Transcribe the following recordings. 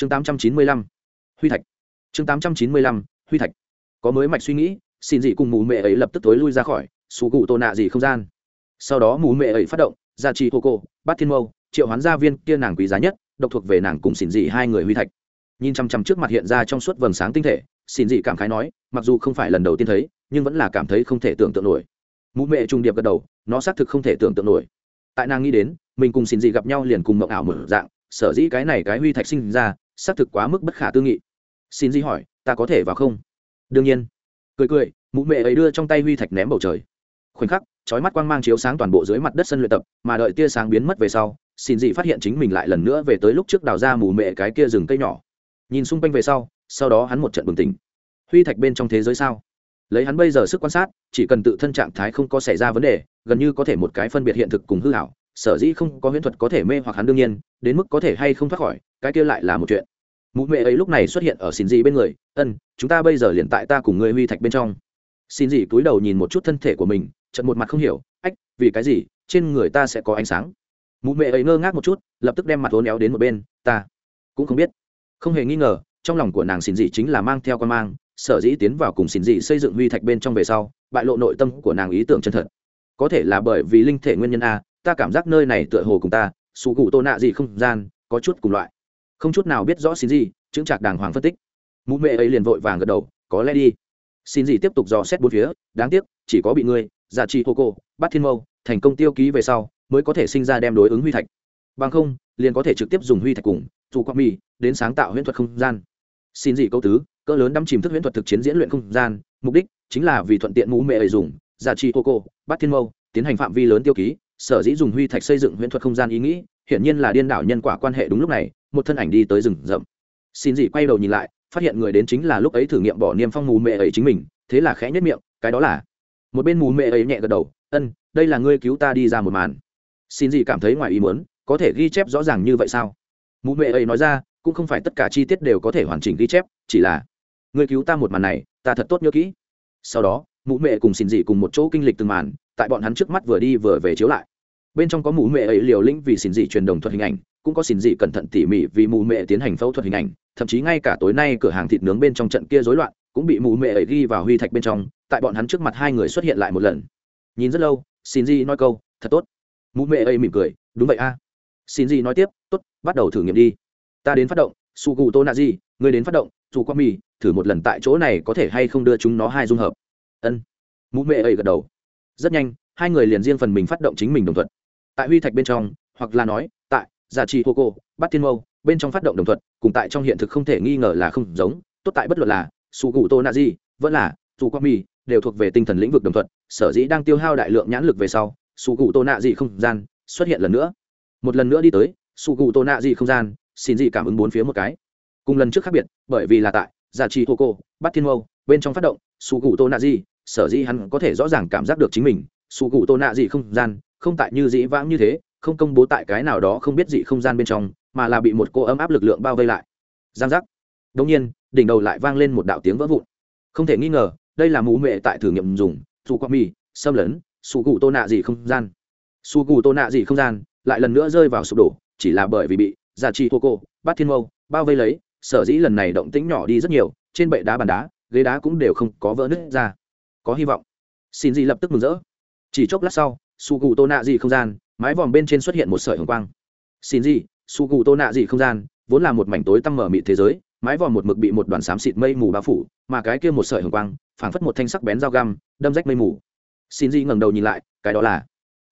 chương tám trăm chín mươi lăm, huy thạch. Chương tám trăm chín mươi lăm, huy thạch. Có mới mạch suy nghĩ, xin dị cùng mù mẹ ấy lập tức tối lui ra khỏi sủ cụ tô nạ gì không gian. Sau đó mù mẹ ấy phát động gia trì hô cô, bát thiên mâu, triệu hoán gia viên kia nàng quý giá nhất, độc thuộc về nàng cùng xin dị hai người huy thạch. Nhìn chăm chăm trước mặt hiện ra trong suốt vầng sáng tinh thể, xin dị cảm khái nói, mặc dù không phải lần đầu tiên thấy, nhưng vẫn là cảm thấy không thể tưởng tượng nổi. Mụ mẹ trùng điệp gật đầu, nó xác thực không thể tưởng tượng nổi. Tại nàng nghĩ đến, mình cùng xin dị gặp nhau liền cùng mộng ảo mở dạng sở dĩ cái này cái huy thạch sinh ra, xác thực quá mức bất khả tư nghị. Xin di hỏi, ta có thể vào không? Đương nhiên. Cười cười, mụ mẹ ấy đưa trong tay huy thạch ném bầu trời. Khoảnh khắc trói mắt quang mang chiếu sáng toàn bộ dưới mặt đất sân luyện tập, mà đợi tia sáng biến mất về sau, xin dị phát hiện chính mình lại lần nữa về tới lúc trước đào ra mù mẹ cái kia rừng cây nhỏ. Nhìn xung quanh về sau sau đó hắn một trận bừng tỉnh. Huy thạch bên trong thế giới sao? Lấy hắn bây giờ sức quan sát, chỉ cần tự thân trạng thái không có xảy ra vấn đề, gần như có thể một cái phân biệt hiện thực cùng hư hảo sở dĩ không có huyễn thuật có thể mê hoặc hắn đương nhiên, đến mức có thể hay không thoát khỏi, cái kia lại là một chuyện. Mụ mẹ ấy lúc này xuất hiện ở xin dị bên người, ân, chúng ta bây giờ liền tại ta cùng người huy thạch bên trong. Xin dị cúi đầu nhìn một chút thân thể của mình trận một mặt không hiểu, ách, vì cái gì? Trên người ta sẽ có ánh sáng. Mụ mẹ ấy ngơ ngác một chút, lập tức đem mặt hố néo đến một bên, ta cũng không biết. Không hề nghi ngờ, trong lòng của nàng xin dị chính là mang theo con mang, sở dĩ tiến vào cùng xin dị xây dựng huy thạch bên trong về sau, bại lộ nội tâm của nàng ý tưởng chân thật. Có thể là bởi vì linh thể nguyên nhân a ta cảm giác nơi này tựa hồ cùng ta sụ cụ tô nạ gì không gian, có chút cùng loại. Không chút nào biết rõ xin gì chứng trạc đàng hoàng phân tích. Mụ mẹ ấy liền vội vàng gật đầu, có lẽ đi. Xin gì tiếp tục dò xét bốn phía, đáng tiếc, chỉ có bị ngươi giả trị hô cô, bắt thiên mâu, thành công tiêu ký về sau, mới có thể sinh ra đem đối ứng huy thạch. Bằng không, liền có thể trực tiếp dùng huy thạch cùng, dù quang mi đến sáng tạo huyễn thuật không gian. Xin gì câu tứ, cỡ lớn đắm chìm thức huyễn thuật thực chiến diễn luyện không gian, mục đích chính là vì thuận tiện mũ mẹ ấy dùng, giả trị hô cô, bắt thiên mâu, tiến hành phạm vi lớn tiêu ký sở dĩ dùng huy thạch xây dựng huyễn thuật không gian ý nghĩ, hiển nhiên là điên đảo nhân quả quan hệ đúng lúc này, một thân ảnh đi tới rừng rậm. Xin dị quay đầu nhìn lại, phát hiện người đến chính là lúc ấy thử nghiệm bỏ niêm phong mù mẹ ấy chính mình, thế là khẽ nhất miệng, cái đó là. Một bên mù mẹ ấy nhẹ gật đầu, ân, đây là ngươi cứu ta đi ra một màn. Xin dị cảm thấy ngoài ý muốn, có thể ghi chép rõ ràng như vậy sao? Mù mẹ ấy nói ra, cũng không phải tất cả chi tiết đều có thể hoàn chỉnh ghi chép, chỉ là, ngươi cứu ta một màn này, ta thật tốt nhớ kỹ. Sau đó mụ mẹ cùng xin dị cùng một chỗ kinh lịch từng màn tại bọn hắn trước mắt vừa đi vừa về chiếu lại. Bên trong có mù mẹ ấy liều lĩnh vì xin dị truyền đồng thuật hình ảnh, cũng có xin dị cẩn thận tỉ mỉ vì mù mẹ tiến hành phẫu thuật hình ảnh, thậm chí ngay cả tối nay cửa hàng thịt nướng bên trong trận kia rối loạn cũng bị mù mẹ ấy ghi vào huy thạch bên trong, tại bọn hắn trước mặt hai người xuất hiện lại một lần. Nhìn rất lâu, xin dị nói câu, thật tốt. Mù mẹ ấy mỉm cười, đúng vậy a. Xin dị nói tiếp, tốt, bắt đầu thử nghiệm đi. Ta đến phát động, su cụ tô nạ gì người đến phát động dù qua mì thử một lần tại chỗ này có thể hay không đưa chúng nó hai dung hợp. Ân. Mụ mẹ ấy gật đầu rất nhanh, hai người liền riêng phần mình phát động chính mình đồng thuận tại huy thạch bên trong, hoặc là nói, tại giả trị hô cô, bắt thiên mâu, bên trong phát động đồng thuận cùng tại trong hiện thực không thể nghi ngờ là không giống, tốt tại bất luận là su gù tô na di, vẫn là su quang mi, đều thuộc về tinh thần lĩnh vực đồng thuận sở dĩ đang tiêu hao đại lượng nhãn lực về sau su gù tô nạ di không gian xuất hiện lần nữa. Một lần nữa đi tới su gù tô nạ di không gian, xin dị cảm ứng bốn phía một cái. Cùng lần trước khác biệt, bởi vì là tại giả trị hô cô, bắt thiên mâu, bên trong phát động su gù tô nạ di sở dĩ hắn có thể rõ ràng cảm giác được chính mình sụ cụ tô nạ dị không gian, không tại như dĩ vãng như thế, không công bố tại cái nào đó không biết dị không gian bên trong, mà là bị một cô ấm áp lực lượng bao vây lại. Giang giác. Đông nhiên, đỉnh đầu lại vang lên một đạo tiếng vỡ vụn. Không thể nghi ngờ, đây là mũ mệ tại thử nghiệm dùng dù quang mì xâm lấn sụ cụ tô nạ dị không gian. Sụ cụ tô nạ dị không gian, lại lần nữa rơi vào sụp đổ, chỉ là bởi vì bị dạ giả trị thô cô, bát thiên mâu bao vây lấy, sở dĩ lần này động tĩnh nhỏ đi rất nhiều, trên bệ đá bàn đá, ghế đá cũng đều không có vỡ nứt ra có hy vọng. Xin gì lập tức mừng rỡ. Chỉ chốc lát sau, su cụ tô nạ dị không gian, mái vòm bên trên xuất hiện một sợi hồng quang. Xin gì su cụ tô nạ dị không gian, vốn là một mảnh tối tăm mở mịt thế giới, mái vòm một mực bị một đoàn xám xịt mây mù bao phủ, mà cái kia một sợi hồng quang, phảng phất một thanh sắc bén dao găm, đâm rách mây mù. Xin gì ngẩng đầu nhìn lại, cái đó là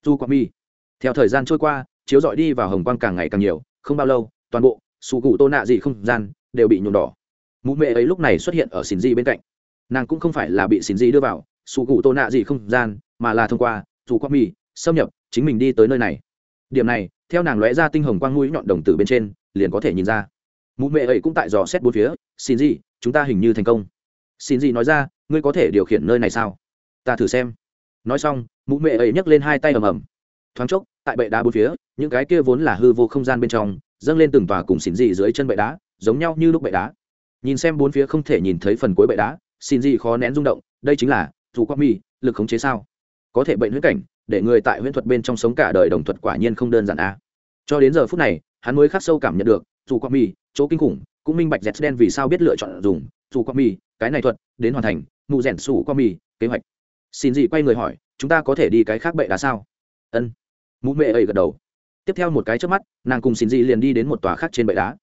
du quang mi. Theo thời gian trôi qua, chiếu dọi đi vào hồng quang càng ngày càng nhiều, không bao lâu, toàn bộ su cụ tô nạ dị không gian đều bị nhuộm đỏ. Mụ mẹ ấy lúc này xuất hiện ở xin di bên cạnh. Nàng cũng không phải là bị xin di đưa vào sụ cụ tô nạ dị không gian, mà là thông qua dù quang mì, xâm nhập, chính mình đi tới nơi này. Điểm này, theo nàng lóe ra tinh hồng quang mũi nhọn đồng tử bên trên, liền có thể nhìn ra. Mụ mẹ ấy cũng tại dò xét bốn phía, xin gì, chúng ta hình như thành công. Xin gì nói ra, ngươi có thể điều khiển nơi này sao? Ta thử xem. Nói xong, mụ mẹ ấy nhấc lên hai tay ầm ầm. Thoáng chốc, tại bệ đá bốn phía, những cái kia vốn là hư vô không gian bên trong, dâng lên từng tòa cùng xin gì dưới chân bệ đá, giống nhau như lúc bệ đá. Nhìn xem bốn phía không thể nhìn thấy phần cuối bệ đá, xin gì khó nén rung động, đây chính là dù quang mi lực khống chế sao? Có thể bệnh huyết cảnh để người tại huyễn thuật bên trong sống cả đời đồng thuật quả nhiên không đơn giản a cho đến giờ phút này hắn mới khắc sâu cảm nhận được dù quang mi chỗ kinh khủng cũng minh bạch dẹt đen vì sao biết lựa chọn dùng dù Quang Mi, cái này thuật đến hoàn thành mụ rèn sủ Quang Mi kế hoạch. Xin gì quay người hỏi chúng ta có thể đi cái khác bệ đá sao? Ân. Mụ mẹ ấy gật đầu. Tiếp theo một cái trước mắt nàng cùng xin gì liền đi đến một tòa khác trên bệ đá.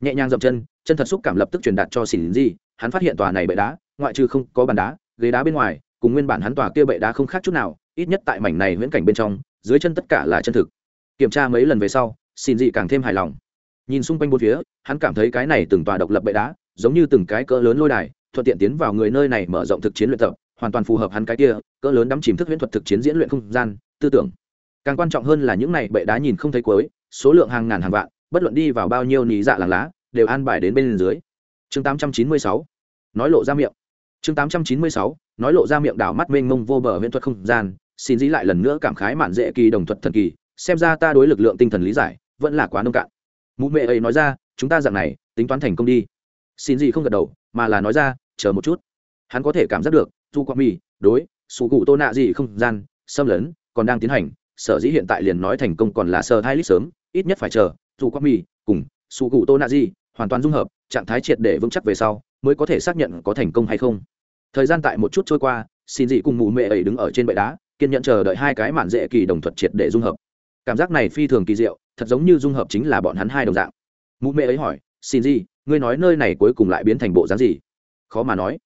Nhẹ nhàng dậm chân chân thật xúc cảm lập tức truyền đạt cho xin gì hắn phát hiện tòa này bệ đá ngoại trừ không có bàn đá ghế đá bên ngoài cùng nguyên bản hắn tòa kia bệ đá không khác chút nào, ít nhất tại mảnh này viễn cảnh bên trong, dưới chân tất cả là chân thực. Kiểm tra mấy lần về sau, xin dị càng thêm hài lòng. Nhìn xung quanh bốn phía, hắn cảm thấy cái này từng tòa độc lập bệ đá, giống như từng cái cỡ lớn lôi đài, thuận tiện tiến vào người nơi này mở rộng thực chiến luyện tập, hoàn toàn phù hợp hắn cái kia, cỡ lớn đắm chìm thức huyễn thuật thực chiến diễn luyện không gian, tư tưởng. Càng quan trọng hơn là những này bệ đá nhìn không thấy cuối, số lượng hàng ngàn hàng vạn, bất luận đi vào bao nhiêu nỉ dạ làng lá, đều an bài đến bên dưới. Chương 896 nói lộ ra miệng chương 896 nói lộ ra miệng đảo mắt mênh mông vô bờ viễn thuật không gian, xin dĩ lại lần nữa cảm khái mạn dễ kỳ đồng thuật thần kỳ, xem ra ta đối lực lượng tinh thần lý giải, vẫn là quá nông cạn. Mụ mẹ ấy nói ra, chúng ta dạng này, tính toán thành công đi. Xin dĩ không gật đầu, mà là nói ra, chờ một chút. Hắn có thể cảm giác được, dù Quang mì, đối sủ cụ tô nạ gì không gian, xâm lấn, còn đang tiến hành, sở dĩ hiện tại liền nói thành công còn là sơ hai lít sớm, ít nhất phải chờ, dù Quang mì cùng sủ cụ tô nạ gì, hoàn toàn dung hợp, trạng thái triệt để vững chắc về sau mới có thể xác nhận có thành công hay không. Thời gian tại một chút trôi qua, xin dị cùng mụ mẹ ấy đứng ở trên bệ đá, kiên nhận chờ đợi hai cái mạn dễ kỳ đồng thuật triệt để dung hợp. Cảm giác này phi thường kỳ diệu, thật giống như dung hợp chính là bọn hắn hai đồng dạng. Mụ mẹ ấy hỏi, xin dị, ngươi nói nơi này cuối cùng lại biến thành bộ dáng gì? Khó mà nói.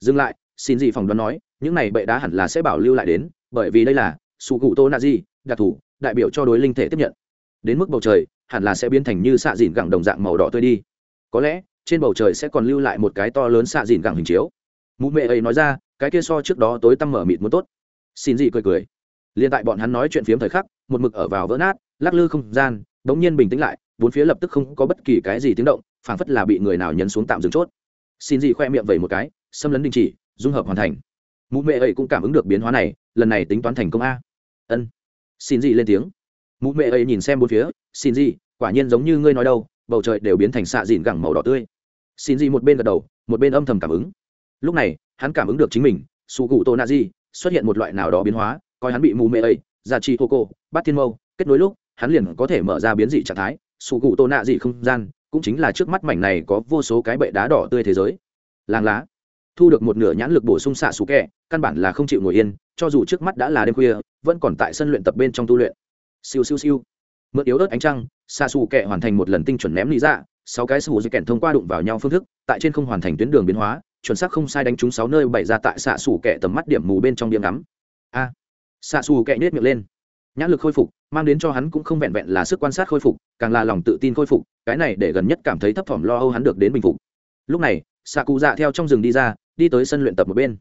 Dừng lại, xin dị phỏng đoán nói, những này bệ đá hẳn là sẽ bảo lưu lại đến, bởi vì đây là sụ cụ tô nạ di đặc thù đại biểu cho đối linh thể tiếp nhận. Đến mức bầu trời, hẳn là sẽ biến thành như xạ dìn gẳng đồng dạng màu đỏ tươi đi. Có lẽ trên bầu trời sẽ còn lưu lại một cái to lớn xạ dìn gẳng hình chiếu. Mụ mẹ ấy nói ra, cái kia so trước đó tối tăm mở mịt muốn tốt. Xin gì cười cười. Liền tại bọn hắn nói chuyện phiếm thời khắc, một mực ở vào vỡ nát, lắc lư không gian, đống nhiên bình tĩnh lại, bốn phía lập tức không có bất kỳ cái gì tiếng động, phảng phất là bị người nào nhấn xuống tạm dừng chốt. Xin gì khoe miệng vẩy một cái, xâm lấn đình chỉ, dung hợp hoàn thành. Mụ mẹ ấy cũng cảm ứng được biến hóa này, lần này tính toán thành công a. Ân. Xin gì lên tiếng. Mụ mẹ ấy nhìn xem bốn phía, xin gì quả nhiên giống như ngươi nói đâu bầu trời đều biến thành xạ dìn gẳng màu đỏ tươi. Xin gì một bên gật đầu, một bên âm thầm cảm ứng. Lúc này, hắn cảm ứng được chính mình, su cụ tô na di, xuất hiện một loại nào đó biến hóa, coi hắn bị mù mê ấy giả trị hô cô, bát thiên mâu, kết nối lúc, hắn liền có thể mở ra biến dị trạng thái, su cụ tô nạ dị không gian, cũng chính là trước mắt mảnh này có vô số cái bệ đá đỏ tươi thế giới. Làng lá, thu được một nửa nhãn lực bổ sung xạ xú kẹ, căn bản là không chịu ngồi yên, cho dù trước mắt đã là đêm khuya, vẫn còn tại sân luyện tập bên trong tu luyện. Siêu siêu siêu mượn yếu ớt ánh trăng xa xù kẹ hoàn thành một lần tinh chuẩn ném lý Dạ, sáu cái sù di kèn thông qua đụng vào nhau phương thức tại trên không hoàn thành tuyến đường biến hóa chuẩn xác không sai đánh trúng sáu nơi bày ra tại xạ xù kẹ tầm mắt điểm mù bên trong điểm ngắm. A! Xạ xù kẹ nhét miệng lên. Nhãn lực khôi phục mang đến cho hắn cũng không vẹn vẹn là sức quan sát khôi phục càng là lòng tự tin khôi phục cái này để gần nhất cảm thấy thấp thỏm lo âu hắn được đến bình phục. Lúc này xạ cụ dạ theo trong rừng đi ra đi tới sân luyện tập một bên.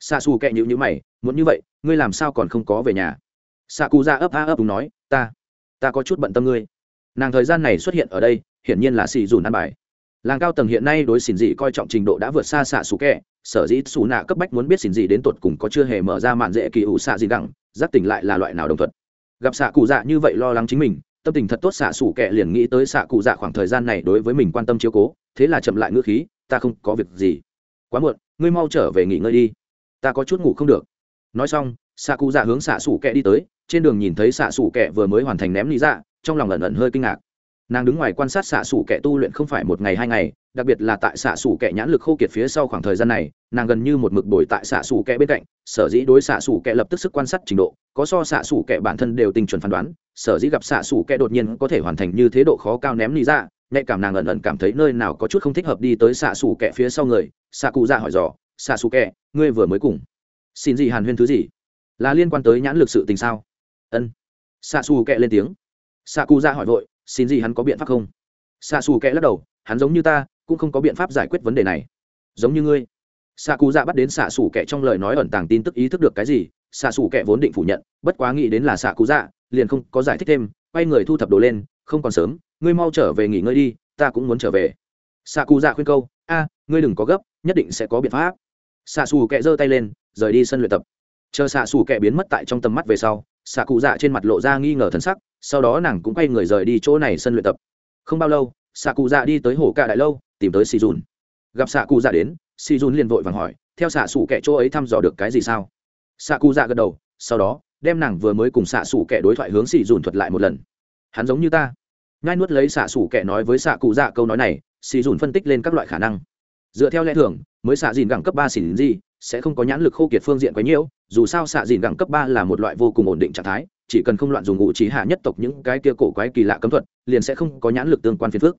Xạ xù kẹ nhịu nhữ mày muốn như vậy ngươi làm sao còn không có về nhà? Xạ cụ dạ ấp a ấp đúng nói ta ta có chút bận tâm ngươi. Nàng thời gian này xuất hiện ở đây, hiển nhiên là xì dùn ăn bài. Làng cao tầng hiện nay đối xỉn dị coi trọng trình độ đã vượt xa xạ xù kẹ, sở dĩ xù nạ cấp bách muốn biết xỉn dị đến tột cùng có chưa hề mở ra mạn dễ kỳ ủ xạ gì đẳng giáp tỉnh lại là loại nào đồng thuận. Gặp xạ cụ dạ như vậy lo lắng chính mình, tâm tình thật tốt xạ xù kẹ liền nghĩ tới xạ cụ dạ khoảng thời gian này đối với mình quan tâm chiếu cố, thế là chậm lại ngữ khí, ta không có việc gì. Quá muộn, ngươi mau trở về nghỉ ngơi đi. Ta có chút ngủ không được. Nói xong xạ cụ dạ hướng xạ xủ kệ đi tới, trên đường nhìn thấy xạ xủ kệ vừa mới hoàn thành ném lý dạ trong lòng ẩn ẩn hơi kinh ngạc. Nàng đứng ngoài quan sát xạ xủ kệ tu luyện không phải một ngày hai ngày, đặc biệt là tại xạ xủ kệ nhãn lực khô kiệt phía sau khoảng thời gian này, nàng gần như một mực bồi tại xạ xủ kệ bên cạnh, sở dĩ đối xạ xủ kệ lập tức sức quan sát trình độ, có so xạ xủ kệ bản thân đều tinh chuẩn phán đoán, sở dĩ gặp xạ xủ kệ đột nhiên có thể hoàn thành như thế độ khó cao ném lý ra dạ, nhạy cảm nàng ẩn ẩn cảm thấy nơi nào có chút không thích hợp đi tới xạ xủ kệ phía sau người, xạ cụ ra hỏi dò, xạ xủ kệ ngươi vừa mới cùng xin gì hàn huyên thứ gì? Là liên quan tới nhãn lực sự tình sao? Ân. Xạ xù kệ lên tiếng. Xạ cụ ra hỏi vội, xin gì hắn có biện pháp không? Xạ xù kệ lắc đầu, hắn giống như ta, cũng không có biện pháp giải quyết vấn đề này. Giống như ngươi. Xạ cụ dạ bắt đến xạ xù kệ trong lời nói ẩn tàng tin tức ý thức được cái gì xạ xù kệ vốn định phủ nhận, bất quá nghĩ đến là xạ cụ dạ liền không có giải thích thêm, quay người thu thập đồ lên, không còn sớm, ngươi mau trở về nghỉ ngơi đi, ta cũng muốn trở về. Xạ cụ dạ khuyên câu, a, ngươi đừng có gấp, nhất định sẽ có biện pháp. Xạ xù kệ giơ tay lên, rời đi sân luyện tập chờ xạ xù kẻ biến mất tại trong tầm mắt về sau, xạ cụ dạ trên mặt lộ ra nghi ngờ thân sắc, sau đó nàng cũng quay người rời đi chỗ này sân luyện tập. Không bao lâu, xạ cụ dạ đi tới hồ cạ đại lâu, tìm tới si dùn. Gặp xạ cụ dạ đến si dùn liền vội vàng hỏi, theo xạ xù kẻ chỗ ấy thăm dò được cái gì sao? Xạ cụ dạ gật đầu, sau đó, đem nàng vừa mới cùng xạ xù kẻ đối thoại hướng si dùn thuật lại một lần. Hắn giống như ta. Ngay nuốt lấy xạ xù kẻ nói với xạ cụ dạ câu nói này, xì dùn phân tích lên các loại khả năng dựa theo lẽ thường, mới xạ dìn gẳng cấp ba xỉn gì, sẽ không có nhãn lực khô kiệt phương diện quá nhiễu dù sao xạ dìn gẳng cấp ba là một loại vô cùng ổn định trạng thái, chỉ cần không loạn dùng ngụ trí hạ nhất tộc những cái kia cổ quái kỳ lạ cấm thuật, liền sẽ không có nhãn lực tương quan phiền phước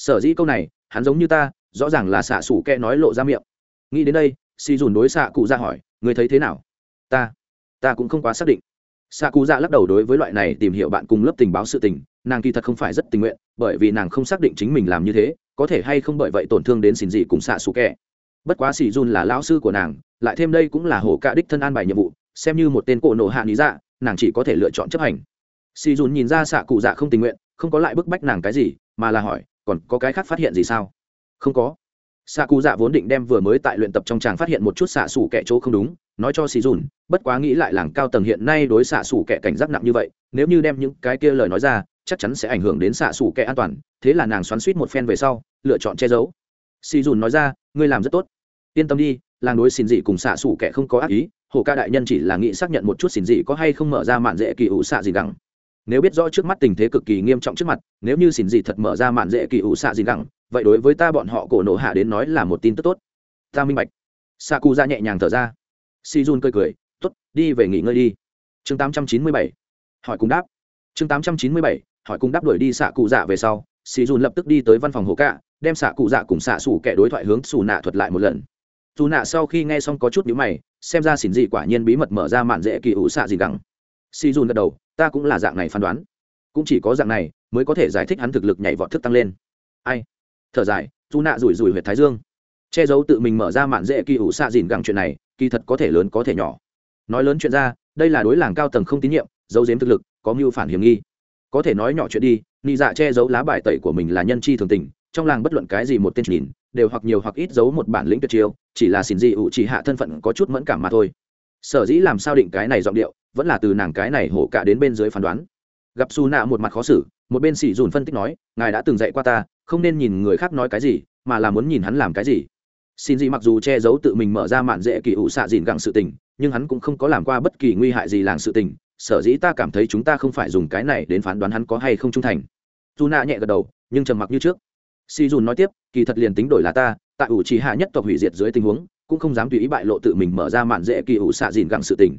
sở dĩ câu này, hắn giống như ta, rõ ràng là xạ sủ kẹ nói lộ ra miệng. Nghĩ đến đây si dùn đối xạ cụ ra hỏi người thấy thế nào? Ta ta cũng không quá xác định xạ cụ dạ lắc đầu đối với loại này tìm hiểu bạn cùng lớp tình báo sự tình, nàng kỳ thật không phải rất tình nguyện, bởi vì nàng không xác định chính mình làm như thế, có thể hay không bởi vậy tổn thương đến xin gì cùng xạ xù kẹ bất quá xì dun là lão sư của nàng, lại thêm đây cũng là hổ cạ đích thân an bài nhiệm vụ, xem như một tên cổ nổ hạ lý dạ nàng chỉ có thể lựa chọn chấp hành. Xì dun nhìn ra xạ cụ dạ không tình nguyện, không có lại bức bách nàng cái gì, mà là hỏi, còn có cái khác phát hiện gì sao? Không có. Xạ cụ dạ vốn định đem vừa mới tại luyện tập trong tràng phát hiện một chút xạ xù kẹ chỗ không đúng nói cho xì dùn bất quá nghĩ lại làng cao tầng hiện nay đối xạ xủ kẻ cảnh giác nặng như vậy, nếu như đem những cái kia lời nói ra, chắc chắn sẽ ảnh hưởng đến xạ xủ kẻ an toàn, thế là nàng xoắn suýt một phen về sau, lựa chọn che giấu. Xì dùn nói ra, ngươi làm rất tốt. Yên tâm đi, làng đối xin dị cùng xạ xủ kẻ không có ác ý, hồ ca đại nhân chỉ là nghĩ xác nhận một chút xin dị có hay không mở ra mạn dễ kỳ ủ xạ gì gẳng. Nếu biết rõ trước mắt tình thế cực kỳ nghiêm trọng trước mặt, nếu như xin dị thật mở ra mạn dễ kỳ ủ xạ gì gẳng, vậy đối với ta bọn họ cổ nổ hạ đến nói là một tin tức tốt. Ta minh bạch. Xạ cụ ra nhẹ nhàng thở ra si jun cười cười t ố t đi về nghỉ ngơi đi. Chương tám trăm chín mươi bảy, hỏi cùng đáp. Chương tám trăm chín mươi bảy, hỏi cùng đáp đuổi đi xạ cụ dạ về sau si jun lập tức đi tới văn phòng hồ cạ, đem xạ cụ dạ cùng xạ xủ kẻ đối thoại hướng xù nạ thuật lại một lần. Dù nạ sau khi nghe xong có chút nhữ mày, xem ra xỉn dị quả nhiên bí mật mở ra mạn dễ kỳ ủ xạ gì gắng. Si jun gật đầu, ta cũng là dạng này phán đoán. Cũng chỉ có dạng này mới có thể giải thích hắn thực lực nhảy vọt thức tăng lên. Ai? Thở dài, dù nạ rủi rủi huyệt thái dương. Che giấu tự mình mở ra mạn dễ kỳ ủ xạ dìn gẳng chuyện này kỳ thật có thể lớn có thể nhỏ. Nói lớn chuyện ra, đây là đối làng cao tầng không tín nhiệm, giấu giếm thực lực, có mưu phản hiểm nghi. Có thể nói nhỏ chuyện đi, nị dạ che giấu lá bài tẩy của mình là nhân chi thường tình, trong làng bất luận cái gì một tên nhìn, đều hoặc nhiều hoặc ít giấu một bản lĩnh tuyệt chiêu, chỉ là xin dị ụ chỉ hạ thân phận có chút mẫn cảm mà thôi. Sở dĩ làm sao định cái này giọng điệu, vẫn là từ nàng cái này hổ cả đến bên dưới phán đoán. Gặp su nạ một mặt khó xử, một bên xỉ dùn phân tích nói, ngài đã từng dạy qua ta, không nên nhìn người khác nói cái gì, mà là muốn nhìn hắn làm cái gì xin gì mặc dù che giấu tự mình mở ra mạn dễ kỳ ủ xạ dìn gặng sự tình, nhưng hắn cũng không có làm qua bất kỳ nguy hại gì làng sự tình. Sở dĩ ta cảm thấy chúng ta không phải dùng cái này đến phán đoán hắn có hay không trung thành. Dù nạ nhẹ gật đầu, nhưng trầm mặc như trước. Si dùn nói tiếp, kỳ thật liền tính đổi là ta, tại ủ trì hạ nhất tộc hủy diệt dưới tình huống, cũng không dám tùy ý bại lộ tự mình mở ra mạn dễ kỳ ủ xạ dìn gặng sự tình.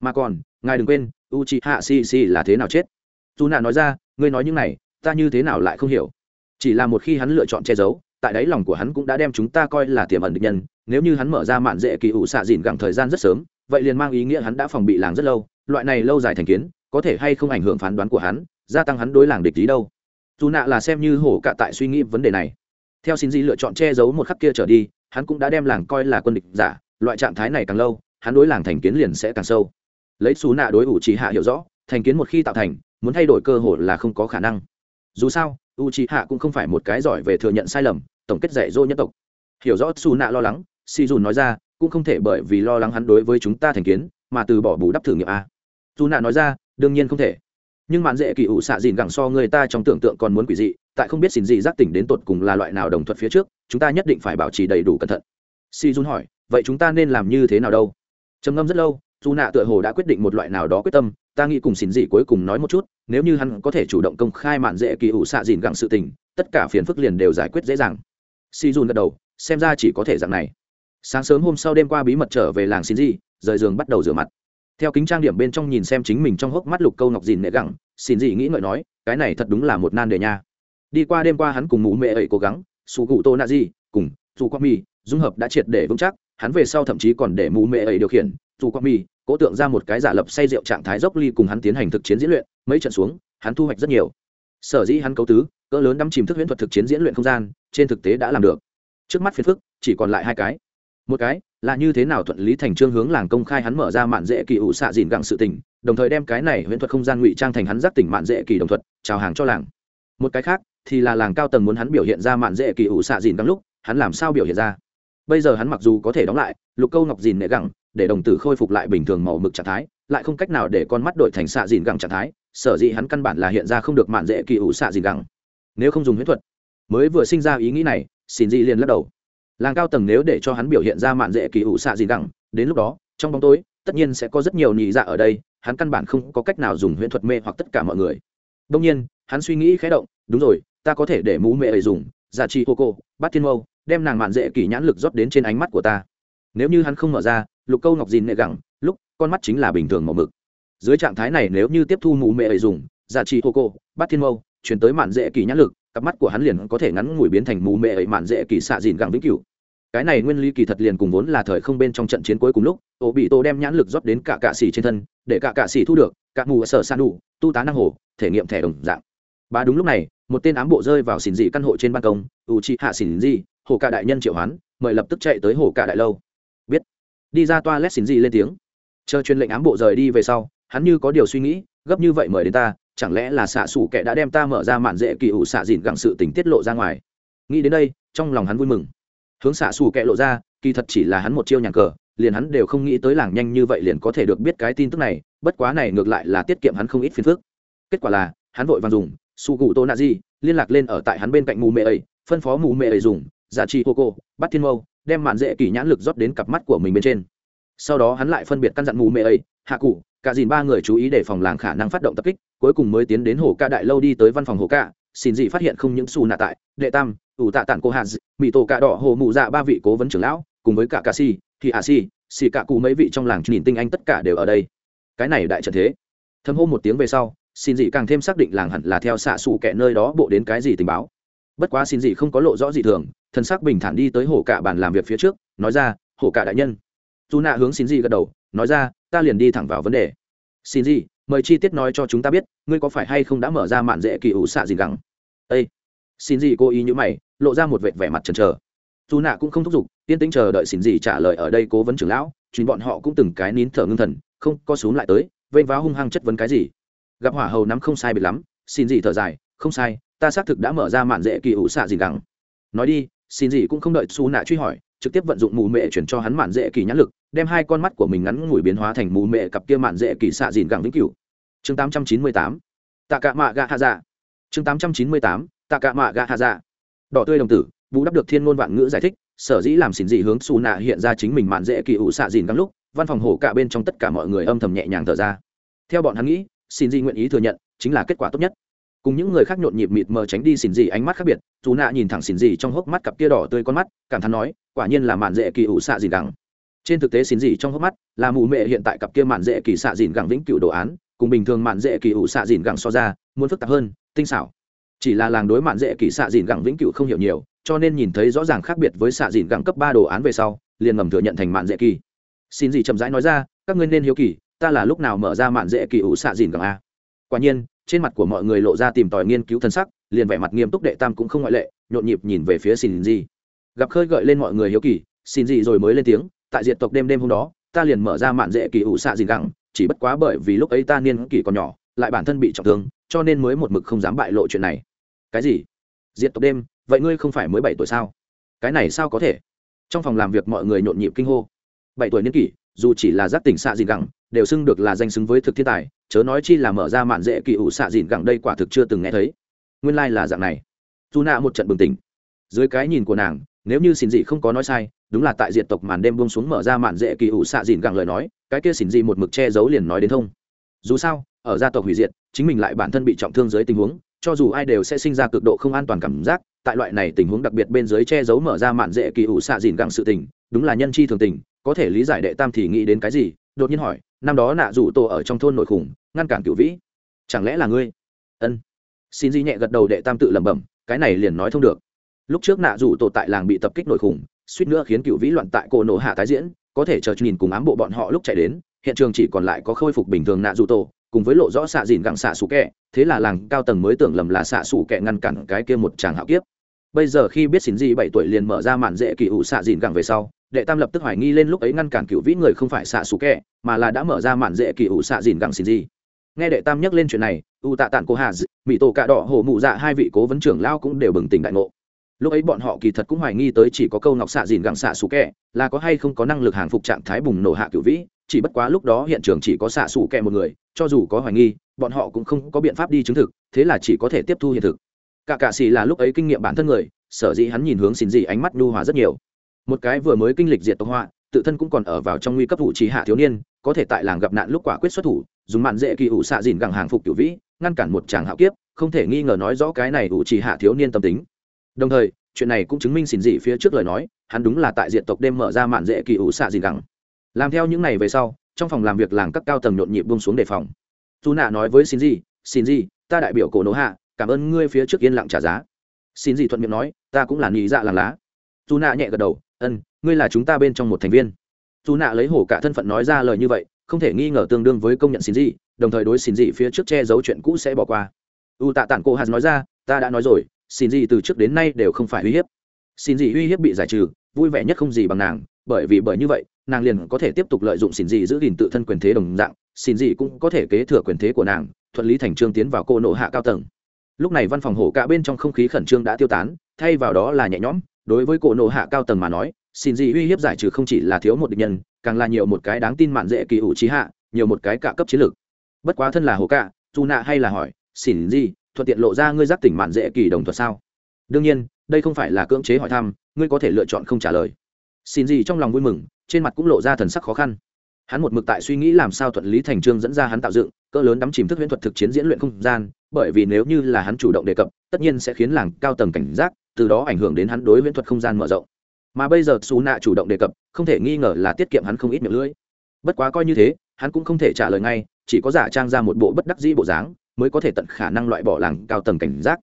Mà còn, ngài đừng quên u trì hạ si si là thế nào chết? Dù nạ nói ra, ngươi nói những này, ta như thế nào lại không hiểu? Chỉ là một khi hắn lựa chọn che giấu tại đáy lòng của hắn cũng đã đem chúng ta coi là tiềm ẩn địch nhân, nếu như hắn mở ra mạn dễ kỳ ủ xạ dìn gẳng thời gian rất sớm, vậy liền mang ý nghĩa hắn đã phòng bị làng rất lâu, loại này lâu dài thành kiến, có thể hay không ảnh hưởng phán đoán của hắn, gia tăng hắn đối làng địch lý đâu. Dù nạ là xem như hổ cạ tại suy nghĩ vấn đề này. Theo xin di lựa chọn che giấu một khắc kia trở đi, hắn cũng đã đem làng coi là quân địch giả, loại trạng thái này càng lâu, hắn đối làng thành kiến liền sẽ càng sâu. Lấy xú nạ đối ủ chỉ hạ hiểu rõ, thành kiến một khi tạo thành, muốn thay đổi cơ hội là không có khả năng. Dù sao u c h i hạ cũng không phải một cái giỏi về thừa nhận sai lầm, tổng kết dạy dỗ nhân tộc. Hiểu rõ xù nạ lo lắng si dùn nói ra, cũng không thể bởi vì lo lắng hắn đối với chúng ta thành kiến, mà từ bỏ bù đắp thử nghiệm a. Dù nạ nói ra, đương nhiên không thể. Nhưng mạn dễ kỳ ủ xạ dìn gẳng so người ta trong tưởng tượng còn muốn quỷ dị, tại không biết xin gì giác tỉnh đến tột cùng là loại nào đồng thuận phía trước, chúng ta nhất định phải bảo trì đầy đủ cẩn thận. Si dun hỏi, vậy chúng ta nên làm như thế nào đâu? Trầm ngâm rất lâu dù nạ tựa hồ đã quyết định một loại nào đó quyết tâm ta nghĩ cùng xin gì cuối cùng nói một chút, nếu như hắn có thể chủ động công khai mạn dễ kỳ ủ xạ dìn gặng sự tình, tất cả phiền phức liền đều giải quyết dễ dàng. Si dùn gật đầu, xem ra chỉ có thể dạng này. Sáng sớm hôm sau đêm qua bí mật trở về làng xin gì, rời giường bắt đầu rửa mặt. Theo kính trang điểm bên trong nhìn xem chính mình trong hốc mắt lục câu ngọc dìn nệ gẳng xin gì nghĩ ngợi nói, cái này thật đúng là một nan đề nha. Đi qua đêm qua hắn cùng mụ mẹ ấy cố gắng su cụ tô nạ di, cùng dù quang mi dung hợp đã triệt để vững chắc, hắn về sau thậm chí còn để mụ mẹ ấy điều khiển, dù quang mi cố tượng ra một cái giả lập say rượu trạng thái dốc ly cùng hắn tiến hành thực chiến diễn luyện, mấy trận xuống, hắn thu hoạch rất nhiều. Sở dĩ hắn cấu tứ, cỡ lớn đắm chìm thức huyễn thuật thực chiến diễn luyện không gian, trên thực tế đã làm được. Trước mắt phiền phức, chỉ còn lại hai cái. Một cái, là như thế nào thuận lý thành trương hướng làng công khai hắn mở ra mạn dễ kỳ ủ xạ dìn gặng sự tình, đồng thời đem cái này huyễn thuật không gian ngụy trang thành hắn giác tỉnh mạn dễ kỳ đồng thuật, chào hàng cho làng. Một cái khác, thì là làng cao tầng muốn hắn biểu hiện ra mạn dễ kỳ ủ xạ dìn gặng lúc, hắn làm sao biểu hiện ra? Bây giờ hắn mặc dù có thể đóng lại, lục câu ngọc dìn nệ gặng để đồng tử khôi phục lại bình thường màu mực trạng thái, lại không cách nào để con mắt đổi thành xạ dìn gẳng trạng thái, sở dĩ hắn căn bản là hiện ra không được mạn dễ kỳ ủ xạ dìn gẳng. Nếu không dùng huyết thuật, mới vừa sinh ra ý nghĩ này xin dị liền lắc đầu. Làng cao tầng nếu để cho hắn biểu hiện ra mạn dễ kỳ ủ xạ dìn gẳng, đến lúc đó, trong bóng tối, tất nhiên sẽ có rất nhiều nhị dạ ở đây, hắn căn bản không có cách nào dùng huyễn thuật mê hoặc tất cả mọi người. Đông nhiên, hắn suy nghĩ khé động, đúng rồi, ta có thể để mũ mẹ ấy dùng, giả trị hô cô bắt thiên mâu, đem nàng mạn dễ kỳ nhãn lực rót đến trên ánh mắt của ta nếu như hắn không mở ra, lục câu ngọc dìn nệ gẳng, lúc, con mắt chính là bình thường màu mực. Dưới trạng thái này nếu như tiếp thu mụ mẹ ấy dùng, giả trị hô cô bắt thiên mâu, chuyển tới mạn dễ kỳ nhãn lực, cặp mắt của hắn liền có thể ngắn ngủi biến thành mù mệ ấy mạn dễ kỳ xạ dìn gẳng vĩnh cửu. Cái này nguyên lý kỳ thật liền cùng vốn là thời không bên trong trận chiến cuối cùng lúc ô bị tô đem nhãn lực rót đến cả cạ xỉ trên thân, để cả cạ xỉ thu được, cả mù sở san đủ tu tá năng hồ, thể nghiệm thẻ đồng dạng. Ba đúng lúc này, một tên ám bộ rơi vào xỉn dị căn hộ trên ban công u chi hạ xỉn dị, hồ cả đại nhân triệu hoán, mời lập tức chạy tới hồ cả đại lâu đi ra toa lét xin gì lên tiếng. Chờ truyền lệnh ám bộ rời đi về sau, hắn như có điều suy nghĩ, gấp như vậy mời đến ta, chẳng lẽ là xạ xủ kẻ đã đem ta mở ra mạn dễ kỳ ủ xạ dịn gặng sự tình tiết lộ ra ngoài. Nghĩ đến đây, trong lòng hắn vui mừng. Hướng xạ xù kẻ lộ ra, kỳ thật chỉ là hắn một chiêu nhàn cờ, liền hắn đều không nghĩ tới làng nhanh như vậy liền có thể được biết cái tin tức này, bất quá này ngược lại là tiết kiệm hắn không ít phiền phức. Kết quả là, hắn vội vàng dùng su cụ tô nạ di, liên lạc lên ở tại hắn bên cạnh mù mẹ ấy, phân phó mù mẹ ấy dùng, giả trị hô cô, bắt thiên mâu đem mạn dễ kỳ nhãn lực rót đến cặp mắt của mình bên trên. Sau đó hắn lại phân biệt căn dặn mù mẹ ấy, hạ cụ, cả dìn ba người chú ý để phòng làng khả năng phát động tập kích, cuối cùng mới tiến đến hồ ca đại lâu đi tới văn phòng hồ ca. Xin dị phát hiện không những xù nạ tại, đệ tam, ủ tạ tản cô hà mỹ tổ cạ đỏ, hồ mụ dạ ba vị cố vấn trưởng lão, cùng với cả ca si, thì hạ si xì cả cụ mấy vị trong làng nhìn tinh anh tất cả đều ở đây. Cái này đại trận thế. Thâm hô một tiếng về sau, xin dị càng thêm xác định làng hẳn là theo xạ xù kẻ nơi đó bộ đến cái gì tình báo bất quá xin gì không có lộ rõ gì thường thân xác bình thản đi tới hồ cả bàn làm việc phía trước nói ra hồ cả đại nhân. Dù nạ hướng xin gì gật đầu nói ra ta liền đi thẳng vào vấn đề. Xin gì, mời chi tiết nói cho chúng ta biết ngươi có phải hay không đã mở ra mạn dễ kỳ ủ xạ gì gắng ây xin gì cố ý như mày lộ ra một vệt vẻ mặt chần chờ. Dù nạ cũng không thúc giục tiên tĩnh chờ đợi xin gì trả lời ở đây cố vấn trưởng lão chính bọn họ cũng từng cái nín thở ngưng thần không có xuống lại tới vênh váo hung hăng chất vấn cái gì. Gặp hỏa hầu nắm không sai biệt lắm xin gì thở dài không sai ta xác thực đã mở ra mạn dễ kỳ ủ xạ gì gắng. Nói đi, xin gì cũng không đợi xu nạ truy hỏi, trực tiếp vận dụng mù mệ chuyển cho hắn mạn dễ kỳ nhãn lực, đem hai con mắt của mình ngắn ngủi biến hóa thành mù mệ cặp kia mạn dễ kỳ xạ dìn gẳng vĩnh cửu. Chương tám trăm chín mươi tám tạ cạ mạ gạ hạ dạ chương tám trăm chín mươi tám tạ cạ mạ gạ hạ dạ đỏ tươi đồng tử vũ đắp được thiên ngôn vạn ngữ giải thích, sở dĩ làm xin gì hướng xù nạ hiện ra chính mình mạn dễ kỳ ủ xạ dìn gắng lúc, văn phòng hổ cả bên trong tất cả mọi người âm thầm nhẹ nhàng thở ra. Theo bọn hắn nghĩ, xin gì nguyện ý thừa nhận, chính là kết quả tốt nhất cùng những người khác nhộn nhịp mịt mờ tránh đi xỉn dị ánh mắt khác biệt, dù nạ nhìn thẳng xỉn dị trong hốc mắt cặp kia đỏ tươi con mắt, cảm thán nói, quả nhiên là mạn dễ kỳ ủ xạ dìn gẳng. Trên thực tế xỉn dị trong hốc mắt là mù mệ hiện tại cặp kia mạn dễ kỳ xạ dìn gẳng vĩnh cửu đồ án, cùng bình thường mạn dễ kỳ ủ xạ dìn gẳng so ra, muốn phức tạp hơn, tinh xảo. Chỉ là làng đối mạn dễ kỳ xạ dìn gẳng vĩnh cửu không hiểu nhiều, cho nên nhìn thấy rõ ràng khác biệt với xạ dìn gẳng cấp ba đồ án về sau, liền ngầm thừa nhận thành mạn dễ kỳ. Xin gì chậm rãi nói ra, các ngươi nên hiếu kỳ, ta là lúc nào mở ra mạn dễ kỳ ủ xạ dìn gẳng a? Quả nhiên trên mặt của mọi người lộ ra tìm tòi nghiên cứu thân sắc, liền vẻ mặt nghiêm túc đệ tam cũng không ngoại lệ, nhộn nhịp nhìn về phía xin gì gặp khơi gợi lên mọi người hiếu kỳ, xin gì rồi mới lên tiếng, tại diện tộc đêm đêm hôm đó, ta liền mở ra mạn dễ kỳ ủ xạ gì gẳng chỉ bất quá bởi vì lúc ấy ta niên kỷ còn nhỏ, lại bản thân bị trọng thương, cho nên mới một mực không dám bại lộ chuyện này. Cái gì? Diệt tộc đêm? Vậy ngươi không phải mới bảy tuổi sao? Cái này sao có thể? Trong phòng làm việc mọi người nhộn nhịp kinh hô. Bảy tuổi niên kỷ, dù chỉ là giác tỉnh xạ gì gẳng đều xưng được là danh xứng với thực thiên tài, chớ nói chi là mở ra mạn dễ kỳ ủ xạ dìn gẳng đây quả thực chưa từng nghe thấy. Nguyên lai、like、là dạng này. Dù nạ một trận bừng tỉnh. Dưới cái nhìn của nàng, nếu như xin dị không có nói sai, đúng là tại diện tộc màn đêm bông xuống mở ra mạn dễ kỳ ủ xạ dìn gẳng lời nói, cái kia xin dị một mực che giấu liền nói đến thông. Dù sao, ở gia tộc hủy diệt, chính mình lại bản thân bị trọng thương dưới tình huống, cho dù ai đều sẽ sinh ra cực độ không an toàn cảm giác, tại loại này tình huống đặc biệt bên dưới che giấu mở ra mạn dễ kỳ ủ xạ dìn gẳng sự tình, đúng là nhân chi thường tình, có thể lý giải đệ tam thì nghĩ đến cái gì, đột nhiên hỏi năm đó nạ rủ tổ ở trong thôn nội khủng, ngăn cản cựu vĩ. Chẳng lẽ là ngươi? Ân. Xin di nhẹ gật đầu đệ tam tự lẩm bẩm, cái này liền nói thông được. Lúc trước nạ rủ tổ tại làng bị tập kích nội khủng, suýt nữa khiến cựu vĩ loạn tại cổ nổ hạ tái diễn, có thể chờ nhìn cùng ám bộ bọn họ lúc chạy đến, hiện trường chỉ còn lại có khôi phục bình thường nạ rủ tổ, cùng với lộ rõ xạ dìn gặng xạ sủ kẹ, thế là làng cao tầng mới tưởng lầm là xạ sủ kẹ ngăn cản cái kia một chàng hạo kiếp. Bây giờ khi biết xin di bảy tuổi liền mở ra màn dễ kỳ ủ xạ dìn gặng về sau đệ tam lập tức hoài nghi lên lúc ấy ngăn cản cựu vĩ người không phải xạ xù kẹ, mà là đã mở ra màn dễ kỳ ủ xạ dìn gẳng xin gì. nghe đệ tam nhắc lên chuyện này u tạ tản cô hà mỹ tổ cạ đỏ hổ mụ dạ hai vị cố vấn trưởng lao cũng đều bừng tỉnh đại ngộ. Lúc ấy bọn họ kỳ thật cũng hoài nghi tới chỉ có câu ngọc xạ dìn gẳng xạ xù kẹ, là có hay không có năng lực hàng phục trạng thái bùng nổ hạ cựu vĩ, chỉ bất quá lúc đó hiện trường chỉ có xạ xù kẹ một người, cho dù có hoài nghi, bọn họ cũng không có biện pháp đi chứng thực, thế là chỉ có thể tiếp thu hiện thực. Cả cạ xì là lúc ấy kinh nghiệm bản thân người, sở dĩ hắn nhìn hướng xin gì ánh mắt nhu hòa rất nhiều một cái vừa mới kinh lịch diệt tộc họa, tự thân cũng còn ở vào trong nguy cấp vụ trí hạ thiếu niên, có thể tại làng gặp nạn lúc quả quyết xuất thủ, dùng mạn dễ kỳ ủ xạ dìn gẳng hàng phục cửu vĩ, ngăn cản một chàng hạo kiếp, không thể nghi ngờ nói rõ cái này ủ trì hạ thiếu niên tâm tính. Đồng thời, chuyện này cũng chứng minh xin dị phía trước lời nói, hắn đúng là tại diện tộc đêm mở ra mạn dễ kỳ ủ xạ dìn gẳng. Làm theo những này về sau, trong phòng làm việc làng các cao tầng nhộn nhịp buông xuống đề phòng. Dù nạ nói với xin dị xin dị, ta đại biểu cổ nỗ hạ, cảm ơn ngươi phía trước yên lặng trả giá. Xin dị thuận miệng nói, ta cũng là nghĩ dạ làng lá. Dù nạ nhẹ gật đầu ân, ngươi là chúng ta bên trong một thành viên. Dù nạ lấy hổ cả thân phận nói ra lời như vậy, không thể nghi ngờ tương đương với công nhận xin dị, đồng thời đối xin dị phía trước che giấu chuyện cũ sẽ bỏ qua. U tạ tản cô hạt nói ra, ta đã nói rồi, xin dị từ trước đến nay đều không phải uy hiếp. Xin dị uy hiếp bị giải trừ, vui vẻ nhất không gì bằng nàng, bởi vì bởi như vậy, nàng liền có thể tiếp tục lợi dụng xin dị giữ gìn tự thân quyền thế đồng dạng, xin dị cũng có thể kế thừa quyền thế của nàng, thuận lý thành trương tiến vào cô nộ hạ cao tầng. Lúc này văn phòng hổ cả bên trong không khí khẩn trương đã tiêu tán, thay vào đó là nhẹ nhõm đối với cổ nộ hạ cao tầng mà nói xin gì uy hiếp giải trừ không chỉ là thiếu một địch nhân càng là nhiều một cái đáng tin mạn dễ kỳ ủ trí hạ nhiều một cái cả cấp chiến lược. Bất quá thân là hồ cạ, dù nạ hay là hỏi xin gì thuận tiện lộ ra ngươi giác tỉnh mạn dễ kỳ đồng thuật sao? Đương nhiên đây không phải là cưỡng chế hỏi thăm ngươi có thể lựa chọn không trả lời. Xin gì trong lòng vui mừng trên mặt cũng lộ ra thần sắc khó khăn. Hắn một mực tại suy nghĩ làm sao thuận lý thành trương dẫn ra hắn tạo dựng cỡ lớn đắm chìm thức huyễn thuật thực chiến diễn luyện không gian bởi vì nếu như là hắn chủ động đề cập tất nhiên sẽ khiến làng cao tầng cảnh giác từ đó ảnh hưởng đến hắn đối viễn thuật không gian mở rộng. Mà bây giờ xù nạ chủ động đề cập, không thể nghi ngờ là tiết kiệm hắn không ít miệng lưỡi. Bất quá coi như thế, hắn cũng không thể trả lời ngay, chỉ có giả trang ra một bộ bất đắc dĩ bộ dáng, mới có thể tận khả năng loại bỏ làng cao tầng cảnh giác.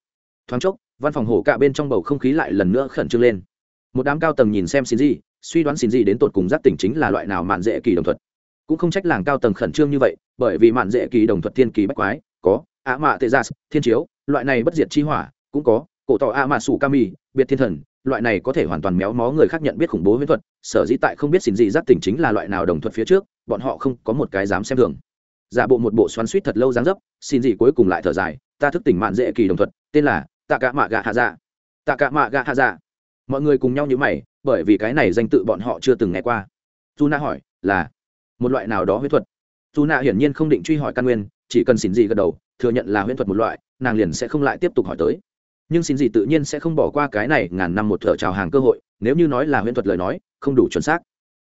Thoáng chốc, văn phòng hổ cả bên trong bầu không khí lại lần nữa khẩn trương lên. Một đám cao tầng nhìn xem xin gì suy đoán xin gì đến tột cùng giác tỉnh chính là loại nào mạn dễ kỳ đồng thuật. Cũng không trách làng cao tầng khẩn trương như vậy, bởi vì mạn dễ kỳ đồng thuật thiên kỳ bách quái, có ạ mạ tê gia, thiên chiếu, loại này bất diệt chi hỏa, cũng có cổ tỏ a mạ sủ kami biệt thiên thần, loại này có thể hoàn toàn méo mó người khác nhận biết khủng bố huyễn thuật, sở dĩ tại không biết xin gì giác tỉnh chính là loại nào đồng thuật phía trước, bọn họ không có một cái dám xem thường. Giả bộ một bộ xoắn suýt thật lâu dáng dấp xin gì cuối cùng lại thở dài, ta thức tỉnh mạn dễ kỳ đồng thuật, tên là tạ cả mạ gạ hạ dạ. Tạ cả mạ gạ hạ dạ. Mọi người cùng nhau nhớ mày, bởi vì cái này danh tự bọn họ chưa từng nghe qua. Dù na hỏi, là một loại nào đó huyễn thuật? Dù na hiển nhiên không định truy hỏi căn nguyên, chỉ cần xin gì gật đầu, thừa nhận là huyễn thuật một loại, nàng liền sẽ không lại tiếp tục hỏi tới nhưng xin gì tự nhiên sẽ không bỏ qua cái này ngàn năm một thợ chào hàng cơ hội, nếu như nói là huyễn thuật lời nói, không đủ chuẩn xác.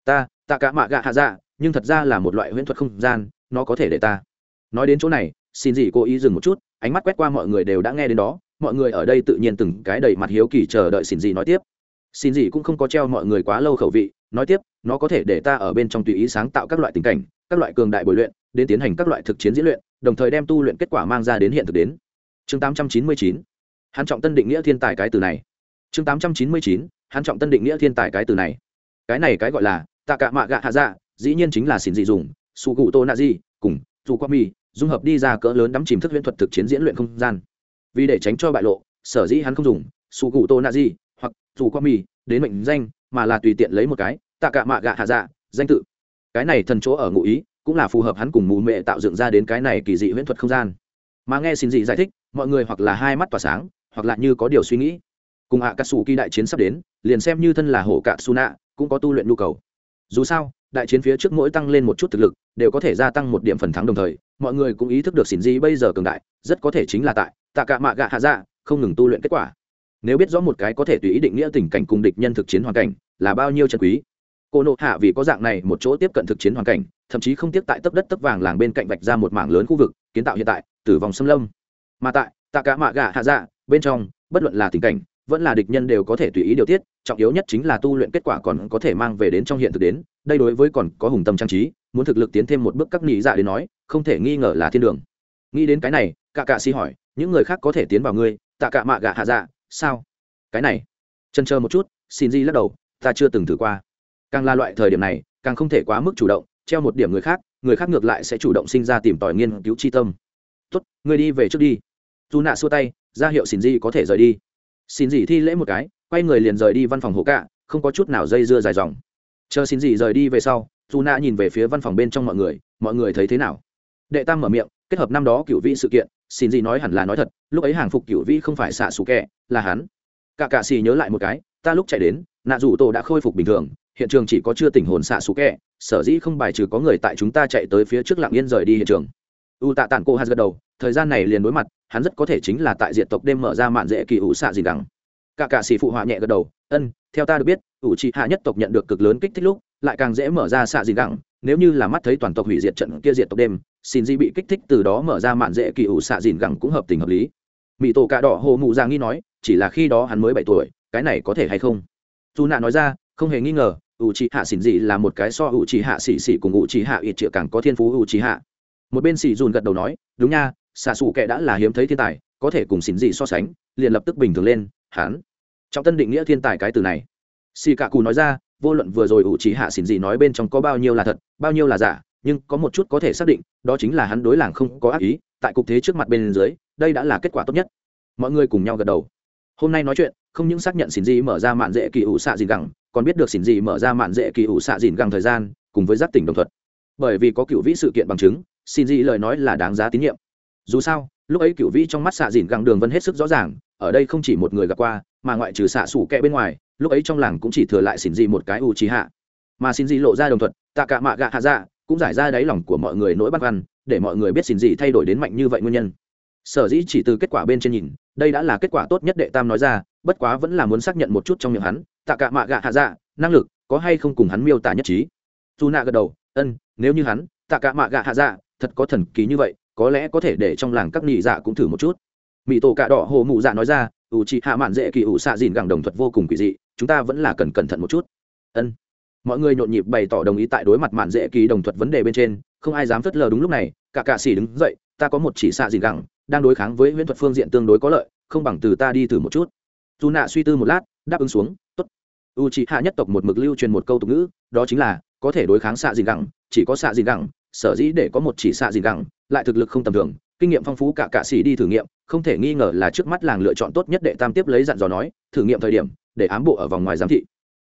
Ta tạ cả mạ gạ hạ dạ nhưng thật ra là một loại huyễn thuật không gian, nó có thể để ta. Nói đến chỗ này, xin gì cố ý dừng một chút, ánh mắt quét qua mọi người đều đã nghe đến đó, mọi người ở đây tự nhiên từng cái đầy mặt hiếu kỳ chờ đợi xin gì nói tiếp. Xin gì cũng không có treo mọi người quá lâu khẩu vị, nói tiếp, nó có thể để ta ở bên trong tùy ý sáng tạo các loại tình cảnh, các loại cường đại bồi luyện, đến tiến hành các loại thực chiến diễn luyện, đồng thời đem tu luyện kết quả mang ra đến hiện thực đến. Chương 899 hắn trọng tân định nghĩa thiên tài cái từ này. Chương 899 hắn trọng tân định nghĩa thiên tài cái từ này. Cái này cái gọi là tạ cả mạ gạ hạ dạ dĩ nhiên chính là xin dị dùng su cụ tô nạ di cùng dù qua mi dung hợp đi ra cỡ lớn đắm chìm thức viễn thuật thực chiến diễn luyện không gian. Vì để tránh cho bại lộ, sở dĩ hắn không dùng su cụ tô nạ di hoặc dù qua mi đến mệnh danh, mà là tùy tiện lấy một cái tạ cả mạ gạ hạ dạ danh tự. Cái này thần chỗ ở ngụ ý cũng là phù hợp hắn cùng mù mệ tạo dựng ra đến cái này kỳ dị huyễn thuật không gian. Mà nghe xin dị giải thích, mọi người hoặc là hai mắt tỏa sáng hoặc là như có điều suy nghĩ. Cùng hạ cắt xù kỳ đại chiến sắp đến, liền xem như thân là hổ cạ su nạ cũng có tu luyện nhu cầu. Dù sao, đại chiến phía trước mỗi tăng lên một chút thực lực, đều có thể gia tăng một điểm phần thắng đồng thời, mọi người cũng ý thức được xỉn di bây giờ cường đại, rất có thể chính là tại tạ cạ mạ gạ hạ dạ không ngừng tu luyện kết quả. Nếu biết rõ một cái có thể tùy ý định nghĩa tình cảnh cùng địch nhân thực chiến hoàn cảnh, là bao nhiêu chân quý. Cô nộ hạ vì có dạng này một chỗ tiếp cận thực chiến hoàn cảnh, thậm chí không tiếp tại tấp đất tấp vàng làng bên cạnh vạch ra một mảng lớn khu vực, kiến tạo hiện tại, tử vong xâm lâm. Mà tại tạ cả mạ gạ hạ dạ bên trong, bất luận là tình cảnh, vẫn là địch nhân đều có thể tùy ý điều tiết, trọng yếu nhất chính là tu luyện kết quả còn có thể mang về đến trong hiện thực đến, đây đối với còn có hùng tâm trang trí, muốn thực lực tiến thêm một bước các nhị dạ đến nói, không thể nghi ngờ là thiên đường. Nghĩ đến cái này cả cạ si hỏi, những người khác có thể tiến vào ngươi, tạ cạ mạ gạ hạ dạ sao? Cái này, chân chờ một chút, xin di lắc đầu, ta chưa từng thử qua. Càng là loại thời điểm này, càng không thể quá mức chủ động, treo một điểm người khác người khác ngược lại sẽ chủ động sinh ra tìm tòi nghiên cứu chi tâm. Tốt người đi về trước đi. Dù nạ xua tay ra hiệu xin gì có thể rời đi. Xin gì thi lễ một cái, quay người liền rời đi văn phòng hổ cạ, không có chút nào dây dưa dài dòng. Chờ xin gì rời đi về sau dù nạ nhìn về phía văn phòng bên trong mọi người mọi người thấy thế nào? Đệ tam mở miệng, kết hợp năm đó cựu vĩ sự kiện, xin gì nói hẳn là nói thật, lúc ấy hàng phục cựu vĩ không phải xạ xù kẹ là hắn. Cả cạ xì nhớ lại một cái, ta lúc chạy đến, nạ rủ tổ đã khôi phục bình thường, hiện trường chỉ có chưa tỉnh hồn xạ xù kẹ sở dĩ không bài trừ có người tại chúng ta chạy tới phía trước lạng yên rời đi hiện trường u tạ tản cô hạt gật đầu, thời gian này liền đối mặt, hắn rất có thể chính là tại diện tộc đêm mở ra mạn dễ kỳ ủ xạ gì đằng. Cả cạ sĩ phụ họa nhẹ gật đầu, ân, theo ta được biết, ủ trị hạ nhất tộc nhận được cực lớn kích thích lúc, lại càng dễ mở ra xạ gì đằng. Nếu như là mắt thấy toàn tộc hủy diệt trận kia diệt tộc đêm, xin di bị kích thích từ đó mở ra mạn dễ kỳ ủ xạ dìn gẳng cũng hợp tình hợp lý. Mỹ tổ cạ đỏ hồ mụ giang nghi nói, chỉ là khi đó hắn mới bảy tuổi, cái này có thể hay không? Dù nạ nói ra, không hề nghi ngờ, ủ trì hạ xỉn dị là một cái so ủ trì hạ xỉ xỉ cùng ủ trì hạ ít triệu càng có thiên phú ủ trì hạ một bên xì dùn gật đầu nói, đúng nha, xạ xù kệ đã là hiếm thấy thiên tài, có thể cùng xỉn dị so sánh, liền lập tức bình thường lên, hán. Trọng tân định nghĩa thiên tài cái từ này. Xì cạ cù nói ra, vô luận vừa rồi ủ trí hạ xỉn dị nói bên trong có bao nhiêu là thật, bao nhiêu là giả, nhưng có một chút có thể xác định, đó chính là hắn đối làng không có ác ý, tại cục thế trước mặt bên dưới, đây đã là kết quả tốt nhất. Mọi người cùng nhau gật đầu. Hôm nay nói chuyện, không những xác nhận xỉn dị mở ra mạn dễ kỳ ủ xạ dìn gẳng, còn biết được xỉn dị mở ra mạn dễ kỳ ủ xạ dìn gẳng thời gian, cùng với giác tỉnh đồng thuận bởi vì có cựu vĩ sự kiện bằng chứng, xin dị lời nói là đáng giá tín nhiệm. Dù sao, lúc ấy cựu vĩ trong mắt xạ dìn găng đường vân hết sức rõ ràng, ở đây không chỉ một người gặp qua, mà ngoại trừ xạ sủ kẹ bên ngoài, lúc ấy trong làng cũng chỉ thừa lại xỉn dị một cái u trí hạ. Mà xin dị lộ ra đồng thuận, tạ cả mạ gạ hạ dạ cũng giải ra đáy lòng của mọi người nỗi băn khoăn, để mọi người biết xin dị thay đổi đến mạnh như vậy nguyên nhân. Sở dĩ chỉ từ kết quả bên trên nhìn, đây đã là kết quả tốt nhất đệ tam nói ra, bất quá vẫn là muốn xác nhận một chút trong miệng hắn, tạ cả mạ gạ hạ dạ năng lực có hay không cùng hắn miêu tả nhất trí. Dù nạ gật đầu ân, nếu như hắn, tạ cả mạ gạ hạ dạ thật có thần kỳ như vậy, có lẽ có thể để trong làng các nhị dạ cũng thử một chút. Mỹ tổ cạ đỏ hồ mụ dạ nói ra, ủ trị hạ mạn dễ kỳ ủ xạ dìn gẳng đồng thuật vô cùng quỷ dị, chúng ta vẫn là cần cẩn thận một chút. Ân. Mọi người nhộn nhịp bày tỏ đồng ý tại đối mặt mạn dễ kỳ đồng thuật vấn đề bên trên, không ai dám phớt lờ đúng lúc này, cả cạ xỉ đứng dậy, ta có một chỉ xạ dìn gẳng, đang đối kháng với huyễn thuật phương diện tương đối có lợi, không bằng từ ta đi thử một chút. Dù nạ suy tư một lát, đáp ứng xuống tốt u trị hạ nhất tộc một mực lưu truyền một câu tục ngữ đó chính là có thể đối kháng xạ dìn gẳng chỉ có xạ dìn gẳng sở dĩ để có một chỉ xạ dìn gẳng lại thực lực không tầm thường kinh nghiệm phong phú cả cạ xỉ đi thử nghiệm không thể nghi ngờ là trước mắt làng lựa chọn tốt nhất để tam tiếp lấy dặn dò nói thử nghiệm thời điểm để ám bộ ở vòng ngoài giám thị.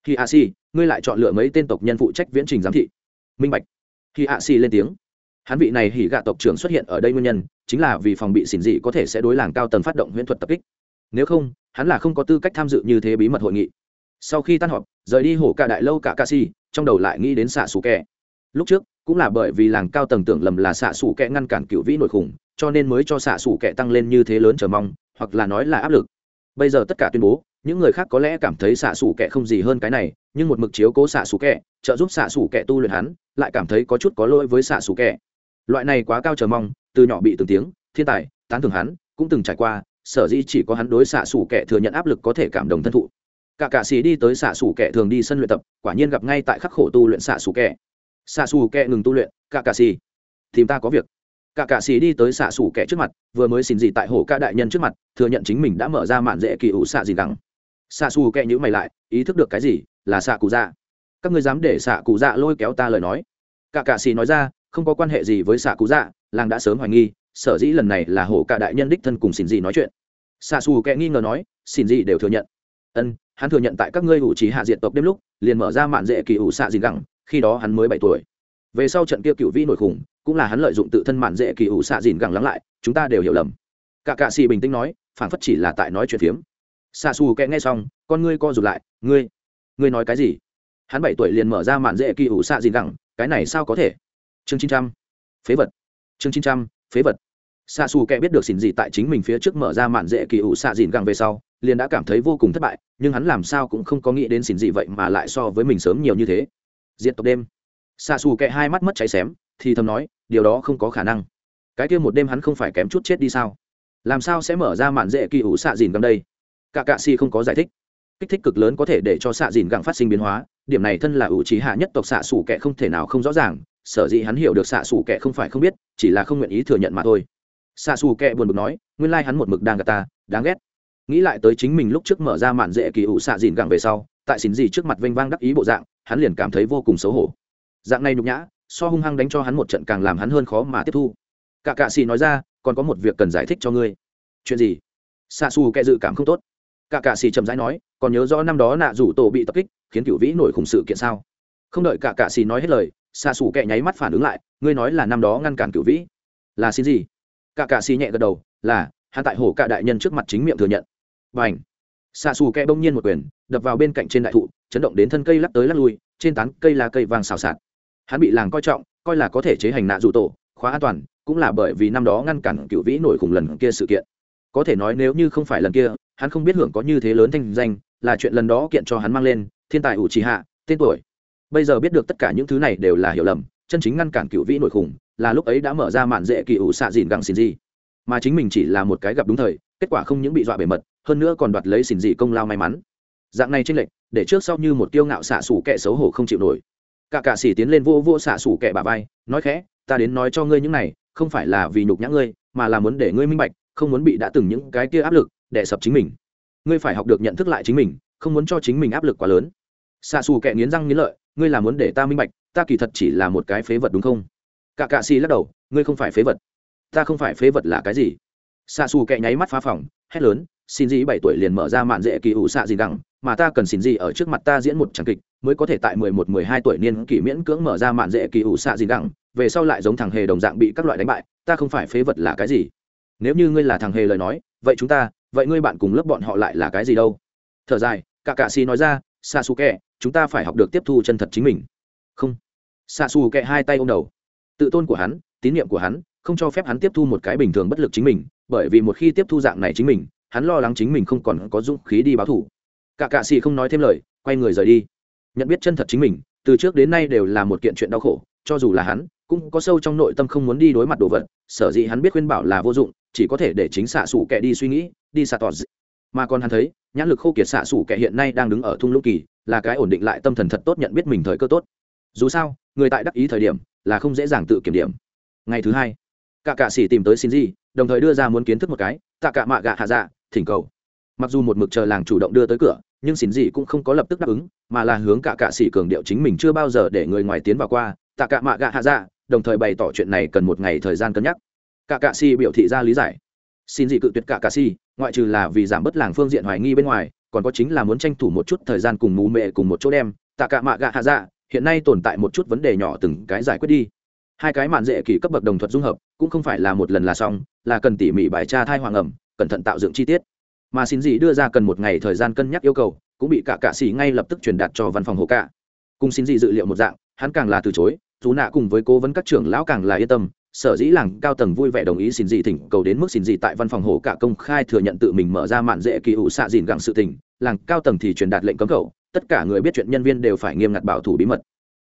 Khi a xỉ, ngươi lại chọn lựa mấy tên tộc nhân phụ trách viễn trình giám thị. Minh bạch. Khi a xỉ lên tiếng hắn vị này hỉ gạ tộc trưởng xuất hiện ở đây nguyên nhân chính là vì phòng bị xỉn dị có thể sẽ đối làng cao tầng phát động huyễn thuật tập kích. Nếu không hắn là không có tư cách tham dự như thế bí mật hội nghị sau khi tan họp, rời đi hổ cả đại lâu cả ca si, trong đầu lại nghĩ đến xạ xù kẹ. Lúc trước, cũng là bởi vì làng cao tầng tưởng lầm là xạ xù kẹ ngăn cản cựu vĩ nội khủng, cho nên mới cho xạ xù kẹ tăng lên như thế lớn chờ mong, hoặc là nói là áp lực. Bây giờ tất cả tuyên bố, những người khác có lẽ cảm thấy xạ xù kẹ không gì hơn cái này, nhưng một mực chiếu cố xạ xù kẹ, trợ giúp xạ xù kẹ tu luyện hắn, lại cảm thấy có chút có lỗi với xạ xù kẹ. Loại này quá cao chờ mong, từ nhỏ bị từng tiếng, thiên tài, tán thưởng hắn, cũng từng trải qua, sở dĩ chỉ có hắn đối xạ xù kẻ thừa nhận áp lực có thể cảm động thân thụ cả cạ sĩ đi tới xạ xù kẻ thường đi sân luyện tập, quả nhiên gặp ngay tại khắc khổ tu luyện xạ xù kẻ. Xạ xù kẻ ngừng tu luyện, cả cạ sĩ tìm ta có việc. Cả cạ sĩ đi tới xạ xù kẻ trước mặt, vừa mới xin gì tại hồ ca đại nhân trước mặt, thừa nhận chính mình đã mở ra mạn dễ kỳ ủ xạ gì đắng xạ xù kẻ nhữ mày lại, ý thức được cái gì? Là xạ cụ dạ. Các ngươi dám để xạ cụ dạ lôi kéo ta lời nói. Cả cạ sĩ nói ra, không có quan hệ gì với xạ cụ dạ làng đã sớm hoài nghi, sở dĩ lần này là hổ cả đại nhân đích thân cùng xin gì nói chuyện. Xạ xù kệ nghi ngờ nói, xin gì đều thừa nhận. Ân hắn thừa nhận tại các ngươi ủ trí hạ diện tộc đêm lúc, liền mở ra mạn dễ kỳ ủ xạ dìn gẳng, khi đó hắn mới bảy tuổi. Về sau trận kia cựu vĩ nổi khủng, cũng là hắn lợi dụng tự thân mạn dễ kỳ ủ xạ dìn gẳng lắng lại, chúng ta đều hiểu lầm. Cả cạ xì bình tĩnh nói phản phất chỉ là tại nói chuyện phiếm. Xạ xù kệ nghe xong, con ngươi co rụt lại, ngươi ngươi nói cái gì? Hắn bảy tuổi liền mở ra mạn dễ kỳ ủ xạ dìn gẳng, cái này sao có thể? Chương chín trăm, phế vật. Chương chín trăm, phế vật. Xa xù kẻ biết được xỉn gì tại chính mình phía trước mở ra mạn dễ kỳ ủ xạ dìn găng về sau liền đã cảm thấy vô cùng thất bại, nhưng hắn làm sao cũng không có nghĩ đến xỉn gì vậy mà lại so với mình sớm nhiều như thế. Diện tộc đêm. Xa xù kệ hai mắt mất cháy xém, thì thầm nói, điều đó không có khả năng. Cái kia một đêm hắn không phải kém chút chết đi sao? Làm sao sẽ mở ra mạn dễ kỳ ủ xạ dìn gần đây? Cả cạ si không có giải thích. Kích thích cực lớn có thể để cho xạ dìn gặng phát sinh biến hóa, điểm này thân là ủ trí hạ nhất tộc xạ xù kệ không thể nào không rõ ràng, sở dĩ hắn hiểu được xạ xù kệ không phải không biết, chỉ là không nguyện ý thừa nhận mà thôi. Xạ xù kệ buồn bực nói, nguyên lai hắn một mực đang gạt ta, đáng ghét nghĩ lại tới chính mình lúc trước mở ra mạn dễ kỳ ủ xạ dìn gẳng về sau, tại xin gì trước mặt vênh vang đắc ý bộ dạng, hắn liền cảm thấy vô cùng xấu hổ. Dạng này nhục nhã, so hung hăng đánh cho hắn một trận càng làm hắn hơn khó mà tiếp thu. Cả cạ xì nói ra, còn có một việc cần giải thích cho ngươi. Chuyện gì? Xạ xù kệ dự cảm không tốt. Cả cạ xì chậm rãi nói, còn nhớ rõ năm đó nạ rủ tổ bị tập kích, khiến cựu vĩ nổi khủng sự kiện sao? Không đợi cả cạ xì nói hết lời, xạ xù kệ nháy mắt phản ứng lại, ngươi nói là năm đó ngăn cản cựu vĩ. Là xin gì? Cả cạ xì nhẹ gật đầu, là hạ tại hổ cả đại nhân trước mặt chính miệng thừa nhận và ảnh. Xạ xù kẹ bỗng nhiên một quyền, đập vào bên cạnh trên đại thụ, chấn động đến thân cây lắc tới lắc lui, trên tán cây là cây vàng xào xạc. Hắn bị làng coi trọng, coi là có thể chế hành nạ dù tổ, khóa an toàn, cũng là bởi vì năm đó ngăn cản cựu vĩ nổi khủng lần kia sự kiện. Có thể nói nếu như không phải lần kia, hắn không biết hưởng có như thế lớn thanh danh, là chuyện lần đó kiện cho hắn mang lên, thiên tài ủ trì hạ, tên tuổi. Bây giờ biết được tất cả những thứ này đều là hiểu lầm, chân chính ngăn cản cựu vĩ nổi khủng, là lúc ấy đã mở ra mạn dễ kỳ ủ xạ dìn gặng xin gì. Mà chính mình chỉ là một cái gặp đúng thời kết quả không những bị dọa bề mật, hơn nữa còn đoạt lấy xỉn gì công lao may mắn. Dạng này tranh lệch, để trước sau như một tiêu ngạo xạ xủ kẻ xấu hổ không chịu nổi. Cả cả xỉ tiến lên vô vô xạ xủ kẻ bà vai, nói khẽ, ta đến nói cho ngươi những này, không phải là vì nhục nhã ngươi, mà là muốn để ngươi minh bạch, không muốn bị đã từng những cái kia áp lực để sập chính mình. Ngươi phải học được nhận thức lại chính mình, không muốn cho chính mình áp lực quá lớn. Xạ xù kẻ nghiến răng nghiến lợi, ngươi là muốn để ta minh bạch, ta kỳ thật chỉ là một cái phế vật đúng không? Cả cạ xì lắc đầu, ngươi không phải phế vật. Ta không phải phế vật là cái gì? Xạ xù kệ nháy mắt phá phòng hét lớn xin gì bảy tuổi liền mở ra mạn dễ kỳ ủ xạ gì đằng mà ta cần xin gì ở trước mặt ta diễn một tràng kịch mới có thể tại mười một mười hai tuổi niên kỷ miễn cưỡng mở ra mạn dễ kỳ ủ xạ gì đằng về sau lại giống thằng hề đồng dạng bị các loại đánh bại ta không phải phế vật là cái gì? Nếu như ngươi là thằng hề lời nói vậy chúng ta vậy ngươi bạn cùng lớp bọn họ lại là cái gì đâu? Thở dài cả cạ xì nói ra xa xù kệ, chúng ta phải học được tiếp thu chân thật chính mình. Không. Xa xù kệ hai tay ô m đầu. Tự tôn của hắn tín nhiệm của hắn không cho phép hắn tiếp thu một cái bình thường bất lực chính mình bởi vì một khi tiếp thu dạng này chính mình, hắn lo lắng chính mình không còn có dũng khí đi báo thủ. Cả cạ xì không nói thêm lời, quay người rời đi. Nhận biết chân thật chính mình, từ trước đến nay đều là một kiện chuyện đau khổ, cho dù là hắn, cũng có sâu trong nội tâm không muốn đi đối mặt đồ vật, sở dĩ hắn biết khuyên bảo là vô dụng, chỉ có thể để chính xạ xủ kẻ đi suy nghĩ, đi xạ tọt mà còn hắn thấy, nhãn lực khô kiệt xạ xủ kẻ hiện nay đang đứng ở thung lũng kỳ, là cái ổn định lại tâm thần thật tốt nhận biết mình thời cơ tốt. Dù sao, người tại đắc ý thời điểm là không dễ dàng tự kiểm điểm. Ngày thứ hai cả cạ sĩ tìm tới xin gì đồng thời đưa ra muốn kiến thức một cái, tạ cả mạ gạ hạ dạ thỉnh cầu. Mặc dù một mực chờ làng chủ động đưa tới cửa, nhưng xin gì cũng không có lập tức đáp ứng, mà là hướng cả cạ sĩ cường điệu chính mình chưa bao giờ để người ngoài tiến vào qua, tạ cả mạ gạ hạ dạ đồng thời bày tỏ chuyện này cần một ngày thời gian cân nhắc. Cả cạ sĩ biểu thị ra lý giải. Xin gì cự tuyệt cả cạ sĩ, ngoại trừ là vì giảm bớt làng phương diện hoài nghi bên ngoài, còn có chính là muốn tranh thủ một chút thời gian cùng mù mẹ cùng một chỗ đem, tạ cả mạ gạ hạ dạ hiện nay tồn tại một chút vấn đề nhỏ từng cái giải quyết đi hai cái mạn dễ kỳ cấp bậc đồng thuật dung hợp, cũng không phải là một lần là xong, là cần tỉ mỉ bài tra thai hoàng ẩm, cẩn thận tạo dựng chi tiết. Mà xin gì đưa ra cần một ngày thời gian cân nhắc yêu cầu, cũng bị cả cạ xỉ ngay lập tức truyền đạt cho văn phòng hồ cạ. Cùng xin gì dự liệu một dạng, hắn càng là từ chối chú nạ cùng với cố vấn các trưởng lão càng là yên tâm, sở dĩ làng cao tầng vui vẻ đồng ý xin gì thỉnh cầu đến mức xin gì tại văn phòng hồ cả công khai thừa nhận tự mình mở ra mạn dễ kỳ ủ xạ dìn gặng sự tình, làng cao tầng thì truyền đạt lệnh cấm khẩu tất cả người biết chuyện nhân viên đều phải nghiêm ngặt bảo thủ bí mật.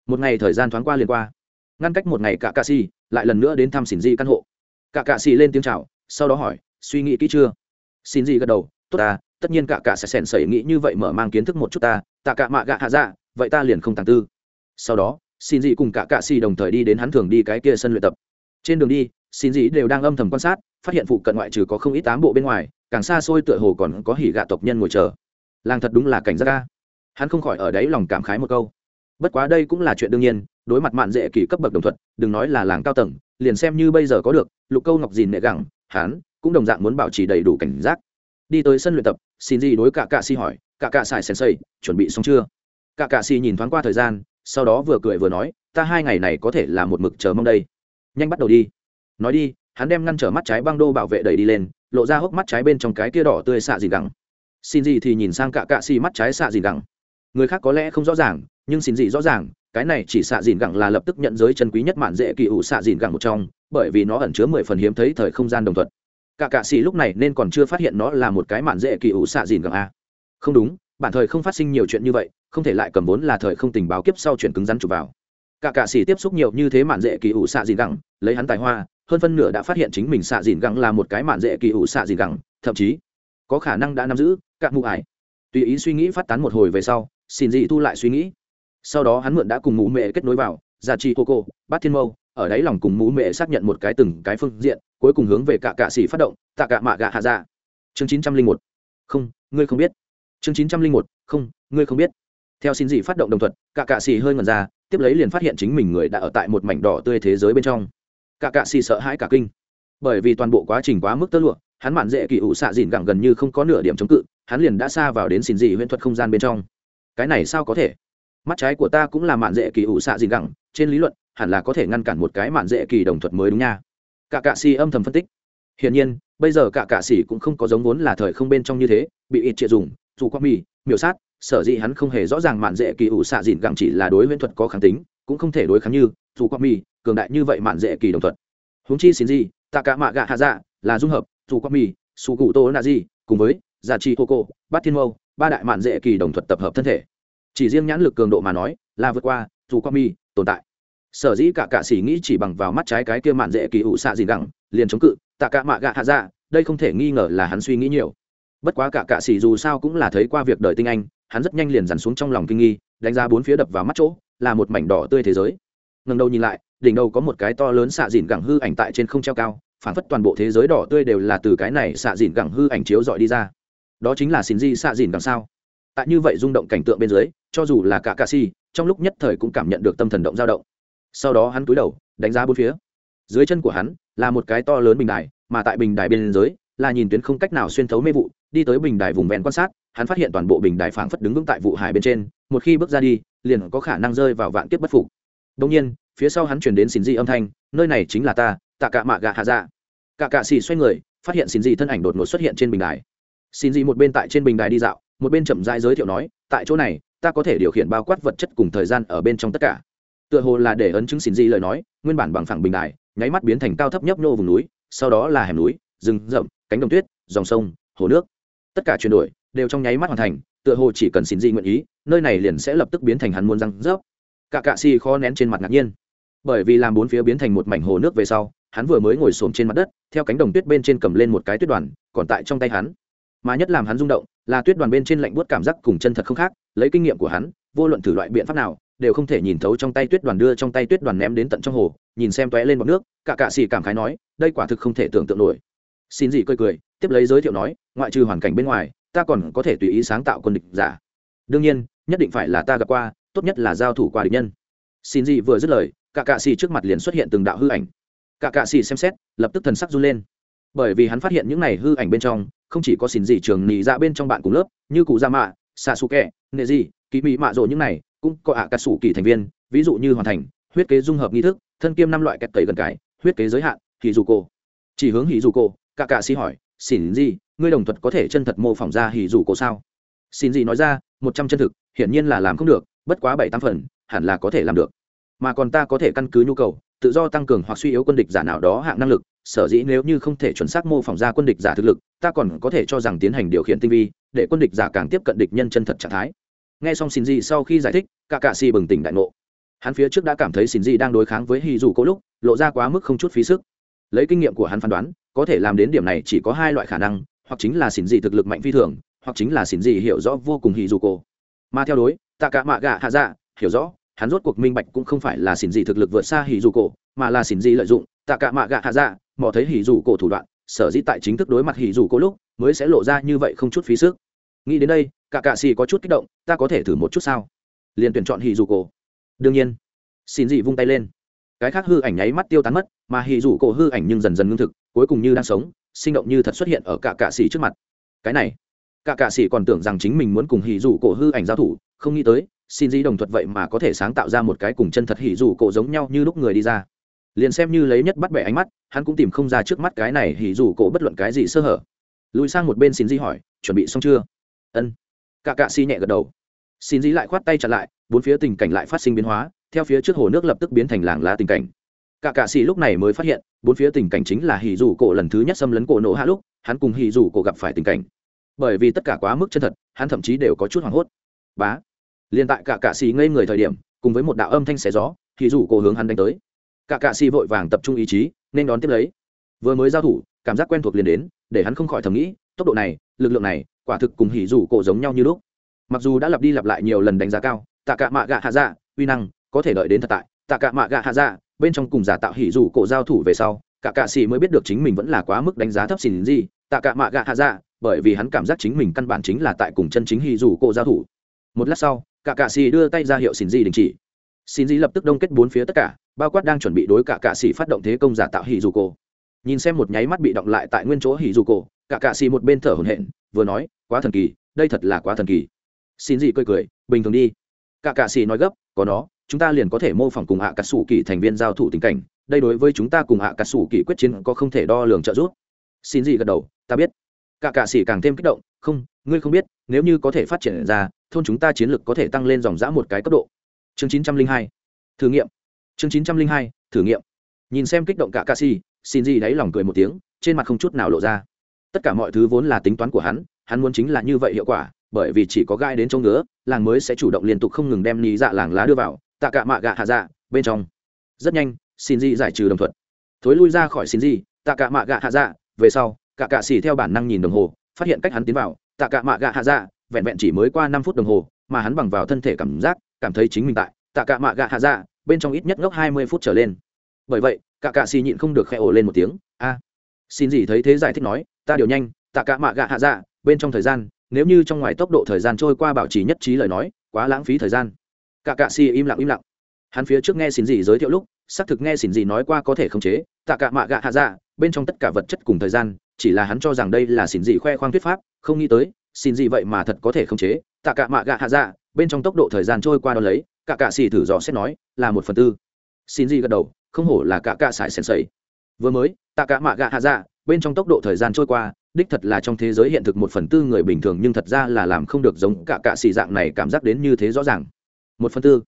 Một ngày thời gian thoáng qua liền qua ngăn cách một ngày cả cạ xì, lại lần nữa đến thăm xin di căn hộ. Cả cạ xì lên tiếng chào, sau đó hỏi, suy nghĩ kỹ chưa? Xin di gật đầu, tốt ta, tất nhiên cả cạ sẽ sèn sẩy nghĩ như vậy mở mang kiến thức một chút ta, tạ cạ mạ gạ hạ dạ vậy ta liền không tàng tư. Sau đó, xin dị cùng cả cạ xì đồng thời đi đến hắn thường đi cái kia sân luyện tập. Trên đường đi, xin dị đều đang âm thầm quan sát, phát hiện phụ cận ngoại trừ có không ít tám bộ bên ngoài, càng xa xôi tựa hồ còn có hỉ gạ tộc nhân ngồi chờ. Làng thật đúng là cảnh giác ca hắn không khỏi ở đấy lòng cảm khái một câu. Bất quá đây cũng là chuyện đương nhiên đối mặt mạn dễ kỳ cấp bậc đồng thuận đừng nói là làng cao tầng, liền xem như bây giờ có được, lục câu ngọc dìn nệ gẳng, hắn cũng đồng dạng muốn bảo trì đầy đủ cảnh giác. Đi tới sân luyện tập, xin gì đối cả cạ si hỏi cả cạ xài sensei, chuẩn bị xong chưa? Cả cạ si nhìn thoáng qua thời gian, sau đó vừa cười vừa nói, ta hai ngày này có thể là một mực chờ mong đây. Nhanh bắt đầu đi. Nói đi, hắn đem ngăn trở mắt trái băng đô bảo vệ đẩy đi lên, lộ ra hốc mắt trái bên trong cái kia đỏ tươi xạ dìn gẳng. Xin gì thì nhìn sang cả cạ xì mắt trái xạ dìn gẳng. Người khác có lẽ không rõ ràng, nhưng xin gì rõ ràng cái này chỉ xạ dìn gẳng là lập tức nhận giới chân quý nhất mạn dễ kỳ ủ xạ dìn gẳng một trong, bởi vì nó ẩn chứa mười phần hiếm thấy thời không gian đồng thuận. Cả cạ xì lúc này nên còn chưa phát hiện nó là một cái mạn dễ kỳ ủ xạ dìn gẳng a à. không đúng, bản thời không phát sinh nhiều chuyện như vậy, không thể lại cầm vốn là thời không tình báo kiếp sau chuyển cứng rắn chụp vào. Cả cạ xì tiếp xúc nhiều như thế mạn dễ kỳ ủ xạ dìn gẳng lấy hắn tài hoa, hơn phân nửa đã phát hiện chính mình xạ dìn gẳng là một cái mạn dễ kỳ ủ xạ dìn gẳng thậm chí có khả năng đã nắm giữ các mụ ải. Tùy ý suy nghĩ phát tán một hồi về sau, xin dị thu lại suy nghĩ sau đó hắn mượn đã cùng mũ mẹ kết nối vào giả trì cô bát thiên mâu, ở đáy lòng cùng mũ mẹ xác nhận một cái từng cái phương diện, cuối cùng hướng về cả cạ xỉ phát động, tạ cạ mạ gạ hạ dạ. Chương chín trăm linh một. Không, ngươi không biết. Chương chín trăm linh một. Không, ngươi không biết. Theo xin dị phát động đồng thuận cả cạ xỉ hơi ngần ra, tiếp lấy liền phát hiện chính mình người đã ở tại một mảnh đỏ tươi thế giới bên trong. Cả cạ xỉ sợ hãi cả kinh. Bởi vì toàn bộ quá trình quá mức tơ lụa, hắn mạn dễ kỳ ủ xạ dìn gẳng gần như không có nửa điểm chống cự, hắn liền đã xa vào đến xin dị huyễn thuật không gian bên trong. Cái này sao có thể? Mắt trái của ta cũng là mạn dễ kỳ ủ xạ dìn gẳng, trên lý luận, hẳn là có thể ngăn cản một cái mạn dễ kỳ đồng thuật mới đúng nha. Cả cạ xì âm thầm phân tích. Hiển nhiên, bây giờ cả cạ xì cũng không có giống vốn là thời không bên trong như thế, bị ít triệt dùng, dù qua mì, miểu sát, sở dĩ hắn không hề rõ ràng mạn dễ kỳ ủ xạ dìn gẳng chỉ là đối huyễn thuật có kháng tính, cũng không thể đối kháng như, dù qua mì, cường đại như vậy mạn dễ kỳ đồng thuật. Huống chi xin gì, tạ cả mạ gạ hạ dạ là dung hợp, dù qua mì, su cụ tô nạ gì, cùng với dạ giả trị hô cô, bát thiên mâu, ba đại mạn dễ kỳ đồng thuật tập hợp thân thể chỉ riêng nhãn lực cường độ mà nói, là vượt qua dù qua mi tồn tại. Sở dĩ cả cạ sĩ nghĩ chỉ bằng vào mắt trái cái kia mạn dễ kỳ ủ xạ gì gẳng liền chống cự, tạ cả mạ gạ hạ dạ đây không thể nghi ngờ là hắn suy nghĩ nhiều. Bất quá cả cạ xỉ dù sao cũng là thấy qua việc đời tinh anh, hắn rất nhanh liền dằn xuống trong lòng kinh nghi, đánh ra bốn phía đập vào mắt chỗ, là một mảnh đỏ tươi thế giới. Ngần đầu nhìn lại, đỉnh đầu có một cái to lớn xạ dìn gẳng hư ảnh tại trên không treo cao, phản phất toàn bộ thế giới đỏ tươi đều là từ cái này xạ dìn gẳng hư ảnh chiếu dọi đi ra. Đó chính là xin di xạ dìn gẳng sao? Tại như vậy rung động cảnh tượng bên dưới cho dù là cả cạ Si, trong lúc nhất thời cũng cảm nhận được tâm thần động dao động. Sau đó hắn cúi đầu đánh giá bốn phía. Dưới chân của hắn là một cái to lớn bình đài mà tại bình đài bên dưới là nhìn tuyến không cách nào xuyên thấu mê vụ đi tới bình đài vùng ven quan sát hắn phát hiện toàn bộ bình đài phảng phất đứng vững tại vụ hải bên trên một khi bước ra đi liền có khả năng rơi vào vạn kiếp bất phục. Đông nhiên phía sau hắn chuyển đến xin di âm thanh nơi này chính là ta tạ cạ mạ gạ hạ dạ. Cả cạ xì xoay người phát hiện xin di thân ảnh đột ngột xuất hiện trên bình đài. Xin di một bên tại trên bình đài đi dạo một bên chậm rãi giới thiệu nói tại chỗ này ta có thể điều khiển bao quát vật chất cùng thời gian ở bên trong tất cả. Tựa hồ là để ấn chứng xin di lời nói, nguyên bản bằng phẳng bình đài, nháy mắt biến thành cao thấp nhấp nhô vùng núi, sau đó là hẻm núi, rừng rậm, cánh đồng tuyết, dòng sông, hồ nước. Tất cả chuyển đổi đều trong nháy mắt hoàn thành, tựa hồ chỉ cần xin di nguyện ý, nơi này liền sẽ lập tức biến thành hắn muôn răng rớp. Cả cạ xì khó nén trên mặt ngạc nhiên. Bởi vì làm bốn phía biến thành một mảnh hồ nước về sau, hắn vừa mới ngồi xổm trên mặt đất, theo cánh đồng tuyết bên trên cầm lên một cái tuyết đoàn, còn tại trong tay hắn. Mà nhất làm hắn rung động là tuyết đoàn bên trên lạnh buốt cảm giác cùng chân thật không khác, lấy kinh nghiệm của hắn, vô luận thử loại biện pháp nào, đều không thể nhìn thấu trong tay tuyết đoàn đưa trong tay tuyết đoàn ném đến tận trong hồ, nhìn xem tóe lên bọc nước, cả cạ xì cảm khái nói, đây quả thực không thể tưởng tượng nổi. Xin gì cười cười, tiếp lấy giới thiệu nói, ngoại trừ hoàn cảnh bên ngoài, ta còn có thể tùy ý sáng tạo quân địch giả. Đương nhiên, nhất định phải là ta gặp qua, tốt nhất là giao thủ qua địch nhân. Xin gì vừa dứt lời, cả cạ xì trước mặt liền xuất hiện từng đạo hư ảnh. Cả cạ xì xem xét, lập tức thần sắc run lên bởi vì hắn phát hiện những này hư ảnh bên trong, không chỉ có xin gì trường nỉ ra dạ bên trong bạn cùng lớp, như cụ gia mạ xạ xù kẹ nệ gì kỳ mỹ mạ rộ những này, cũng có ạ cà sủ kỳ thành viên, ví dụ như hoàn thành, huyết kế dung hợp nghi thức, thân kiêm năm loại kẹt cầy gần cái, huyết kế giới hạn hỉ dù cô chỉ hướng hỉ dù cô cả cạ xì hỏi, xin gì, ngươi đồng thuật có thể chân thật mô phỏng ra hỉ dù cô sao? Xin gì nói ra, một trăm chân thực, hiển nhiên là làm không được, bất quá bảy tám phần, hẳn là có thể làm được. Mà còn ta có thể căn cứ nhu cầu, tự do tăng cường hoặc suy yếu quân địch giả nào đó hạng năng lực sở dĩ nếu như không thể chuẩn xác mô phỏng ra quân địch giả thực lực, ta còn có thể cho rằng tiến hành điều khiển tinh vi, để quân địch giả càng tiếp cận địch nhân chân thật trạng thái. Nghe xong xin gì sau khi giải thích cả cạ xì bừng tỉnh đại ngộ. Hắn phía trước đã cảm thấy xin gì đang đối kháng với hì dù cố lúc, lộ ra quá mức không chút phí sức. Lấy kinh nghiệm của hắn phán đoán, có thể làm đến điểm này chỉ có hai loại khả năng, hoặc chính là xin gì thực lực mạnh phi thường, hoặc chính là xin gì hiểu rõ vô cùng hì dù cô. Mà theo đối tạ cả mạ gạ hạ dạ hiểu rõ, hắn rốt cuộc minh bạch cũng không phải là xỉn gì thực lực vượt xa hỉ dù cổ mà là xỉn gì lợi dụng tạ cả mạ gạ hạ dạ mò thấy hỉ dù cổ thủ đoạn, sở dĩ tại chính thức đối mặt hỉ dù cổ lúc, mới sẽ lộ ra như vậy không chút phí sức. Nghĩ đến đây, cả cạ xì có chút kích động, ta có thể thử một chút sao? Liền tuyển chọn hỉ dù cổ. Đương nhiên. Xin dị vung tay lên. Cái khác hư ảnh nháy mắt tiêu tán mất, mà hỉ dù cổ hư ảnh nhưng dần dần ngưng thực, cuối cùng như đang sống, sinh động như thật xuất hiện ở cả cạ xì trước mặt. Cái này, cả cạ xì còn tưởng rằng chính mình muốn cùng hỉ dù cổ hư ảnh giao thủ, không nghĩ tới, xin dĩ đồng thuật vậy mà có thể sáng tạo ra một cái cùng chân thật hỉ dù cổ giống nhau như lúc người đi ra liền xem như lấy nhất bắt bẻ ánh mắt, hắn cũng tìm không ra trước mắt cái này hỉ dù cổ bất luận cái gì sơ hở. Lùi sang một bên xin di hỏi, chuẩn bị xong chưa? Ân. Cả cạ xi nhẹ gật đầu. Xin di lại khoát tay chặt lại, bốn phía tình cảnh lại phát sinh biến hóa, theo phía trước hồ nước lập tức biến thành làng lá tình cảnh. Cả cạ xì lúc này mới phát hiện, bốn phía tình cảnh chính là hỉ dù cổ lần thứ nhất xâm lấn cổ nổ hạ lúc, hắn cùng hỉ dù cổ gặp phải tình cảnh. Bởi vì tất cả quá mức chân thật, hắn thậm chí đều có chút hoảng hốt. Bá. Liền tại cả cạ xì ngây người thời điểm, cùng với một đạo âm thanh xé gió, hỉ rủ cổ hướng hắn đánh tới cả cạ xì vội vàng tập trung ý chí, nên đón tiếp lấy. Vừa mới giao thủ, cảm giác quen thuộc liền đến, để hắn không khỏi thầm nghĩ, tốc độ này, lực lượng này, quả thực cùng hỉ rủ cổ giống nhau như lúc. Mặc dù đã lặp đi lặp lại nhiều lần đánh giá cao, tạ cạ mạ gạ hạ dạ uy năng, có thể đợi đến thật tại. Tạ cạ mạ gạ hạ dạ bên trong cùng giả tạo hỉ rủ cổ giao thủ về sau, cả cạ xì mới biết được chính mình vẫn là quá mức đánh giá thấp xỉn gì. Tạ cạ mạ gạ hạ dạ bởi vì hắn cảm giác chính mình căn bản chính là tại cùng chân chính hỉ rủ cổ giao thủ. Một lát sau, cả cạ xì đưa tay ra hiệu Xỉn di đình chỉ xin dĩ lập tức đông kết bốn phía tất cả, bao quát đang chuẩn bị đối cả cạ xỉ phát động thế công giả tạo hỉ dù cổ nhìn xem một nháy mắt bị động lại tại nguyên chỗ hỉ dù cổ cả cạ xỉ một bên thở hổn hển, vừa nói, quá thần kỳ, đây thật là quá thần kỳ. Xin dĩ cười cười, bình thường đi. Cả cạ xỉ nói gấp, có nó, chúng ta liền có thể mô phỏng cùng hạ cà sủ kỳ thành viên giao thủ tình cảnh, đây đối với chúng ta cùng hạ cà sủ kỳ quyết chiến có không thể đo lường trợ giúp. Xin gì gật đầu, ta biết. Cả cạ xỉ càng thêm kích động, không, ngươi không biết, nếu như có thể phát triển ra, thôn chúng ta chiến lược có thể tăng lên dòng dã một cái cấp độ chương chín trăm linh hai, thử nghiệm. Chương chín trăm linh hai, thử nghiệm. Nhìn xem kích động cả ca si, xin gì đáy lòng cười một tiếng, trên mặt không chút nào lộ ra. Tất cả mọi thứ vốn là tính toán của hắn hắn muốn chính là như vậy hiệu quả, bởi vì chỉ có gai đến chỗ ngứa, làng mới sẽ chủ động liên tục không ngừng đem ní dạ làng lá đưa vào, tạ cả mạ gạ hạ dạ bên trong. Rất nhanh, xin gì giải trừ đồng thuận. Thối lui ra khỏi xin gì, tạ cả mạ gạ hạ dạ về sau, cả cạ xỉ theo bản năng nhìn đồng hồ, phát hiện cách hắn tiến vào, tạ cả mạ gạ hạ dạ vẹn vẹn chỉ mới qua năm phút đồng hồ, mà hắn bằng vào thân thể cảm giác cảm thấy chính mình tại tạ cả mạ gạ hạ dạ bên trong ít nhất ngốc hai mươi phút trở lên. Bởi vậy, cả cạ xì nhịn không được khẽ ổ lên một tiếng, a, xin gì thấy thế giải thích nói, ta điều nhanh, tạ cả mạ gạ hạ dạ bên trong thời gian, nếu như trong ngoài tốc độ thời gian trôi qua bảo trì nhất trí lời nói, quá lãng phí thời gian. Cả cạ xì im lặng im lặng. Hắn phía trước nghe xin gì giới thiệu lúc, xác thực nghe xin gì nói qua có thể khống chế, tạ cả mạ gạ hạ dạ bên trong tất cả vật chất cùng thời gian, chỉ là hắn cho rằng đây là xin gì khoe khoang thuyết pháp, không nghĩ tới, xin gì vậy mà thật có thể khống chế, tạ cả mạ gạ hạ dạ bên trong tốc độ thời gian trôi qua đó lấy, cả cạ xì thử dò xét nói, là một phần tư. Xin gì gật đầu, không hổ là cả cạ xài sèn sầy vừa mới, tạ cả mạ gạ hạ dạ bên trong tốc độ thời gian trôi qua, đích thật là trong thế giới hiện thực một phần tư người bình thường nhưng thật ra là làm không được giống cả cạ xì dạng này cảm giác đến như thế rõ ràng. Một phần tư.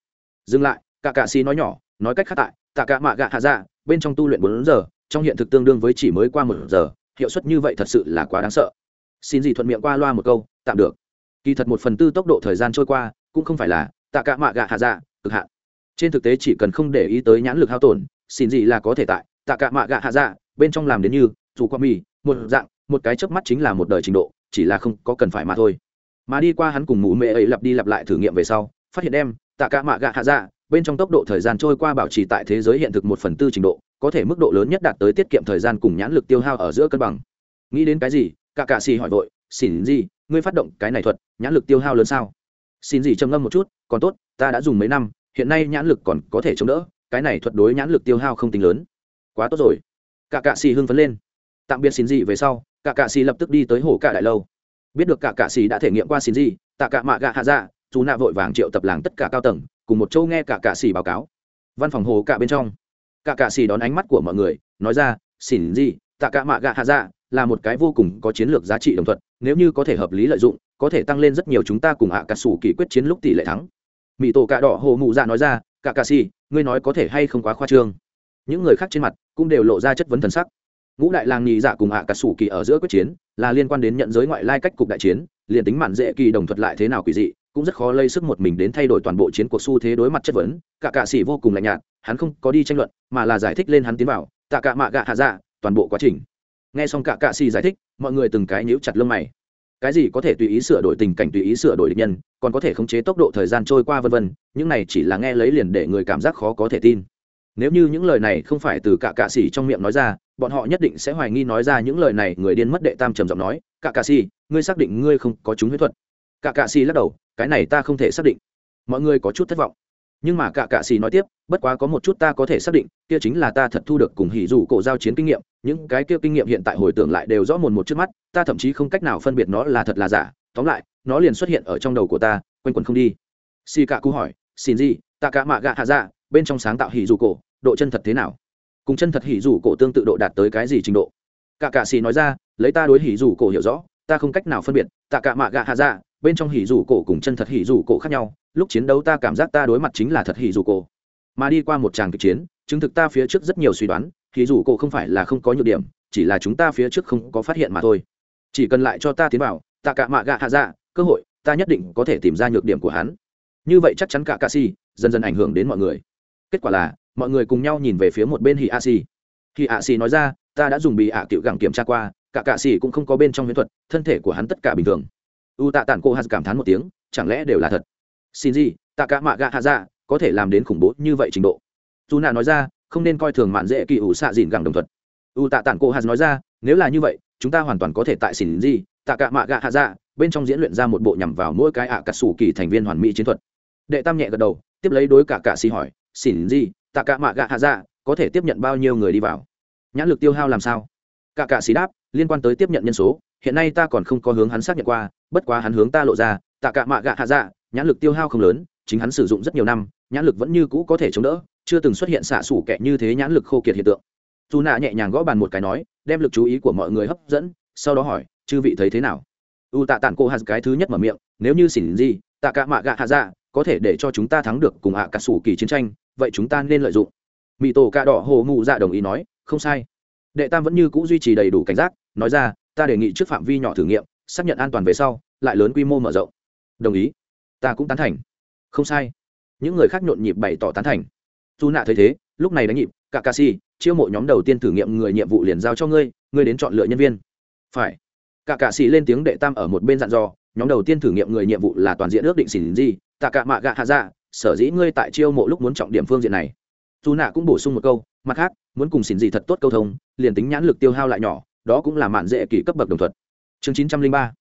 Dừng lại, cả cạ xì nói nhỏ, nói cách khác tại, tạ cả mạ gạ hạ dạ bên trong tu luyện bốn giờ, trong hiện thực tương đương với chỉ mới qua một giờ, hiệu suất như vậy thật sự là quá đáng sợ. Xin gì thuận miệng qua loa một câu, tạm được kỳ thật một phần tư tốc độ thời gian trôi qua, cũng không phải là tạ cả mạ gạ hạ dạ cực hạn. Trên thực tế chỉ cần không để ý tới nhãn lực hao tổn, xin gì là có thể tại tạ cả mạ gạ hạ dạ bên trong làm đến như dù qua mì, một dạng, một cái chớp mắt chính là một đời trình độ, chỉ là không có cần phải mà thôi. Mà đi qua hắn cùng mụ mẹ ấy lặp đi lặp lại thử nghiệm về sau, phát hiện đem tạ cả mạ gạ hạ dạ bên trong tốc độ thời gian trôi qua bảo trì tại thế giới hiện thực một phần tư trình độ, có thể mức độ lớn nhất đạt tới tiết kiệm thời gian cùng nhãn lực tiêu hao ở giữa cân bằng. Nghĩ đến cái gì cả cạ xì hỏi vội, xin gì? Ngươi phát động cái này thuật, nhãn lực tiêu hao lớn sao? Xin gì trầm ngâm một chút, còn tốt, ta đã dùng mấy năm, hiện nay nhãn lực còn có thể chống đỡ, cái này thuật đối nhãn lực tiêu hao không tính lớn. Quá tốt rồi. Cả cạ xì hưng phấn lên. Tạm biệt xin gì về sau, cả cạ xì lập tức đi tới hồ cạ đại lâu. Biết được cả cạ xì đã thể nghiệm qua xin gì tạ cạ mạ gạ hạ dạ dù nạ vội vàng triệu tập làng tất cả cao tầng, cùng một châu nghe cả cạ xì báo cáo. Văn phòng hồ cạ bên trong, cả cạ xì đón ánh mắt của mọi người, nói ra, xin gì tạ cạ mạ gạ hạ dạ là một cái vô cùng có chiến lược giá trị đồng thuận nếu như có thể hợp lý lợi dụng, có thể tăng lên rất nhiều chúng ta cùng hạ cả sủ kỳ quyết chiến lúc tỷ lệ thắng. Mỹ tổ cạ đỏ hồ mụ dạ nói ra cà cạ xì ngươi nói có thể hay không quá khoa trương? Những người khác trên mặt cũng đều lộ ra chất vấn thần sắc. Ngũ đại làng nhì dạ cùng hạ cả sủ kỳ ở giữa quyết chiến là liên quan đến nhận giới ngoại lai cách cục đại chiến, liền tính mạn dễ kỳ đồng thuật lại thế nào quỷ dị, cũng rất khó lây sức một mình đến thay đổi toàn bộ chiến cuộc xu thế đối mặt chất vấn. Cả cạ sĩ vô cùng lạnh nhạt, hắn không có đi tranh luận, mà là giải thích lên hắn tiến vào, tạ cạ mạ gạ hạ dạ toàn bộ quá trình nghe xong cả cạ xì giải thích, mọi người từng cái nhíu chặt lông mày. Cái gì có thể tùy ý sửa đổi tình cảnh, tùy ý sửa đổi địch nhân, còn có thể khống chế tốc độ thời gian trôi qua vân vân, những này chỉ là nghe lấy liền để người cảm giác khó có thể tin. Nếu như những lời này không phải từ cả cạ xì trong miệng nói ra, bọn họ nhất định sẽ hoài nghi nói ra những lời này, người điên mất đệ tam trầm giọng nói, cả cạ xì, ngươi xác định ngươi không có chúng huyết thuật? Cả cạ xì lắc đầu, cái này ta không thể xác định. Mọi người có chút thất vọng. Nhưng mà cả cạ xì nói tiếp, bất quá có một chút ta có thể xác định, kia chính là ta thật thu được cùng hỉ dù cổ giao chiến kinh nghiệm những cái kia kinh nghiệm hiện tại hồi tưởng lại đều rõ mồn một trước mắt, ta thậm chí không cách nào phân biệt nó là thật là giả. Tóm lại, nó liền xuất hiện ở trong đầu của ta, quanh quẩn không đi. Xì cạ cú hỏi xin gì tạ cả mạ gạ hạ dạ bên trong sáng tạo hỉ dù cổ độ chân thật thế nào? Cùng chân thật hỉ dù cổ tương tự độ đạt tới cái gì trình độ? Cả cạ xì nói ra, lấy ta đối hỉ dù cổ hiểu rõ, ta không cách nào phân biệt tạ cả mạ gạ hạ dạ bên trong hỉ dù cổ cùng chân thật hỉ dù cổ khác nhau, lúc chiến đấu ta cảm giác ta đối mặt chính là thật hỉ dù cổ mà đi qua một tràng kịch chiến, chứng thực ta phía trước rất nhiều suy đoán thì dù cổ không phải là không có nhược điểm, chỉ là chúng ta phía trước không có phát hiện mà thôi. Chỉ cần lại cho ta tiến vào tạ cả mạ gạ hạ dạ cơ hội, ta nhất định có thể tìm ra nhược điểm của hắn. Như vậy chắc chắn cả cạ si dần dần ảnh hưởng đến mọi người. Kết quả là, mọi người cùng nhau nhìn về phía một bên hỉ a si hì a si nói ra, ta đã dùng bị ạ à cựu gẳng kiểm tra qua, cả cạ si cũng không có bên trong huyễn thuật, thân thể của hắn tất cả bình thường. U tạ tản cô hạt cảm thán một tiếng, chẳng lẽ đều là thật? Xin gì tạ cả mạ gạ hạ dạ có thể làm đến khủng bố như vậy trình độ. Dù nạ nói ra không nên coi thường mạn dễ kỳ ủ xạ dìn gẳng đồng thuật. U tạ tản cô hạt nói ra, nếu là như vậy, chúng ta hoàn toàn có thể tại xỉn gì, tạ cả mạ gạ hạ dạ bên trong diễn luyện ra một bộ nhằm vào mỗi cái ạ à cà sủ kỳ thành viên hoàn mỹ chiến thuật. Đệ tam nhẹ gật đầu, tiếp lấy đối cả cạ xì hỏi, xỉn gì, tạ cả mạ gạ hạ dạ có thể tiếp nhận bao nhiêu người đi vào? Nhãn lực tiêu hao làm sao? Cả cạ xì đáp, liên quan tới tiếp nhận nhân số, hiện nay ta còn không có hướng hắn xác nhận qua, bất quá hắn hướng ta lộ ra, tạ cả mạ gạ hạ dạ nhãn lực tiêu hao không lớn, chính hắn sử dụng rất nhiều năm, nhãn lực vẫn như cũ có thể chống đỡ chưa từng xuất hiện xạ xủ kẹ như thế nhãn lực khô kiệt hiện tượng. Dù nạ nhẹ nhàng gõ bàn một cái nói, đem lực chú ý của mọi người hấp dẫn, sau đó hỏi, chư vị thấy thế nào? U tạ tản cô hạt cái thứ nhất mở miệng, nếu như xỉn gì, tạ cả mạ gạ hạ dạ có thể để cho chúng ta thắng được cùng hạ cả sủ kỳ chiến tranh, vậy chúng ta nên lợi dụng. Mỹ tổ cạ đỏ hồ mụ dạ đồng ý nói, không sai. Đệ tam vẫn như c ũ duy trì đầy đủ cảnh giác, nói ra, ta đề nghị trước phạm vi nhỏ thử nghiệm, xác nhận an toàn về sau, lại lớn quy mô mở rộng. Đồng ý. Ta cũng tán thành. Không sai. Những người khác nhộn nhịp bày tỏ tán thành dù nạ thấy thế, lúc này đánh nhịp, cả ca si, chiêu mộ nhóm đầu tiên thử nghiệm người nhiệm vụ liền giao cho ngươi ngươi đến chọn lựa nhân viên. Phải. Cả ca xì lên tiếng đệ tam ở một bên dặn dò, nhóm đầu tiên thử nghiệm người nhiệm vụ là toàn diện ước định xỉn gì, tạ cả mạ gạ hạ dạ sở dĩ ngươi tại chiêu mộ lúc muốn trọng điểm phương diện này. Dù nạ cũng bổ sung một câu, mặt khác, muốn cùng xỉn gì thật tốt câu thông, liền tính nhãn lực tiêu hao lại nhỏ, đó cũng là mạn dễ kỷ cấp bậc đồng thuận. Chương chín trăm linh ba,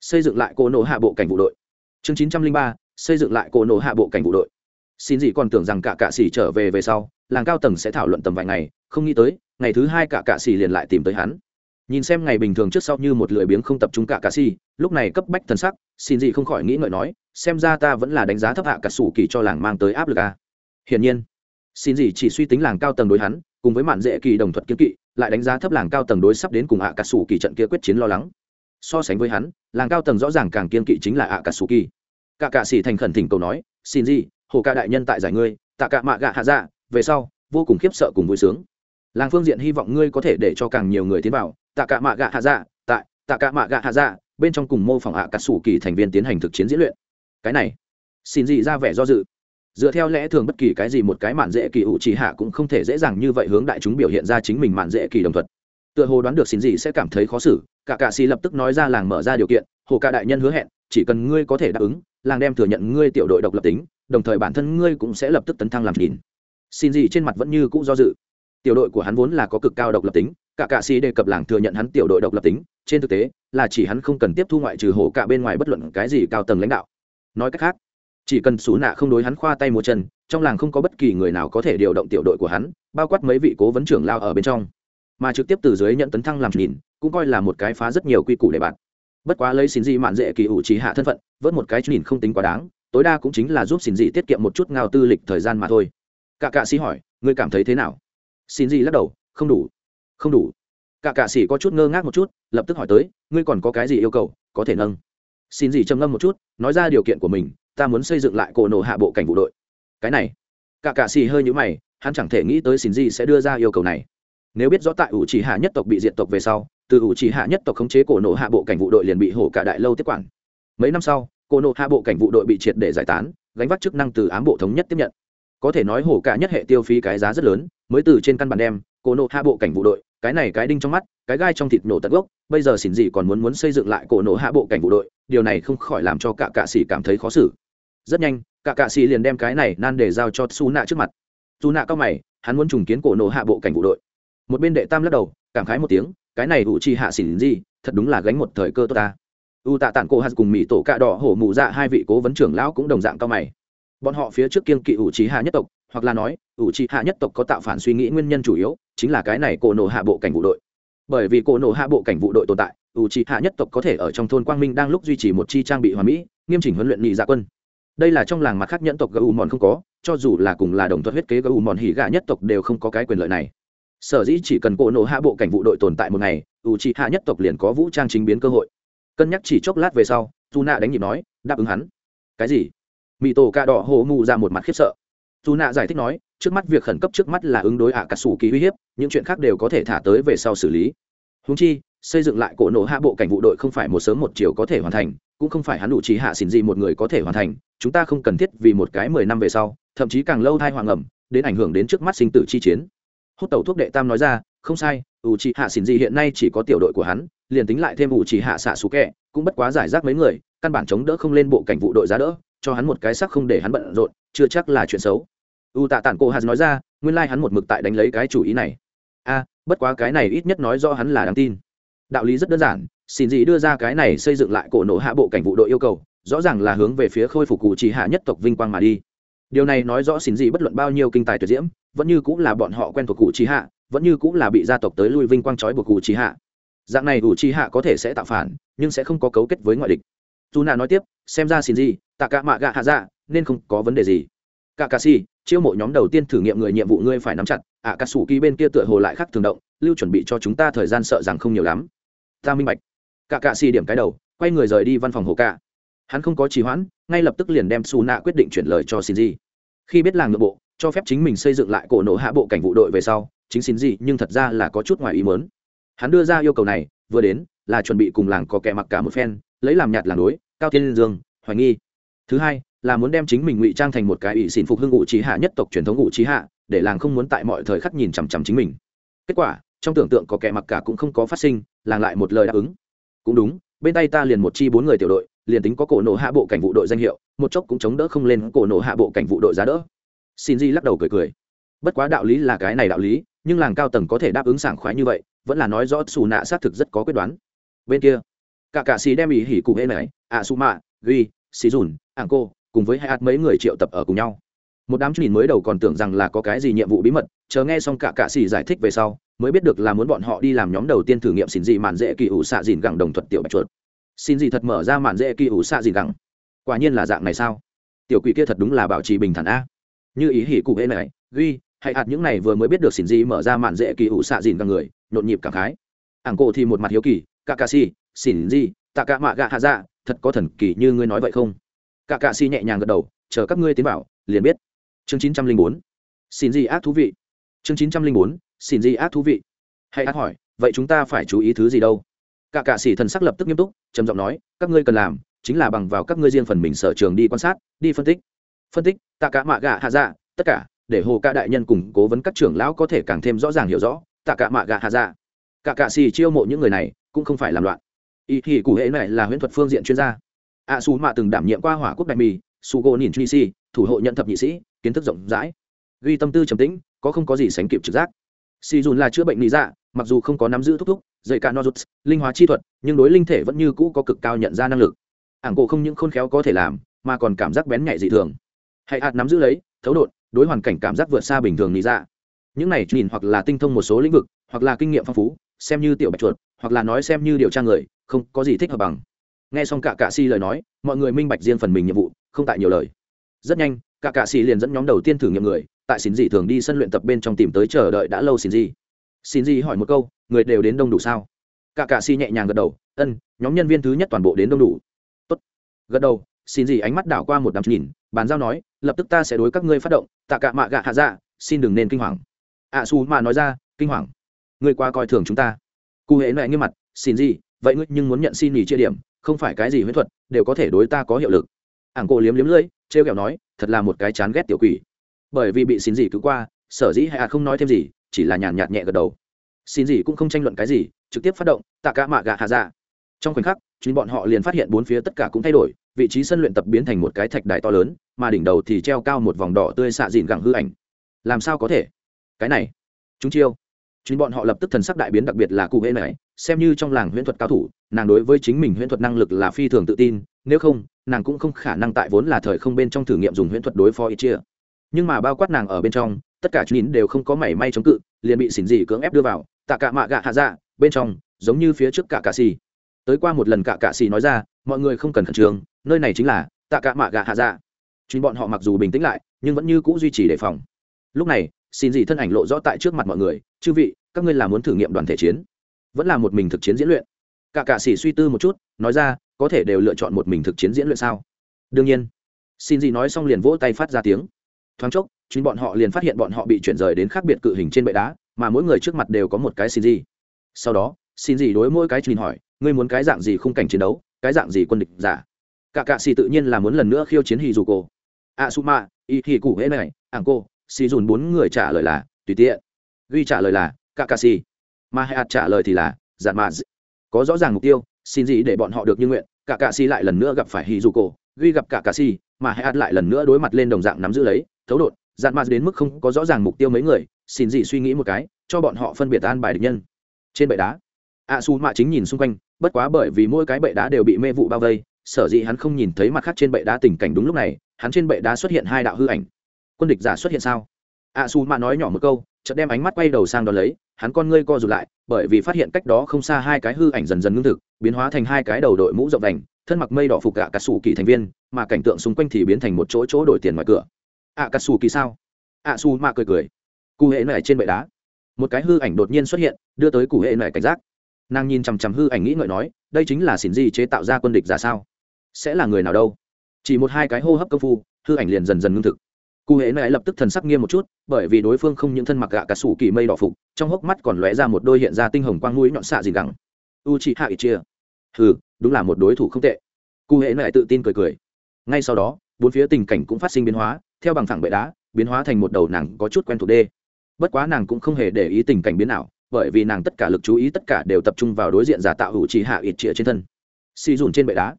xây dựng lại cô nổ hạ bộ cảnh vụ đội. Chương chín trăm linh ba, xây dựng lại cô nổ hạ bộ cảnh vụ đội xin gì còn tưởng rằng cả cạ xỉ trở về về sau, làng cao tầng sẽ thảo luận tầm vài ngày, không nghĩ tới, ngày thứ hai cả cạ xỉ liền lại tìm tới hắn. Nhìn xem ngày bình thường trước sau như một lười biếng không tập trung cả cạ xỉ, lúc này cấp bách thân sắc, xin gì không khỏi nghĩ ngợi nói, xem ra ta vẫn là đánh giá thấp hạ cả sủ kỳ cho làng mang tới áp lực à. hiển nhiên, xin gì chỉ suy tính làng cao tầng đối hắn, cùng với mạn dễ kỳ đồng thuật kiếm kỵ, lại đánh giá thấp làng cao tầng đối sắp đến cùng hạ cả sủ kỳ trận kia quyết chiến lo lắng. So sánh với hắn, làng cao tầng rõ ràng càng kiên kỵ chính là hạ cả sủ kỳ. Cả cạ xỉ thành khẩn thỉnh cầu nói, xin gì hồ ca đại nhân tại giải ngươi, tạ cả mạ gạ hạ dạ về sau, vô cùng khiếp sợ cùng vui sướng. Làng phương diện hy vọng ngươi có thể để cho càng nhiều người tiến vào, tạ cả mạ gạ hạ dạ tại, tạ cả mạ gạ hạ dạ bên trong cùng mô phỏng hạ cả xù kỳ thành viên tiến hành thực chiến diễn luyện. Cái này, xin gì ra vẻ do dự. Dựa theo lẽ thường bất kỳ cái gì một cái mạn dễ kỳ ủ trì hạ cũng không thể dễ dàng như vậy hướng đại chúng biểu hiện ra chính mình mạn dễ kỳ đồng thuật tựa hồ đoán được xin gì sẽ cảm thấy khó xử, cả cạ xì lập tức nói ra làng mở ra điều kiện, hồ ca đại nhân hứa hẹn, chỉ cần ngươi có thể đáp ứng, làng đem thừa nhận ngươi tiểu đội độc lập tính đồng thời bản thân ngươi cũng sẽ lập tức tấn thăng làm nhìn. Xin gì trên mặt vẫn như cũ do dự. Tiểu đội của hắn vốn là có cực cao độc lập tính, cả cạ sĩ đề cập làng thừa nhận hắn tiểu đội độc lập tính, trên thực tế, là chỉ hắn không cần tiếp thu ngoại trừ hổ cả bên ngoài bất luận cái gì cao tầng lãnh đạo. Nói cách khác, chỉ cần xú nạ không đối hắn khoa tay mua chân, trong làng không có bất kỳ người nào có thể điều động tiểu đội của hắn, bao quát mấy vị cố vấn trưởng lao ở bên trong. Mà trực tiếp từ dưới nhận tấn thăng làm nhìn, cũng coi là một cái phá rất nhiều quy củ để bạn. Bất quá lấy xin gì mạn dễ kỳ ủ trí hạ thân phận, vớt một cái nhìn không tính quá đáng tối đa cũng chính là giúp xin dị tiết kiệm một chút ngao tư lịch thời gian mà thôi. Cả cạ sĩ hỏi, ngươi cảm thấy thế nào? Xin dị lắc đầu, không đủ không đủ. Cả cạ sĩ có chút ngơ ngác một chút, lập tức hỏi tới, ngươi còn có cái gì yêu cầu, có thể nâng? Xin dị trầm ngâm một chút, nói ra điều kiện của mình, ta muốn xây dựng lại cổ nổ hạ bộ cảnh vụ đội. Cái này, cả cạ sĩ hơi nhũ mày, hắn chẳng thể nghĩ tới xin dị sẽ đưa ra yêu cầu này. Nếu biết rõ tại ủ chỉ hạ nhất tộc bị diện tộc về sau, từ ủ chỉ hạ nhất tộc khống chế cổ nổ hạ bộ cảnh vụ đội liền bị hổ cả đại lâu tiếp quản. Mấy năm sau cổ nổ hạ bộ cảnh vụ đội bị triệt để giải tán, gánh vác chức năng từ ám bộ thống nhất tiếp nhận. Có thể nói hổ cả nhất hệ tiêu phí cái giá rất lớn, mới từ trên căn bản đem cổ nổ hạ bộ cảnh vụ đội, cái này cái đinh trong mắt, cái gai trong thịt nổ tận gốc, bây giờ xỉn gì còn muốn muốn xây dựng lại cổ nổ hạ bộ cảnh vụ đội, điều này không khỏi làm cho cả cạ sĩ cảm thấy khó xử. Rất nhanh, cả cạ sĩ liền đem cái này nan để giao cho su nạ trước mặt. Su nạ cao mày, hắn muốn trùng kiến cổ nổ hạ bộ cảnh vụ đội. Một bên đệ tam lắc đầu, cảm khái một tiếng, cái này vụ chi hạ xỉn gì, thật đúng là gánh một thời cơ tốt ta u tạ tản cổ hạt cùng mỹ tổ cạ đỏ hổ mù dạ hai vị cố vấn trưởng lão cũng đồng dạng cao mày. Bọn họ phía trước kiên kỵ ủ trí hạ nhất tộc, hoặc là nói, ủ trí hạ nhất tộc có tạo phản suy nghĩ nguyên nhân chủ yếu, chính là cái này cổ nổ hạ bộ cảnh vụ đội. Bởi vì cổ nổ hạ bộ cảnh vụ đội tồn tại, ủ trí hạ nhất tộc có thể ở trong thôn quang minh đang lúc duy trì một chi trang bị hòa mỹ, nghiêm chỉnh huấn luyện nhị dạ quân. Đây là trong làng mặt khác nhẫn tộc gấu mòn không có, cho dù là cùng là đồng thuật huyết kế gấu mòn hỉ gà nhất tộc đều không có cái quyền lợi này. Sở dĩ chỉ cần cổ nổ hạ bộ cảnh vụ đội tồn tại một ngày, ủ trí hạ nhất tộc liền có vũ trang chính biến cơ hội cân nhắc chỉ chốc lát về sau dù nạ đánh nhịp nói, đáp ứng hắn. Cái gì? Mỹ tổ ca đỏ hồ mụ ra một mặt khiếp sợ. Dù nạ giải thích nói, trước mắt việc khẩn cấp trước mắt là ứng đối ạ à cà sủ kỳ uy hiếp, những chuyện khác đều có thể thả tới về sau xử lý. Húng chi, xây dựng lại cổ nổ hạ bộ cảnh vụ đội không phải một sớm một chiều có thể hoàn thành, cũng không phải hắn đủ trí hạ xỉn gì một người có thể hoàn thành, chúng ta không cần thiết vì một cái mười năm về sau, thậm chí càng lâu thai hoàng ẩm, đến ảnh hưởng đến trước mắt sinh tử chi chiến. Hút tẩu thuốc đệ tam nói ra, không sai, ủ trì hạ xỉn gì hiện nay chỉ có tiểu đội của hắn liền tính lại thêm ủ chỉ hạ xạ xú kẹ, cũng bất quá giải rác mấy người, căn bản chống đỡ không lên bộ cảnh vụ đội giá đỡ, cho hắn một cái sắc không để hắn bận rộn, chưa chắc là chuyện xấu. U tạ tản cô hạt nói ra, nguyên lai、like、hắn một mực tại đánh lấy cái chủ ý này. A, bất quá cái này ít nhất nói do hắn là đáng tin. Đạo lý rất đơn giản, xin gì đưa ra cái này xây dựng lại cổ nổ hạ bộ cảnh vụ đội yêu cầu, rõ ràng là hướng về phía khôi phục cụ chỉ hạ nhất tộc vinh quang mà đi. Điều này nói rõ xin gì bất luận bao nhiêu kinh tài tuyệt diễm, vẫn như cũng là bọn họ quen thuộc cụ chỉ hạ, vẫn như cũng là bị gia tộc tới lui vinh quang trói buộc cụ chỉ hạ dạng này đủ trì hạ có thể sẽ tạo phản nhưng sẽ không có cấu kết với ngoại địch. Dù nạ nói tiếp xem ra xin gì tạ cả mạ gạ hạ dạ nên không có vấn đề gì. Cả cà si chiêu mộ nhóm đầu tiên thử nghiệm người nhiệm vụ ngươi phải nắm chặt ạ à, cà sủ kỳ bên kia tựa hồ lại khác thường động lưu chuẩn bị cho chúng ta thời gian sợ rằng không nhiều lắm. Ta minh bạch. Cả cà si điểm cái đầu quay người rời đi văn phòng hồ cả hắn không có trì hoãn ngay lập tức liền đem xù nạ quyết định chuyển lời cho xin gì. Khi biết làng nội bộ cho phép chính mình xây dựng lại cổ nổ hạ bộ cảnh vụ đội về sau chính xin gì nhưng thật ra là có chút ngoài ý mớn hắn đưa ra yêu cầu này, vừa đến, là chuẩn bị cùng làng có kẻ mặc cả một phen, lấy làm nhạt làng đối, cao thiên dương, hoài nghi. Thứ hai, là muốn đem chính mình ngụy trang thành một cái ủy xin phục hưng ngụ trí hạ nhất tộc truyền thống ngụ trí hạ, để làng không muốn tại mọi thời khắc nhìn chằm chằm chính mình. Kết quả, trong tưởng tượng có kẻ mặc cả cũng không có phát sinh, làng lại một lời đáp ứng. Cũng đúng, bên tay ta liền một chi bốn người tiểu đội, liền tính có cổ nổ hạ bộ cảnh vụ đội danh hiệu, một chốc cũng chống đỡ không lên cổ nổ hạ bộ cảnh vụ đội giá đỡ. Xin di lắc đầu cười cười. Bất quá đạo lý là cái này đạo lý nhưng làng cao tầng có thể đáp ứng sảng khoái như vậy, vẫn là nói rõ xù nạ xác thực rất có quyết đoán. Bên kia, cả cạ xì đem ý hỉ cụ hễ này, ạ su mạ, ghi, xì dùn, ảng cô, cùng với hai ạt mấy người triệu tập ở cùng nhau. Một đám nhìn mới đầu còn tưởng rằng là có cái gì nhiệm vụ bí mật, chờ nghe xong cả cạ xì giải thích về sau, mới biết được là muốn bọn họ đi làm nhóm đầu tiên thử nghiệm xin gì mạn dễ kỳ ủ xạ dìn gẳng đồng thuật tiểu bạch chuột. Xin gì thật mở ra mạn dễ kỳ ủ xạ dìn gẳng. Quả nhiên là dạng này sao? Tiểu quỷ kia thật đúng là bảo trì bình thản a. Như ý hỉ cụ hễ này, ghi hay hạt những này vừa mới biết được xỉn gì mở ra mạn dễ kỳ ủ xạ dìn cả người, nhộn nhịp cảm khái. Ảng cổ thì một mặt hiếu kỳ cả cà xì xỉn gì tạ cả mạ gạ hạ dạ thật có thần kỳ như ngươi nói vậy không? Cả cà xì nhẹ nhàng gật đầu, chờ các ngươi tiến vào, liền biết. Chương chín trăm linh bốn, xỉn gì ác thú vị. Chương chín trăm linh bốn, xỉn gì ác thú vị. Hãy hạt hỏi, vậy chúng ta phải chú ý thứ gì đâu? Cả cạ sĩ thần sắc lập tức nghiêm túc, trầm giọng nói, các ngươi cần làm chính là bằng vào các ngươi riêng phần mình sở trường đi quan sát, đi phân tích. Phân tích tạ cả mạ gạ hạ dạ tất cả để hồ ca đại nhân cùng cố vấn các trưởng lão có thể càng thêm rõ ràng hiểu rõ, tạ cả mạ gạ hạ dạ. Cả cạ xì chiêu mộ những người này cũng không phải làm loạn. Ý thì cụ hệ này là huyễn thuật phương diện chuyên gia. A su mạ từng đảm nhiệm qua hỏa quốc đại mì, su go nhìn truy si, thủ hộ nhận thập nhị sĩ, kiến thức rộng rãi. Ghi tâm tư trầm tĩnh, có không có gì sánh kịp trực giác. Si dùn là chữa bệnh lý dạ mặc dù không có nắm giữ thúc thúc, dạy cả nozuts, linh hóa chi thuật, nhưng đối linh thể vẫn như cũ có cực cao nhận ra năng lực. Ảng cổ không những khôn khéo có thể làm, mà còn cảm giác bén nhạy dị thường. Hãy hạt nắm giữ lấy, thấu đột đối hoàn cảnh cảm giác vượt xa bình thường lý dạ những này nhìn hoặc là tinh thông một số lĩnh vực, hoặc là kinh nghiệm phong phú, xem như tiểu bạch chuột, hoặc là nói xem như điều tra người, không có gì thích hợp bằng. Nghe xong cả cạ si lời nói, mọi người minh bạch riêng phần mình nhiệm vụ, không tại nhiều lời. Rất nhanh, cả cạ si liền dẫn nhóm đầu tiên thử nghiệm người, tại xin dị thường đi sân luyện tập bên trong tìm tới chờ đợi đã lâu xin dị. Xin dị hỏi một câu, người đều đến đông đủ sao? Cả cạ si nhẹ nhàng gật đầu, ân, nhóm nhân viên thứ nhất toàn bộ đến đông đủ. Tốt. gật đầu xin gì ánh mắt đảo qua một đám nhìn bàn giao nói lập tức ta sẽ đối các ngươi phát động tạ cạ mạ gạ hạ dạ xin đừng nên kinh hoàng. Ạ à, su mà nói ra kinh hoàng. Ngươi qua coi thường chúng ta. Cụ hệ nệ nghiêm mặt xin gì vậy ngươi nhưng muốn nhận xin nghỉ chia điểm không phải cái gì huyễn thuật đều có thể đối ta có hiệu lực. Ảng cổ liếm liếm lưỡi trêu kẹo nói thật là một cái chán ghét tiểu quỷ. Bởi vì bị xin gì cứ qua sở dĩ hạ không nói thêm gì chỉ là nhàn nhạt nhẹ gật đầu. Xin gì cũng không tranh luận cái gì trực tiếp phát động tạ cả mạ gạ hạ dạ. Trong khoảnh khắc chính bọn họ liền phát hiện bốn phía tất cả cũng thay đổi vị trí sân luyện tập biến thành một cái thạch đài to lớn, mà đỉnh đầu thì treo cao một vòng đỏ tươi xạ dìn gẳng hư ảnh. Làm sao có thể? Cái này, chúng chiêu. Chính bọn họ lập tức thần sắc đại biến đặc biệt là cụ hễ này, xem như trong làng huyễn thuật cao thủ, nàng đối với chính mình huyễn thuật năng lực là phi thường tự tin, nếu không, nàng cũng không khả năng tại vốn là thời không bên trong thử nghiệm dùng huyễn thuật đối phó ít chia. Nhưng mà bao quát nàng ở bên trong, tất cả chín đều không có mảy may chống cự, liền bị xỉn dị cưỡng ép đưa vào, tạ cả mạ gạ hạ dạ bên trong, giống như phía trước cả cạ xì. Tới qua một lần cả cạ xì nói ra, mọi người không cần khẩn trương nơi này chính là tạ cả mạ gạ hạ dạ. Chính bọn họ mặc dù bình tĩnh lại, nhưng vẫn như cũ duy trì đề phòng. Lúc này, xin dị thân ảnh lộ rõ tại trước mặt mọi người, chư vị, các ngươi là muốn thử nghiệm đoàn thể chiến? Vẫn là một mình thực chiến diễn luyện? Cả cạ sĩ suy tư một chút, nói ra, có thể đều lựa chọn một mình thực chiến diễn luyện sao? Đương nhiên. Xin gì nói xong liền vỗ tay phát ra tiếng. Thoáng chốc, chính bọn họ liền phát hiện bọn họ bị chuyển rời đến khác biệt cự hình trên bệ đá, mà mỗi người trước mặt đều có một cái xin gì. Sau đó, xin gì đối mỗi cái truyền hỏi, ngươi muốn cái dạng gì khung cảnh chiến đấu? Cái dạng gì quân địch giả? Cả cạ xì tự nhiên là muốn lần nữa khiêu chiến hì dù cổ a su ma y hì cụ hễ này ảng cô xì dùn bốn người trả lời là, tùy tiện. Ghi trả lời là, cả cạ xì. Mà ạt trả lời thì là giản mà có rõ ràng mục tiêu, xin gì để bọn họ được như nguyện, cả cạ xì lại lần nữa gặp phải hì dù cổ ghi gặp cả cạ xì, mà hạt lại lần nữa đối mặt lên đồng dạng nắm giữ lấy, thấu đột. Giản mà đến mức không có rõ ràng mục tiêu mấy người, xin gì suy nghĩ một cái, cho bọn họ phân biệt an bài địch nhân. Trên bệ đá a su mạ chính nhìn xung quanh, bất quá bởi vì mỗi cái bệ đá đều bị mê vụ bao vây sở dĩ hắn không nhìn thấy mặt khác trên bệ đá tình cảnh đúng lúc này, hắn trên bệ đá xuất hiện hai đạo hư ảnh. Quân địch giả xuất hiện sao? A su mạ nói nhỏ một câu, chợt đem ánh mắt quay đầu sang đó lấy, hắn con ngươi co rụt lại, bởi vì phát hiện cách đó không xa hai cái hư ảnh dần dần ngưng thực, biến hóa thành hai cái đầu đội mũ rộng đành thân mặc mây đỏ phục gạ cà sủ kỳ thành viên, mà cảnh tượng xung quanh thì biến thành một chỗ chỗ đổi tiền ngoài cửa. Ạ cà sủ kỳ sao? Ạ su mạ cười cười. Cụ hệ này trên bệ đá. Một cái hư ảnh đột nhiên xuất hiện, đưa tới cụ hệ này cảnh giác. Nàng nhìn chằm chằm hư ảnh nghĩ ngợi nói, đây chính là xỉn di chế tạo ra quân địch giả sao? Sẽ là người nào đâu. Chỉ một hai cái hô hấp công phu, hư ảnh liền dần dần ngưng thực. Cụ hễ này lập tức thần sắc nghiêm một chút, bởi vì đối phương không những thân mặc gạ cả sủ kỳ mây đỏ phục, trong hốc mắt còn lóe ra một đôi hiện ra tinh hồng quang mũi nhọn xạ gì gẳng. U chị hạ ít chia hừ, đúng là một đối thủ không tệ. Cụ hễ này tự tin cười cười. Ngay sau đó, bốn phía tình cảnh cũng phát sinh biến hóa, theo bằng thẳng bệ đá, biến hóa thành một đầu nàng có chút quen thuộc đê. Bất quá nàng cũng không hề để ý tình cảnh biến nào bởi vì nàng tất cả lực chú ý tất cả đều tập trung vào đối diện giả tạo hữu trí hạ ít chĩa trên thân. Xì dùn trên bệ đá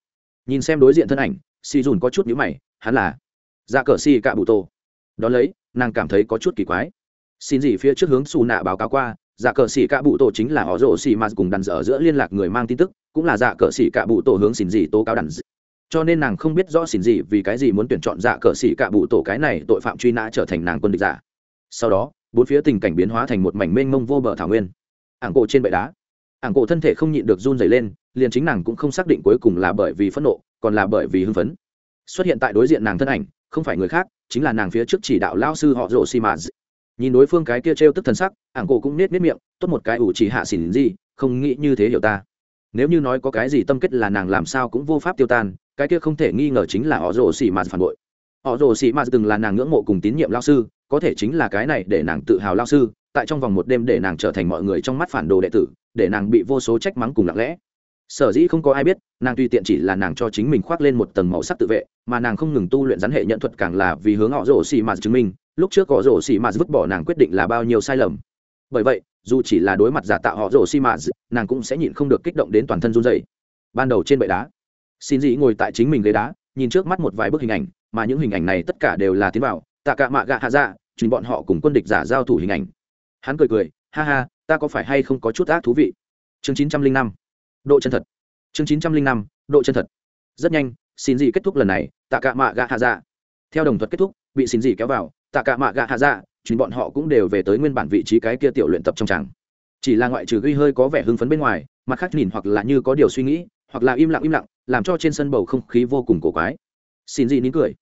nhìn xem đối diện thân ảnh si dùn có chút nhữ mày, hắn là ra cờ xì cạ bụ tô. Đón lấy, nàng cảm thấy có chút kỳ quái. Xin gì phía trước hướng xù nạ báo cáo qua dạ cờ xì cạ bụ tổ chính là họ rổ xì mà cùng đàn dở giữa liên lạc người mang tin tức, cũng là dạ cờ xì cạ bụ tổ hướng xin gì tố cáo đàn dở. cho nên nàng không biết rõ xin gì vì cái gì muốn tuyển chọn dạ cờ xì cạ bụ tổ cái này tội phạm truy nã trở thành nàng quân địch giả. Sau đó, bốn phía tình cảnh biến hóa thành một mảnh mênh mông vô bờ thảo nguyên. Ảng cổ trên bệ đá ảng cổ thân thể không nhịn được run dày lên, liền chính nàng cũng không xác định cuối cùng là bởi vì phẫn nộ, còn là bởi vì hưng phấn. Xuất hiện tại đối diện nàng thân ảnh, không phải người khác, chính là nàng phía trước chỉ đạo lao sư họ rộ xì mà nhìn đối phương cái kia t r e o tức thần sắc, ảng cổ cũng nết nết miệng, tốt một cái ủ chỉ hạ xỉn gì, không nghĩ như thế hiểu ta. Nếu như nói có cái gì tâm kết là nàng làm sao cũng vô pháp tiêu tan, cái kia không thể nghi ngờ chính là họ rồ xì mà phản bội. Họ rồ xì mà từng là nàng ngưỡng mộ cùng tín nhiệm lao sư, có thể chính là cái này để nàng tự hào lao sư, tại trong vòng một đêm để nàng trở thành mọi người trong mắt phản đồ đệ tử để nàng bị vô số trách mắng cùng lặng lẽ. Sở dĩ không có ai biết, nàng tùy tiện chỉ là nàng cho chính mình khoác lên một tầng màu sắc tự vệ, mà nàng không ngừng tu luyện rắn hệ nhận thuật càng là vì hướng họ rổ xì mà chứng minh, lúc trước họ rổ xì mà vứt bỏ nàng quyết định là bao nhiêu sai lầm. Bởi vậy, dù chỉ là đối mặt giả tạo họ rổ xì mà nàng cũng sẽ nhịn không được kích động đến toàn thân run dày ban đầu trên bệ đá, xin Dĩ ngồi tại chính mình ghế đá, nhìn trước mắt một vài bức hình ảnh, mà những hình ảnh này tất cả đều là tiến vào tạ cả mạ gạ hạ dạ chính bọn họ cùng quân địch giả giao thủ hình ảnh. Hắn cười cười, ha ha ta có phải hay không có chút ác thú vị? Chương chín trăm linh năm, độ chân thật. Chương chín trăm linh năm, độ chân thật. Rất nhanh, xin gì kết thúc lần này, tạ cạ mạ gạ hạ dạ. Theo đồng thuật kết thúc, bị xin gì kéo vào, tạ cạ mạ gạ hạ dạ chính bọn họ cũng đều về tới nguyên bản vị trí cái kia tiểu luyện tập trong tràng. Chỉ là ngoại trừ ghi hơi có vẻ hưng phấn bên ngoài, mặt khác nhìn hoặc là như có điều suy nghĩ, hoặc là im lặng im lặng, làm cho trên sân bầu không khí vô cùng cổ quái. Xin gì nín cười.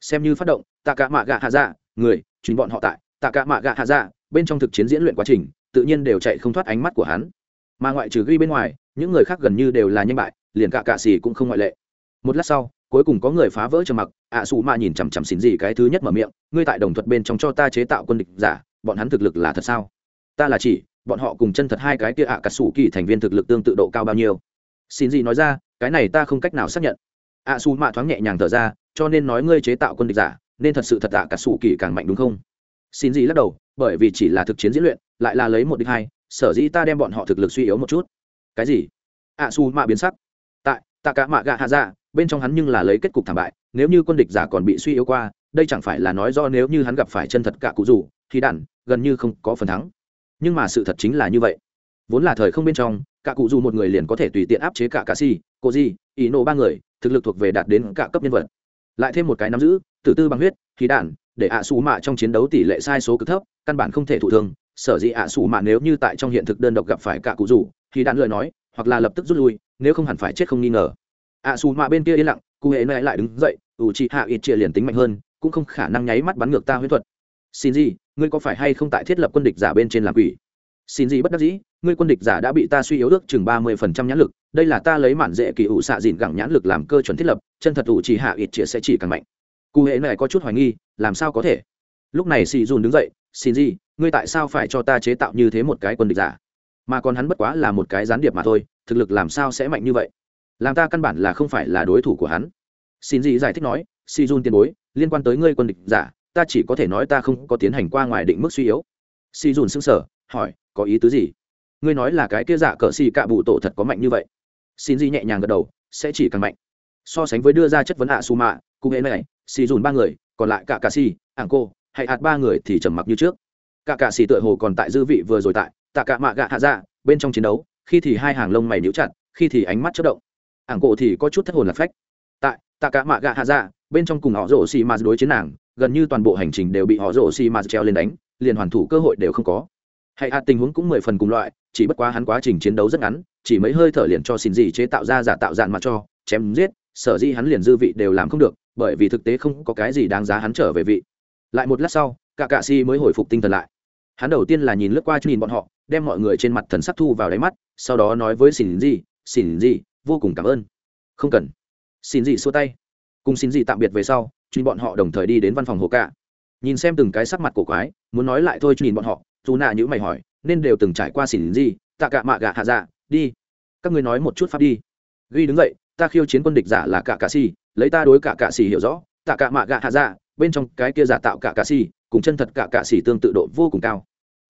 Xem như phát động, tạ cả mạ gạ hạ dạ người chính bọn họ tại, tạ cả mạ gạ hạ dạ bên trong thực chiến diễn luyện quá trình tự nhiên đều chạy không thoát ánh mắt của hắn. Mà ngoại trừ ghi bên ngoài những người khác gần như đều là nhanh bại liền cả cạ xì cũng không ngoại lệ. Một lát sau cuối cùng có người phá vỡ trầm mặc ạ à, xù mạ nhìn chằm chằm xỉn gì cái thứ nhất mở miệng ngươi tại đồng thuật bên trong cho ta chế tạo quân địch giả bọn hắn thực lực là thật sao? Ta là chỉ bọn họ cùng chân thật hai cái kia ạ à cà sủ kỳ thành viên thực lực tương tự độ cao bao nhiêu? Xin gì nói ra cái này ta không cách nào xác nhận. Ạ à, xù mạ thoáng nhẹ nhàng thở ra cho nên nói ngươi chế tạo quân địch giả nên thật sự thật ạ cà sủ kỳ càng mạnh đúng không? Xin gì lắc đầu bởi vì chỉ là thực chiến diễn luyện, lại là lấy một địch hai, sở dĩ ta đem bọn họ thực lực suy yếu một chút. Cái gì? Ạ su mạ biến sắc. Tại tạ cả mạ gạ hạ dạ bên trong hắn nhưng là lấy kết cục thảm bại, nếu như quân địch giả còn bị suy yếu qua, đây chẳng phải là nói do nếu như hắn gặp phải chân thật cả cụ rủ, thì đản, gần như không có phần thắng. Nhưng mà sự thật chính là như vậy. Vốn là thời không bên trong, cả cụ dù một người liền có thể tùy tiện áp chế cả cà si cô di ý nộ ba người, thực lực thuộc về đạt đến cả cấp nhân vật. Lại thêm một cái nắm giữ tử tư bằng huyết khí đạn, để ạ xù mạ trong chiến đấu tỷ lệ sai số cực thấp căn bản không thể thụ thương. Sở dĩ ạ xù mạ nếu như tại trong hiện thực đơn độc gặp phải cả cụ rủ khí đạn lời nói hoặc là lập tức rút lui nếu không hẳn phải chết không nghi ngờ. Ạ xù mạ bên kia yên lặng cụ hệ này lại đứng dậy ủ chị hạ ít chia liền tính mạnh hơn cũng không khả năng nháy mắt bắn ngược ta huyết thuật. Xin gì ngươi có phải hay không tại thiết lập quân địch giả bên trên làm quỷ? Xin gì bất đắc dĩ ngươi quân địch giả đã bị ta suy yếu ước chừng ba mươi phần trăm nhãn lực đây là ta lấy mạn dễ kỳ ủ xạ dịn gẳng nhãn lực làm cơ chuẩn thiết lập chân thật ủ chỉ hạ ít chia sẽ chỉ càng mạnh cụ hệ này có chút hoài nghi, làm sao có thể? Lúc này xì dùn đứng dậy xin gì ngươi tại sao phải cho ta chế tạo như thế một cái quân địch giả? Mà còn hắn bất quá là một cái gián điệp mà thôi, thực lực làm sao sẽ mạnh như vậy? Làm ta căn bản là không phải là đối thủ của hắn. Xin gì giải thích nói si jun tiền bối, liên quan tới ngươi quân địch giả, ta chỉ có thể nói ta không có tiến hành qua ngoài định mức suy yếu. Si jun sững sờ, hỏi, có ý tứ gì? Ngươi nói là cái kia giả cờ xì cạ bụ tổ thật có mạnh như vậy? Xin gì nhẹ nhàng gật đầu, sẽ chỉ càng mạnh. So sánh với đưa ra chất vấn ạ su mạ cụ hệ này si dùn ba người, còn lại cả cà si ảng cô hay hạt ba người thì trầm mặc như trước. Cả cà si tựa hồ còn tại dư vị vừa rồi tại, tạ cả mạ gạ hạ dạ bên trong chiến đấu, khi thì hai hàng lông mày níu chặt, khi thì ánh mắt chất động. Ảng cổ thì có chút thất hồn lạc phách. Tại, tạ cả mạ gạ hạ dạ bên trong cùng họ rổ xì mà đối chiến nàng, gần như toàn bộ hành trình đều bị họ rổ xì mà treo lên đánh, liền hoàn thủ cơ hội đều không có. Hay hạt tình huống cũng mười phần cùng loại, chỉ bất quá hắn quá trình chiến đấu rất ngắn, chỉ mấy hơi thở liền cho xin gì chế tạo ra giả tạo dạn mà cho, chém giết sở dĩ hắn liền dư vị đều làm không được, bởi vì thực tế không có cái gì đáng giá hắn trở về vị. Lại một lát sau, cả cạ si mới hồi phục tinh thần lại. Hắn đầu tiên là nhìn lướt qua nhìn bọn họ, đem mọi người trên mặt thần sắc thu vào đáy mắt, sau đó nói với xin gì xin gì vô cùng cảm ơn. Không cần. Xin gì xua tay. Cùng xin gì tạm biệt về sau, chuyên bọn họ đồng thời đi đến văn phòng hồ cạ. Nhìn xem từng cái sắc mặt cổ quái, muốn nói lại thôi nhìn bọn họ, dù nạ như mày hỏi, nên đều từng trải qua xỉn gì tạ cạ mạ gạ hạ dạ đi. Các ngươi nói một chút pháp đi. Ghi đứng dậy ta khiêu chiến quân địch giả là cả cạ si, lấy ta đối cả cạ si hiểu rõ, tạ cạ mạ gạ hạ dạ bên trong cái kia giả tạo cả cạ si, cùng chân thật cả cạ si tương tự độ vô cùng cao.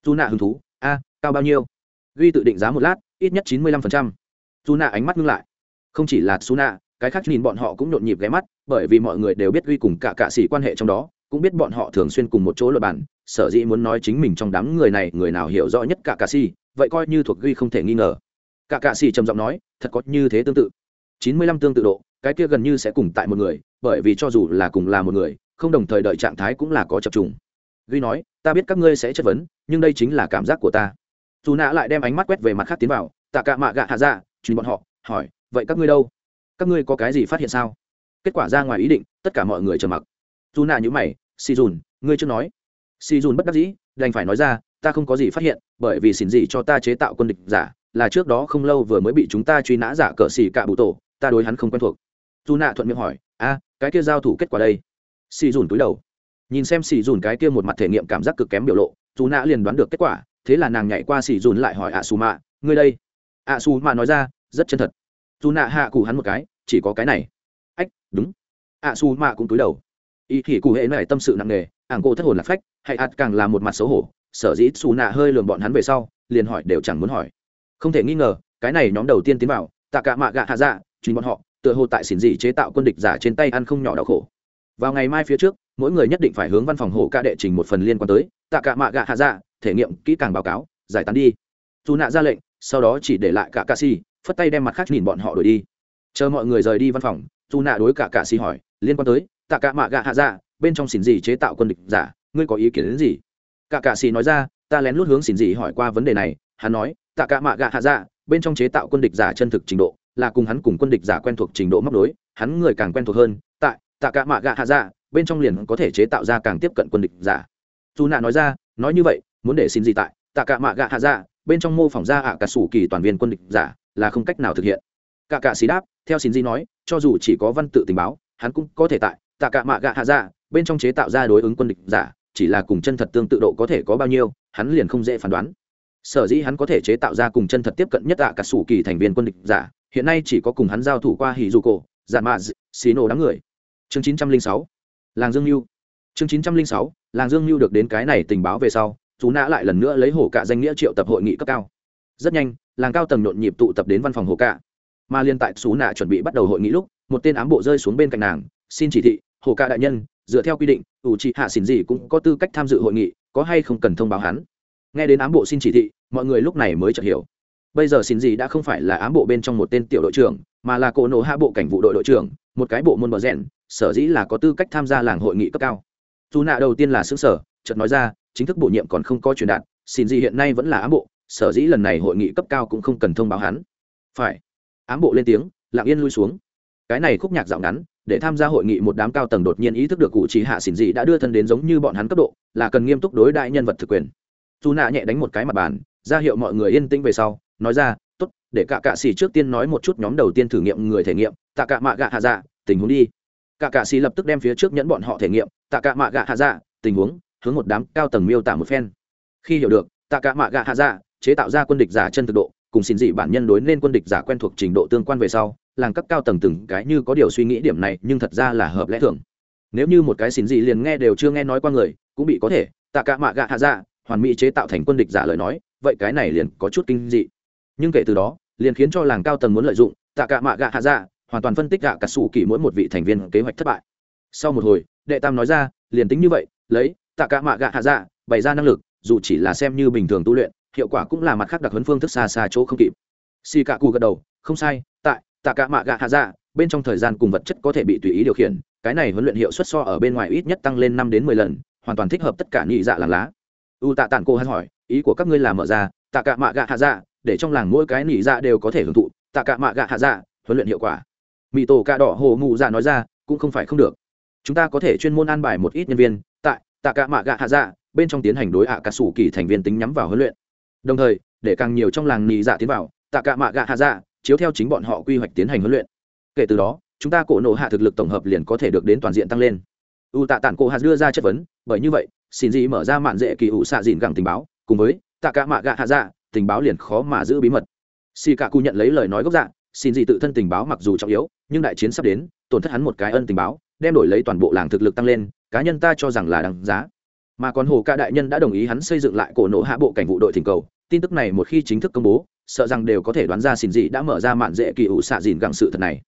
Dù nạ hứng thú, a, cao bao nhiêu? Ghi tự định giá một lát, ít nhất chín mươi lăm phần trăm. Dù nạ ánh mắt ngưng lại. Không chỉ là su nạ, cái khác nhìn bọn họ cũng nhộn nhịp ghé mắt, bởi vì mọi người đều biết ghi cùng cả cạ xì quan hệ trong đó, cũng biết bọn họ thường xuyên cùng một chỗ luật bản sở dĩ muốn nói chính mình trong đám người này, người nào hiểu rõ nhất cả cạ xì vậy coi như thuộc ghi không thể nghi ngờ. Cả cạ xì trầm giọng nói, thật có như thế tương tự chín mươi lăm tương tự độ, cái kia gần như sẽ cùng tại một người, bởi vì cho dù là cùng là một người, không đồng thời đợi trạng thái cũng là có chập trùng. Duy nói, ta biết các ngươi sẽ chất vấn, nhưng đây chính là cảm giác của ta. Dù nạ lại đem ánh mắt quét về mặt khác tiến vào, tạ cạ mạ gạ hạ dạ chuyến bọn họ, hỏi, vậy các ngươi đâu? Các ngươi có cái gì phát hiện sao? Kết quả ra ngoài ý định, tất cả mọi người trầm mặc. Dù nạ nhữ mày si dùn, ngươi chưa nói. Si dùn bất đắc dĩ, đành phải nói ra, ta không có gì phát hiện, bởi vì xỉn gì cho ta chế tạo quân địch giả, là trước đó không lâu vừa mới bị chúng ta truy nã giả cờ xỉ cả bụ tổ ta đối hắn không quen thuộc. Dù nạ thuận miệng hỏi, a, cái kia giao thủ kết quả đây? Xì dùn túi đầu. Nhìn xem xì dùn cái kia một mặt thể nghiệm cảm giác cực kém biểu lộ dù nạ liền đoán được kết quả, thế là nàng nhảy qua xì dùn lại hỏi ạ xù mạ ngươi đây? Ạ xù mạ nói ra, rất chân thật. Dù nạ hạ cụ hắn một cái, chỉ có cái này. Ách, đúng. Ạ xù mạ cũng túi đầu. Y thì cụ hệ này tâm sự nặng nề, ảng cô thất hồn lạc phách, hay ạt càng là một mặt xấu hổ, sở dĩ xù nạ hơi lường bọn hắn về sau, liền hỏi đều chẳng muốn hỏi. Không thể nghi ngờ, cái này nhóm đầu tiên tiến vào tạ cả mạ gạ hạ dạ chính bọn họ, tựa hồ tại xỉn dị chế tạo quân địch giả trên tay ăn không nhỏ đau khổ. Vào ngày mai phía trước, mỗi người nhất định phải hướng văn phòng hồ ca đệ trình một phần liên quan tới, tạ cả mạ gạ hạ dạ thể nghiệm, kỹ càng báo cáo, giải tán đi. Dù nạ ra lệnh, sau đó chỉ để lại cả ca si, phất tay đem mặt khác nhìn bọn họ đuổi đi. Chờ mọi người rời đi văn phòng, dù nạ đối cả ca si hỏi, liên quan tới, tạ cả mạ gạ hạ dạ bên trong xỉn dị chế tạo quân địch giả, ngươi có ý kiến đến gì? Cả ca si nói ra, ta lén lút hướng xỉn dị hỏi qua vấn đề này, hắn nói, tạ cả mạ gạ hạ dạ bên trong chế tạo quân địch giả chân thực trình độ là cùng hắn cùng quân địch giả quen thuộc trình độ móc đối hắn người càng quen thuộc hơn, tại, tạ cả mạ gạ hạ dạ bên trong liền có thể chế tạo ra càng tiếp cận quân địch giả. Dù nạ nói ra, nói như vậy, muốn để xin gì tại, tạ cả mạ gạ hạ dạ bên trong mô phỏng ra ạ cả sủ kỳ toàn viên quân địch giả, là không cách nào thực hiện. Cả cả xí đáp, theo xin gì nói, cho dù chỉ có văn tự tình báo, hắn cũng có thể tại, tạ cả mạ gạ hạ dạ bên trong chế tạo ra đối ứng quân địch giả, chỉ là cùng chân thật tương tự độ có thể có bao nhiêu, hắn liền không dễ phán đoán. Sở dĩ hắn có thể chế tạo ra cùng chân thật tiếp cận nhất ạ cả sủ kỳ thành viên quân địch giả hiện nay chỉ có cùng hắn giao thủ qua hỉ dù cổ giản mạ xí nổ đám người. Chương chín trăm linh sáu, làng dương mưu chương chín trăm linh sáu, làng dương mưu được đến cái này tình báo về sau chú nã lại lần nữa lấy hổ cạ danh nghĩa triệu tập hội nghị cấp cao. Rất nhanh, làng cao tầng nhộn nhịp tụ tập đến văn phòng hổ cạ. Mà liên tại xú nạ chuẩn bị bắt đầu hội nghị lúc, một tên ám bộ rơi xuống bên cạnh nàng, xin chỉ thị hổ cạ đại nhân, dựa theo quy định, ủ trị hạ xỉn gì cũng có tư cách tham dự hội nghị, có hay không cần thông báo hắn? Nghe đến ám bộ xin chỉ thị, mọi người lúc này mới chợt hiểu bây giờ xin gì đã không phải là ám bộ bên trong một tên tiểu đội trưởng, mà là cổ nổ hạ bộ cảnh vụ đội đội trưởng, một cái bộ môn bờ rèn, sở dĩ là có tư cách tham gia làng hội nghị cấp cao. Dù nạ đầu tiên là xứ sở, chợt nói ra, chính thức bổ nhiệm còn không có truyền đạt, xin gì hiện nay vẫn là ám bộ, sở dĩ lần này hội nghị cấp cao cũng không cần thông báo hắn. Phải. Ám bộ lên tiếng, lặng yên lui xuống. Cái này khúc nhạc dạo ngắn, để tham gia hội nghị một đám cao tầng đột nhiên ý thức được cụ chỉ hạ xỉn dị đã đưa thân đến giống như bọn hắn cấp độ, là cần nghiêm túc đối đại nhân vật thực quyền. Dù nạ nhẹ đánh một cái mặt bàn, ra hiệu mọi người yên tĩnh về sau nói ra, tốt, để cả cạ xì trước tiên nói một chút nhóm đầu tiên thử nghiệm người thể nghiệm, tạ cạ mạ gạ hạ dạ tình huống đi. Cả cạ xì lập tức đem phía trước nhẫn bọn họ thể nghiệm, tạ cạ mạ gạ hạ dạ tình huống, hướng một đám cao tầng miêu tả một phen. Khi hiểu được, tạ cạ mạ gạ hạ dạ chế tạo ra quân địch giả chân thực độ, cùng xin dị bản nhân đối nên quân địch giả quen thuộc trình độ tương quan về sau, làng cấp cao tầng từng cái như có điều suy nghĩ điểm này, nhưng thật ra là hợp lẽ thường. Nếu như một cái xin dị liền nghe đều chưa nghe nói qua người, cũng bị có thể, tạ cả mạ gạ hạ dạ hoàn mỹ chế tạo thành quân địch giả lời nói, vậy cái này liền có chút kinh dị nhưng kể từ đó, liền khiến cho làng cao tầng muốn lợi dụng, tạ cả mạ gạ hạ dạ hoàn toàn phân tích gạ cả sủ kỳ mỗi một vị thành viên kế hoạch thất bại. Sau một hồi, đệ tam nói ra, liền tính như vậy, lấy tạ cả mạ gạ hạ dạ bày ra năng lực, dù chỉ là xem như bình thường tu luyện, hiệu quả cũng là mặt khác đặc huấn phương thức xa xa chỗ không kịp. Xì cả cù gật đầu, không sai, tại tạ cả mạ gạ hạ dạ bên trong thời gian cùng vật chất có thể bị tùy ý điều khiển, cái này huấn luyện hiệu suất so ở bên ngoài ít nhất tăng lên năm đến mười lần, hoàn toàn thích hợp tất cả nhị dạ làng lá. U tạ tản cô hắn hỏi, ý của các ngươi là mở ra, tạ cả mạ gạ hạ dạ để trong làng mỗi cái nỉ dạ đều có thể hưởng thụ, tạ cả mạ gạ hạ dạ huấn luyện hiệu quả. Mỹ tổ cạ đỏ hồ mụ dạ nói ra, cũng không phải không được. Chúng ta có thể chuyên môn an bài một ít nhân viên, tại tạ cả mạ gạ hạ dạ bên trong tiến hành đối hạ cả sủ kỳ thành viên tính nhắm vào huấn luyện. Đồng thời, để càng nhiều trong làng nỉ dạ tiến vào, tạ cả mạ gạ hạ dạ chiếu theo chính bọn họ quy hoạch tiến hành huấn luyện. Kể từ đó, chúng ta cổ nộ hạ thực lực tổng hợp liền có thể được đến toàn diện tăng lên. U tạ tản cổ hạ đưa ra chất vấn, bởi như vậy, xin gì mở ra mạn dễ kỳ ủ xạ dìn gẳng tình báo, cùng với tạ cả mạ gạ hạ dạ tình báo liền khó mà giữ bí mật. Xì cả cụ nhận lấy lời nói gốc dạ xin gì tự thân tình báo mặc dù trọng yếu, nhưng đại chiến sắp đến, tổn thất hắn một cái ân tình báo, đem đổi lấy toàn bộ làng thực lực tăng lên, cá nhân ta cho rằng là đáng giá. Mà còn hồ ca đại nhân đã đồng ý hắn xây dựng lại cổ nổ hạ bộ cảnh vụ đội thỉnh cầu, tin tức này một khi chính thức công bố, sợ rằng đều có thể đoán ra xin gì đã mở ra mạn dễ kỳ ủ xạ dìn gặng sự thật này.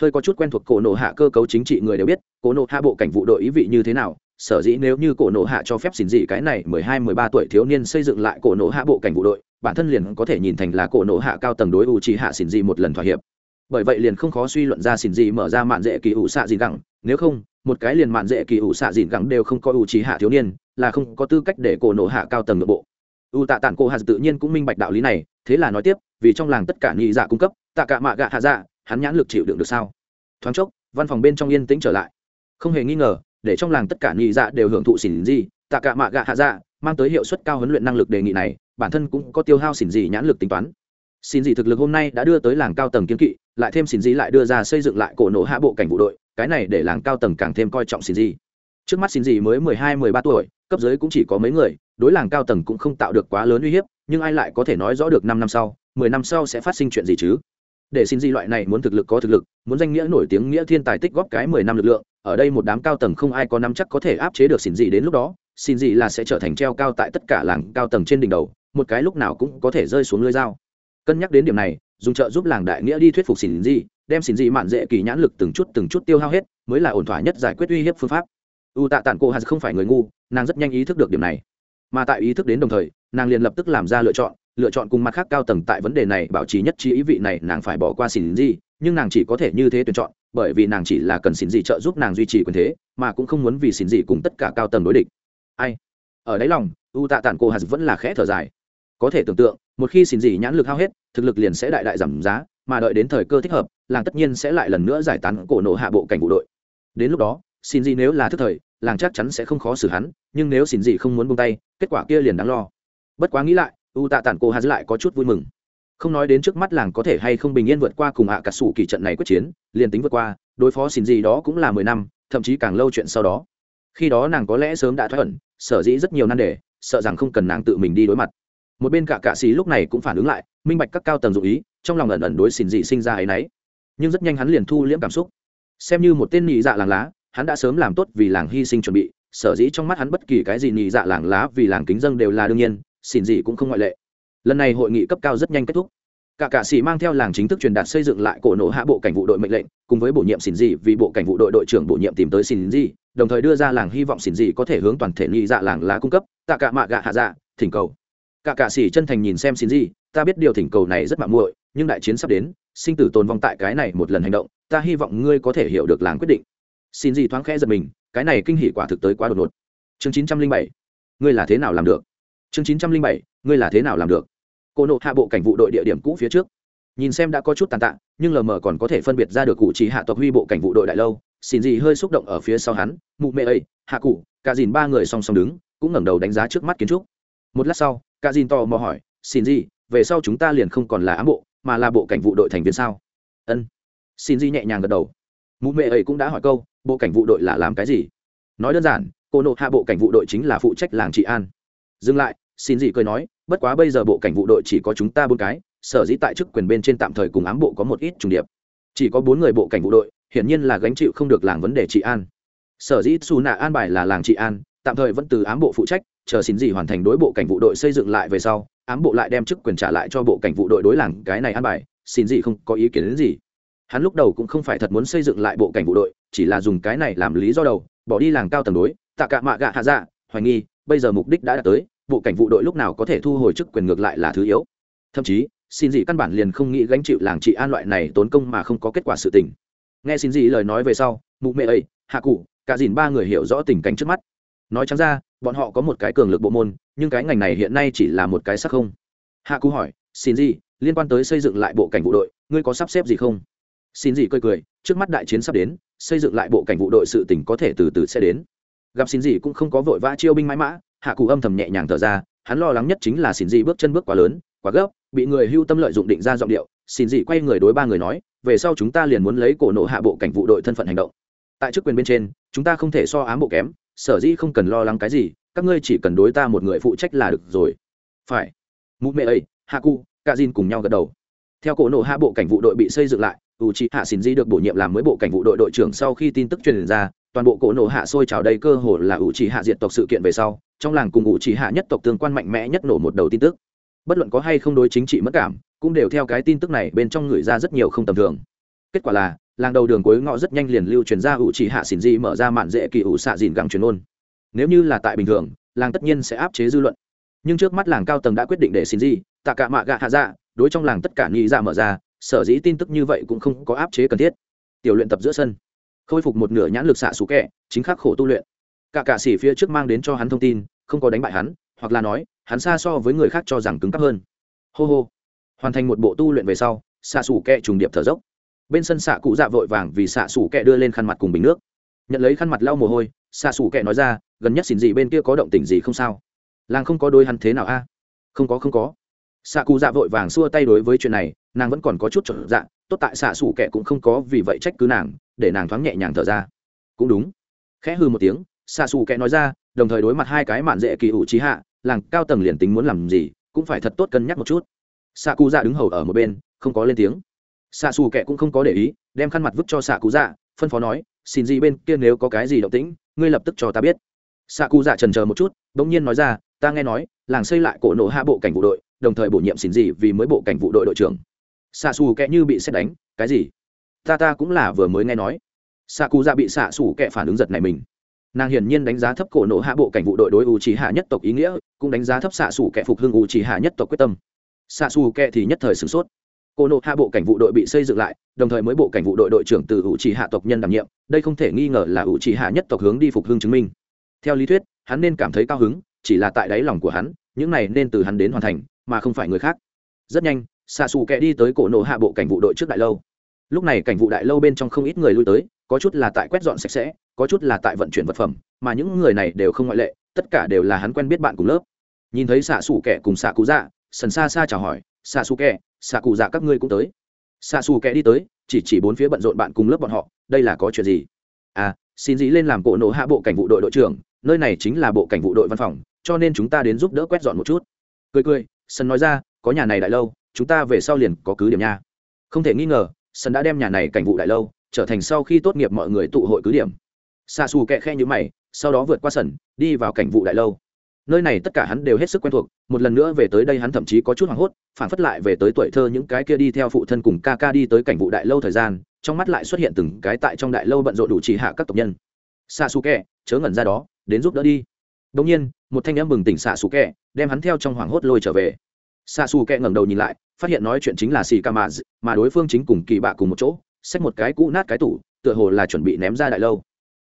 Hơi có chút quen thuộc cổ nổ hạ cơ cấu chính trị người đều biết, cổ nổ hạ bộ cảnh vụ đội ý vị như thế nào sở dĩ nếu như cổ nộ hạ cho phép xin gì cái này mười hai, mười ba tuổi thiếu niên xây dựng lại cổ nộ hạ bộ cảnh vụ đội, bản thân liền có thể nhìn thành là cổ nộ hạ cao tầng đối u trí hạ xin gì một lần thỏa hiệp. Bởi vậy liền không khó suy luận ra xin gì mở ra mạn dễ kỳ ủ xạ dị gẳng, nếu không, một cái liền mạn dễ kỳ ủ xạ dị gẳng đều không có u trí hạ thiếu niên, là không có tư cách để cổ nộ hạ cao tầng nội bộ. U tạ tản cổ hạ tự nhiên cũng minh bạch đạo lý này, thế là nói tiếp, vì trong làng tất cả nhị dạ cung cấp, tạ cả mạ gạ hạ dạ hắn nhãn lực chịu đựng được sao? Thoáng chốc, văn phòng bên trong yên tĩnh trở lại. Không hề nghi ngờ để trong làng tất cả nhị dạ đều hưởng thụ xỉn gì tạ cả mạ gạ hạ dạ mang tới hiệu suất cao huấn luyện năng lực đề nghị này, bản thân cũng có tiêu hao xỉn gì nhãn lực tính toán. Xin gì thực lực hôm nay đã đưa tới làng cao tầng kiến kỵ, lại thêm xin gì lại đưa ra xây dựng lại cổ nổ hạ bộ cảnh vụ đội, cái này để làng cao tầng càng thêm coi trọng xin gì trước mắt xin gì mới mười hai, mười ba tuổi, cấp dưới cũng chỉ có mấy người, đối làng cao tầng cũng không tạo được quá lớn uy hiếp, nhưng ai lại có thể nói rõ được năm năm sau, mười năm sau sẽ phát sinh chuyện gì chứ? Để xin gì loại này muốn thực lực có thực lực, muốn danh nghĩa nổi tiếng nghĩa thiên tài tích góp cái mười năm lực lượng ở đây một đám cao tầng không ai có nắm chắc có thể áp chế được xin gì đến lúc đó, xin gì là sẽ trở thành treo cao tại tất cả làng cao tầng trên đỉnh đầu, một cái lúc nào cũng có thể rơi xuống lưới dao. Cân nhắc đến điểm này, dùng trợ giúp làng đại nghĩa đi thuyết phục xin gì đem xin gì mạn dễ kỳ nhãn lực từng chút từng chút tiêu hao hết, mới là ổn thỏa nhất giải quyết uy hiếp phương pháp. U tạ tản cô hà không phải người ngu, nàng rất nhanh ý thức được điểm này. Mà tại ý thức đến đồng thời, nàng liền lập tức làm ra lựa chọn lựa chọn cùng mặt khác cao tầng tại vấn đề này bảo trì nhất trí ý vị này nàng phải bỏ qua xin gì nhưng nàng chỉ có thể như thế tuyển chọn bởi vì nàng chỉ là cần xin gì trợ giúp nàng duy trì quyền thế, mà cũng không muốn vì xin gì cùng tất cả cao tầng đối địch. Ai? Ở đáy lòng, u tạ tản cô hà vẫn là khẽ thở dài. Có thể tưởng tượng, một khi xin gì nhãn lực hao hết, thực lực liền sẽ đại đại giảm giá, mà đợi đến thời cơ thích hợp, làng tất nhiên sẽ lại lần nữa giải tán cổ nổ hạ bộ cảnh vụ đội. Đến lúc đó, xin gì nếu là thức thời, làng chắc chắn sẽ không khó xử hắn, nhưng nếu xin gì không muốn buông tay, kết quả kia liền đáng lo. Bất quá nghĩ lại, u tạ tản cô hà lại có chút vui mừng không nói đến trước mắt làng có thể hay không bình yên vượt qua cùng hạ cả sủ kỳ trận này quyết chiến, liền tính vượt qua, đối phó xin gì đó cũng là mười năm, thậm chí càng lâu chuyện sau đó. Khi đó nàng có lẽ sớm đã thoát ẩn, sở dĩ rất nhiều nan đề, sợ rằng không cần nàng tự mình đi đối mặt. Một bên cả cạ xí lúc này cũng phản ứng lại, minh bạch các cao tầng dụ ý, trong lòng ẩn ẩn đối xin dị sinh ra ấy nấy nhưng rất nhanh hắn liền thu liễm cảm xúc. Xem như một tên nhị dạ làng lá, hắn đã sớm làm tốt vì làng hy sinh chuẩn bị, sở dĩ trong mắt hắn bất kỳ cái gì nhị dạ làng lá vì làng kính dân đều là đương nhiên xin dị cũng không ngoại lệ lần này hội nghị cấp cao rất nhanh kết thúc. Cả cạ sĩ mang theo làng chính thức truyền đạt xây dựng lại cổ nổ hạ bộ cảnh vụ đội mệnh lệnh, cùng với bổ nhiệm xin dị vì bộ cảnh vụ đội đội trưởng bổ nhiệm tìm tới xin dị đồng thời đưa ra làng hy vọng xin dị có thể hướng toàn thể nghị dạ làng lá cung cấp, tạ cả mạ gạ hạ dạ thỉnh cầu. Cả cạ sĩ chân thành nhìn xem xin dị ta biết điều thỉnh cầu này rất mạng muội, nhưng đại chiến sắp đến, sinh tử tồn vong tại cái này một lần hành động, ta hy vọng ngươi có thể hiểu được làng quyết định. Xin gì thoáng khẽ giật mình, cái này kinh hỉ quả thực tới quá đột ngột. Chương chín trăm linh bảy, ngươi là thế nào làm được? Chương chín trăm linh bảy, ngươi là thế nào làm được? Cô nộ hạ bộ cảnh vụ đội địa điểm cũ phía trước. Nhìn xem đã có chút tàn tạ, nhưng lờ mờ còn có thể phân biệt ra được cụ chỉ hạ tộc huy bộ cảnh vụ đội đại lâu. Xin gì hơi xúc động ở phía sau hắn, mụ mẹ ấy, hạ cụ, cả dìn ba người song song đứng, cũng ngẩng đầu đánh giá trước mắt kiến trúc. Một lát sau, cả dìn tò mò hỏi, xin gì, về sau chúng ta liền không còn là ám bộ, mà là bộ cảnh vụ đội thành viên sao? Ân. Xin gì nhẹ nhàng gật đầu. Mụ mẹ ấy cũng đã hỏi câu, bộ cảnh vụ đội là làm cái gì? Nói đơn giản, cô nộ hạ bộ cảnh vụ đội chính là phụ trách làng trị an. Dừng lại xin gì cười nói, bất quá bây giờ bộ cảnh vụ đội chỉ có chúng ta bốn cái, sở dĩ tại chức quyền bên trên tạm thời cùng ám bộ có một ít trùng điệp. Chỉ có bốn người bộ cảnh vụ đội, hiển nhiên là gánh chịu không được làng vấn đề trị an. Sở dĩ xù nạ an bài là làng trị an, tạm thời vẫn từ ám bộ phụ trách, chờ xin gì hoàn thành đối bộ cảnh vụ đội xây dựng lại về sau, ám bộ lại đem chức quyền trả lại cho bộ cảnh vụ đội đối làng cái này an bài, xin gì không có ý kiến đến gì. Hắn lúc đầu cũng không phải thật muốn xây dựng lại bộ cảnh vụ đội, chỉ là dùng cái này làm lý do đầu, bỏ đi làng cao tầng đối, tạ cả mạ gạ hạ dạ hoài nghi, bây giờ mục đích đã đạt tới bộ cảnh vụ đội lúc nào có thể thu hồi chức quyền ngược lại là thứ yếu. Thậm chí, xin gì căn bản liền không nghĩ gánh chịu làng trị an loại này tốn công mà không có kết quả sự tình. Nghe xin gì lời nói về sau, mụ mẹ ấy, hạ cụ, cả dìn ba người hiểu rõ tình cảnh trước mắt. Nói chẳng ra, bọn họ có một cái cường lực bộ môn, nhưng cái ngành này hiện nay chỉ là một cái sắc không. Hạ cụ hỏi, xin gì, liên quan tới xây dựng lại bộ cảnh vụ đội, ngươi có sắp xếp gì không? Xin gì cười cười, trước mắt đại chiến sắp đến, xây dựng lại bộ cảnh vụ đội sự tỉnh có thể từ từ sẽ đến. Gặp xin gì cũng không có vội vã chiêu binh mãi mã hạ cụ âm thầm nhẹ nhàng thở ra, hắn lo lắng nhất chính là xin dị bước chân bước quá lớn, quá gấp, bị người hưu tâm lợi dụng định ra giọng điệu. Xin dị quay người đối ba người nói, về sau chúng ta liền muốn lấy cổ nộ hạ bộ cảnh vụ đội thân phận hành động. Tại chức quyền bên trên, chúng ta không thể so ám bộ kém, sở dĩ không cần lo lắng cái gì, các ngươi chỉ cần đối ta một người phụ trách là được rồi. Phải. Mụ mẹ ấy, hạ cụ cả dìn cùng nhau gật đầu. Theo cổ nộ hạ bộ cảnh vụ đội bị xây dựng lại u c hạ xin di được bổ nhiệm làm mới bộ cảnh vụ đội đội trưởng sau khi tin tức truyền ra toàn bộ cổ nổ hạ sôi trào đây cơ hồ là ủ chỉ hạ diệt tộc sự kiện về sau, trong làng cùng ủ chỉ hạ nhất tộc tương quan mạnh mẽ nhất nổ một đầu tin tức. Bất luận có hay không đối chính trị mất cảm, cũng đều theo cái tin tức này bên trong người ra rất nhiều không tầm thường. Kết quả là, làng đầu đường cuối ngõ rất nhanh liền lưu truyền ra ủ chỉ hạ xỉn di mở ra mạn dễ kỳ ủ xạ dìn găng truyền ôn. Nếu như là tại bình thường, làng tất nhiên sẽ áp chế dư luận. Nhưng trước mắt làng cao tầng đã quyết định để xỉn di tạ cả mạ gạ hạ dạ đối trong làng tất cả nghĩ ra dạ mở ra, sở dĩ tin tức như vậy cũng không có áp chế cần thiết. Tiểu luyện tập giữa sân khôi phục một nửa nhãn lực xạ xú kẹ, chính khắc khổ tu luyện. Cả cả xỉ phía trước mang đến cho hắn thông tin, không có đánh bại hắn, hoặc là nói, hắn xa so với người khác cho rằng cứng cắp hơn. Hô hô. Hoàn thành một bộ tu luyện về sau, xạ xủ kẹ trùng điệp thở dốc. Bên sân xạ cụ dạ vội vàng vì xạ xủ kẹ đưa lên khăn mặt cùng bình nước. Nhận lấy khăn mặt lau mồ hôi, xạ xủ kẹ nói ra, gần nhất xin gì bên kia có động tình gì không sao? Làng không có đôi hắn thế nào a? Không có không có. Xạ cụ dạ vội vàng xua tay đối với chuyện này, nàng vẫn còn có chút trở dạ tốt tại xạ xủ kẹ cũng không có vì vậy trách cứ nàng để nàng thoáng nhẹ nhàng thở ra. Cũng đúng. Khẽ hư một tiếng xa xù kẽ nói ra, đồng thời đối mặt hai cái mạn dễ kỳ ủ trí hạ, làng cao tầng liền tính muốn làm gì, cũng phải thật tốt cân nhắc một chút. Xạ cụ dạ đứng hầu ở một bên, không có lên tiếng. Xạ xù kẽ cũng không có để ý, đem khăn mặt vứt cho xạ cụ dạ phân phó nói, xin gì bên kia nếu có cái gì động tĩnh, ngươi lập tức cho ta biết. Xạ cụ dạ trần chờ một chút đ ỗ n g nhiên nói ra, ta nghe nói, làng xây lại cổ nổ hạ bộ cảnh vụ đội, đồng thời bổ nhiệm xin gì vì mới bộ cảnh vụ đội đội trưởng. Xạ xù kẽ như bị xét đánh, cái gì? Ta ta cũng là vừa mới nghe nói. Xạ cụ dạ bị xạ xủ kệ phản ứng giật này mình. Nàng hiển nhiên đánh giá thấp cổ nộ hạ bộ cảnh vụ đội đối u trí hạ nhất tộc ý nghĩa, cũng đánh giá thấp xạ xủ kệ phục hưng u trí hạ nhất tộc quyết tâm. Xạ xù kệ thì nhất thời sửng sốt. Cổ nộ hạ bộ cảnh vụ đội bị xây dựng lại, đồng thời mới bộ cảnh vụ đội đội trưởng từ u trí hạ tộc nhân đảm nhiệm, đây không thể nghi ngờ là u trí hạ nhất tộc hướng đi phục hưng chứng minh. Theo lý thuyết, hắn nên cảm thấy cao hứng, chỉ là tại đáy lòng của hắn, những này nên từ hắn đến hoàn thành, mà không phải người khác. Rất nhanh, xạ xù kệ đi tới cổ nộ hạ bộ cảnh vụ đội trước đại lâu lúc này cảnh vụ đại lâu bên trong không ít người lui tới, có chút là tại quét dọn sạch sẽ, có chút là tại vận chuyển vật phẩm, mà những người này đều không ngoại lệ, tất cả đều là hắn quen biết bạn cùng lớp. Nhìn thấy xạ xù kẻ cùng xạ cụ dạ sần xa xa chào hỏi, xạ xù kẻ, xạ cụ dạ các ngươi cũng tới. Xạ xù kẻ đi tới, chỉ chỉ bốn phía bận rộn bạn cùng lớp bọn họ, đây là có chuyện gì? À xin dĩ lên làm cổ nổ hạ bộ cảnh vụ đội đội trưởng, nơi này chính là bộ cảnh vụ đội văn phòng, cho nên chúng ta đến giúp đỡ quét dọn một chút. Cười cười sân nói ra, có nhà này đại lâu, chúng ta về sau liền có cứ điểm nha. Không thể nghi ngờ sân đã đem nhà này cảnh vụ đại lâu trở thành sau khi tốt nghiệp mọi người tụ hội cứ điểm. Xa xù kẹ khe như mày, sau đó vượt qua sân, đi vào cảnh vụ đại lâu. Nơi này tất cả hắn đều hết sức quen thuộc, một lần nữa về tới đây hắn thậm chí có chút hoảng hốt, phản phất lại về tới tuổi thơ những cái kia đi theo phụ thân cùng ca ca đi tới cảnh vụ đại lâu thời gian, trong mắt lại xuất hiện từng cái tại trong đại lâu bận rộn đủ chỉ hạ các tộc nhân. Xa xù kẹ, chớ ngẩn ra đó, đến giúp đỡ đi. Đông nhiên, một thanh em bừng tỉnh xạ xù kẹ, đem hắn theo trong hoảng hốt lôi trở về xa xù kẹ ngẩng đầu nhìn lại, phát hiện nói chuyện chính là xì ca mà mà đối phương chính cùng kỳ bạ cùng một chỗ, xách một cái cũ nát cái tủ, tựa hồ là chuẩn bị ném ra đại lâu.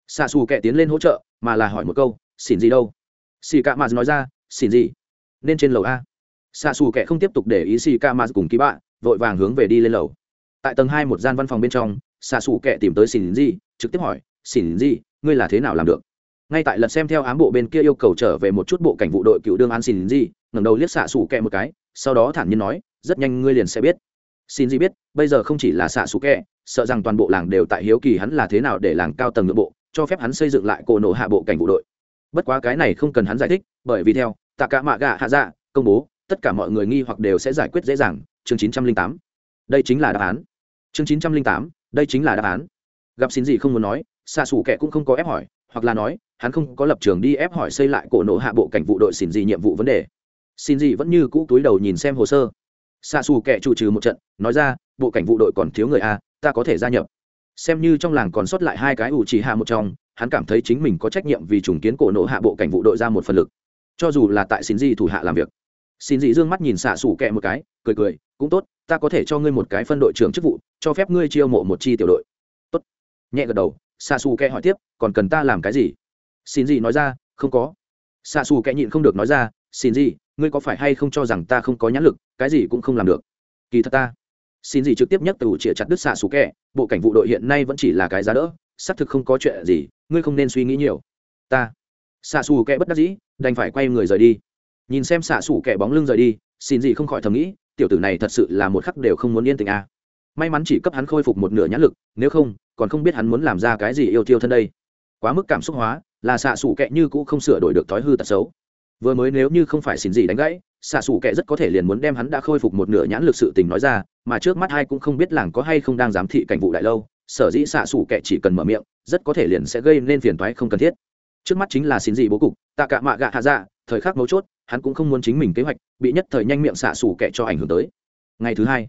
Xa xù kẹ tiến lên hỗ trợ, mà là hỏi một câu, xin gì đâu? Xì ca mà nói ra, xin gì? Nên trên lầu a. Xa xù kẹ không tiếp tục để ý xì ca mà cùng kỳ bạ, vội vàng hướng về đi lên lầu. Tại tầng hai một gian văn phòng bên trong xa xù kẹ tìm tới xin gì, trực tiếp hỏi, xin gì, ngươi là thế nào làm được? Ngay tại lần xem theo ám bộ bên kia yêu cầu trở về một chút bộ cảnh vụ đội cựu đương an xin gì, ngẩng đầu liếc xạ xù kẹ một cái sau đó thản nhiên nói, rất nhanh ngươi liền sẽ biết. Xin gì biết, bây giờ không chỉ là xạ xú kẹ, sợ rằng toàn bộ làng đều tại hiếu kỳ hắn là thế nào để làng cao tầng nội bộ, cho phép hắn xây dựng lại cổ nổ hạ bộ cảnh vụ đội. Bất quá cái này không cần hắn giải thích, bởi vì theo, tạ cả mạ gạ hạ dạ công bố, tất cả mọi người nghi hoặc đều sẽ giải quyết dễ dàng. Chương chín trăm linh tám. Đây chính là đáp án. Chương chín trăm linh tám. Đây chính là đáp án. Gặp xin gì không muốn nói, xạ xù kẻ cũng không có ép hỏi, hoặc là nói, hắn không có lập trường đi ép hỏi xây lại cổ nổ hạ bộ cảnh vụ đội xin gì nhiệm vụ vấn đề xin gì vẫn như cũ túi đầu nhìn xem hồ sơ. Xạ xù kẻ chủ trừ một trận, nói ra, bộ cảnh vụ đội còn thiếu người a, ta có thể gia nhập. Xem như trong làng còn sót lại hai cái ủ chỉ hạ một trong, hắn cảm thấy chính mình có trách nhiệm vì trùng kiến cổ nộ hạ bộ cảnh vụ đội ra một phần lực. Cho dù là tại xin gì thủ hạ làm việc. Xin dị dương mắt nhìn xạ xủ kẹ một cái, cười cười, cũng tốt, ta có thể cho ngươi một cái phân đội trưởng chức vụ, cho phép ngươi chiêu mộ một chi tiểu đội. Tốt. Nhẹ gật đầu xạ xù kẹ hỏi tiếp, còn cần ta làm cái gì? Xin dị nói ra, không có. Xạ xù kẹ nhịn không được nói ra, xin dị ngươi có phải hay không cho rằng ta không có nhãn lực, cái gì cũng không làm được? Kỳ thật ta, xin gì trực tiếp nhất từ chĩa chặt đứt xạ xù kẹ, bộ cảnh vụ đội hiện nay vẫn chỉ là cái giá đỡ, xác thực không có chuyện gì, ngươi không nên suy nghĩ nhiều. Ta, xạ xù kẹ bất đắc dĩ, đành phải quay người rời đi. Nhìn xem xạ xù kẹ bóng lưng rời đi, xin gì không khỏi thầm nghĩ, tiểu tử này thật sự là một khắc đều không muốn yên tình à. may mắn chỉ cấp hắn khôi phục một nửa nhãn lực, nếu không, còn không biết hắn muốn làm ra cái gì yêu tiêu thân đây. Quá mức cảm xúc hóa, là xạ xù kẹ như cũ không sửa đổi được thói hư tật xấu vừa mới nếu như không phải xin gì đánh gãy, xạ xù kệ rất có thể liền muốn đem hắn đã khôi phục một nửa nhãn lực sự tình nói ra, mà trước mắt hai cũng không biết làng có hay không đang giám thị cảnh vụ đại lâu, sở dĩ xạ xù kệ chỉ cần mở miệng, rất có thể liền sẽ gây nên phiền toái không cần thiết. Trước mắt chính là xin gì bố cục, tạ cả mạ gạ hạ dạ thời khắc mấu chốt, hắn cũng không muốn chính mình kế hoạch, bị nhất thời nhanh miệng xạ xù kệ cho ảnh hưởng tới. Ngày thứ hai,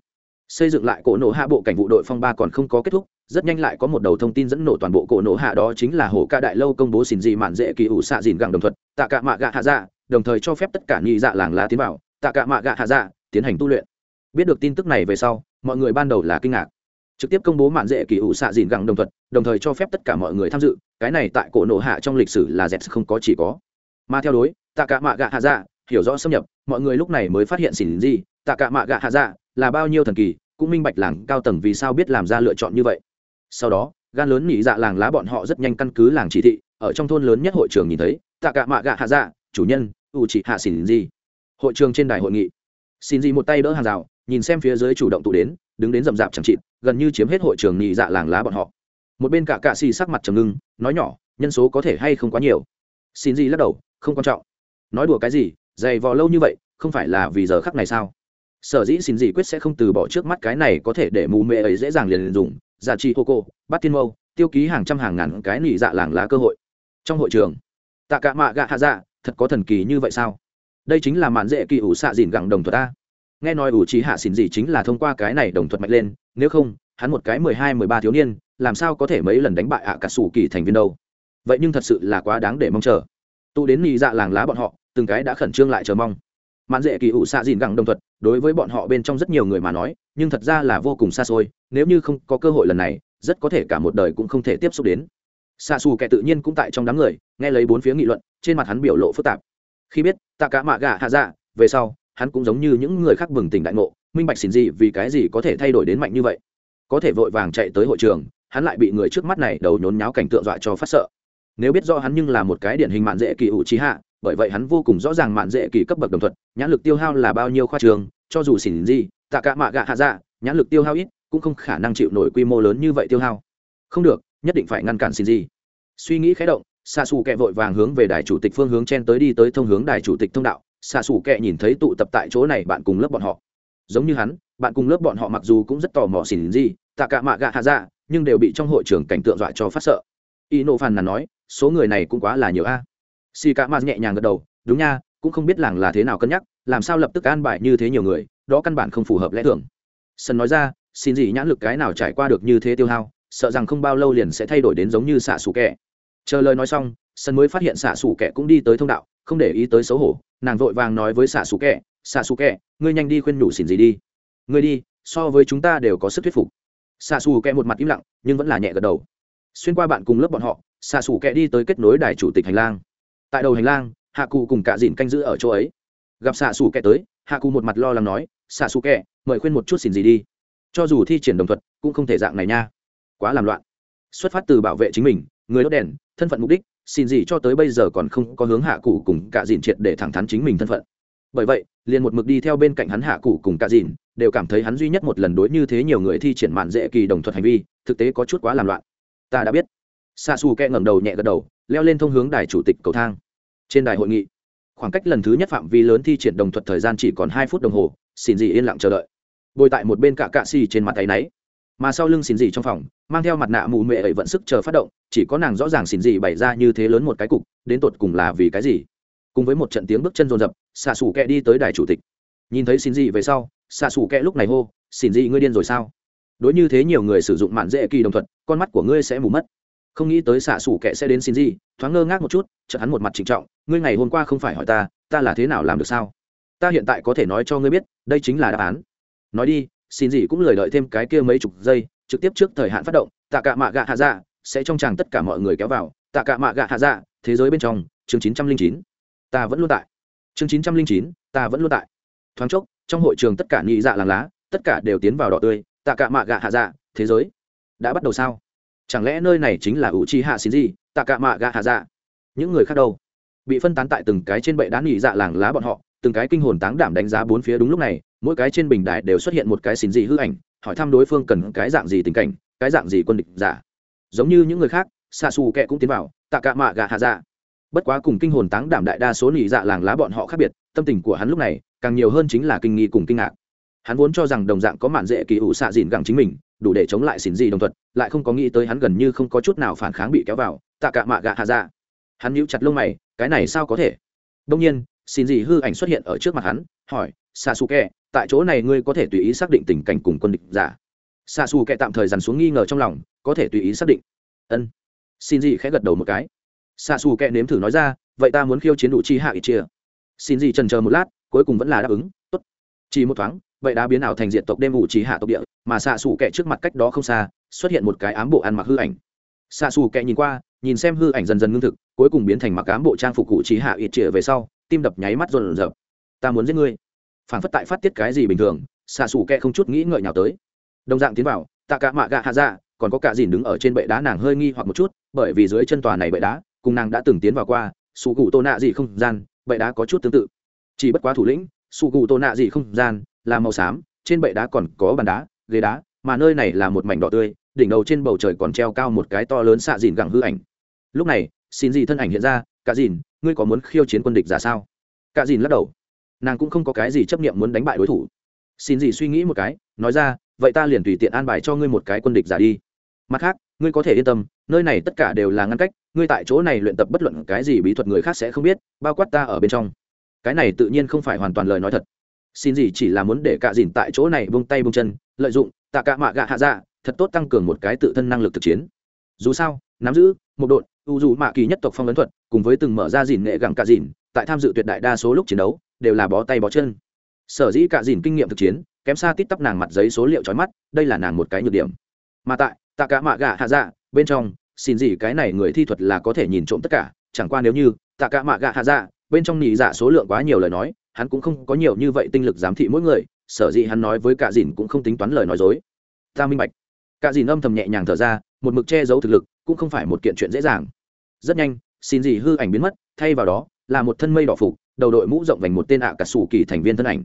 xây dựng lại cổ nổ hạ bộ cảnh vụ đội phong ba còn không có kết thúc, rất nhanh lại có một đầu thông tin dẫn nổ toàn bộ cổ nổ hạ đó chính là hồ ca đại lâu công bố xin gì mạn dễ kỳ ủ xạ dìn gẳng đồng thuật tạ cả mạ gạ hạ dạ đồng thời cho phép tất cả nhị dạ làng lá tiến vào, tạ cả mạ gạ hạ dạ tiến hành tu luyện. Biết được tin tức này về sau, mọi người ban đầu là kinh ngạc. Trực tiếp công bố mạn dễ kỳ ủ xạ dìn gẳng đồng thuật, đồng thời cho phép tất cả mọi người tham dự, cái này tại cổ nộ hạ trong lịch sử là dẹt không có chỉ có. Mà theo đối tạ cả mạ gạ hạ dạ hiểu rõ xâm nhập, mọi người lúc này mới phát hiện xỉn gì, tạ cả mạ gạ hạ dạ là bao nhiêu thần kỳ, cũng minh bạch làng cao tầng vì sao biết làm ra lựa chọn như vậy. Sau đó, gan lớn nhị dạ làng lá bọn họ rất nhanh căn cứ làng chỉ thị, ở trong thôn lớn nhất hội trường nhìn thấy, tạ cả mạ gạ hạ dạ chủ nhân u chị hạ xỉn gì hội trường trên đài hội nghị. Xin gì một tay đỡ hàng rào, nhìn xem phía dưới chủ động tụ đến, đứng đến rậm rạp chẳng chịt, gần như chiếm hết hội trường nhị dạ làng lá bọn họ. Một bên cả cạ xì sắc mặt trầm ngưng, nói nhỏ, nhân số có thể hay không quá nhiều. Xin gì lắc đầu, không quan trọng. Nói đùa cái gì, dày vò lâu như vậy, không phải là vì giờ khắc này sao? Sở dĩ xin gì quyết sẽ không từ bỏ trước mắt cái này có thể để mù mê ấy dễ dàng liền dùng dạ giả trị hô cô bắt tiên mâu, tiêu ký hàng trăm hàng ngàn cái nỉ dạ làng lá cơ hội. Trong hội trường tạ cả mạ gạ hạ dạ thật có thần kỳ như vậy sao? Đây chính là mạn dễ kỳ ủ xạ dìn gẳng đồng thuật ta nghe nói ủ trí hạ xỉn gì chính là thông qua cái này đồng thuật mạnh lên, nếu không, hắn một cái mười hai, mười ba thiếu niên, làm sao có thể mấy lần đánh bại ạ cả sủ kỳ thành viên đâu? Vậy nhưng thật sự là quá đáng để mong chờ. Tụ đến nị dạ làng lá bọn họ, từng cái đã khẩn trương lại chờ mong. Mạn dễ kỳ ủ xạ dìn gẳng đồng thuật, đối với bọn họ bên trong rất nhiều người mà nói, nhưng thật ra là vô cùng xa xôi, nếu như không có cơ hội lần này, rất có thể cả một đời cũng không thể tiếp xúc đến xa xù kẻ tự nhiên cũng tại trong đám người, nghe lấy bốn phía nghị luận, trên mặt hắn biểu lộ phức tạp. Khi biết, tạ cả mạ gà hạ dạ về sau, hắn cũng giống như những người khác bừng tỉnh đại ngộ, minh bạch xin gì vì cái gì có thể thay đổi đến mạnh như vậy. Có thể vội vàng chạy tới hội trường, hắn lại bị người trước mắt này đầu nhốn nháo cảnh tượng dọa cho phát sợ. Nếu biết rõ hắn nhưng là một cái điển hình mạn dễ kỳ ủ trí hạ, bởi vậy hắn vô cùng rõ ràng mạn dễ kỳ cấp bậc đồng thuận, nhãn lực tiêu hao là bao nhiêu khoa trường, cho dù xỉn gì tạ cả mạ gạ hạ dạ nhãn lực tiêu hao ít, cũng không khả năng chịu nổi quy mô lớn như vậy tiêu hao. Không được nhất định phải ngăn cản Shinji. Gì suy nghĩ khẽ động xạ xù kẹ vội vàng hướng về đài chủ tịch phương hướng chen tới đi tới thông hướng đài chủ tịch thông đạo. Xạ xù kẹ nhìn thấy tụ tập tại chỗ này bạn cùng lớp bọn họ. Giống như hắn, bạn cùng lớp bọn họ mặc dù cũng rất tò mò xỉn gì tạ cả mạ gạ hạ dạ nhưng đều bị trong hội trường cảnh tượng dọa cho phát sợ. Y nộ phàn nàn nói, số người này cũng quá là nhiều a. Xì cả mạ nhẹ nhàng gật đầu, đúng nha, cũng không biết làng là thế nào cân nhắc, làm sao lập tức an bài như thế nhiều người, đó căn bản không phù hợp lẽ thường. Sân nói ra xin gì nhãn lực cái nào trải qua được như thế tiêu hao sợ rằng không bao lâu liền sẽ thay đổi đến giống như xạ xù kẻ chờ lời nói xong, sân mới phát hiện xạ xù kẻ cũng đi tới thông đạo, không để ý tới xấu hổ. Nàng vội vàng nói với xạ xù kẻ xạ xù kẻ ngươi nhanh đi khuyên nhủ xỉn gì đi. Ngươi đi, so với chúng ta đều có sức thuyết phục. Xạ xù kẻ một mặt im lặng, nhưng vẫn là nhẹ gật đầu. Xuyên qua bạn cùng lớp bọn họ, xạ xù kẻ đi tới kết nối đài chủ tịch hành lang. Tại đầu hành lang, hạ cụ cùng cả dìn canh giữ ở chỗ ấy. Gặp xạ xù kẻ tới, hạ cụ một mặt lo lắng nói, xạ xù kẻ mời khuyên một chút xỉn gì đi. Cho dù thi triển đồng thuật, cũng không thể dạng này nha quá làm loạn. Xuất phát từ bảo vệ chính mình, người đốt đèn, thân phận mục đích, xin gì cho tới bây giờ còn không có hướng hạ cụ cùng cả dìn triệt để thẳng thắn chính mình thân phận. Bởi vậy, liền một mực đi theo bên cạnh hắn hạ cụ cùng cả dìn, đều cảm thấy hắn duy nhất một lần đối như thế nhiều người thi triển mạn dễ kỳ đồng thuật hành vi, thực tế có chút quá làm loạn. Ta đã biết. Xa xù kẹ ngẩng đầu nhẹ gật đầu, leo lên thông hướng đài chủ tịch cầu thang. Trên đài hội nghị, khoảng cách lần thứ nhất phạm vi lớn thi triển đồng thuật thời gian chỉ còn hai phút đồng hồ, xin gì yên lặng chờ đợi. Bồi tại một bên cả cạ xì trên mặt tay náy. Mà sau lưng xin gì trong phòng mang theo mặt nạ mù mệ ấy vận sức chờ phát động, chỉ có nàng rõ ràng xin gì bày ra như thế lớn một cái cục, đến tột cùng là vì cái gì? Cùng với một trận tiếng bước chân rồn rập xạ xù kẹ đi tới đài chủ tịch. Nhìn thấy xin gì về sau xạ xù kẹ lúc này hô xin gì, ngươi điên rồi sao? Đối như thế nhiều người sử dụng mạn dễ kỳ đồng thuật, con mắt của ngươi sẽ mù mất. Không nghĩ tới xạ xù kẹ sẽ đến xin gì, thoáng ngơ ngác một chút, chợt hắn một mặt trịnh trọng, ngươi ngày hôm qua không phải hỏi ta ta là thế nào làm được sao? Ta hiện tại có thể nói cho ngươi biết, đây chính là đáp án. Nói đi xin gì cũng lời đợi thêm cái kia mấy chục giây trực tiếp trước thời hạn phát động, tạ cả mạ gạ hạ dạ sẽ trong tràng tất cả mọi người kéo vào. Tạ cả mạ gạ hạ dạ thế giới bên trong, chương chín trăm linh chín. Ta vẫn luôn tại. Chương chín trăm linh chín, ta vẫn luôn tại. Thoáng chốc, trong hội trường tất cả nhị dạ làng lá, tất cả đều tiến vào đỏ tươi. Tạ cả mạ gạ hạ dạ thế giới đã bắt đầu sao? Chẳng lẽ nơi này chính là ủ chi hạ xin gì tạ cả mạ gạ hạ dạ? Những người khác đâu? Bị phân tán tại từng cái trên bệ đá nhị dạ làng lá bọn họ, từng cái kinh hồn táng đảm đánh giá bốn phía. Đúng lúc này, mỗi cái trên bình đài đều xuất hiện một cái xin gì hư ảnh hỏi thăm đối phương cần cái dạng gì tình cảnh, cái dạng gì quân địch giả. Giống như những người khác xa xù kẹ cũng tiến vào tạ cạ mạ gạ hạ dạ. Bất quá cùng kinh hồn táng đảm đại đa số nỉ dạ làng lá bọn họ khác biệt, tâm tình của hắn lúc này càng nhiều hơn chính là kinh nghi cùng kinh ngạc. Hắn vốn cho rằng đồng dạng có mạn dễ kỳ ủ xạ dìn gặng chính mình, đủ để chống lại xỉn gì đồng thuận lại không có nghĩ tới hắn gần như không có chút nào phản kháng bị kéo vào tạ cạ mạ gạ hạ dạ. Hắn nhíu chặt lông mày, cái này sao có thể? Đông nhiên xin gì hư ảnh xuất hiện ở trước mặt hắn, hỏi xạ xù kẹ tại chỗ này ngươi có thể tùy ý xác định tình cảnh cùng quân địch giả. Xa xù Kệ tạm thời dằn xuống nghi ngờ trong lòng, có thể tùy ý xác định. Ân. Xin gì khẽ gật đầu một cái. Xa xù Kệ nếm thử nói ra, vậy ta muốn khiêu chiến đủ chi hạ ít chia. Xin gì trần chờ một lát, cuối cùng vẫn là đáp ứng, tốt. Chỉ một thoáng, vậy đã biến ảo thành diện tộc đêm ủ trí hạ tộc địa, mà xạ xù kẹ trước mặt cách đó không xa, xuất hiện một cái ám bộ ăn mặc hư ảnh. Xạ xù kẹ nhìn qua, nhìn xem hư ảnh dần dần ngưng thực, cuối cùng biến thành mặc ám bộ trang phục cụ trí hạ ít trịa về sau, tim đập nháy mắt rộn rợp. Ta muốn giết ngươi phản phất tại phát tiết cái gì bình thường, xạ xù kẹ không chút nghĩ ngợi nhào tới. Đồng dạng tiến vào, tạ cả mạ gạ hạ dạ còn có cả dìn đứng ở trên bệ đá nàng hơi nghi hoặc một chút, bởi vì dưới chân tòa này bệ đá, cùng nàng đã từng tiến vào qua sụ cụ tô nạ gì không gian, bệ đá có chút tương tự. Chỉ bất quá thủ lĩnh sụ cụ tô nạ gì không gian, là màu xám, trên bệ đá còn có bàn đá, ghế đá, mà nơi này là một mảnh đỏ tươi, đỉnh đầu trên bầu trời còn treo cao một cái to lớn xạ dìn gẳng hư ảnh. Lúc này, xin gì thân ảnh hiện ra, cả dìn, ngươi có muốn khiêu chiến quân địch giả sao? Cả dìn lắc đầu nàng cũng không có cái gì chấp nghiệm muốn đánh bại đối thủ. Xin gì suy nghĩ một cái, nói ra, vậy ta liền tùy tiện an bài cho ngươi một cái quân địch giả đi. Mặt khác, ngươi có thể yên tâm, nơi này tất cả đều là ngăn cách, ngươi tại chỗ này luyện tập bất luận cái gì bí thuật người khác sẽ không biết, bao quát ta ở bên trong. Cái này tự nhiên không phải hoàn toàn lời nói thật. Xin gì chỉ là muốn để cạ dìn tại chỗ này bông tay bông chân, lợi dụng, tạ cạ mạ gạ hạ dạ thật tốt tăng cường một cái tự thân năng lực thực chiến. Dù sao, nắm giữ, một đội u dù mạ kỳ nhất tộc phong ấn thuật, cùng với từng mở ra dìn nghệ gẳng cạ dìn, tại tham dự tuyệt đại đa số lúc chiến đấu đều là bó tay bó chân. Sở dĩ cạ dìn kinh nghiệm thực chiến, kém xa tít tắp nàng mặt giấy số liệu trói mắt, đây là nàng một cái nhược điểm. Mà tại, tạ cả mạ gạ hạ dạ bên trong, xin gì cái này người thi thuật là có thể nhìn trộm tất cả, chẳng qua nếu như, tạ cả mạ gạ hạ dạ bên trong nhị dạ số lượng quá nhiều lời nói, hắn cũng không có nhiều như vậy tinh lực giám thị mỗi người, sở dĩ hắn nói với cả dìn cũng không tính toán lời nói dối. Ta minh bạch. Cả dìn âm thầm nhẹ nhàng thở ra, một mực che giấu thực lực, cũng không phải một kiện chuyện dễ dàng. Rất nhanh, xin gì hư ảnh biến mất, thay vào đó là một thân mây đỏ phục, đầu đội mũ rộng vành một tên ạ à cả sủ kỳ thành viên thân ảnh.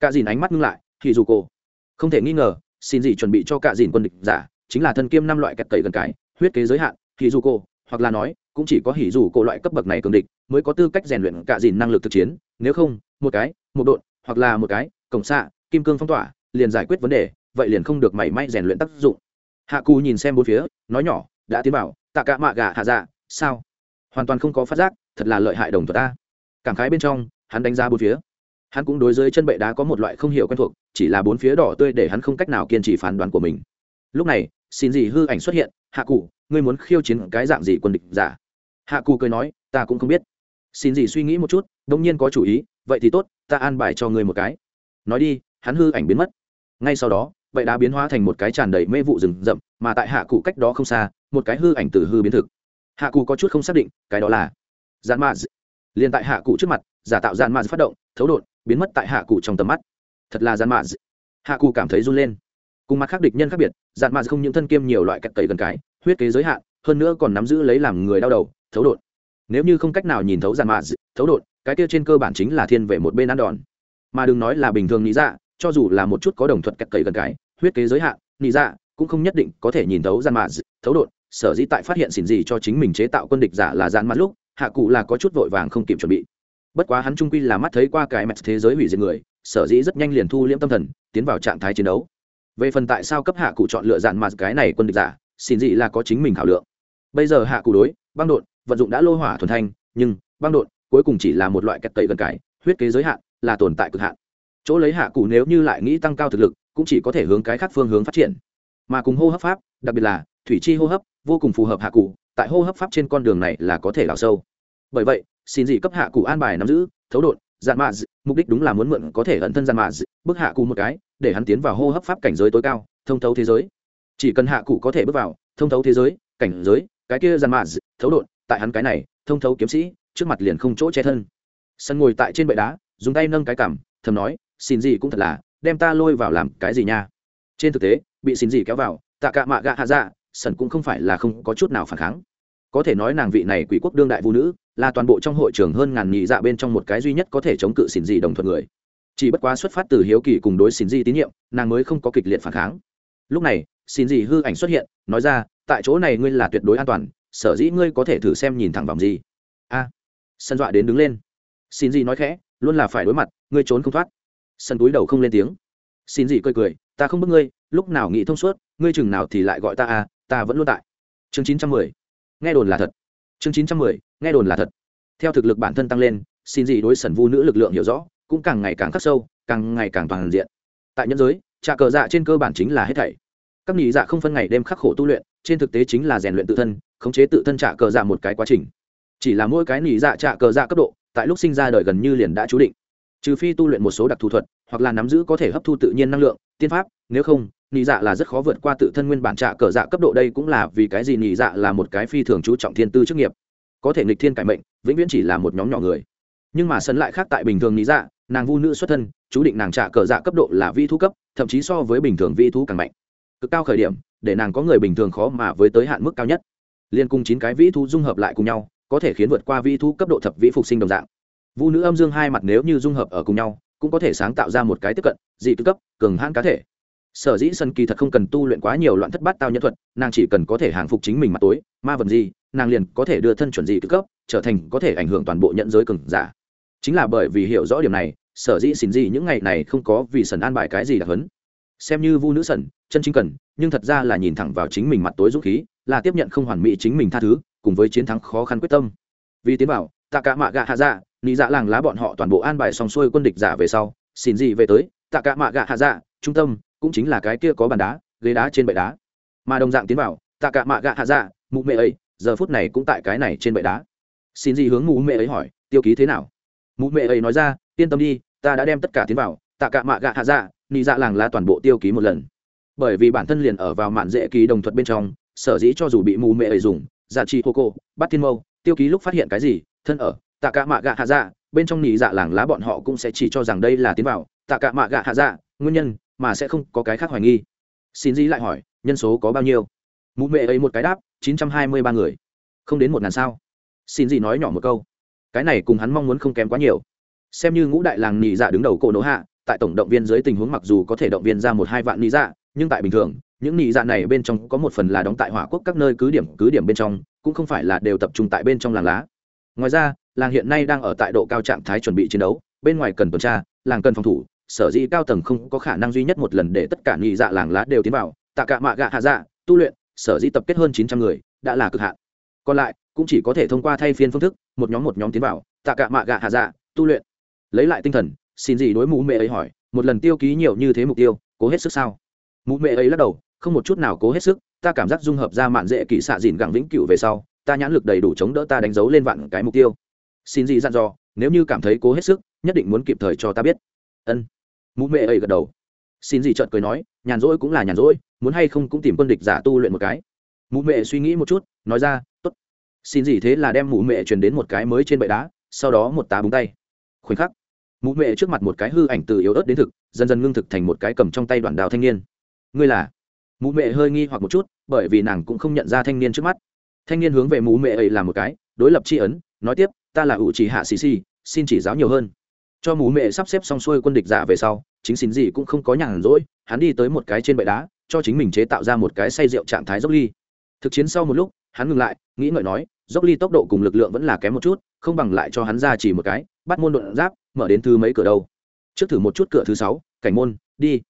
Cả dìn ánh mắt ngưng lại thì dù cô không thể nghi ngờ, xin gì chuẩn bị cho cả dìn quân địch giả, chính là thân kiêm năm loại kẹt cậy gần cái, huyết kế giới hạn thì dù cô hoặc là nói, cũng chỉ có hỉ dù cô loại cấp bậc này cường địch, mới có tư cách rèn luyện cả dìn năng lực thực chiến, nếu không, một cái, một độn hoặc là một cái, cổng xạ, kim cương phong tỏa, liền giải quyết vấn đề, vậy liền không được mảy may rèn luyện tác dụng. Hạ cù nhìn xem bốn phía, nói nhỏ, đã tiến bảo tạ cả mạ gà hạ dạ sao? Hoàn toàn không có phát giác, thật là lợi hại đồng thuật ta. Cảm khái bên trong, hắn đánh ra bốn phía. Hắn cũng đối với chân bệ đá có một loại không hiểu quen thuộc, chỉ là bốn phía đỏ tươi để hắn không cách nào kiên trì phán đoán của mình. Lúc này, xin gì hư ảnh xuất hiện, hạ cụ ngươi muốn khiêu chiến cái dạng gì quân địch giả? Hạ cụ cười nói, ta cũng không biết. Xin gì suy nghĩ một chút đông nhiên có chủ ý, vậy thì tốt, ta an bài cho ngươi một cái. Nói đi, hắn hư ảnh biến mất. Ngay sau đó vậy đã biến hóa thành một cái tràn đầy mê vụ rừng rậm, mà tại hạ cụ cách đó không xa, một cái hư ảnh từ hư biến thực hạ cụ có chút không xác định, cái đó là dạn ma liền tại hạ cụ trước mặt, giả tạo dạn ma phát động, thấu đột biến mất tại hạ cụ trong tầm mắt. Thật là dạn ma hạ cụ cảm thấy run lên. Cùng mặt khác địch nhân khác biệt dạn ma không những thân kiêm nhiều loại cắt cậy gần cái, huyết kế giới hạn, hơn nữa còn nắm giữ lấy làm người đau đầu, thấu đột nếu như không cách nào nhìn thấu dạn ma thấu đột cái kia trên cơ bản chính là thiên về một bên ăn đòn. Mà đừng nói là bình thường nghĩ dạ cho dù là một chút có đồng thuận cắt cậy gần cái, huyết kế giới hạn nghĩ dạ cũng không nhất định có thể nhìn thấu gian mạ thấu đột sở dĩ tại phát hiện xỉn gì cho chính mình chế tạo quân địch giả là dàn mắt lúc, hạ cụ là có chút vội vàng không kịp chuẩn bị. Bất quá hắn trung quy là mắt thấy qua cái mẹt thế giới hủy diệt người, sở dĩ rất nhanh liền thu liễm tâm thần, tiến vào trạng thái chiến đấu. Về phần tại sao cấp hạ cụ chọn lựa dạn mặt cái này quân địch giả xin gì là có chính mình khảo lượng. Bây giờ hạ cụ đối, băng đột vận dụng đã lô hỏa thuần thanh, nhưng băng đột cuối cùng chỉ là một loại kẹt cậy gần cải, huyết kế giới hạn, là tồn tại cực hạn. Chỗ lấy hạ cụ nếu như lại nghĩ tăng cao thực lực, cũng chỉ có thể hướng cái khác phương hướng phát triển. Mà cùng hô hấp pháp, đặc biệt là thủy chi hô hấp vô cùng phù hợp hạ cụ, tại hô hấp pháp trên con đường này là có thể đào sâu. Bởi vậy, xin gì cấp hạ cụ an bài nắm giữ, thấu đột dạn mạ mục đích đúng là muốn mượn có thể ẩn thân dạn mạ bước hạ cụ một cái, để hắn tiến vào hô hấp pháp cảnh giới tối cao, thông thấu thế giới. Chỉ cần hạ cụ có thể bước vào, thông thấu thế giới, cảnh giới, cái kia dạn mạ thấu đột tại hắn cái này, thông thấu kiếm sĩ, trước mặt liền không chỗ che thân. Sân ngồi tại trên bệ đá, dùng tay nâng cái cằm, thầm nói, xin gì cũng thật là, đem ta lôi vào làm cái gì nha? Trên thực tế, bị xin gì kéo vào, tạ cạ mạ gạ hạ dạ sần cũng không phải là không có chút nào phản kháng. Có thể nói nàng vị này quỷ quốc đương đại vũ nữ, là toàn bộ trong hội trường hơn ngàn nhị dạ bên trong một cái duy nhất có thể chống cự xin gì đồng thuận người. Chỉ bất quá xuất phát từ hiếu kỳ cùng đối xin gì tín nhiệm, nàng mới không có kịch liệt phản kháng. Lúc này xin gì hư ảnh xuất hiện, nói ra, tại chỗ này ngươi là tuyệt đối an toàn, sở dĩ ngươi có thể thử xem nhìn thẳng vòng gì? A. Sân dọa đến đứng lên. Xin gì nói khẽ, luôn là phải đối mặt, ngươi trốn không thoát. Sân túi đầu không lên tiếng. Xin gì cười cười, ta không bức ngươi, lúc nào nghĩ thông suốt, ngươi chừng nào thì lại gọi ta à ta vẫn luôn tại. Chương chín trăm mười. Nghe đồn là thật. Chương chín trăm mười. Nghe đồn là thật. Theo thực lực bản thân tăng lên, xin gì đối sần vu nữ lực lượng hiểu rõ, cũng càng ngày càng khắc sâu, càng ngày càng toàn diện. Tại nhân giới, trà cờ dạ trên cơ bản chính là hết thảy. Các nhị dạ không phân ngày đêm khắc khổ tu luyện, trên thực tế chính là rèn luyện tự thân, khống chế tự thân trả cờ dạ một cái quá trình. Chỉ là mỗi cái nhị dạ trả cờ dạ cấp độ, tại lúc sinh ra đời gần như liền đã chú định. Trừ phi tu luyện một số đặc thù thuật, hoặc là nắm giữ có thể hấp thu tự nhiên năng lượng, tiên pháp, nếu không nhị dạ là rất khó vượt qua tự thân nguyên bản trạ cờ dạ cấp độ đây cũng là vì cái gì nhị dạ là một cái phi thường chú trọng thiên tư chức nghiệp. Có thể nghịch thiên cải mệnh, vĩnh viễn chỉ là một nhóm nhỏ người. Nhưng mà sân lại khác tại bình thường nhị dạ nàng vu nữ xuất thân, chú định nàng trạ cờ dạ cấp độ là vi thu cấp, thậm chí so với bình thường vi thu càng mạnh. Cực cao khởi điểm, để nàng có người bình thường khó mà với tới hạn mức cao nhất. Liên cung chín cái vĩ thu dung hợp lại cùng nhau, có thể khiến vượt qua vĩ thu cấp độ thập vĩ phục sinh đồng dạng. Vu nữ âm dương hai mặt nếu như dung hợp ở cùng nhau, cũng có thể sáng tạo ra một cái tiếp cận, dị tư cấp, cường hãn cá thể sở dĩ sân kỳ thật không cần tu luyện quá nhiều loạn thất bát tao nhân thuật, nàng chỉ cần có thể hàng phục chính mình mặt tối, ma vật gì, nàng liền có thể đưa thân chuẩn dị tự cấp, trở thành có thể ảnh hưởng toàn bộ nhận giới cường giả. Chính là bởi vì hiểu rõ điểm này, sở dĩ xin gì những ngày này không có vì sần an bài cái gì đặc hấn. Xem như vu nữ sần, chân chính cần, nhưng thật ra là nhìn thẳng vào chính mình mặt tối dũng khí, là tiếp nhận không hoàn mỹ chính mình tha thứ, cùng với chiến thắng khó khăn quyết tâm. Vì tiến bảo, tạ cả mạ gạ hạ dạ nị dạ làng lá bọn họ toàn bộ an bài xong xuôi quân địch giả về sau xin gì về tới, tạ cả mạ gạ hạ dạ trung tâm cũng chính là cái kia có bàn đá ghế đá trên bệ đá. Mà đồng dạng tiến vào, tạ cả mạ gạ hạ dạ mụ mẹ ấy giờ phút này cũng tại cái này trên bệ đá. Xin gì hướng mụ mẹ ấy hỏi tiêu ký thế nào? Mụ mẹ ấy nói ra yên tâm đi ta đã đem tất cả tiến vào tạ cả mạ gạ hạ dạ nị dạ làng lá toàn bộ tiêu ký một lần. Bởi vì bản thân liền ở vào mạn dễ ký đồng thuật bên trong sở dĩ cho dù bị mù mẹ ấy dùng dạ trị hô cô bắt thiên mâu tiêu ký lúc phát hiện cái gì thân ở tạ cả mạ gạ hạ dạ bên trong nị dạ làng lá bọn họ cũng sẽ chỉ cho rằng đây là tiến vào tạ cả mạ gạ hạ dạ nguyên nhân mà sẽ không có cái khác hoài nghi. Xin dĩ lại hỏi, nhân số có bao nhiêu? Mụ mẹ ấy một cái đáp, chín trăm hai mươi ba người. Không đến một ngàn sao. Xin dĩ nói nhỏ một câu. Cái này cùng hắn mong muốn không kém quá nhiều. Xem như ngũ đại làng nhị dạ đứng đầu cổ nỗ hạ, tại tổng động viên dưới tình huống mặc dù có thể động viên ra một hai vạn nhị dạ nhưng tại bình thường, những nhị dạ này bên trong có một phần là đóng tại hỏa quốc các nơi cứ điểm cứ điểm bên trong, cũng không phải là đều tập trung tại bên trong làng lá. Ngoài ra, làng hiện nay đang ở tại độ cao trạng thái chuẩn bị chiến đấu, bên ngoài cần tuần tra, làng cần phòng thủ sở dĩ cao tầng không có khả năng duy nhất một lần để tất cả nhị dạ làng lá đều tiến vào, tạ cả mạ gạ hạ dạ tu luyện, sở dĩ tập kết hơn chín trăm người, đã là cực hạn. Còn lại, cũng chỉ có thể thông qua thay phiên phương thức, một nhóm một nhóm tiến vào, tạ cả mạ gạ hạ dạ tu luyện. Lấy lại tinh thần, xin gì đối mụ mẹ ấy hỏi, một lần tiêu ký nhiều như thế mục tiêu, cố hết sức sao? Mụ mẹ ấy lắc đầu, không một chút nào cố hết sức, ta cảm giác dung hợp ra mạn dễ kỹ xạ dìn gẳng vĩnh cựu về sau, ta nhãn lực đầy đủ chống đỡ ta đánh dấu lên vạn cái mục tiêu. Xin gì dặn dò, nếu như cảm thấy cố hết sức, nhất định muốn kịp thời cho ta biết. Ân mụ mẹ ấy gật đầu. Xin gì trợn cười nói, nhàn rỗi cũng là nhàn rỗi, muốn hay không cũng tìm quân địch giả tu luyện một cái. Mụ mẹ suy nghĩ một chút, nói ra, tốt. Xin gì thế là đem mụ mẹ truyền đến một cái mới trên bệ đá, sau đó một tá búng tay. Khoảnh khắc mụ mẹ trước mặt một cái hư ảnh từ yếu ớt đến thực, dần dần ngưng thực thành một cái cầm trong tay đoàn đào thanh niên. Ngươi là? Mụ mẹ hơi nghi hoặc một chút, bởi vì nàng cũng không nhận ra thanh niên trước mắt. Thanh niên hướng về mụ mẹ ấy làm một cái, đối lập tri ấn, nói tiếp, ta là ủ trì hạ xì xì, xin chỉ giáo nhiều hơn cho mù mẹ sắp xếp xong xuôi quân địch giả về sau, chính xin gì cũng không có nhàn rỗi, hắn đi tới một cái trên bệ đá, cho chính mình chế tạo ra một cái say rượu trạng thái dốc ly. Thực chiến sau một lúc, hắn ngừng lại, nghĩ ngợi nói, dốc ly tốc độ cùng lực lượng vẫn là kém một chút, không bằng lại cho hắn ra chỉ một cái, bắt môn đột giáp, mở đến thứ mấy cửa đâu. Trước thử một chút cửa thứ sáu, cảnh môn, đi.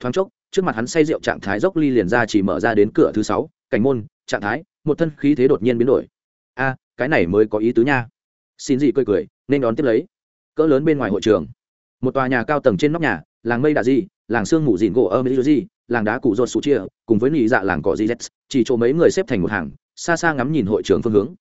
Thoáng chốc, trước mặt hắn say rượu trạng thái dốc ly liền ra chỉ mở ra đến cửa thứ sáu, cảnh môn, trạng thái, một thân khí thế đột nhiên biến đổi. A, cái này mới có ý tứ nha. Xin gì cười cười, nên đón tiếp lấy cỡ lớn bên ngoài hội trường. Một tòa nhà cao tầng trên nóc nhà, làng mây đà di, làng sương mù dìn gỗ ở mỹ di, làng đá cụ rột sụ chia, cùng với nị dạ làng cỏ di chỉ chỗ mấy người xếp thành một hàng, xa xa ngắm nhìn hội trường phương hướng.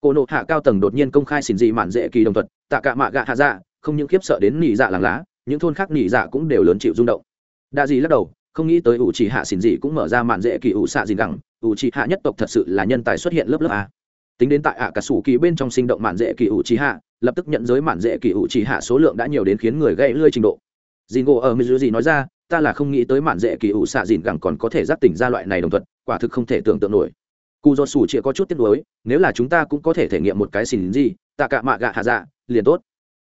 Cổ nộ hạ cao tầng đột nhiên công khai xin dị mạn dễ kỳ đồng thuật, tạ cả mạ gạ hạ dạ không những khiếp sợ đến nỉ dạ làng lá, những thôn khác nỉ dạ cũng đều lớn chịu rung động. Đa di lắc đầu, không nghĩ tới ủ trì hạ xin dị cũng mở ra mạn dễ kỳ ủ xạ dị gẳng ủ trì hạ nhất tộc thật sự là nhân tài xuất hiện lớp lớp a. Tính đến tại ạ cả sủ kỳ bên trong sinh động mạn dễ kỳ ủ trì hạ lập tức nhận giới mạn dễ kỳ ủ chỉ hạ số lượng đã nhiều đến khiến người gây lươi trình độ. Dìn gỗ ở mizu nói ra, ta là không nghĩ tới mạn dễ kỳ ủ xạ dìn gẳng còn có thể giác tỉnh ra loại này đồng thuận, quả thực không thể tưởng tượng nổi. Cụ do sủ chĩa có chút tiếc nuối, nếu là chúng ta cũng có thể thể nghiệm một cái xin gì tạ cả mạ gạ hạ dạ liền tốt.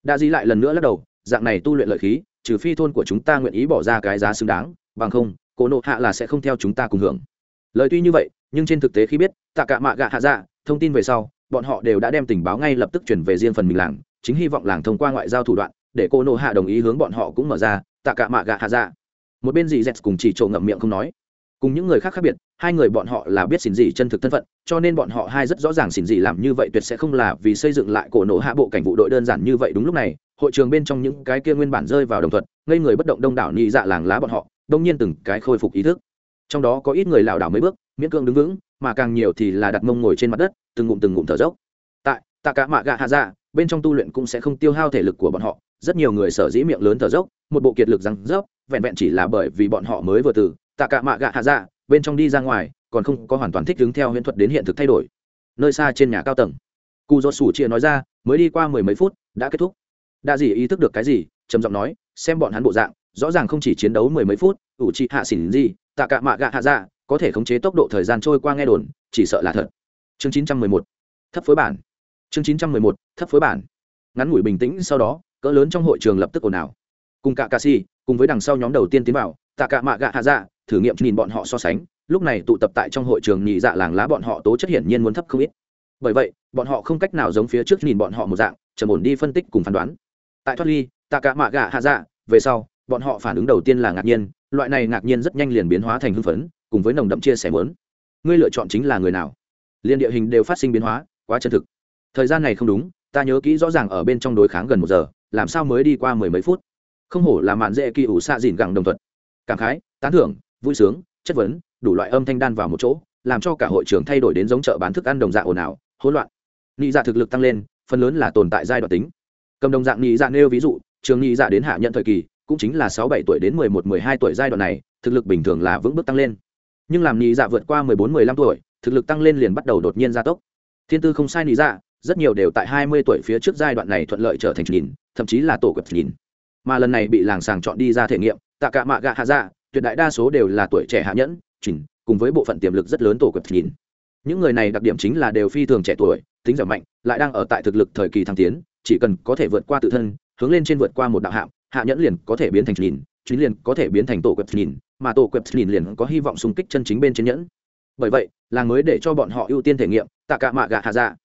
Đa di lại lần nữa lắc đầu, dạng này tu luyện lợi khí, trừ phi thôn của chúng ta nguyện ý bỏ ra cái giá xứng đáng, bằng không, cổ nộ hạ là sẽ không theo chúng ta cùng hưởng. Lời tuy như vậy, nhưng trên thực tế khi biết tạ cả mạ gạ hạ dạ thông tin về sau bọn họ đều đã đem tình báo ngay lập tức chuyển về riêng phần mình làng, chính hy vọng làng thông qua ngoại giao thủ đoạn, để cô nộ hạ đồng ý hướng bọn họ cũng mở ra, tạ cả mạ gạ hạ dạ. Một bên dì dẹt cùng chỉ trộm ngậm miệng không nói. Cùng những người khác khác biệt, hai người bọn họ là biết xỉn dị chân thực thân phận, cho nên bọn họ hai rất rõ ràng xỉn dị làm như vậy tuyệt sẽ không là vì xây dựng lại cổ nổ hạ bộ cảnh vụ đội đơn giản như vậy đúng lúc này, hội trường bên trong những cái kia nguyên bản rơi vào đồng thuận, ngây người bất động đông đảo nhị dạ làng lá bọn họ, đông nhiên từng cái khôi phục ý thức. Trong đó có ít người lảo đảo mấy bước, miễn cưỡng đứng vững mà càng nhiều thì là đặt mông ngồi trên mặt đất từng ngụm từng ngụm thở dốc. Tại tạ cả mạ gạ hạ dạ bên trong tu luyện cũng sẽ không tiêu hao thể lực của bọn họ. Rất nhiều người sở dĩ miệng lớn thở dốc một bộ kiệt lực răng dốc, vẹn vẹn chỉ là bởi vì bọn họ mới vừa từ tạ cả mạ gạ hạ dạ bên trong đi ra ngoài còn không có hoàn toàn thích ứng theo huyễn thuật đến hiện thực thay đổi. Nơi xa trên nhà cao tầng cụ do sủ chia nói ra mới đi qua mười mấy phút đã kết thúc. Đa dị ý thức được cái gì trầm giọng nói xem bọn hắn bộ dạng rõ ràng không chỉ chiến đấu mười mấy phút ủ trị hạ xỉn gì tạ cả mạ gạ hạ dạ có thể khống chế tốc độ thời gian trôi qua nghe đồn, chỉ sợ là thật. Chương chín trăm mười một, thấp phối bản. Chương chín trăm mười một, thấp phối bản. Ngắn ngủi bình tĩnh sau đó, cỡ lớn trong hội trường lập tức ồn ào. Cùng cả cà si cùng với đằng sau nhóm đầu tiên tiến vào, tạ cả mạ gạ hạ dạ thử nghiệm nhìn bọn họ so sánh, lúc này tụ tập tại trong hội trường nhị dạ làng lá bọn họ tố chất hiển nhiên muốn thấp không ít. Bởi vậy, bọn họ không cách nào giống phía trước nhìn bọn họ một dạng, trầm ổn đi phân tích cùng phán đoán. Tại thoát ly, tạ cả mạ gạ hạ dạ về sau, bọn họ phản ứng đầu tiên là ngạc nhiên loại này ngạc nhiên rất nhanh liền biến hóa thành hưng phấn, cùng với nồng đậm chia sẻ mớn ngươi lựa chọn chính là người nào? Liên địa hình đều phát sinh biến hóa, quá chân thực. Thời gian này không đúng, ta nhớ kỹ rõ ràng ở bên trong đối kháng gần một giờ, làm sao mới đi qua mười mấy phút? Không hổ là mạn dễ kỳ ủ xạ dìn gẳng đồng thuận. Cảm khái, tán thưởng, vui sướng, chất vấn, đủ loại âm thanh đan vào một chỗ, làm cho cả hội trường thay đổi đến giống chợ bán thức ăn đồng dạng ồn ào, hỗn loạn. Nghĩ dạ thực lực tăng lên, phần lớn là tồn tại giai đoạn tính. Cầm đồng dạng nghĩ dạ nêu ví dụ, trường nghĩ dạ đến hạ nhận thời kỳ cũng chính là sáu bảy tuổi đến mười một, mười hai tuổi giai đoạn này, thực lực bình thường là vững bước tăng lên. Nhưng làm nhị dạ vượt qua mười bốn, mười lăm tuổi, thực lực tăng lên liền bắt đầu đột nhiên gia tốc. Thiên tư không sai nhị dạ rất nhiều đều tại hai mươi tuổi phía trước giai đoạn này thuận lợi trở thành nhìn, thậm chí là tổ quật nhìn. Mà lần này bị làng sàng chọn đi ra thể nghiệm, tạ cả mạ gạ hạ dạ tuyệt đại đa số đều là tuổi trẻ hạ nhẫn, chỉnh, cùng với bộ phận tiềm lực rất lớn tổ quật nhìn. Những người này đặc điểm chính là đều phi thường trẻ tuổi, tính giỏi mạnh, lại đang ở tại thực lực thời kỳ thăng tiến, chỉ cần có thể vượt qua tự thân, hướng lên trên vượt qua một đạo hạng hạ nhẫn liền có thể biến thành nhìn chuyến liền có thể biến thành tổ quẹp nhìn mà tổ quẹp nhìn liền có hy vọng xung kích chân chính bên trên nhẫn. Bởi vậy, làng mới để cho bọn họ ưu tiên thể nghiệm tạ cả mạ gạ hạ dạ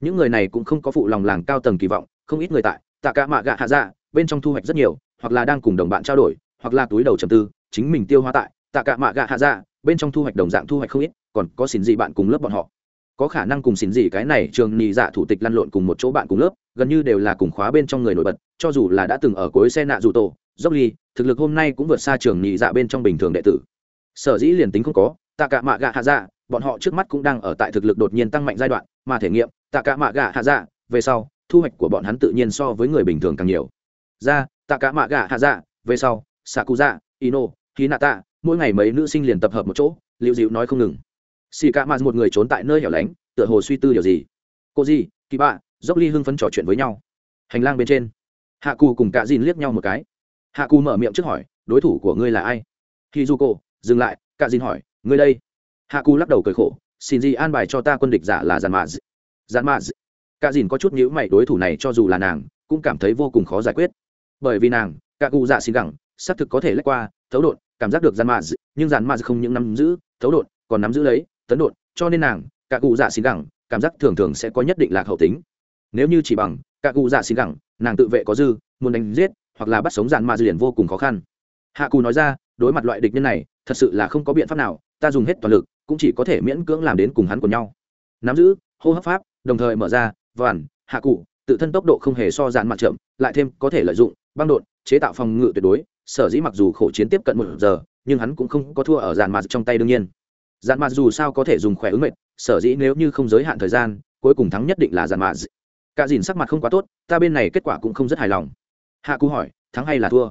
những người này cũng không có phụ lòng làng cao tầng kỳ vọng, không ít người tại tạ cả mạ gạ hạ dạ bên trong thu hoạch rất nhiều, hoặc là đang cùng đồng bạn trao đổi, hoặc là túi đầu trầm tư, chính mình tiêu hóa tại tạ cả mạ gạ hạ dạ bên trong thu hoạch đồng dạng thu hoạch không ít, còn có xin gì bạn cùng lớp bọn họ có khả năng cùng xin gì cái này trường nhị dạ thủ tịch lăn lộn cùng một chỗ bạn cùng lớp, gần như đều là cùng khóa bên trong người nổi bật, cho dù là đã từng ở cuối xe nạ dù tổ, dốc ly, thực lực hôm nay cũng vượt xa trường nhị dạ bên trong bình thường đệ tử. Sở dĩ liền tính không có, tạ cả mạ gạ hạ dạ bọn họ trước mắt cũng đang ở tại thực lực đột nhiên tăng mạnh giai đoạn, mà thể nghiệm, tạ cả mạ gạ hạ dạ về sau, thu hoạch của bọn hắn tự nhiên so với người bình thường càng nhiều. Ra, tạ cả mạ gạ hạ dạ về sau, sakuza, ino, hinata, mỗi ngày mấy nữ sinh liền tập hợp một chỗ liệu dịu nói không ngừng xì cả mạ một người trốn tại nơi hẻo lánh, tựa hồ suy tư điều gì. Cô gì kỳ bạ, dốc ly hưng phấn trò chuyện với nhau. Hành lang bên trên, hạ cù cùng cả dìn liếc nhau một cái. Hạ cù mở miệng trước hỏi, đối thủ của ngươi là ai? Khi du cô dừng lại cả dìn hỏi, ngươi đây? Hạ cù lắc đầu cười khổ, xin gì an bài cho ta quân địch giả là giàn mạ giàn mạ cả dìn có chút nhữ mày, đối thủ này cho dù là nàng, cũng cảm thấy vô cùng khó giải quyết. Bởi vì nàng cả cụ dạ xin gẳng, xác thực có thể lách qua, thấu đột cảm giác được giàn mạ nhưng giàn mạ không những nắm giữ, thấu đột còn nắm giữ lấy tấn đột cho nên nàng, cả cụ dạ xin gẳng, cảm giác thường thường sẽ có nhất định lạc hậu tính. Nếu như chỉ bằng, cả cụ dạ xin gẳng, nàng tự vệ có dư, muốn đánh giết, hoặc là bắt sống dàn ma dư liền vô cùng khó khăn. Hạ cù nói ra, đối mặt loại địch nhân này, thật sự là không có biện pháp nào, ta dùng hết toàn lực, cũng chỉ có thể miễn cưỡng làm đến cùng hắn của nhau. Nắm giữ, hô hấp pháp, đồng thời mở ra, vằn, hạ cụ, tự thân tốc độ không hề so dàn mặt chậm, lại thêm có thể lợi dụng, băng đột chế tạo phòng ngự tuyệt đối, sở dĩ mặc dù khổ chiến tiếp cận một giờ, nhưng hắn cũng không có thua ở dàn mặt trong tay đương nhiên. Giản mặt dù sao có thể dùng khỏe ứng mệt sở dĩ nếu như không giới hạn thời gian, cuối cùng thắng nhất định là Giản mặt cả dìn sắc mặt không quá tốt, ta bên này kết quả cũng không rất hài lòng. Hạ cụ hỏi, thắng hay là thua?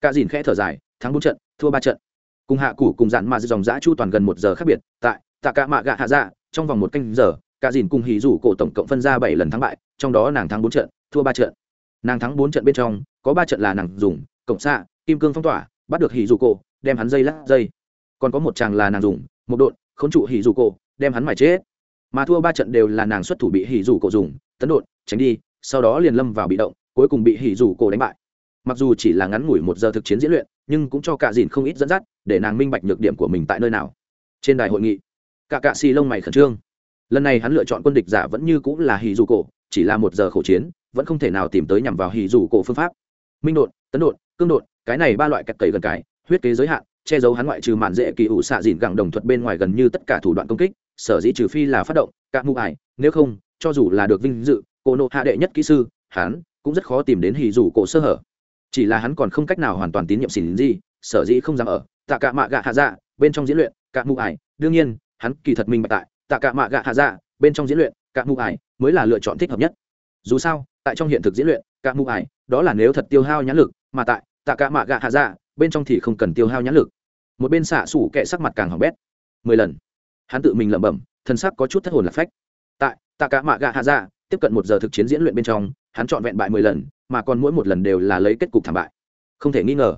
Cả dìn khẽ thở dài, thắng bốn trận, thua ba trận. Cùng hạ cụ cùng Giản mặt dòng giã chu toàn gần một giờ khác biệt, tại tạ cả mạ gạ hạ dạ trong vòng một canh giờ, cả dìn cùng hì rủ cổ tổng cộng phân ra bảy lần thắng bại, trong đó nàng thắng bốn trận, thua ba trận. Nàng thắng bốn trận bên trong, có ba trận là nàng dùng, cổng xạ, kim cương phong tỏa, bắt được hì rủ cổ, đem hắn dây lắc dây. Còn có một chàng là nàng dùng một độn khốn trụ hỉ rủ cổ, đem hắn mải chết. Mà thua ba trận đều là nàng xuất thủ bị hỉ rủ cổ dùng, tấn độn tránh đi, sau đó liền lâm vào bị động, cuối cùng bị hỉ rủ cổ đánh bại. Mặc dù chỉ là ngắn ngủi một giờ thực chiến diễn luyện, nhưng cũng cho cả dìn không ít dẫn dắt, để nàng minh bạch nhược điểm của mình tại nơi nào. Trên đài hội nghị cả cạ xì lông mày khẩn trương. Lần này hắn lựa chọn quân địch giả vẫn như cũng là hì dù cổ, chỉ là một giờ khẩu chiến, vẫn không thể nào tìm tới nhằm vào hì dù cổ phương pháp. Minh đột tấn đột cương đột cái này ba loại kẹt cầy gần cái, huyết kế giới hạn che giấu hắn ngoại trừ mạn dễ kỳ ủ xạ dìn gẳng đồng thuật bên ngoài gần như tất cả thủ đoạn công kích, sở dĩ trừ phi là phát động các mưu ải, nếu không, cho dù là được vinh dự, cô nộ hạ đệ nhất kỹ sư, hắn cũng rất khó tìm đến hì dù cổ sơ hở. Chỉ là hắn còn không cách nào hoàn toàn tín nhiệm xỉn gì, sở dĩ không dám ở, tạ cả mạ gạ hạ dạ bên trong diễn luyện các mụ ải, đương nhiên, hắn kỳ thật minh bạch tại, tạ cả mạ gạ hạ dạ bên trong diễn luyện các mụ ải mới là lựa chọn thích hợp nhất. Dù sao, tại trong hiện thực diễn luyện các mụ ải, đó là nếu thật tiêu hao nhãn lực, mà tại tạ cả mạ gạ hạ dạ bên trong thì không cần tiêu hao nhãn lực một bên xạ xủ kệ sắc mặt càng hỏng bét. Mười lần. Hắn tự mình lẩm bẩm, thân sắc có chút thất hồn lạc phách. Tại, tạ cả mạ gạ hạ dạ tiếp cận một giờ thực chiến diễn luyện bên trong, hắn chọn vẹn bại mười lần, mà còn mỗi một lần đều là lấy kết cục thảm bại. Không thể nghi ngờ.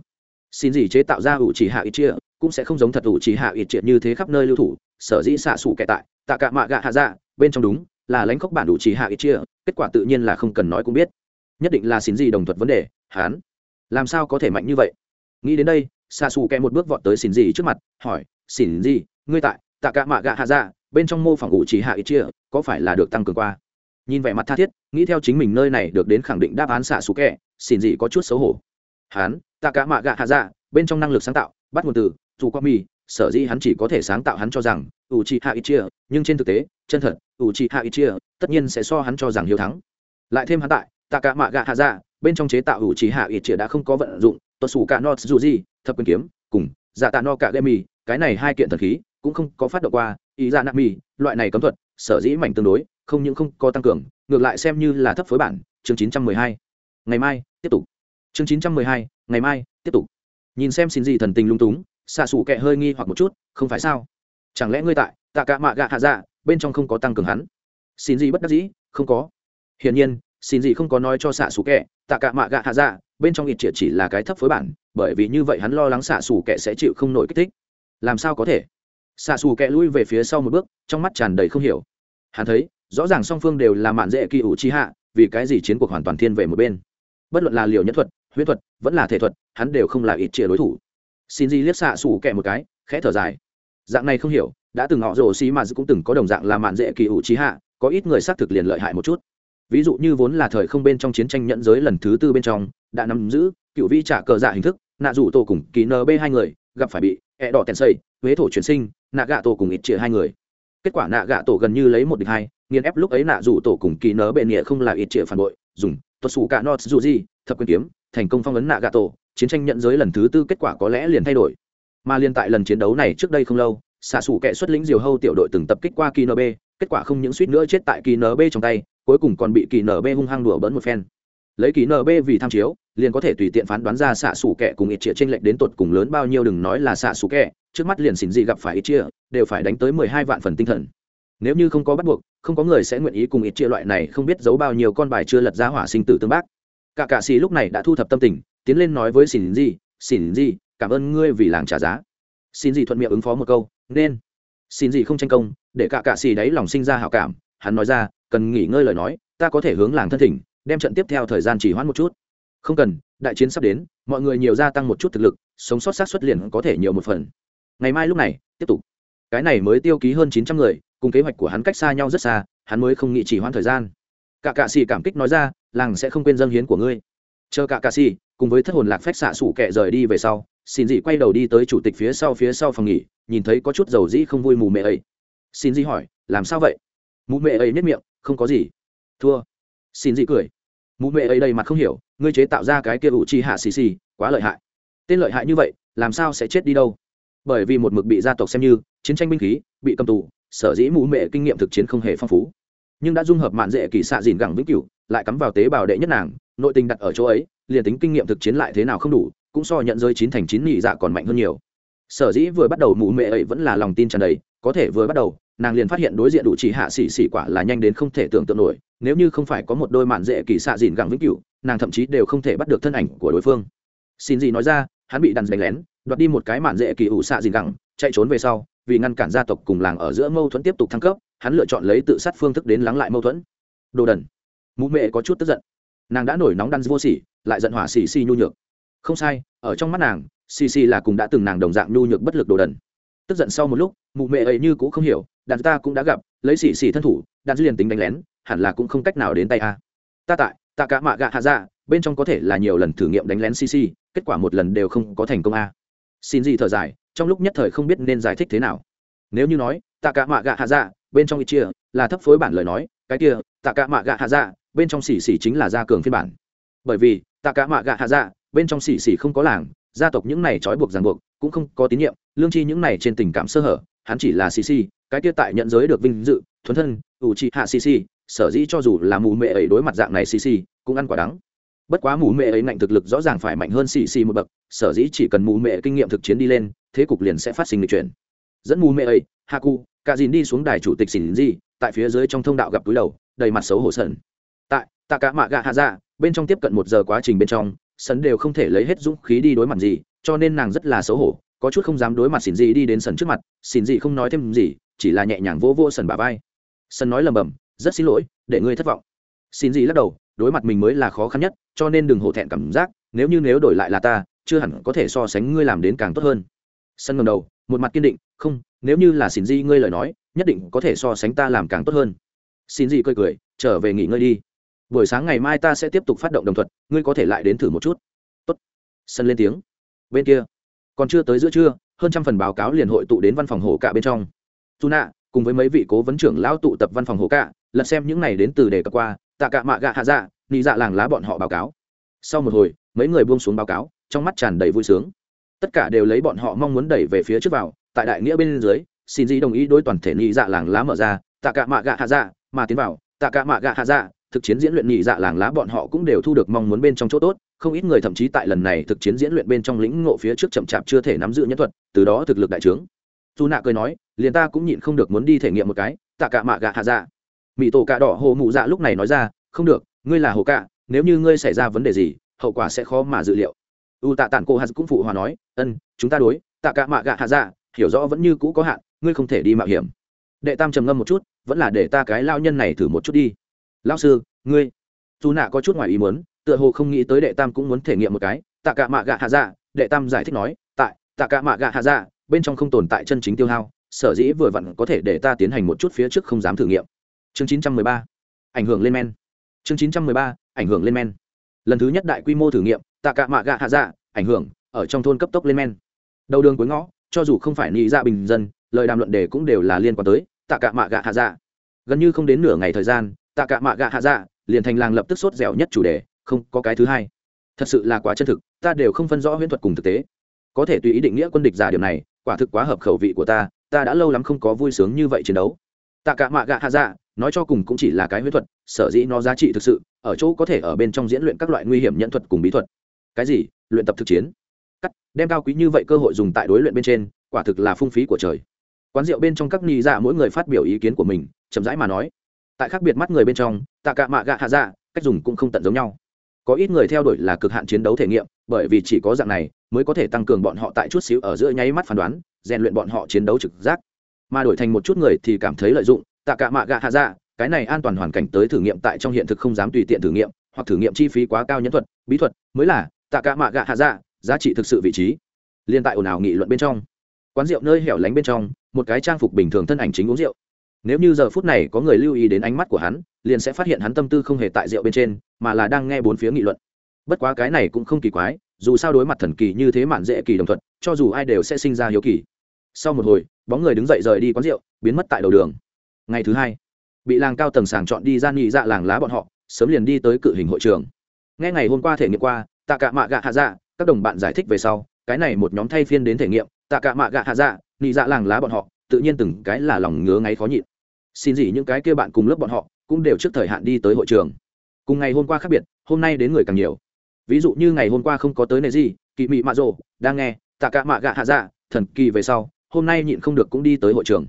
Xin gì chế tạo ra ủ chỉ hạ ít chia, cũng sẽ không giống thật ủ chỉ hạ ít triệt như thế khắp nơi lưu thủ, sở dĩ xạ xủ kẻ tại, tạ cả mạ gạ hạ dạ bên trong đúng, là lãnh khốc bản đủ chỉ hạ ít chia, kết quả tự nhiên là không cần nói cũng biết. Nhất định là xin gì đồng thuận vấn đề, hắn. Làm sao có thể mạnh như vậy? Nghĩ đến đây xa xù kẹ một bước vọt tới xin gì trước mặt, hỏi, xin gì ngươi tại, tạ cả mạ gạ hạ dạ bên trong mô phỏng ủ chỉ hạ ít chia, có phải là được tăng cường qua? Nhìn vẻ mặt tha thiết, nghĩ theo chính mình nơi này được đến khẳng định đáp án xạ xù kẹ, xin gì có chút xấu hổ. Hắn, tạ cả mạ gạ hạ dạ bên trong năng lực sáng tạo, bắt nguồn từ dù qua mi, sở dĩ hắn chỉ có thể sáng tạo hắn cho rằng, ủ trì hạ ít chia, nhưng trên thực tế, chân thật, ủ trì hạ ít chia, tất nhiên sẽ so hắn cho rằng hiếu thắng. Lại thêm hắn tại, tạ cả mạ gạ hạ dạ bên trong chế tạo ủ trì hạ ít chia đã không có vận dụng tuột xù cả not dù gì thập quyền kiếm cùng dạ tạ no cả gây mì cái này hai kiện thần khí cũng không có phát động qua ý dạ nạ mì loại này cấm thuật sở dĩ mảnh tương đối không những không có tăng cường ngược lại xem như là thấp phối bản chương 912. ngày mai tiếp tục. Chương 912, ngày mai tiếp tục. Nhìn xem xin gì thần tình lung túng xạ xù kẹ hơi nghi hoặc một chút không phải sao? Chẳng lẽ ngươi tại tạ cả mạ gạ hạ dạ bên trong không có tăng cường hắn? Xin gì bất đắc dĩ không có. Hiển nhiên xin gì không có nói cho xạ xù kẹ tạ cả mạ gạ hạ dạ bên trong ít triệt chỉ là cái thấp phối bản, bởi vì như vậy hắn lo lắng xạ xù kẹ sẽ chịu không nổi kích thích. Làm sao có thể? Xạ xù kẹ lui về phía sau một bước, trong mắt tràn đầy không hiểu. Hắn thấy, rõ ràng song phương đều là mạn dễ kỳ ủ chi hạ, vì cái gì chiến cuộc hoàn toàn thiên về một bên. Bất luận là liều nhất thuật, huyết thuật, vẫn là thể thuật, hắn đều không là ít chia đối thủ. Xin gì liếc xạ xù kẹ một cái, khẽ thở dài. Dạng này không hiểu, đã từng họ rồ xí mà cũng từng có đồng dạng là mạn dễ kỳ ủ trí hạ, có ít người xác thực liền lợi hại một chút ví dụ như vốn là thời không bên trong chiến tranh nhẫn giới lần thứ tư bên trong, đã nắm giữ cựu vi trả cờ dạ hình thức, nạ rủ tổ cùng kỳ nb hai người, gặp phải bị ẹ đỏ tèn xây, huế thổ chuyển sinh, nạ gạ tổ cùng ít chia hai người. Kết quả nạ gạ tổ gần như lấy một địch hai, nghiền ép lúc ấy nạ rủ tổ cùng kỳ nở bệ nghĩa không là ít chia phản bội, dùng tuột xù cả not dù gì, thập quyền kiếm, thành công phong ấn nạ gạ tổ, chiến tranh nhận giới lần thứ tư kết quả có lẽ liền thay đổi. Mà liên tại lần chiến đấu này trước đây không lâu, xạ xù kệ xuất lĩnh diều hâu tiểu đội từng tập kích qua kỳ nb kết quả không những suýt nữa chết tại kỳ nb trong tay cuối cùng còn bị kỳ nb hung hăng đùa bỡn một phen. Lấy kỳ nb vì tham chiếu, liền có thể tùy tiện phán đoán ra xạ xù kẹ cùng ít chia tranh lệch đến tột cùng lớn bao nhiêu đừng nói là xạ xù kẹ trước mắt liền xỉn gì gặp phải ít chia đều phải đánh tới mười hai vạn phần tinh thần. Nếu như không có bắt buộc, không có người sẽ nguyện ý cùng ít chia loại này không biết giấu bao nhiêu con bài chưa lật ra hỏa sinh tử tương bác. Cả cạ xì lúc này đã thu thập tâm tình, tiến lên nói với xỉn gì xỉn gì cảm ơn ngươi vì làng trả giá. Xin gì thuận miệng ứng phó một câu, nên. Xin gì không tranh công, để cả cạ xì đấy lòng sinh ra hảo cảm, hắn nói ra cần nghỉ ngơi lời nói, ta có thể hướng làng thân thỉnh, đem trận tiếp theo thời gian chỉ hoãn một chút. Không cần, đại chiến sắp đến, mọi người nhiều gia tăng một chút thực lực, sống sót sát xuất liền có thể nhiều một phần. Ngày mai lúc này, tiếp tục. Cái này mới tiêu ký hơn chín trăm người, cùng kế hoạch của hắn cách xa nhau rất xa, hắn mới không nghĩ chỉ hoãn thời gian. Cả cạ xì cảm kích nói ra, làng sẽ không quên dâng hiến của ngươi. Chờ cả cạ xì, cùng với thất hồn lạc phách xạ sủ kệ rời đi về sau, xin dị quay đầu đi tới chủ tịch phía sau phía sau phòng nghỉ, nhìn thấy có chút dầu dĩ không vui mù mẹ ấy. Xin dị hỏi, làm sao vậy? Mụ mẹ ấy nếp miệng, không có gì. Thua. Xin dị cười. Mụ mẹ ấy đầy mặt không hiểu, ngươi chế tạo ra cái kia ủ chi hạ xì xì, quá lợi hại. Tên lợi hại như vậy, làm sao sẽ chết đi đâu? Bởi vì một mực bị gia tộc xem như, chiến tranh binh khí, bị cầm tù, sở dĩ mụ mẹ kinh nghiệm thực chiến không hề phong phú. Nhưng đã dung hợp mạn dễ kỳ xạ dìn gẳng vĩnh cửu, lại cắm vào tế bào đệ nhất nàng, nội tình đặt ở chỗ ấy, liền tính kinh nghiệm thực chiến lại thế nào không đủ, cũng so nhận rơi chín thành chín nhị dạ còn mạnh hơn nhiều. Sở dĩ vừa bắt đầu mụ mẹ ấy vẫn là lòng tin tràn đầy, có thể vừa bắt đầu nàng liền phát hiện đối diện đủ chỉ hạ xỉ xỉ quả là nhanh đến không thể tưởng tượng nổi, nếu như không phải có một đôi mạn dễ kỳ xạ dìn gẳng vĩnh cửu, nàng thậm chí đều không thể bắt được thân ảnh của đối phương. Xin gì nói ra, hắn bị đàn đánh lén, đoạt đi một cái mạn dễ kỳ ủ xạ dìn gẳng, chạy trốn về sau, vì ngăn cản gia tộc cùng làng ở giữa mâu thuẫn tiếp tục thăng cấp, hắn lựa chọn lấy tự sát phương thức đến lắng lại mâu thuẫn. Đồ đần. Mụ mẹ có chút tức giận. Nàng đã nổi nóng đan vô sỉ, lại giận hỏa xỉ xì nhu nhược. Không sai, ở trong mắt nàng, xì xì là cùng đã từng nàng đồng dạng nhu nhược bất lực đồ đần. Tức giận sau một lúc, mụ mẹ ấy như cũng không hiểu đàn ta cũng đã gặp, lấy xì xì thân thủ đàn liền tính đánh lén, hẳn là cũng không cách nào đến tay a. Ta tại, ta cả mạ gạ hạ dạ bên trong có thể là nhiều lần thử nghiệm đánh lén cc kết quả một lần đều không có thành công a. Xin gì thở dài, trong lúc nhất thời không biết nên giải thích thế nào. Nếu như nói tạ cả mạ gạ hạ dạ bên trong ít chia là thấp phối bản lời nói, cái kia tạ cả mạ gạ hạ dạ bên trong xì xì chính là gia cường phiên bản. Bởi vì tạ cả mạ gạ hạ dạ bên trong xì xì không có làng, gia tộc những này trói buộc ràng buộc, cũng không có tín nhiệm, lương chi những này trên tình cảm sơ hở, hắn chỉ là xì xì cái kia tại nhận giới được vinh dự, thuần thân, ủ trị hạ xì xì, sở dĩ cho dù là mù mẹ ấy đối mặt dạng này xì xì, cũng ăn quả đắng. Bất quá mù mẹ ấy mạnh thực lực rõ ràng phải mạnh hơn xì xì một bậc, sở dĩ chỉ cần mù mẹ kinh nghiệm thực chiến đi lên, thế cục liền sẽ phát sinh lịch chuyển. Dẫn mù mẹ ấy, haku, cả dìn đi xuống đài chủ tịch xỉn di tại phía dưới trong thông đạo gặp túi đầu, đầy mặt xấu hổ sần. Tại tạ cả mạ gạ hạ dạ bên trong tiếp cận một giờ quá trình bên trong sấn đều không thể lấy hết dũng khí đi đối mặt gì, cho nên nàng rất là xấu hổ, có chút không dám đối mặt xỉn gì đi đến sân trước mặt, xỉn gì không nói thêm gì chỉ là nhẹ nhàng vỗ vỗ sân bà vai. Sân nói lầm bầm rất xin lỗi, để ngươi thất vọng. Xin gì lắc đầu, đối mặt mình mới là khó khăn nhất, cho nên đừng hổ thẹn cảm giác, nếu như nếu đổi lại là ta, chưa hẳn có thể so sánh ngươi làm đến càng tốt hơn. Sân ngầm đầu, một mặt kiên định, không, nếu như là xin di ngươi lời nói, nhất định có thể so sánh ta làm càng tốt hơn. Xin di cười cười, trở về nghỉ ngơi đi. Buổi sáng ngày mai ta sẽ tiếp tục phát động đồng thuận ngươi có thể lại đến thử một chút. Tốt. Sân lên tiếng. Bên kia, còn chưa tới giữa trưa, hơn trăm phần báo cáo liền hội tụ đến văn phòng hồ cạ bên trong dù nạ cùng với mấy vị cố vấn trưởng lão tụ tập văn phòng hồ cạ, lật xem những này đến từ đề cập qua, tạ cạ mạ gạ hạ dạ nị dạ làng lá bọn họ báo cáo. Sau một hồi, mấy người buông xuống báo cáo, trong mắt tràn đầy vui sướng. Tất cả đều lấy bọn họ mong muốn đẩy về phía trước vào, tại đại nghĩa bên dưới, xin gì đồng ý đối toàn thể nị dạ làng lá mở ra, tạ cạ mạ gạ hạ dạ mà tiến vào, tạ cạ mạ gạ hạ dạ thực chiến diễn luyện nhị dạ làng lá bọn họ cũng đều thu được mong muốn bên trong chỗ tốt, không ít người thậm chí tại lần này thực chiến diễn luyện bên trong lĩnh ngộ phía trước chậm chạp chưa thể nắm giữ nhân thuật, từ đó thực lực đại trướng dù nạ cười nói, liền ta cũng nhịn không được muốn đi thể nghiệm một cái, tạ cả mạ gạ hạ dạ. Mỹ tổ cạ đỏ hồ mụ dạ lúc này nói ra, không được, ngươi là hồ cạ nếu như ngươi xảy ra vấn đề gì, hậu quả sẽ khó mà dự liệu. U tạ tản cô hà cũng phụ hòa nói, ân, chúng ta đối, tạ cả mạ gạ hạ dạ hiểu rõ vẫn như cũ có hạn, ngươi không thể đi mạo hiểm. Đệ tam trầm ngâm một chút, vẫn là để ta cái lao nhân này thử một chút đi. Lao sư, ngươi? Dù nạ có chút ngoài ý muốn, tựa hồ không nghĩ tới đệ tam cũng muốn thể nghiệm một cái, tạ cả mạ gạ hạ dạ đệ tam giải thích nói, tại, tạ cả mạ gạ hạ dạ bên trong không tồn tại chân chính tiêu hao, sở dĩ vừa vặn có thể để ta tiến hành một chút phía trước không dám thử nghiệm. Chương 913. ảnh hưởng lên men. Chương 913. ảnh hưởng lên men. Lần thứ nhất đại quy mô thử nghiệm tạ cạ mạ gạ hạ dạ ảnh hưởng, ở trong thôn cấp tốc lên men. Đầu đường cuối ngõ, cho dù không phải nghĩ ra bình dân, lời đàm luận đề cũng đều là liên quan tới tạ cạ mạ gạ hạ dạ gần như không đến nửa ngày thời gian tạ cạ mạ gạ hạ dạ liền thành làng lập tức sốt dẻo nhất chủ đề, không có cái thứ hai. Thật sự là quá chân thực, ta đều không phân rõ huyễn thuật cùng thực tế có thể tùy ý định nghĩa quân địch giả điều này, quả thực quá hợp khẩu vị của ta ta đã lâu lắm không có vui sướng như vậy chiến đấu. Tạ cả mạ gạ hạ dạ nói cho cùng cũng chỉ là cái huyết thuật, sở dĩ nó giá trị thực sự, ở chỗ có thể ở bên trong diễn luyện các loại nguy hiểm nhẫn thuật cùng bí thuật. Cái gì? Luyện tập thực chiến? Cắt, đem cao quý như vậy cơ hội dùng tại đối luyện bên trên, quả thực là phung phí của trời. Quán rượu bên trong các nghi dạ mỗi người phát biểu ý kiến của mình, chậm rãi mà nói. Tại khác biệt mắt người bên trong, tạ cả mạ gạ hạ dạ cách dùng cũng không tận giống nhau có ít người theo đuổi là cực hạn chiến đấu thể nghiệm, bởi vì chỉ có dạng này mới có thể tăng cường bọn họ tại chút xíu ở giữa nháy mắt phán đoán, rèn luyện bọn họ chiến đấu trực giác. Mà đổi thành một chút người thì cảm thấy lợi dụng, tạ cả mạ gạ hạ dạ cái này an toàn hoàn cảnh tới thử nghiệm tại trong hiện thực không dám tùy tiện thử nghiệm, hoặc thử nghiệm chi phí quá cao nhân thuật, bí thuật, mới là tạ cả mạ gạ hạ dạ giá trị thực sự vị trí. Liên tại ồn ào nghị luận bên trong, quán rượu nơi hẻo lánh bên trong, một cái trang phục bình thường thân ảnh chính uống rượu. Nếu như giờ phút này có người lưu ý đến ánh mắt của hắn liền sẽ phát hiện hắn tâm tư không hề tại rượu bên trên, mà là đang nghe bốn phía nghị luận. Bất quá cái này cũng không kỳ quái, dù sao đối mặt thần kỳ như thế mạn dễ kỳ đồng thuận, cho dù ai đều sẽ sinh ra hiếu kỳ. Sau một hồi, bóng người đứng dậy rời đi quán rượu, biến mất tại đầu đường. Ngày thứ hai, bị làng cao tầng sàng chọn đi ra nghị dạ làng lá bọn họ, sớm liền đi tới cự hình hội trường. Nghe ngày hôm qua thể nghiệm qua, tạ cả mạ gạ hạ dạ các đồng bạn giải thích về sau, cái này một nhóm thay phiên đến thể nghiệm, tạ cả mạ gạ hạ dạ nghị dạ làng lá bọn họ, tự nhiên từng cái là lòng ngứa ngáy khó nhịn. Xin gì những cái kia bạn cùng lớp bọn họ cũng đều trước thời hạn đi tới hội trường. Cùng ngày hôm qua khác biệt, hôm nay đến người càng nhiều. Ví dụ như ngày hôm qua không có tới nề gì kỳ mị mạ rồ, đang nghe, tạ cả mạ gạ hạ dạ thần kỳ về sau, hôm nay nhịn không được cũng đi tới hội trường.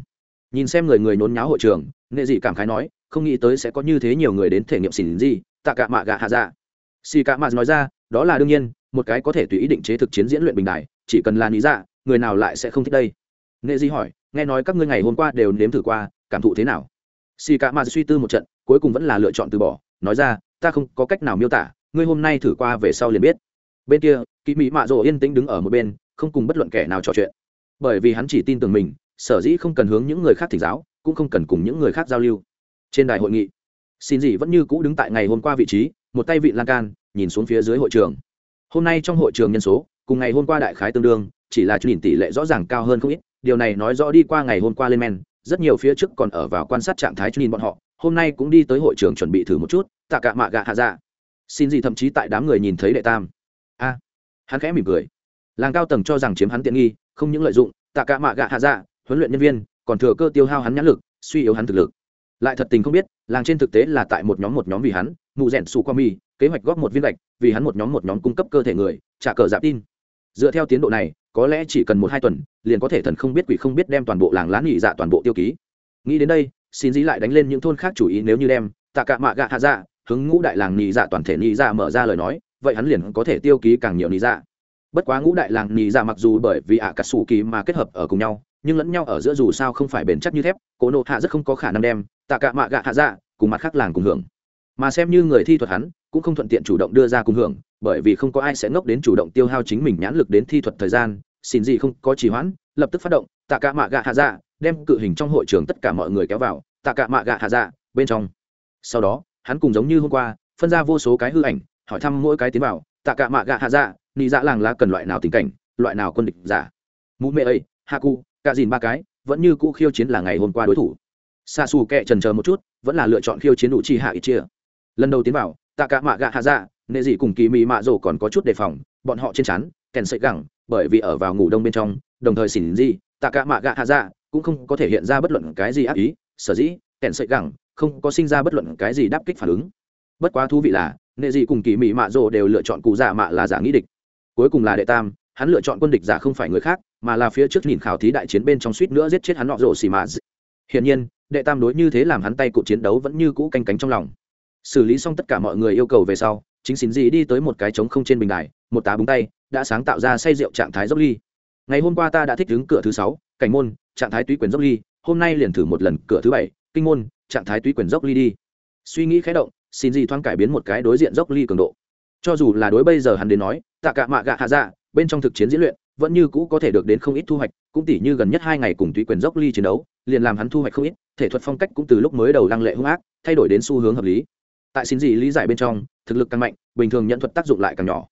Nhìn xem người người nôn nháo hội trường nệ dị cảm khái nói, không nghĩ tới sẽ có như thế nhiều người đến thể nghiệm xỉn gì, tạ cả mạ gạ hạ dạ. Xì cả mạ nói ra, đó là đương nhiên, một cái có thể tùy ý định chế thực chiến diễn luyện bình đại chỉ cần là lý dạ người nào lại sẽ không thích đây? Nệ dị hỏi, nghe nói các ngươi ngày hôm qua đều nếm thử qua, cảm thụ thế nào? Xì cả mà suy tư một trận, cuối cùng vẫn là lựa chọn từ bỏ, nói ra, ta không có cách nào miêu tả, ngươi hôm nay thử qua về sau liền biết. Bên kia kỳ mỹ mạ rồ yên tĩnh đứng ở một bên, không cùng bất luận kẻ nào trò chuyện. Bởi vì hắn chỉ tin tưởng mình, sở dĩ không cần hướng những người khác thỉnh giáo, cũng không cần cùng những người khác giao lưu. Trên đài hội nghị, xin dĩ vẫn như cũ đứng tại ngày hôm qua vị trí, một tay vị lan can, nhìn xuống phía dưới hội trường. Hôm nay trong hội trường nhân số, cùng ngày hôm qua đại khái tương đương, chỉ là nhìn tỷ lệ rõ ràng cao hơn không ít, điều này nói rõ đi qua ngày hôm qua lên men rất nhiều phía trước còn ở vào quan sát trạng thái nhìn bọn họ, hôm nay cũng đi tới hội trường chuẩn bị thử một chút, tạ cả mạ gạ hạ dạ. Xin gì thậm chí tại đám người nhìn thấy đệ tam. A, hắn khẽ mỉm cười. Làng cao tầng cho rằng chiếm hắn tiện nghi, không những lợi dụng, tạ cả mạ gạ hạ dạ huấn luyện nhân viên, còn thừa cơ tiêu hao hắn nhãn lực, suy yếu hắn thực lực. Lại thật tình không biết, làng trên thực tế là tại một nhóm một nhóm vì hắn mụ rẻn xù qua mi, kế hoạch góp một viên gạch, vì hắn một nhóm một nhóm cung cấp cơ thể người, trả cờ giảm tin. Dựa theo tiến độ này, có lẽ chỉ cần một hai tuần liền có thể thần không biết quỷ không biết đem toàn bộ làng lá nghỉ dạ toàn bộ tiêu ký. Nghĩ đến đây, xin dĩ lại đánh lên những thôn khác chủ ý nếu như đem, tạ cạ mạ gạ hạ dạ hướng ngũ đại làng nghỉ dạ toàn thể nghỉ dạ mở ra lời nói, vậy hắn liền có thể tiêu ký càng nhiều nghỉ dạ. Bất quá ngũ đại làng nghỉ dạ mặc dù bởi vì ạ cà sủ kỳ mà kết hợp ở cùng nhau, nhưng lẫn nhau ở giữa dù sao không phải bền chắc như thép, cố nộ hạ rất không có khả năng đem, tạ cạ mạ gạ hạ dạ cùng mặt khác làng cùng hưởng. Mà xem như người thi thuật hắn, cũng không thuận tiện chủ động đưa ra cùng hưởng, bởi vì không có ai sẽ ngốc đến chủ động tiêu hao chính mình nhãn lực đến thi thuật thời gian xin gì không có trì hoãn, lập tức phát động, tạ cả mạ gạ hạ dạ đem cự hình trong hội trường tất cả mọi người kéo vào, tạ cả mạ gạ hạ dạ bên trong. Sau đó, hắn cùng giống như hôm qua, phân ra vô số cái hư ảnh, hỏi thăm mỗi cái tiến vào, tạ cả mạ gạ hạ dạ nị dạ làng lá cần loại nào tình cảnh, loại nào quân địch giả. Mũ mê ấy, hạ cụ, cả dìn ba cái, vẫn như cũ khiêu chiến là ngày hôm qua đối thủ. Xa xù kệ trần chờ một chút, vẫn là lựa chọn khiêu chiến đủ chi hạ ít chia. Lần đầu tiến vào, tạ cả mạ gạ hạ dạ nệ dị cùng kỳ mị mạ rồ còn có chút đề phòng, bọn họ trên chắn kèn sợi gẳng, bởi vì ở vào ngủ đông bên trong, đồng thời xỉn gì, tạ cả mạ gạ hạ dạ cũng không có thể hiện ra bất luận cái gì ác ý, sở dĩ, kèn sợi gẳng không có sinh ra bất luận cái gì đáp kích phản ứng. Bất quá thú vị là, nệ dị cùng kỳ mị mạ rồ đều lựa chọn cụ giả mạ là giả nghĩ địch. Cuối cùng là đệ tam, hắn lựa chọn quân địch giả không phải người khác, mà là phía trước nhìn khảo thí đại chiến bên trong suýt nữa giết chết hắn nọ rồ xì mạ hiển nhiên, đệ tam đối như thế làm hắn tay cụ chiến đấu vẫn như cũ canh cánh trong lòng. Xử lý xong tất cả mọi người yêu cầu về sau chính xin gì đi tới một cái trống không trên bình đài, một tá búng tay, đã sáng tạo ra say rượu trạng thái dốc ly. Ngày hôm qua ta đã thích đứng cửa thứ sáu, cảnh môn, trạng thái túy quyền dốc ly, hôm nay liền thử một lần cửa thứ bảy, kinh môn, trạng thái túy quyền dốc ly đi. Suy nghĩ khé động, xin gì thoáng cải biến một cái đối diện dốc ly cường độ. Cho dù là đối bây giờ hắn đến nói, tạ cả mạ gạ hạ dạ bên trong thực chiến diễn luyện, vẫn như cũ có thể được đến không ít thu hoạch, cũng tỉ như gần nhất hai ngày cùng túy quyền dốc ly chiến đấu, liền làm hắn thu hoạch không ít, thể thuật phong cách cũng từ lúc mới đầu lăng lệ hung ác, thay đổi đến xu hướng hợp lý tại xin gì lý giải bên trong, thực lực càng mạnh, bình thường nhận thuật tác dụng lại càng nhỏ.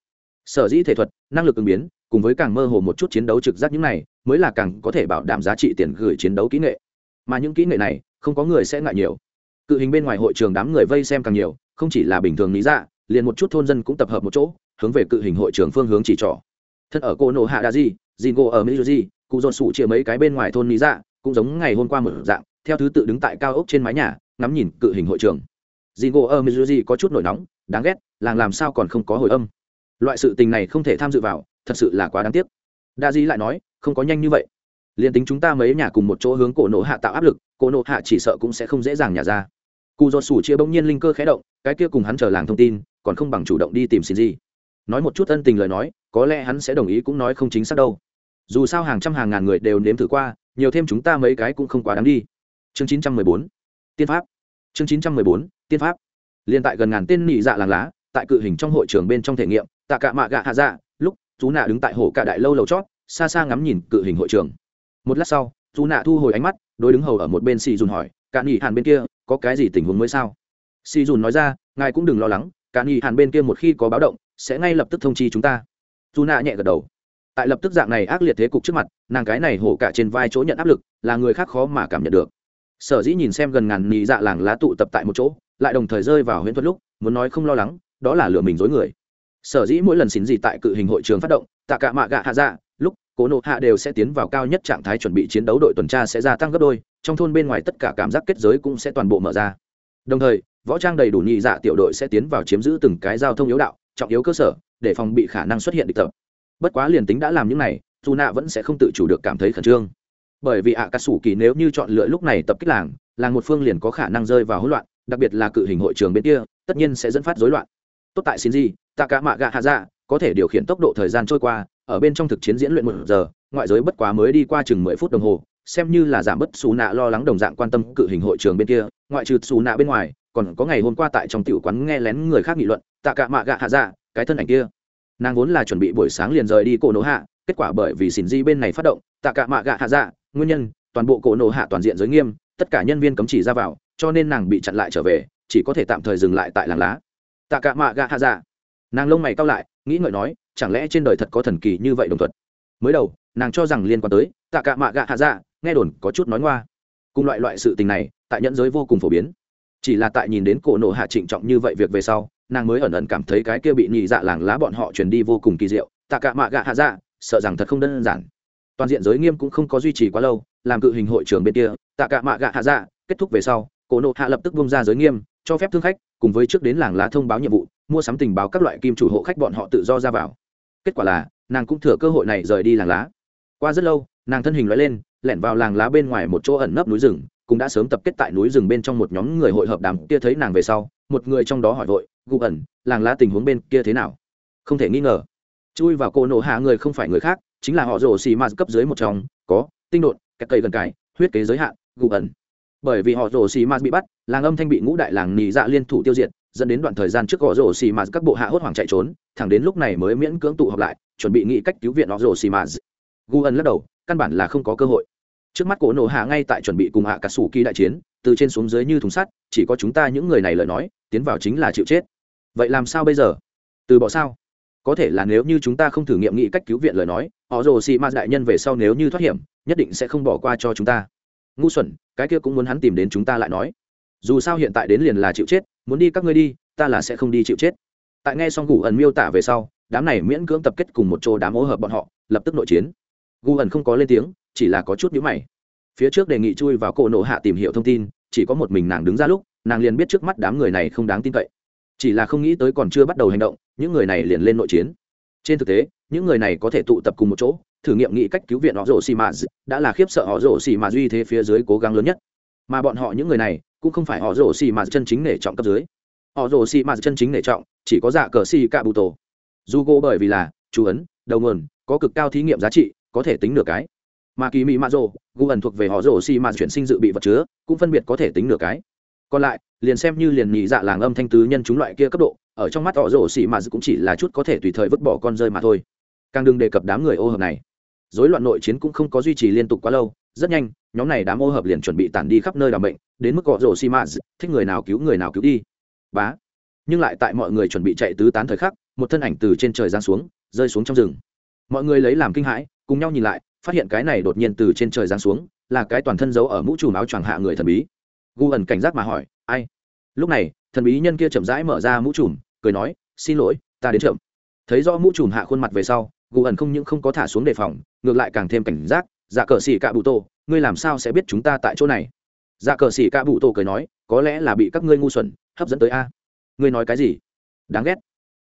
Sở dĩ thể thuật, năng lực ứng biến, cùng với càng mơ hồ một chút chiến đấu trực giác những này, mới là càng có thể bảo đảm giá trị tiền gửi chiến đấu kỹ nghệ. Mà những kỹ nghệ này, không có người sẽ ngại nhiều. Cự hình bên ngoài hội trường đám người vây xem càng nhiều, không chỉ là bình thường lý dạ liền một chút thôn dân cũng tập hợp một chỗ, hướng về cự hình hội trường phương hướng chỉ trỏ. Thân ở cô nộ hạ đa di dì ngô ở mỹ di cụ dồn sủ chia mấy cái bên ngoài thôn lý dạ cũng giống ngày hôm qua một dạng, theo thứ tự đứng tại cao ốc trên mái nhà, ngắm nhìn cự hình hội trường dì ngô ở mỹ có chút nổi nóng, đáng ghét, làng làm sao còn không có hồi âm. Loại sự tình này không thể tham dự vào, thật sự là quá đáng tiếc. Đa di lại nói, không có nhanh như vậy. Liền tính chúng ta mấy nhà cùng một chỗ hướng cổ nộ hạ tạo áp lực, cổ nộ hạ chỉ sợ cũng sẽ không dễ dàng nhả ra. Cụ dột sủ chia bỗng nhiên linh cơ khé động, cái kia cùng hắn chờ làng thông tin, còn không bằng chủ động đi tìm xin gì nói một chút ân tình lời nói, có lẽ hắn sẽ đồng ý cũng nói không chính xác đâu. Dù sao hàng trăm hàng ngàn người đều nếm thử qua, nhiều thêm chúng ta mấy cái cũng không quá đáng đi. Chương chín trăm mười bốn. Tiên pháp. Chương chín trăm mười bốn tiên pháp. Liên tại gần ngàn tên nị dạ làng lá, tại cự hình trong hội trường bên trong thể nghiệm, tạ cả mạ gạ hạ dạ lúc, chú nạ đứng tại hồ cả đại lâu lầu chót, xa xa ngắm nhìn cự hình hội trường. Một lát sau, chú nạ thu hồi ánh mắt, đối đứng hầu ở một bên xì dùn hỏi, cả nghỉ hàn bên kia, có cái gì tình huống mới sao? Xì dùn nói ra, ngài cũng đừng lo lắng, cả nghỉ hàn bên kia một khi có báo động, sẽ ngay lập tức thông chi chúng ta. Chú nạ nhẹ gật đầu. Tại lập tức dạng này ác liệt thế cục trước mặt, nàng cái này hổ cả trên vai chỗ nhận áp lực, là người khác khó mà cảm nhận được. Sở dĩ nhìn xem gần ngàn nhị dạ làng lá tụ tập tại một chỗ lại đồng thời rơi vào huyễn thuật lúc, muốn nói không lo lắng, đó là lừa mình dối người. Sở dĩ mỗi lần xin gì tại cự hình hội trường phát động, tạ cả mạ gạ hạ dạ lúc, cố nộ hạ đều sẽ tiến vào cao nhất trạng thái chuẩn bị chiến đấu đội tuần tra sẽ gia tăng gấp đôi, trong thôn bên ngoài tất cả cảm giác kết giới cũng sẽ toàn bộ mở ra. Đồng thời, võ trang đầy đủ nhị dạ tiểu đội sẽ tiến vào chiếm giữ từng cái giao thông yếu đạo, trọng yếu cơ sở, để phòng bị khả năng xuất hiện địch tập. Bất quá liền tính đã làm những này, dù nạ vẫn sẽ không tự chủ được cảm thấy khẩn trương. Bởi vì ạ cà sủ kỳ nếu như chọn lựa lúc này tập kích làng làng một phương liền có khả năng rơi vào hỗn loạn đặc biệt là cự hình hội trường bên kia, tất nhiên sẽ dẫn phát rối loạn. Tốt tại xin gì tạ cả mạ gạ hạ dạ có thể điều khiển tốc độ thời gian trôi qua, ở bên trong thực chiến diễn luyện một giờ, ngoại giới bất quá mới đi qua chừng mười phút đồng hồ, xem như là giảm bớt xù nạ lo lắng đồng dạng quan tâm cự hình hội trường bên kia, ngoại trừ xù nạ bên ngoài, còn có ngày hôm qua tại trong tiểu quán nghe lén người khác nghị luận tạ cả mạ gạ hạ dạ cái thân ảnh kia. Nàng vốn là chuẩn bị buổi sáng liền rời đi cổ nổ hạ, kết quả bởi vì xin di bên này phát động tạ cả mạ gạ hạ dạ nguyên nhân, toàn bộ cổ nổ hạ toàn diện giới nghiêm, tất cả nhân viên cấm chỉ ra vào cho nên nàng bị chặn lại trở về, chỉ có thể tạm thời dừng lại tại làng lá. Tạ cạ mạ gạ hạ dạ. Nàng lông mày cao lại, nghĩ ngợi nói, chẳng lẽ trên đời thật có thần kỳ như vậy đồng thuận mới đầu, nàng cho rằng liên quan tới tạ cạ mạ gạ hạ dạ nghe đồn có chút nói ngoa. Cùng loại loại sự tình này, tại nhẫn giới vô cùng phổ biến. Chỉ là tại nhìn đến cổ nộ hạ trịnh trọng như vậy việc về sau, nàng mới ẩn ẩn cảm thấy cái kia bị nhị dạ làng lá bọn họ truyền đi vô cùng kỳ diệu. Tạ cạ mạ gạ hạ dạ sợ rằng thật không đơn giản. Toàn diện giới nghiêm cũng không có duy trì quá lâu, làm cự hình hội trưởng bên kia, tạ cạ mạ gạ hạ dạ kết thúc về sau cổ nộ hạ lập tức bung ra giới nghiêm, cho phép thương khách, cùng với trước đến làng lá thông báo nhiệm vụ, mua sắm tình báo các loại kim chủ hộ khách bọn họ tự do ra vào. Kết quả là, nàng cũng thừa cơ hội này rời đi làng lá. Qua rất lâu, nàng thân hình loại lên, lẻn vào làng lá bên ngoài một chỗ ẩn nấp núi rừng, cũng đã sớm tập kết tại núi rừng bên trong một nhóm người hội hợp đàm kia thấy nàng về sau, một người trong đó hỏi vội gu ẩn, làng lá tình huống bên kia thế nào? Không thể nghi ngờ. Chui vào cô nổ hạ người không phải người khác, chính là họ rồ xì ma cấp dưới một trong, có, tinh đột các cây gần cải huyết kế giới hạn gu ẩn bởi vì họ rồ xì ma bị bắt, làng âm thanh bị ngũ đại làng nì dạ liên thủ tiêu diệt, dẫn đến đoạn thời gian trước họ rồ xì ma các bộ hạ hốt hoảng chạy trốn, thẳng đến lúc này mới miễn cưỡng tụ họp lại, chuẩn bị nghĩ cách cứu viện họ rồ xì ma gu Ân lắc đầu, căn bản là không có cơ hội. Trước mắt cổ nổ hạ ngay tại chuẩn bị cùng hạ cả sủ kỳ đại chiến, từ trên xuống dưới như thùng sắt, chỉ có chúng ta những người này lời nói, tiến vào chính là chịu chết. Vậy làm sao bây giờ? Từ bỏ sao? Có thể là nếu như chúng ta không thử nghiệm nghĩ cách cứu viện lời nói, họ rồ xì ma đại nhân về sau nếu như thoát hiểm, nhất định sẽ không bỏ qua cho chúng ta. Ngu xuẩn cái kia cũng muốn hắn tìm đến chúng ta lại nói. Dù sao hiện tại đến liền là chịu chết, muốn đi các ngươi đi, ta là sẽ không đi chịu chết. Tại nghe xong gù ẩn miêu tả về sau, đám này miễn cưỡng tập kết cùng một chỗ đám ô hợp bọn họ, lập tức nội chiến. Gù ẩn không có lên tiếng, chỉ là có chút nhữ mày. Phía trước đề nghị chui vào cổ nộ hạ tìm hiểu thông tin, chỉ có một mình nàng đứng ra lúc, nàng liền biết trước mắt đám người này không đáng tin cậy. Chỉ là không nghĩ tới còn chưa bắt đầu hành động, những người này liền lên nội chiến trên thực tế, những người này có thể tụ tập cùng một chỗ, thử nghiệm nghị cách cứu viện họ rổ xì mà đã là khiếp sợ họ rổ xì mà duy thế phía dưới cố gắng lớn nhất. Mà bọn họ những người này, cũng không phải họ rổ xì mà chân chính nể trọng cấp dưới. Họ rổ xì mà chân chính nể trọng, chỉ có dạ cờ xì cạ bù tổ dù gỗ bởi vì là, chú ấn, đầu nguồn, có cực cao thí nghiệm giá trị, có thể tính nửa cái. Mà kỳ mỹ mạ rồ gu ẩn thuộc về họ rổ xì mà chuyển sinh dự bị vật chứa, cũng phân biệt có thể tính nửa cái còn lại, liền xem như liền nhị dạ làng âm thanh tứ nhân chúng loại kia cấp độ, ở trong mắt họ rổ xì mà cũng chỉ là chút có thể tùy thời vứt bỏ con rơi mà thôi. Càng đừng đề cập đám người ô hợp này. Dối loạn nội chiến cũng không có duy trì liên tục quá lâu, rất nhanh, nhóm này đám ô hợp liền chuẩn bị tản đi khắp nơi đ bệnh, đến mức họ rổ xì mà thích người nào cứu người nào cứu đi. Bá. Nhưng lại tại mọi người chuẩn bị chạy tứ tán thời khắc, một thân ảnh từ trên trời giáng xuống, rơi xuống trong rừng. Mọi người lấy làm kinh hãi, cùng nhau nhìn lại, phát hiện cái này đột nhiên từ trên trời giáng xuống, là cái toàn thân giấu ở mũ trùm áo choàng hạ người thần bí gu ẩn cảnh giác mà hỏi, ai? Lúc này, thần bí nhân kia chậm rãi mở ra mũ trùm, cười nói, xin lỗi, ta đến chậm. Thấy rõ mũ trùm hạ khuôn mặt về sau, gu ẩn không những không có thả xuống đề phòng, ngược lại càng thêm cảnh giác dạ cờ xỉ cạ bụ tô ngươi làm sao sẽ biết chúng ta tại chỗ này? Dạ cờ xỉ cạ bụ tô cười nói, có lẽ là bị các ngươi ngu xuẩn hấp dẫn tới a. Ngươi nói cái gì? Đáng ghét.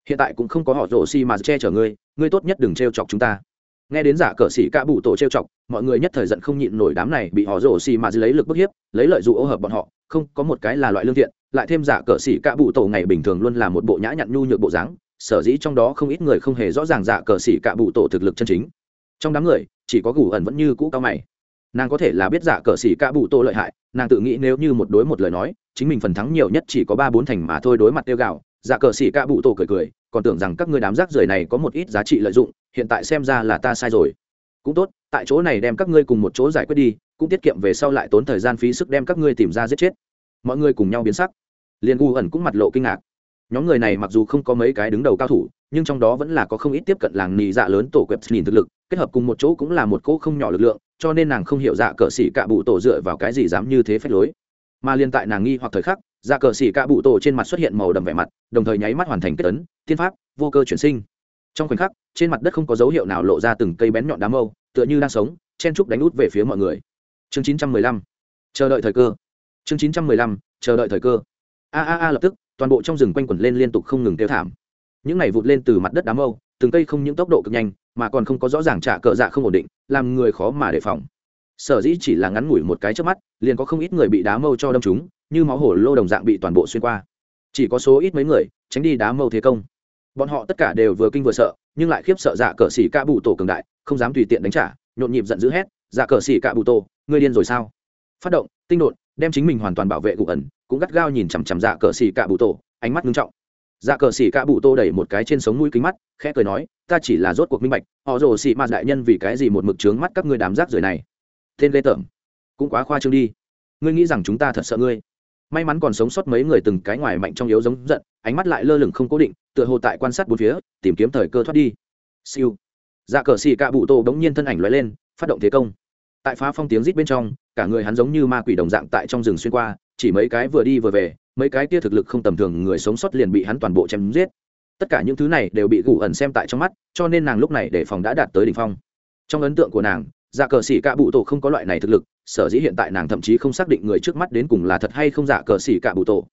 Hiện tại cũng không có họ rổ xi mà che chở ngươi ngươi tốt nhất đừng t chọc chúng ta nghe đến giả cờ xỉ cả bụ tổ trêu chọc, mọi người nhất thời giận không nhịn nổi đám này bị họ rổ xì mà lấy lực bức hiếp, lấy lợi dụ ô hợp bọn họ, không có một cái là loại lương thiện, lại thêm giả cờ xỉ cả bụ tổ ngày bình thường luôn là một bộ nhã nhặn nhu nhược bộ dáng, sở dĩ trong đó không ít người không hề rõ ràng giả cờ xỉ cả bụ tổ thực lực chân chính. Trong đám người, chỉ có gù ẩn vẫn như cũ cao mày. Nàng có thể là biết giả cờ xỉ cả bụ tổ lợi hại, nàng tự nghĩ nếu như một đối một lời nói, chính mình phần thắng nhiều nhất chỉ có ba bốn thành mà thôi đối mặt tiêu gạo, giả cờ xỉ cả bụ tổ cười cười, còn tưởng rằng các ngươi đám rác rưởi này có một ít giá trị lợi dụng hiện tại xem ra là ta sai rồi. Cũng tốt, tại chỗ này đem các ngươi cùng một chỗ giải quyết đi, cũng tiết kiệm về sau lại tốn thời gian phí sức đem các ngươi tìm ra giết chết. Mọi người cùng nhau biến sắc. Liền gu ẩn cũng mặt lộ kinh ngạc. Nhóm người này mặc dù không có mấy cái đứng đầu cao thủ, nhưng trong đó vẫn là có không ít tiếp cận làng nì dạ lớn tổ quẹp nhìn thực lực, kết hợp cùng một chỗ cũng là một cỗ không nhỏ lực lượng, cho nên nàng không hiểu dạ cờ xỉ cạ bụ tổ dựa vào cái gì dám như thế phép lối. Mà liên tại nàng nghi hoặc thời khắc dạ cờ xỉ cạ bụ tổ trên mặt xuất hiện màu đầm vẻ mặt, đồng thời nháy mắt hoàn thành kết tấn thiên pháp, vô cơ chuyển sinh trong khoảnh khắc, trên mặt đất không có dấu hiệu nào lộ ra từng cây bén nhọn đám âu tựa như đang sống, chen trúc đánh út về phía mọi người. Chương chín trăm mười lăm. Chờ đợi thời cơ. Chương chín trăm mười lăm. Chờ đợi thời cơ. A a a lập tức, toàn bộ trong rừng quanh quẩn lên liên tục không ngừng tiêu thảm. Những này vụt lên từ mặt đất đám âu từng cây không những tốc độ cực nhanh, mà còn không có rõ ràng trả cờ dạ không ổn định, làm người khó mà đề phòng. Sở dĩ chỉ là ngắn ngủi một cái trước mắt, liền có không ít người bị đá mâu cho đâm chúng như máu hổ lô đồng dạng bị toàn bộ xuyên qua. Chỉ có số ít mấy người, tránh đi đá mâu thế công bọn họ tất cả đều vừa kinh vừa sợ, nhưng lại khiếp sợ dạ cờ xỉ ca bụ tổ cường đại, không dám tùy tiện đánh trả, nhộn nhịp giận dữ hét dạ cờ xỉ ca bụ tổ, ngươi điên rồi sao? Phát động, tinh đột, đem chính mình hoàn toàn bảo vệ cụ ẩn, cũng gắt gao nhìn chằm chằm dạ cờ xỉ ca bụ tổ, ánh mắt nghiêm trọng. Dạ cờ xỉ ca bụ tô đẩy một cái trên sống mũi kính mắt, khẽ cười nói, ta chỉ là rốt cuộc minh bạch, họ rồ xỉ mạt đại nhân vì cái gì một mực trướng mắt các ngươi đám rác rưởi này? Tên lê tởm. Cũng quá khoa trương đi. Ngươi nghĩ rằng chúng ta thật sợ ngươi? May mắn còn sống sót mấy người từng cái ngoài mạnh trong yếu giống giận, ánh mắt lại lơ lửng không cố định, tựa hồ tại quan sát bốn phía, tìm kiếm thời cơ thoát đi. Siêu. Dạ cờ xì cạ bụ tô bỗng nhiên thân ảnh loại lên, phát động thế công. Tại phá phong tiếng rít bên trong, cả người hắn giống như ma quỷ đồng dạng tại trong rừng xuyên qua, chỉ mấy cái vừa đi vừa về, mấy cái kia thực lực không tầm thường người sống sót liền bị hắn toàn bộ chém giết. Tất cả những thứ này đều bị gù ẩn xem tại trong mắt, cho nên nàng lúc này để phòng đã đạt tới đ ỉ n h phong. Trong ấn tượng của nàng dạ cờ xỉ cạ bụ tổ không có loại này thực lực sở dĩ hiện tại nàng thậm chí không xác định người trước mắt đến cùng là thật hay không dạ cờ xỉ cả bụ tổ.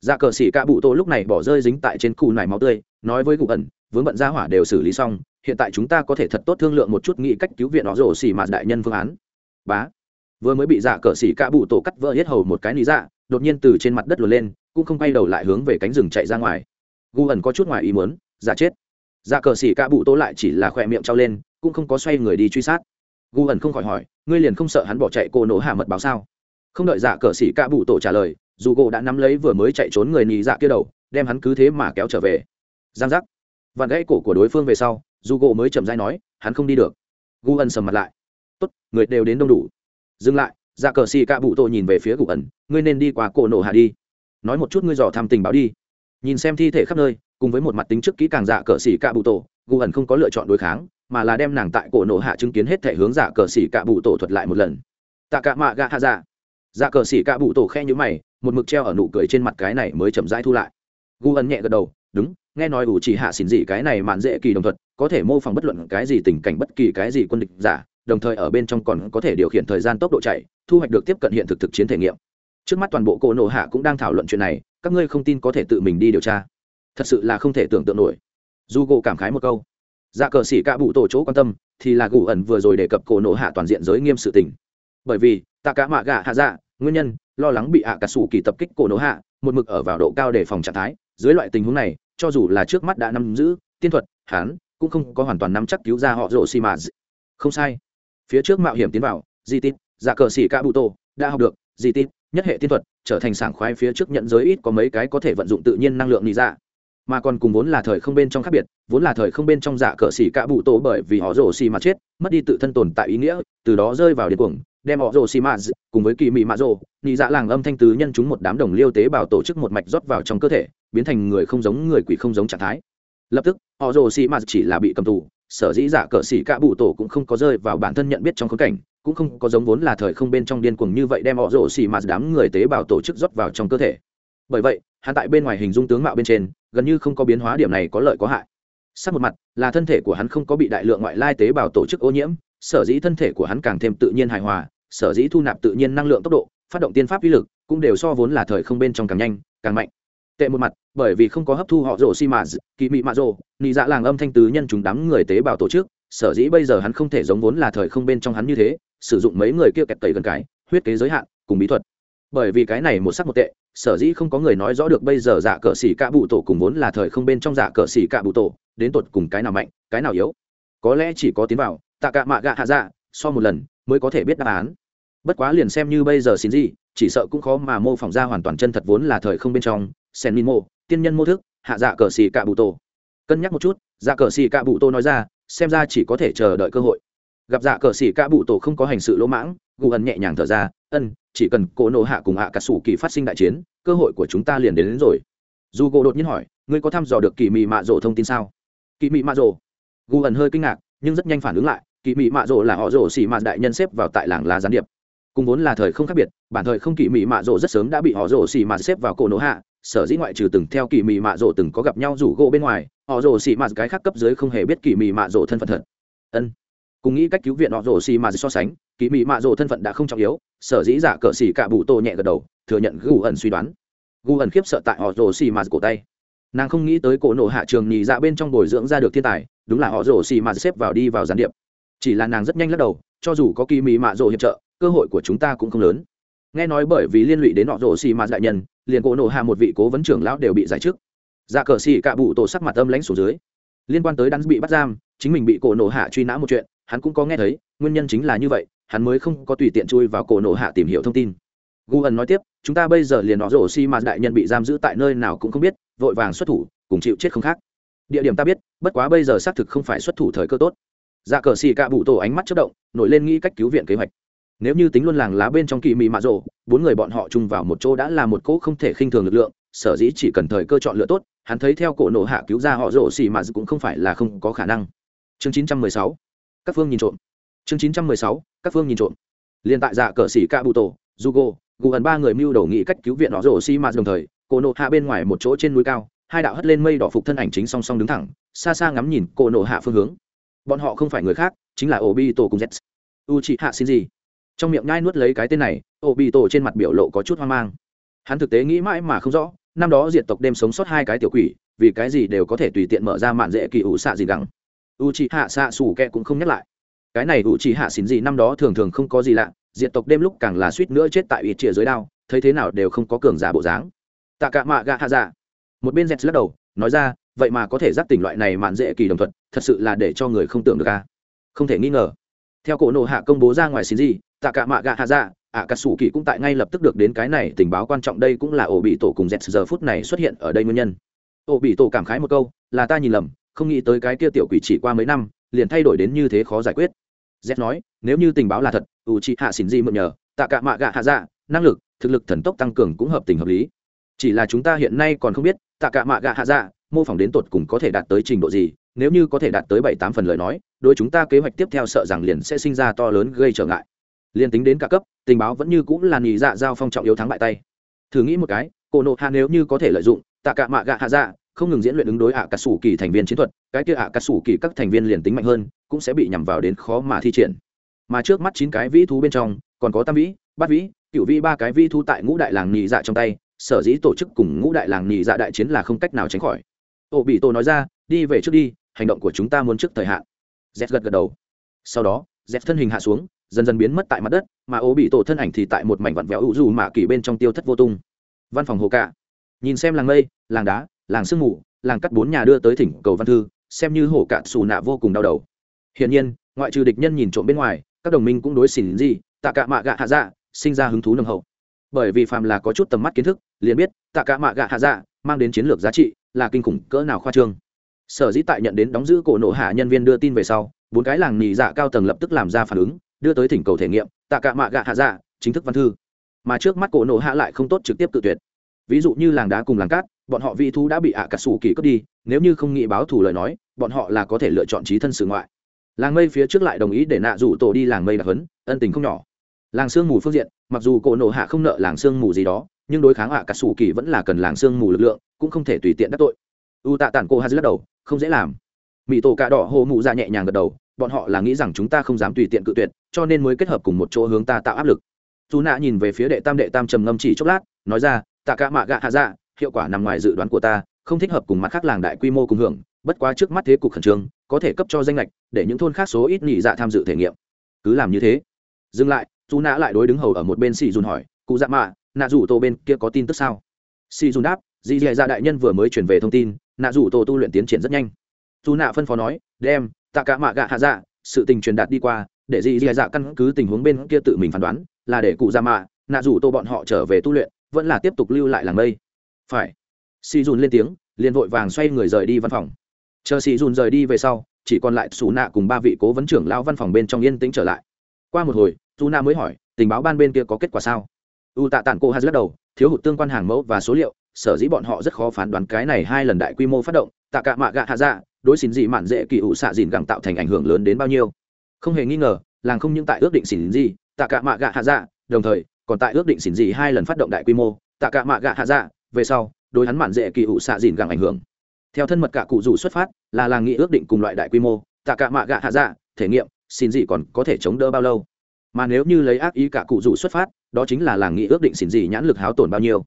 Dạ cờ xỉ cả bụ tổ lúc này bỏ rơi dính tại trên cù nải máu tươi, nói với cụ ẩn, vướng bận ra hỏa đều xử lý xong, hiện tại chúng ta có thể thật tốt thương lượng một chút nghĩ cách cứu viện họ rổ xỉ mà đại nhân phương án. Bá. Vừa mới bị dạ cờ xỉ cả bụ tổ cắt vỡ hết hầu một cái lý dạ đột nhiên từ trên mặt đất lùa lên, cũng không quay đầu lại hướng về cánh rừng chạy ra ngoài. Gu ẩn có chút ngoài ý muốn giả chết. Dạ cờ xỉ cả bụ tổ lại chỉ là khỏe miệng trao lên, cũng không có xoay người đi truy sát gu ẩn không khỏi hỏi, ngươi liền không sợ hắn bỏ chạy cô nổ hạ mật báo sao? Không đợi dạ cờ xỉ cả bụ tổ trả lời, dù gỗ đã nắm lấy vừa mới chạy trốn người nhì dạ kia đầu, đem hắn cứ thế mà kéo trở về. Giang giác. Vặn gãy cổ của đối phương về sau, dù gỗ mới chậm dai nói, hắn không đi được. Gu ẩn sầm mặt lại. Tốt, người đều đến đông đủ. Dừng lại dạ cờ xì cạ bụ tổ nhìn về phía gục ẩn, ngươi nên đi qua cổ nổ hạ đi. Nói một chút ngươi dò thăm tình báo đi. Nhìn xem thi thể khắp nơi, cùng với một mặt tính trước kỹ càng dạ cờ xì cạ bụ tổ gục ẩn không có lựa chọn đối kháng mà là đem nàng tại cổ nổ hạ chứng kiến hết thể hướng giả cờ xỉ cạ bụ tổ thuật lại một lần. Tạ cạ mạ gạ hạ dạ. Dạ cờ xỉ cạ bụ tổ khe nhữ mày, một mực treo ở nụ cười trên mặt cái này mới chậm rãi thu lại. Gu ân nhẹ gật đầu, đúng, nghe nói ủ chỉ hạ xỉn gì cái này mạn dễ kỳ đồng thuật, có thể mô phỏng bất luận cái gì tình cảnh bất kỳ cái gì quân địch giả, đồng thời ở bên trong còn có thể điều khiển thời gian tốc độ chạy, thu hoạch được tiếp cận hiện thực thực chiến thể nghiệm. Trước mắt toàn bộ cổ nổ hạ cũng đang thảo luận chuyện này, các ngươi không tin có thể tự mình đi điều tra. Thật sự là không thể tưởng tượng nổi. Du gỗ cảm khái một câu dạ cờ xỉ cạ bụ tổ chỗ quan tâm, thì là gù ẩn vừa rồi đề cập cổ nổ hạ toàn diện giới nghiêm sự tình. Bởi vì, tạ cả mạ gạ hạ dạ nguyên nhân, lo lắng bị hạ cả sủ kỳ tập kích cổ nổ hạ, một mực ở vào độ cao để phòng trạng thái. Dưới loại tình huống này, cho dù là trước mắt đã nắm giữ tiên thuật hán cũng không có hoàn toàn nắm chắc cứu ra họ rộ xì mà không sai. Phía trước mạo hiểm tiến vào di tít dạ cờ xỉ cạ bụ tổ, đã học được di tít nhất hệ tiên thuật, trở thành sảng khoái phía trước nhận giới ít có mấy cái có thể vận dụng tự nhiên năng lượng lý dạ mà còn cùng vốn là thời không bên trong khác biệt, vốn là thời không bên trong dạ cờ xỉ cả bụ tổ bởi vì họ rổ xì mà chết, mất đi tự thân tồn tại ý nghĩa, từ đó rơi vào điên cuồng, đem họ rổ xì mà cùng với kỳ mị mạ rổ nhị dạ làng âm thanh tứ nhân chúng một đám đồng liêu tế bào tổ chức một mạch rót vào trong cơ thể, biến thành người không giống người quỷ không giống trạng thái. Lập tức, họ rồ xì mà chỉ là bị cầm tù, sở dĩ dạ cờ xỉ cả bụ tổ cũng không có rơi vào bản thân nhận biết trong khốn cảnh, cũng không có giống vốn là thời không bên trong điên cuồng như vậy đem họ rổ xì mà đám người tế bào tổ chức rót vào trong cơ thể. Bởi vậy hắn tại bên ngoài hình dung tướng mạo bên trên, gần như không có biến hóa điểm này có lợi có hại. Sát một mặt, là thân thể của hắn không có bị đại lượng ngoại lai tế bào tổ chức ô nhiễm, sở dĩ thân thể của hắn càng thêm tự nhiên hài hòa, sở dĩ thu nạp tự nhiên năng lượng tốc độ, phát động tiên pháp uy lực, cũng đều so vốn là thời không bên trong càng nhanh, càng mạnh. Tệ một mặt, bởi vì không có hấp thu họ rổ xi mà kỳ mị mạ rổ nị dạ làng âm thanh tứ nhân chúng đám người tế bào tổ chức, sở dĩ bây giờ hắn không thể giống vốn là thời không bên trong hắn như thế, sử dụng mấy người kia kẹt tẩy gần cái, huyết kế giới hạn, cùng bí thuật. Bởi vì cái này một sắc một tệ sở dĩ không có người nói rõ được bây giờ dạ cờ xỉ cạ bụ tổ cùng vốn là thời không bên trong dạ cờ xỉ cạ bụ tổ, đến tột cùng cái nào mạnh, cái nào yếu? Có lẽ chỉ có tiến vào, tạ cạ mạ gạ hạ dạ so một lần, mới có thể biết đáp án. Bất quá liền xem như bây giờ xin gì, chỉ sợ cũng khó mà mô phỏng ra hoàn toàn chân thật vốn là thời không bên trong, sen min mô tiên nhân mô thức, hạ dạ cờ xì cạ bụ tổ. Cân nhắc một chút dạ cờ xì cạ bụ tô nói ra, xem ra chỉ có thể chờ đợi cơ hội. Gặp dạ cờ xì cạ bụ tổ không có hành sự lỗ mãng, gù ẩn nhẹ nhàng thở ra ân chỉ cần cổ nộ hạ cùng hạ cả sủ kỳ phát sinh đại chiến cơ hội của chúng ta liền đến, đến rồi. Dù gỗ đột nhiên hỏi ngươi có thăm dò được kỳ mị mạ rộ thông tin sao? Kỳ mị mạ rộ? Gu ẩn hơi kinh ngạc nhưng rất nhanh phản ứng lại kỳ mị mạ rộ là họ rộ xỉ mạ đại nhân xếp vào tại làng lá gián điệp. Cùng vốn là thời không khác biệt bản thời không kỳ mị mạ rộ rất sớm đã bị họ rộ xỉ mạ xếp vào cổ nộ hạ sở dĩ ngoại trừ từng theo kỳ mị mạ rộ từng có gặp nhau rủ gỗ bên ngoài họ rồ xì mạt cái khác cấp dưới không hề biết kỳ mị mạ rộ thân phận thật. Ân. Cùng nghĩ cách cứu viện họ rồ xì mạt so sánh kỳ mị mạ rộ thân phận đã không trọng yếu sở dĩ giả cờ xì cả bụ tô nhẹ gật đầu, thừa nhận gu ẩn suy đoán. Gu ẩn khiếp sợ tại họ rồ xì mà cổ tay. Nàng không nghĩ tới cổ nổ hạ trường nhì dạ bên trong bồi dưỡng ra được thiên tài, đúng là họ rồ xì mà xếp vào đi vào gián điệp. Chỉ là nàng rất nhanh lắc đầu, cho dù có kỳ mị mạ rồ hiệp trợ, cơ hội của chúng ta cũng không lớn. Nghe nói bởi vì liên lụy đến họ rồ xì mà đại nhân, liền cổ nổ hạ một vị cố vấn trưởng lão đều bị giải chức. Dạ cờ xì cạ bụ tổ sắc mặt âm lãnh xuống dưới. Liên quan tới đắn bị bắt giam, chính mình bị cổ nổ hạ truy nã một chuyện, hắn cũng có nghe thấy, nguyên nhân chính là như vậy hắn mới không có tùy tiện chui vào cổ nổ hạ tìm hiểu thông tin gu ẩn nói tiếp, chúng ta bây giờ liền nó rổ xi mà đại nhân bị giam giữ tại nơi nào cũng không biết, vội vàng xuất thủ, cùng chịu chết không khác địa điểm ta biết, bất quá bây giờ xác thực không phải xuất thủ thời cơ tốt dạ cờ xì cạ bụ tổ ánh mắt chất động, nổi lên nghĩ cách cứu viện kế hoạch nếu như tính luôn làng lá bên trong kỳ mị mạ rộ bốn người bọn họ chung vào một chỗ đã là một cỗ không thể khinh thường lực lượng, sở dĩ chỉ cần thời cơ chọn lựa tốt, hắn thấy theo cổ nổ hạ cứu ra họ rổ xì mà cũng không phải là không có khả năng chương 916. các phương nhìn trộm chương 916 các phương nhìn trộm. Liền tại dạ cờ xỉ ca bụ tổ jugo gù gần ba người mưu đầu nghị cách cứu viện họ rổ xi mạt đồng thời cổ nộ hạ bên ngoài một chỗ trên núi cao, hai đạo hất lên mây đỏ phục thân ảnh chính song song đứng thẳng, xa xa ngắm nhìn cổ nộ hạ phương hướng. Bọn họ không phải người khác, chính là ổ tổ cùng z u chị hạ xin gì trong miệng nhai nuốt lấy cái tên này ổ tổ trên mặt biểu lộ có chút hoang mang. Hắn thực tế nghĩ mãi mà không rõ, năm đó diệt tộc đêm sống sót hai cái tiểu quỷ, vì cái gì đều có thể tùy tiện mở ra mạn dễ kỳ ủ xạ gì gắng. U chị hạ xạ xù kẹ cũng không nhắc lại cái này u chỉ hạ xin gì năm đó thường thường không có gì lạ diệt tộc đêm lúc càng là suýt nữa chết tại ít chĩa dưới đao thấy thế nào đều không có cường giả bộ dáng. Tạ cả mạ gạ hạ dạ. Một bên dẹt lắc đầu nói ra vậy mà có thể giác tỉnh loại này mạn dễ kỳ đồng thuận thật sự là để cho người không tưởng được à, không thể nghi ngờ. Theo cổ nộ hạ công bố ra ngoài xin gì tạ cả mạ gạ hạ dạ ạ cà sủ kỳ cũng tại ngay lập tức được đến cái này tình báo quan trọng đây cũng là ổ bị tổ cùng dẹt giờ phút này xuất hiện ở đây nguyên nhân. Ổ bị tổ cảm khái một câu là ta nhìn lầm không nghĩ tới cái kia tiểu quỷ chỉ qua mấy năm liền thay đổi đến như thế khó giải quyết. Z nói, nếu như tình báo là thật u chị hạ xỉn gì mượn nhờ, tạ cả mạ gạ hạ dạ năng lực, thực lực thần tốc tăng cường cũng hợp tình hợp lý. Chỉ là chúng ta hiện nay còn không biết, tạ cả mạ gạ hạ dạ mô phỏng đến tột cùng có thể đạt tới trình độ gì, nếu như có thể đạt tới bảy tám phần lời nói, đối chúng ta kế hoạch tiếp theo sợ rằng liền sẽ sinh ra to lớn gây trở ngại. Liền tính đến cả cấp, tình báo vẫn như cũng là nghỉ dạ giao phong trọng yếu thắng bại tay. Thử nghĩ một cái cổ nộ hạ nếu như có thể lợi dụng, tạ cả mạ gạ hạ dạ không ngừng diễn luyện ứng đối ạ cà sủ kỳ thành viên chiến thuật, cái kia ạ cà sủ kỳ các thành viên liền tính mạnh hơn, cũng sẽ bị nhằm vào đến khó mà thi triển. Mà trước mắt chín cái vĩ thú bên trong, còn có tam vĩ, bát vĩ cựu vĩ ba cái vĩ thú tại ngũ đại làng nhị dạ trong tay, sở dĩ tổ chức cùng ngũ đại làng nhị dạ đại chiến là không cách nào tránh khỏi. Ô bị tổ nói ra, đi về trước đi, hành động của chúng ta muốn trước thời hạn. Z gật gật đầu. Sau đó z thân hình hạ xuống, dần dần biến mất tại mặt đất, mà ô bị tổ thân ảnh thì tại một mảnh vặn vẹo ủ dù mạ kỳ bên trong tiêu thất vô tung. Văn phòng hồ cạ. Nhìn xem làng mây, làng đá làng sương mù, làng cắt bốn nhà đưa tới thỉnh cầu văn thư, xem như hổ cạn xù nạ vô cùng đau đầu. Hiển nhiên, ngoại trừ địch nhân nhìn trộm bên ngoài, các đồng minh cũng đối xỉn gì, tạ cả mạ gạ hạ dạ sinh ra hứng thú nồng hậu. Bởi vì phàm là có chút tầm mắt kiến thức, liền biết tạ cả mạ gạ hạ dạ mang đến chiến lược giá trị là kinh khủng cỡ nào khoa trương. Sở dĩ tại nhận đến đóng giữ cổ nộ hạ nhân viên đưa tin về sau, bốn cái làng nhì dạ cao tầng lập tức làm ra phản ứng, đưa tới thỉnh cầu thể nghiệm, tạ cả mạ gạ hạ dạ chính thức văn thư. Mà trước mắt cổ nộ hạ lại không tốt trực tiếp tự tuyệt ví dụ như làng đá cùng làng cát, bọn họ vị thú đã bị ạ cả sủ kỳ cướp đi, nếu như không nghĩ báo thù lời nói, bọn họ là có thể lựa chọn trí thân sự ngoại. Làng mây phía trước lại đồng ý để nạ rủ tổ đi làng mây đặc hấn ân tình không nhỏ. Làng sương mù phương diện, mặc dù cổ nộ hạ không nợ làng sương mù gì đó, nhưng đối kháng ạ cả sủ kỳ vẫn là cần làng sương mù lực lượng, cũng không thể tùy tiện đắc tội. U tạ tản cô hà lắc đầu, không dễ làm. Mỹ tổ cà đỏ hồ mụ ra nhẹ nhàng gật đầu, bọn họ là nghĩ rằng chúng ta không dám tùy tiện cự tuyệt, cho nên mới kết hợp cùng một chỗ hướng ta tạo áp lực. Dù nạ nhìn về phía đệ tam đệ tam trầm ngâm chỉ chốc lát, nói ra tạ cả mạ gạ hạ dạ hiệu quả nằm ngoài dự đoán của ta, không thích hợp cùng mặt khác làng đại quy mô cùng hưởng, bất quá trước mắt thế cục khẩn trương, có thể cấp cho danh lệch để những thôn khác số ít nhị dạ tham dự thể nghiệm. Cứ làm như thế. Dừng lại dù nã lại đối đứng hầu ở một bên xì dùn hỏi, cụ dạ mạ, nạ rủ tô bên kia có tin tức sao? Xì dùn đáp, dì dì dạ đại nhân vừa mới chuyển về thông tin, nạ rủ tô tu luyện tiến triển rất nhanh. Dù nạ phân phó nói, đem, tạ cả mạ gạ hạ dạ sự tình truyền đạt đi qua, để dì dì dạ căn cứ tình huống bên kia tự mình phán đoán, là để cụ dạ mạ, nạ rủ tô bọn họ trở về tu luyện vẫn là tiếp tục lưu lại làng mây. Phải. Si dùn lên tiếng, liền vội vàng xoay người rời đi văn phòng. Chờ si dùn rời đi về sau, chỉ còn lại xù nạ cùng ba vị cố vấn trưởng lao văn phòng bên trong yên tĩnh trở lại. Qua một hồi dù nạ mới hỏi, tình báo ban bên kia có kết quả sao? U tạ tản cô hà lắc đầu, thiếu hụt tương quan hàng mẫu và số liệu, sở dĩ bọn họ rất khó phán đoán cái này hai lần đại quy mô phát động, tạ cả mạ gạ hạ dạ đối xin gì mạn dễ kỳ ủ xạ dìn gẳng tạo thành ảnh hưởng lớn đến bao nhiêu? Không hề nghi ngờ, làng không những tại ước định xin gì tạ cả mạ gạ hạ dạ đồng thời còn tại ước định xỉn gì hai lần phát động đại quy mô, tạ cả mạ gạ hạ dạ về sau, đối hắn mạn dễ kỳ ủ xạ dìn gẳng ảnh hưởng. Theo thân mật cả cụ rủ xuất phát, là làng nghị ước định cùng loại đại quy mô, tạ cả mạ gạ hạ dạ thể nghiệm xin gì còn có thể chống đỡ bao lâu. Mà nếu như lấy ác ý cả cụ rủ xuất phát, đó chính là làng nghị ước định xin gì nhãn lực háo tổn bao nhiêu.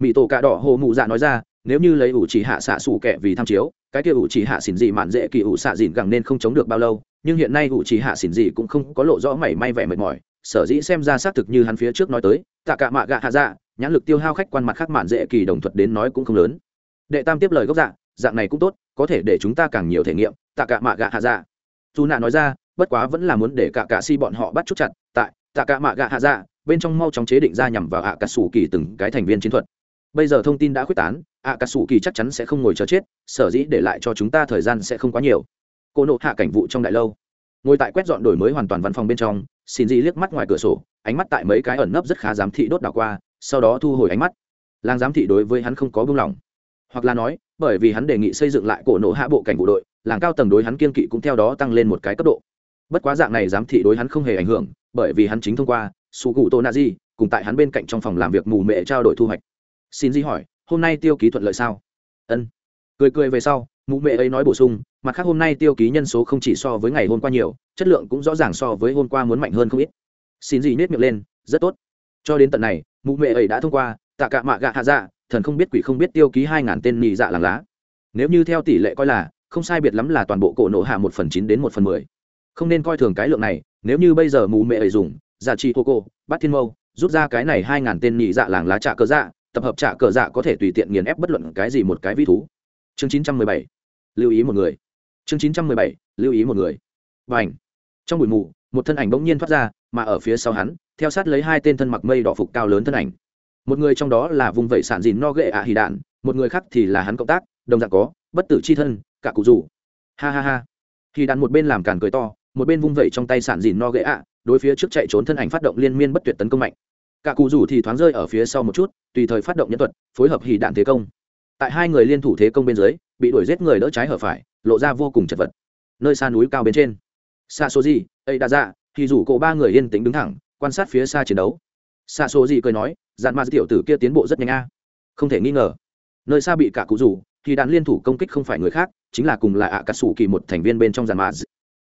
Mỹ tổ cả đỏ hồ mụ dạ nói ra, nếu như lấy ủ chỉ hạ xạ xù kẹ vì tham chiếu, cái kia ủ chỉ hạ xỉn dị mạn dễ kỳ ủ xạ dìn gẳng nên không chống được bao lâu, nhưng hiện nay ủ chỉ hạ xỉn dị cũng không có lộ rõ mảy may vẻ mệt mỏi sở dĩ xem ra xác thực như hắn phía trước nói tới, tạ cả mạ gạ hạ dạ nhãn lực tiêu hao khách quan mặt khác mạn dễ kỳ đồng thuật đến nói cũng không lớn. Đệ tam tiếp lời gốc dạ dạng này cũng tốt, có thể để chúng ta càng nhiều thể nghiệm, tạ cả mạ gạ hạ dạ. Dù nạ nói ra, bất quá vẫn là muốn để cả cả si bọn họ bắt chút chặt, tại, tạ cả mạ gạ hạ dạ bên trong mau chóng chế định ra nhằm vào ạ cà sủ kỳ từng cái thành viên chiến thuật. Bây giờ thông tin đã quyết tán, ạ cà sủ kỳ chắc chắn sẽ không ngồi chờ chết, sở dĩ để lại cho chúng ta thời gian sẽ không quá nhiều. Cô nộ hạ cảnh vụ trong đại lâu. Ngồi tại quét dọn đổi mới hoàn toàn văn phòng bên trong xin dị liếc mắt ngoài cửa sổ, ánh mắt tại mấy cái ẩn nấp rất khá giám thị đốt đảo qua, sau đó thu hồi ánh mắt. Làng giám thị đối với hắn không có buông lỏng. Hoặc là nói, bởi vì hắn đề nghị xây dựng lại cổ nổ hạ bộ cảnh vụ đội, làng cao tầng đối hắn kiên kỵ cũng theo đó tăng lên một cái cấp độ. Bất quá dạng này giám thị đối hắn không hề ảnh hưởng, bởi vì hắn chính thông qua, su cụ tô na di, cùng tại hắn bên cạnh trong phòng làm việc mù mệ trao đổi thu hoạch. Xin di hỏi, hôm nay tiêu ký thuận lợi sao? Ân. Cười cười về sau mụ mẹ ấy nói bổ sung mặt khác hôm nay tiêu ký nhân số không chỉ so với ngày hôm qua nhiều, chất lượng cũng rõ ràng so với hôm qua muốn mạnh hơn không ít. Xin gì nết miệng lên, rất tốt. Cho đến tận này, mụ mẹ ấy đã thông qua, tạ cả mạ gạ hạ dạ thần không biết quỷ không biết tiêu ký hai ngàn tên nhị dạ làng lá. Nếu như theo tỷ lệ coi là, không sai biệt lắm là toàn bộ cổ nổ hạ một phần chín đến một phần mười. Không nên coi thường cái lượng này, nếu như bây giờ mụ mẹ ấy dùng giả trị hô cô, bát thiên mâu, rút ra cái này hai ngàn tên nhị dạ làng lá trả cờ dạ tập hợp trả cờ dạ có thể tùy tiện nghiền ép bất luận cái gì một cái vi thú. Chương chín trăm mười bảy. Lưu ý một người chương chín trăm mười bảy, lưu ý một người. Và ảnh trong bụi mù, một thân ảnh bỗng nhiên thoát ra, mà ở phía sau hắn, theo sát lấy hai tên thân mặc mây đỏ phục cao lớn thân ảnh. Một người trong đó là vùng vẩy sản dìn no ghệ ạ hì đạn một người khác thì là hắn cộng tác, đồng dạng có, bất tử c h i thân, cả cụ rủ. Ha ha ha. Hì đạn một bên làm càn cười to, một bên vung vẩy trong tay sản dìn no ghệ ạ đối phía trước chạy trốn thân ảnh phát động liên miên bất tuyệt tấn công mạnh. Cả cụ rủ thì thoáng rơi ở phía sau một chút, tùy thời phát động nhân thuật, phối hợp hì đạn thế công. Tại hai người liên thủ thế công bên dưới, bị đuổi giết người đỡ trái hở phải lộ ra vô cùng chật vật. Nơi xa núi cao bên trên. Xa số gì ấy đã ra thì rủ cổ ba người yên tĩnh đứng thẳng, quan sát phía xa chiến đấu. Xa số gì cười nói dạn ma tiểu tử kia tiến bộ rất nhanh a. Không thể nghi ngờ. Nơi xa bị cả cụ rủ, thì đạn liên thủ công kích không phải người khác, chính là cùng là ạ cà sủ kỳ một thành viên bên trong dàn ma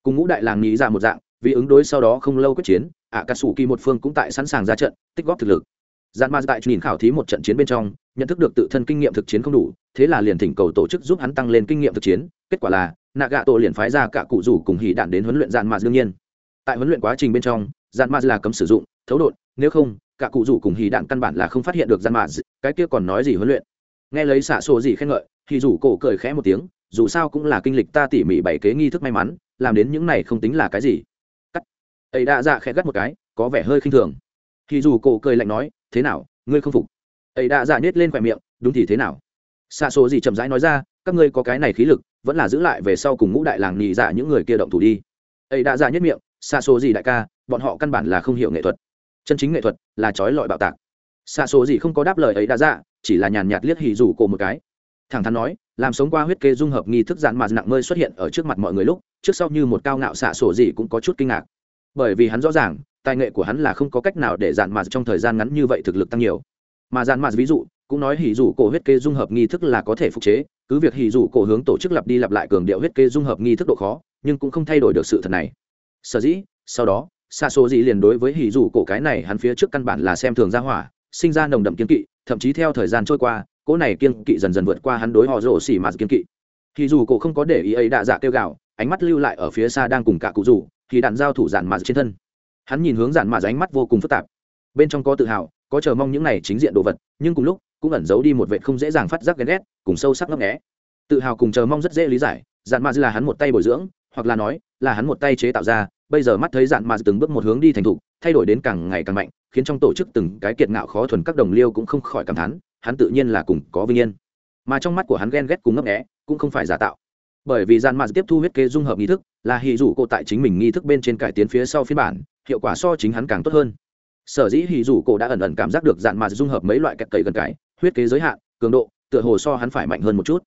cùng ngũ đại làng nghĩ ra dạ một dạng, vì ứng đối sau đó không lâu quyết chiến ạ cà sủ kỳ một phương cũng tại sẵn sàng ra trận, tích góp thực lực. Dàn ma tại nhìn khảo thí một trận chiến bên trong nhận thức được tự thân kinh nghiệm thực chiến không đủ, thế là liền thỉnh cầu tổ chức giúp hắn tăng lên kinh nghiệm thực chiến. Kết quả là nạ gạ tổ liền phái ra cả cụ rủ cùng hỉ đạn đến huấn luyện dàn ma đương nhiên. Tại huấn luyện quá trình bên trong dàn ma là cấm sử dụng, thấu đột, nếu không, cả cụ rủ cùng hỉ đạn căn bản là không phát hiện được dàn ma cái kia còn nói gì huấn luyện. Nghe lấy xạ sổ gì khen ngợi, thì rủ cổ cười khẽ một tiếng, dù sao cũng là kinh lịch ta tỉ mỉ bảy kế nghi thức may mắn, làm đến những này không tính là cái gì. Cắt. Ấy đã dạ khẽ gắt một cái, có vẻ hơi khinh thường. Thì dù cổ cười lạnh nói, thế nào, ngươi không phục? Ấy đã dạ nhét lên khỏe miệng, đúng thì thế nào? Xa số gì chậm rãi nói ra, các ngươi có cái này khí lực, vẫn là giữ lại về sau cùng ngũ đại làng nhị dạ những người kia động thủ đi. Ấy đã dạ nhất miệng xa số gì đại ca, bọn họ căn bản là không hiểu nghệ thuật. Chân chính nghệ thuật là trói lọi bạo tạc. Xa số gì không có đáp lời ấy đã dạ chỉ là nhàn nhạt liếc hì rủ cổ một cái. Thẳng thắn nói, làm sống qua huyết kê dung hợp nghi thức dạn mà nặng mơi xuất hiện ở trước mặt mọi người lúc, trước sau như một cao ngạo xạ sổ gì cũng có chút kinh ngạc. Bởi vì hắn rõ ràng, tài nghệ của hắn là không có cách nào để dạn mà trong thời gian ngắn như vậy thực lực tăng nhiều mà dàn mạt ví dụ, cũng nói hỉ dụ cổ huyết kê dung hợp nghi thức là có thể phục chế, cứ việc hỉ dụ cổ hướng tổ chức lặp đi lặp lại cường điệu huyết kê dung hợp nghi thức độ khó, nhưng cũng không thay đổi được sự thật này. Sở dĩ, sau đó xa số gì liền đối với hỉ dụ cổ cái này hắn phía trước căn bản là xem thường ra hỏa, sinh ra nồng đậm kiên kỵ, thậm chí theo thời gian trôi qua, cỗ này kiên kỵ dần dần vượt qua hắn đối họ rổ xỉ mà kiên kỵ. Hỉ dù cổ không có để ý ấy đạ dạ kêu gạo ánh mắt lưu lại ở phía xa đang cùng cả cụ rủ, thì đạn giao thủ giản mà trên thân. Hắn nhìn hướng giản mà ánh mắt vô cùng phức tạp. Bên trong có tự hào có chờ mong những này chính diện đồ vật, nhưng cùng lúc, cũng ẩn giấu đi một vệ không dễ dàng phát giác ghen ghét, cùng sâu sắc ngấp nghé. Tự hào cùng chờ mong rất dễ lý giải dạn mà là hắn một tay bồi dưỡng, hoặc là nói, là hắn một tay chế tạo ra, bây giờ mắt thấy dạn mà từng bước một hướng đi thành thục, thay đổi đến càng ngày càng mạnh, khiến trong tổ chức từng cái kiệt ngạo khó thuần các đồng liêu cũng không khỏi cảm thán, hắn tự nhiên là cùng có vinh yên. Mà trong mắt của hắn ghen ghét cùng ngấp nghé, cũng không phải giả tạo. Bởi vì gian mạt tiếp thu huyết kế dung hợp nghi thức, là hì dụ cô tại chính mình nghi thức bên trên cải tiến phía sau phiên bản, hiệu quả so chính hắn càng tốt hơn sở dĩ hì dù cổ đã ẩn ẩn cảm giác được dạn mà dung hợp mấy loại kẹt cậy gần cái, huyết kế giới hạn, cường độ, tựa hồ so hắn phải mạnh hơn một chút.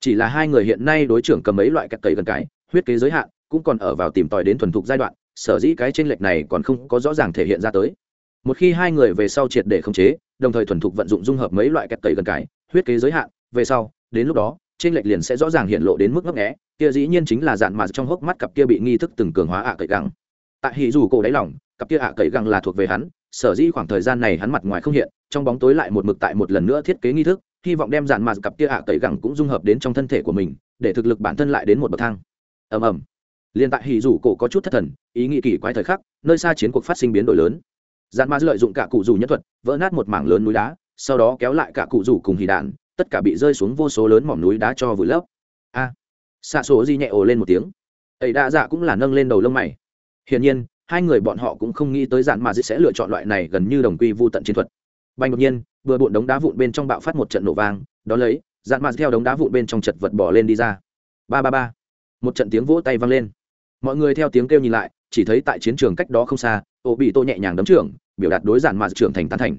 Chỉ là hai người hiện nay đối trưởng cầm mấy loại kẹt cậy gần cái, huyết kế giới hạn, cũng còn ở vào tìm tòi đến thuần thục giai đoạn, sở dĩ cái trên lệch này còn không có rõ ràng thể hiện ra tới. Một khi hai người về sau triệt để khống chế, đồng thời thuần thục vận dụng dung hợp mấy loại kẹt cậy gần cái, huyết kế giới hạn, về sau, đến lúc đó trên lệch liền sẽ rõ ràng hiện lộ đến mức ngấp nghẽ kia dĩ nhiên chính là dạn mà trong hốc mắt cặp kia bị nghi thức từng cường hóa ạ cậy găng. Tại hỉ dù cổ đáy lòng, cặp kia ạ cậy găng là thuộc về hắn sở dĩ khoảng thời gian này hắn mặt ngoài không hiện trong bóng tối lại một mực tại một lần nữa thiết kế nghi thức hy vọng đem dạn mạt cặp kia ạ cậy gẳng cũng dung hợp đến trong thân thể của mình để thực lực bản thân lại đến một bậc thang. Ầm ầm. Liền tại hỉ rủ cổ có chút thất thần ý nghĩ kỳ quái thời khắc nơi xa chiến cuộc phát sinh biến đổi lớn. Dạn ma lợi dụng cả cụ rủ nhất thuật vỡ nát một mảng lớn núi đá sau đó kéo lại cả cụ rủ cùng hỉ đạn tất cả bị rơi xuống vô số lớn mỏm núi đá cho vùi lấp. A. À, xạ số di nhẹ ồ lên một tiếng. Ấy đa dạ cũng là nâng lên đầu lông mày. Hiển nhiên hai người bọn họ cũng không nghĩ tới dạn mà sẽ lựa chọn loại này gần như đồng quy vô tận chiến thuật. Bành đột nhiên, vừa bộn đống đá vụn bên trong bạo phát một trận nổ vang, đó lấy dạn mà theo đống đá vụn bên trong chật vật bỏ lên đi ra. Ba ba ba. Một trận tiếng vỗ tay vang lên. Mọi người theo tiếng kêu nhìn lại, chỉ thấy tại chiến trường cách đó không xa ổ bị tô nhẹ nhàng đấm trưởng, biểu đạt đối giản mà trưởng thành tán thành.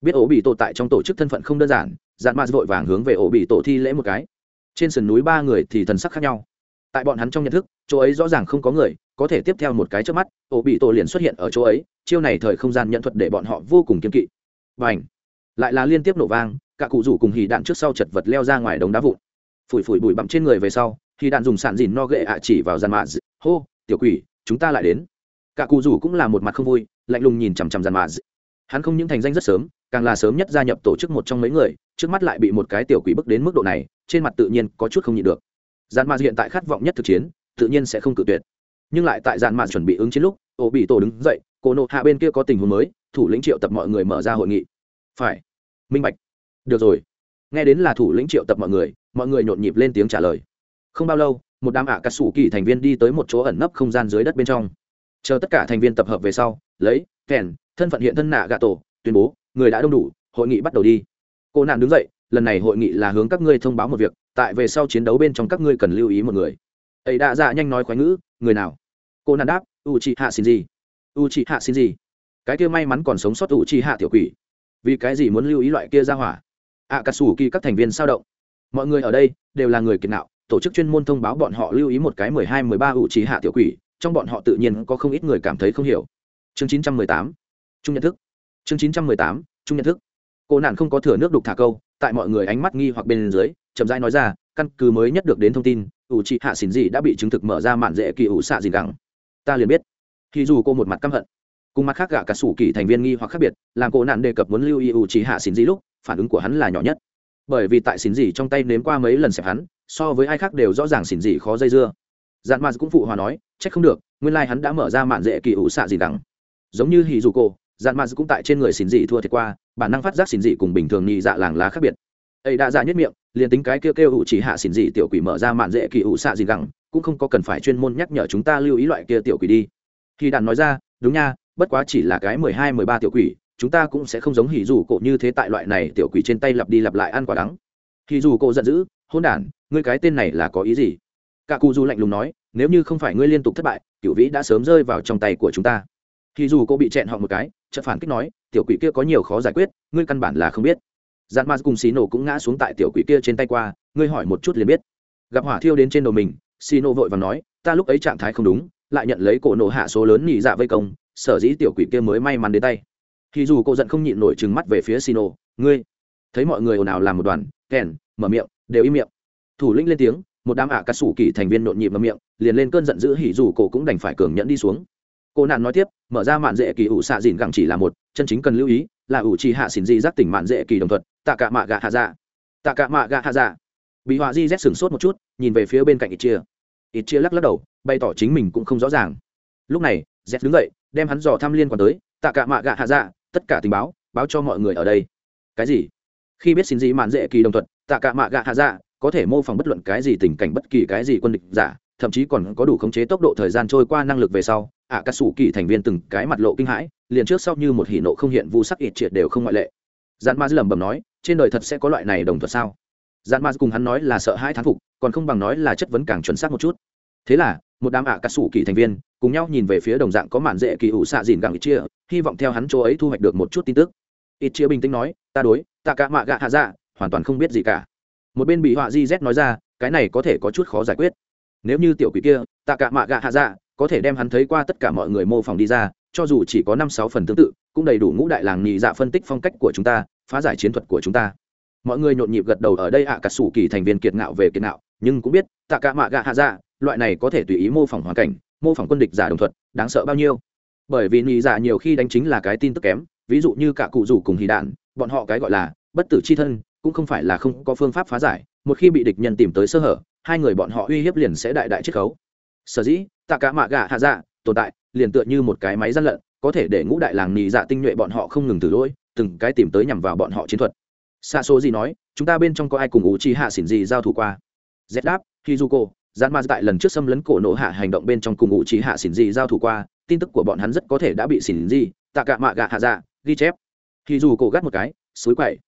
Biết ổ bị tổ tại trong tổ chức thân phận không đơn giản giản mà vội vàng hướng về ổ bị tổ thi lễ một cái. Trên sườn núi ba người thì thần sắc khác nhau tại bọn hắn trong nhận thức, chỗ ấy rõ ràng không có người, có thể tiếp theo một cái trước mắt, ổ bị tổ liền xuất hiện ở chỗ ấy, chiêu này thời không gian nhận thuật để bọn họ vô cùng kiên kỵ. Và ảnh lại là liên tiếp nổ vang, cả cụ rủ cùng hì đạn trước sau chật vật leo ra ngoài đống đá vụn. Phủi phủi bụi bặm trên người về sau hì đạn dùng sạn dìn no ghệ ạ chỉ vào gian mạ hô, tiểu quỷ, chúng ta lại đến. Cả cụ rủ cũng là một mặt không vui, lạnh lùng nhìn chằm chằm gian mạ hắn không những thành danh rất sớm, càng là sớm nhất gia nhập tổ chức một trong mấy người, trước mắt lại bị một cái tiểu quỷ bức đến mức độ này, trên mặt tự nhiên có chút không nhịn được gian mạ hiện tại khát vọng nhất thực chiến, tự nhiên sẽ không cự tuyệt. Nhưng lại tại gian mạ chuẩn bị ứng chiến lúc ổ bị tổ đứng dậy cô nộ hạ bên kia có tình huống mới, thủ lĩnh triệu tập mọi người mở ra hội nghị. Phải. Minh bạch. Được rồi. Nghe đến là thủ lĩnh triệu tập mọi người mọi người nhộn nhịp lên tiếng trả lời. Không bao lâu, một đám ạ à cà sủ kỳ thành viên đi tới một chỗ ẩn nấp không gian dưới đất bên trong. Chờ tất cả thành viên tập hợp về sau, lấy kèn thân phận hiện thân nạ gà tổ, tuyên bố, người đã đông đủ, hội nghị bắt đầu đi. Cô nạn đứng dậy, lần này hội nghị là hướng các ngươi thông báo một việc tại về sau chiến đấu bên trong các ngươi cần lưu ý một người. Ấy đã dạ nhanh nói khoái ngữ, người nào? Cô nạn đáp u chị hạ xin gì u chị hạ xin gì cái kia may mắn còn sống sót u chị hạ tiểu quỷ. Vì cái gì muốn lưu ý loại kia ra hỏa? Ạ cà sủ kỳ các thành viên sao động. Mọi người ở đây đều là người kiệt nạo tổ chức chuyên môn thông báo bọn họ lưu ý một cái mười hai, mười ba ủ trí hạ tiểu quỷ, trong bọn họ tự nhiên có không ít người cảm thấy không hiểu. Chương chín trăm mười tám. Chung nhận thức. Chương chín trăm mười tám, chung nhận thức. Cô nạn không có thừa nước đục thả câu, tại mọi người ánh mắt nghi hoặc bên dưới chậm rãi nói ra, căn cứ mới nhất được đến thông tin, ủ trị hạ xỉn Dị đã bị chứng thực mở ra mạn dễ kỳ ủ xạ dị gẳng. Ta liền biết. Khi dù cô một mặt căm hận, cùng mặt khác gạ cả sủ kỳ thành viên nghi hoặc khác biệt, làm cô nạn đề cập muốn lưu ý ủ trị hạ xỉn Dị lúc, phản ứng của hắn là nhỏ nhất. Bởi vì tại xỉn Dị trong tay nếm qua mấy lần xẹp hắn, so với ai khác đều rõ ràng xỉn Dị khó dây dưa. Dạn mạt cũng phụ hòa nói trách không được, nguyên lai hắn đã mở ra mạn dễ kỳ ủ xạ dị gẳng. Giống như hì dù cô dạn mạt cũng tại trên người xỉn Dị thua thiệt qua, bản năng phát giác xỉn Dị cùng bình thường nhị dạ làng lá khác biệt ấy đã ra nhất miệng liền tính cái kêu kêu ủ chỉ hạ xỉn gì tiểu quỷ mở ra mạn dễ kỳ ủ xạ gì gẳng, cũng không có cần phải chuyên môn nhắc nhở chúng ta lưu ý loại kia tiểu quỷ đi. Khi đàn nói ra đúng nha bất quá chỉ là cái mười hai mười ba tiểu quỷ chúng ta cũng sẽ không giống hỉ dù cổ như thế tại loại này tiểu quỷ trên tay lặp đi lặp lại ăn quả đắng. Hỉ dù cổ giận dữ hôn đản ngươi cái tên này là có ý gì? Cả cụ du lạnh lùng nói nếu như không phải ngươi liên tục thất bại cựu vĩ đã sớm rơi vào trong tay của chúng ta. Hỉ dù cổ bị chẹn họ một cái chợt phản kích nói tiểu quỷ kia có nhiều khó giải quyết ngươi căn bản là không biết dạn ma cùng xì nổ cũng ngã xuống tại tiểu quỷ kia trên tay qua, ngươi hỏi một chút liền biết. Gặp hỏa thiêu đến trên đầu mình xì nổ vội và nói, ta lúc ấy trạng thái không đúng, lại nhận lấy cổ nổ hạ số lớn nhị dạ vây công, sở dĩ tiểu quỷ kia mới may mắn đến tay. Thì dù cô giận không nhịn nổi trừng mắt về phía xì nổ, ngươi, thấy mọi người ồn ào làm một đoàn, kèn, mở miệng, đều im miệng. Thủ lĩnh lên tiếng, một đám ạ à cà sủ kỳ thành viên nhộn nhịp mở miệng, liền lên cơn giận dữ hỉ dù cổ cũng đành phải cường nhẫn đi xuống. Cô nạn nói tiếp, mở ra mạn dễ kỳ ủ xạ dìn gẳng chỉ là một, chân chính cần lưu ý, là ủ trì hạ xỉn di giác tỉnh mạn dễ kỳ đồng thuật tạ cả mạ gạ hạ dạ. Tạ cả mạ gạ hạ dạ. Bị họa di rét sửng sốt một chút nhìn về phía bên cạnh ít chia ít chia lắc lắc đầu bày tỏ chính mình cũng không rõ ràng. Lúc này z đứng dậy đem hắn dò thăm liên quan tới. Tạ cả mạ gạ hạ dạ tất cả tình báo báo cho mọi người ở đây. Cái gì? Khi biết xin gì mạn dễ kỳ đồng thuận tạ cả mạ gạ hạ dạ có thể mô phỏng bất luận cái gì tình cảnh bất kỳ cái gì quân địch giả thậm chí còn có đủ khống chế tốc độ thời gian trôi qua năng lực về sau ạ à, các sủ kỳ thành viên từng cái mặt lộ kinh hãi liền trước sau như một hỉ nộ không hiện vu sắc ít triệt đều không ngoại lệ. Dạn ma lẩm bẩm nói trên đời thật sẽ có loại này đồng thuận sao? Dạn ma cùng hắn nói là sợ hai thán phục, còn không bằng nói là chất vấn càng chuẩn xác một chút. Thế là, một đám ạ à cà sủ kỳ thành viên cùng nhau nhìn về phía đồng dạng có màn dễ kỳ ủ xạ dìn gặng ít chia hy vọng theo hắn chỗ ấy thu hoạch được một chút tin tức. Ít chia bình tĩnh nói, ta đối, ta cả mạ gạ hạ dạ hoàn toàn không biết gì cả. Một bên bị họa di z nói ra, cái này có thể có chút khó giải quyết. Nếu như tiểu quỷ kia, ta cả mạ gạ hạ dạ có thể đem hắn thấy qua tất cả mọi người mô phỏng đi ra, cho dù chỉ có năm sáu phần tương tự, cũng đầy đủ ngũ đại làng nhị dạ phân tích phong cách của chúng ta phá giải chiến thuật của chúng ta. Mọi người nhộn nhịp gật đầu ở đây ạ à cả sủ kỳ thành viên kiệt ngạo về kiệt ngạo, nhưng cũng biết, tạ cả mạ gạ hạ dạ loại này có thể tùy ý mô phỏng hoàn cảnh, mô phỏng quân địch giả đồng thuận, đáng sợ bao nhiêu. Bởi vì nhị giả dạ nhiều khi đánh chính là cái tin tức kém, ví dụ như cả cụ rủ cùng hì đạn, bọn họ cái gọi là bất tử c h i thân, cũng không phải là không có phương pháp phá giải, một khi bị địch nhân tìm tới sơ hở, hai người bọn họ uy hiếp liền sẽ đại đại chiết khấu. Sở dĩ, tạ cả mạ gạ hạ dạ tồn tại, liền tựa như một cái máy gian lận, có thể để ngũ đại làng nhị dạ tinh nhuệ bọn họ không ngừng từ lỗi từng cái tìm tới nhằm vào bọn họ chiến thuật. Xa số gì nói, chúng ta bên trong có ai cùng ủ chi hạ xỉn gì giao thủ qua? Z đáp, hizuko dán ma tại lần trước xâm lấn cổ nổ hạ hành động bên trong cùng ngụ chi hạ xỉn gì giao thủ qua, tin tức của bọn hắn rất có thể đã bị xỉn gì. tạ cả mạ gạ hạ dạ ghi chép. Thì gắt một cái, suối quậy.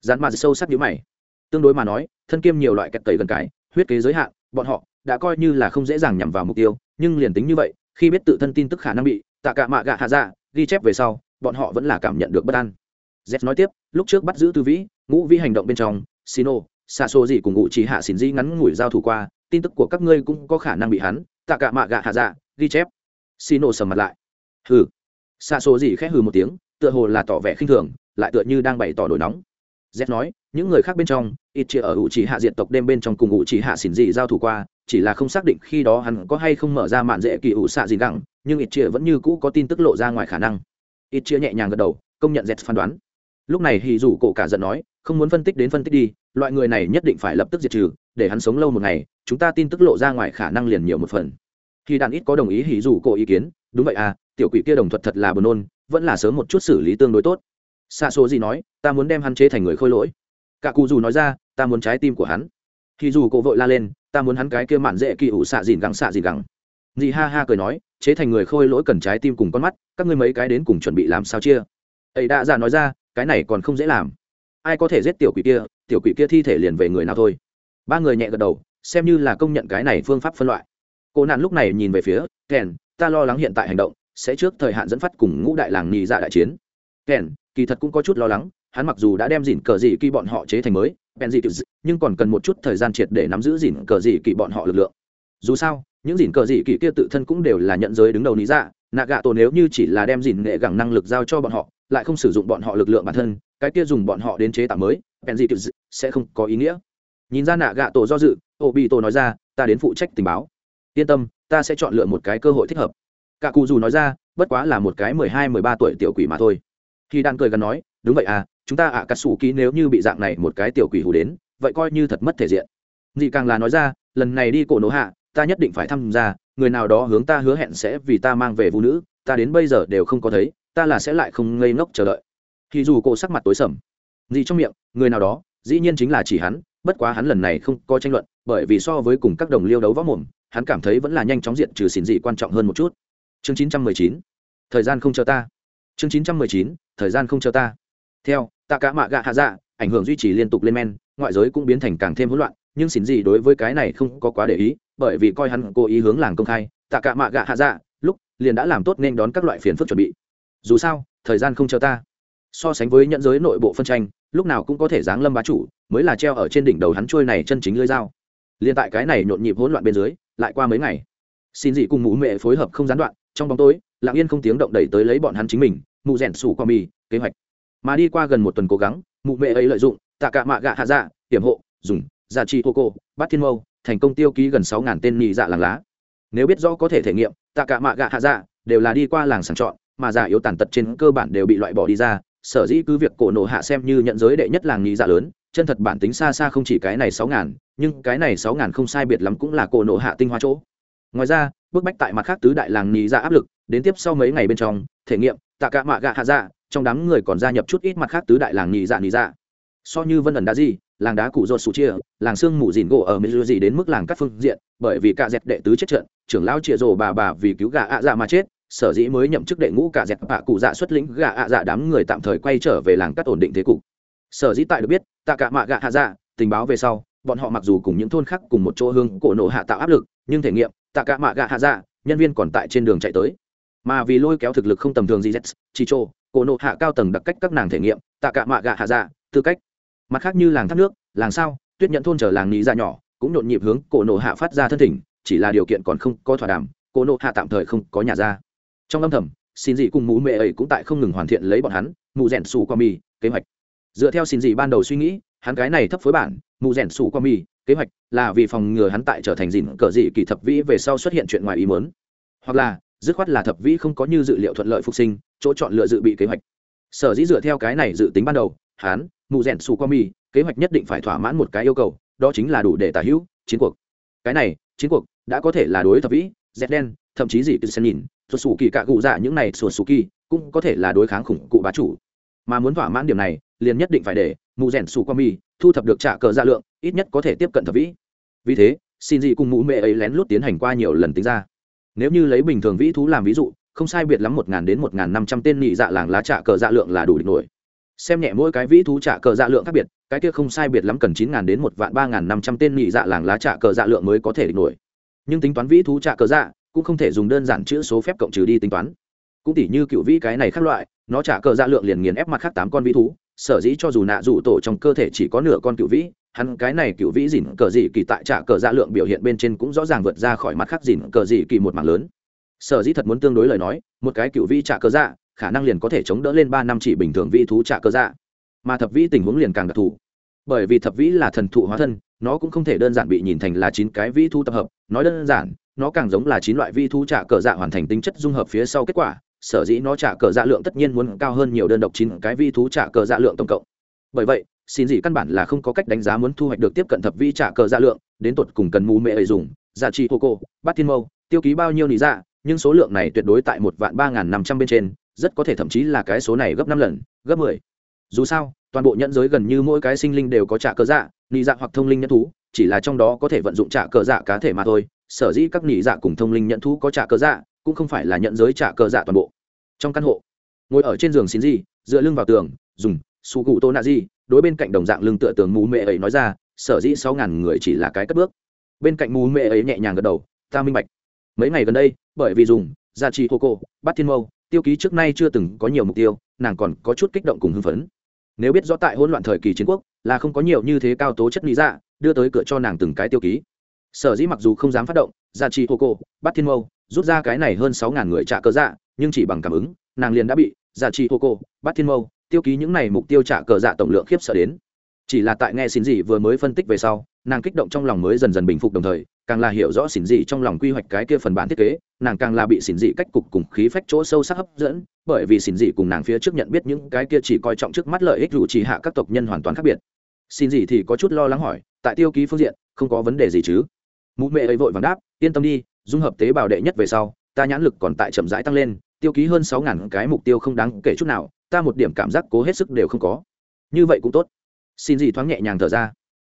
Dán ma sâu sắc nhíu mày. Tương đối mà nói, thân kiêm nhiều loại kẹt tẩy gần cái, huyết kế giới hạn, bọn họ đã coi như là không dễ dàng nhằm vào mục tiêu, nhưng liền tính như vậy, khi biết tự thân tin tức khả năng bị tạ cả mạ gạ hạ dạ ghi chép về sau, bọn họ vẫn là cảm nhận được bất an z nói tiếp, lúc trước bắt giữ tư vĩ, ngũ vĩ hành động bên trong, sino xa xô gì cùng ngụ chỉ hạ xỉn di ngắn ngủi giao thủ qua, tin tức của các ngươi cũng có khả năng bị hắn, tạ cả mạ gạ hạ dạ ghi chép. Xì sầm mặt lại. Hừ. Xa Xô gì khẽ hừ một tiếng, tựa hồ là tỏ vẻ khinh thường, lại tựa như đang bày tỏ nổi nóng. Z nói, những người khác bên trong, ít chia ở ủ chỉ hạ diện tộc đêm bên trong cùng ủ chỉ hạ xỉn dị giao thủ qua, chỉ là không xác định khi đó hắn có hay không mở ra mạn dễ kỳ ủ xạ gì gẳng nhưng ít chia vẫn như cũ có tin tức lộ ra ngoài khả năng. Ít chia nhẹ nhàng gật đầu, công nhận z phán đoán lúc này hì dù cổ cả giận nói, không muốn phân tích đến phân tích đi, loại người này nhất định phải lập tức diệt trừ, để hắn sống lâu một ngày, chúng ta tin tức lộ ra ngoài khả năng liền nhiều một phần. Khi đàn ít có đồng ý hì dù cổ ý kiến, đúng vậy à tiểu quỷ kia đồng thuật thật là buồn nôn, vẫn là sớm một chút xử lý tương đối tốt. Xa số gì nói, ta muốn đem hắn chế thành người khôi lỗi. Cả cụ dù nói ra, ta muốn trái tim của hắn. Thì dù cổ vội la lên, ta muốn hắn cái kia mạn dễ kỳ ủ xạ dìn gắng xạ dìn gắng dì ha ha cười nói, chế thành người khôi lỗi cần trái tim cùng con mắt, các ngươi mấy cái đến cùng chuẩn bị làm sao chia? Ấy đã ra dạ nói ra cái này còn không dễ làm. Ai có thể giết tiểu quỷ kia, tiểu quỷ kia thi thể liền về người nào thôi. Ba người nhẹ gật đầu, xem như là công nhận cái này phương pháp phân loại. Cô nạn lúc này nhìn về phía kèn ta lo lắng hiện tại hành động, sẽ trước thời hạn dẫn phát cùng ngũ đại làng nhì dạ đại chiến. Kèn kỳ thật cũng có chút lo lắng, hắn mặc dù đã đem dỉn cờ dị kỳ bọn họ chế thành mới bèn dị nhưng còn cần một chút thời gian triệt để nắm giữ dỉn cờ dị kỳ bọn họ lực lượng. Dù sao, những dỉn cờ dị kỳ kia tự thân cũng đều là nhận giới đứng đầu lý dạ nạ gạ tổ nếu như chỉ là đem dỉn nghệ gẳng năng lực giao cho bọn họ lại không sử dụng bọn họ lực lượng bản thân, cái kia dùng bọn họ đến chế tạo mới bèn dị sẽ không có ý nghĩa. Nhìn ra nạ gạ tổ do dự ô bị tổ nói ra, ta đến phụ trách tình báo. Yên tâm, ta sẽ chọn lựa một cái cơ hội thích hợp. Cả cụ dù nói ra, bất quá là một cái mười hai, mười ba tuổi tiểu quỷ mà thôi. Khi đang cười gần nói, đúng vậy à chúng ta ạ à cà sủ ký nếu như bị dạng này một cái tiểu quỷ hù đến, vậy coi như thật mất thể diện. Dị càng là nói ra, lần này đi cổ nổ hạ, ta nhất định phải tham gia, người nào đó hướng ta hứa hẹn sẽ vì ta mang về vũ nữ ta đến bây giờ đều không có thấy, ta là sẽ lại không ngây ngốc chờ đợi. Thì dù cô sắc mặt tối sầm, gì trong miệng, người nào đó, dĩ nhiên chính là chỉ hắn, bất quá hắn lần này không có tranh luận, bởi vì so với cùng các đồng liêu đấu võ mồm, hắn cảm thấy vẫn là nhanh chóng diện trừ xỉn dị quan trọng hơn một chút. Chương chín trăm mười chín, thời gian không chờ ta. Chương chín trăm mười chín, thời gian không chờ ta. Theo, tạ cả mạ gạ hạ dạ ảnh hưởng duy trì liên tục lên men, ngoại giới cũng biến thành càng thêm hỗn loạn, nhưng xỉn dị đối với cái này không có quá để ý, bởi vì coi hắn cố ý hướng làng công khai, tạ cả mạ gạ hạ dạ lúc liền đã làm tốt nên đón các loại phiền phức chuẩn bị. Dù sao, thời gian không chờ ta. So sánh với nhận giới nội bộ phân tranh, lúc nào cũng có thể giáng lâm bá chủ, mới là treo ở trên đỉnh đầu hắn trôi này chân chính lưới dao. Liên tại cái này nhộn nhịp hỗn loạn bên dưới, lại qua mấy ngày, xin dị cùng mụ mẹ phối hợp không gián đoạn, trong bóng tối, lặng yên không tiếng động đẩy tới lấy bọn hắn chính mình, mụ rẻn sủ qua mì, kế hoạch. Mà đi qua gần một tuần cố gắng, mụ mẹ ấy lợi dụng, tạ cả mạ gạ hạ dạ hiểm hộ, dùng giả trị hô cô bát thiên mâu, thành công tiêu ký gần sáu ngàn tên nhị dạ làng lá nếu biết rõ có thể thể nghiệm, tạ cả mạ gạ hạ dạ đều là đi qua làng sàng chọn, mà giả yếu tàn tật trên cơ bản đều bị loại bỏ đi ra. Sở dĩ cứ việc cổ nổ hạ xem như nhận giới đệ nhất làng nghĩ dạ lớn, chân thật bản tính xa xa không chỉ cái này sáu ngàn, nhưng cái này sáu ngàn không sai biệt lắm cũng là cổ nổ hạ tinh hoa chỗ. Ngoài ra, bức bách tại mặt khác tứ đại làng nghĩ dạ áp lực, đến tiếp sau mấy ngày bên trong, thể nghiệm, tạ cả mạ gạ hạ dạ trong đám người còn gia nhập chút ít mặt khác tứ đại làng nghĩ dạ nghĩ dạ. So như vân ẩn đã gì làng đá cụ rột sụ chia, làng xương mù dìn gỗ ở mỹ gì đến mức làng các phương diện, bởi vì cả dẹt đệ tứ chết trận, trưởng lão chia rồ bà bà vì cứu gà ạ dạ mà chết, sở dĩ mới nhậm chức đệ ngũ cả dẹt bạ cụ dạ xuất lĩnh gà ạ dạ đám người tạm thời quay trở về làng cắt ổn định thế cục. Sở dĩ tại được biết, tạ cả mạ gà hạ dạ tình báo về sau, bọn họ mặc dù cùng những thôn khác cùng một chỗ hương cổ nổ hạ tạo áp lực, nhưng thể nghiệm, tạ cả mạ gà hạ dạ nhân viên còn tại trên đường chạy tới. Mà vì lôi kéo thực lực không tầm thường gì z chi chô cổ nộ hạ cao tầng đặc cách các nàng thể nghiệm, tạ cả mạ gạ hạ dạ tư cách mặt khác như làng thác nước, làng sao, tuyết nhận thôn chờ làng nghĩ ra dạ nhỏ, cũng nhộn nhịp hướng cổ nộ hạ phát ra thân thỉnh, chỉ là điều kiện còn không có thỏa đàm, cổ nộ hạ tạm thời không có nhà ra. Trong âm thầm, xin dị cùng mũ mẹ ấy cũng tại không ngừng hoàn thiện lấy bọn hắn mù rèn xù qua mì, kế hoạch. Dựa theo xin dị ban đầu suy nghĩ, hắn cái này thấp phối bản mù rèn xù qua mì, kế hoạch là vì phòng ngừa hắn tại trở thành dịn cờ dị kỳ thập vĩ về sau xuất hiện chuyện ngoài ý muốn. Hoặc là, dứt khoát là thập vĩ không có như dự liệu thuận lợi phục sinh, chỗ chọn lựa dự bị kế hoạch. Sở dĩ dựa theo cái này dự tính ban đầu, hắn mụ rèn Sù qua mi, kế hoạch nhất định phải thỏa mãn một cái yêu cầu, đó chính là đủ để tả hữu chiến cuộc. Cái này, chiến cuộc đã có thể là đối thập vĩ, dẹt đen, thậm chí gì cứ xem nhìn xuất xù kỳ cạ cụ dạ những này sùa xù kỳ cũng có thể là đối kháng khủng cụ bá chủ. Mà muốn thỏa mãn điểm này, liền nhất định phải để mụ rèn Sù qua mi thu thập được trả cờ dạ lượng, ít nhất có thể tiếp cận thập vĩ. Vì thế, xin dị cùng mũ mẹ ấy lén lút tiến hành qua nhiều lần tính ra. Nếu như lấy bình thường vĩ thú làm ví dụ, không sai biệt lắm một n đến một n năm trăm tên nị dạ làng lá trạ cờ dạ lượng là đủ địch nổi xem nhẹ mỗi cái vĩ thú trả cờ dạ lượng khác biệt, cái kia không sai biệt lắm cần chín ngàn đến một vạn ba ngàn năm trăm tên nhị dạ làng lá trả cờ dạ lượng mới có thể địch nổi. Nhưng tính toán vĩ thú trả cờ dạ cũng không thể dùng đơn giản chữ số phép cộng trừ đi tính toán. Cũng tỷ như cựu vĩ cái này khác loại, nó trả cờ dạ lượng liền nghiền ép mặt khác tám con vĩ thú, sở dĩ cho dù nạ rủ tổ trong cơ thể chỉ có nửa con cựu vĩ, hắn cái này cựu vĩ dỉn cờ dị kỳ tại trả cờ dạ lượng biểu hiện bên trên cũng rõ ràng vượt ra khỏi mắt khác dỉn cờ dị kỳ một mảng lớn. Sở dĩ thật muốn tương đối lời nói, một cái cựu vĩ trả cờ dạ khả năng liền có thể chống đỡ lên ba năm chỉ bình thường vi thú trả cờ dạ. Mà thập vĩ tình huống liền càng đặc thù. Bởi vì thập vĩ là thần thụ hóa thân, nó cũng không thể đơn giản bị nhìn thành là chín cái vĩ thú tập hợp. Nói đơn giản, nó càng giống là chín loại vi thú trả cờ dạ hoàn thành tính chất dung hợp phía sau kết quả. Sở dĩ nó trả cờ dạ lượng tất nhiên muốn cao hơn nhiều đơn độc chín cái vi thú trả cờ dạ lượng tổng cộng. Bởi vậy, xin gì căn bản là không có cách đánh giá muốn thu hoạch được tiếp cận thập vĩ trả cờ dạ lượng, đến tột cùng cần mù mẹ ấy dùng giá trị hô cô, bát thiên mâu, tiêu ký bao nhiêu lý dạ nhưng số lượng này tuyệt đối tại một vạn ba n g h n năm trăm bên trên rất có thể thậm chí là cái số này gấp năm lần, gấp mười. Dù sao, toàn bộ nhẫn giới gần như mỗi cái sinh linh đều có trả cờ dạ nị dạ hoặc thông linh nhẫn thú, chỉ là trong đó có thể vận dụng trả cờ dạ cá thể mà thôi. Sở dĩ các nị dạ cùng thông linh nhẫn thú có trả cờ dạ cũng không phải là nhận giới trả cờ dạ toàn bộ. Trong căn hộ, ngồi ở trên giường xin gì dựa lưng vào tường, dùng su cụ tô nạ gì đối bên cạnh đồng dạng lưng tựa tường mù mẹ ấy nói ra, sở dĩ sáu ngàn người chỉ là cái cất bước. Bên cạnh mù mẹ ấy nhẹ nhàng gật đầu, ta minh bạch. Mấy ngày gần đây, bởi vì dùng gia trì hô cô bắt thiên mâu tiêu ký trước nay chưa từng có nhiều mục tiêu, nàng còn có chút kích động cùng hưng phấn. Nếu biết rõ tại hỗn loạn thời kỳ chiến quốc, là không có nhiều như thế cao tố chất lý dạ đưa tới cửa cho nàng từng cái tiêu ký. Sở dĩ mặc dù không dám phát động, gia trì hô cô bắt thiên mâu, rút ra cái này hơn sáu ngàn người trả cơ dạ nhưng chỉ bằng cảm ứng, nàng liền đã bị gia trì hô cô bắt thiên mâu tiêu ký những này mục tiêu trả cờ dạ tổng lượng khiếp sợ đến. Chỉ là tại nghe xin gì vừa mới phân tích về sau nàng kích động trong lòng mới dần dần bình phục đồng thời, càng là hiểu rõ xỉn dị trong lòng quy hoạch cái kia phần bản thiết kế, nàng càng là bị xỉn dị cách cục cùng khí phách chỗ sâu sắc hấp dẫn, bởi vì xỉn dị cùng nàng phía trước nhận biết những cái kia chỉ coi trọng trước mắt lợi ích dù chỉ hạ các tộc nhân hoàn toàn khác biệt. Xỉn dị thì có chút lo lắng hỏi, tại tiêu ký phương diện, không có vấn đề gì chứ? Mụ mẹ ấy vội vàng đáp, yên tâm đi, dung hợp tế bào đệ nhất về sau, ta nhãn lực còn tại chậm rãi tăng lên, tiêu ký hơn sáu ngàn cái mục tiêu không đáng kể chút nào, ta một điểm cảm giác cố hết sức đều không có. Như vậy cũng tốt. Xin gì thoáng nhẹ nhàng thở ra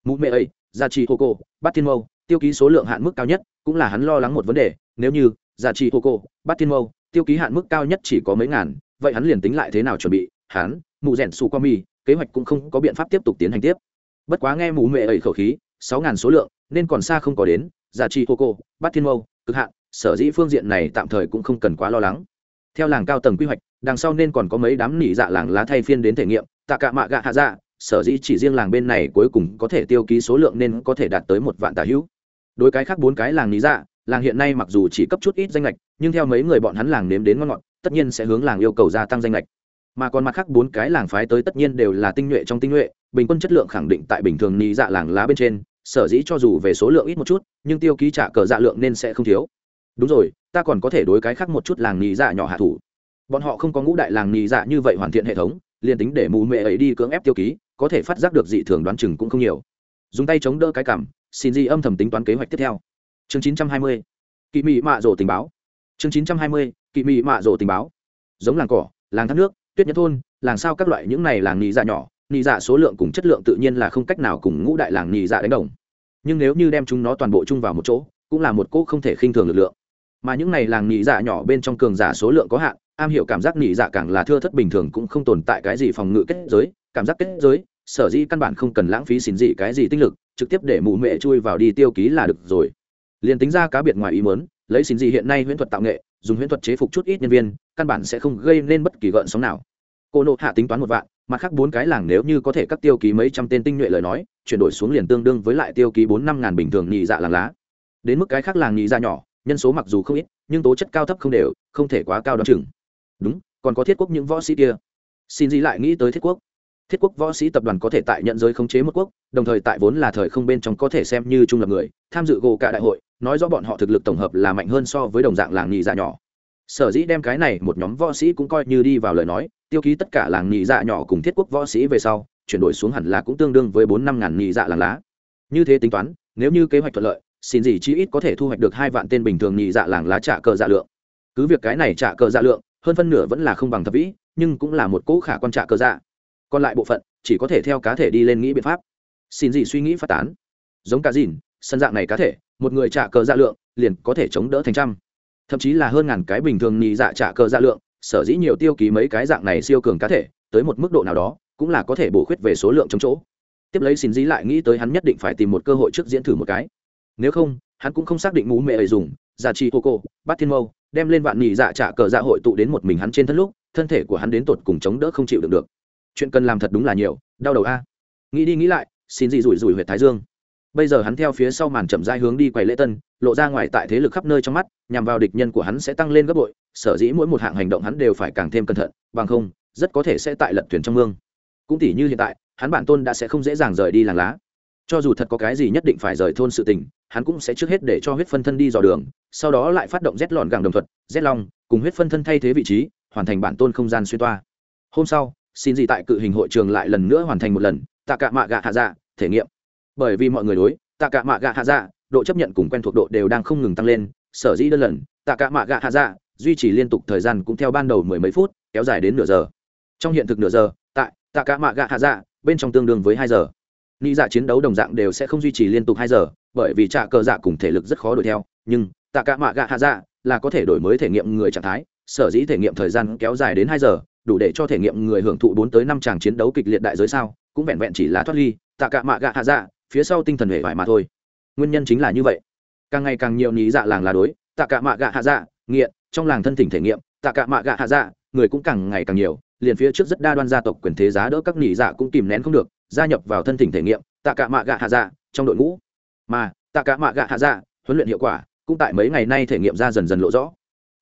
mụ mẹ ấy, gia trì hô cô bắt thiên mâu, tiêu ký số lượng hạn mức cao nhất, cũng là hắn lo lắng một vấn đề, nếu như gia trì hô cô bắt thiên mâu, tiêu ký hạn mức cao nhất chỉ có mấy ngàn, vậy hắn liền tính lại thế nào chuẩn bị? Hắn mụ rẻn su qua mi, kế hoạch cũng không có biện pháp tiếp tục tiến hành tiếp. Bất quá nghe mụ mẹ ấy khẩu khí, sáu ngàn số lượng, nên còn xa không có đến, gia trì hô cô bắt thiên mâu, cực hạn, sở dĩ phương diện này tạm thời cũng không cần quá lo lắng. Theo làng cao tầng quy hoạch, đằng sau nên còn có mấy đám nỉ dạ làng lá thay phiên đến thể nghiệm, tạ cả mạ gạ hạ dạ sở dĩ chỉ riêng làng bên này cuối cùng có thể tiêu ký số lượng nên có thể đạt tới một vạn tà hữu. Đối cái khác bốn cái làng lý dạ làng hiện nay mặc dù chỉ cấp chút ít danh lệch nhưng theo mấy người bọn hắn làng nếm đến ngon ngọt, tất nhiên sẽ hướng làng yêu cầu gia tăng danh lệch mà còn mặt khác bốn cái làng phái tới tất nhiên đều là tinh nhuệ trong tinh nhuệ, bình quân chất lượng khẳng định tại bình thường lý dạ làng lá bên trên, sở dĩ cho dù về số lượng ít một chút, nhưng tiêu ký trả cờ dạ lượng nên sẽ không thiếu. Đúng rồi, ta còn có thể đối cái khác một chút làng nỉ dạ nhỏ hạ thủ. Bọn họ không có ngũ đại làng nhì dạ như vậy hoàn thiện hệ thống liền tính để mù mẹ ấy đi cưỡng ép tiêu ký, có thể phát giác được dị thường đoán chừng cũng không nhiều dùng tay chống đỡ cái cảm, xin di âm thầm tính toán kế hoạch tiếp theo chương 920. kỵ mị mạ rổ tình báo chương 920. kỵ mị mạ rổ tình báo giống làng cỏ, làng thác nước, tuyết nhất thôn, làng sao các loại những này làng nhì dạ nhỏ nhì dạ số lượng cùng chất lượng tự nhiên là không cách nào cùng ngũ đại làng nhì dạ đánh đồng nhưng nếu như đem chúng nó toàn bộ chung vào một chỗ, cũng là một cỗ không thể khinh thường lực lượng mà những này làng nhị dạ nhỏ bên trong cường giả số lượng có hạn, am hiểu cảm giác nhị dạ càng là thưa thất bình thường cũng không tồn tại cái gì phòng ngự kết giới, cảm giác kết giới, sở dĩ căn bản không cần lãng phí xin dị cái gì tinh lực, trực tiếp để mụ mẹ chui vào đi tiêu ký là được rồi. Liền tính ra cá biệt ngoài ý mớn lấy xin dị hiện nay huyễn thuật tạo nghệ, dùng huyễn thuật chế phục chút ít nhân viên, căn bản sẽ không gây nên bất kỳ gợn sóng nào. Cô nộ hạ tính toán một vạn, mặt khác bốn cái làng nếu như có thể cắt tiêu ký mấy trăm tên tinh nhuệ lời nói, chuyển đổi xuống liền tương đương với lại tiêu ký bốn năm ngàn bình thường nhị dạ làng lá. Đến mức cái khác làng nhị dạ nhỏ nhân số mặc dù không ít, nhưng tố chất cao thấp không đều, không thể quá cao đ o á n chừng. Đúng, còn có thiết quốc những võ sĩ kia. Xin gì lại nghĩ tới thiết quốc. Thiết quốc võ sĩ tập đoàn có thể tại nhận giới khống chế một quốc, đồng thời tại vốn là thời không bên trong có thể xem như trung lập người, tham dự gồ cả đại hội, nói rõ bọn họ thực lực tổng hợp là mạnh hơn so với đồng dạng làng nhị dạ nhỏ. Sở dĩ đem cái này một nhóm võ sĩ cũng coi như đi vào lời nói, tiêu ký tất cả làng nhị dạ nhỏ cùng thiết quốc võ sĩ về sau, chuyển đổi xuống hẳn là cũng tương đương với bốn năm ngàn nhị dạ làng lá. Như thế tính toán, nếu như kế hoạch thuận lợi xin gì chí ít có thể thu hoạch được hai vạn tên bình thường nhị dạ làng lá trả cờ dạ lượng. Cứ việc cái này trả cờ dạ lượng, hơn phân nửa vẫn là không bằng thập vĩ, nhưng cũng là một cỗ khả quan trả cờ dạ. Còn lại bộ phận, chỉ có thể theo cá thể đi lên nghĩ biện pháp. Xin gì suy nghĩ phát tán. Giống cá dìn, sân dạng này cá thể, một người trả cờ dạ lượng, liền có thể chống đỡ thành trăm. Thậm chí là hơn ngàn cái bình thường nhị dạ trả cờ dạ lượng, sở dĩ nhiều tiêu ký mấy cái dạng này siêu cường cá thể, tới một mức độ nào đó, cũng là có thể bổ khuyết về số lượng trong chỗ. Tiếp lấy xin dí lại nghĩ tới hắn nhất định phải tìm một cơ hội trước diễn thử một cái nếu không, hắn cũng không xác định mũ mẹ ấy dùng, giả trị hô cô bắt thiên mâu, đem lên vạn nhị dạ trả cờ dạ hội tụ đến một mình hắn trên thân lúc, thân thể của hắn đến tột cùng chống đỡ không chịu được được. Chuyện cần làm thật đúng là nhiều, đau đầu a. Nghĩ đi nghĩ lại, xin gì rủi rủi huyệt thái dương. Bây giờ hắn theo phía sau màn chậm rãi hướng đi quầy lễ tân, lộ ra ngoài tại thế lực khắp nơi trong mắt, nhằm vào địch nhân của hắn sẽ tăng lên gấp bội, sở dĩ mỗi một hạng hành động hắn đều phải càng thêm cẩn thận, bằng không, rất có thể sẽ tại lật thuyền trong mương. Cũng tỉ như hiện tại, hắn bản tôn đã sẽ không dễ dàng rời đi làng lá. Cho dù thật có cái gì nhất định phải rời thôn sự tình hắn cũng sẽ trước hết để cho huyết phân thân đi dò đường, sau đó lại phát động rét lọn gàng đồng thuật, rét long, cùng huyết phân thân thay thế vị trí, hoàn thành bản tôn không gian xuyên toa. Hôm sau, xin gì tại cự hình hội trường lại lần nữa hoàn thành một lần, tạ cạ mạ gạ hạ dạ thể nghiệm. Bởi vì mọi người đối, tạ cạ mạ gạ hạ dạ độ chấp nhận cùng quen thuộc độ đều đang không ngừng tăng lên, sở dĩ đơn lần, tạ cạ mạ gạ hạ dạ duy trì liên tục thời gian cũng theo ban đầu mười mấy phút, kéo dài đến nửa giờ. Trong hiện thực nửa giờ, tại tạ cạ mạ gạ hạ dạ bên trong tương đương với hai giờ. Nghĩ dạ chiến đấu đồng dạng đều sẽ không duy trì liên tục hai giờ bởi vì trạ cờ dạ cùng thể lực rất khó đuổi theo, nhưng tạ cả mạ gạ hạ dạ là có thể đổi mới thể nghiệm người trạng thái, sở dĩ thể nghiệm thời gian kéo dài đến hai giờ, đủ để cho thể nghiệm người hưởng thụ bốn tới năm tràng chiến đấu kịch liệt đại giới sao, cũng vẹn vẹn chỉ là thoát ly, tạ cả mạ gạ hạ dạ phía sau tinh thần hệ vải mà thôi. Nguyên nhân chính là như vậy. Càng ngày càng nhiều nhí dạ làng là đối, tạ cả mạ gạ hạ dạ nghiện, trong làng thân thỉnh thể nghiệm, tạ cả mạ gạ hạ dạ người cũng càng ngày càng nhiều, liền phía trước rất đa đoan gia tộc quyền thế giá đỡ các nỉ dạ cũng kìm nén không được, gia nhập vào thân thỉnh thể nghiệm, tạ cả mạ gạ hạ dạ trong đội ngũ mà tạ cả mạ gạ hạ dạ huấn luyện hiệu quả cũng tại mấy ngày nay thể nghiệm ra dần dần lộ rõ.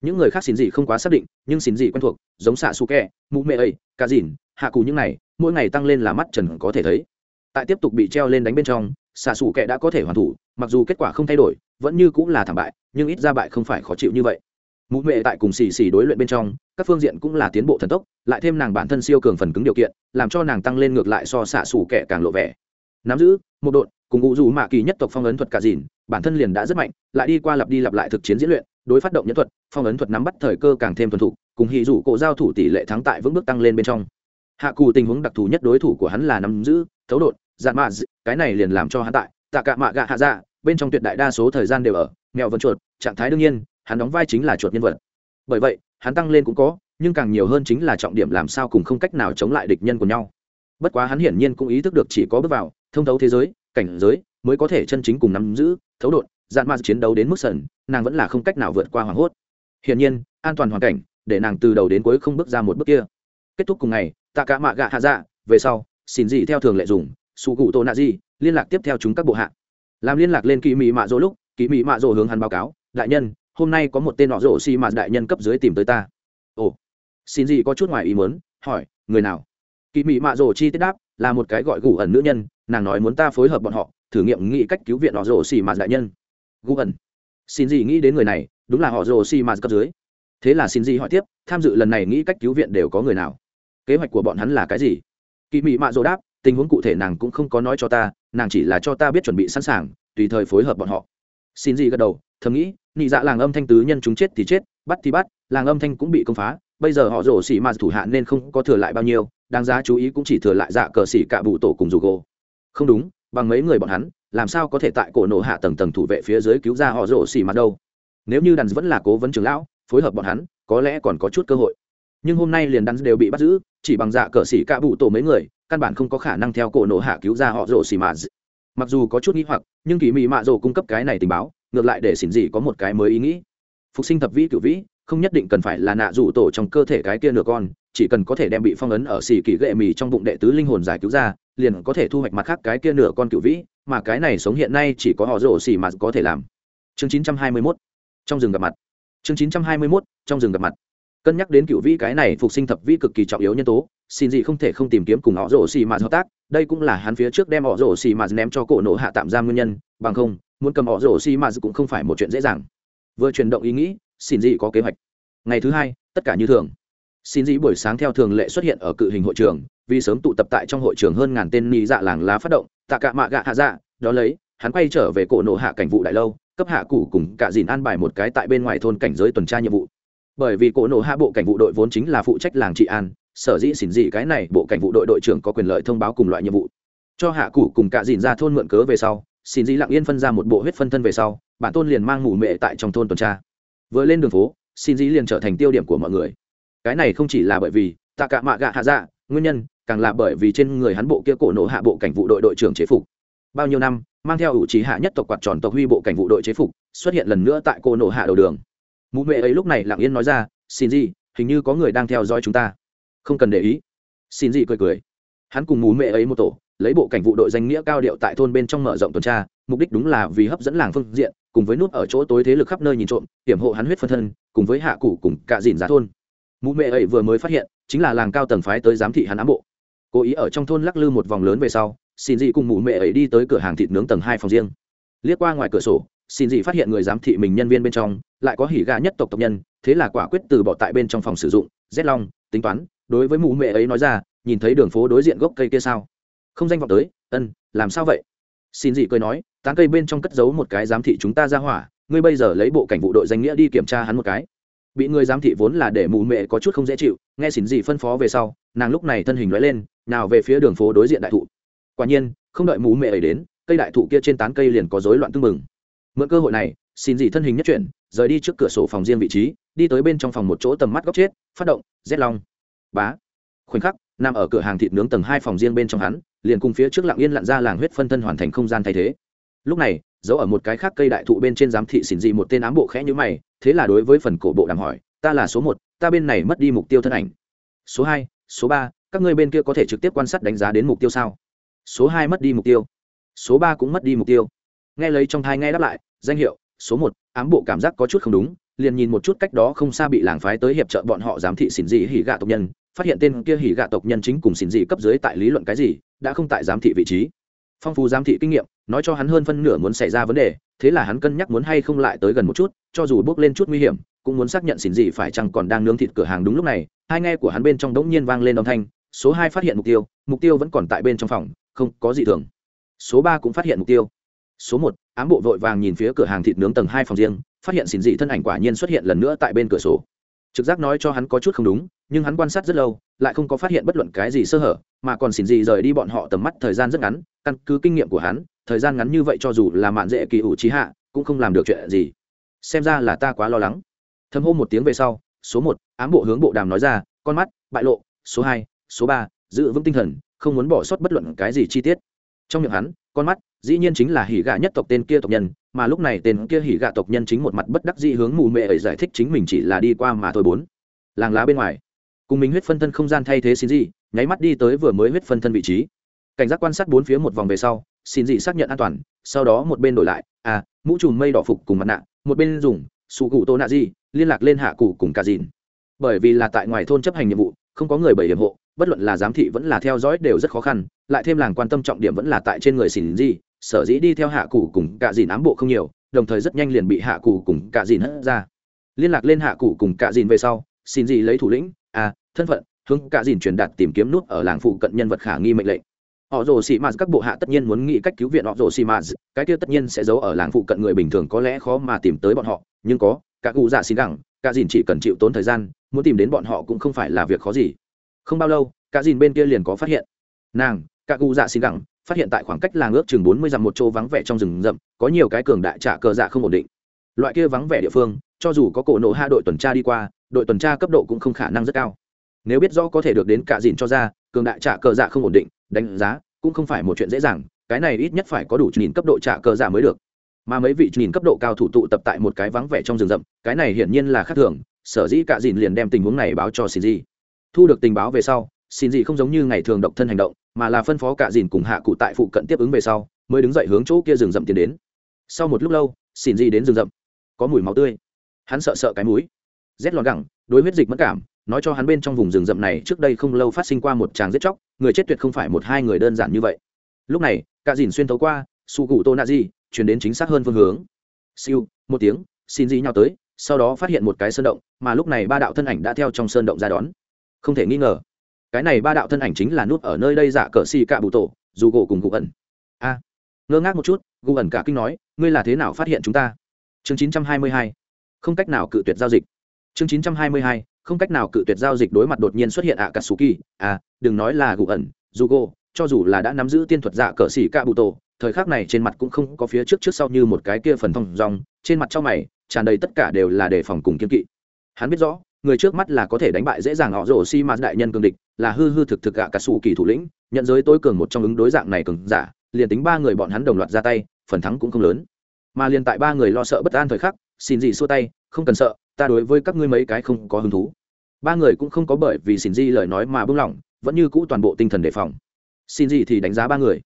Những người khác xin gì không quá xác định, nhưng xin gì quen thuộc, giống xạ su kẹ, mụ mẹ ấy ca dìn, hạ cù những này, mỗi ngày tăng lên là mắt trần có thể thấy. Tại tiếp tục bị treo lên đánh bên trong, xạ xù kẹ đã có thể hoàn thủ, mặc dù kết quả không thay đổi, vẫn như cũng là thảm bại, nhưng ít ra bại không phải khó chịu như vậy. Mụ mệ tại cùng xì xì đối luyện bên trong, các phương diện cũng là tiến bộ thần tốc, lại thêm nàng bản thân siêu cường phần cứng điều kiện, làm cho nàng tăng lên ngược lại so xạ xù kẹ càng lộ vẻ. Nắm giữ, một đội cùng ngụ dù mạ kỳ nhất tộc phong ấn thuật cả dìn, bản thân liền đã rất mạnh, lại đi qua lặp đi lặp lại thực chiến diễn luyện, đối phát động nhân thuật, phong ấn thuật nắm bắt thời cơ càng thêm thuần thục, cùng hì rủ cổ giao thủ tỷ lệ thắng tại vững bước tăng lên bên trong. Hạ cù tình huống đặc thù nhất đối thủ của hắn là nắm giữ, thấu đột dạn mạ cái này liền làm cho hắn tại, tạ cả mạ gạ hạ dạ bên trong tuyệt đại đa số thời gian đều ở, mèo vần chuột, trạng thái đương nhiên, hắn đóng vai chính là chuột nhân vật. Bởi vậy, hắn tăng lên cũng có, nhưng càng nhiều hơn chính là trọng điểm làm sao cùng không cách nào chống lại địch nhân của nhau. Bất quá hắn hiển nhiên cũng ý thức được chỉ có bước vào, thông thấu thế giới cảnh giới mới có thể chân chính cùng nắm giữ, thấu đột, dạn ma chiến đấu đến mức sần, nàng vẫn là không cách nào vượt qua hoảng hốt. Hiển nhiên, an toàn hoàn cảnh, để nàng từ đầu đến cuối không bước ra một bước kia. Kết thúc cùng ngày tạ cả mạ gạ hạ dạ về sau, xin gì theo thường lệ dùng su cụ tô nạ di liên lạc tiếp theo chúng các bộ hạ. Làm liên lạc lên kỳ mỹ mạ dỗ lúc kỳ mỹ mạ dỗ hướng hắn báo cáo, đại nhân, hôm nay có một tên họ rổ xi mạ đại nhân cấp dưới tìm tới ta. Ồ. Xin gì có chút ngoài ý muốn, hỏi, người nào? Kỳ mỹ mạ dỗ chi tiết đáp, là một cái gọi gù ẩn nữ nhân nàng nói muốn ta phối hợp bọn họ, thử nghiệm nghĩ cách cứu viện họ rồ xì mạt đại nhân. Gu ẩn. Xin gì nghĩ đến người này, đúng là họ rồ xì mạt cấp dưới. Thế là xin gì hỏi tiếp, tham dự lần này nghĩ cách cứu viện đều có người nào? Kế hoạch của bọn hắn là cái gì? Kỳ mỹ mạ rồ đáp, tình huống cụ thể nàng cũng không có nói cho ta, nàng chỉ là cho ta biết chuẩn bị sẵn sàng, tùy thời phối hợp bọn họ. Xin gì gật đầu, thầm nghĩ, nị dạ làng âm thanh tứ nhân chúng chết thì chết, bắt thì bắt, làng âm thanh cũng bị công phá, bây giờ họ rổ xỉ mà thủ hạ nên không có thừa lại bao nhiêu, đáng giá chú ý cũng chỉ thừa lại dạ cờ xỉ cả bụ tổ cùng dù gỗ không đúng, bằng mấy người bọn hắn, làm sao có thể tại cổ nổ hạ tầng tầng thủ vệ phía dưới cứu ra họ rổ xỉ mặt đâu? Nếu như đàn vẫn là cố vấn trường lão, phối hợp bọn hắn, có lẽ còn có chút cơ hội. Nhưng hôm nay liền đắn đều bị bắt giữ, chỉ bằng dạ cờ xỉ cả bụ tổ mấy người, căn bản không có khả năng theo cổ nổ hạ cứu ra họ rổ xì mạ mặc dù có chút nghĩ hoặc, nhưng kỳ mị mạ rổ cung cấp cái này tình báo, ngược lại để xỉn gì có một cái mới ý nghĩ. Phục sinh thập vĩ cựu vĩ không nhất định cần phải là nạ rủ tổ trong cơ thể cái kia nửa con, chỉ cần có thể đem bị phong ấn ở xì kỳ gệ mì trong bụng đệ tứ linh hồn giải cứu ra, liền có thể thu hoạch mặt khác cái kia nửa con cửu vĩ, mà cái này sống hiện nay chỉ có họ rổ xì mà có thể làm. Chương 921 trong rừng gặp mặt. Chương 921 trong rừng gặp mặt. Cân nhắc đến cựu vĩ cái này phục sinh thập vĩ cực kỳ trọng yếu nhân tố, xin gì không thể không tìm kiếm cùng họ rổ xì mà hợp tác, đây cũng là hắn phía trước đem họ rổ xì mà ném cho cổ nổ hạ tạm giam nguyên nhân, bằng không, muốn cầm họ rổ xì mà cũng không phải một chuyện dễ dàng. Vừa chuyển động ý nghĩ xin dị có kế hoạch. Ngày thứ hai, tất cả như thường. Xin dị buổi sáng theo thường lệ xuất hiện ở cự hình hội trường, vì sớm tụ tập tại trong hội trường hơn ngàn tên nị dạ làng lá phát động, tạ cạ mạ gạ hạ dạ đó lấy, hắn quay trở về cổ nổ hạ cảnh vụ đại lâu, cấp hạ cụ cùng cả dìn an bài một cái tại bên ngoài thôn cảnh giới tuần tra nhiệm vụ. Bởi vì cổ nổ hạ bộ cảnh vụ đội vốn chính là phụ trách làng trị an, sở dĩ xỉn dị cái này bộ cảnh vụ đội đội trưởng có quyền lợi thông báo cùng loại nhiệm vụ. Cho hạ cụ cùng cả dìn ra thôn mượn cớ về sau xỉn dị lặng yên phân ra một bộ huyết phân thân về sau, bản tôn liền mang ngủ mệ tại trong thôn tuần tra vừa lên đường phố, xin dĩ liền trở thành tiêu điểm của mọi người. Cái này không chỉ là bởi vì tạ cả mạ gạ hạ dạ nguyên nhân, càng là bởi vì trên người hắn bộ kia cổ nổ hạ bộ cảnh vụ đội đội trưởng chế phục. Bao nhiêu năm, mang theo ủ trí hạ nhất tộc quạt tròn tộc huy bộ cảnh vụ đội chế phục, xuất hiện lần nữa tại cổ nổ hạ đầu đường. Mụ mẹ ấy lúc này lặng yên nói ra, xin gì hình như có người đang theo dõi chúng ta. Không cần để ý. Xin gì cười cười. Hắn cùng mụ mẹ ấy một tổ, lấy bộ cảnh vụ đội danh nghĩa cao điệu tại thôn bên trong mở rộng tuần tra, mục đích đúng là vì hấp dẫn làng phương diện cùng với nút ở chỗ tối thế lực khắp nơi nhìn trộm, hiểm hộ hắn huyết phân thân, cùng với hạ cụ cùng cả dìn giá thôn. Mụ mẹ ấy vừa mới phát hiện, chính là làng cao tầng phái tới giám thị hắn ám bộ. Cố ý ở trong thôn lắc lư một vòng lớn về sau, xin dị cùng mụ mẹ ấy đi tới cửa hàng thịt nướng tầng hai phòng riêng. Liếc qua ngoài cửa sổ, xin dị phát hiện người giám thị mình nhân viên bên trong, lại có hỉ gà nhất tộc tộc nhân, thế là quả quyết từ bỏ tại bên trong phòng sử dụng, rét long, tính toán, đối với mụ mẹ ấy nói ra, nhìn thấy đường phố đối diện gốc cây kia sao? Không danh vọng tới, ân, làm sao vậy? Xin dị cười nói, tán cây bên trong cất giấu một cái giám thị chúng ta ra hỏa, ngươi bây giờ lấy bộ cảnh vụ đội danh nghĩa đi kiểm tra hắn một cái. Bị người giám thị vốn là để mụ mẹ có chút không dễ chịu, nghe xin dị phân phó về sau, nàng lúc này thân hình nói lên, nào về phía đường phố đối diện đại thụ. Quả nhiên, không đợi mụ mẹ ấy đến, cây đại thụ kia trên tán cây liền có rối loạn tưng mừng mượn cơ hội này, xin dị thân hình nhất chuyển, rời đi trước cửa sổ phòng riêng vị trí, đi tới bên trong phòng một chỗ tầm mắt góc chết, phát động rét long. Bá. Khoảnh khắc, nằm ở cửa hàng thịt nướng tầng hai phòng riêng bên trong hắn liền cùng phía trước lặng yên lặn ra làng huyết phân thân hoàn thành không gian thay thế. Lúc này, giấu ở một cái khác cây đại thụ bên trên giám thị xỉn dị một tên ám bộ khẽ như mày, thế là đối với phần cổ bộ đàm hỏi, ta là số một, ta bên này mất đi mục tiêu thân ảnh. Số hai, số ba, các ngươi bên kia có thể trực tiếp quan sát đánh giá đến mục tiêu sao? Số hai mất đi mục tiêu. Số ba cũng mất đi mục tiêu. Nghe lấy trong thai nghe đáp lại, danh hiệu, số một, ám bộ cảm giác có chút không đúng liền nhìn một chút cách đó không xa bị làng phái tới hiệp trợ bọn họ giám thị xỉn dị hỉ gạ tộc nhân, phát hiện tên kia hỉ gạ tộc nhân chính cùng xỉn dị cấp dưới tại lý luận cái gì, đã không tại giám thị vị trí. Phong phú giám thị kinh nghiệm, nói cho hắn hơn phân nửa muốn xảy ra vấn đề, thế là hắn cân nhắc muốn hay không lại tới gần một chút, cho dù bước lên chút nguy hiểm, cũng muốn xác nhận xỉn dị phải chăng còn đang nướng thịt cửa hàng đúng lúc này, hai nghe của hắn bên trong đống nhiên vang lên âm thanh, số hai phát hiện mục tiêu mục tiêu vẫn còn tại bên trong phòng, không có gì thường. Số ba cũng phát hiện mục tiêu. Số một, ám bộ vội vàng nhìn phía cửa hàng thịt nướng tầng hai phòng riêng phát hiện xỉn dị thân ảnh quả nhiên xuất hiện lần nữa tại bên cửa sổ. Trực giác nói cho hắn có chút không đúng, nhưng hắn quan sát rất lâu, lại không có phát hiện bất luận cái gì sơ hở, mà còn xỉn dị rời đi bọn họ tầm mắt thời gian rất ngắn, căn cứ kinh nghiệm của hắn, thời gian ngắn như vậy cho dù là mạn dễ kỳ ủ trí hạ, cũng không làm được chuyện gì. Xem ra là ta quá lo lắng. Thấm hô một tiếng về sau, số một, ám bộ hướng bộ đàm nói ra, con mắt, bại lộ, số hai, số ba, giữ vững tinh thần, không muốn bỏ sót bất luận cái gì chi tiết trong miệng hắn, con mắt, dĩ nhiên chính là hỉ gạ nhất tộc tên kia tộc nhân, mà lúc này tên kia hỉ gạ tộc nhân chính một mặt bất đắc dĩ hướng mù mệ ấy giải thích chính mình chỉ là đi qua mà thôi bốn. Làng lá bên ngoài, cùng mình huyết phân thân không gian thay thế xin gì nháy mắt đi tới vừa mới huyết phân thân vị trí. Cảnh giác quan sát bốn phía một vòng về sau xin dị xác nhận an toàn, sau đó một bên đổi lại à mũ trùm mây đỏ phục cùng mặt nạ, một bên dùng sụ cụ tô nạ di liên lạc lên hạ cụ cùng cả dìn bởi vì là tại ngoài thôn chấp hành nhiệm vụ, không có người bảy hiểm hộ bất luận là giám thị vẫn là theo dõi đều rất khó khăn lại thêm làng quan tâm trọng điểm vẫn là tại trên người xỉn gì, sở dĩ đi theo hạ cụ cùng cả dìn ám bộ không nhiều đồng thời rất nhanh liền bị hạ cụ cùng cả dìn hất ra. Liên lạc lên hạ cụ cùng cả dìn về sau xin gì lấy thủ lĩnh à thân phận hướng cả dìn truyền đạt tìm kiếm nút ở làng phụ cận nhân vật khả nghi mệnh lệnh. Họ rồ xì mạt các bộ hạ tất nhiên muốn nghĩ cách cứu viện họ rồ xì mạt cái kia tất nhiên sẽ giấu ở làng phụ cận người bình thường có lẽ khó mà tìm tới bọn họ nhưng có cả cụ dạ xin rằng cả dìn chỉ cần chịu tốn thời gian muốn tìm đến bọn họ cũng không phải là việc khó gì không bao lâu, cả dìn bên kia liền có phát hiện. Nàng, cả cụ dạ xin gẳng, phát hiện tại khoảng cách làng ước chừng bốn mươi dặm một chỗ vắng vẻ trong rừng rậm, có nhiều cái cường đại trả cờ dạ không ổn định. Loại kia vắng vẻ địa phương, cho dù có cổ nổ hạ đội tuần tra đi qua, đội tuần tra cấp độ cũng không khả năng rất cao. Nếu biết rõ có thể được đến cả dìn cho ra, cường đại trả cờ dạ không ổn định, đánh giá cũng không phải một chuyện dễ dàng, cái này ít nhất phải có đủ nhìn cấp độ trả cờ dạ mới được. Mà mấy vị nhìn cấp độ cao thủ tụ tập tại một cái vắng vẻ trong rừng rậm, cái này hiển nhiên là khác thường, sở dĩ cả dìn liền đem tình huống này báo cho xin gì thu được tình báo về sau, xin gì không giống như ngày thường độc thân hành động, mà là phân phó cả dìn cùng hạ cụ tại phụ cận tiếp ứng về sau, mới đứng dậy hướng chỗ kia rừng rậm tiến đến. Sau một lúc lâu, xin gì đến rừng rậm. Có mùi máu tươi. Hắn sợ sợ cái mũi. Rét lọt gẳng, đối huyết dịch mất cảm, nói cho hắn bên trong vùng rừng rậm này trước đây không lâu phát sinh qua một tràng giết chóc, người chết tuyệt không phải một hai người đơn giản như vậy. Lúc này, cả dìn xuyên thấu qua, su cụ tô nạ di, chuyển đến chính xác hơn phương hướng. Siêu, một tiếng, xin gì nhau tới, sau đó phát hiện một cái sơn động, mà lúc này ba đạo thân ảnh đã theo trong sơn động ra đón không thể nghi ngờ. Cái này ba đạo thân ảnh chính là nút ở nơi đây giả cờ xì cạ bụ tổ, dù gỗ cùng cụ ẩn. A. Ngơ ngác một chút gu ẩn cả kinh nói, ngươi là thế nào phát hiện chúng ta? Chương chín trăm hai mươi hai. Không cách nào cự tuyệt giao dịch. Chương chín trăm hai mươi hai. Không cách nào cự tuyệt giao dịch đối mặt đột nhiên xuất hiện ạ cà sù kỳ à đừng nói là gu ẩn, dù gỗ, cho dù là đã nắm giữ tiên thuật dạ cờ xì cạ bụ tổ, thời khắc này trên mặt cũng không có phía trước trước sau như một cái kia phần thông dòng trên mặt trong mày tràn đầy tất cả đều là đề phòng cùng kiên kỵ. Hắn biết rõ người trước mắt là có thể đánh bại dễ dàng họ rổ xi mạt đại nhân cường địch, là hư hư thực thực gạ cả sủ kỳ thủ lĩnh, nhận giới tối cường một trong ứng đối dạng này cường giả, liền tính ba người bọn hắn đồng loạt ra tay, phần thắng cũng không lớn. Mà liền tại ba người lo sợ bất an thời khắc, xin gì xua tay, không cần sợ, ta đối với các ngươi mấy cái không có hứng thú. Ba người cũng không có bởi vì xin gì lời nói mà buông lỏng, vẫn như cũ toàn bộ tinh thần đề phòng. Xin gì thì đánh giá ba người.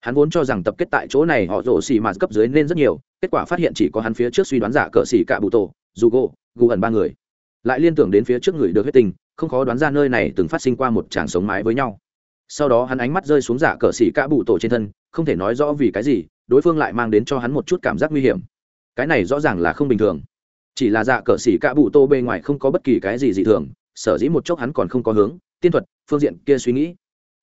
Hắn vốn cho rằng tập kết tại chỗ này họ rổ xì mạt cấp dưới nên rất nhiều, kết quả phát hiện chỉ có hắn phía trước suy đoán giả cờ xì cạ bụ tổ dù gỗ gù ẩn ba người lại liên tưởng đến phía trước người được huyết tình không khó đoán ra nơi này từng phát sinh qua một tràng sống mái với nhau. Sau đó hắn ánh mắt rơi xuống giả cờ xỉ cạ bụ tổ trên thân, không thể nói rõ vì cái gì, đối phương lại mang đến cho hắn một chút cảm giác nguy hiểm. Cái này rõ ràng là không bình thường. Chỉ là dạ cờ xỉ cạ bụ tô bề ngoài không có bất kỳ cái gì dị thường, sở dĩ một chốc hắn còn không có hướng, tiên thuật, phương diện kia suy nghĩ.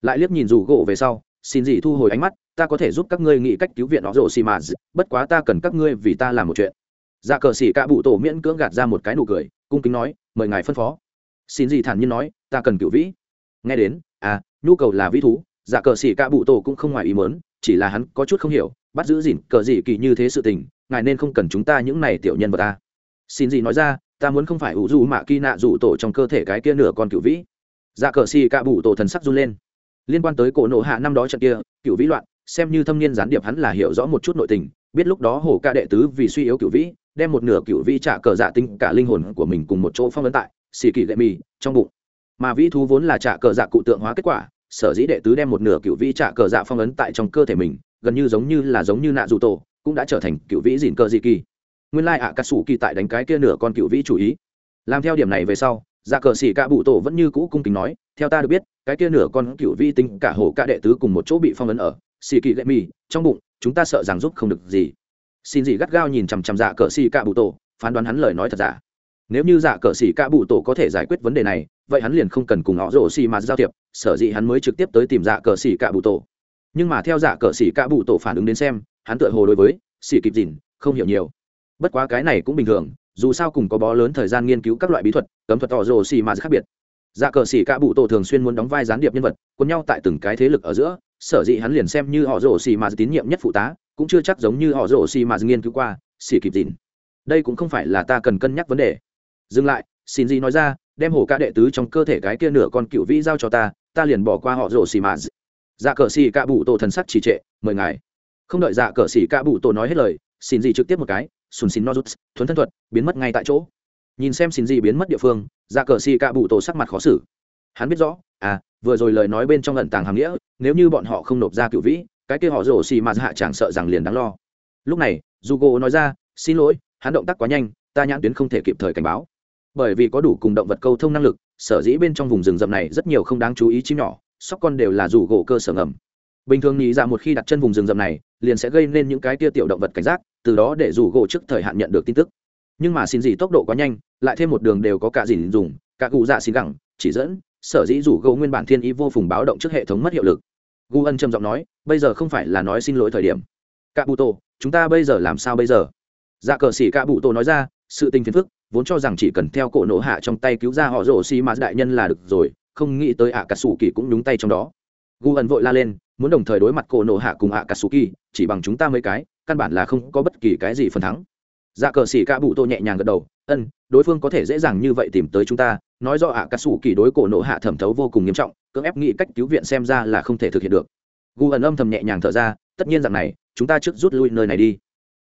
Lại liếc nhìn rủ gỗ về sau, xin dị thu hồi ánh mắt, ta có thể giúp các ngươi nghĩ cách cứu viện họ rộ xì mà bất quá ta cần các ngươi vì ta làm một chuyện dạ cờ xỉ cạ bụ tổ miễn cưỡng gạt ra một cái nụ cười, cung kính nói, mời ngài phân phó. Xin gì thản nhiên nói, ta cần cựu vĩ. Nghe đến à nhu cầu là vĩ thú. Dạ cờ xỉ cạ bụ tổ cũng không ngoài ý mớn chỉ là hắn có chút không hiểu, bắt giữ gìn cờ gì kỳ như thế sự tình, ngài nên không cần chúng ta những này tiểu nhân vật ta. Xin gì nói ra, ta muốn không phải ủ du mạ kỳ nạ rủ tổ trong cơ thể cái kia nửa con cựu vĩ. Dạ cờ xì cạ bụ tổ thần sắc run lên. Liên quan tới cổ nộ hạ năm đó trận kia cựu vĩ loạn, xem như thâm niên gián điệp hắn là hiểu rõ một chút nội tình, biết lúc đó hổ ca đệ tứ vì suy yếu cựu vĩ đem một nửa cựu vĩ trả cờ dạ tinh cả linh hồn của mình cùng một chỗ phong ấn tại xì kỳ gậy mì trong bụng. Mà vĩ thú vốn là trả cờ dạ cụ tượng hóa kết quả, sở dĩ đệ tứ đem một nửa cựu vĩ trả cờ dạ phong ấn tại trong cơ thể mình, gần như giống như là giống như nạ dù tổ, cũng đã trở thành cựu vĩ dìn cơ dị kỳ. Nguyên lai ạ cà sủ kỳ tại đánh cái kia nửa con cựu vĩ chủ ý. Làm theo điểm này về sau dạ cờ xỉ cả bụ tổ vẫn như cũ cung kính nói, theo ta được biết, cái kia nửa con cựu vĩ tính cả hồ cả đệ tứ cùng một chỗ bị phong ấn ở xỉ kỳ gậy mì trong bụng, chúng ta sợ rằng giúp không được gì xin gì gắt gao nhìn chằm chằm dạ cờ xì cạ bụ tổ, phán đoán hắn lời nói thật giả. Nếu như dạ cờ xì cạ bụ tổ có thể giải quyết vấn đề này, vậy hắn liền không cần cùng họ rổ xì mà giao thiệp, sở dĩ hắn mới trực tiếp tới tìm dạ cờ xì cạ bụ tổ. Nhưng mà theo dạ cờ xì cạ bụ tổ phản ứng đến xem, hắn tựa hồ đối với xì kịp dìn không hiểu nhiều. Bất quá cái này cũng bình thường, dù sao cùng có bó lớn thời gian nghiên cứu các loại bí thuật, cấm thuật tỏ rồ xì mà khác biệt. Dạ cờ xì cạ bụ tổ thường xuyên muốn đóng vai gián điệp nhân vật, cuốn nhau tại từng cái thế lực ở giữa, sở dĩ hắn liền xem như họ rồ xì mà tín nhiệm nhất phụ tá cũng chưa chắc giống như họ rổ xì mà nghiên cứu qua xì kịp dìn đây cũng không phải là ta cần cân nhắc vấn đề. Dừng lại, xin gì nói ra, đem hồ ca đệ tứ trong cơ thể cái kia nửa con cựu vĩ giao cho ta ta liền bỏ qua họ rổ xì mà. Dạ cờ xì cạ bụ tổ thần sắc trì trệ, mời ngài. Không đợi dạ cờ xì cạ bụ tổ nói hết lời, xin gì trực tiếp một cái, sùn xin nozuts thuấn thân thuật, biến mất ngay tại chỗ. Nhìn xem xin gì biến mất địa phương dạ cờ xì cạ bụ tổ sắc mặt khó xử. Hắn biết rõ à vừa rồi lời nói bên trong lận tàng hàm nghĩa, nếu như bọn họ không nộp ra cựu vĩ cái kia họ rồ xì mà hạ chẳng sợ rằng liền đáng lo. Lúc này dù gỗ nói ra, xin lỗi, hắn động tác quá nhanh, ta nhãn tuyến không thể kịp thời cảnh báo. Bởi vì có đủ cùng động vật câu thông năng lực, sở dĩ bên trong vùng rừng rậm này rất nhiều không đáng chú ý chim nhỏ, sóc con đều là rủ gỗ cơ sở ngầm. Bình thường nghĩ ra một khi đặt chân vùng rừng rậm này, liền sẽ gây nên những cái tia tiểu động vật cảnh giác, từ đó để rủ gỗ trước thời hạn nhận được tin tức. Nhưng mà xin gì tốc độ quá nhanh, lại thêm một đường đều có cả gì dùng, cả cụ dạ xin gẳng, chỉ dẫn, sở dĩ rủ gỗ nguyên bản thiên ý vô phùng báo động trước hệ thống mất hiệu lực. Gu ân trầm giọng nói bây giờ không phải là nói xin lỗi thời điểm. Cạ bụ tổ chúng ta bây giờ làm sao bây giờ? Dạ cờ xỉ cạ bụ tổ nói ra, sự tình phiền phức, vốn cho rằng chỉ cần theo cổ nổ hạ trong tay cứu ra họ rổ xi mã đại nhân là được rồi, không nghĩ tới ạ cà sủ kỳ cũng nhúng tay trong đó. Gu ẩn vội la lên, muốn đồng thời đối mặt cổ nổ hạ cùng ạ cà sủ kỳ chỉ bằng chúng ta mấy cái, căn bản là không có bất kỳ cái gì phần thắng. Dạ cờ xỉ cạ bụ tô nhẹ nhàng gật đầu, ân, đối phương có thể dễ dàng như vậy tìm tới chúng ta. Nói do ạ cà sủ kỳ đối cổ nổ hạ thẩm thấu vô cùng nghiêm trọng, cưỡng ép nghĩ cách cứu viện xem ra là không thể thực hiện được gu ẩn âm thầm nhẹ nhàng thở ra, tất nhiên rằng này, chúng ta trước rút lui nơi này đi.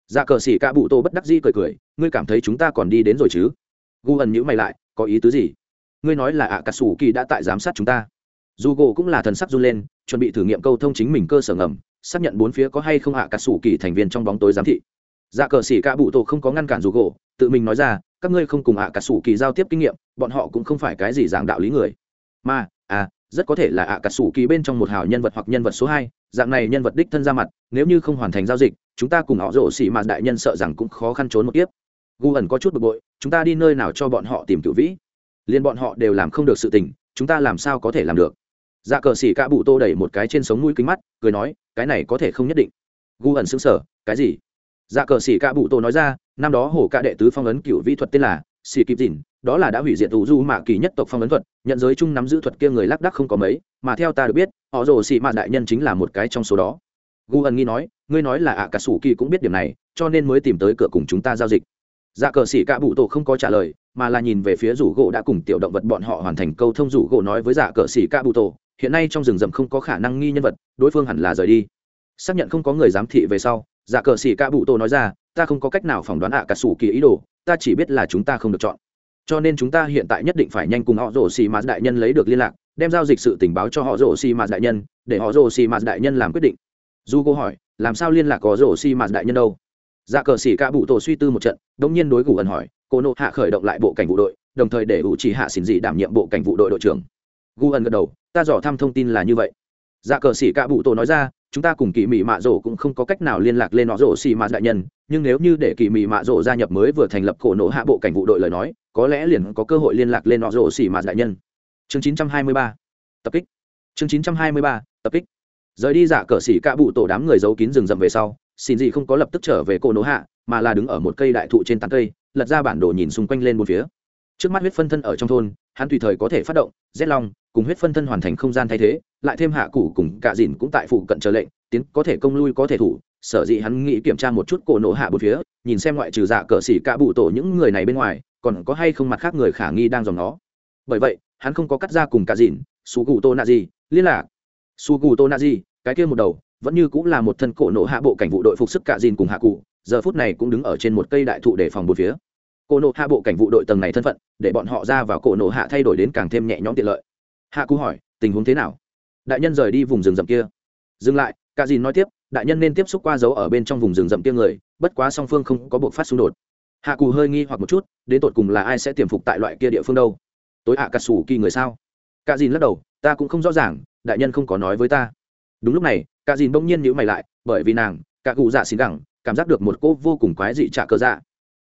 Dạ cờ xỉ ca bụ tô bất đắc di cười cười, ngươi cảm thấy chúng ta còn đi đến rồi chứ? Gu ẩn nhữ mày lại, có ý tứ gì? Ngươi nói là ạ cà sủ kỳ đã tại giám sát chúng ta. Dù gỗ cũng là thần sắc run lên, chuẩn bị thử nghiệm câu thông chính mình cơ sở ngầm, xác nhận bốn phía có hay không ạ cà sủ kỳ thành viên trong bóng tối giám thị. Dạ cờ xỉ ca bụ tô không có ngăn cản dù gỗ tự mình nói ra, các ngươi không cùng ạ cà sủ kỳ giao tiếp kinh nghiệm, bọn họ cũng không phải cái gì dạng đạo lý người. Mà à rất có thể là ạ cà sủ kỳ bên trong một hào nhân vật hoặc nhân vật số hai, dạng này nhân vật đích thân ra mặt, nếu như không hoàn thành giao dịch, chúng ta cùng họ rổ xỉ mà đại nhân sợ rằng cũng khó khăn trốn một tiếp gu ẩn có chút bực bội, chúng ta đi nơi nào cho bọn họ tìm cựu vĩ? Liền bọn họ đều làm không được sự tình, chúng ta làm sao có thể làm được? Dạ cờ xỉ cả bụ tô đẩy một cái trên sống mũi kính mắt, cười nói, cái này có thể không nhất định. Gu ẩn xứng sở cái gì? Dạ cờ xỉ cả bụ tô nói ra, năm đó hổ cả đệ tứ phong ấn cựu vĩ thuật tên là xì kịp dìn, đó là đã hủy diệt ủ du mạ kỳ nhất tộc phong ấn thuật, nhận giới chung nắm giữ thuật kia người lác đắc không có mấy, mà theo ta được biết, họ rồ xì mạ đại nhân chính là một cái trong số đó. Gu ẩn nghi nói, ngươi nói là ạ cả sủ kỳ cũng biết điểm này, cho nên mới tìm tới cửa cùng chúng ta giao dịch. Dạ cờ xỉ cả bụ tổ không có trả lời, mà là nhìn về phía rủ gỗ đã cùng tiểu động vật bọn họ hoàn thành câu thông rủ gỗ nói với dạ cờ xỉ cả bụ tổ, hiện nay trong rừng rậm không có khả năng nghi nhân vật, đối phương hẳn là rời đi. Xác nhận không có người giám thị về sau dạ cờ xỉ cả bụ tổ nói ra, ta không có cách nào phỏng đoán ạ cả sủ kỳ ý đồ ta chỉ biết là chúng ta không được chọn. Cho nên chúng ta hiện tại nhất định phải nhanh cùng họ rổ xì mà đại nhân lấy được liên lạc, đem giao dịch sự tình báo cho họ rổ xì mạt đại nhân, để họ rổ xì mạt đại nhân làm quyết định. Dù cô hỏi, làm sao liên lạc có rổ xì mạt đại nhân đâu? Dạ cờ xỉ ca bụ tổ suy tư một trận, đống nhiên đối gù ẩn hỏi, cô nộ hạ khởi động lại bộ cảnh vụ đội, đồng thời để ủ chỉ hạ xỉn dị đảm nhiệm bộ cảnh vụ đội đội trưởng. Gu ẩn gật đầu, ta dò thăm thông tin là như vậy. Dạ cờ xỉ ca bụ tổ nói ra chúng ta cùng kỳ mị mạ rổ cũng không có cách nào liên lạc lên nó rổ xì mạ đại nhân, nhưng nếu như để kỳ mị mạ rổ gia nhập mới vừa thành lập cổ nổ hạ bộ cảnh vụ đội lời nói, có lẽ liền có cơ hội liên lạc lên nó rổ xì mạ đại nhân. Chương 923 tập kích. Chương 923 tập kích. Rời đi giả cờ xỉ cạ bụ tổ đám người giấu kín rừng rậm về sau, xin gì không có lập tức trở về cổ nổ hạ, mà là đứng ở một cây đại thụ trên tán cây, lật ra bản đồ nhìn xung quanh lên một phía. Trước mắt huyết phân thân ở trong thôn, hắn tùy thời có thể phát động rét long, cùng huyết phân thân hoàn thành không gian thay thế lại thêm hạ cụ cùng cả dìn cũng tại phụ cận chờ lệnh, tiến có thể công lui có thể thủ. Sở dĩ hắn nghĩ kiểm tra một chút cổ nổ hạ bốn phía, nhìn xem ngoại trừ dạ cờ xỉ cả bụ tổ những người này bên ngoài, còn có hay không mặt khác người khả nghi đang dòng nó. Bởi vậy, hắn không có cắt ra cùng cả dìn, su cụ tô nạ gì liên lạc. Su cụ tô nạ gì cái kia một đầu, vẫn như cũng là một thân cổ nổ hạ bộ cảnh vụ đội phục sức cả dìn cùng hạ cụ, giờ phút này cũng đứng ở trên một cây đại thụ để phòng bốn phía. Cổ nổ hạ bộ cảnh vụ đội tầng này thân phận, để bọn họ ra vào cổ nổ hạ thay đổi đến càng thêm nhẹ nhõm tiện lợi. Hạ cụ hỏi, tình huống thế nào? Đại nhân rời đi vùng rừng rậm kia. Dừng lại, cả dìn nói tiếp, đại nhân nên tiếp xúc qua dấu ở bên trong vùng rừng rậm kia người, bất quá song phương không có buộc phát xung đột. Hạ cù hơi nghi hoặc một chút, đến tột cùng là ai sẽ tiềm phục tại loại kia địa phương đâu? Tối hạ cà sủ kỳ người sao? Cả dìn lắc đầu, ta cũng không rõ ràng, đại nhân không có nói với ta. Đúng lúc này, cả dìn bỗng nhiên nhữ mày lại, bởi vì nàng, cả cụ dạ xì gẳng cảm giác được một cô vô cùng quái dị trả cờ dạ.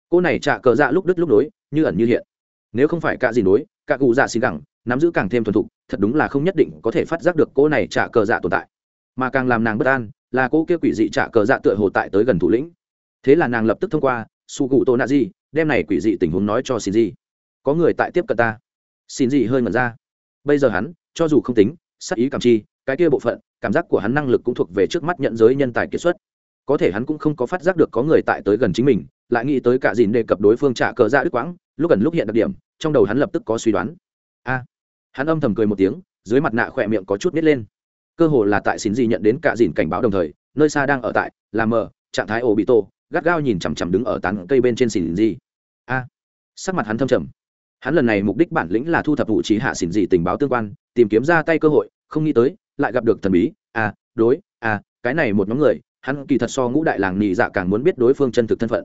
Cô này trả cờ dạ lúc đứt lúc nối, như ẩn như hiện. Nếu không phải cả dìn đối, cả cụ dạ xì gẳng nắm giữ càng thêm thuần thục thật đúng là không nhất định có thể phát giác được cô này trả cờ dạ tồn tại. Mà càng làm nàng bất an, là cô kia quỷ dị trả cờ dạ tựa hồ tại tới gần thủ lĩnh. Thế là nàng lập tức thông qua, su cụ tô nạ di, đem này quỷ dị tình huống nói cho xin di có người tại tiếp cận ta. Xin di hơi mật ra. Bây giờ hắn, cho dù không tính, sắc ý cảm chi, cái kia bộ phận, cảm giác của hắn năng lực cũng thuộc về trước mắt nhận giới nhân tài kiệt xuất. Có thể hắn cũng không có phát giác được có người tại tới gần chính mình, lại nghĩ tới cả dìn đề cập đối phương trả cờ dạ đứt quãng, lúc gần lúc hiện đặc điểm, trong đầu hắn lập tức có suy đoán hắn âm thầm cười một tiếng, dưới mặt nạ khỏe miệng có chút nít lên. Cơ hồ là tại xin gì nhận đến cả dìn cảnh báo đồng thời, nơi xa đang ở tại, là mờ, trạng thái ổ bị tô gắt gao nhìn chằm chằm đứng ở tán cây bên trên xin gì. A. Sắc mặt hắn thâm trầm. Hắn lần này mục đích bản lĩnh là thu thập vụ trí hạ xỉn gì tình báo tương quan, tìm kiếm ra tay cơ hội, không nghĩ tới, lại gặp được thần bí. À đối à cái này một nhóm người, hắn kỳ thật so ngũ đại làng nhị dạ càng muốn biết đối phương chân thực thân phận.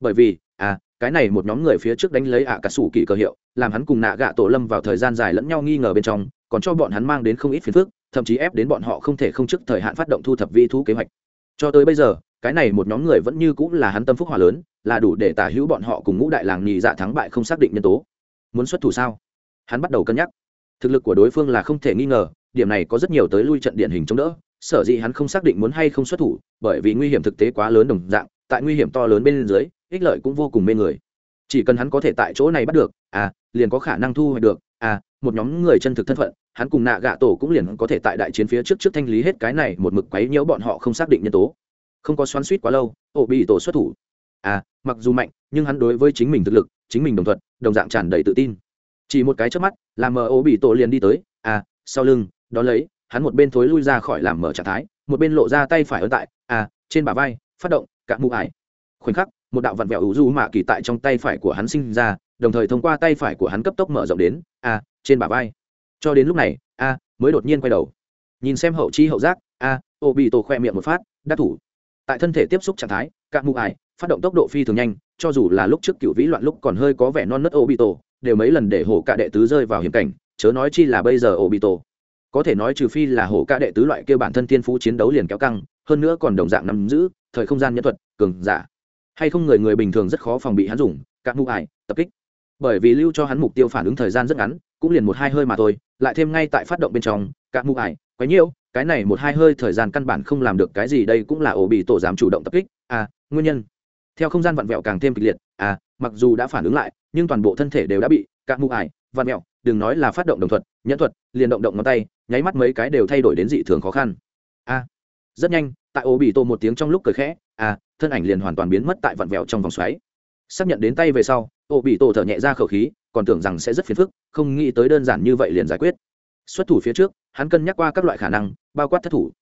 Bởi vì à cái này một nhóm người phía trước đánh lấy ạ à cả sủ kỳ cơ hiệu, làm hắn cùng nạ gạ tổ lâm vào thời gian dài lẫn nhau nghi ngờ bên trong, còn cho bọn hắn mang đến không ít phiền phức, thậm chí ép đến bọn họ không thể không trước thời hạn phát động thu thập vi thú kế hoạch. Cho tới bây giờ, cái này một nhóm người vẫn như cũng là hắn tâm phúc hòa lớn, là đủ để tả hữu bọn họ cùng ngũ đại làng nhị dạ thắng bại không xác định nhân tố. Muốn xuất thủ sao? Hắn bắt đầu cân nhắc. Thực lực của đối phương là không thể nghi ngờ, điểm này có rất nhiều tới lui trận điển hình chống đỡ, sở dĩ hắn không xác định muốn hay không xuất thủ, bởi vì nguy hiểm thực tế quá lớn đồng dạng, tại nguy hiểm to lớn bên dưới ích lợi cũng vô cùng mê người. Chỉ cần hắn có thể tại chỗ này bắt được à liền có khả năng thu hoạch được à một nhóm người chân thực thân phận, hắn cùng nạ gạ tổ cũng liền có thể tại đại chiến phía trước trước thanh lý hết cái này, một mực quấy nhiễu bọn họ không xác định nhân tố. Không có xoắn suýt quá lâu, ổ bị tổ xuất thủ. À mặc dù mạnh, nhưng hắn đối với chính mình thực lực, chính mình đồng thuận, đồng dạng tràn đầy tự tin. Chỉ một cái trước mắt làm mờ ổ bị tổ liền đi tới à sau lưng, đó lấy, hắn một bên thối lui ra khỏi làm mở trạng thái, một bên lộ ra tay phải ấn tại à trên bả vai, phát động cạn mụ ải. Khoảnh khắc một đạo vặn vẹo ủ du mạ kỳ tại trong tay phải của hắn sinh ra, đồng thời thông qua tay phải của hắn cấp tốc mở rộng đến, a, trên bả vai. Cho đến lúc này, a, mới đột nhiên quay đầu. Nhìn xem hậu chi hậu giác, a ô bị tổ khoe miệng một phát, đắc thủ. Tại thân thể tiếp xúc trạng thái, các mụ ải, phát động tốc độ phi thường nhanh, cho dù là lúc trước cựu vĩ loạn lúc còn hơi có vẻ non nớt ô bị tổ đều mấy lần để hổ cả đệ tứ rơi vào hiểm cảnh, chớ nói chi là bây giờ ô bị tổ có thể nói trừ phi là hổ cả đệ tứ loại kêu bản thân thiên phú chiến đấu liền kéo căng, hơn nữa còn đồng dạng nắm giữ thời không gian nhân thuật, cường giả hay không người người bình thường rất khó phòng bị hắn dùng, các mụ ải, tập kích. Bởi vì lưu cho hắn mục tiêu phản ứng thời gian rất ngắn, cũng liền một hai hơi mà thôi, lại thêm ngay tại phát động bên trong, các mụ ải, quấy nhiêu cái này một hai hơi thời gian căn bản không làm được cái gì, đây cũng là ổ bị tổ dám chủ động tập kích. À nguyên nhân. Theo không gian vặn vẹo càng thêm kịch liệt à mặc dù đã phản ứng lại, nhưng toàn bộ thân thể đều đã bị các mụ ải, vặn vẹo, đừng nói là phát động đồng thuật, nhẫn thuật, liền động động ngón tay, nháy mắt mấy cái đều thay đổi đến dị thường khó khăn rất nhanh tại ô bị tô một tiếng trong lúc cười khẽ à, thân ảnh liền hoàn toàn biến mất tại vặn vẹo trong vòng xoáy. Xác nhận đến tay về sau ô bị tô thở nhẹ ra khẩu khí còn tưởng rằng sẽ rất phiền phức không nghĩ tới đơn giản như vậy liền giải quyết. Xuất thủ phía trước hắn cân nhắc qua các loại khả năng bao quát thất thủ.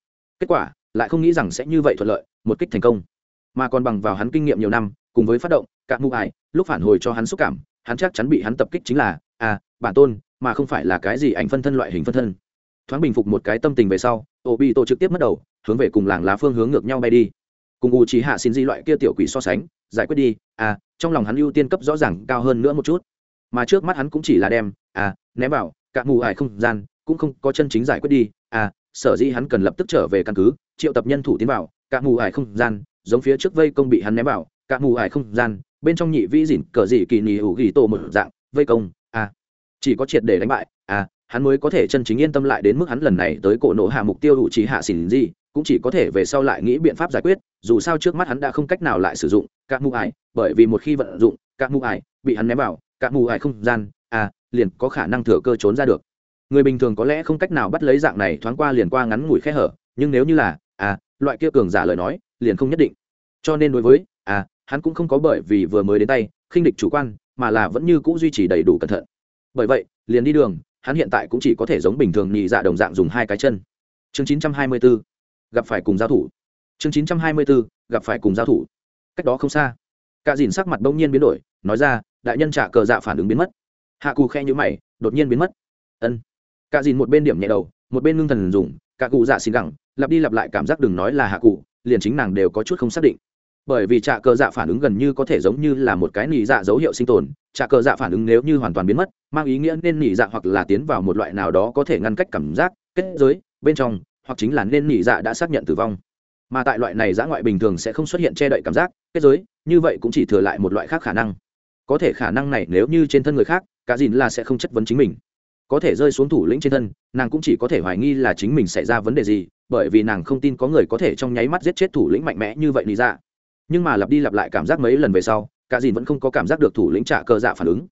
Kết quả lại không nghĩ rằng sẽ như vậy thuận lợi một kích thành công. Mà còn bằng vào hắn kinh nghiệm nhiều năm cùng với phát động cạm mưu ải lúc phản hồi cho hắn xúc cảm hắn chắc chắn bị hắn tập kích chính là a bản tôn mà không phải là cái gì ảnh phân thân loại hình phân thân thoáng bình phục một cái tâm tình về sau ô bị tổ trực tiếp mất đầu, hướng về cùng làng lá phương hướng ngược nhau bay đi. Cùng u trí hạ xin di loại kia tiểu quỷ so sánh, giải quyết đi à trong lòng hắn ưu tiên cấp rõ ràng cao hơn nữa một chút. Mà trước mắt hắn cũng chỉ là đem à ném vào, cả mù ải không gian, cũng không có chân chính giải quyết đi à sở dĩ hắn cần lập tức trở về căn cứ, triệu tập nhân thủ tiến vào, cả mù ải không gian, giống phía trước vây công bị hắn ném vào, cả mù ải không gian, bên trong nhị vĩ dỉn cờ dị kỳ nhì hữu ghi tổ một dạng, vây công à chỉ có triệt để đánh bại à hắn mới có thể chân chính yên tâm lại đến mức hắn lần này tới cổ nộ hạ mục tiêu đủ trí hạ xỉn gì cũng chỉ có thể về sau lại nghĩ biện pháp giải quyết, dù sao trước mắt hắn đã không cách nào lại sử dụng các mù ải, bởi vì một khi vận dụng, các mù ải bị hắn ném vào, các mù ải không gian à liền có khả năng thừa cơ trốn ra được. Người bình thường có lẽ không cách nào bắt lấy dạng này thoáng qua liền qua ngắn ngủi khe hở, nhưng nếu như là à loại kia cường giả lời nói, liền không nhất định. Cho nên đối với à hắn cũng không có bởi vì vừa mới đến tay, khinh địch chủ quan, mà là vẫn như cũ duy trì đầy đủ cẩn thận. Bởi vậy, liền đi đường hắn hiện tại cũng chỉ có thể giống bình thường nhị dạ đồng dạng dùng hai cái chân. Chương 924 gặp phải cùng giao thủ. Chương 924 gặp phải cùng giao thủ. Cách đó không xa, cả dìn sắc mặt bỗng nhiên biến đổi, nói ra, đại nhân trả cờ dạ phản ứng biến mất. Hạ cù khe nhữ mày, đột nhiên biến mất. Ân. Cả dìn một bên điểm nhẹ đầu, một bên ngưng thần dùng, cả cụ dạ xin gẳng, lặp đi lặp lại cảm giác đừng nói là hạ cụ liền chính nàng đều có chút không xác định bởi vì trạ cờ dạ phản ứng gần như có thể giống như là một cái nỉ dạ dấu hiệu sinh tồn, trạ cờ dạ phản ứng nếu như hoàn toàn biến mất, mang ý nghĩa nên nỉ dạ hoặc là tiến vào một loại nào đó có thể ngăn cách cảm giác, kết giới, bên trong, hoặc chính là nên nỉ dạ đã xác nhận tử vong. Mà tại loại này dã ngoại bình thường sẽ không xuất hiện che đậy cảm giác, kết giới, như vậy cũng chỉ thừa lại một loại khác khả năng. Có thể khả năng này nếu như trên thân người khác, cả dìn là sẽ không chất vấn chính mình. Có thể rơi xuống thủ lĩnh trên thân, nàng cũng chỉ có thể hoài nghi là chính mình xảy ra vấn đề gì, bởi vì nàng không tin có người có thể trong nháy mắt giết chết thủ lĩnh mạnh mẽ như vậy lý ra dạ nhưng mà lặp đi lặp lại cảm giác mấy lần về sau, cả dìn vẫn không có cảm giác được thủ lĩnh trả cơ dạ phản ứng.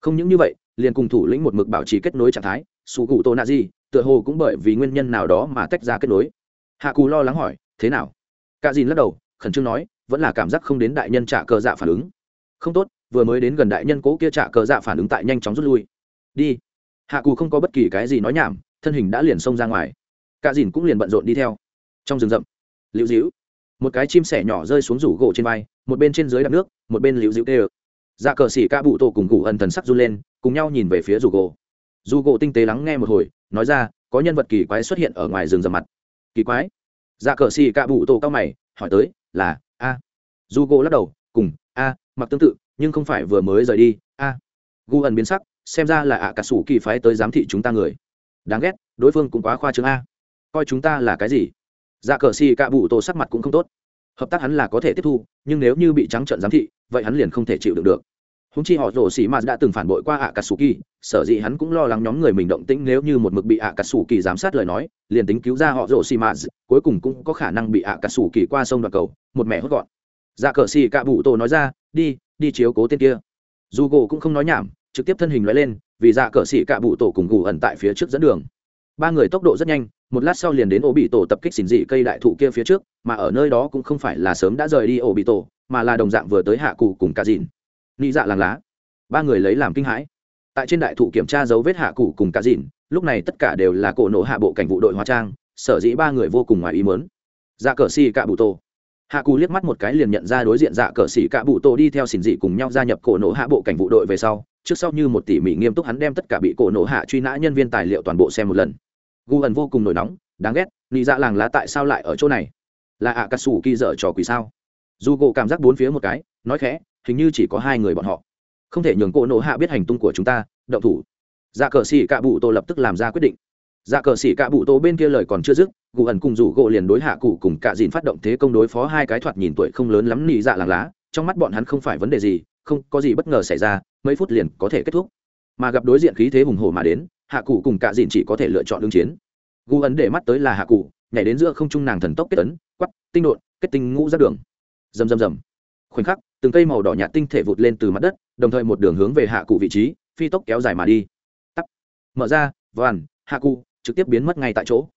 Không những như vậy, liền cùng thủ lĩnh một mực bảo trì kết nối trạng thái sụ cụ tô nạ di, tựa hồ cũng bởi vì nguyên nhân nào đó mà tách ra kết nối. Hạ cù lo lắng hỏi, thế nào? Cả dìn lắc đầu, khẩn trương nói, vẫn là cảm giác không đến đại nhân trả cơ dạ phản ứng. Không tốt, vừa mới đến gần đại nhân cố kia trả cơ dạ phản ứng tại nhanh chóng rút lui. Đi. Hạ cù không có bất kỳ cái gì nói nhảm, thân hình đã liền xông ra ngoài. Cả dìn cũng liền bận rộn đi theo. Trong rừng rậm, liễu dĩu một cái chim sẻ nhỏ rơi xuống rủ gỗ trên vai, một bên trên dưới đập nước, một bên liễu dịu tê ơ. Dạ cờ xỉ ca bụ tổ cùng cụ ẩn thần sắc run lên, cùng nhau nhìn về phía rủ gỗ. Dù gỗ tinh tế lắng nghe một hồi, nói ra, có nhân vật kỳ quái xuất hiện ở ngoài rừng rầm mặt. Kỳ quái? Dạ cờ xỉ ca bụ tổ cao mày, hỏi tới, là, a. Dù gỗ lắc đầu, cùng, a, mặc tương tự, nhưng không phải vừa mới rời đi, a. Gu ẩn biến sắc, xem ra là ạ cả sủ kỳ phái tới giám thị chúng ta người. Đáng ghét, đối phương cũng quá khoa trương a. Coi chúng ta là cái gì? Dạ cờ xì cạ bụ tổ sắc mặt cũng không tốt. Hợp tác hắn là có thể tiếp thu, nhưng nếu như bị trắng trợn giám thị, vậy hắn liền không thể chịu được được. Húng chi họ rổ xì mà đã từng phản bội qua ạ cà sủ kỳ sở dĩ hắn cũng lo lắng nhóm người mình động tĩnh nếu như một mực bị ạ cà sủ kỳ giám sát lời nói, liền tính cứu ra họ rổ xì mà, cuối cùng cũng có khả năng bị ạ cà sủ kỳ qua sông đoạn cầu, một mẹ hốt gọn. Dạ cờ xì cạ bụ tổ nói ra, đi đi chiếu cố tên kia. Dù gỗ cũng không nói nhảm, trực tiếp thân hình loại lên, vì dạ cờ xì cạ bụ tổ cùng gù ẩn tại phía trước dẫn đường. Ba người tốc độ rất nhanh một lát sau liền đến ổ bị tổ tập kích xỉn dị cây đại thụ kia phía trước, mà ở nơi đó cũng không phải là sớm đã rời đi ổ bị tổ, mà là đồng dạng vừa tới hạ cụ cùng cả dìn nị dạ làng lá. Ba người lấy làm kinh hãi. Tại trên đại thụ kiểm tra dấu vết hạ cụ cùng cả dìn lúc này tất cả đều là cổ nổ hạ bộ cảnh vụ đội hóa trang, sở dĩ ba người vô cùng ngoài ý mớn dạ cờ xì cạ bụ tổ. Hạ cụ liếc mắt một cái liền nhận ra đối diện dạ cờ xì cạ bụ tổ đi theo xỉn dị cùng nhau gia nhập cổ nổ hạ bộ cảnh vụ đội về sau, trước sau như một tỉ mỉ nghiêm túc hắn đem tất cả bị cổ nổ hạ truy nã nhân viên tài liệu toàn bộ xem một lần gu ẩn vô cùng nổi nóng, đáng ghét nghĩ dạ làng lá tại sao lại ở chỗ này? Là ạ cà sủ kỳ dở trò quỷ sao? Dù gỗ cảm giác bốn phía một cái, nói khẽ, hình như chỉ có hai người bọn họ. Không thể nhường cỗ nổ hạ biết hành tung của chúng ta, động thủ. Dạ cờ xỉ cạ bụ tô lập tức làm ra quyết định. Dạ cờ xỉ cạ bụ tô bên kia lời còn chưa dứt gù ẩn cùng rủ gỗ liền đối hạ cụ cùng cạ dìn phát động thế công đối phó hai cái thoạt nhìn tuổi không lớn lắm nị dạ làng lá, trong mắt bọn hắn không phải vấn đề gì, không có gì bất ngờ xảy ra, mấy phút liền có thể kết thúc mà gặp đối diện khí thế hùng hổ mà đến, hạ cụ cùng cạ dìn chỉ có thể lựa chọn ứng chiến. Gu ấn để mắt tới là hạ cụ, nhảy đến giữa không trung nàng thần tốc kết ấn quắp tinh đột kết tinh ngũ ra đường. Rầm rầm rầm. Khoảnh khắc, từng cây màu đỏ nhạt tinh thể vụt lên từ mặt đất, đồng thời một đường hướng về hạ cụ vị trí, phi tốc kéo dài mà đi. Tắt. Mở ra vàn hạ cụ trực tiếp biến mất ngay tại chỗ.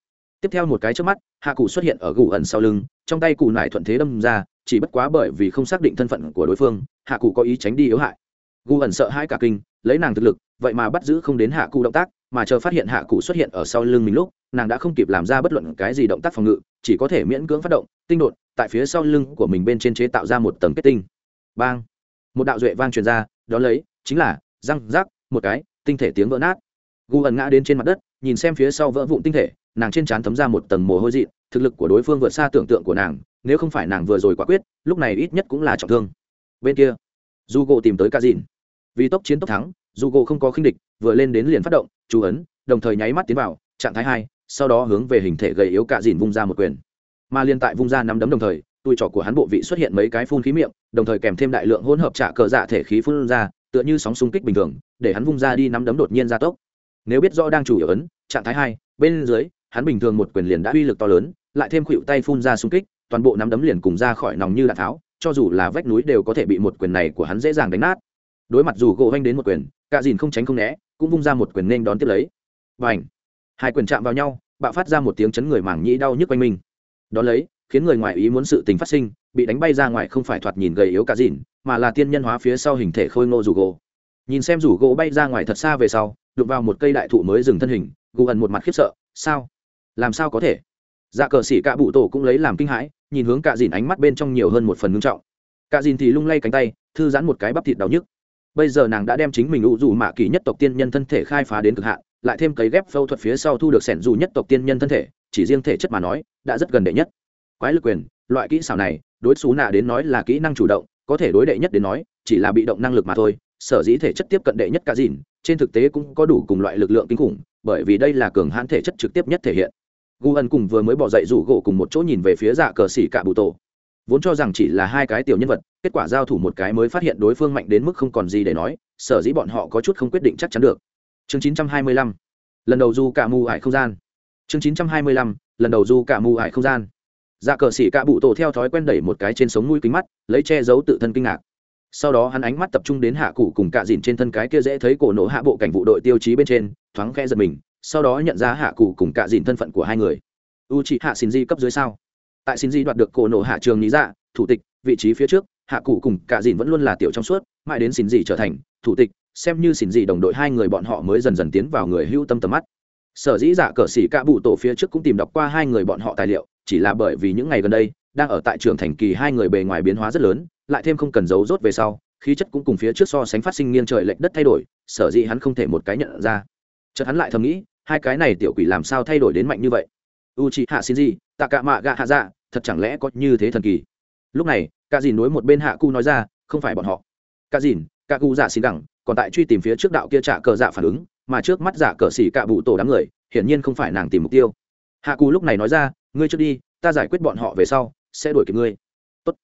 Tiếp theo một cái trước mắt, hạ cụ xuất hiện ở gù ẩn sau lưng, trong tay cụ nải thuận thế đâm ra, chỉ bất quá bởi vì không xác định thân phận của đối phương, hạ cụ có ý tránh đi yếu hại. Gù ẩn sợ hai cả kinh, lấy nàng thực lực vậy mà bắt giữ không đến hạ cụ động tác, mà chờ phát hiện hạ cụ xuất hiện ở sau lưng mình lúc, nàng đã không kịp làm ra bất luận cái gì động tác phòng ngự, chỉ có thể miễn cưỡng phát động, tinh đột, tại phía sau lưng của mình bên trên chế tạo ra một tầng kết tinh. Bang! Một đạo duệ vang truyền ra, đó lấy, chính là, răng rác một cái, tinh thể tiếng vỡ nát. Gu ẩn ngã đến trên mặt đất, nhìn xem phía sau vỡ vụn tinh thể, nàng trên trán thấm ra một tầng mồ hôi dị, thực lực của đối phương vượt xa tưởng tượng của nàng, nếu không phải nàng vừa rồi quả quyết, lúc này ít nhất cũng là trọng thương. Bên kia du gộ tìm tới ca dìn vì tốc chiến tốc thắng dù gỗ không có khinh địch, vừa lên đến liền phát động, chú ấn, đồng thời nháy mắt tiến vào, trạng thái hai, sau đó hướng về hình thể gầy yếu cạ dìn vung ra một quyền. Mà liên tại vung ra nắm đấm đồng thời, tui trỏ của hắn bộ vị xuất hiện mấy cái phun khí miệng, đồng thời kèm thêm đại lượng hỗn hợp trả cờ dạ thể khí phun ra, tựa như sóng xung kích bình thường, để hắn vung ra đi nắm đấm đột nhiên ra tốc. Nếu biết rõ đang chủ yếu ấn, trạng thái hai, bên dưới, hắn bình thường một quyền liền đã uy lực to lớn, lại thêm khuỵu tay phun ra xung kích, toàn bộ nắm đấm liền cùng ra khỏi nòng như đạn tháo, cho dù là vách núi đều có thể bị một quyền này của hắn dễ dàng đánh nát đối mặt dù gỗ hoanh đến một quyền cạ dìn không tránh không né, cũng vung ra một quyền nên đón tiếp lấy. Và ảnh hai quyền chạm vào nhau, bạo phát ra một tiếng chấn người mảng nhĩ đau nhức quanh mình. Đón lấy, khiến người ngoài ý muốn sự tình phát sinh, bị đánh bay ra ngoài không phải thoạt nhìn gầy yếu cạ dìn, mà là tiên nhân hóa phía sau hình thể khôi ngô rủ gỗ. Nhìn xem rủ gỗ bay ra ngoài thật xa về sau, đụng vào một cây đại thụ mới dừng thân hình, gù ẩn một mặt khiếp sợ, sao? Làm sao có thể? Dạ cờ xỉ cạ bụ tổ cũng lấy làm kinh hãi, nhìn hướng cạ dìn ánh mắt bên trong nhiều hơn một phần ngưng trọng. Cạ dìn thì lung lay cánh tay, thư giãn một cái bắp thịt đau nhức bây giờ nàng đã đem chính mình ủ dù mạ kỳ nhất tộc tiên nhân thân thể khai phá đến cực hạn, lại thêm cấy ghép phẫu thuật phía sau thu được sẻn dù nhất tộc tiên nhân thân thể, chỉ riêng thể chất mà nói, đã rất gần đệ nhất. Quái lực quyền, loại kỹ xảo này, đối xú nạ đến nói là kỹ năng chủ động, có thể đối đệ nhất đến nói, chỉ là bị động năng lực mà thôi, sở dĩ thể chất tiếp cận đệ nhất cả dìn trên thực tế cũng có đủ cùng loại lực lượng kinh khủng, bởi vì đây là cường hãn thể chất trực tiếp nhất thể hiện. Gu ân cùng vừa mới bỏ dậy rủ gỗ cùng một chỗ nhìn về phía dạ cờ xỉ cả bụ tổ vốn cho rằng chỉ là hai cái tiểu nhân vật, kết quả giao thủ một cái mới phát hiện đối phương mạnh đến mức không còn gì để nói, sở dĩ bọn họ có chút không quyết định chắc chắn được. Chương 925 lần đầu du cả mù ải không gian. Chương 925 lần đầu du cả mù ải không gian. Dạ cờ xỉ cả bụ tổ theo thói quen đẩy một cái trên sống mũi kính mắt, lấy che giấu tự thân kinh ngạc. Sau đó hắn ánh mắt tập trung đến hạ cụ cùng cạ dìn trên thân cái kia dễ thấy cổ nổ hạ bộ cảnh vụ đội tiêu chí bên trên, thoáng khe giật mình, sau đó nhận ra hạ cụ cùng cạ dìn thân phận của hai người. U chị hạ xin di cấp dưới sao? Tại xin di đoạt được cổ nổ hạ trường lý dạ thủ tịch, vị trí phía trước, hạ cụ cùng cạ dìn vẫn luôn là tiểu trong suốt, mãi đến xin di trở thành thủ tịch, xem như xin di đồng đội hai người bọn họ mới dần dần tiến vào người hưu tâm tầm mắt. Sở dĩ dạ cờ xỉ cạ bụ tổ phía trước cũng tìm đọc qua hai người bọn họ tài liệu, chỉ là bởi vì những ngày gần đây, đang ở tại trường thành kỳ hai người bề ngoài biến hóa rất lớn, lại thêm không cần giấu rốt về sau, khí chất cũng cùng phía trước so sánh phát sinh nghiêng trời lệch đất thay đổi, sở dĩ hắn không thể một cái nhận ra. Chợt hắn lại thầm nghĩ, hai cái này tiểu quỷ làm sao thay đổi đến mạnh như vậy? U chị hạ xin gì tạ cạ mạ gạ hạ dạ thật chẳng lẽ có như thế thần kỳ? Lúc này, cả dìn nối một bên hạ cu nói ra, không phải bọn họ. Cả dìn, cả cu dạ xin đẳng, còn tại truy tìm phía trước đạo kia trả cờ dạ phản ứng, mà trước mắt giả cờ xỉ cạ bụ tổ đám người, hiển nhiên không phải nàng tìm mục tiêu. Hạ cù lúc này nói ra, ngươi trước đi, ta giải quyết bọn họ về sau, sẽ đuổi kịp ngươi. Tốt.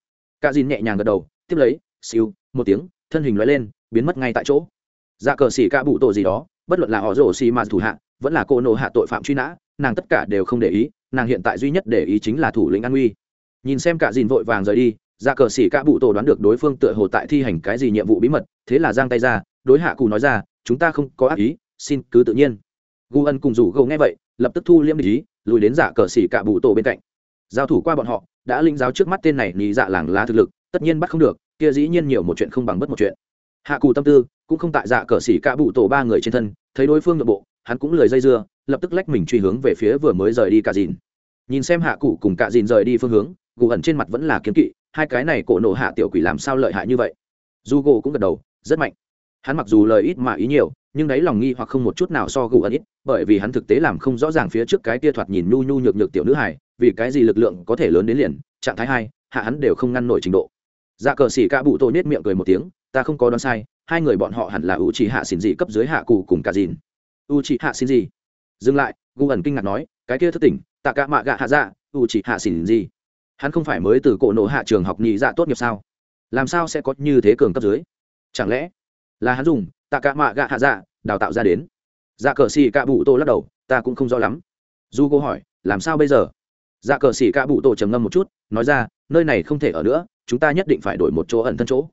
Cả dìn nhẹ nhàng gật đầu, tiếp lấy, siêu, một tiếng, thân hình lóe lên, biến mất ngay tại chỗ. Dạ cờ xỉ cạ bụ tổ gì đó, bất luận là họ rổ xì mà thủ hạ, vẫn là cô nộ hạ tội phạm truy nã, nàng tất cả đều không để ý nàng hiện tại duy nhất để ý chính là thủ lĩnh an uy. Nhìn xem cả dìn vội vàng rời đi ra cờ xỉ cả bụ tổ đoán được đối phương tựa hồ tại thi hành cái gì nhiệm vụ bí mật, thế là giang tay ra, đối hạ cù nói ra, chúng ta không có ác ý, xin cứ tự nhiên. Gu ân cùng rủ gâu nghe vậy, lập tức thu liêm ý, lùi đến giả cờ xỉ cả bụ tổ bên cạnh. Giao thủ qua bọn họ, đã linh giáo trước mắt tên này nhì dạ làng lá thực lực, tất nhiên bắt không được, kia dĩ nhiên nhiều một chuyện không bằng bất một chuyện. Hạ cù tâm tư, cũng không tại dạ cờ xỉ cả bụ tổ ba người trên thân, thấy đối phương nội bộ, hắn cũng lười dây dưa lập tức lách mình truy hướng về phía vừa mới rời đi cả dìn. Nhìn xem hạ cụ cùng cả dìn rời đi phương hướng, gù ẩn trên mặt vẫn là kiếm kỵ, hai cái này cổ nộ hạ tiểu quỷ làm sao lợi hại như vậy? Du gỗ cũng gật đầu, rất mạnh. Hắn mặc dù lời ít mà ý nhiều, nhưng đấy lòng nghi hoặc không một chút nào so gù ẩn ít, bởi vì hắn thực tế làm không rõ ràng phía trước cái tia thoạt nhìn nhu nhu nhược nhược tiểu nữ hải vì cái gì lực lượng có thể lớn đến liền, trạng thái hai, hạ hắn đều không ngăn nổi trình độ. Dạ cờ xỉ ca bụ tôi nết miệng cười một tiếng, ta không có đoán sai, hai người bọn họ hẳn là u chỉ hạ xỉn gì cấp dưới hạ cụ cùng cả dìn. U chỉ hạ xỉn gì dừng lại, gu ẩn kinh ngạc nói, cái kia thất tỉnh tạ cả mạ gạ hạ dạ u chỉ hạ xỉn gì? Hắn không phải mới từ cổ nộ hạ trường học nhị dạ tốt nghiệp sao? Làm sao sẽ có như thế cường cấp dưới? Chẳng lẽ là hắn dùng tạ cả mạ gạ hạ dạ đào tạo ra đến? Dạ cờ xì cạ bụ tô lắc đầu, ta cũng không rõ lắm. Du cô hỏi, làm sao bây giờ? Dạ cờ xì cạ bụ tô trầm ngâm một chút, nói ra, nơi này không thể ở nữa, chúng ta nhất định phải đổi một chỗ ẩn thân chỗ.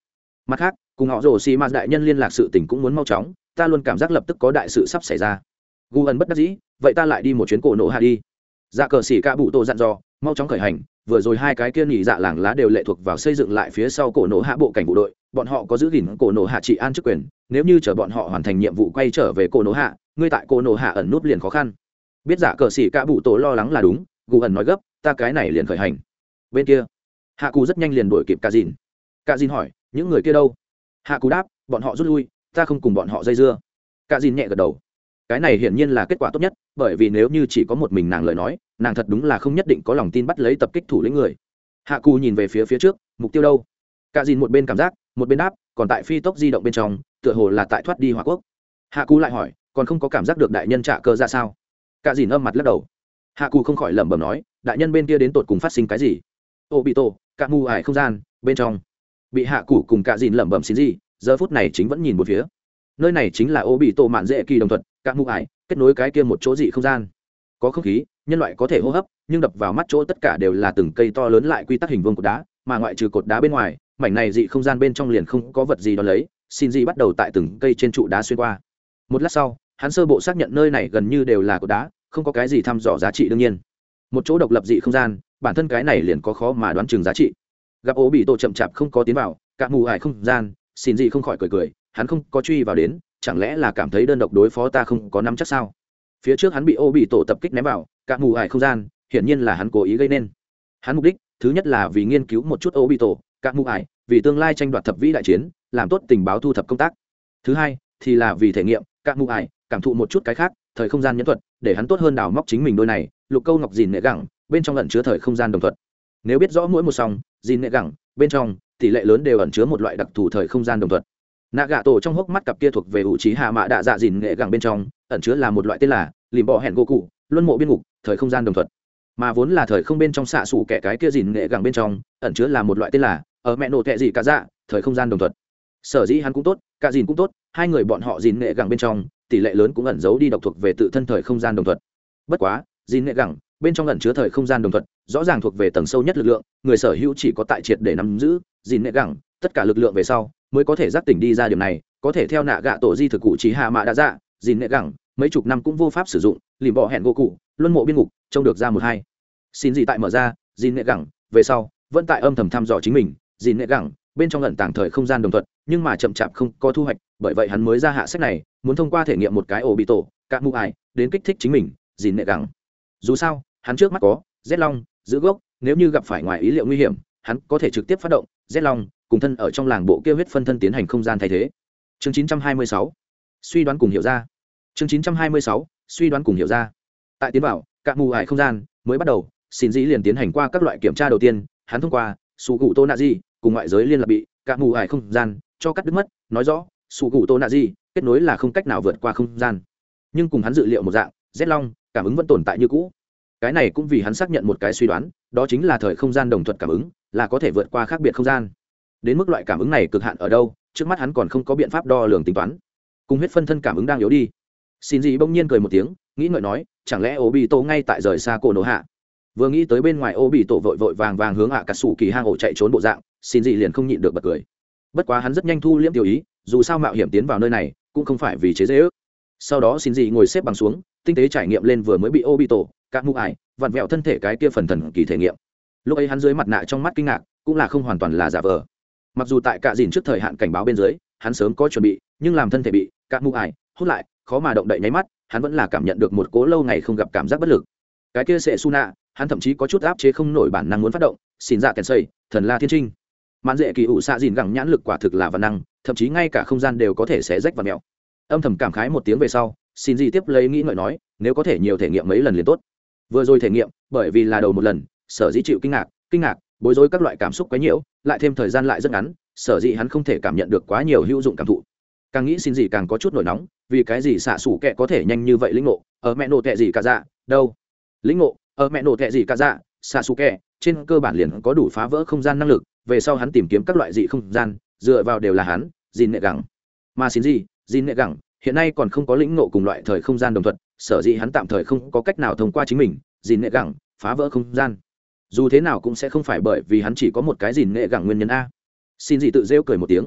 Mặt khác, cùng họ rồ xì mạt đại nhân liên lạc sự tình cũng muốn mau chóng, ta luôn cảm giác lập tức có đại sự sắp xảy ra gu ẩn bất đắc dĩ, vậy ta lại đi một chuyến cổ nổ hạ đi. Dạ cờ xỉ ca bụ tô dặn dò, mau chóng khởi hành, vừa rồi hai cái kia nghỉ dạ làng lá đều lệ thuộc vào xây dựng lại phía sau cổ nổ hạ bộ cảnh bộ đội, bọn họ có giữ gìn cổ nổ hạ trị an chức quyền, nếu như chờ bọn họ hoàn thành nhiệm vụ quay trở về cổ nổ hạ, ngươi tại cổ nổ hạ ẩn nút liền khó khăn. Biết giả dạ cờ xỉ ca bụ tô lo lắng là đúng, gu ẩn nói gấp, ta cái này liền khởi hành. Bên kia, hạ cù rất nhanh liền đuổi kịp ca dìn. Ca dìn hỏi, những người kia đâu? Hạ cù đáp, bọn họ rút lui, ta không cùng bọn họ dây dưa. Ca dìn nhẹ gật đầu cái này hiển nhiên là kết quả tốt nhất, bởi vì nếu như chỉ có một mình nàng lời nói, nàng thật đúng là không nhất định có lòng tin bắt lấy tập kích thủ lĩnh người. Hạ cù nhìn về phía phía trước, mục tiêu đâu? Cả dìn một bên cảm giác, một bên đáp, còn tại phi tốc di động bên trong, tựa hồ là tại thoát đi hòa quốc. Hạ cù lại hỏi, còn không có cảm giác được đại nhân trả cơ ra sao? Cả dìn âm mặt lắc đầu. Hạ cù không khỏi lẩm bẩm nói, đại nhân bên kia đến tột cùng phát sinh cái gì? Ô bị tổ, cả mù ải không gian, bên trong. Bị hạ cù cùng cả dìn lẩm bẩm xin gì, giờ phút này chính vẫn nhìn một phía. Nơi này chính là ô bị tổ mạn dễ kỳ đồng thuận cả mù ải, kết nối cái kia một chỗ dị không gian. Có không khí, nhân loại có thể hô hấp, nhưng đập vào mắt chỗ tất cả đều là từng cây to lớn lại quy tắc hình vuông cột đá, mà ngoại trừ cột đá bên ngoài, mảnh này dị không gian bên trong liền không có vật gì đó lấy, xin gì bắt đầu tại từng cây trên trụ đá xuyên qua. Một lát sau, hắn sơ bộ xác nhận nơi này gần như đều là cột đá, không có cái gì thăm dò giá trị đương nhiên. Một chỗ độc lập dị không gian, bản thân cái này liền có khó mà đoán chừng giá trị. Gặp ố bị tổ chậm chạp không có tiến vào, cả mù ải không gian, xin gì không khỏi cười cười, hắn không có truy vào đến chẳng lẽ là cảm thấy đơn độc đối phó ta không có nắm chắc sao? Phía trước hắn bị ô bị tổ tập kích ném vào, cả mù ải không gian, hiển nhiên là hắn cố ý gây nên. Hắn mục đích, thứ nhất là vì nghiên cứu một chút ô bị tổ, cả mù ải, vì tương lai tranh đoạt thập vĩ đại chiến, làm tốt tình báo thu thập công tác. Thứ hai, thì là vì thể nghiệm, cả mù ải, cảm thụ một chút cái khác, thời không gian nhẫn thuật, để hắn tốt hơn đào móc chính mình đôi này, lục câu ngọc dìn nệ gẳng, bên trong ẩn chứa thời không gian đồng thuật. Nếu biết rõ mỗi một song dìn nệ gẳng, bên trong, tỷ lệ lớn đều ẩn chứa một loại đặc thù thời không gian đồng thuật nạ gạ tổ trong hốc mắt cặp kia thuộc về ủ trí hạ mạ đạ dạ dìn nghệ gẳng bên trong, ẩn chứa là một loại tên là lìm bỏ hẹn gỗ cụ, luân mộ biên ngục, thời không gian đồng thuật. Mà vốn là thời không bên trong xạ xủ kẻ cái kia dìn nghệ gẳng bên trong, ẩn chứa là một loại tên là ở mẹ nổ tệ gì cả dạ thời không gian đồng thuật. Sở dĩ hắn cũng tốt, cả dìn cũng tốt, hai người bọn họ dìn nghệ gẳng bên trong, tỷ lệ lớn cũng ẩn giấu đi độc thuộc về tự thân thời không gian đồng thuật. Bất quá, dìn nghệ gẳng bên trong ẩn chứa thời không gian đồng thuật, rõ ràng thuộc về tầng sâu nhất lực lượng, người sở hữu chỉ có tại triệt để nắm giữ dìn nghệ gẳng, tất cả lực lượng về sau mới có thể giác tỉnh đi ra điểm này, có thể theo nạ gạ tổ di thực cụ trí hạ mạ đã dạ dìn nệ gẳng, mấy chục năm cũng vô pháp sử dụng lìm bỏ hẹn gỗ cụ, luân mộ biên ngục, trông được ra một hai. Xin gì tại mở ra, dìn nệ gẳng, về sau, vẫn tại âm thầm thăm dò chính mình, dìn nệ gẳng, bên trong lẩn tàng thời không gian đồng thuận nhưng mà chậm chạp không có thu hoạch, bởi vậy hắn mới ra hạ sách này, muốn thông qua thể nghiệm một cái ổ bị tổ các mụ ải, đến kích thích chính mình, dìn nệ gẳng. Dù sao, hắn trước mắt có rét long, giữ gốc, nếu như gặp phải ngoài ý liệu nguy hiểm, hắn có thể trực tiếp phát động rét long cùng thân ở trong làng bộ kia huyết phân thân tiến hành không gian thay thế. Chương 926 suy đoán cùng hiểu ra. Chương 926 suy đoán cùng hiểu ra. Tại tiến bảo các mù ải không gian mới bắt đầu, xin dĩ liền tiến hành qua các loại kiểm tra đầu tiên, hắn thông qua sụ cụ tô nạ di cùng ngoại giới liên lạc bị các mù ải không gian cho cắt đứt mất, nói rõ sụ cụ tô nạ di kết nối là không cách nào vượt qua không gian. Nhưng cùng hắn dự liệu một dạng rét long cảm ứng vẫn tồn tại như cũ. Cái này cũng vì hắn xác nhận một cái suy đoán, đó chính là thời không gian đồng thuận cảm ứng, là có thể vượt qua khác biệt không gian đến mức loại cảm ứng này cực hạn ở đâu, trước mắt hắn còn không có biện pháp đo lường tính toán. Cùng huyết phân thân cảm ứng đang yếu đi. Xin gì bỗng nhiên cười một tiếng, nghĩ ngợi nói, chẳng lẽ ô bị tổ ngay tại rời xa cổ nổ hạ? Vừa nghĩ tới bên ngoài ô bị tổ vội vội vàng vàng hướng hạ cà sủ kỳ hang ổ chạy trốn bộ dạng, xin gì liền không nhịn được bật cười. Bất quá hắn rất nhanh thu liễm tiêu ý, dù sao mạo hiểm tiến vào nơi này, cũng không phải vì chế dễ ước. Sau đó xin gì ngồi xếp bằng xuống, tinh tế trải nghiệm lên vừa mới bị ô bị tổ các mũ ải, vặn vẹo thân thể cái kia phần thần kỳ thể nghiệm. Lúc ấy hắn dưới mặt nạ trong mắt kinh ngạc, cũng là không hoàn toàn là giả vờ mặc dù tại cạ dìn trước thời hạn cảnh báo bên dưới, hắn sớm có chuẩn bị, nhưng làm thân thể bị cạ mụ ải hút lại, khó mà động đậy nháy mắt, hắn vẫn là cảm nhận được một cố lâu ngày không gặp cảm giác bất lực. Cái kia sẽ su nạ hắn thậm chí có chút áp chế không nổi bản năng muốn phát động, xin dạ kèn xây thần la thiên trinh. Mãn dễ kỳ ủ xạ dìn gẳng nhãn lực quả thực là văn năng, thậm chí ngay cả không gian đều có thể xé rách và mèo. Âm thầm cảm khái một tiếng về sau, xin gì tiếp lấy nghĩ ngợi nói, nếu có thể nhiều thể nghiệm mấy lần liền tốt. Vừa rồi thể nghiệm, bởi vì là đầu một lần, sở dĩ chịu kinh ngạc kinh ngạc bối rối các loại cảm xúc quấy nhiễu, lại thêm thời gian lại rất ngắn, sở dĩ hắn không thể cảm nhận được quá nhiều hữu dụng cảm thụ. Càng nghĩ xin gì càng có chút nổi nóng, vì cái gì xạ xủ kệ có thể nhanh như vậy lĩnh ngộ? Ở mẹ nổ tệ gì cả dạ? Đâu? Lĩnh ngộ? Ở mẹ nổ tệ gì cả dạ? Xạ xủ kệ trên cơ bản liền có đủ phá vỡ không gian năng lực, về sau hắn tìm kiếm các loại dị không gian, dựa vào đều là hắn dìn nệ gẳng. Mà xin gì? Dìn nệ gẳng, hiện nay còn không có lĩnh ngộ cùng loại thời không gian đồng thuận, sở dĩ hắn tạm thời không có cách nào thông qua chính mình dìn nệ gẳng, phá vỡ không gian dù thế nào cũng sẽ không phải bởi vì hắn chỉ có một cái gìn nghệ gẳng nguyên nhân a. Xin gì tự rêu cười một tiếng.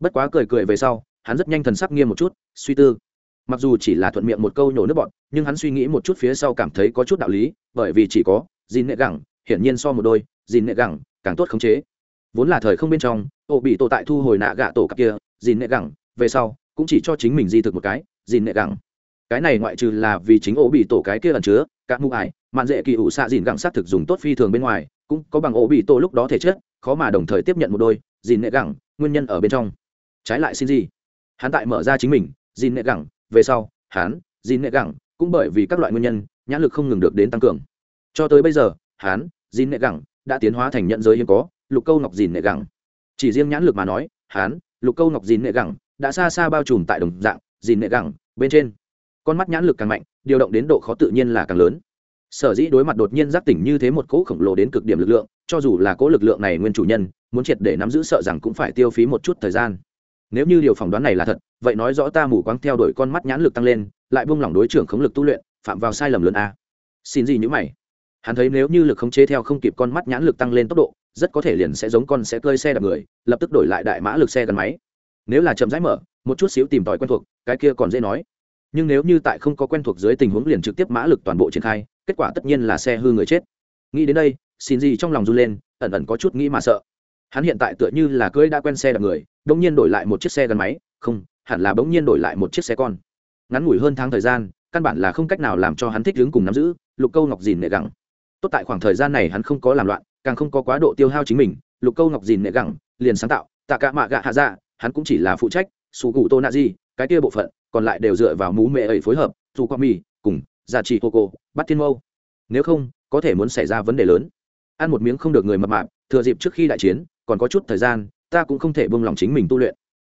Bất quá cười cười về sau, hắn rất nhanh thần sắc nghiêm một chút, suy tư. Mặc dù chỉ là thuận miệng một câu nhổ nước bọn nhưng hắn suy nghĩ một chút phía sau cảm thấy có chút đạo lý, bởi vì chỉ có gìn nghệ gẳng, hiển nhiên so một đôi, gìn nghệ gẳng, càng tốt khống chế. Vốn là thời không bên trong, ô bị tổ tại thu hồi nạ gạ tổ cặp kia, gìn nghệ gẳng, về sau, cũng chỉ cho chính mình di thực một cái, gìn nghệ gẳng cái này ngoại trừ là vì chính ổ bị tổ cái kia ẩn chứa các mụ ải, mạn dễ kỳ ủ xạ dìn gẳng sát thực dùng tốt phi thường bên ngoài, cũng có bằng ổ bị tổ lúc đó thể chất, khó mà đồng thời tiếp nhận một đôi, dìn nệ gẳng, nguyên nhân ở bên trong. Trái lại xin gì? Hắn tại mở ra chính mình, dìn nệ gẳng, về sau, hắn, dìn nệ gẳng, cũng bởi vì các loại nguyên nhân, nhãn lực không ngừng được đến tăng cường. Cho tới bây giờ hán dìn nệ gẳng, đã tiến hóa thành nhận giới hiếm có, lục câu ngọc dìn nệ gẳng. Chỉ riêng nhãn lực mà nói hán lục câu ngọc dìn nệ gẳng, đã xa xa bao trùm tại đồng dạng, dìn nệ gẳng, bên trên con mắt nhãn lực càng mạnh, điều động đến độ khó tự nhiên là càng lớn. Sở dĩ đối mặt đột nhiên giác tỉnh như thế một cỗ khổng lồ đến cực điểm lực lượng, cho dù là cỗ lực lượng này nguyên chủ nhân, muốn triệt để nắm giữ sợ rằng cũng phải tiêu phí một chút thời gian. Nếu như điều phỏng đoán này là thật, vậy nói rõ ta mù quáng theo đuổi con mắt nhãn lực tăng lên, lại buông lỏng đối trưởng khống lực tu luyện, phạm vào sai lầm lớn a. Xin gì nhữ mày. Hắn thấy nếu như lực khống chế theo không kịp con mắt nhãn lực tăng lên tốc độ, rất có thể liền sẽ giống con sẽ cơi xe đạp người, lập tức đổi lại đại mã lực xe gắn máy. Nếu là chậm rãi mở, một chút xíu tìm tòi quen thuộc, cái kia còn dễ nói nhưng nếu như tại không có quen thuộc dưới tình huống liền trực tiếp mã lực toàn bộ triển khai, kết quả tất nhiên là xe hư người chết. Nghĩ đến đây, xin gì trong lòng run lên, ẩn ẩn có chút nghĩ mà sợ. Hắn hiện tại tựa như là cưỡi đã quen xe đạp người bỗng nhiên đổi lại một chiếc xe gắn máy, không, hẳn là bỗng nhiên đổi lại một chiếc xe con. Ngắn ngủi hơn tháng thời gian, căn bản là không cách nào làm cho hắn thích đứng cùng nắm giữ, lục câu ngọc dìn nệ gẳng. Tốt tại khoảng thời gian này hắn không có làm loạn, càng không có quá độ tiêu hao chính mình, lục câu ngọc dìn nệ gẳng, liền sáng tạo, tạ cả mạ gạ hạ dạ hắn cũng chỉ là phụ trách sù cụ tô nạ di, cái kia bộ phận còn lại đều dựa vào mú mẹ ấy phối hợp, dù qua mì, cùng giả trị hô cô, bắt thiên mâu. Nếu không, có thể muốn xảy ra vấn đề lớn. Ăn một miếng không được người mập mạp, thừa dịp trước khi đại chiến, còn có chút thời gian, ta cũng không thể buông lòng chính mình tu luyện.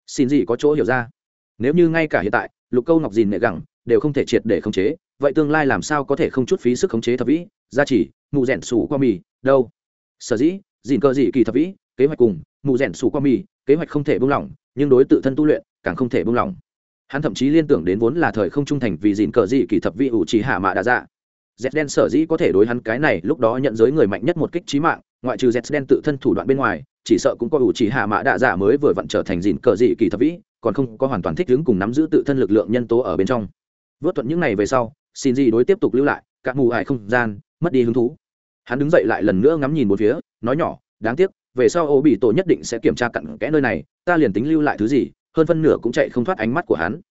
Xin gì có chỗ hiểu ra. Nếu như ngay cả hiện tại, lục câu ngọc dìn nệ gẳng, đều không thể triệt để khống chế, vậy tương lai làm sao có thể không chút phí sức khống chế thập vĩ, gia chỉ mù rèn sủ qua mì, đâu? Sở dĩ, dìn cơ dị kỳ thập vĩ, kế hoạch cùng, mù rèn sủ qua mì, kế hoạch không thể buông lỏng, nhưng đối tự thân tu luyện, càng không thể buông lỏng hắn thậm chí liên tưởng đến vốn là thời không trung thành vì dịn cờ dị kỳ thập vị ủ trì hạ mạ đã dạ. Z đen sở dĩ có thể đối hắn cái này lúc đó nhận giới người mạnh nhất một kích trí mạng, ngoại trừ z đen tự thân thủ đoạn bên ngoài, chỉ sợ cũng có ủ trì hạ mạ đạ dạ giả mới vừa vặn trở thành dịn cờ dị kỳ thập vĩ còn không có hoàn toàn thích ứng cùng nắm giữ tự thân lực lượng nhân tố ở bên trong. Vớt thuận những này về sau, xin dị đối tiếp tục lưu lại các mù hại không gian, mất đi hứng thú. Hắn đứng dậy lại lần nữa ngắm nhìn một phía, nói nhỏ, đáng tiếc, về sau ô bị tổ nhất định sẽ kiểm tra cặn kẽ nơi này, ta liền tính lưu lại thứ gì hơn phân nửa cũng chạy không thoát ánh mắt của hắn.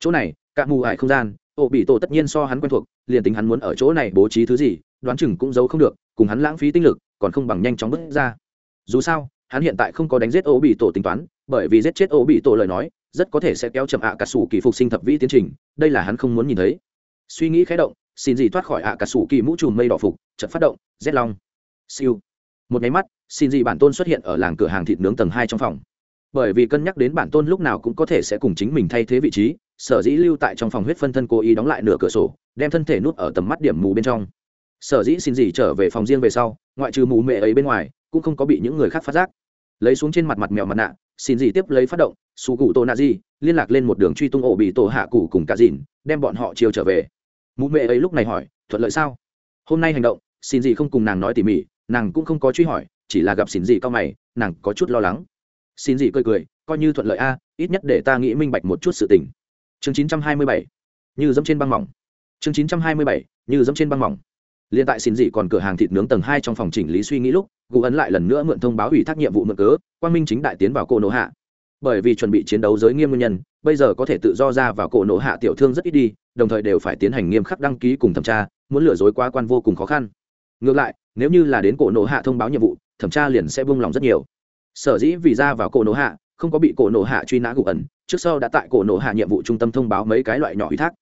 Chỗ này, cả mù hại không gian, ổ bị tổ tất nhiên so hắn quen thuộc, liền tính hắn muốn ở chỗ này bố trí thứ gì, đoán chừng cũng giấu không được, cùng hắn lãng phí tinh lực, còn không bằng nhanh chóng bước ra. Dù sao, hắn hiện tại không có đánh giết ổ bị tổ tính toán, bởi vì giết chết ổ bị tổ lời nói, rất có thể sẽ kéo chậm ạ cả sủ kỳ phục sinh thập vĩ tiến trình, đây là hắn không muốn nhìn thấy. Suy nghĩ khé động, xin gì thoát khỏi ạ cả sủ kỳ mũ trùm mây đỏ phục chật phát động rét long. Siêu. Một nháy mắt, xin gì bản tôn xuất hiện ở làng cửa hàng thịt nướng tầng hai trong phòng bởi vì cân nhắc đến bản tôn lúc nào cũng có thể sẽ cùng chính mình thay thế vị trí, sở dĩ lưu tại trong phòng huyết phân thân cố ý đóng lại nửa cửa sổ, đem thân thể nút ở tầm mắt điểm mù bên trong. Sở dĩ xin gì trở về phòng riêng về sau, ngoại trừ mù mẹ ấy bên ngoài, cũng không có bị những người khác phát giác. Lấy xuống trên mặt mặt mèo mặt nạ, xin gì tiếp lấy phát động su cụ tô nạ di liên lạc lên một đường truy tung ổ bị tổ hạ cụ cùng cả dìn, đem bọn họ chiều trở về. Mụ mẹ ấy lúc này hỏi, thuận lợi sao? Hôm nay hành động, xin gì không cùng nàng nói tỉ mỉ, nàng cũng không có truy hỏi, chỉ là gặp xin gì cao mày, nàng có chút lo lắng xin gì cười cười, coi như thuận lợi a, ít nhất để ta nghĩ minh bạch một chút sự tình. Chương 927 như dẫm trên băng mỏng. Chương 927 như dẫm trên băng mỏng. Liên tại xin dị còn cửa hàng thịt nướng tầng hai trong phòng chỉnh lý suy nghĩ lúc, gù ấn lại lần nữa mượn thông báo ủy thác nhiệm vụ mượn cớ, quang minh chính đại tiến vào cổ nổ hạ. Bởi vì chuẩn bị chiến đấu giới nghiêm nguyên nhân, bây giờ có thể tự do ra vào cổ nổ hạ tiểu thương rất ít đi, đồng thời đều phải tiến hành nghiêm khắc đăng ký cùng thẩm tra, muốn lừa dối quá quan vô cùng khó khăn. Ngược lại, nếu như là đến cổ nổ hạ thông báo nhiệm vụ, thẩm tra liền sẽ buông lòng rất nhiều sở dĩ vì ra vào cổ nổ hạ, không có bị cổ nổ hạ truy nã gù ẩn, trước sau đã tại cổ nổ hạ nhiệm vụ trung tâm thông báo mấy cái loại nhỏ ủy thác.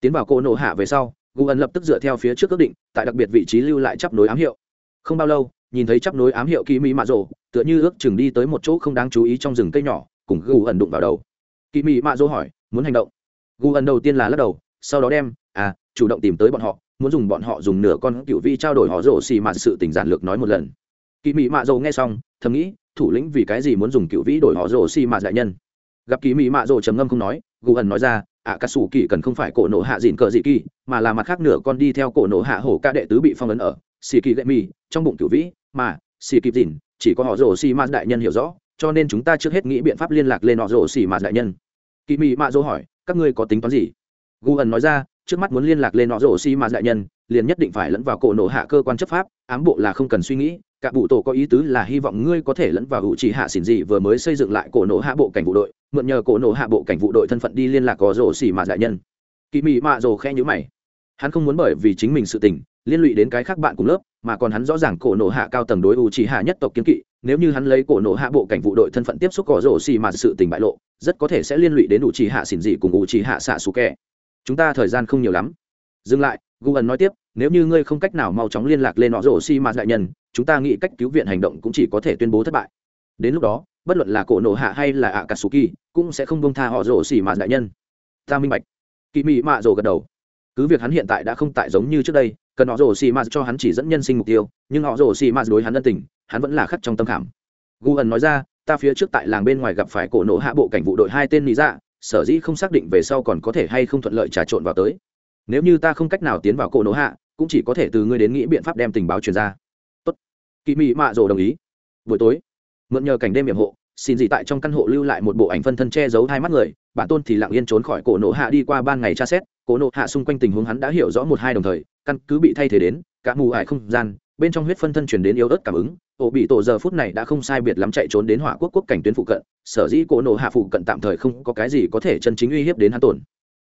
Tiến vào cổ nổ hạ về sau gù ẩn lập tức dựa theo phía trước ước định, tại đặc biệt vị trí lưu lại chấp nối ám hiệu. Không bao lâu, nhìn thấy chấp nối ám hiệu kỳ mỹ mạ rồ, tựa như ước chừng đi tới một chỗ không đáng chú ý trong rừng cây nhỏ, cùng gù ẩn đụng vào đầu. Kỳ mỹ mạ rồ hỏi, muốn hành động? Gù ẩn đầu tiên là lắc đầu, sau đó đem à chủ động tìm tới bọn họ, muốn dùng bọn họ dùng nửa con cựu vi trao đổi họ rồ xì mạ sự tình giản lược nói một lần. Kỳ mỹ mạ rồ nghe xong, thầm nghĩ thủ lĩnh vì cái gì muốn dùng cựu vĩ đổi họ rồ xì mạ đại nhân? Gặp kỳ mỹ mạ rồ trầm ngâm không nói, gù ẩn nói ra ạ cà sủ kỳ cần không phải cổ nổ hạ dịn cờ dị kỳ, mà là mặt khác nửa con đi theo cổ nổ hạ hổ ca đệ tứ bị phong ấn ở xì kỳ gậy mì, trong bụng cựu vĩ, mà xì kịp dịn chỉ có họ rồ xì mạ đại nhân hiểu rõ, cho nên chúng ta trước hết nghĩ biện pháp liên lạc lên họ rồ xì mạ đại nhân. Kỳ mỹ mạ rồ hỏi, các ngươi có tính toán gì? Gu ẩn nói ra trước mắt muốn liên lạc lên họ rổ xi mà đại nhân, liền nhất định phải lẫn vào cổ nổ hạ cơ quan chấp pháp, ám bộ là không cần suy nghĩ, cả bụ tổ có ý tứ là hy vọng ngươi có thể lẫn vào hữu chỉ hạ xỉn dị vừa mới xây dựng lại cổ nổ hạ bộ cảnh vụ đội, mượn nhờ cổ nổ hạ bộ cảnh vụ đội thân phận đi liên lạc có rổ xỉ mà đại nhân. Kỳ mị mạ rồ khe nhữ mày. Hắn không muốn bởi vì chính mình sự tình, liên lụy đến cái khác bạn cùng lớp, mà còn hắn rõ ràng cổ nổ hạ cao tầng đối ưu chỉ hạ nhất tộc kiến kỵ, nếu như hắn lấy cổ nổ hạ bộ cảnh vụ đội thân phận tiếp xúc có rổ xỉ mà sự tình bại lộ, rất có thể sẽ liên lụy đến ưu chỉ hạ xỉn dị cùng ưu chỉ hạ xạ xù kẹ chúng ta thời gian không nhiều lắm. Dừng lại, gu ẩn nói tiếp, nếu như ngươi không cách nào mau chóng liên lạc lên họ rổ xi mạt đại nhân, chúng ta nghĩ cách cứu viện hành động cũng chỉ có thể tuyên bố thất bại. Đến lúc đó, bất luận là cổ nổ hạ hay là ạ cà sù kỳ cũng sẽ không bông tha họ rổ xi mạt đại nhân. Ta minh bạch. Kỳ mị mạ rổ gật đầu. Cứ việc hắn hiện tại đã không tại giống như trước đây, cần họ rổ xi mạt cho hắn chỉ dẫn nhân sinh mục tiêu, nhưng họ rổ xi mạt đối hắn ân tình, hắn vẫn là khắc trong tâm khảm. Gu ẩn nói ra, ta phía trước tại làng bên ngoài gặp phải cổ nổ hạ bộ cảnh vụ đội hai tên lý dạ sở dĩ không xác định về sau còn có thể hay không thuận lợi trà trộn vào tới. Nếu như ta không cách nào tiến vào cổ nổ hạ, cũng chỉ có thể từ ngươi đến nghĩ biện pháp đem tình báo truyền ra. Tốt. Kỳ mị mạ rồ đồng ý. Buổi tối, mượn nhờ cảnh đêm hiểm hộ, xin gì tại trong căn hộ lưu lại một bộ ảnh phân thân che giấu hai mắt người, bản tôn thì lặng yên trốn khỏi cổ nổ hạ đi qua ban ngày tra xét, cổ nổ hạ xung quanh tình huống hắn đã hiểu rõ một hai đồng thời, căn cứ bị thay thế đến, cả mù ải không gian, bên trong huyết phân thân chuyển đến yếu ớt cảm ứng ổ bị tổ giờ phút này đã không sai biệt lắm chạy trốn đến hỏa quốc quốc cảnh tuyến phụ cận, sở dĩ cổ nổ hạ phụ cận tạm thời không có cái gì có thể chân chính uy hiếp đến hắn tổn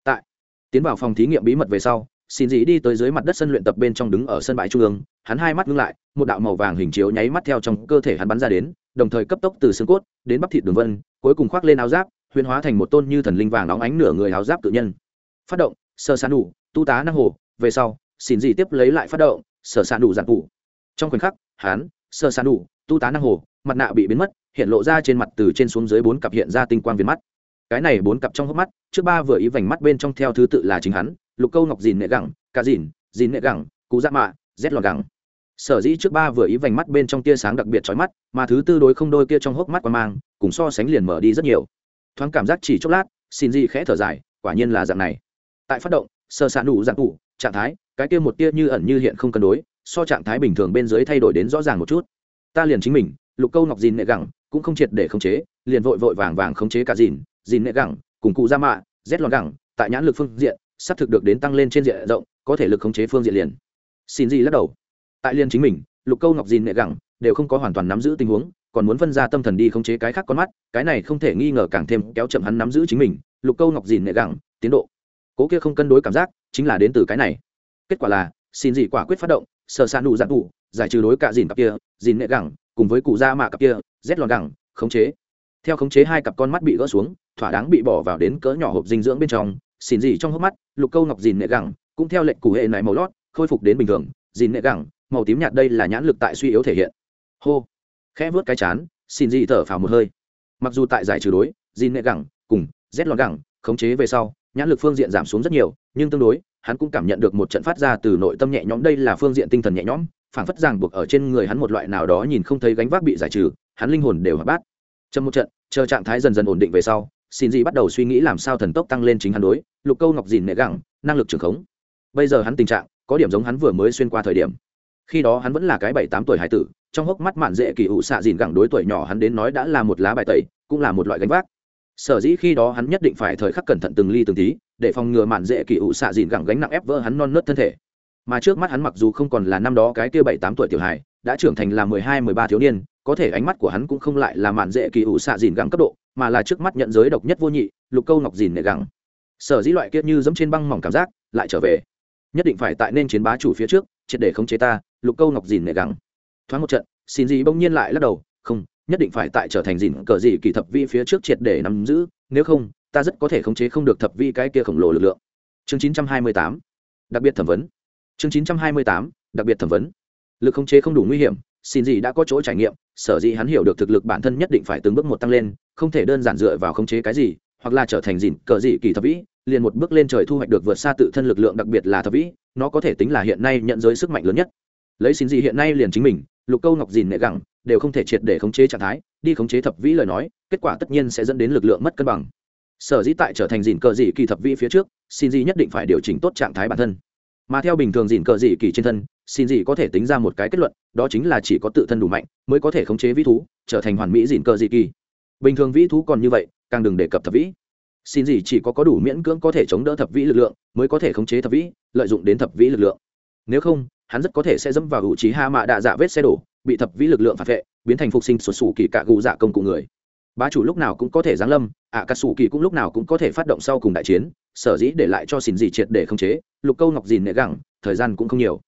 tại tiến vào phòng thí nghiệm bí mật về sau, xin dĩ đi tới dưới mặt đất sân luyện tập bên trong đứng ở sân bãi trung ương, hắn hai mắt ngưng lại, một đạo màu vàng hình chiếu nháy mắt theo trong cơ thể hắn bắn ra đến, đồng thời cấp tốc từ xương cốt đến bắp thịt đường vân, cuối cùng khoác lên áo giáp, huyền hóa thành một tôn như thần linh vàng óng ánh nửa người áo giáp tự nhân. Phát động, sơ sán đủ, tu tá năng hồ, về sau, xin dĩ tiếp lấy lại phát động sở sán đủ giản phụ trong khoảnh khắc, hắn sơ sán đủ tu tá năng hồ mặt nạ bị biến mất hiện lộ ra trên mặt từ trên xuống dưới bốn cặp hiện ra tinh quang viên mắt. Cái này bốn cặp trong hốc mắt trước ba vừa ý vành mắt bên trong theo thứ tự là chính hắn lục câu ngọc dìn nệ gẳng cá dìn dìn nệ gẳng cú dạ mạ rét lọt gẳng. Sở dĩ trước ba vừa ý vành mắt bên trong tia sáng đặc biệt trói mắt mà thứ tư đối không đôi kia trong hốc mắt qua mang cùng so sánh liền mở đi rất nhiều. Thoáng cảm giác chỉ chốc lát xin di khẽ thở dài quả nhiên là dạng này. Tại phát động sơ xạ đủ dạng đủ, trạng thái cái kia một tia như ẩn như hiện không cân đối so trạng thái bình thường bên dưới thay đổi đến rõ ràng một chút. Ta liền chính mình, lục câu ngọc dìn nệ gẳng, cũng không triệt để khống chế, liền vội vội vàng vàng khống chế cả dìn dìn nệ gẳng, cùng cụ ra mạ rét lọt gẳng, tại nhãn lực phương diện sắp thực được đến tăng lên trên diện rộng, có thể lực khống chế phương diện liền. Xin gì lắc đầu. Tại liên chính mình, lục câu ngọc dìn nệ gẳng, đều không có hoàn toàn nắm giữ tình huống, còn muốn phân ra tâm thần đi khống chế cái khác con mắt, cái này không thể nghi ngờ càng thêm kéo chậm hắn nắm giữ chính mình, lục câu ngọc dìn nệ gẳng, tiến độ. Cố kia không cân đối cảm giác, chính là đến từ cái này. Kết quả là, xin gì quả quyết phát động sợ xa nụ dạng cụ, giải trừ đối cả dìn cặp kia, dìn nệ gẳng, cùng với cụ da mạ cặp kia, rét lòn gẳng, khống chế. Theo khống chế hai cặp con mắt bị gỡ xuống, thỏa đáng bị bỏ vào đến cỡ nhỏ hộp dinh dưỡng bên trong xin gì trong hốc mắt, lục câu ngọc dìn nệ gẳng, cũng theo lệnh cụ hệ này màu lót, khôi phục đến bình thường, dìn nệ gẳng, màu tím nhạt đây là nhãn lực tại suy yếu thể hiện. Hô. Khẽ vớt cái chán xin gì thở phào một hơi. Mặc dù tại giải trừ đối, dìn nệ gẳng, cùng rét lọt gẳng, khống chế về sau, nhãn lực phương diện giảm xuống rất nhiều, nhưng tương đối hắn cũng cảm nhận được một trận phát ra từ nội tâm nhẹ nhõm, đây là phương diện tinh thần nhẹ nhõm, phảng phất ràng buộc ở trên người hắn một loại nào đó nhìn không thấy gánh vác bị giải trừ, hắn linh hồn đều hợp bát. Trong một trận, chờ trạng thái dần dần ổn định về sau, xin gì bắt đầu suy nghĩ làm sao thần tốc tăng lên chính hắn đối, lục câu ngọc dìn nệ gẳng, năng lực trưởng khống. Bây giờ hắn tình trạng, có điểm giống hắn vừa mới xuyên qua thời điểm. Khi đó hắn vẫn là cái bảy tám tuổi hải tử, trong hốc mắt mạn dễ kỳ ụ xạ dìn gẳng đối tuổi nhỏ hắn đến nói đã là một lá bài tẩy, cũng là một loại gánh vác. Sở dĩ khi đó hắn nhất định phải thời khắc cẩn thận từng ly từng tí để phòng ngừa mạn dễ kỳ ụ xạ dìn gẳng gánh nặng ép vỡ hắn non nớt thân thể. Mà trước mắt hắn mặc dù không còn là năm đó cái kia bảy tám tuổi tiểu hài, đã trưởng thành là mười hai, mười ba thiếu niên, có thể ánh mắt của hắn cũng không lại là mạn dễ kỳ ủ xạ dìn gẳng cấp độ, mà là trước mắt nhận giới độc nhất vô nhị, lục câu ngọc dìn nệ gẳng. Sở dĩ loại kia như dẫm trên băng mỏng cảm giác, lại trở về. Nhất định phải tại nên chiến bá chủ phía trước, triệt để khống chế ta, lục câu ngọc dìn nệ gẳng. Thoáng một trận, xin gì bỗng nhiên lại lắc đầu, không, nhất định phải tại trở thành dìn cờ gì kỳ thập vi phía trước triệt để nắm giữ, nếu không ta rất có thể khống chế không được thập vi cái kia khổng lồ lực lượng. Chương 928 đặc biệt thẩm vấn. Chương 928 đặc biệt thẩm vấn. Lực khống chế không đủ nguy hiểm, xin gì đã có chỗ trải nghiệm, sở dĩ hắn hiểu được thực lực bản thân nhất định phải từng bước một tăng lên, không thể đơn giản dựa vào khống chế cái gì, hoặc là trở thành dìn cờ dị kỳ thập vĩ liền một bước lên trời thu hoạch được vượt xa tự thân lực lượng đặc biệt là thập vĩ nó có thể tính là hiện nay nhận giới sức mạnh lớn nhất. Lấy xin gì hiện nay liền chính mình, lục câu ngọc dìn nệ gẳng, đều không thể triệt để khống chế trạng thái, đi khống chế thập vĩ lời nói, kết quả tất nhiên sẽ dẫn đến lực lượng mất cân bằng sở dĩ tại trở thành dìn cờ dị kỳ thập vĩ phía trước, xin Dị nhất định phải điều chỉnh tốt trạng thái bản thân. Mà theo bình thường dìn cờ dị kỳ trên thân, xin Dị có thể tính ra một cái kết luận, đó chính là chỉ có tự thân đủ mạnh mới có thể khống chế vĩ thú, trở thành hoàn mỹ dìn cờ dị kỳ. Bình thường vĩ thú còn như vậy, càng đừng đề cập thập vĩ. Xin Dị chỉ có có đủ miễn cưỡng có thể chống đỡ thập vĩ lực lượng mới có thể khống chế thập vĩ, lợi dụng đến thập vĩ lực lượng. Nếu không, hắn rất có thể sẽ dẫm vào hữu trí ha mạ đạ dạ vết xe đổ, bị thập vĩ lực lượng phản vệ, biến thành phục sinh sụt sù kỳ cạ gù dạ công cụ người bá chủ lúc nào cũng có thể giáng lâm ạ cà sủ kỳ cũng lúc nào cũng có thể phát động sau cùng đại chiến, sở dĩ để lại cho xin gì triệt để khống chế, lục câu ngọc dìn nệ gẳng, thời gian cũng không nhiều.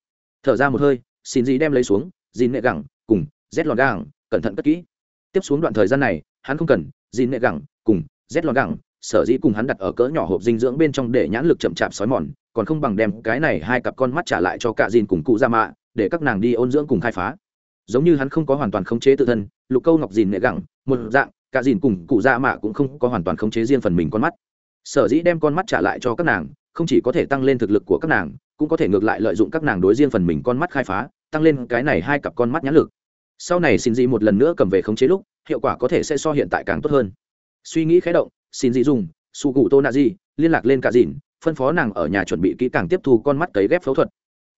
Thở ra một hơi xin gì đem lấy xuống, dìn nệ gẳng cùng rét lọt gẳng cẩn thận cất kỹ. Tiếp xuống đoạn thời gian này, hắn không cần, dìn nệ gẳng cùng rét lọt gẳng sở dĩ cùng hắn đặt ở cỡ nhỏ hộp dinh dưỡng bên trong để nhãn lực chậm chạp sói mòn, còn không bằng đem cái này hai cặp con mắt trả lại cho cả dìn cùng cụ ra mạ, để các nàng đi ôn dưỡng cùng khai phá. Giống như hắn không có hoàn toàn khống chế tự thân, lục câu ngọc dìn nệ gẳng, một dạng cả dìn cùng cụ dạ mạ cũng không có hoàn toàn khống chế riêng phần mình con mắt. Sở dĩ đem con mắt trả lại cho các nàng, không chỉ có thể tăng lên thực lực của các nàng, cũng có thể ngược lại lợi dụng các nàng đối riêng phần mình con mắt khai phá, tăng lên cái này hai cặp con mắt nhãn lực. Sau này xin dị một lần nữa cầm về khống chế lúc, hiệu quả có thể sẽ so hiện tại càng tốt hơn. Suy nghĩ khé động xin dị dùng su cụ tô nạ di liên lạc lên cả dìn, phân phó nàng ở nhà chuẩn bị kỹ càng tiếp thu con mắt cấy ghép phẫu thuật.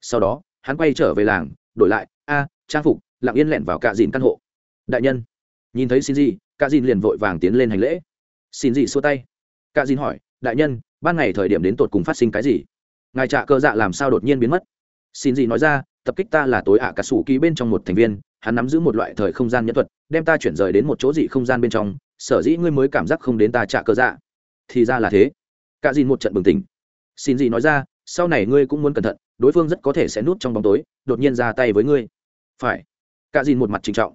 Sau đó, hắn quay trở về làng, đổi lại, a, trang phục, lặng yên lẹn vào cả dìn căn hộ. Đại nhân. Nhìn thấy xin dị cả dìn liền vội vàng tiến lên hành lễ. Xin dị xua tay? Cả dìn hỏi, đại nhân, ban ngày thời điểm đến tột cùng phát sinh cái gì? Ngài trạ cơ dạ làm sao đột nhiên biến mất? Xin dị nói ra, tập kích ta là tối ạ cả sủ ký bên trong một thành viên, hắn nắm giữ một loại thời không gian nhẫn thuật, đem ta chuyển rời đến một chỗ dị không gian bên trong, sở dĩ ngươi mới cảm giác không đến ta trả cơ dạ? Thì ra là thế. Cả dìn một trận bừng tỉnh. Xin gì nói ra, sau này ngươi cũng muốn cẩn thận, đối phương rất có thể sẽ núp trong bóng tối, đột nhiên ra tay với ngươi. Phải. Cả dìn một mặt trinh trọng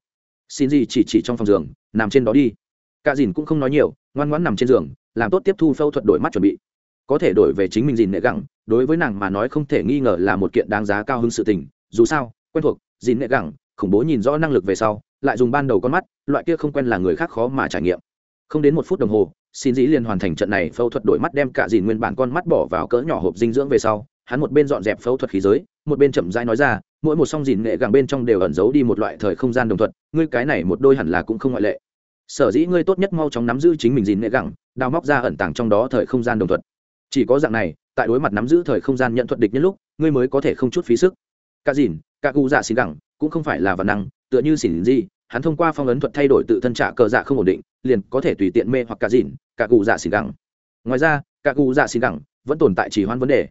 xin gì chỉ chỉ trong phòng giường, nằm trên đó đi. Cả dìn cũng không nói nhiều, ngoan ngoãn nằm trên giường, làm tốt tiếp thu phẫu thuật đổi mắt chuẩn bị. Có thể đổi về chính mình dìn nệ gẳng đối với nàng mà nói không thể nghi ngờ là một kiện đáng giá cao hứng sự tình. Dù sao, quen thuộc, dìn nệ gẳng khủng bố nhìn rõ năng lực về sau, lại dùng ban đầu con mắt, loại kia không quen là người khác khó mà trải nghiệm. Không đến một phút đồng hồ, xin dĩ liền hoàn thành trận này phẫu thuật đổi mắt đem cả dìn nguyên bản con mắt bỏ vào cỡ nhỏ hộp dinh dưỡng về sau hắn một bên dọn dẹp phẫu thuật khí giới, một bên chậm rãi nói ra, mỗi một song dìn nghệ gàng bên trong đều ẩn giấu đi một loại thời không gian đồng thuật, ngươi cái này một đôi hẳn là cũng không ngoại lệ. Sở dĩ ngươi tốt nhất mau chóng nắm giữ chính mình dìn nghệ gẳng, đào móc ra ẩn tàng trong đó thời không gian đồng thuật. Chỉ có dạng này, tại đối mặt nắm giữ thời không gian nhận thuật địch nhân lúc, ngươi mới có thể không chút phí sức. Cả dìn, cả gu dạ xin gẳng, cũng không phải là vật năng, tựa như xỉn gì, hắn thông qua phong ấn thuật thay đổi tự thân trả cờ dạ không ổn định, liền có thể tùy tiện mê hoặc cả dìn, cả gu dạ xin gẳng. Ngoài ra, cả gu dạ xin gẳng vẫn tồn tại chỉ hoãn vấn đề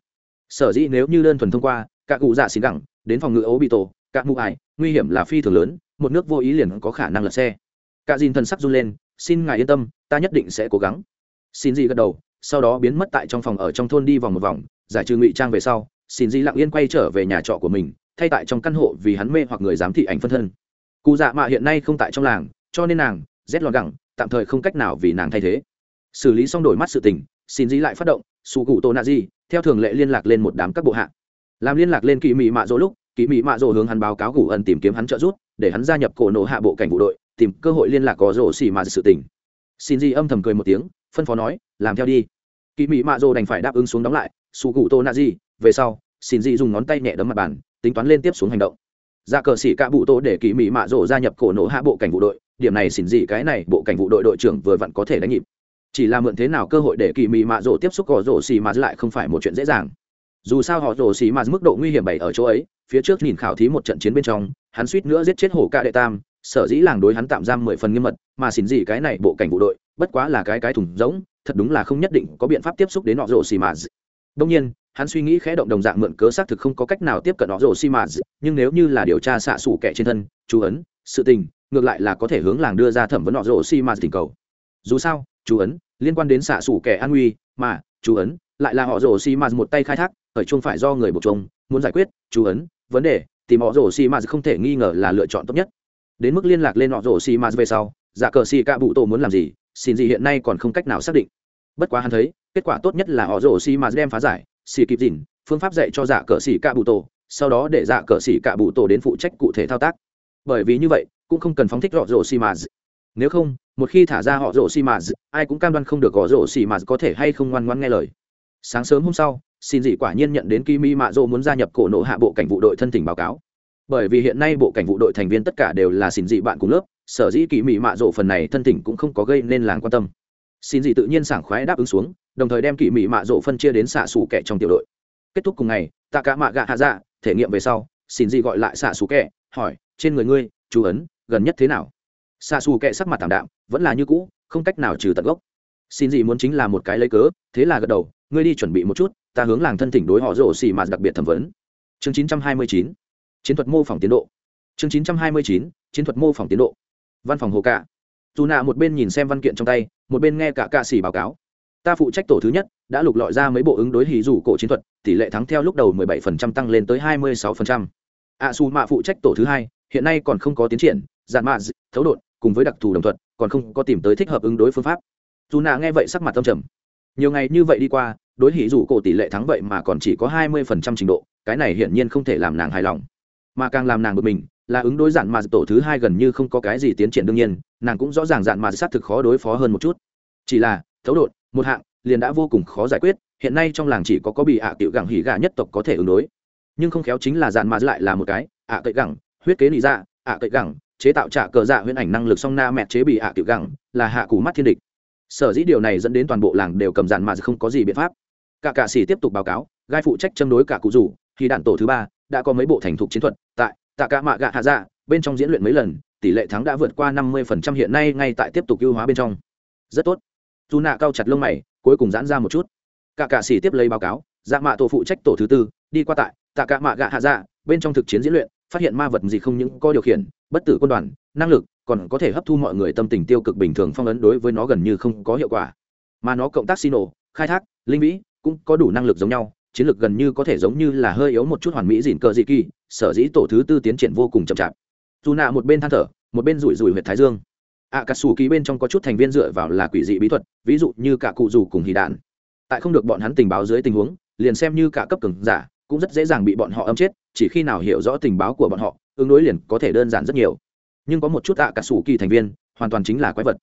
sở dĩ nếu như đơn thuần thông qua, các cụ dạ xin gẳng, đến phòng ngự ấu bị tổ, các mụ ải, nguy hiểm là phi thường lớn, một nước vô ý liền có khả năng lật xe. Cả dìn thần sắc run lên, xin ngài yên tâm, ta nhất định sẽ cố gắng. Xin gì gật đầu, sau đó biến mất tại trong phòng ở trong thôn đi vòng một vòng, giải trừ ngụy trang về sau, xin gì lặng yên quay trở về nhà trọ của mình, thay tại trong căn hộ vì hắn mê hoặc người giám thị ảnh phân thân. Cụ dạ mạ hiện nay không tại trong làng, cho nên nàng, rét lọt gẳng, tạm thời không cách nào vì nàng thay thế. Xử lý xong đổi mắt sự tình, xin dĩ lại phát động sụ cụ tô nạ di theo thường lệ liên lạc lên một đám các bộ hạ. Làm liên lạc lên kỳ mỹ mạ dỗ lúc kỳ mỹ mạ dỗ hướng hắn báo cáo gủ ẩn tìm kiếm hắn trợ giúp, để hắn gia nhập cổ nổ hạ bộ cảnh vụ đội, tìm cơ hội liên lạc có rổ xì mà sự tình. Xin di âm thầm cười một tiếng, phân phó nói, làm theo đi. Kỳ mỹ mạ dỗ đành phải đáp ứng xuống đóng lại, su cụ tô nạ di, về sau, xin di dùng ngón tay nhẹ đấm mặt bàn, tính toán lên tiếp xuống hành động. Ra cờ xỉ cả bụ tô để kỳ mỹ mạ Dỗ gia nhập cổ nổ hạ bộ cảnh vụ đội, điểm này xin di cái này bộ cảnh vụ đội đội trưởng vừa vặn có thể đánh nhịp chỉ là mượn thế nào cơ hội để kỳ mị mạ rổ tiếp xúc gò rổ xì mà lại không phải một chuyện dễ dàng. Dù sao họ rổ xì mà mức độ nguy hiểm bày ở chỗ ấy, phía trước nhìn khảo thí một trận chiến bên trong, hắn suýt nữa giết chết hổ ca đệ tam, sở dĩ làng đối hắn tạm giam mười phần nghiêm mật, mà xỉn gì cái này bộ cảnh vụ đội, bất quá là cái cái thùng giống thật đúng là không nhất định có biện pháp tiếp xúc đến họ rổ xì mà. Đông nhiên, hắn suy nghĩ khẽ động đồng dạng mượn cớ xác thực không có cách nào tiếp cận họ rồ xi mã nhưng nếu như là điều tra xạ xủ kẻ trên thân, chú ấn, sự tình, ngược lại là có thể hướng làng đưa ra thẩm vấn họ rồ xi mã tình cầu. Dù sao chú ấn, liên quan đến xạ xủ kẻ an nguy, mà, chú ấn, lại là họ rồ xi mã một tay khai thác ở chung phải do người buộc chung, muốn giải quyết, chú ấn, vấn đề tìm họ rồ xi mã không thể nghi ngờ là lựa chọn tốt nhất. Đến mức liên lạc lên họ rồ xi mã về sau, giả cờ xi ca bụ tổ muốn làm gì, xin gì hiện nay còn không cách nào xác định. Bất quá hắn thấy, kết quả tốt nhất là họ rồ xi mã đem phá giải, xì kịp dìn phương pháp dạy cho giả cờ xì cạ bụ tổ, sau đó để giả cờ xì cạ bụ tổ đến phụ trách cụ thể thao tác. Bởi vì như vậy, cũng không cần phóng thích họ rổ xì mà nếu không, một khi thả ra họ rổ xì mà, ai cũng cam đoan không được gõ rổ xì mà có thể hay không ngoan ngoan nghe lời. Sáng sớm hôm sau, xin dị quả nhiên nhận đến kimi mạ rỗ muốn gia nhập cổ nộ hạ bộ cảnh vụ đội thân tỉnh báo cáo. Bởi vì hiện nay bộ cảnh vụ đội thành viên tất cả đều là xin dị bạn cùng lớp, sở dĩ kỳ mỹ mạ rỗ phần này thân tỉnh cũng không có gây nên làng quan tâm. Xin dị tự nhiên sảng khoái đáp ứng xuống, đồng thời đem kỳ mỹ mạ rộ phân chia đến xạ xù kẻ trong tiểu đội. Kết thúc cùng ngày tạ cả mạ gạ hạ dạ thể nghiệm về sau, xin dị gọi lại xạ xù kẻ, hỏi, trên người ngươi, chú ấn, gần nhất thế nào? Xa xù kệ sắc mặt thảm đạm, vẫn là như cũ, không cách nào trừ tận gốc. Xin gì muốn chính là một cái lấy cớ, thế là gật đầu, ngươi đi chuẩn bị một chút, ta hướng làng thân thỉnh đối họ rổ xì mà đặc biệt thẩm vấn. Chương 929 chiến thuật mô phỏng tiến độ. Chương 929 chiến thuật mô phỏng tiến độ. Văn phòng hồ cạ. Dù nạ một bên nhìn xem văn kiện trong tay, một bên nghe cả cạ xỉ báo cáo. Ta phụ trách tổ thứ nhất, đã lục lọi ra mấy bộ ứng đối hì rủ cổ chiến thuật, tỷ lệ thắng theo lúc đầu 17% tăng lên tới 26%. ạ xù mạ phụ trách tổ thứ hai, hiện nay còn không có tiến triển giàn mạ thấu đột cùng với đặc thù đồng thuận, còn không có tìm tới thích hợp ứng đối phương pháp. Dù nạ nghe vậy sắc mặt tâm trầm. Nhiều ngày như vậy đi qua, đối hỉ dù cổ tỷ lệ thắng vậy mà còn chỉ có hai mươi phần trăm trình độ, cái này hiển nhiên không thể làm nàng hài lòng. Mà càng làm nàng bực mình, là ứng đối dạn mà tổ thứ hai gần như không có cái gì tiến triển đương nhiên, nàng cũng rõ ràng dạn mà sát thực khó đối phó hơn một chút. Chỉ là, thấu đột, một hạng, liền đã vô cùng khó giải quyết, hiện nay trong làng chỉ có có bị ạ tiểu gẳng hỉ gà nhất tộc có thể ứng đối. Nhưng không khéo chính là dạn mà lại là một cái, ạ cậy gẳng, huyết kế lý dạ ạ cậy gẳng chế tạo trả cờ dạ huyễn ảnh năng lực song na mẹ chế bị hạ tiểu gẳng, là hạ cù mắt thiên địch. Sở dĩ điều này dẫn đến toàn bộ làng đều cầm dàn mà không có gì biện pháp. Cả cạ sĩ tiếp tục báo cáo, gai phụ trách châm đối cả cụ rủ khi đạn tổ thứ ba, đã có mấy bộ thành thục chiến thuật, tại tạ cả mạ gạ hạ dạ bên trong diễn luyện mấy lần, tỷ lệ thắng đã vượt qua năm mươi phần trăm hiện nay ngay tại tiếp tục ưu hóa bên trong. Rất tốt. Dù nạ cao chặt lông mày, cuối cùng giãn ra một chút. Cả cạ sĩ tiếp lấy báo cáo dạ mạ tổ phụ trách tổ thứ tư, đi qua tại tạ cả mạ gạ hạ dạ bên trong thực chiến diễn luyện, phát hiện ma vật gì không những có điều khiển bất tử quân đoàn, năng lực, còn có thể hấp thu mọi người tâm tình tiêu cực bình thường phong ấn đối với nó gần như không có hiệu quả. Mà nó cộng tác xin nổ khai thác, linh vĩ, cũng có đủ năng lực giống nhau, chiến lược gần như có thể giống như là hơi yếu một chút hoàn mỹ dịn cờ dị kỳ, sở dĩ tổ thứ tư tiến triển vô cùng chậm chạp. Dù nạ một bên than thở, một bên rủi rủi huyệt thái dương. Ạ cà sủ ký bên trong có chút thành viên dựa vào là quỷ dị bí thuật, ví dụ như cả cụ dù cùng hì đạn. Tại không được bọn hắn tình báo dưới tình huống, liền xem như cả cấp cường giả, cũng rất dễ dàng bị bọn họ âm chết, chỉ khi nào hiểu rõ tình báo của bọn họ ứng đối liền có thể đơn giản rất nhiều. Nhưng có một chút ạ, cả sủ kỳ thành viên, hoàn toàn chính là quái vật.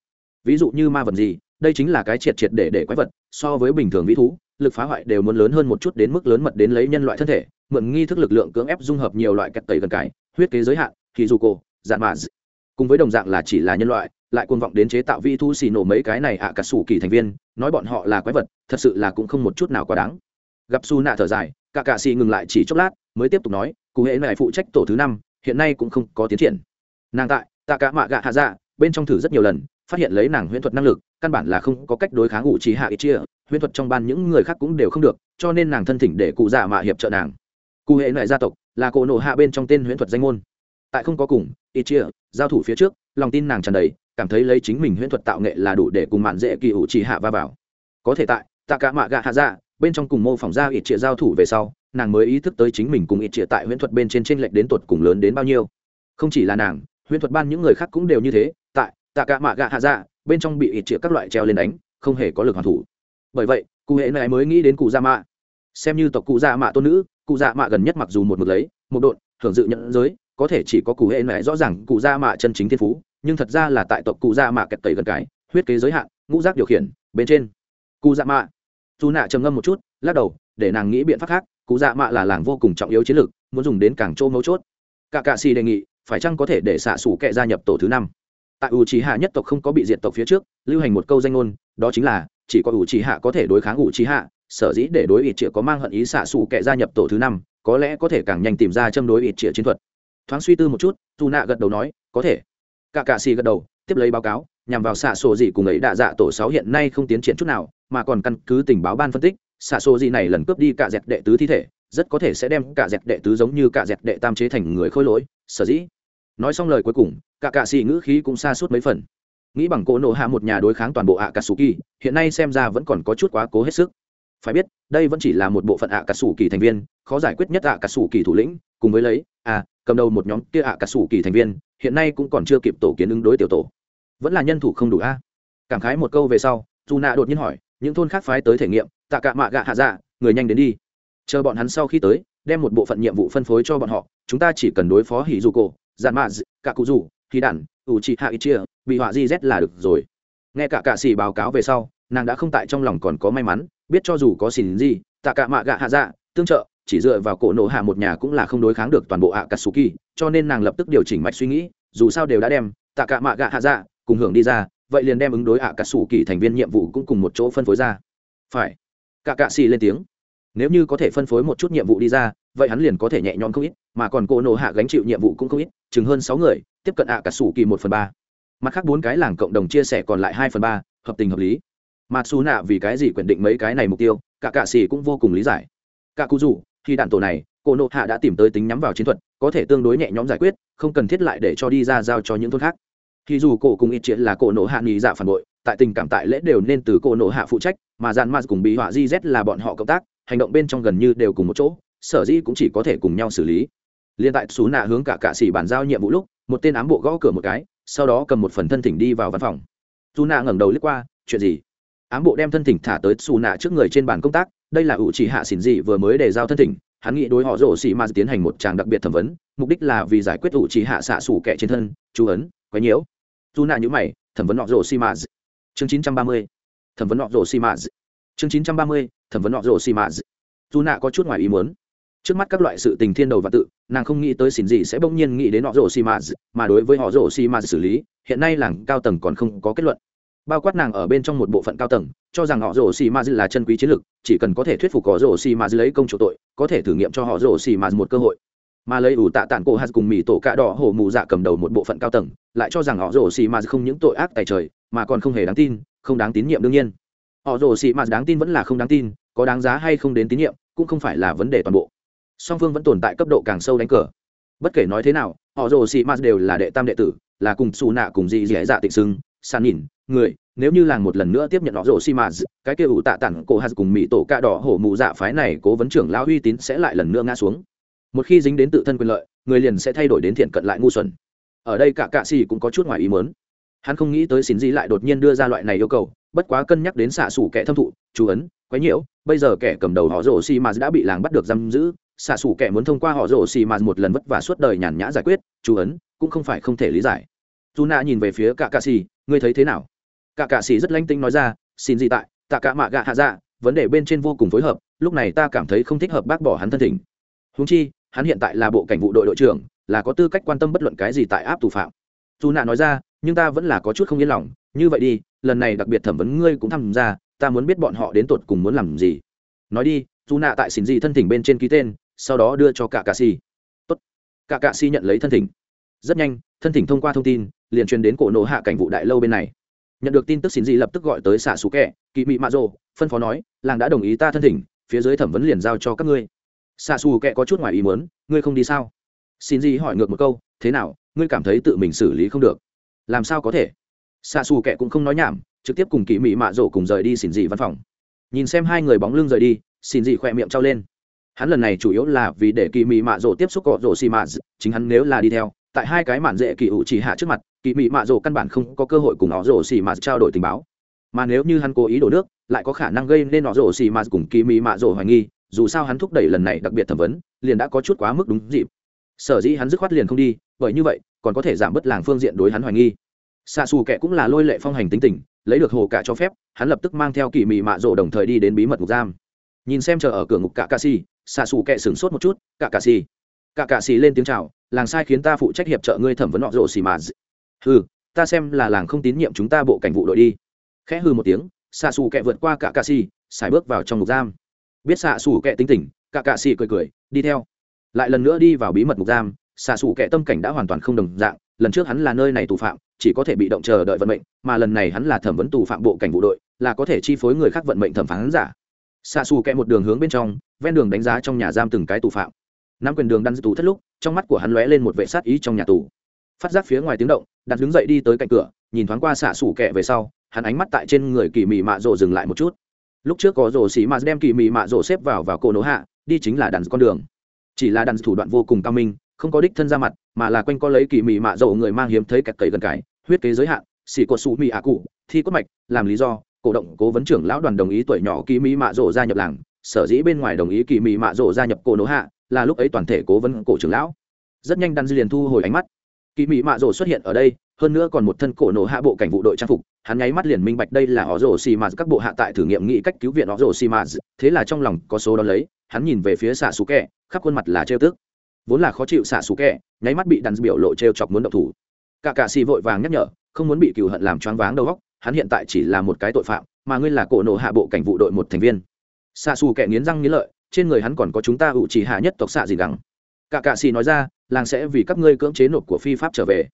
Ví dụ như ma vật gì, đây chính là cái triệt triệt để để quái vật, so với bình thường vĩ thú, lực phá hoại đều muốn lớn hơn một chút đến mức lớn mật đến lấy nhân loại thân thể, mượn nghi thức lực lượng cưỡng ép dung hợp nhiều loại cách tẩy gần cải huyết kế giới hạn thì dù cổ dạn mạ cùng với đồng dạng là chỉ là nhân loại, lại cuồng vọng đến chế tạo vi thu xì nổ mấy cái này ạ à cả sủ kỳ thành viên, nói bọn họ là quái vật, thật sự là cũng không một chút nào quá đáng. Gặp su nạ thở dài cả cạ xì ngừng lại chỉ chốc lát, mới tiếp tục nói, cụ hệ này phụ trách tổ thứ năm hiện nay cũng không có tiến triển. Nàng tại tạ cả mạ gạ hạ dạ bên trong thử rất nhiều lần, phát hiện lấy nàng huyễn thuật năng lực, căn bản là không có cách đối kháng ủ trí hạ ít chia huyễn thuật trong ban những người khác cũng đều không được, cho nên nàng thân thỉnh để cụ Dạ mạ hiệp trợ nàng. Cụ hệ loại gia tộc là cổ nộ hạ bên trong tên huyễn thuật danh môn. Tại không có cùng ít chia giao thủ phía trước, lòng tin nàng tràn đầy, cảm thấy lấy chính mình huyễn thuật tạo nghệ là đủ để cùng mạn dễ kỳ ủ trí hạ va vào. Có thể tại tạ cả mạ gạ hạ Dạ bên trong cùng mô phỏng ra ít chia giao thủ về sau nàng mới ý thức tới chính mình cùng ít triệt tại huyễn thuật bên trên t r ê n lệch đến tuột cùng lớn đến bao nhiêu. Không chỉ là nàng, huyễn thuật ban những người khác cũng đều như thế, tại, tạ cả mạ gạ hạ ra bên trong bị ít triệt các loại treo lên đánh, không hề có lực hoàn thủ. Bởi vậy, cụ hệ này mới nghĩ đến cụ gia mạ. Xem như tộc cụ gia mạ tôn nữ, cụ gia mạ gần nhất mặc dù một mực lấy, một độn hưởng dự nhận giới, có thể chỉ có cụ hệ này rõ ràng cụ gia mạ chân chính thiên phú, nhưng thật ra là tại tộc cụ gia mạ kẹt tẩy gần cái, huyết kế giới hạn, ngũ giác điều khiển, bên trên. Cụ gia mạ. Dù nạ trầm ngâm một chút, lắc đầu, để nàng nghĩ biện pháp khác cụ dạ mạ là làng vô cùng trọng yếu chiến lược, muốn dùng đến càng chỗ mấu chốt. Cả cạ xì đề nghị, phải chăng có thể để xạ xủ kệ gia nhập tổ thứ năm? Tại ủ trì hạ nhất tộc không có bị diện tộc phía trước, lưu hành một câu danh ngôn, đó chính là, chỉ có ủ trì hạ có thể đối kháng ủ trì hạ sở dĩ để đối ít Triệu có mang hận ý xạ xù kệ gia nhập tổ thứ năm, có lẽ có thể càng nhanh tìm ra châm đối ít Triệu chiến thuật. Thoáng suy tư một chút dù nạ gật đầu nói, có thể. Cả cạ xì gật đầu, tiếp lấy báo cáo, nhằm vào xạ sổ gì cùng ấy đạ dạ tổ sáu hiện nay không tiến triển chút nào, mà còn căn cứ tình báo ban phân tích xạ xô gì này lần cướp đi cả dẹt đệ tứ thi thể, rất có thể sẽ đem cả dẹt đệ tứ giống như cả dẹt đệ tam chế thành người khôi lỗi, sở dĩ. Nói xong lời cuối cùng, cả cạ xì ngữ khí cũng xa suốt mấy phần. Nghĩ bằng cỗ nộ hạ một nhà đối kháng toàn bộ ạ cà sù kỳ hiện nay xem ra vẫn còn có chút quá cố hết sức. Phải biết, đây vẫn chỉ là một bộ phận ạ cà sù kỳ thành viên, khó giải quyết nhất ạ cà sù kỳ thủ lĩnh, cùng với lấy à cầm đầu một nhóm kia ạ cà sù kỳ thành viên, hiện nay cũng còn chưa kịp tổ kiến ứng đối tiểu tổ. Vẫn là nhân thủ không đủ a. Cảm khái một câu về sau dù nạ đột nhiên hỏi, những thôn khác phái tới thể nghiệm tạ cạ mạ gạ hạ dạ người nhanh đến đi. Chờ bọn hắn sau khi tới, đem một bộ phận nhiệm vụ phân phối cho bọn họ, chúng ta chỉ cần đối phó hỉ dù cổ dàn mạ cả cụ rủ khi đản, ủ trị hạ ít chia bị họa di z là được rồi. Nghe cả cạ xì báo cáo về sau, nàng đã không tại trong lòng còn có may mắn, biết cho dù có xỉn gì tạ cả mạ gạ hạ dạ tương trợ, chỉ dựa vào cổ nổ hạ một nhà cũng là không đối kháng được toàn bộ ạ cà sù kỳ cho nên nàng lập tức điều chỉnh mạch suy nghĩ, dù sao đều đã đem tạ cả mạ gạ hạ dạ cùng hưởng đi ra, vậy liền đem ứng đối ạ cà sù kỳ thành viên nhiệm vụ cũng cùng một chỗ phân phối ra. Phải cả cạ xì lên tiếng. Nếu như có thể phân phối một chút nhiệm vụ đi ra, vậy hắn liền có thể nhẹ nhõm không ít, mà còn cô nộ hạ gánh chịu nhiệm vụ cũng không ít, chừng hơn sáu người, tiếp cận ạ cả sủ kỳ một phần ba. Mặt khác bốn cái làng cộng đồng chia sẻ còn lại hai phần ba, hợp tình hợp lý. Mặt xù nạ vì cái gì quyển định mấy cái này mục tiêu, cả cạ xì cũng vô cùng lý giải. Cả cụ rủ, khi đạn tổ này, cô nộ hạ đã tìm tới tính nhắm vào chiến thuật, có thể tương đối nhẹ nhõm giải quyết, không cần thiết lại để cho đi ra giao cho những thôn khác. Thì dù cổ cùng ít chuyện là cổ nộ hạ nghỉ dạ phản bội tại tình cảm tại lễ đều nên từ cô nộ hạ phụ trách, mà dàn ma cùng bị họa di z là bọn họ cộng tác, hành động bên trong gần như đều cùng một chỗ, sở dĩ cũng chỉ có thể cùng nhau xử lý. Liên tại xú nạ hướng cả cạ xỉ bàn giao nhiệm vụ lúc, một tên ám bộ gõ cửa một cái, sau đó cầm một phần thân thỉnh đi vào văn phòng. Dù nạ ngẩng đầu lướt qua, chuyện gì? Ám bộ đem thân thỉnh thả tới xù nạ trước người trên bàn công tác, đây là ủ chỉ hạ xỉn dị vừa mới đề giao thân thỉnh, hắn nghĩ đối họ rổ xỉ ma tiến hành một tràng đặc biệt thẩm vấn, mục đích là vì giải quyết ủ chỉ hạ xạ xủ kẻ trên thân, chú ấn, quấy nhiễu. Dù nạ nhữ mày, thẩm vấn họ rổ xỉ ma chương chín trăm ba mươi, thẩm vấn nọ rổ xì ma chương chín trăm ba mươi, thẩm vấn nọ rổ xì ma dù nạ có chút ngoài ý muốn. Trước mắt các loại sự tình thiên đầu và tự, nàng không nghĩ tới xỉn gì sẽ bỗng nhiên nghĩ đến họ rổ xì ma mà đối với họ rổ xì ma xử lý, hiện nay làng cao tầng còn không có kết luận. Bao quát nàng ở bên trong một bộ phận cao tầng, cho rằng họ rổ xì ma là chân quý chiến lược, chỉ cần có thể thuyết phục họ rổ xì ma lấy công chủ tội, có thể thử nghiệm cho họ rổ xì ma một cơ hội. Mà lấy ủ tạ tản cổ hạt cùng mỹ tổ cạ đỏ hổ mù dạ cầm đầu một bộ phận cao tầng, lại cho rằng họ rổ xì ma không những tội ác tài trời mà còn không hề đáng tin, không đáng tín nhiệm đương nhiên. Họ rồ xì mạt đáng tin vẫn là không đáng tin, có đáng giá hay không đến tín nhiệm, cũng không phải là vấn đề toàn bộ. Song phương vẫn tồn tại cấp độ càng sâu đánh cờ. Bất kể nói thế nào, họ rồ xì mạt đều là đệ tam đệ tử, là cùng xù nạ cùng dị dị dạ tịnh xưng san nhìn, người, nếu như làng một lần nữa tiếp nhận họ rồ xì mạt cái kêu ủ tạ tặng cổ hạt cùng mỹ tổ ca đỏ hổ mù dạ phái này cố vấn trưởng lão uy tín sẽ lại lần nữa ngã xuống. Một khi dính đến tự thân quyền lợi, người liền sẽ thay đổi đến thiện cận lại ngu xuẩn. Ở đây cả cạ xì cũng có chút ngoài ý mớn hắn không nghĩ tới xin gì lại đột nhiên đưa ra loại này yêu cầu, bất quá cân nhắc đến xạ xủ kẻ thâm thụ, chú ấn, quấy nhiễu, bây giờ kẻ cầm đầu họ rồ xì mà đã bị làng bắt được giam giữ, xạ xủ kẻ muốn thông qua họ rồ xì mà một lần vất vả suốt đời nhàn nhã giải quyết, chú ấn, cũng không phải không thể lý giải. Dù nạ nhìn về phía cả cạ xì, ngươi thấy thế nào? Cả cạ xì rất lanh tinh nói ra, xin gì tại, tạ cả mạ gạ hạ dạ vấn đề bên trên vô cùng phối hợp, lúc này ta cảm thấy không thích hợp bác bỏ hắn thân thỉnh. Húng chi, hắn hiện tại là bộ cảnh vụ đội đội trưởng, là có tư cách quan tâm bất luận cái gì tại áp tù phạm. Dù nạ nói ra nhưng ta vẫn là có chút không yên lòng. Như vậy đi, lần này đặc biệt thẩm vấn ngươi cũng tham gia, ta muốn biết bọn họ đến tột cùng muốn làm gì. Nói đi dù nạ tại xin gì thân thỉnh bên trên ký tên, sau đó đưa cho cả cạ xì tốt. Cả cạ xì nhận lấy thân thỉnh. Rất nhanh, thân thỉnh thông qua thông tin, liền truyền đến cổ nổ hạ cảnh vụ đại lâu bên này. Nhận được tin tức xin gì lập tức gọi tới xạ xú kẹ kỵ mị mạ rồ, phân phó nói, làng đã đồng ý ta thân thỉnh, phía dưới thẩm vấn liền giao cho các ngươi. Xạ xù kẹ có chút ngoài ý muốn, ngươi không đi sao? Xin gì hỏi ngược một câu, thế nào, ngươi cảm thấy tự mình xử lý không được? Làm sao có thể? Xạ xù kệ cũng không nói nhảm, trực tiếp cùng kỳ mị mạ rổ cùng rời đi xin dị văn phòng. Nhìn xem hai người bóng lưng rời đi xin dị khỏe miệng trao lên. Hắn lần này chủ yếu là vì để kỳ mị mạ rổ tiếp xúc cọ rổ xì mạ chính hắn nếu là đi theo, tại hai cái mạn dễ kỳ ủ chỉ hạ trước mặt kỳ mị mạ rổ căn bản không có cơ hội cùng họ rổ xì mạ trao đổi tình báo. Mà nếu như hắn cố ý đổ nước, lại có khả năng gây nên họ rổ xì mạ cùng kỳ mị mạ rổ hoài nghi, dù sao hắn thúc đẩy lần này đặc biệt thẩm vấn, liền đã có chút quá mức đúng dịp. Sở dĩ hắn dứt khoát liền không đi, bởi như vậy còn có thể giảm bớt làng phương diện đối hắn hoài nghi. Xạ xù kệ cũng là lôi lệ phong hành tính tình, lấy được hồ cả cho phép, hắn lập tức mang theo kỳ mị mạ rộ đồng thời đi đến bí mật ngục giam. Nhìn xem chờ ở cửa ngục cả cà si xạ xù kệ sửng sốt một chút cả cà si cả cà si lên tiếng chào, làng sai khiến ta phụ trách hiệp trợ ngươi thẩm vấn họ rộ xì mà hừ, ta xem là làng không tín nhiệm chúng ta bộ cảnh vụ đội đi. Khẽ hư một tiếng xạ xù kệ vượt qua cả cà si xài bước vào trong ngục giam. Biết xạ xù kệ tính tình cả cà si cười cười, đi theo. Lại lần nữa đi vào bí mật ngục giam xạ xù kệ tâm cảnh đã hoàn toàn không đồng dạng, lần trước hắn là nơi này tù phạm, chỉ có thể bị động chờ đợi vận mệnh, mà lần này hắn là thẩm vấn tù phạm bộ cảnh vụ đội, là có thể chi phối người khác vận mệnh thẩm phán giả. Xạ xù kẻ một đường hướng bên trong, ven đường đánh giá trong nhà giam từng cái tù phạm. Nắm quyền đường đan tù thất lúc, trong mắt của hắn lóe lên một vệ sát ý trong nhà tù. Phát giác phía ngoài tiếng động, đặt đứng dậy đi tới cạnh cửa, nhìn thoáng qua xạ xù kẻ về sau, hắn ánh mắt tại trên người kỳ mị mạ rộ dừng lại một chút. Lúc trước có rổ xì mà đem kỳ mị mạ rộ xếp vào vào cô nỗ hạ, đi chính là đàn con đường. Chỉ là đàn thủ đoạn vô cùng cao minh không có đích thân ra mặt, mà là quanh co lấy kỳ mị mạ dầu người mang hiếm thấy kẹt cầy gần cái, huyết kế giới hạn, xỉ cột xù mị ạ cụ, thi cốt mạch, làm lý do, cổ động cố vấn trưởng lão đoàn đồng ý tuổi nhỏ kỳ mỹ mạ rộ gia nhập làng, sở dĩ bên ngoài đồng ý kỳ mỹ mạ rộ gia nhập cổ nỗ hạ, là lúc ấy toàn thể cố vấn cổ trưởng lão. Rất nhanh đan dư liền thu hồi ánh mắt. Kỳ mỹ mạ rộ xuất hiện ở đây, hơn nữa còn một thân cổ nổ hạ bộ cảnh vụ đội trang phục, hắn nháy mắt liền minh bạch đây là họ rồ xì mà các bộ hạ tại thử nghiệm nghĩ cách cứu viện họ rồ xì mà thế là trong lòng có số đó lấy, hắn nhìn về phía xạ xú kẹ khắp khuôn mặt là trêu tức vốn là khó chịu xạ xù kẹ, nháy mắt bị đàn biểu lộ trêu chọc muốn động thủ. Cả cạ xì vội vàng nhắc nhở, không muốn bị cựu hận làm choáng váng đầu óc, hắn hiện tại chỉ là một cái tội phạm, mà ngươi là cổ nộ hạ bộ cảnh vụ đội một thành viên. Xạ xù kẻ nghiến răng nghiến lợi, trên người hắn còn có chúng ta ủ chỉ hạ nhất tộc xạ gì gắng. Cả cạ xì nói ra, làng sẽ vì các ngươi cưỡng chế nộp của phi pháp trở về.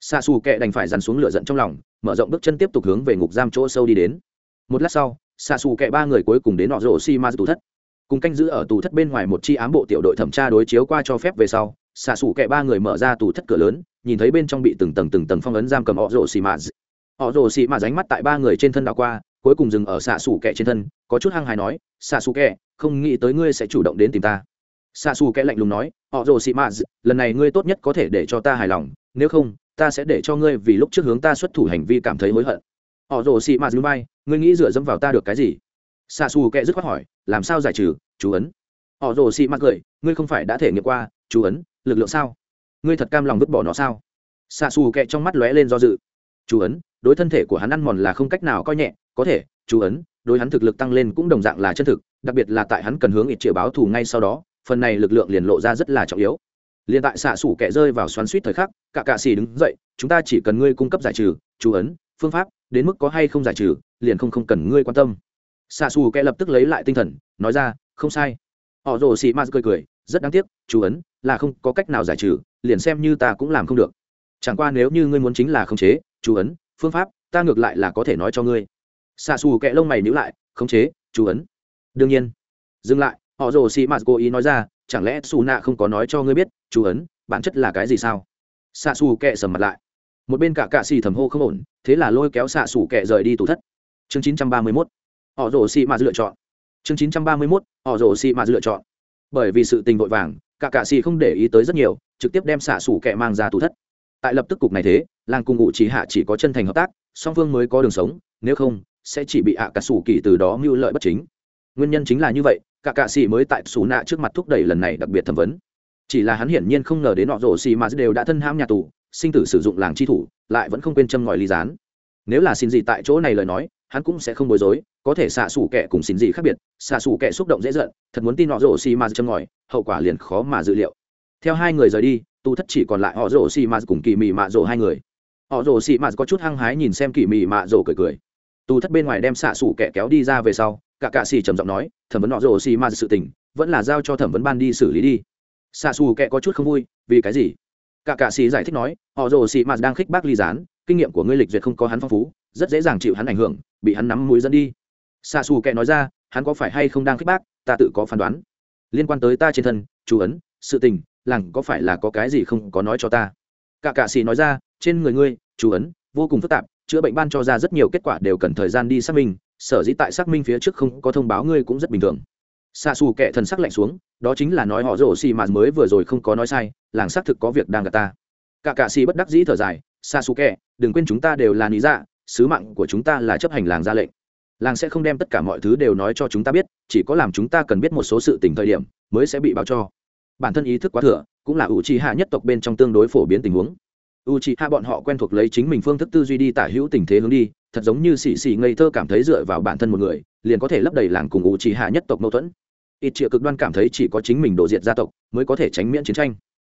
Xạ xù kẻ đành phải dằn xuống lửa giận trong lòng, mở rộng bước chân tiếp tục hướng về ngục giam chỗ sâu đi đến. Một lát sau, xạ xù kẻ ba người cuối cùng đến nọ rổ xi ma tủ thất cùng canh giữ ở tù thất bên ngoài một chi ám bộ tiểu đội thẩm tra đối chiếu qua cho phép về sau, xạ xủ kẻ ba người mở ra tù thất cửa lớn, nhìn thấy bên trong bị từng tầng từng tầng phong ấn giam cầm họ rồ xì mạt họ rồ xì mà ránh mắt tại ba người trên thân đảo qua, cuối cùng dừng ở xạ xủ kẻ trên thân, có chút hăng hài nói, xạ xủ kẻ không nghĩ tới ngươi sẽ chủ động đến tìm ta. Xạ xù kẹ lạnh lùng nói, họ rồ xị mạ lần này ngươi tốt nhất có thể để cho ta hài lòng, nếu không, ta sẽ để cho ngươi vì lúc trước hướng ta xuất thủ hành vi cảm thấy hối hận. Họ rồ xì mạ núi bay, ngươi nghĩ dựa dẫm vào ta được cái gì? Xa xù kệ dứt khoát hỏi, làm sao giải trừ, chú ấn? Họ rồ xì mắc cười, ngươi không phải đã thể nghiệm qua, chú ấn, lực lượng sao? Ngươi thật cam lòng vứt bỏ nó sao? Xa xù kệ trong mắt lóe lên do dự. Chú ấn, đối thân thể của hắn ăn mòn là không cách nào coi nhẹ, có thể, chú ấn, đối hắn thực lực tăng lên cũng đồng dạng là chân thực, đặc biệt là tại hắn cần hướng ít triệu báo thù ngay sau đó, phần này lực lượng liền lộ ra rất là trọng yếu. Liền tại xạ xủ kẻ rơi vào xoắn suýt thời khắc, cả cạ xì đứng dậy, chúng ta chỉ cần ngươi cung cấp giải trừ, chú ấn, phương pháp, đến mức có hay không giải trừ, liền không không cần ngươi quan tâm xạ xù kẻ lập tức lấy lại tinh thần, nói ra, không sai. Họ rồ xì ma cười cười, rất đáng tiếc, chú ấn, là không có cách nào giải trừ, liền xem như ta cũng làm không được. Chẳng qua nếu như ngươi muốn chính là khống chế, chú ấn, phương pháp, ta ngược lại là có thể nói cho ngươi. Xạ xù kẹ lông mày nhữ lại, khống chế, chú ấn. Đương nhiên. Dừng lại, họ rồ xì mạt cố ý nói ra, chẳng lẽ xù nạ không có nói cho ngươi biết, chú ấn, bản chất là cái gì sao? Xạ xù kẹ sầm mặt lại. Một bên cả cạ xì thầm hô không ổn, thế là lôi kéo xạ xù kẹ rời đi tủ thất. Chương chín trăm ba mươi mốt họ rồ xì mà lựa chọn. Chương chín trăm ba mươi mốt, họ rồ xì mà lựa chọn. Bởi vì sự tình vội vàng, cả cạ xì không để ý tới rất nhiều, trực tiếp đem xạ xù kẻ mang ra tù thất. Tại lập tức cục này thế, làng cùng ngụ chỉ hạ chỉ có chân thành hợp tác, song phương mới có đường sống, nếu không, sẽ chỉ bị ạ cả sủ kỳ từ đó mưu lợi bất chính. Nguyên nhân chính là như vậy, cả cạ xì mới tại xù nạ trước mặt thúc đẩy lần này đặc biệt thẩm vấn. Chỉ là hắn hiển nhiên không ngờ đến nọ rổ xì mà đều đã thân ham nhà tù, sinh tử sử dụng làng chi thủ, lại vẫn không quên châm ngòi ly gián. Nếu là xin gì tại chỗ này lời nói hắn cũng sẽ không bối rối, có thể xạ xủ kẻ cùng xin gì khác biệt, xạ xủ kẻ xúc động dễ giận, thật muốn tin họ rổ xì mà châm ngòi, hậu quả liền khó mà dự liệu. Theo hai người rời đi, tu thất chỉ còn lại họ rổ xì ma cùng kỳ mị mạ rổ hai người. Họ rổ xì ma có chút hăng hái nhìn xem kỳ mị mạ rổ cười cười. Tu thất bên ngoài đem xạ xủ kẻ kéo đi ra về sau, cả cạ xì trầm giọng nói, thẩm vấn họ rổ xì ma sự tình, vẫn là giao cho thẩm vấn ban đi xử lý đi. Xạ xù kẻ có chút không vui, vì cái gì? Cả cạ xì giải thích nói, họ rổ xì ma đang khích bác ly gián, kinh nghiệm của ngươi lịch duyệt không có hắn phong phú rất dễ dàng chịu hắn ảnh hưởng, bị hắn nắm mũi dẫn đi. Xa xù Kệ nói ra, hắn có phải hay không đang khích bác, ta tự có phán đoán. Liên quan tới ta trên thân, chú ấn, sự tình, làng có phải là có cái gì không có nói cho ta. Cả cạ xì nói ra, trên người ngươi, chú ấn, vô cùng phức tạp, chữa bệnh ban cho ra rất nhiều kết quả đều cần thời gian đi xác minh, sở dĩ tại xác minh phía trước không có thông báo ngươi cũng rất bình thường. Xa xù kệ thần sắc lạnh xuống, đó chính là nói họ rổ xì mà mới vừa rồi không có nói sai, làng xác thực có việc đang gặp ta. Cả cạ xì bất đắc dĩ thở dài xa xù kệ đừng quên chúng ta đều là lý dạ sứ mạng của chúng ta là chấp hành làng ra lệnh. Làng sẽ không đem tất cả mọi thứ đều nói cho chúng ta biết, chỉ có làm chúng ta cần biết một số sự tình thời điểm mới sẽ bị báo cho. Bản thân ý thức quá thừa, cũng là ủ trì hạ nhất tộc bên trong tương đối phổ biến tình huống. U c hạ bọn họ quen thuộc lấy chính mình phương thức tư duy đi tả hữu tình thế hướng đi, thật giống như xì xì ngây thơ cảm thấy dựa vào bản thân một người, liền có thể lấp đầy làng cùng u c hạ nhất tộc mâu thuẫn. Ít triệu cực đoan cảm thấy chỉ có chính mình đổ diệt gia tộc mới có thể tránh miễn chiến tranh.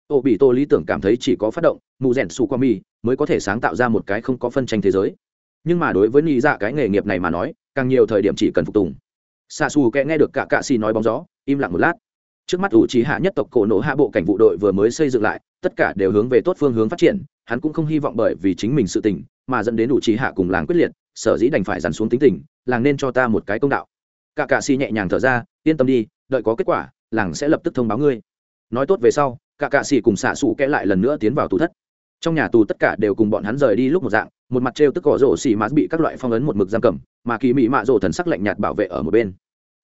Ô bị tô lý tưởng cảm thấy chỉ có phát động mù rèn su qua mi mới có thể sáng tạo ra một cái không có phân tranh thế giới nhưng mà đối với nị dạ cái nghề nghiệp này mà nói, càng nhiều thời điểm chỉ cần phục tùng. Xa xù kẽ nghe được cả cạ xì nói bóng gió, im lặng một lát. Trước mắt ủ trí hạ nhất tộc cổ nổ hạ bộ cảnh vụ đội vừa mới xây dựng lại, tất cả đều hướng về tốt phương hướng phát triển, hắn cũng không hy vọng bởi vì chính mình sự tình mà dẫn đến ủ trí hạ cùng làng quyết liệt, sở dĩ đành phải dàn xuống tính tình, làng nên cho ta một cái công đạo. Cả cạ xì nhẹ nhàng thở ra, yên tâm đi, đợi có kết quả, làng sẽ lập tức thông báo ngươi. Nói tốt về sau cả cạ xì cùng xạ xù kẽ lại lần nữa tiến vào tù thất. Trong nhà tù tất cả đều cùng bọn hắn rời đi lúc một dạng một mặt trêu tức cỏ rổ xì mã bị các loại phong ấn một mực giam cầm, mà kỳ mị mạ rổ thần sắc lạnh nhạt bảo vệ ở một bên.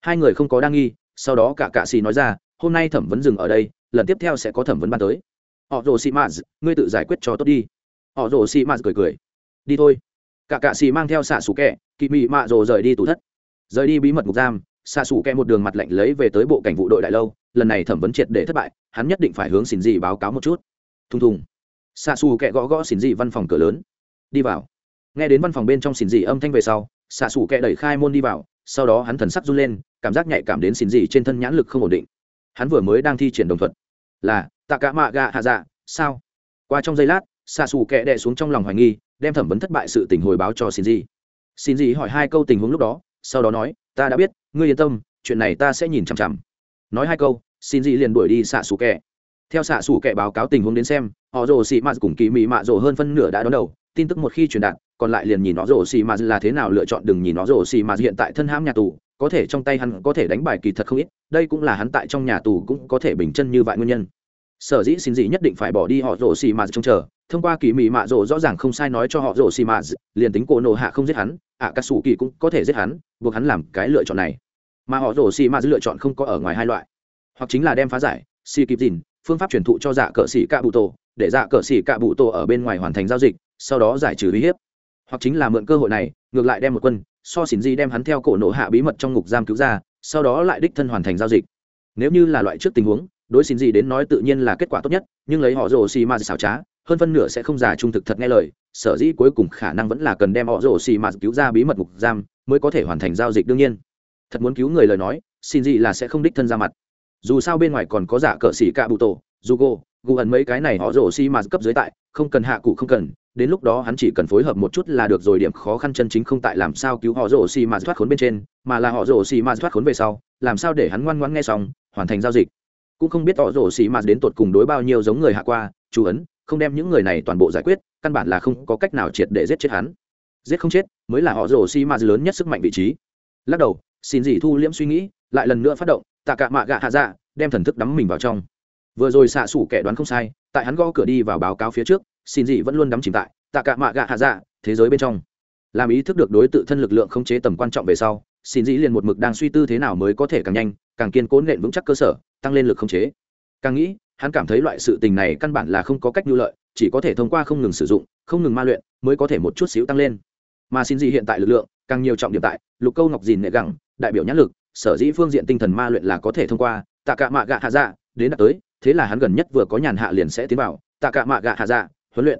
Hai người không có đa nghi, sau đó cả cạ xì nói ra, hôm nay thẩm vấn dừng ở đây, lần tiếp theo sẽ có thẩm vấn ban tới. Họ rổ xì mã ngươi tự giải quyết cho tốt đi. Họ rổ xì mã cười cười, đi thôi. Cả cạ xì mang theo xạ xù kẹ, kỳ mị mạ rổ rời đi tủ thất. Rời đi bí mật ngục giam, xạ xù kẹ một đường mặt lạnh lấy về tới bộ cảnh vụ đội đại lâu, lần này thẩm vấn triệt để thất bại, hắn nhất định phải hướng xin gì báo cáo một chút. Thùng thùng. Xạ xù kẹ gõ gõ xin gì văn phòng cửa lớn đi vào. Nghe đến văn phòng bên trong xin gì âm thanh về sau, xạ xủ kẹ đẩy khai môn đi vào, sau đó hắn thần sắc run lên, cảm giác nhạy cảm đến xin gì trên thân nhãn lực không ổn định. Hắn vừa mới đang thi triển đồng thuận là, tạ cả mạ gạ hạ dạ sao? Qua trong giây lát, xạ xù kẹ đè xuống trong lòng hoài nghi, đem thẩm vấn thất bại sự tình hồi báo cho xin gì xin gì hỏi hai câu tình huống lúc đó, sau đó nói, ta đã biết, ngươi yên tâm, chuyện này ta sẽ nhìn chằm chằm. Nói hai câu xin gì liền đuổi đi xạ xù kẹ theo xạ xủ kệ báo cáo tình huống đến xem, họ rồ xì mạt cùng kỳ mị mạ rồ hơn phân nửa đã đón đầu. Tin tức một khi truyền đạt, còn lại liền nhìn nó rồ xì mạt là thế nào lựa chọn, đừng nhìn nó rồ xì mạt hiện tại thân hãm nhà tù, có thể trong tay hắn có thể đánh bài kỳ thật không ít, đây cũng là hắn tại trong nhà tù cũng có thể bình chân như vậy nguyên nhân. Sở dĩ xin gì nhất định phải bỏ đi họ rồ xì mạt trông chờ, thông qua kỳ mị mạ rồ rõ ràng không sai nói cho họ rồ xì mạt, liền tính cổ nổ hạ không giết hắn, ạ cà sủ kỳ cũng có thể giết hắn, buộc hắn làm cái lựa chọn này. Mà họ rồ xì mạt lựa chọn không có ở ngoài hai loại, hoặc chính là đem phá giải, xì kịp dìn phương pháp truyền thụ cho dạ cờ xỉ cạ bụ tổ, để dạ cờ xỉ cạ bụ tổ ở bên ngoài hoàn thành giao dịch, sau đó giải trừ uy hiếp. Hoặc chính là mượn cơ hội này, ngược lại đem một quân, so xỉn di đem hắn theo cổ nổ hạ bí mật trong ngục giam cứu ra, sau đó lại đích thân hoàn thành giao dịch. Nếu như là loại trước tình huống, đối xỉn di đến nói tự nhiên là kết quả tốt nhất, nhưng lấy họ rồ xì ma xảo trá, hơn phân nửa sẽ không giả trung thực thật nghe lời, sở dĩ cuối cùng khả năng vẫn là cần đem họ rồ xì ma cứu ra bí mật ngục giam, mới có thể hoàn thành giao dịch đương nhiên. Thật muốn cứu người lời nói xin gì là sẽ không đích thân ra mặt dù sao bên ngoài còn có giả cờ xỉ cạ bụ tổ, dù gô, gù ẩn mấy cái này họ rổ xi mà cấp dưới tại, không cần hạ cụ không cần, đến lúc đó hắn chỉ cần phối hợp một chút là được rồi, điểm khó khăn chân chính không tại làm sao cứu họ rổ xi mà thoát khốn bên trên, mà là họ rổ xi mà thoát khốn về sau, làm sao để hắn ngoan ngoãn nghe xong, hoàn thành giao dịch. Cũng không biết họ rổ xi mà đến tột cùng đối bao nhiêu giống người hạ qua, chú ấn, không đem những người này toàn bộ giải quyết, căn bản là không có cách nào triệt để giết chết hắn. Giết không chết, mới là họ rổ xi mà lớn nhất sức mạnh vị trí. Lắc đầu, xin gì thu liễm suy nghĩ, lại lần nữa phát động tạ cả mạ gạ hạ dạ đem thần thức đắm mình vào trong. Vừa rồi xạ xủ kẻ đoán không sai, tại hắn gõ cửa đi vào báo cáo phía trước, xin gì vẫn luôn đắm chìm tại tạ cả mạ gạ hạ dạ thế giới bên trong. Làm ý thức được đối tự thân lực lượng không chế tầm quan trọng về sau, xin dĩ liền một mực đang suy tư thế nào mới có thể càng nhanh, càng kiên cố nện vững chắc cơ sở, tăng lên lực không chế. Càng nghĩ, hắn cảm thấy loại sự tình này căn bản là không có cách nhu lợi, chỉ có thể thông qua không ngừng sử dụng, không ngừng ma luyện mới có thể một chút xíu tăng lên. Mà xin Dĩ hiện tại lực lượng càng nhiều trọng điểm tại lục câu ngọc dìn nệ gẳng, đại biểu nhãn lực sở dĩ phương diện tinh thần ma luyện là có thể thông qua, tạ cả mạ gạ hạ dạ đến đạt tới, thế là hắn gần nhất vừa có nhàn hạ liền sẽ tiến vào, tạ cả mạ gạ hạ dạ huấn luyện.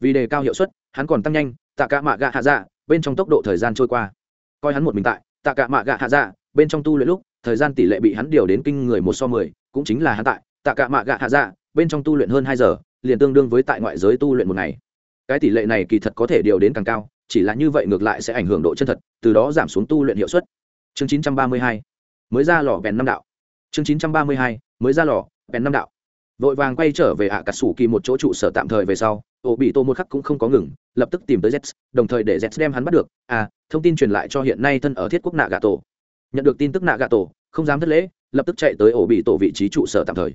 Vì đề cao hiệu suất, hắn còn tăng nhanh, tạ cả mạ gạ hạ dạ bên trong tốc độ thời gian trôi qua. Coi hắn một mình tại, tạ cả mạ gạ hạ dạ bên trong tu luyện lúc, thời gian tỷ lệ bị hắn điều đến kinh người một so mười, cũng chính là hắn tại, tạ cả mạ gạ hạ dạ bên trong tu luyện hơn hai giờ, liền tương đương với tại ngoại giới tu luyện một ngày. Cái tỷ lệ này kỳ thật có thể điều đến càng cao, chỉ là như vậy ngược lại sẽ ảnh hưởng độ chân thật, từ đó giảm xuống tu luyện hiệu suất chương 932 mới ra lò bèn năm đạo. Chương 932 mới ra lò bèn năm đạo. Vội vàng quay trở về ạ cà sủ kỳ một chỗ trụ sở tạm thời về sau ổ bị tô một khắc cũng không có ngừng, lập tức tìm tới z đồng thời để z đem hắn bắt được. À thông tin truyền lại cho hiện nay thân ở thiết quốc nạ gà tổ nhận được tin tức nạ gà tổ không dám thất lễ, lập tức chạy tới ổ bị tổ vị trí trụ sở tạm thời.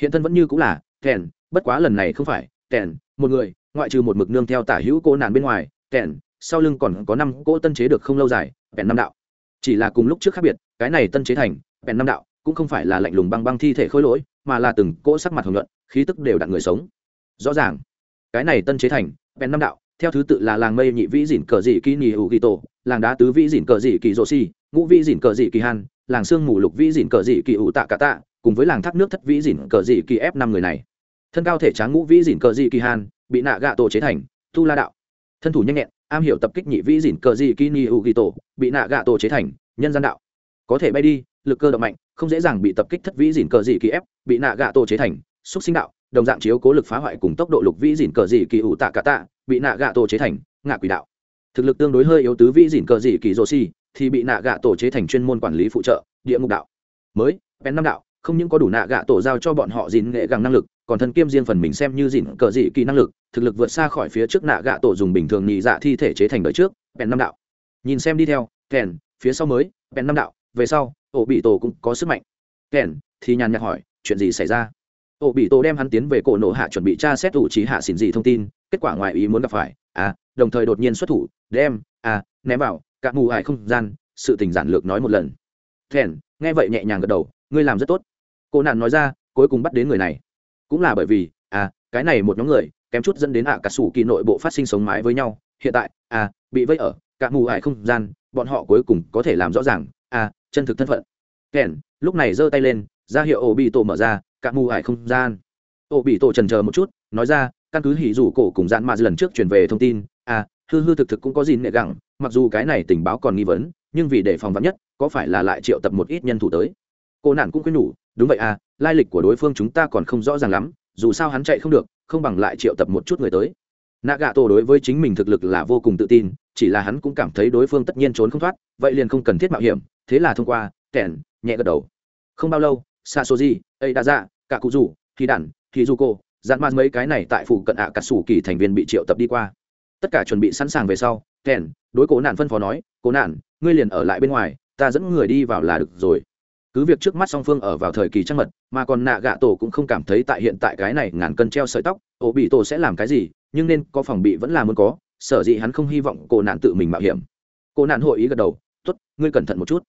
Hiện thân vẫn như cũng là kèn bất quá lần này không phải kèn một người, ngoại trừ một mực nương theo tả hữu cô nàn bên ngoài kèn sau lưng còn có năm cỗ tân chế được không lâu dài, bèn năm đạo chỉ là cùng lúc trước khác biệt, cái này tân chế thành, bèn năm đạo, cũng không phải là lạnh lùng băng băng thi thể khôi lỗi, mà là từng cỗ sắc mặt hồng luận khí tức đều đặn người sống. Rõ ràng, cái này tân chế thành, bèn năm đạo, theo thứ tự là làng mây nhị vĩ dỉn cờ dị kỳ nhì hữu kỳ tổ, làng đá tứ vĩ dỉn cờ dị kỳ rô si, ngũ vĩ dỉn cờ dị kỳ han, làng sương mù lục vĩ dỉn cờ dị kỳ ủ tạ cả tạ, cùng với làng thác nước thất vĩ dỉn cờ dị kỳ ép năm người này. Thân cao thể tráng ngũ vĩ dỉn cờ dị kỳ han, bị nạ gạ tổ chế thành, tu la đạo. Thân thủ nhanh nhẹn am hiểu tập kích nhị vĩ dỉn cờ gì kỳ u ghi tổ, bị nạ gạ tổ chế thành, nhân gian đạo. Có thể bay đi, lực cơ động mạnh, không dễ dàng bị tập kích thất vĩ dỉn cờ gì kỳ ép, bị nạ gạ tổ chế thành, xúc sinh đạo, đồng dạng chiếu cố lực phá hoại cùng tốc độ lục vĩ dỉn cờ gì kỳ ủ tạ cả tạ, bị nạ gạ tổ chế thành, ngạ quỷ đạo. Thực lực tương đối hơi yếu tứ vĩ dỉn cờ gì kỳ rô si thì bị nạ gạ tổ chế thành chuyên môn quản lý phụ trợ, địa ngục đạo. Mới pen năm đạo, không những có đủ nạ gạ tổ giao cho bọn họ dìn nghệ gàng năng lực còn thân kiêm riêng phần mình xem như dịn cờ dị kỳ năng lực, thực lực vượt xa khỏi phía trước nạ gạ tổ dùng bình thường nhị dạ thi thể chế thành đời trước bèn năm đạo. Nhìn xem đi theo kèn phía sau mới bèn năm đạo, về sau, ổ bị tổ cũng có sức mạnh. Kèn thì nhàn nhạt hỏi, chuyện gì xảy ra? Ổ bị tổ đem hắn tiến về cổ nổ hạ chuẩn bị tra xét ủ trí hạ xỉn dị thông tin, kết quả ngoài ý muốn gặp phải à đồng thời đột nhiên xuất thủ, đem à ném vào, cả mù ải không gian, sự tình giản lược nói một lần. Kèn nghe vậy nhẹ nhàng gật đầu, ngươi làm rất tốt. Cô nạn nói ra, cuối cùng bắt đến người này cũng là bởi vì à cái này một nhóm người, kém chút dẫn đến ạ cả sủ kỳ nội bộ phát sinh sống mái với nhau. Hiện tại à bị vây ở cả mù ải không gian, bọn họ cuối cùng có thể làm rõ ràng à chân thực thân phận. Kèn, lúc này giơ tay lên, ra hiệu ổ bị tổ mở ra, cả mù ải không gian. Ổ bị tổ trần chờ một chút, nói ra, căn cứ hỉ rủ cổ cùng dạn mà lần trước truyền về thông tin à hư hư thực thực cũng có gì nệ gẳng, mặc dù cái này tình báo còn nghi vấn, nhưng vì để phòng vắn nhất, có phải là lại triệu tập một ít nhân thủ tới. Cô nạn cũng khuyên nhủ, đúng vậy à lai lịch của đối phương chúng ta còn không rõ ràng lắm, dù sao hắn chạy không được, không bằng lại triệu tập một chút người tới. Nạ gạ tổ đối với chính mình thực lực là vô cùng tự tin, chỉ là hắn cũng cảm thấy đối phương tất nhiên trốn không thoát, vậy liền không cần thiết mạo hiểm, thế là thông qua kẻn nhẹ gật đầu. Không bao lâu sa số gì ấy đã ra cả cụ rủ thì đản thì du cô dạn man mấy cái này tại phủ cận ạ à cà sủ kỳ thành viên bị triệu tập đi qua. Tất cả chuẩn bị sẵn sàng về sau kẻn đối cố nạn phân phó nói cố nạn, ngươi liền ở lại bên ngoài, ta dẫn người đi vào là được rồi cứ việc trước mắt song phương ở vào thời kỳ trăng mật, mà còn nạ gạ tổ cũng không cảm thấy tại hiện tại cái này ngàn cân treo sợi tóc, ổ bị tổ sẽ làm cái gì, nhưng nên có phòng bị vẫn là muốn có, sở dĩ hắn không hy vọng cô nạn tự mình mạo hiểm. Cô nạn hội ý gật đầu t ố t ngươi cẩn thận một chút.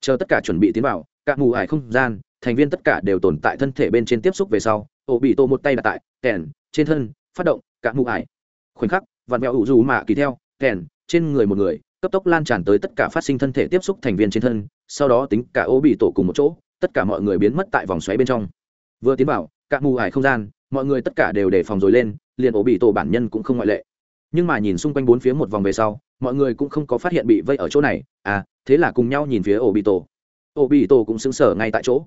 Chờ tất cả chuẩn bị tiến vào, cả mù ải không gian, thành viên tất cả đều tồn tại thân thể bên trên tiếp xúc về sau, ổ bị tổ một tay đặt tại kèn, trên thân, phát động, cả mù ải. Khoảnh khắc vạt mẹo ủ dù mạ kỳ theo, kèn, trên người một người, cấp tốc lan tràn tới tất cả phát sinh thân thể tiếp xúc thành viên trên thân sau đó tính cả ô bị tổ cùng một chỗ, tất cả mọi người biến mất tại vòng xoáy bên trong. Vừa tiến vào, cả mù ải không gian, mọi người tất cả đều đề phòng rồi lên, liền ổ bị tổ bản nhân cũng không ngoại lệ. Nhưng mà nhìn xung quanh bốn phía một vòng về sau, mọi người cũng không có phát hiện bị vây ở chỗ này. À thế là cùng nhau nhìn phía ổ bị tổ. Ổ bị tổ cũng xứng sở ngay tại chỗ.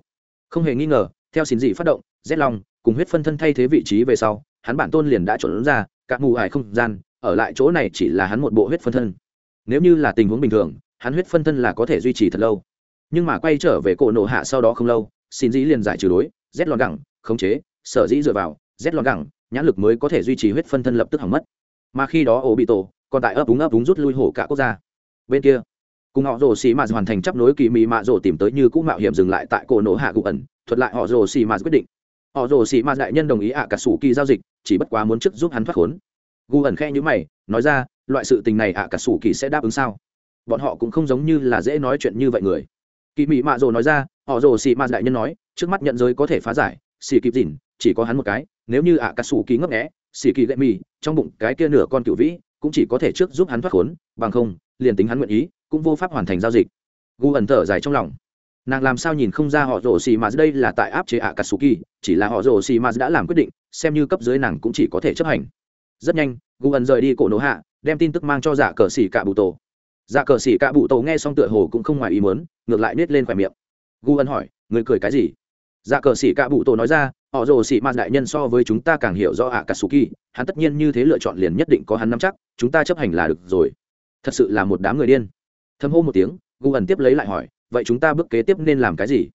Không hề nghi ngờ, theo xin dị phát động rét long cùng huyết phân thân thay thế vị trí về sau, hắn bản tôn liền đã trộn ra các mù ải không gian, ở lại chỗ này chỉ là hắn một bộ huyết phân thân. Nếu như là tình huống bình thường, hắn huyết phân thân là có thể duy trì thật lâu nhưng mà quay trở về cổ nổ hạ sau đó không lâu, xin dĩ liền giải trừ đối rét lọt gẳng, khống chế, sở dĩ dựa vào rét lọt gẳng, nhãn lực mới có thể duy trì huyết phân thân lập tức hỏng mất. Mà khi đó ổ bị tổ, còn tại ấp úng ấp úng rút lui hổ cả quốc gia. Bên kia, cùng họ rồ xì mạt hoàn thành chấp nối kỳ mì mạ rồ tìm tới như cũ mạo hiểm dừng lại tại cổ nổ hạ cụ ẩn, thuật lại họ rồ xì mạt quyết định. Họ rồ xì mạt đại nhân đồng ý ạ cả sủ kỳ giao dịch, chỉ bất quá muốn trước giúp hắn thoát khốn. Gu ẩn khe nhữ mày, nói ra, loại sự tình này ạ cả sủ kỳ sẽ đáp ứng sao? Bọn họ cũng không giống như là dễ nói chuyện như vậy người kỳ mị mạ rồ nói ra, họ rồ xì mạ đại nhân nói, trước mắt nhận giới có thể phá giải, xì kịp dìn chỉ có hắn một cái, nếu như ạ cà sủ kỳ ngấp nghẽ xì kỳ gậy mì, trong bụng cái kia nửa con cựu vĩ, cũng chỉ có thể trước giúp hắn thoát khốn, bằng không, liền tính hắn nguyện ý, cũng vô pháp hoàn thành giao dịch. Gu ẩn thở dài trong lòng. Nàng làm sao nhìn không ra họ rồ xì mà đây là tại áp chế ạ cà sù kỳ chỉ là họ rồ xì mà đã làm quyết định, xem như cấp dưới nàng cũng chỉ có thể chấp hành. Rất nhanh, gu ẩn rời đi cổ nổ hạ, đem tin tức mang cho giả cờ xì cả bụ tổ dạ cờ xỉ cạ bụ tổ nghe xong tựa hồ cũng không ngoài ý mớn ngược lại nết lên khỏe miệng. Gu ân hỏi, người cười cái gì? Dạ cờ xỉ cạ bụ tổ nói ra, họ rồ xỉ mạt đại nhân so với chúng ta càng hiểu rõ ạ cà sù kỳ, hắn tất nhiên như thế lựa chọn liền nhất định có hắn nắm chắc, chúng ta chấp hành là được rồi. Thật sự là một đám người điên. Thâm hô một tiếng, gu ẩn tiếp lấy lại hỏi, vậy chúng ta bước kế tiếp nên làm cái gì?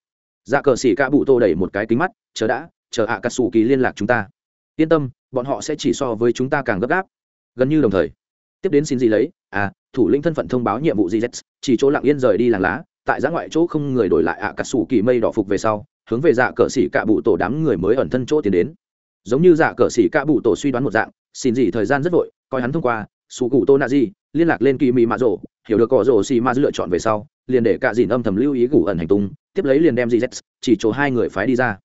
Dạ cờ xỉ cả bụ tô đẩy một cái kính mắt, chờ đã, chờ ạ cà sủ kỳ liên lạc chúng ta. Yên tâm, bọn họ sẽ chỉ so với chúng ta càng gấp gáp. Gần như đồng thời, tiếp đến xin gì lấy à thủ lĩnh thân phận thông báo nhiệm vụ gì chỉ chỗ lặng yên rời đi làng lá, tại giã ngoại chỗ không người đổi lại ạ cà sủ kỳ mây đỏ phục về sau, hướng về dạ cờ xỉ cạ bụ tổ đám người mới ẩn thân chỗ tiến đến. Giống như dạ cờ xỉ cạ bụ tổ suy đoán một dạng, xin gì thời gian rất vội, coi hắn thông qua sủ cụ tô nạ gì, liên lạc lên kỳ mị mạ rổ hiểu được cỏ rổ xì ma lựa chọn về sau, liền để cả dìn âm thầm lưu ý gủ ẩn hành tung, tiếp lấy liền đem gz chỉ chỗ hai người phái đi ra.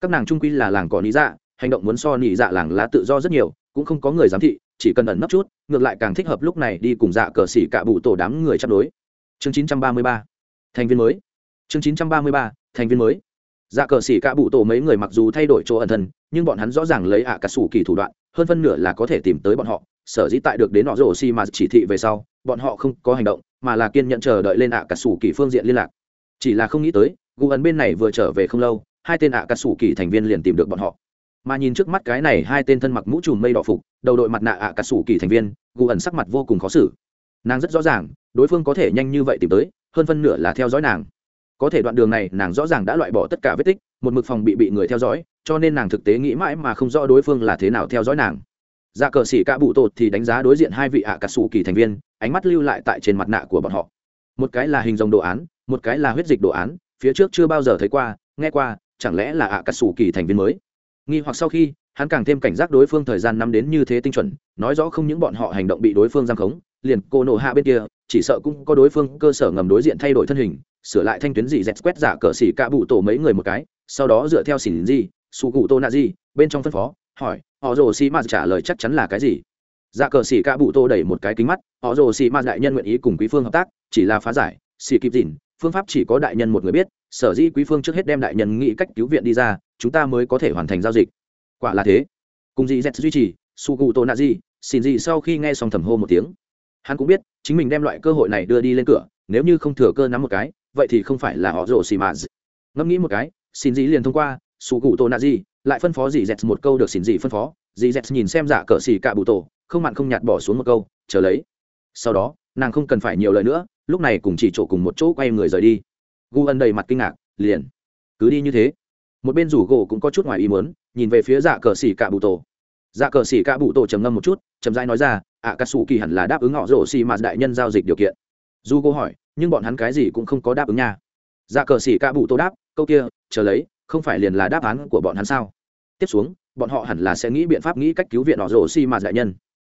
Các nàng trung quy là làng cỏ lý dạ hành động muốn so nỉ dạ làng lá tự do rất nhiều, cũng không có người giám thị chỉ cần ẩn nấp chút, ngược lại càng thích hợp lúc này đi cùng dạ cờ xỉ cả bụ tổ đám người chấp đối. Chương 933 thành viên mới. Chương 933 thành viên mới. Dạ cờ xỉ cả bụ tổ mấy người mặc dù thay đổi chỗ ẩn thân, nhưng bọn hắn rõ ràng lấy ạ cả sủ kỳ thủ đoạn, hơn phân nửa là có thể tìm tới bọn họ. Sở dĩ tại được đến họ rổ xi mà chỉ thị về sau, bọn họ không có hành động, mà là kiên nhận chờ đợi lên ạ cả sủ kỳ phương diện liên lạc. Chỉ là không nghĩ tới, gu ấn bên này vừa trở về không lâu, hai tên ạ cả sủ kỳ thành viên liền tìm được bọn họ mà nhìn trước mắt cái này hai tên thân mặc mũ trùm mây đỏ phục, đầu đội mặt nạ ạ cà sủ kỳ thành viên, gù ẩn sắc mặt vô cùng khó xử. Nàng rất rõ ràng, đối phương có thể nhanh như vậy tìm tới, hơn phân nửa là theo dõi nàng. Có thể đoạn đường này, nàng rõ ràng đã loại bỏ tất cả vết tích, một mực phòng bị bị người theo dõi, cho nên nàng thực tế nghĩ mãi mà không rõ đối phương là thế nào theo dõi nàng. Dạ cờ xỉ cả bụ tột thì đánh giá đối diện hai vị ạ à cà sủ kỳ thành viên, ánh mắt lưu lại tại trên mặt nạ của bọn họ. Một cái là hình dòng đồ án, một cái là huyết dịch đồ án, phía trước chưa bao giờ thấy qua, nghe qua, chẳng lẽ là ạ à cà sủ kỳ thành viên mới? Nghi hoặc sau khi, hắn càng thêm cảnh giác đối phương thời gian năm đến như thế tinh chuẩn, nói rõ không những bọn họ hành động bị đối phương giam khống, liền cô nổ hạ bên kia, chỉ sợ cũng có đối phương cơ sở ngầm đối diện thay đổi thân hình, sửa lại thanh tuyến dị dẹt quét giả cờ xỉ cả bụ tổ mấy người một cái, sau đó dựa theo xỉn gì su cụ tô nạ gì, bên trong phân phó, hỏi, họ rồ xì mạt trả lời chắc chắn là cái gì? Dạ cờ xỉ cả bụ tô đẩy một cái kính mắt, họ rồ xì mạt đại nhân nguyện ý cùng quý phương hợp tác, chỉ là phá giải, xì kịp dìn phương pháp chỉ có đại nhân một người biết, sở dĩ quý phương trước hết đem đại nhân nghĩ cách cứu viện đi ra chúng ta mới có thể hoàn thành giao dịch. Quả là thế. Cùng dị z duy trì, su cụ tô nạ gì xin gì sau khi nghe xong thầm hô một tiếng. Hắn cũng biết, chính mình đem loại cơ hội này đưa đi lên cửa, nếu như không thừa cơ nắm một cái, vậy thì không phải là họ rổ xì mà ngẫm nghĩ một cái, xin dị liền thông qua, su cụ tô nạ gì lại phân phó dị z một câu được xin dị phân phó. Dị z nhìn xem giả cờ xì cả bụ tổ, không mặn không nhạt bỏ xuống một câu, chờ lấy. Sau đó, nàng không cần phải nhiều lời nữa, lúc này cùng chỉ chỗ cùng một chỗ quay người rời đi. Gu ân đầy mặt kinh ngạc, liền. Cứ đi như thế một bên rủ gỗ cũng có chút ngoài ý muốn, nhìn về phía dạ cờ xỉ cả bụ tổ. Dạ cờ xỉ cả bụ tổ trầm ngâm một chút trầm rãi nói ra ạ cà sủ kỳ hẳn là đáp ứng họ rổ xỉ mà đại nhân giao dịch điều kiện. Dù cô hỏi, nhưng bọn hắn cái gì cũng không có đáp ứng nha. Dạ cờ xỉ cả bụ tổ đáp, câu kia, chờ lấy, không phải liền là đáp án của bọn hắn sao? Tiếp xuống, bọn họ hẳn là sẽ nghĩ biện pháp nghĩ cách cứu viện họ rổ xỉ mà đại nhân.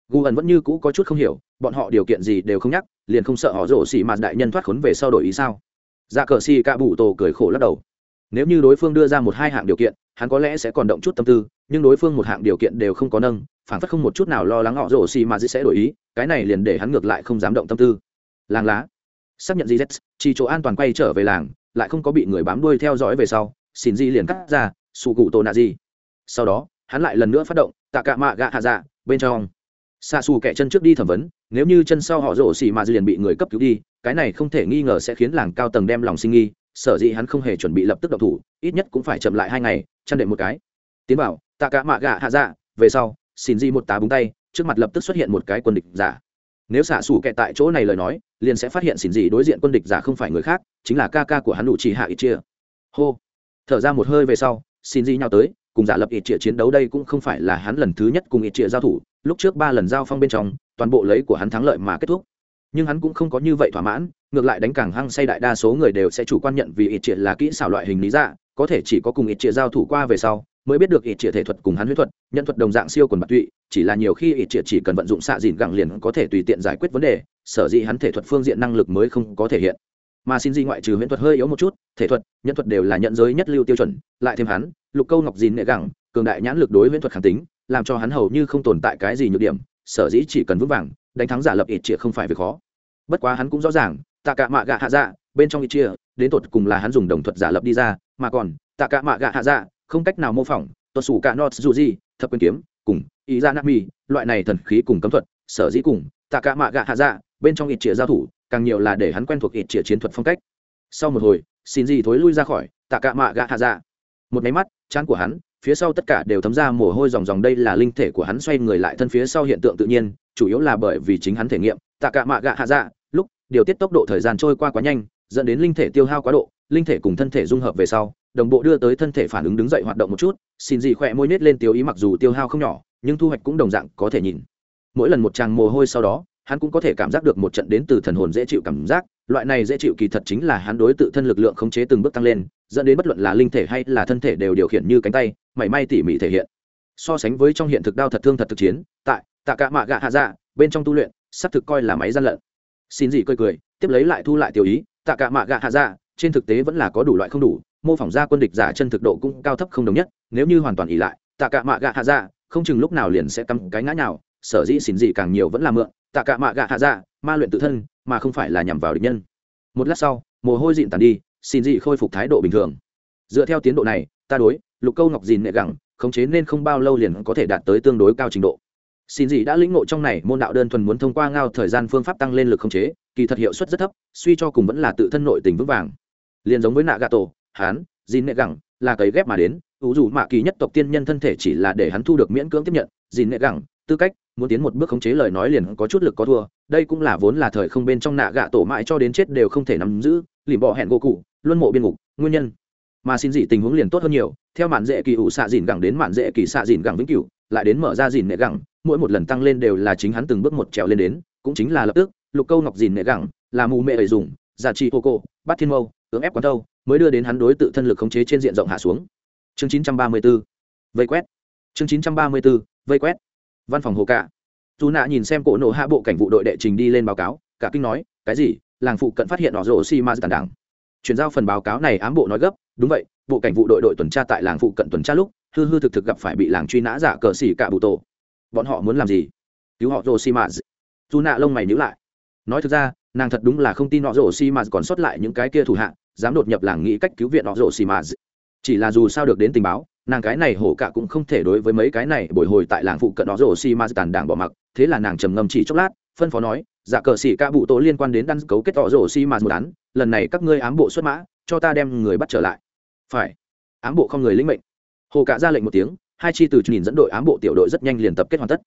Gu ẩn vẫn như cũ có chút không hiểu, bọn họ điều kiện gì đều không nhắc, liền không sợ họ rổ xỉ mà đại nhân thoát khốn về sau đổi ý sao? Dạ cờ xỉ cả bụ tổ cười khổ lắc đầu nếu như đối phương đưa ra một hai hạng điều kiện, hắn có lẽ sẽ còn động chút tâm tư, nhưng đối phương một hạng điều kiện đều không có nâng phản phất không một chút nào lo lắng họ rổ xì mà dĩ sẽ đổi ý, cái này liền để hắn ngược lại không dám động tâm tư. Làng lá. Xác nhận gz chỉ chỗ an toàn quay trở về làng, lại không có bị người bám đuôi theo dõi về sau, xin di liền cắt ra, sụ cụ tổ nạ gì sau đó, hắn lại lần nữa phát động, tạ cạ mạ gạ hạ dạ bên trong. Xa xù kẻ chân trước đi thẩm vấn, nếu như chân sau họ rổ xì mà liền bị người cấp cứu đi, cái này không thể nghi ngờ sẽ khiến làng cao tầng đem lòng sinh nghi sở dĩ hắn không hề chuẩn bị lập tức độc thủ, ít nhất cũng phải chậm lại hai ngày, chăn đệm một cái. Tiến bảo, tạ cả mạ gạ hạ dạ về sau, xin di một tá búng tay, trước mặt lập tức xuất hiện một cái quân địch giả. Nếu xả xù kẹ tại chỗ này lời nói, liền sẽ phát hiện xin gì đối diện quân địch giả không phải người khác, chính là ca ca của hắn đủ chỉ hạ ít chia hô. Thở ra một hơi về sau, xin di nhau tới, cùng giả lập ít chia chiến đấu đây cũng không phải là hắn lần thứ nhất cùng ít chia giao thủ, lúc trước ba lần giao phong bên trong, toàn bộ lấy của hắn thắng lợi mà kết thúc. Nhưng hắn cũng không có như vậy thỏa mãn ngược lại đánh càng hăng say đại đa số người đều sẽ chủ quan nhận vì ít triệt là kỹ xảo loại hình lý dạ có thể chỉ có cùng ít triệt giao thủ qua về sau, mới biết được ít triệt thể thuật cùng hắn huyết thuật, nhân thuật đồng dạng siêu quần bạc tụy, chỉ là nhiều khi ít triệt chỉ cần vận dụng xạ dìn gẳng liền có thể tùy tiện giải quyết vấn đề, sở dĩ hắn thể thuật phương diện năng lực mới không có thể hiện. Mà xin di ngoại trừ huyễn thuật hơi yếu một chút, thể thuật, nhân thuật đều là nhận giới nhất lưu tiêu chuẩn, lại thêm hắn, lục câu ngọc dìn nệ gẳng cường đại nhãn lực đối huyễn thuật kháng tính, làm cho hắn hầu như không tồn tại cái gì nhược điểm, sở dĩ chỉ cần vững vàng, đánh thắng giả lập ít triệt không phải việc khó. Bất quá hắn cũng rõ ràng tạ cả mạ gạ hạ dạ bên trong ít chia đến tột cùng là hắn dùng đồng thuật giả lập đi ra, mà còn tạ cả mạ gạ hạ dạ không cách nào mô phỏng tuột sủ cả nốt dù gì thập quyền kiếm, cùng ý ra nami loại này thần khí cùng cấm thuật, sở dĩ cùng tạ cả mạ gạ hạ dạ bên trong ít chia giao thủ, càng nhiều là để hắn quen thuộc ít chia chiến thuật phong cách. Sau một hồi xin gì thối lui ra khỏi tạ cả mạ gạ hạ dạ một máy mắt chán của hắn, phía sau tất cả đều thấm ra mồ hôi dòng dòng đây là linh thể của hắn xoay người lại thân phía sau hiện tượng tự nhiên, chủ yếu là bởi vì chính hắn thể nghiệm tạ cả mạ gạ hạ dạ điều tiết tốc độ thời gian trôi qua quá nhanh, dẫn đến linh thể tiêu hao quá độ, linh thể cùng thân thể dung hợp về sau, đồng bộ đưa tới thân thể phản ứng đứng dậy hoạt động một chút, xin gì khỏe môi nết lên tiêu ý mặc dù tiêu hao không nhỏ, nhưng thu hoạch cũng đồng dạng có thể nhìn. Mỗi lần một tràng mồ hôi sau đó, hắn cũng có thể cảm giác được một trận đến từ thần hồn dễ chịu cảm giác, loại này dễ chịu kỳ thật chính là hắn đối tự thân lực lượng khống chế từng bước tăng lên, dẫn đến bất luận là linh thể hay là thân thể đều điều khiển như cánh tay, mảy may tỉ mỉ thể hiện. So sánh với trong hiện thực đao thật thương thật thực chiến, tại tạ cả mạ gạ hạ dạ bên trong tu luyện, sắp thực coi là máy gian lận xin gì cười cười, tiếp lấy lại thu lại tiểu ý, tạ cả mạ gạ hạ dạ trên thực tế vẫn là có đủ loại không đủ, mô phỏng ra quân địch giả chân thực độ cũng cao thấp không đồng nhất, nếu như hoàn toàn ỉ lại, tạ cả mạ gạ hạ dạ không chừng lúc nào liền sẽ cắm cái ngã nào sở dĩ xin gì càng nhiều vẫn là mượn, tạ cả mạ gạ hạ dạ ma luyện tự thân, mà không phải là nhằm vào địch nhân. Một lát sau, mồ hôi dịn tàn đi, xin dị khôi phục thái độ bình thường. Dựa theo tiến độ này, ta đối, lục câu ngọc dìn nệ gẳng, khống chế nên không bao lâu liền có thể đạt tới tương đối cao trình độ xin dị đã lĩnh ngộ trong này, môn đạo đơn thuần muốn thông qua ngao thời gian phương pháp tăng lên lực khống chế, kỳ thật hiệu suất rất thấp, suy cho cùng vẫn là tự thân nội tình vững vàng. Liền giống với nạ gà tổ hán dìn nệ gẳng, là cấy ghép mà đến ủ dù mạ kỳ nhất tộc tiên nhân thân thể chỉ là để hắn thu được miễn cưỡng tiếp nhận. Dìn nệ gẳng, tư cách, muốn tiến một bước khống chế lời nói liền có chút lực có thua, đây cũng là vốn là thời không bên trong nạ gạ tổ mãi cho đến chết đều không thể nắm giữ lìm bỏ hẹn gỗ cụ, luân mộ biên ngục, nguyên nhân. Mà xin dị tình huống liền tốt hơn nhiều, theo mạn dễ kỳ ủ xạ dìn gẳng đến mạn dễ kỳ xạ dìn gẳng vĩnh cửu, lại đến mở ra dìn nệ gẳng mỗi một lần tăng lên đều là chính hắn từng bước một trèo lên đến, cũng chính là lập tức, lục câu ngọc dìn nệ gẳng, là mù mệ ấy dùng, giả trị ô cô bắt thiên mâu, cưỡng ép quán thâu, mới đưa đến hắn đối tự thân lực khống chế trên diện rộng hạ xuống. Chương 934 vây quét. Chương 934 vây quét. Văn phòng hồ cạ. Dù nạ nhìn xem cổ nổ hạ bộ cảnh vụ đội đệ trình đi lên báo cáo, cả kinh nói, cái gì? Làng phụ cận phát hiện họ rổ xi ma tàn đảng chuyển giao phần báo cáo này ám bộ nói gấp, đúng vậy, bộ cảnh vụ đội đội tuần tra tại làng phụ cận tuần tra lúc, hư hư thực thực gặp phải bị làng truy nã giả cờ xỉ cả bụ tổ bọn họ muốn làm gì? Cứu họ rồ xi ma dù nạ lông mày nhữ lại. Nói thực ra, nàng thật đúng là không tin họ rồ xi ma còn sót lại những cái kia thủ hạ dám đột nhập làng nghĩ cách cứu viện họ rồ xi ma chỉ là dù sao được đến tình báo, nàng cái này hổ cả cũng không thể đối với mấy cái này bồi hồi tại làng phụ cận đó rồ xi ma tàn đảng bỏ mặc. Thế là nàng trầm ngâm chỉ chốc lát, phân phó nói giả cờ xỉ ca bụ tố liên quan đến đăng cấu kết họ rồ xi ma một án, lần này các ngươi ám bộ xuất mã, cho ta đem người bắt trở lại. Phải. Ám bộ không người lĩnh mệnh. Hồ cả ra lệnh một tiếng hai chi từ nhìn dẫn đội ám bộ tiểu đội rất nhanh liền tập kết hoàn tất.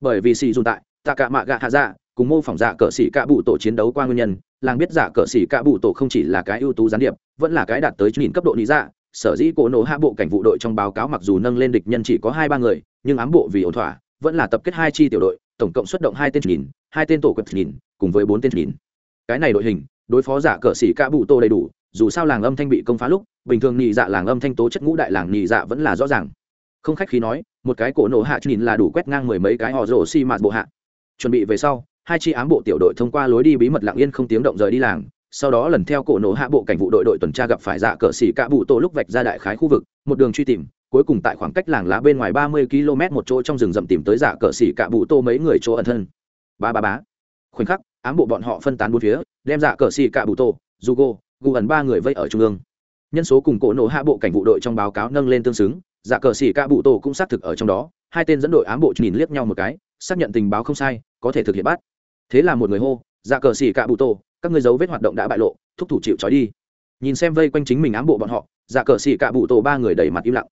Bởi vì xì dùng tại, tạ cả mạ gạ hạ dạ cùng mô phỏng giả cờ xỉ cạ bụ tổ chiến đấu qua nguyên nhân, làng biết giả cờ xỉ cạ bụ tổ không chỉ là cái ưu tú gián điệp, vẫn là cái đạt tới nhìn cấp độ lý dạ. Sở dĩ cổ nổ hạ bộ cảnh vụ đội trong báo cáo mặc dù nâng lên địch nhân chỉ có hai ba người, nhưng ám bộ vì ổn thỏa, vẫn là tập kết hai chi tiểu đội, tổng cộng xuất động hai tên nhìn, hai tên tổ quật nhìn, cùng với bốn tên nhìn. Cái này đội hình, đối phó giả cờ xỉ cạ bụ tổ đầy đủ, dù sao làng âm thanh bị công phá lúc, bình thường nhị dạ làng âm thanh tố chất ngũ đại làng nhị dạ vẫn là rõ ràng không khách khí nói, một cái cổ nổ hạ nhìn là đủ quét ngang mười mấy cái họ rổ xi mạt bộ hạ. Chuẩn bị về sau, hai chi ám bộ tiểu đội thông qua lối đi bí mật lặng yên không tiếng động rời đi làng. Sau đó lần theo cổ nổ hạ bộ cảnh vụ đội đội tuần tra gặp phải dạ cờ xỉ cạ bụ tổ lúc vạch ra đại khái khu vực, một đường truy tìm, cuối cùng tại khoảng cách làng lá bên ngoài ba mươi km một chỗ trong rừng rậm tìm tới dạ cờ xỉ cạ bụ tô mấy người chỗ ẩn thân. Ba ba bá khoảnh khắc, ám bộ bọn họ phân tán bốn phía, đem dạ cờ xỉ cạ bụ tô jugo gù ẩn ba người vây ở trung ương. Nhân số cùng cổ nổ hạ bộ cảnh vụ đội trong báo cáo nâng lên tương xứng Dạ cờ xỉ ca bụ tổ cũng xác thực ở trong đó hai tên dẫn đội ám bộ nhìn liếc nhau một cái xác nhận tình báo không sai có thể thực hiện bắt. Thế là một người hô Dạ cờ xỉ ca bụ tổ, các người dấu vết hoạt động đã bại lộ thúc thủ chịu trói đi. Nhìn xem vây quanh chính mình ám bộ bọn họ Dạ cờ xỉ ca bụ tổ ba người đẩy mặt im lặng.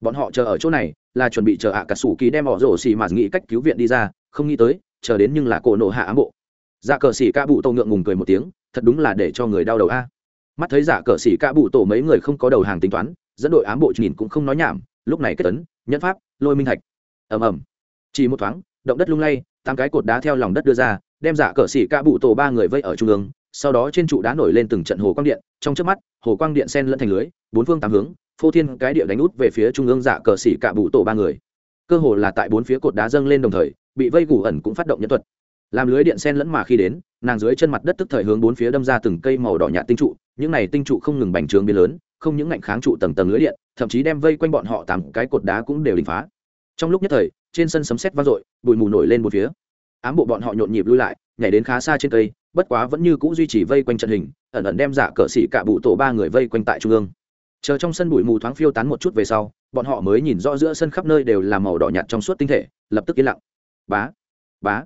Bọn họ chờ ở chỗ này là chuẩn bị chờ ạ cả sủ ký đem họ rổ xỉ mà nghĩ cách cứu viện đi ra không nghĩ tới chờ đến nhưng là cổ nộ hạ ám bộ. Dạ cờ xỉ ca bụ tổ ngượng ngùng cười một tiếng thật đúng là để cho người đau đầu a. Mắt thấy dạ cờ xỉ ca bụ tổ mấy người không có đầu hàng tính toán dẫn đội ám bộ nhìn cũng không nói nhảm lúc này kết tấn nhẫn pháp, lôi minh thạch. Ầm ầm. Chỉ một thoáng, động đất lung lay, tám cái cột đá theo lòng đất đưa ra, đem giả cờ xỉ ca bụ tổ ba người vây ở trung ương. Sau đó trên trụ đá nổi lên từng trận hồ quang điện, trong trước mắt, hồ quang điện sen lẫn thành lưới, bốn phương tám hướng, phô thiên cái địa đánh út về phía trung ương giả cờ xỉ cả bụ tổ ba người. Cơ hồ là tại bốn phía cột đá dâng lên đồng thời, bị vây gù ẩn cũng phát động nhân thuật. Làm lưới điện sen lẫn mà khi đến, nàng dưới chân mặt đất tức thời hướng bốn phía đâm ra từng cây màu đỏ nhạt tinh trụ, những này tinh trụ không ngừng bành trướng biến lớn không những ngạnh kháng trụ tầng tầng lưới điện, thậm chí đem vây quanh bọn họ tám cái cột đá cũng đều đình phá. Trong lúc nhất thời, trên sân sấm sét vang dội, bụi mù nổi lên một phía. Ám bộ bọn họ nhộn nhịp lui lại, nhảy đến khá xa trên cây, bất quá vẫn như cũ duy trì vây quanh trận hình, ẩn ẩn đem giả cờ xỉ cả bụ tổ ba người vây quanh tại trung ương. Chờ trong sân bụi mù thoáng phiêu tán một chút về sau, bọn họ mới nhìn rõ giữa sân khắp nơi đều là màu đỏ nhạt trong suốt tinh thể, lập tức yên lặng. Bá bá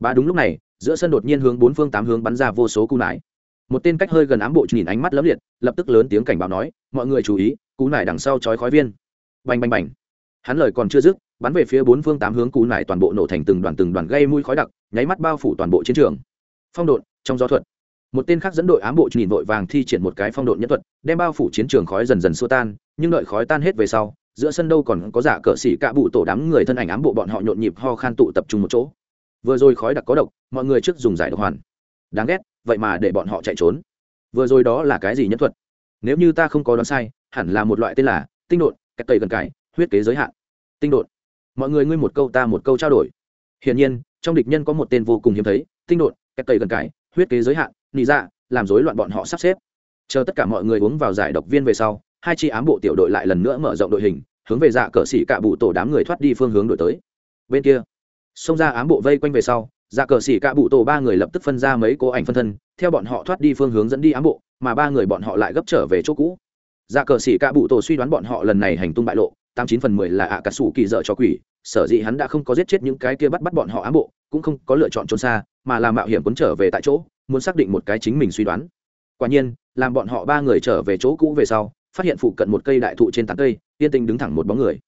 bá. Đúng lúc này, giữa sân đột nhiên hướng bốn phương tám hướng bắn ra vô số cung nải một tên cách hơi gần ám bộ nhìn ánh mắt lấm liệt, lập tức lớn tiếng cảnh báo nói, mọi người chú ý, cú nải đằng sau chói khói viên. Bành bành bành. Hắn lời còn chưa dứt, bắn về phía bốn phương tám hướng cú nải toàn bộ nổ thành từng đoàn từng đoàn gây mũi khói đặc, nháy mắt bao phủ toàn bộ chiến trường. Phong độn, trong gió thuật. Một tên khác dẫn đội ám bộ nhìn vội vàng thi triển một cái phong độn nhân thuật, đem bao phủ chiến trường khói dần dần xua tan, nhưng đợi khói tan hết về sau, giữa sân đâu còn có giả cờ xỉ cạ bụ tổ đám người thân ảnh ám bộ bọn họ nhộn nhịp ho khan tụ tập trung một chỗ. Vừa rồi khói đặc có độc, mọi người trước dùng giải độc hoàn. Đáng ghét vậy mà để bọn họ chạy trốn. Vừa rồi đó là cái gì nhất thuật? Nếu như ta không có đoán sai, hẳn là một loại tên là tinh đột cách tây gần cải huyết kế giới hạn. Tinh đột mọi người ngươi một câu ta một câu trao đổi. Hiển nhiên, trong địch nhân có một tên vô cùng hiếm thấy, tinh đột cách tây gần cải huyết kế giới hạn, nị dạ làm rối loạn bọn họ sắp xếp. Chờ tất cả mọi người uống vào giải độc viên về sau, hai chi ám bộ tiểu đội lại lần nữa mở rộng đội hình, hướng về dạ cờ xỉ cạ bụ tổ đám người thoát đi phương hướng đổi tới. Bên kia, xông ra ám bộ vây quanh về sau dạ cờ xỉ cạ bụ tổ ba người lập tức phân ra mấy cố ảnh phân thân, theo bọn họ thoát đi phương hướng dẫn đi ám bộ, mà ba người bọn họ lại gấp trở về chỗ cũ. Dạ cờ xỉ cạ bụ tổ suy đoán bọn họ lần này hành tung bại lộ, tám chín phần mười là ạ cà sủ kỳ dợ cho quỷ, sở dĩ hắn đã không có giết chết những cái kia bắt bắt bọn họ ám bộ, cũng không có lựa chọn trốn xa, mà làm mạo hiểm cuốn trở về tại chỗ, muốn xác định một cái chính mình suy đoán. Quả nhiên, làm bọn họ ba người trở về chỗ cũ về sau, phát hiện phụ cận một cây đại thụ trên tán cây, yên tĩnh đứng thẳng một bóng người.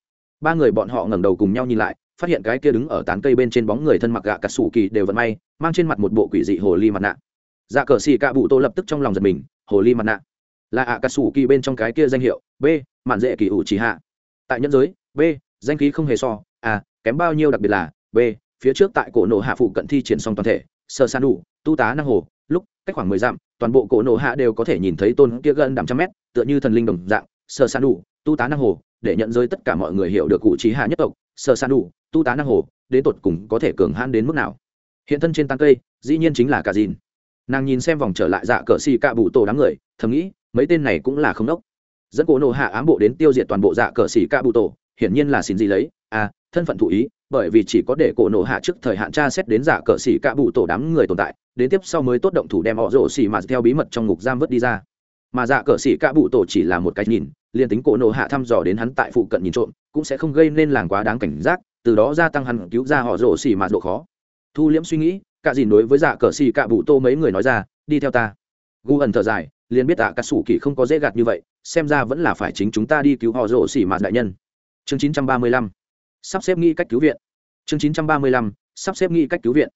Ba người bọn họ ngẩng đầu cùng nhau nhìn lại phát hiện cái kia đứng ở tán cây bên trên bóng người thân mặc gạ cà sủ kỳ đều vận may, mang trên mặt một bộ quỷ dị hồ ly mặt nạ. Dạ cờ xì cạ bụ tô lập tức trong lòng giật mình, hồ ly mặt nạ. Là ạ cà sủ kỳ bên trong cái kia danh hiệu, b, mạn dễ kỳ ủ chỉ hạ. Tại nhân giới, b, danh khí không hề so a kém bao nhiêu đặc biệt là, b, phía trước tại cổ nổ hạ phụ cận thi triển xong toàn thể, sơ san đủ, tu tá năng hồ, lúc, cách khoảng mười dặm, toàn bộ cổ nổ hạ đều có thể nhìn thấy tôn kia gần đằm trăm mét, tựa như thần linh đồng dạng, sơ san đủ, tu tá năng hồ, để nhận giới tất cả mọi người hiểu được cụ trí hạ nhất tộc sợ san đủ tu tá năng hồ, đến tột cùng có thể cường hãn đến mức nào? Hiện thân trên tăng cây, dĩ nhiên chính là cả dìn. Nàng nhìn xem vòng trở lại dạ cờ xì cạ bụ tổ đám người, thầm nghĩ, mấy tên này cũng là không đốc. Dẫn cổ nổ hạ ám bộ đến tiêu diệt toàn bộ dạ cờ xì cạ bụ tổ, hiển nhiên là xin gì lấy. À thân phận thụ ý, bởi vì chỉ có để cổ nổ hạ trước thời hạn tra xét đến giả cờ xỉ cạ bụ tổ đám người tồn tại, đến tiếp sau mới tốt động thủ đem họ rổ xỉ mà theo bí mật trong ngục giam vớt đi ra mà dạ cờ xỉ cạ bụ tổ chỉ là một cái nhìn, liền tính cổ nổ hạ thăm dò đến hắn tại phụ cận nhìn trộm, cũng sẽ không gây nên làng quá đáng cảnh giác, từ đó gia tăng hắn cứu ra họ rổ xỉ mà độ khó. Thu liễm suy nghĩ, cả dìn đối với dạ cờ xỉ cạ bụ tô mấy người nói ra, đi theo ta. Gu ẩn thở dài, liền biết tạ cắt sủ kỳ không có dễ gạt như vậy, xem ra vẫn là phải chính chúng ta đi cứu họ rổ xỉ mà đại nhân. Chương chín trăm ba mươi lăm. Sắp xếp nghĩ cách cứu viện. Chương chín trăm ba mươi lăm. Sắp xếp nghĩ cách cứu viện.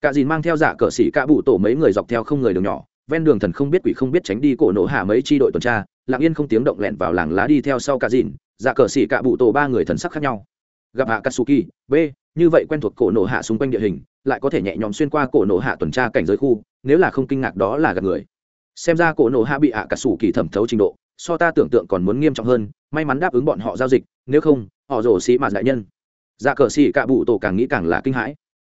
Cả dìn mang theo dạ cờ xỉ cạ bụ tổ mấy người dọc theo không người đường nhỏ ven đường thần không biết quỷ không biết tránh đi cổ nổ hạ mấy chi đội tuần tra, lặng yên không tiếng động lẹn vào làng lá đi theo sau cả dìn dạ cờ xỉ cả bụ tổ ba người thần sắc khác nhau. Gặp hạ katsuki, b, như vậy quen thuộc cổ nổ hạ xung quanh địa hình, lại có thể nhẹ nhõm xuyên qua cổ nổ hạ tuần tra cảnh giới khu, nếu là không kinh ngạc đó là gặp người. Xem ra cổ nổ hạ bị hạ katsuki thẩm thấu trình độ, so ta tưởng tượng còn muốn nghiêm trọng hơn, may mắn đáp ứng bọn họ giao dịch, nếu không, họ rổ xì mà đại nhân. Dạ cờ xỉ cạ bụ tổ càng nghĩ càng là kinh hãi.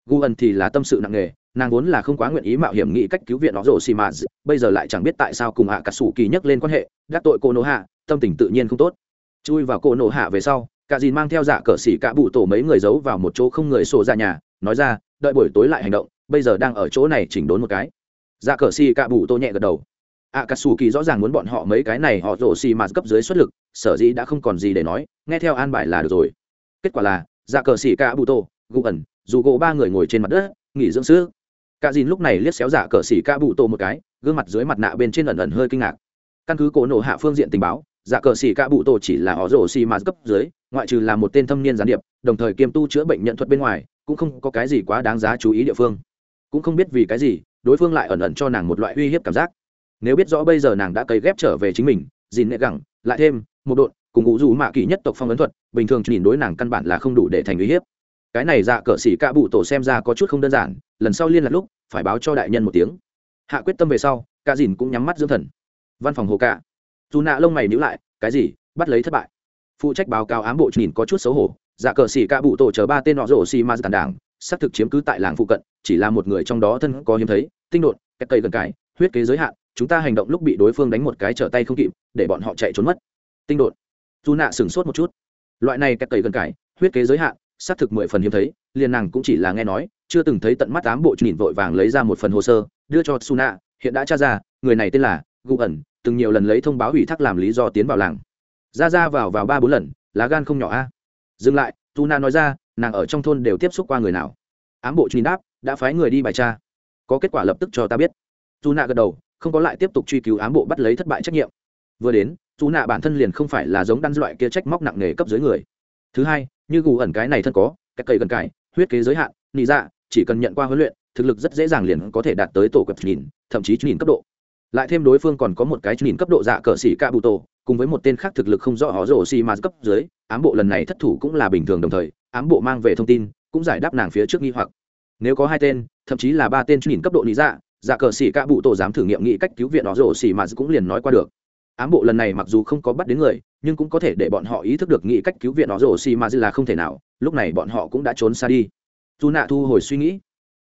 Gu ẩn thì là tâm sự nặng nề nàng vốn là không quá nguyện ý mạo hiểm nghĩ cách cứu viện họ rổ xì mà bây giờ lại chẳng biết tại sao cùng hạ cả sủ kỳ nhắc lên quan hệ, đắc tội cô nô hạ tâm tình tự nhiên không tốt. Chui vào cô nổ hạ về sau cả dìn mang theo dạ cờ xỉ cả bụ tổ mấy người giấu vào một chỗ không người sổ ra nhà, nói ra, đợi buổi tối lại hành động, bây giờ đang ở chỗ này chỉnh đốn một cái. Dạ cờ xỉ cả bụ tổ nhẹ gật đầu. Ạ cà sù kỳ rõ ràng muốn bọn họ mấy cái này họ rổ xì mà cấp dưới xuất lực, sở dĩ đã không còn gì để nói, nghe theo an bài là được rồi. Kết quả là dạ cờ xỉ cả bụ tổ, gu ẩn, dù gỗ ba người ngồi trên mặt đất, nghỉ dưỡng sữa cả dìn lúc này liếc xéo dạ cờ xỉ ca bụ tổ một cái, gương mặt dưới mặt nạ bên trên ẩn ẩn hơi kinh ngạc. Căn cứ cổ nổ hạ phương diện tình báo dạ cờ xỉ ca bụ tổ chỉ là họ rổ xì mà cấp dưới, ngoại trừ là một tên thâm niên gián điệp, đồng thời kiêm tu chữa bệnh nhận thuật bên ngoài, cũng không có cái gì quá đáng giá chú ý địa phương. Cũng không biết vì cái gì, đối phương lại ẩn ẩn cho nàng một loại uy hiếp cảm giác. Nếu biết rõ bây giờ nàng đã cấy ghép trở về chính mình, dìn nệ gẳng, lại thêm, một đội cùng ngũ dù mạ kỳ nhất tộc phong ấn thuật, bình thường nhìn đối nàng căn bản là không đủ để thành uy hiếp. Cái này dạ cờ xỉ ca bụ tổ xem ra có chút không đơn giản, lần sau liên lạc lúc phải báo cho đại nhân một tiếng. Hạ quyết tâm về sau, cả dìn cũng nhắm mắt dưỡng thần. Văn phòng hồ cạ dù nạ lông mày nhữ lại, cái gì, bắt lấy thất bại. Phụ trách báo cáo ám bộ nhìn có chút xấu hổ dạ cờ xỉ cả bụ tổ chờ ba tên nọ rổ xì ma tàn đảng, xác thực chiếm cứ tại làng phụ cận, chỉ là một người trong đó thân có hiếm thấy, tinh đột cách cây gần cái, huyết kế giới hạn, chúng ta hành động lúc bị đối phương đánh một cái trở tay không kịp, để bọn họ chạy trốn mất. Tinh đột dù nạ sửng sốt một chút. Loại này cách cây gần cái, huyết kế giới hạn xác thực mười phần hiếm thấy, liền nàng cũng chỉ là nghe nói, chưa từng thấy tận mắt ám bộ nhìn vội vàng lấy ra một phần hồ sơ, đưa cho suna, hiện đã tra ra, người này tên là gu ẩn, từng nhiều lần lấy thông báo ủy thác làm lý do tiến vào làng. Ra ra vào vào ba bốn lần, lá gan không nhỏ a. Dừng lại, suna nói ra, nàng ở trong thôn đều tiếp xúc qua người nào. Ám bộ truy đáp, đã phái người đi bài tra. Có kết quả lập tức cho ta biết. Suna gật đầu, không có lại tiếp tục truy cứu ám bộ bắt lấy thất bại trách nhiệm. Vừa đến dù nạ bản thân liền không phải là giống đan loại kia trách móc nặng nề cấp dưới người. Thứ hai như gù ẩn cái này thân có, cái cây gần cải huyết kế giới hạn, nị dạ chỉ cần nhận qua huấn luyện, thực lực rất dễ dàng liền có thể đạt tới tổ cấp nhìn, thậm chí nhìn cấp độ. Lại thêm đối phương còn có một cái nhìn cấp độ dạ cờ xỉ ca bụ tổ cùng với một tên khác thực lực không rõ họ rổ xì mà cấp dưới, ám bộ lần này thất thủ cũng là bình thường đồng thời, ám bộ mang về thông tin, cũng giải đáp nàng phía trước nghi hoặc. Nếu có hai tên, thậm chí là ba tên nhìn cấp độ lý dạ dạ cờ xỉ ca bụ tổ dám thử nghiệm nghị cách cứu viện họ rổ xì mà cũng liền nói qua được. Ám bộ lần này mặc dù không có bắt đến người nhưng cũng có thể để bọn họ ý thức được nghĩ cách cứu viện họ rổ xì mà là không thể nào, lúc này bọn họ cũng đã trốn xa đi. Dù nạ thu hồi suy nghĩ.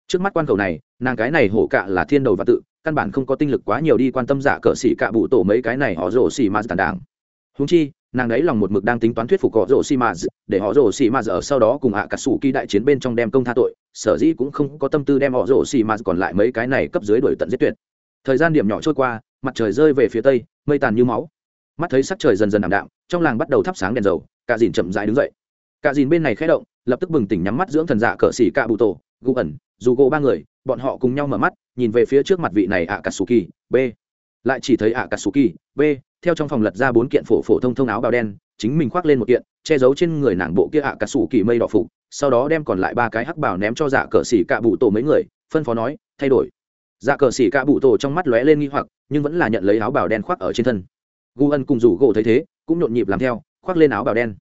Trước mắt quan cầu này, nàng cái này hổ cạ là thiên đầu và tự, căn bản không có tinh lực quá nhiều đi quan tâm giả cờ xỉ cạ bụ tổ mấy cái này họ rổ xỉ ma tàn đảng. Húng chi, nàng đấy lòng một mực đang tính toán thuyết phục họ rổ xỉ mà để họ rổ xỉ mà ở sau đó cùng hạ cả sủ kỳ đại chiến bên trong đem công tha tội, sở dĩ cũng không có tâm tư đem họ rổ xỉ mà còn lại mấy cái này cấp dưới đuổi tận giết tuyệt. Thời gian điểm nhỏ trôi qua, mặt trời rơi về phía tây, mây tàn như máu mắt thấy sắc trời dần dần ảm đạm, trong làng bắt đầu thắp sáng đèn dầu cả dìn chậm rãi đứng dậy. Cả dìn bên này khẽ động, lập tức bừng tỉnh nhắm mắt dưỡng thần dạ cờ xỉ cạ bụ tổ gu ẩn, dù gỗ ba người, bọn họ cùng nhau mở mắt, nhìn về phía trước mặt vị này ạ katsuki b. Lại chỉ thấy ạ katsuki b. Theo trong phòng lật ra bốn kiện phổ phổ thông thông áo bào đen, chính mình khoác lên một kiện, che giấu trên người nàng bộ kia ạ cà sú kỳ mây đỏ phục, sau đó đem còn lại ba cái hắc bào ném cho dạ cờ xỉ cạ bụ tổ mấy người, phân phó nói, thay đổi. Dạ cờ xỉ cạ bụ tổ trong mắt lóe lên nghi hoặc, nhưng vẫn là nhận lấy áo bào đen khoác ở trên thân gu ân cùng rủ gỗ thấy thế, cũng nhộn nhịp làm theo, khoác lên áo bào đen.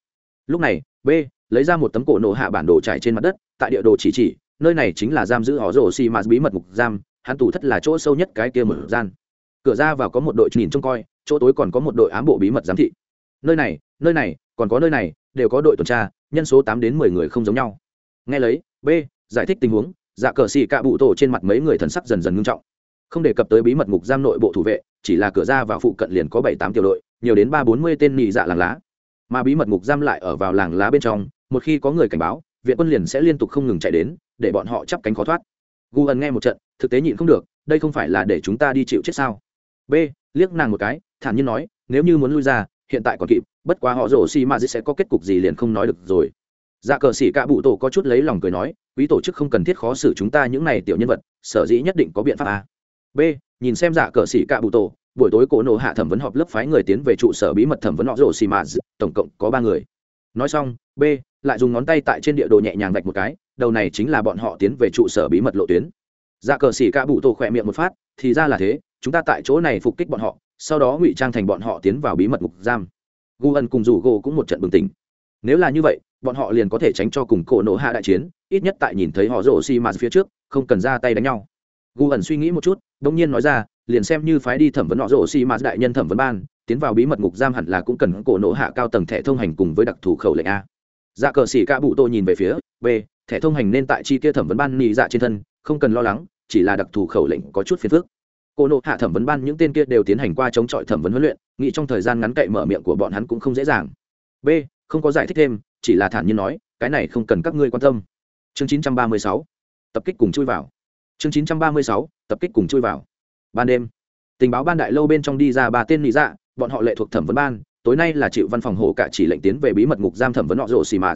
Lúc này, b, lấy ra một tấm cổ nổ hạ bản đồ trải trên mặt đất, tại địa đồ chỉ chỉ, nơi này chính là giam giữ họ rổ xì mà bí mật mục giam, hắn tủ thất là chỗ sâu nhất cái kia mở gian. Cửa ra vào có một đội nhìn trông coi, chỗ tối còn có một đội ám bộ bí mật giám thị. Nơi này nơi này, còn có nơi này, đều có đội tuần tra, nhân số tám đến mười người không giống nhau. Nghe lấy, b, giải thích tình huống dạ cờ xì cạ bụ tổ trên mặt mấy người thần sắc dần dần ngưng trọng. Không đề cập tới bí mật ngục giam nội bộ thủ vệ chỉ là cửa ra vào phụ cận liền có bảy tám tiểu đội, nhiều đến ba bốn mươi tên nhị dạ làng lá. Mà bí mật ngục giam lại ở vào làng lá bên trong, một khi có người cảnh báo, viện quân liền sẽ liên tục không ngừng chạy đến, để bọn họ chắp cánh khó thoát. Gu ẩn nghe một trận, thực tế nhịn không được, đây không phải là để chúng ta đi chịu chết sao? B, liếc nàng một cái, thản nhiên nói, nếu như muốn lui ra, hiện tại còn kịp, bất quá họ rổ xi ma sẽ có kết cục gì liền không nói được rồi. Dạ cờ xỉ cạ bụ tổ có chút lấy lòng cười nói, quý tổ chức không cần thiết khó xử chúng ta những này tiểu nhân vật, sở dĩ nhất định có biện pháp à? B, nhìn xem giả cờ xỉ cạ bụ tổ, buổi tối cổ nổ hạ thẩm vấn họp lớp phái người tiến về trụ sở bí mật thẩm vấn họ rổ xì mà tổng cộng có ba người. Nói xong, b, lại dùng ngón tay tại trên địa đồ nhẹ nhàng vạch một cái, đầu này chính là bọn họ tiến về trụ sở bí mật lộ tuyến. Dạ cờ xỉ cạ bụ tổ khỏe miệng một phát, thì ra là thế, chúng ta tại chỗ này phục kích bọn họ, sau đó ngụy trang thành bọn họ tiến vào bí mật ngục giam. Gu ân cùng rủ gỗ cũng một trận bừng tỉnh. Nếu là như vậy, bọn họ liền có thể tránh cho cùng cổ nổ hạ đại chiến, ít nhất tại nhìn thấy họ rổ xi mạt phía trước, không cần ra tay đánh nhau gu ẩn suy nghĩ một chút đông nhiên nói ra, liền xem như phái đi thẩm vấn họ rổ xi mà đại nhân thẩm vấn ban, tiến vào bí mật ngục giam hẳn là cũng cần cổ nộ hạ cao tầng thẻ thông hành cùng với đặc thù khẩu lệnh a. Dạ cờ xỉ ca bụ tô nhìn về phía, b, thẻ thông hành nên tại chi kia thẩm vấn ban nị dạ trên thân, không cần lo lắng, chỉ là đặc thù khẩu lệnh có chút phiền phức. Cô nộ hạ thẩm vấn ban những tên kia đều tiến hành qua chống chọi thẩm vấn huấn luyện, nghĩ trong thời gian ngắn cậy mở miệng của bọn hắn cũng không dễ dàng. B, không có giải thích thêm, chỉ là thản nhiên nói, cái này không cần các ngươi quan tâm. Chương 936 tập kích cùng chui vào chương 936 tập kích cùng chui vào. Ban đêm, tình báo ban đại lâu bên trong đi ra ba tên nị dạ bọn họ lệ thuộc thẩm vấn ban, tối nay là chịu văn phòng hồ cả chỉ lệnh tiến về bí mật ngục giam thẩm vấn họ rộ xì mà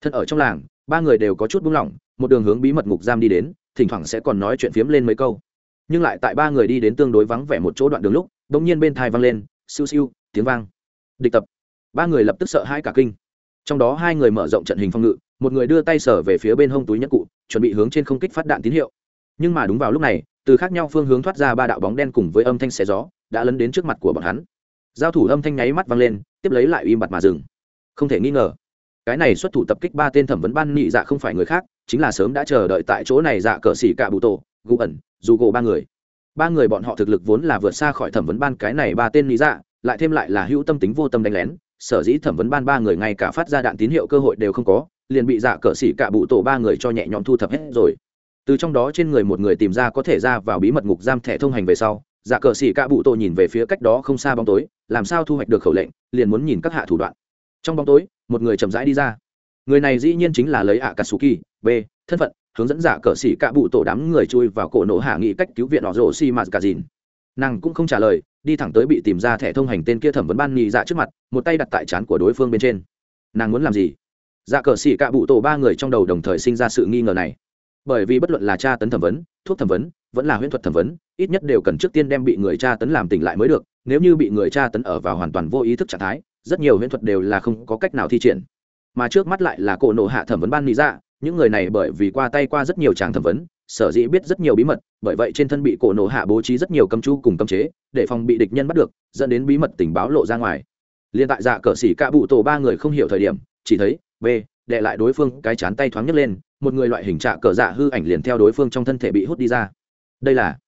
thân ở trong làng, ba người đều có chút buông lỏng, một đường hướng bí mật ngục giam đi đến, thỉnh thoảng sẽ còn nói chuyện phiếm lên mấy câu. Nhưng lại tại ba người đi đến tương đối vắng vẻ một chỗ đoạn đường lúc đ ỗ n g nhiên bên thai vang lên, siêu siêu, tiếng vang. Địch tập. Ba người lập tức sợ hai cả kinh. Trong đó hai người mở rộng trận hình phòng ngự, một người đưa tay sở về phía bên hông túi nhất cụ, chuẩn bị hướng trên không kích phát đạn tín hiệu nhưng mà đúng vào lúc này, từ khác nhau phương hướng thoát ra ba đạo bóng đen cùng với âm thanh xé gió, đã lấn đến trước mặt của bọn hắn. Giao thủ âm thanh nháy mắt vang lên, tiếp lấy lại im bặt mà dừng. Không thể nghi ngờ, cái này xuất thủ tập kích ba tên thẩm vấn ban nhị dạ không phải người khác, chính là sớm đã chờ đợi tại chỗ này dạ cờ xỉ cả bụ tổ, gù ẩn, dù gỗ ba người. Ba người bọn họ thực lực vốn là vượt xa khỏi thẩm vấn ban cái này ba tên nhị dạ lại thêm lại là hữu tâm tính vô tâm đánh lén, sở dĩ thẩm vấn ban ba người ngay cả phát ra đạn tín hiệu cơ hội đều không có, liền bị dạ cờ xỉ cả bụ tổ ba người cho nhẹ nhõm thu thập hết rồi từ trong đó trên người một người tìm ra có thể ra vào bí mật ngục giam thẻ thông hành về sau dạ cờ xỉ cạ bụ tổ nhìn về phía cách đó không xa bóng tối, làm sao thu hoạch được khẩu lệnh, liền muốn nhìn các hạ thủ đoạn. Trong bóng tối, một người chậm rãi đi ra. Người này dĩ nhiên chính là lấy ạ kỳ b, thân phận, hướng dẫn giả cờ xỉ cạ bụ tổ đám người chui vào cổ nổ hạ nghị cách cứu viện họ rổ xi mạt cà dìn nàng cũng không trả lời, đi thẳng tới bị tìm ra thẻ thông hành tên kia thẩm vấn ban nghị dạ trước mặt, một tay đặt tại trán của đối phương bên trên. Nàng muốn làm gì? Dạ cờ xỉ cạ bụ tổ ba người trong đầu đồng thời sinh ra sự nghi ngờ này bởi vì bất luận là tra tấn thẩm vấn, thuốc thẩm vấn, vẫn là huyễn thuật thẩm vấn, ít nhất đều cần trước tiên đem bị người tra tấn làm tỉnh lại mới được, nếu như bị người tra tấn ở vào hoàn toàn vô ý thức trạng thái, rất nhiều huyễn thuật đều là không có cách nào thi triển. Mà trước mắt lại là cổ nộ hạ thẩm vấn ban lý ra dạ, những người này bởi vì qua tay qua rất nhiều tràng thẩm vấn, sở dĩ biết rất nhiều bí mật, bởi vậy trên thân bị cổ nộ hạ bố trí rất nhiều cấm chu cùng cấm chế, để phòng bị địch nhân bắt được, dẫn đến bí mật tình báo lộ ra ngoài. Liên tại dạ cờ xỉ cả bụ tổ ba người không hiểu thời điểm, chỉ thấy b, đệ lại đối phương cái chán tay thoáng nhấc lên một người loại hình trạ cờ dạ hư ảnh liền theo đối phương trong thân thể bị hút đi ra. Đây là,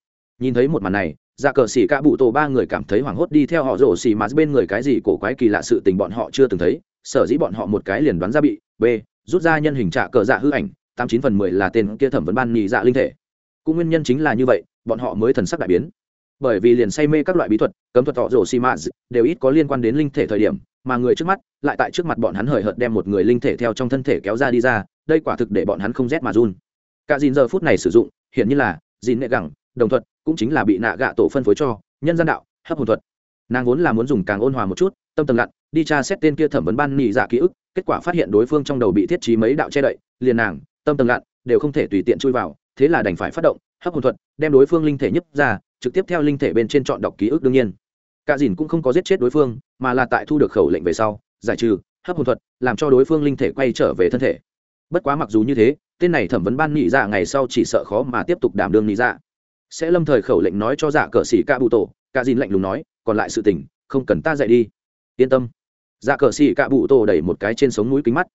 nhìn thấy một màn này dạ cờ xỉ cả bụ tổ ba người cảm thấy hoảng hốt đi theo họ rổ xỉ mà bên người cái gì cổ quái kỳ lạ sự tình bọn họ chưa từng thấy, sở dĩ bọn họ một cái liền đoán ra bị b, rút ra nhân hình trạ cờ dạ hư ảnh, tám chín phần mười là tên kia thẩm vấn ban nhị dạ linh thể. Cũng nguyên nhân chính là như vậy, bọn họ mới thần sắc đại biến. Bởi vì liền say mê các loại bí thuật, cấm thuật họ rổ xì mã đều ít có liên quan đến linh thể thời điểm, mà người trước mắt, lại tại trước mặt bọn hắn hời hợt đem một người linh thể theo trong thân thể kéo ra đi ra đây quả thực để bọn hắn không rét mà run. Cả dìn giờ phút này sử dụng hiện như là, dìn nệ gẳng, đồng thuật, cũng chính là bị nạ gạ tổ phân phối cho, nhân gian đạo, hấp hồn thuật. Nàng vốn là muốn dùng càng ôn hòa một chút, tâm tầng lặn đi tra xét tên kia thẩm vấn ban nị dạ ký ức, kết quả phát hiện đối phương trong đầu bị thiết trí mấy đạo che đậy, liền nàng, tâm tầng lặn đều không thể tùy tiện chui vào, thế là đành phải phát động, hấp hồn thuật, đem đối phương linh thể nhấp ra, trực tiếp theo linh thể bên trên chọn đọc ký ức đương nhiên. Cả dìn cũng không có giết chết đối phương, mà là tại thu được khẩu lệnh về sau, giải trừ, hấp hồn thuật, làm cho đối phương linh thể quay trở về thân thể bất quá mặc dù như thế, tên này thẩm vấn ban nhị dạ ngày sau chỉ sợ khó mà tiếp tục đảm đương nhị dạ. Sẽ lâm thời khẩu lệnh nói cho dạ cờ xỉ ca bụ tổ ca dìn lạnh lùng nói, còn lại sự tình, không cần ta dạy đi. Yên tâm. Dạ cờ xỉ ca bụ tổ đẩy một cái trên sống mũi kính mắt.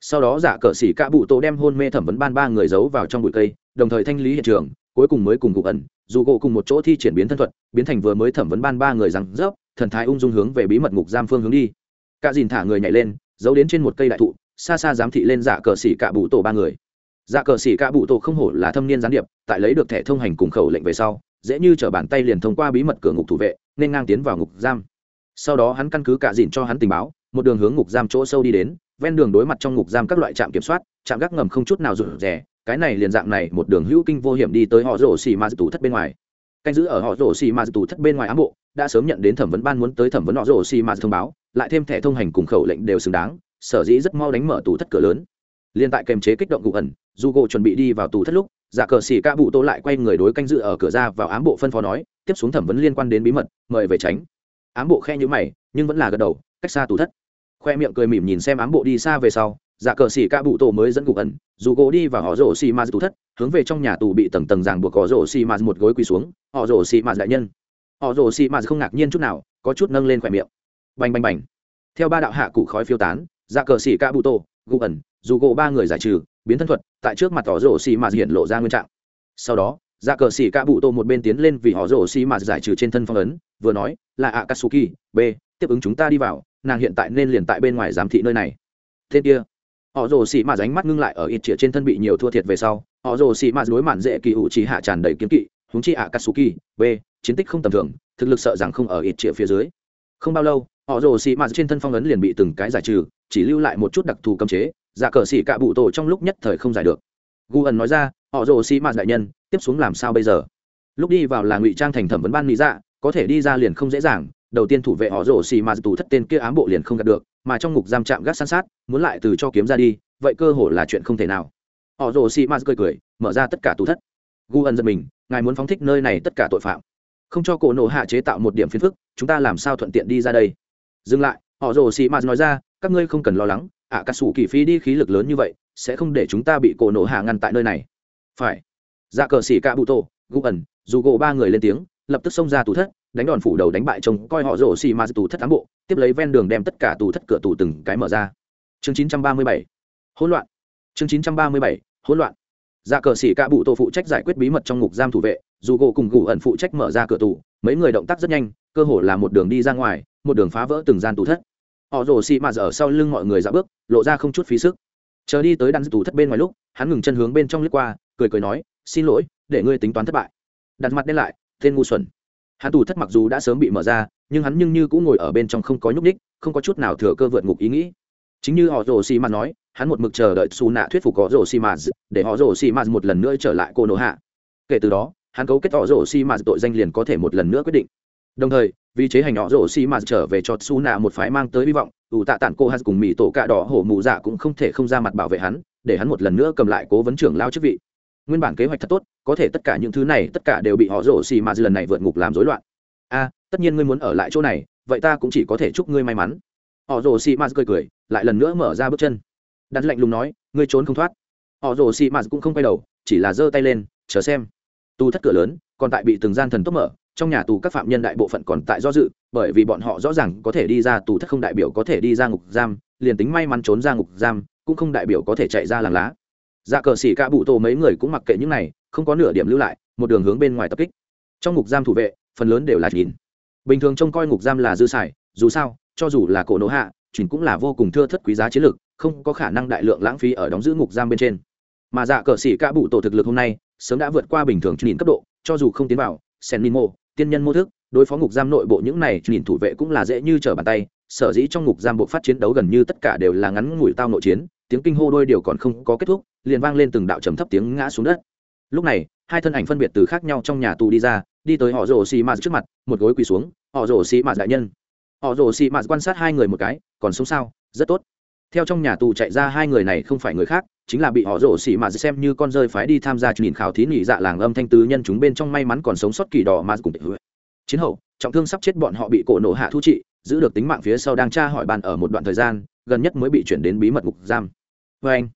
Sau đó dạ cờ xỉ ca bụ tổ đem hôn mê thẩm vấn ban ba người giấu vào trong bụi cây, đồng thời thanh lý hiện trường, cuối cùng mới cùng gục ẩn, dù gỗ cùng một chỗ thi triển biến thân thuật, biến thành vừa mới thẩm vấn ban ba người rằng rớp thần thái ung dung hướng về bí mật ngục giam phương hướng đi. Cả dìn thả người nhảy lên, giấu đến trên một cây đại thụ xa xa giám thị lên dạ cờ xỉ cạ bụ tổ ba người. Dạ cờ xỉ cạ bụ tổ không hổ là thâm niên gián điệp, tại lấy được thẻ thông hành cùng khẩu lệnh về sau, dễ như t bàn tay liền thông qua bí mật cửa ngục thủ vệ, nên ngang tiến vào ngục giam. Sau đó hắn căn cứ cạ dìn cho hắn tình báo, một đường hướng ngục giam chỗ sâu đi đến, ven đường đối mặt trong ngục giam các loại trạm kiểm soát, trạm gác ngầm không chút nào rụt rè, cái này liền dạng này một đường hữu kinh vô hiểm đi tới họ rổ xì ma tủ thất bên ngoài. Canh giữ ở họ rổ xì ma tủ thất bên ngoài ám bộ, đã sớm nhận đến thẩm vấn ban muốn tới thẩm vấn họ rổ xì ma thông báo, lại thêm thẻ thông hành cùng khẩu lệnh đều xứng đáng sở dĩ rất mau đánh mở tủ thất cửa lớn. Liên tại kềm chế kích động cụ ẩn dù gỗ chuẩn bị đi vào tủ thất lúc giả cờ xì ca bụ tô lại quay người đối canh dự ở cửa ra vào ám bộ phân phó nói, tiếp xuống thẩm vấn liên quan đến bí mật, mời về tránh. Ám bộ khe nhữ mày, nhưng vẫn là gật đầu, cách xa tủ thất. Khoe miệng cười mỉm nhìn xem ám bộ đi xa về sau giả cờ xì ca bụ tô mới dẫn cụ ẩn dù gỗ đi vào họ rổ xì ma tủ thất, hướng về trong nhà tù bị tầng tầng ràng buộc họ rổ xì ma một gối quỳ xuống, họ rổ xì ma đại nhân. Họ rổ xì ma không ngạc nhiên chút nào, có chút nâng lên khoe miệng. Bành bành bành. Theo ba đạo hạ cụ khói phiêu tán dạ cờ xỉ ca bụ tổ gù ẩn, dù gỗ ba người giải trừ, biến thân thuật, tại trước mặt họ rổ xì mà hiện lộ ra nguyên trạng. Sau đó dạ cờ xỉ ca bụ tổ một bên tiến lên vì họ rổ xì mà giải trừ trên thân phong ấn, vừa nói, là akatsuki, b, tiếp ứng chúng ta đi vào, nàng hiện tại nên liền tại bên ngoài giám thị nơi này. Tên kia, họ rồ xì mà ránh mắt ngưng lại ở ít chĩa trên thân bị nhiều thua thiệt về sau, họ rồ xì mà đối mạn dễ kỳ ủ chỉ hạ tràn đầy kiếm kỵ, húng chi ạ katsuki b, chiến tích không tầm thường, thực lực sợ rằng không ở ít chĩa phía dưới. Không bao lâu họ rồ xì mạt trên thân phong ấn liền bị từng cái giải trừ, chỉ lưu lại một chút đặc thù cấm chế, giả cờ xì cạ bụ tổ trong lúc nhất thời không giải được. Gu ẩn nói ra, họ rồ xì mạt đại nhân, tiếp xuống làm sao bây giờ? Lúc đi vào là ngụy trang thành thẩm vấn ban lý dạ có thể đi ra liền không dễ dàng, đầu tiên thủ vệ họ rồ xì mạt tù thất tên kia ám bộ liền không gặp được, mà trong ngục giam chạm gác san sát, muốn lại từ cho kiếm ra đi, vậy cơ hội là chuyện không thể nào. Họ rồ xì mạt cười cười, mở ra tất cả tù thất. Gu ẩn giật mình, ngài muốn phóng thích nơi này tất cả tội phạm. Không cho cổ nổ hạ chế tạo một điểm phiền phức, chúng ta làm sao thuận tiện đi ra đây? Dừng lại họ rồ xì mạt nói ra các ngươi không cần lo lắng ạ à, cà sủ kỳ phi đi khí lực lớn như vậy sẽ không để chúng ta bị cổ nổ hạ ngăn tại nơi này. Phải. Dạ cờ xỉ cạ bụ tổ gu ẩn dù gỗ ba người lên tiếng lập tức xông ra tù thất đánh đòn phủ đầu đánh bại chồng coi họ rồ xì mạt tù thất ám bộ tiếp lấy ven đường đem tất cả tù thất cửa tù từng cái mở ra. Chương 937 hỗn loạn. Chương 937 hỗn loạn. Dạ cờ xỉ cạ bụ tổ phụ trách giải quyết bí mật trong ngục giam thủ vệ dù gỗ cùng gù ẩn phụ trách mở ra cửa tù mấy người động tác rất nhanh cơ hồ là một đường đi ra ngoài một đường phá vỡ từng gian tù thất. Họ rồ xị mạt ở sau lưng mọi người dạo bước, lộ ra không chút phí sức. Chờ đi tới đàn tù thất bên ngoài lúc, hắn ngừng chân hướng bên trong lướt qua, cười cười nói, xin lỗi, để ngươi tính toán thất bại. Đặt mặt đen lại, tên ngu xuẩn. Hắn tù thất mặc dù đã sớm bị mở ra, nhưng hắn nhưng như cũng ngồi ở bên trong không có nhúc ních không có chút nào thừa cơ vượt ngục ý nghĩ. Chính như họ rồ xì mạt nói, hắn một mực chờ đợi xù nạ thuyết phục họ rồ xì mạt để họ rồ xì mạt một lần nữa trở lại cô nổ hạ. Kể từ đó, hắn cấu kết họ rồ xì mạt tội danh liền có thể một lần nữa quyết định đồng thời, vì chế hành họ rổ xi mạt trở về cho su nạ một phái mang tới hy vọng, ủ tạ tản cô hát cùng mỹ tổ cạ đỏ hổ mù dạ cũng không thể không ra mặt bảo vệ hắn, để hắn một lần nữa cầm lại cố vấn trưởng lao chức vị. Nguyên bản kế hoạch thật tốt, có thể tất cả những thứ này, tất cả đều bị họ rổ xi mạt lần này vượt ngục làm rối loạn. A, tất nhiên ngươi muốn ở lại chỗ này, vậy ta cũng chỉ có thể chúc ngươi may mắn. Họ rổ xì mạt cười cười, lại lần nữa mở ra bước chân. Đặt lạnh lùng nói, ngươi trốn không thoát. Họ rổ xì mạt cũng không quay đầu, chỉ là giơ tay lên, chờ xem. Tu thất cửa lớn, còn tại bị từng gian thần tốc mở trong nhà tù các phạm nhân đại bộ phận còn tại do dự, bởi vì bọn họ rõ ràng có thể đi ra tù thất không đại biểu có thể đi ra ngục giam, liền tính may mắn trốn ra ngục giam, cũng không đại biểu có thể chạy ra làng lá. Dạ cờ xỉ ca bụ tô mấy người cũng mặc kệ những này, không có nửa điểm lưu lại, một đường hướng bên ngoài tập kích. Trong ngục giam thủ vệ, phần lớn đều là nhìn. Bình thường trông coi ngục giam là dư xài, dù sao, cho dù là cổ nỗ hạ chuyển cũng là vô cùng thưa thất quý giá chiến lược, không có khả năng đại lượng lãng phí ở đóng giữ ngục giam bên trên. Mà dạ cờ xỉ ca bụ tổ thực lực hôm nay, sớm đã vượt qua bình thường nhìn cấp độ, cho dù không tiến vào sen minh mô tiên nhân mô thức, đối phó ngục giam nội bộ những này, nhìn thủ vệ cũng là dễ như trở bàn tay, sở dĩ trong ngục giam bộ phát chiến đấu gần như tất cả đều là ngắn ngủi tao nội chiến, tiếng kinh hô đôi điều còn không có kết thúc, liền vang lên từng đạo trầm thấp tiếng ngã xuống đất. Lúc này, hai thân ảnh phân biệt từ khác nhau trong nhà tù đi ra, đi tới họ rồ xì mạt trước mặt, một gối quỳ xuống, họ rồ xì mạt đại nhân. Họ rồ xì mạt quan sát hai người một cái, còn sống sao? Rất tốt theo trong nhà tù chạy ra hai người này không phải người khác, chính là bị họ rổ xỉ mà xem như con rơi phái đi tham gia nhìn khảo thí nghỉ dạ làng âm thanh tứ nhân chúng bên trong may mắn còn sống sót kỳ đỏ mà cùng chiến hậu, trọng thương sắp chết bọn họ bị cổ nổ hạ thu trị, giữ được tính mạng phía sau đang tra hỏi bàn ở một đoạn thời gian, gần nhất mới bị chuyển đến bí mật ngục giam. Vê anh,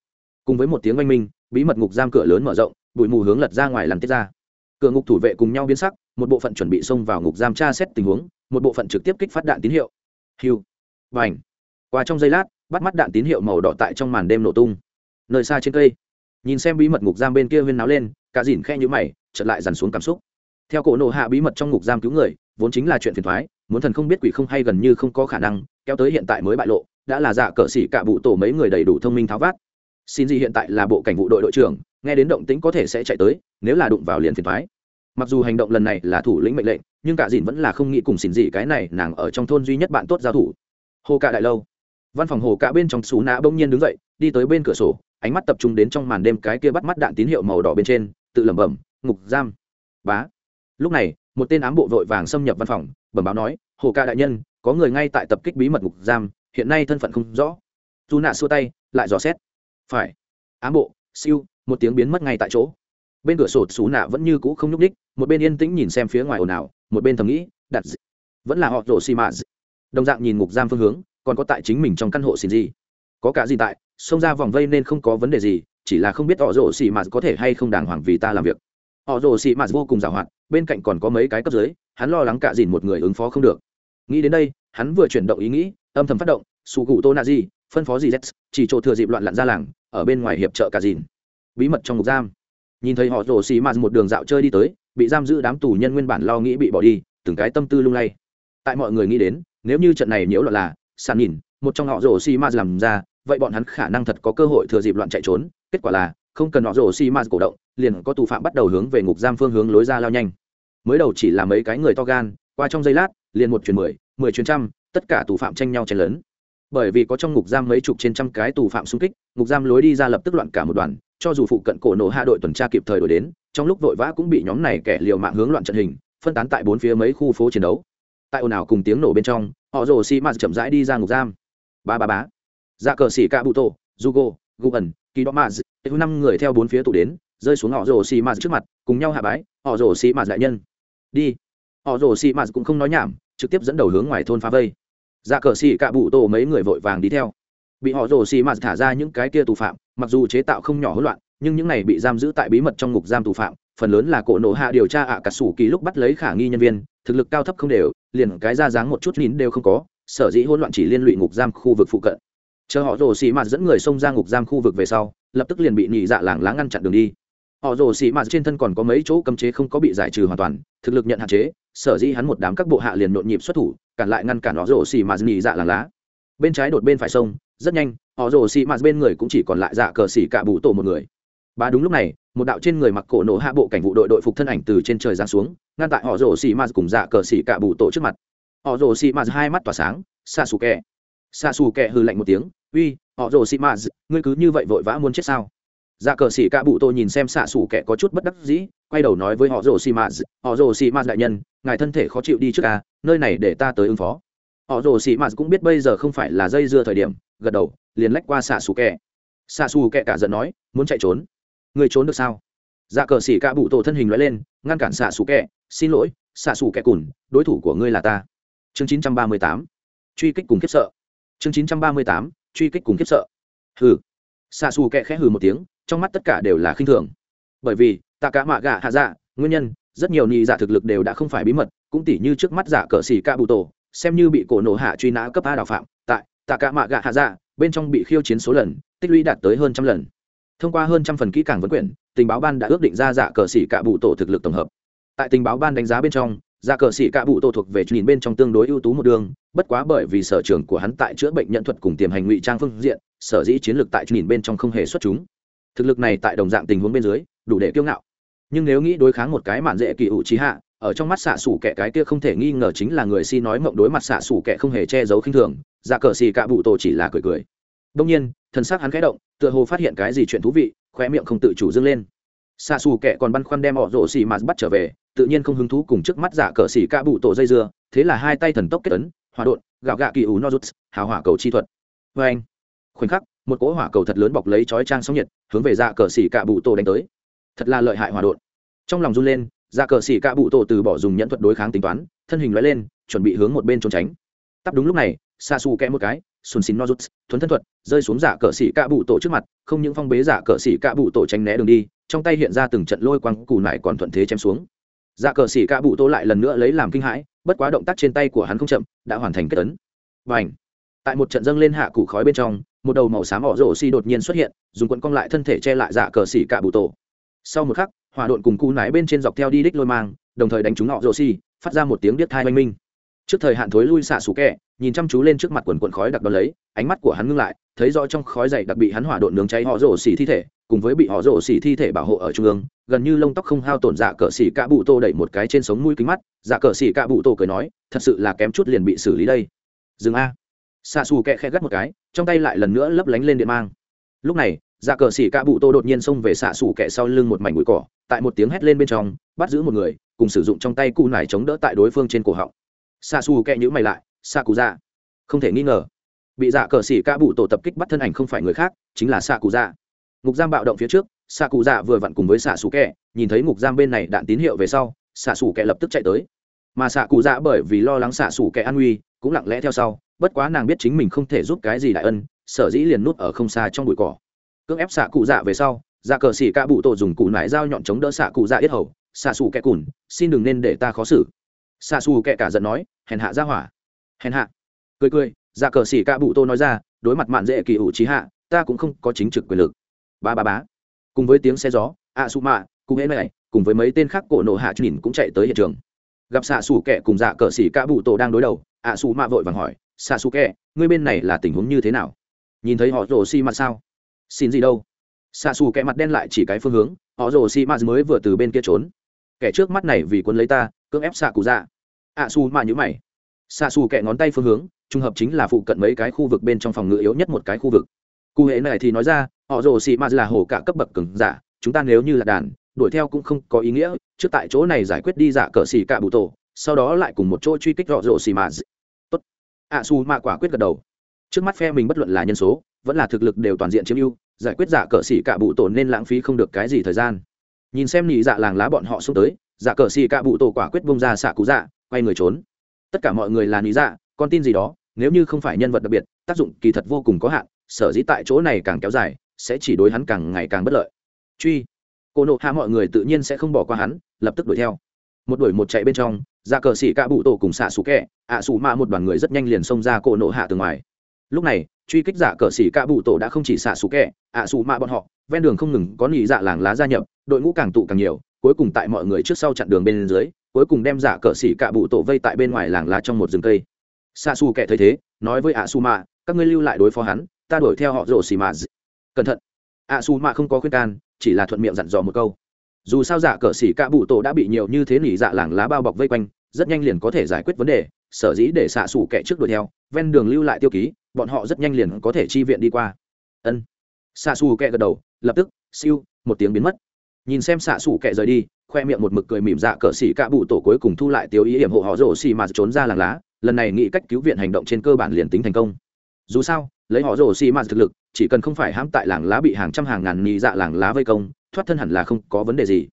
cùng với một tiếng oanh minh, bí mật ngục giam cửa lớn mở rộng, bụi mù hướng lật ra ngoài lằn tiết ra. Cửa ngục thủ vệ cùng nhau biến sắc, một bộ phận chuẩn bị xông vào ngục giam tra xét tình huống, một bộ phận trực tiếp kích phát đạn tín hiệu. Hiu và ảnh qua trong giây lát bắt mắt đạn tín hiệu màu đỏ tại trong màn đêm nổ tung. Nơi xa trên cây, nhìn xem bí mật ngục giam bên kia huyên náo lên, cả dìn khe nhũ mày, chợt lại dằn xuống cảm xúc. Theo cổ nộ hạ bí mật trong ngục giam cứu người, vốn chính là chuyện phiền thoái muốn thần không biết quỷ không hay gần như không có khả năng, kéo tới hiện tại mới bại lộ, đã là dạ cờ xỉ cả bụ tổ mấy người đầy đủ thông minh tháo vát. Xin gì hiện tại là bộ cảnh vụ đội đội trưởng, nghe đến động tĩnh có thể sẽ chạy tới, nếu là đụng vào liền phiền thoái mặc dù hành động lần này là thủ lĩnh mệnh lệnh, nhưng cả dìn vẫn là không nghĩ cùng xin gì cái này nàng ở trong thôn duy nhất bạn tốt giao thủ. Hô cả đại lâu văn phòng hồ cả bên trong xú nã bỗng nhiên đứng dậy, đi tới bên cửa sổ, ánh mắt tập trung đến trong màn đêm cái kia bắt mắt đạn tín hiệu màu đỏ bên trên, tự lẩm bẩm, ngục giam. Bá. Lúc này, một tên ám bộ vội vàng xâm nhập văn phòng, bẩm báo nói, hồ ca đại nhân, có người ngay tại tập kích bí mật ngục giam, hiện nay thân phận không rõ. Dù nạ xua tay, lại dò xét. Phải. Ám bộ, siêu, một tiếng biến mất ngay tại chỗ. Bên cửa sổ xú nạ vẫn như cũ không nhúc ních một bên yên tĩnh nhìn xem phía ngoài ồn ào, một bên thầm nghĩ đặt vẫn là họ rổ xi mã đồng dạng nhìn ngục giam phương hướng còn có tại chính mình trong căn hộ xin gì có cả gì tại, xông ra vòng vây nên không có vấn đề gì, chỉ là không biết họ rồ xì mạt có thể hay không đàng hoàng vì ta làm việc. Họ rồ xì mạt vô cùng giàu hoạt, bên cạnh còn có mấy cái cấp dưới, hắn lo lắng cả dìn một người ứng phó không được. Nghĩ đến đây, hắn vừa chuyển động ý nghĩ, âm thầm phát động sụ cụ tô na di, phân phó gì z chỉ chỗ thừa dịp loạn lặn ra làng, ở bên ngoài hiệp trợ cả dìn. Bí mật trong ngục giam. Nhìn thấy họ rồ xì mạt một đường dạo chơi đi tới, bị giam giữ đám tù nhân nguyên bản lo nghĩ bị bỏ đi, từng cái tâm tư lung lay. Tại mọi người nghĩ đến, nếu như trận này nhiễu loạn là sàn nhìn, một trong họ rổ xi ma làm ra, vậy bọn hắn khả năng thật có cơ hội thừa dịp loạn chạy trốn, kết quả là, không cần họ rổ xi ma cổ động, liền có tù phạm bắt đầu hướng về ngục giam phương hướng lối ra lao nhanh. Mới đầu chỉ là mấy cái người to gan, qua trong giây lát, liền một chuyển mười mười chuyến trăm, tất cả tù phạm tranh nhau chen lớn. Bởi vì có trong ngục giam mấy chục trên trăm cái tù phạm xung kích, ngục giam lối đi ra lập tức loạn cả một đoàn, cho dù phụ cận cổ nổ hạ đội tuần tra kịp thời đổi đến, trong lúc vội vã cũng bị nhóm này kẻ liều mạng hướng loạn trận hình, phân tán tại bốn phía mấy khu phố chiến đấu. Tại ồn ào cùng tiếng nổ bên trong họ rồ xì mạt chậm rãi đi ra ngục giam. Ba ba bá dạ cờ xỉ ca bụ tổ jugo gugan kỳ đó mạt. Năm người theo bốn phía tụ đến, rơi xuống họ rồ xì mạt trước mặt, cùng nhau hạ bái, họ rồ xì mạt đại nhân. Đi. Họ rồ xì mạt cũng không nói nhảm, trực tiếp dẫn đầu hướng ngoài thôn phá vây. Dạ cờ xì ca bụ tổ mấy người vội vàng đi theo. Bị họ rồ xì mạt thả ra những cái kia tù phạm, mặc dù chế tạo không nhỏ hỗn loạn, nhưng những này bị giam giữ tại bí mật trong ngục giam tù phạm, phần lớn là cổ nổ hạ điều tra ạ cả sủ kỳ lúc bắt lấy khả nghi nhân viên, thực lực cao thấp không đều liền cái ra dáng một chút nín đều không có, sở dĩ hỗn loạn chỉ liên lụy ngục giam khu vực phụ cận. Chờ họ rồ xì mạt dẫn người xông ra ngục giam khu vực về sau, lập tức liền bị nhị dạ làng lá ngăn chặn đường đi. Họ rồ xì mạt trên thân còn có mấy chỗ cấm chế không có bị giải trừ hoàn toàn, thực lực nhận hạn chế, sở dĩ hắn một đám các bộ hạ liền nhộn nhịp xuất thủ, cản lại ngăn cản họ rồ xì mạt nhị dạ làng lá. Bên trái đột bên phải sông, rất nhanh, họ rồ xì mạt bên người cũng chỉ còn lại dạ cờ xì cả bụ tổ một người bà đúng lúc này một đạo trên người mặc cổ nổ hạ bộ cảnh vụ đội đội phục thân ảnh từ trên trời giáng xuống ngăn tại họ rồ xì mạt cùng dạ cờ xì cả bù tổ trước mặt. Họ rồ xì mạt hai mắt tỏa sáng xa xù kẹ. Xa xù kẹ hư lạnh một tiếng uy họ rồ xì ma, ngươi cứ như vậy vội vã muốn chết sao? Dạ cờ xì cả bụ tổ nhìn xem xạ xù kẹ có chút bất đắc dĩ quay đầu nói với họ rồ xì ma, họ rồ xì ma đại nhân ngài thân thể khó chịu đi trước à, nơi này để ta tới ứng phó. Họ rồ xì ma cũng biết bây giờ không phải là dây dưa thời điểm gật đầu liền lách qua xạ xù kẹ. Xạ xù kẹ cả giận nói muốn chạy trốn người trốn được sao? Dạ cờ xỉ cả bụ tổ thân hình nói lên, ngăn cản xạ xù kẹ xin lỗi, xạ xù kẹ cùn, đối thủ của ngươi là ta. Chương chín trăm ba mươi tám. Truy kích cùng khiếp sợ. Chương chín trăm ba mươi tám. Truy kích cùng khiếp sợ. Hừ. Xạ xù kẹ khẽ hừ một tiếng, trong mắt tất cả đều là khinh thường. Bởi vì, tạ cả mạ gạ hạ dạ nguyên nhân, rất nhiều nhị dạ thực lực đều đã không phải bí mật, cũng tỉ như trước mắt giả cờ xỉ ca bụ tổ, xem như bị cổ nổ hạ truy nã cấp a đào phạm, tại tạ cả mạ gạ hạ dạ bên trong bị khiêu chiến số lần, tích lũy đạt tới hơn trăm lần thông qua hơn trăm phần kỹ càng vấn quyển, tình báo ban đã ước định ra dạ cờ xỉ cạ bụ tổ thực lực tổng hợp. Tại tình báo ban đánh giá bên trong dạ cờ xỉ cạ bụ tổ thuộc về nhìn bên trong tương đối ưu tú một đường, bất quá bởi vì sở trường của hắn tại chữa bệnh nhận thuật cùng tiềm hành ngụy trang phương diện, sở dĩ chiến lược tại nhìn bên trong không hề xuất chúng. Thực lực này tại đồng dạng tình huống bên dưới, đủ để kiêu ngạo. Nhưng nếu nghĩ đối kháng một cái mạn dễ kỳ ủ trí hạ, ở trong mắt xạ xủ kẻ cái kia không thể nghi ngờ chính là người si nói mộng đối mặt xạ xủ kẻ không hề che giấu khinh thường dạ cờ xì cạ bụ tổ chỉ là cười cười đông nhiên, thần sắc hắn khẽ động, tựa hồ phát hiện cái gì chuyện thú vị khoe miệng không tự chủ dâng lên. Xa xù kệ còn băn khoăn đem họ rổ xì mạt bắt trở về, tự nhiên không hứng thú cùng trước mắt giả cờ xì ca bụ tổ dây dưa, thế là hai tay thần tốc kết ấn, hòa đột gạo gạ kỳ ủ no rút, hào hỏa cầu chi thuật. Vê anh, khoảnh khắc, một cỗ hỏa cầu thật lớn bọc lấy chói trang sóng nhiệt, hướng về dạ cờ xì ca bụ tổ đánh tới. Thật là lợi hại hòa đột trong lòng run lên dạ cờ xì ca bụ tổ từ bỏ dùng nhẫn thuật đối kháng tính toán, thân hình loại lên, chuẩn bị hướng một bên trốn tránh. Tắp đúng lúc này xa xù kẽ một cái sùn xin nozuts, thuấn thân thuật, rơi xuống giả cờ xỉ cạ bụ tổ trước mặt, không những phong bế giả cờ xỉ cạ bụ tổ tránh né đường đi, trong tay hiện ra từng trận lôi quăng cù nải còn thuận thế chém xuống. Giả cờ xỉ cạ bụ tổ lại lần nữa lấy làm kinh hãi, bất quá động tác trên tay của hắn không chậm, đã hoàn thành kết tấn và ảnh tại một trận dâng lên hạ cụ khói bên trong, một đầu màu xám ỏ rổ xi đột nhiên xuất hiện, dùng quận cong lại thân thể che lại giả cờ xỉ cạ bụ tổ. Sau một khắc, hỏa độn cùng cù nải bên trên dọc theo đi đích lôi mang, đồng thời đánh trúng họ rổ xi, phát ra một tiếng điếc thai oanh minh trước thời hạn thối lui xạ xù kẹ, nhìn chăm chú lên trước mặt quần quần khói đặc đ ó lấy, ánh mắt của hắn ngưng lại, thấy rõ trong khói dày đặc bị hắn hỏa độn nướng cháy họ rổ xỉ thi thể, cùng với bị họ rổ xỉ thi thể bảo hộ ở trung ương, gần như lông tóc không hao tổn dạ cờ xỉ cạ bụ tô đẩy một cái trên sống mũi kính mắt dạ cờ xỉ cạ bụ tô cười nói, thật sự là kém chút liền bị xử lý đây. Dừng a. Xạ xù kẹ khẽ gắt một cái, trong tay lại lần nữa lấp lánh lên điện mang. Lúc này dạ cờ xỉ cạ bụ tô đột nhiên xông về xạ xù kẹ sau lưng một mảnh bụi cỏ, tại một tiếng hét lên bên trong, bắt giữ một người, cùng sử dụng trong tay cụ nải chống đỡ tại đối phương trên cổ họng xa xù kẹ nhữ mày lại xa cụ dạ không thể nghi ngờ. Bị dạ cờ xỉ ca bụ tổ tập kích bắt thân ảnh không phải người khác, chính là xa cụ dạ ngục giam bạo động phía trước xa cụ dạ vừa vặn cùng với xạ xù kẹ nhìn thấy ngục giam bên này đạn tín hiệu về sau xạ xù kẹ lập tức chạy tới. Mà xạ cụ dạ bởi vì lo lắng xạ xù kẹ an nguy, cũng lặng lẽ theo sau, bất quá nàng biết chính mình không thể giúp cái gì đại ân, sở dĩ liền nút ở không xa trong bụi cỏ. Cưỡng ép xạ cụ dạ về sau dạ cờ xỉ ca bụ tổ dùng cụ nải dao nhọn chống đỡ xạ cụ dạ yết hầu xạ xù kẹ cùn, xin đừng nên để ta khó xử xa xù kệ cả giận nói, hèn hạ ra hỏa. Hèn hạ. Cười cười ra cờ xỉ ca bụ tô nói ra, đối mặt mạn dễ kỳ ủ trí hạ, ta cũng không có chính trực quyền lực. Ba ba bá. Cùng với tiếng xe gió, a su mạ, cùng hễ này cùng với mấy tên khác cổ nổ hạ nhìn cũng chạy tới hiện trường. Gặp xạ xù kệ cùng dạ cờ xỉ ca bụ tô đang đối đầu, a su mạ vội vàng hỏi xạ xù kệ ngươi bên này là tình huống như thế nào? Nhìn thấy họ rồ xi mặt sao? Xin gì đâu? Xạ xù kệ mặt đen lại chỉ cái phương hướng, họ rồ xi mặt mới vừa từ bên kia trốn. Kẻ trước mắt này vì quân lấy ta, cưỡng ép xạ cụ dạ ạ xù mà nhữ mày. Xạ xù kẹ ngón tay phương hướng, trùng hợp chính là phụ cận mấy cái khu vực bên trong phòng ngự yếu nhất một cái khu vực. Cụ hệ này thì nói ra, họ rồ xì ma là hồ cả cấp bậc cứng giả, chúng ta nếu như là đàn, đuổi theo cũng không có ý nghĩa, trước tại chỗ này giải quyết đi giả cờ xì cả bụ tổ, sau đó lại cùng một chỗ truy kích họ rồ xì ma tốt. Ạ xù mạ quả quyết gật đầu. Trước mắt phe mình bất luận là nhân số, vẫn là thực lực đều toàn diện chiếm ưu, giải quyết giả cờ xì cả bụ tổ nên lãng phí không được cái gì thời gian. Nhìn xem nhị dạ làng lá bọn họ xuống tới giả cờ xì cả bụ tổ quả quyết bông ra xạ cú dạ quay người trốn. Tất cả mọi người là lý dạ con tin gì đó, nếu như không phải nhân vật đặc biệt, tác dụng kỳ thật vô cùng có hạn, sở dĩ tại chỗ này càng kéo dài, sẽ chỉ đối hắn càng ngày càng bất lợi. Truy. Cô nộ hạ mọi người tự nhiên sẽ không bỏ qua hắn, lập tức đuổi theo. Một đuổi một chạy bên trong ra cờ xỉ cả bụ tổ cùng xạ xù kẹ, ạ xù mạ một đoàn người rất nhanh liền xông ra cổ nộ hạ từ ngoài. Lúc này, truy kích giả cờ xỉ cả bụ tổ đã không chỉ xạ xù kẹ, ạ xù mạ bọn họ, ven đường không ngừng có nỉ dạ làng lá gia nhập, đội ngũ càng tụ càng nhiều, cuối cùng tại mọi người trước sau chặn đường bên dưới cuối cùng đem giả cờ xỉ cạ bụ tổ vây tại bên ngoài làng lá trong một rừng cây. Xa xù kẹ thấy thế, nói với ạ xù mạ các ngươi lưu lại đối phó hắn, ta đuổi theo họ rổ xì mạ cẩn thận. Ạ xù mạ không có khuyên can, chỉ là thuận miệng dặn dò một câu. Dù sao giả cờ xỉ cạ bụ tổ đã bị nhiều như thế nỉ dạ làng lá bao bọc vây quanh, rất nhanh liền có thể giải quyết vấn đề, sở dĩ để xạ xù kẻ trước đuổi theo, ven đường lưu lại tiêu ký, bọn họ rất nhanh liền có thể chi viện đi qua. Ân. Xạ xù kẻ gật đầu, lập tức, siêu, một tiếng biến mất nhìn xem xạ xủ kệ rời đi, khoe miệng một mực cười mỉm dạ cờ xỉ cạ bụ tổ cuối cùng thu lại tiêu ý hiểm hộ họ rổ xì mà trốn ra làng lá, lần này nghĩ cách cứu viện hành động trên cơ bản liền tính thành công. Dù sao, lấy họ rổ xì mà thực lực, chỉ cần không phải hãm tại làng lá bị hàng trăm hàng ngàn nhị dạ làng lá vây công, thoát thân hẳn là không có vấn đề gì.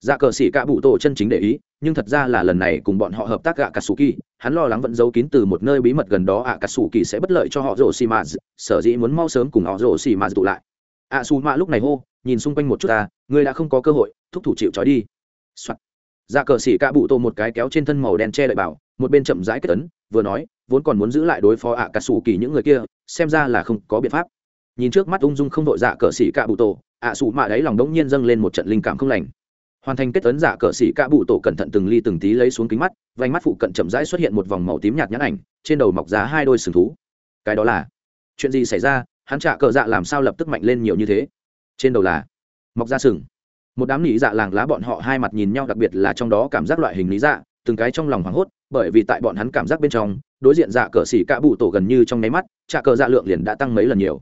Dạ cờ xỉ cạ bụ tổ chân chính để ý, nhưng thật ra là lần này cùng bọn họ hợp tác gạ cà sù kỳ, hắn lo lắng vẫn giấu kín từ một nơi bí mật gần đó ạ cà sù kỳ sẽ bất lợi cho họ rổ xì mà, sở dĩ muốn mau sớm cùng họ rổ xì mà tụ lại. Ạ xù mạ lúc này hô nhìn xung quanh một chút ta, ngươi đã không có cơ hội, thúc thủ chịu trói đi、Soạn. dạ cờ xỉ cạ bụ tổ một cái kéo trên thân màu đen che đậy bảo, một bên chậm rãi kết tấn vừa nói, vốn còn muốn giữ lại đối phó ạ cà sủ kỳ những người kia, xem ra là không có biện pháp. Nhìn trước mắt ung dung không đội dạ cờ xỉ cạ bụ tổ ạ sủ mạ đáy lòng đống nhiên dâng lên một trận linh cảm không lành. Hoàn thành kết tấn giả dạ cờ xỉ cạ bụ tổ cẩn thận từng ly từng tí lấy xuống kính mắt, vành mắt phụ cận chậm rãi xuất hiện một vòng màu tím nhạt nhãn ảnh, trên đầu mọc ra hai đôi sừng thú. Cái đó là chuyện gì xảy ra? Hắn trả cờ dạ làm sao lập tức mạnh lên nhiều như thế? Trên đầu là mọc ra sừng. Một đám nỉ dạ làng lá bọn họ hai mặt nhìn nhau đặc biệt là trong đó cảm giác loại hình lý dạ từng cái trong lòng hoảng hốt, bởi vì tại bọn hắn cảm giác bên trong, đối diện dạ cờ xỉ cả bụ tổ gần như trong nháy mắt trả cờ dạ lượng liền đã tăng mấy lần nhiều.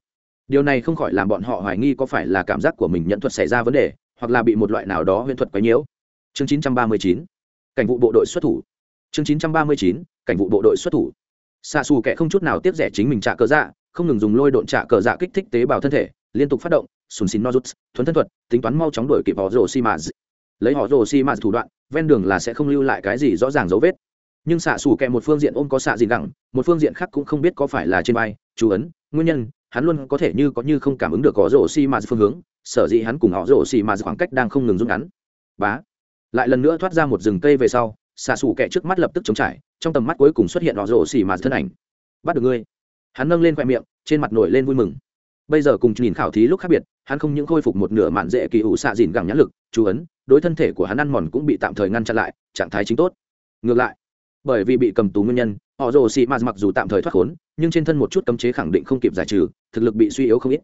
Điều này không khỏi làm bọn họ hoài nghi có phải là cảm giác của mình nhận thuật xảy ra vấn đề, hoặc là bị một loại nào đó huyễn thuật quấy nhiễu. Chương 939 cảnh vụ bộ đội xuất thủ. Chương 939 cảnh vụ bộ đội xuất thủ. Xa xù kẻ không chút nào tiếp rẻ chính mình trả cờ dạ không ngừng dùng lôi độn trả cờ dạ kích thích tế bào thân thể, liên tục phát động sùn xin nozuts, thuấn thân thuật, tính toán mau chóng đổi kịp họ rồ xi mã lấy họ rồ xi mã thủ đoạn, ven đường là sẽ không lưu lại cái gì rõ ràng dấu vết. Nhưng xạ xù kẹ một phương diện ôm có xạ gì gẳng, một phương diện khác cũng không biết có phải là trên vai, chú ấn, nguyên nhân, hắn luôn có thể như có như không cảm ứng được có rồ xi mã phương hướng, sở dĩ hắn cùng họ rồ xi mã khoảng cách đang không ngừng rút ngắn. Bá. Lại lần nữa thoát ra một rừng cây về sau, xạ xù kẹ trước mắt lập tức chống trải, trong tầm mắt cuối cùng xuất hiện họ rồ xi mã thân ảnh. Bắt được ngươi. Hắn nâng lên khoe miệng, trên mặt nổi lên vui mừng bây giờ cùng nhìn khảo thí lúc khác biệt, hắn không những khôi phục một nửa mạn dễ kỳ ủ xạ dìn gẳng nhãn lực, chú ấn, đối thân thể của hắn ăn mòn cũng bị tạm thời ngăn chặn lại, trạng thái chính tốt. Ngược lại, bởi vì bị cầm tù nguyên nhân, họ rồ xị mạt mặc dù tạm thời thoát khốn, nhưng trên thân một chút cấm chế khẳng định không kịp giải trừ, thực lực bị suy yếu không ít.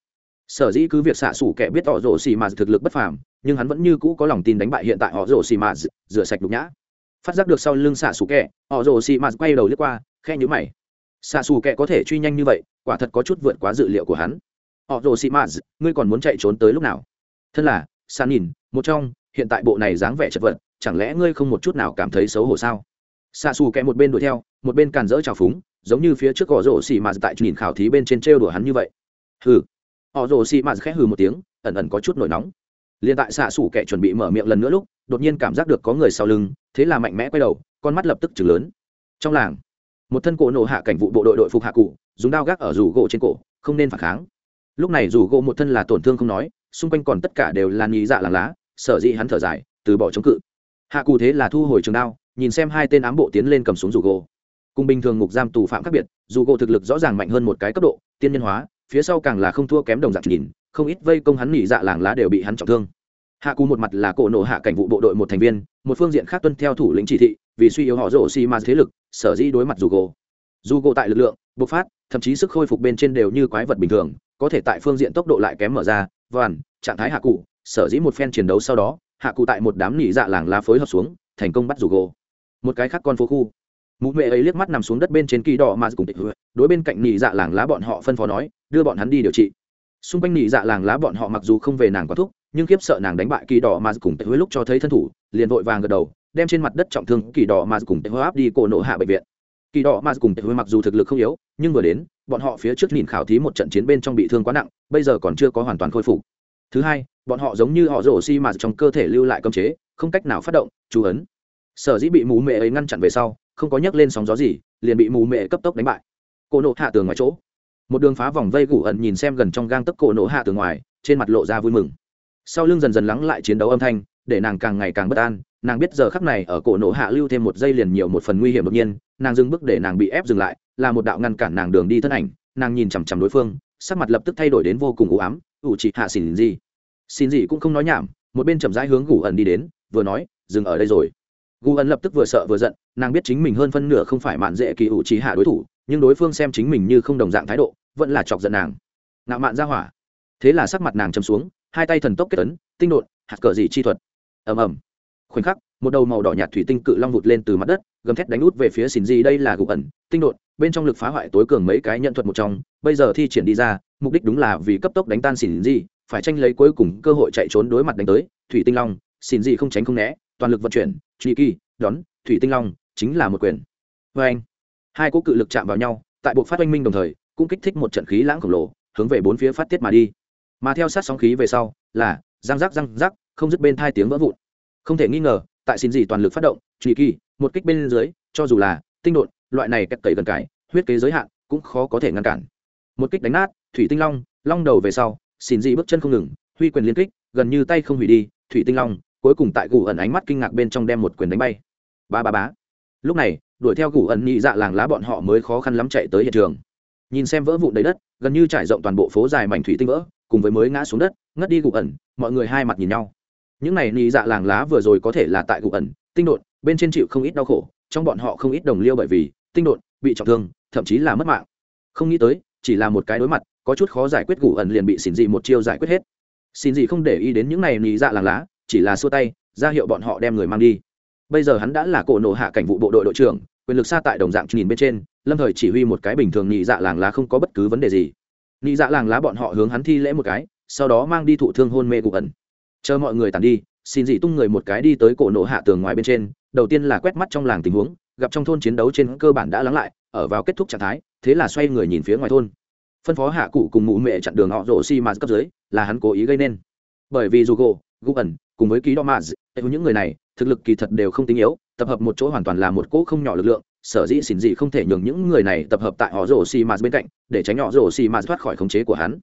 Sở dĩ cứ việc xạ xủ kẻ biết họ rồ xị mạt thực lực bất phàm, nhưng hắn vẫn như cũ có lòng tin đánh bại hiện tại họ rồ xị mạt, rửa sạch đục nhã. Phát giác được sau lưng xạ xủ kẻ, họ rồ xị mạt quay đầu lướt qua khe nhữ mày. Xạ xù kẻ có thể truy nhanh như vậy, quả thật có chút vượt quá dự liệu của hắn họ rồ xì mạt, ngươi còn muốn chạy trốn tới lúc nào? Thân là, san nhìn, một trong, hiện tại bộ này dáng vẻ chật vật, chẳng lẽ ngươi không một chút nào cảm thấy xấu hổ sao? Xa xù kẹ một bên đuổi theo, một bên càn rỡ trào phúng, giống như phía trước họ rồ xì mạt tại nhìn khảo thí bên trên trêu đùa hắn như vậy. Hừ. Họ rồ xì mạt khẽ hừ một tiếng, ẩn ẩn có chút nổi nóng. Liền tại xạ xù kẹ chuẩn bị mở miệng lần nữa lúc, đột nhiên cảm giác được có người sau lưng, thế là mạnh mẽ quay đầu, con mắt lập tức chừng lớn. Trong làng, một thân cổ nổ hạ cảnh vụ bộ đội đội phục hạ cụ, dùng đao gác ở rủ gỗ trên cổ, không nên phản kháng lúc này dù gỗ một thân là tổn thương không nói, xung quanh còn tất cả đều là nhị dạ làng lá, sở dĩ hắn thở dài, từ bỏ chống cự. Hạ cụ thế là thu hồi trường đao, nhìn xem hai tên ám bộ tiến lên cầm xuống dù gỗ. Cùng bình thường ngục giam tù phạm khác biệt, dù gỗ thực lực rõ ràng mạnh hơn một cái cấp độ, tiên nhân hóa, phía sau càng là không thua kém đồng dạng nhìn, không ít vây công hắn nỉ dạ làng lá đều bị hắn trọng thương. Hạ cù một mặt là cổ nổ hạ cảnh vụ bộ đội một thành viên, một phương diện khác tuân theo thủ lĩnh chỉ thị, vì suy yếu họ rổ xi ma thế lực, sở dĩ đối mặt dù gỗ. Dù gỗ tại lực lượng, bộc phát, thậm chí sức khôi phục bên trên đều như quái vật bình thường có thể tại phương diện tốc độ lại kém mở ra vàn trạng thái hạ cụ, sở dĩ một phen chiến đấu sau đó, hạ cụ tại một đám nỉ dạ làng lá phối hợp xuống, thành công bắt rủ gỗ. Một cái khác con phố khu. Mụ mẹ ấy liếc mắt nằm xuống đất bên trên kỳ đỏ mà cùng tịch hứa, đối bên cạnh nỉ dạ làng lá bọn họ phân phó nói, đưa bọn hắn đi điều trị. Xung quanh nỉ dạ làng lá bọn họ mặc dù không về nàng quá thúc, nhưng kiếp sợ nàng đánh bại kỳ đỏ mà cùng tịch hứa lúc cho thấy thân thủ, liền vội vàng gật đầu, đem trên mặt đất trọng thương kỳ đỏ mà cùng tịch hứa áp đi cổ nộ hạ bệnh viện. Kỳ đỏ mà cùng tịch hứa mặc dù thực lực không yếu, nhưng vừa đến bọn họ phía trước nhìn khảo thí một trận chiến bên trong bị thương quá nặng, bây giờ còn chưa có hoàn toàn khôi phục. Thứ hai, bọn họ giống như họ rổ xi mà trong cơ thể lưu lại cơm chế, không cách nào phát động, chú ấn. Sở dĩ bị mù mệ ấy ngăn chặn về sau, không có nhấc lên sóng gió gì, liền bị mù mệ cấp tốc đánh bại. Cô nộ hạ tường ngoài chỗ. Một đường phá vòng vây gủ ẩn nhìn xem gần trong gang tấc cổ nộ hạ tường ngoài, trên mặt lộ ra vui mừng. Sau lưng dần dần lắng lại chiến đấu âm thanh, để nàng càng ngày càng bất an, nàng biết giờ khắc này ở cổ nộ hạ lưu thêm một giây liền nhiều một phần nguy hiểm đột nhiên nàng dừng bước để nàng bị ép dừng lại, là một đạo ngăn cản nàng đường đi thân ảnh, nàng nhìn chằm chằm đối phương, sắc mặt lập tức thay đổi đến vô cùng u ám, ủ chị hạ xin gì xin gì cũng không nói nhảm, một bên chậm rãi hướng gù ẩn đi đến, vừa nói, dừng ở đây rồi. Gù ẩn lập tức vừa sợ vừa giận, nàng biết chính mình hơn phân nửa không phải mạn dễ kỳ ủ trí hạ đối thủ, nhưng đối phương xem chính mình như không đồng dạng thái độ, vẫn là chọc giận nàng. Ngạo mạn ra hỏa. Thế là sắc mặt nàng trầm xuống, hai tay thần tốc kết tấn tinh đột hạt cờ gì chi thuật? Ầm ầm. Khoảnh khắc, một đầu màu đỏ nhạt thủy tinh cự long vụt lên từ mặt đất gầm thét đánh út về phía xin gì đây là gục ẩn, tinh đột, bên trong lực phá hoại tối cường mấy cái nhận thuật một trong, bây giờ thi triển đi ra, mục đích đúng là vì cấp tốc đánh tan xin gì phải tranh lấy cuối cùng cơ hội chạy trốn đối mặt đánh tới, thủy tinh long xin gì không tránh không né, toàn lực vận chuyển truy kỳ, đón, thủy tinh long, chính là một quyền. Vê anh, hai cỗ cự lực chạm vào nhau, tại bộ phát oanh minh đồng thời, cũng kích thích một trận khí lãng khổng lồ, hướng về bốn phía phát tiết mà đi. Mà theo sát sóng khí về sau, là răng rắc răng rắc, không dứt bên hai tiếng vỡ vụn. Không thể nghi ngờ, tại xin gì toàn lực phát động truy kỳ, một kích bên dưới, cho dù là tinh đột loại này kẹt cậy gần cái, huyết kế giới hạn cũng khó có thể ngăn cản. Một kích đánh nát, thủy tinh long long đầu về sau xin dị bước chân không ngừng, huy quyền liên kích, gần như tay không hủy đi, thủy tinh long, cuối cùng tại gù ẩn ánh mắt kinh ngạc bên trong đem một quyền đánh bay. Ba ba bá lúc này, đuổi theo gù ẩn nhị dạ làng lá bọn họ mới khó khăn lắm chạy tới hiện trường. Nhìn xem vỡ vụn đầy đất, gần như trải rộng toàn bộ phố dài mảnh thủy tinh vỡ, cùng với mới ngã xuống đất, ngất đi gù ẩn, mọi người hai mặt nhìn nhau. Những này nhị dạ làng lá vừa rồi có thể là tại gù ẩn, tinh đột bên trên chịu không ít đau khổ, trong bọn họ không ít đồng liêu bởi vì tinh đột bị trọng thương, thậm chí là mất mạng. Không nghĩ tới, chỉ là một cái đối mặt, có chút khó giải quyết gù ẩn liền bị xỉn dị một chiêu giải quyết hết. Xin gì không để ý đến những này nhị dạ làng lá, chỉ là xua tay, ra hiệu bọn họ đem người mang đi. Bây giờ hắn đã là cổ nổ hạ cảnh vụ bộ đội đội trưởng, quyền lực xa tại đồng dạng nhìn bên trên, lâm thời chỉ huy một cái bình thường nhị dạ làng lá không có bất cứ vấn đề gì. Nhị dạ làng lá bọn họ hướng hắn thi lễ một cái, sau đó mang đi thụ thương hôn mê cụ ẩn. Chờ mọi người tàn đi xin dị tung người một cái đi tới cổ nổ hạ tường ngoài bên trên đầu tiên là quét mắt trong làng tình huống, gặp trong thôn chiến đấu trên cơ bản đã lắng lại, ở vào kết thúc trạng thái, thế là xoay người nhìn phía ngoài thôn. Phân phó hạ cụ cùng mụ mẹ chặn đường họ rổ xi mạt cấp dưới, là hắn cố ý gây nên. Bởi vì dù gỗ gu ẩn, cùng với ký đo mạt những người này, thực lực kỳ thật đều không tinh yếu, tập hợp một chỗ hoàn toàn là một cỗ không nhỏ lực lượng, sở dĩ xỉn dị không thể nhường những người này tập hợp tại họ rổ xi mạt bên cạnh, để tránh họ rổ xi mạt thoát khỏi khống chế của hắn.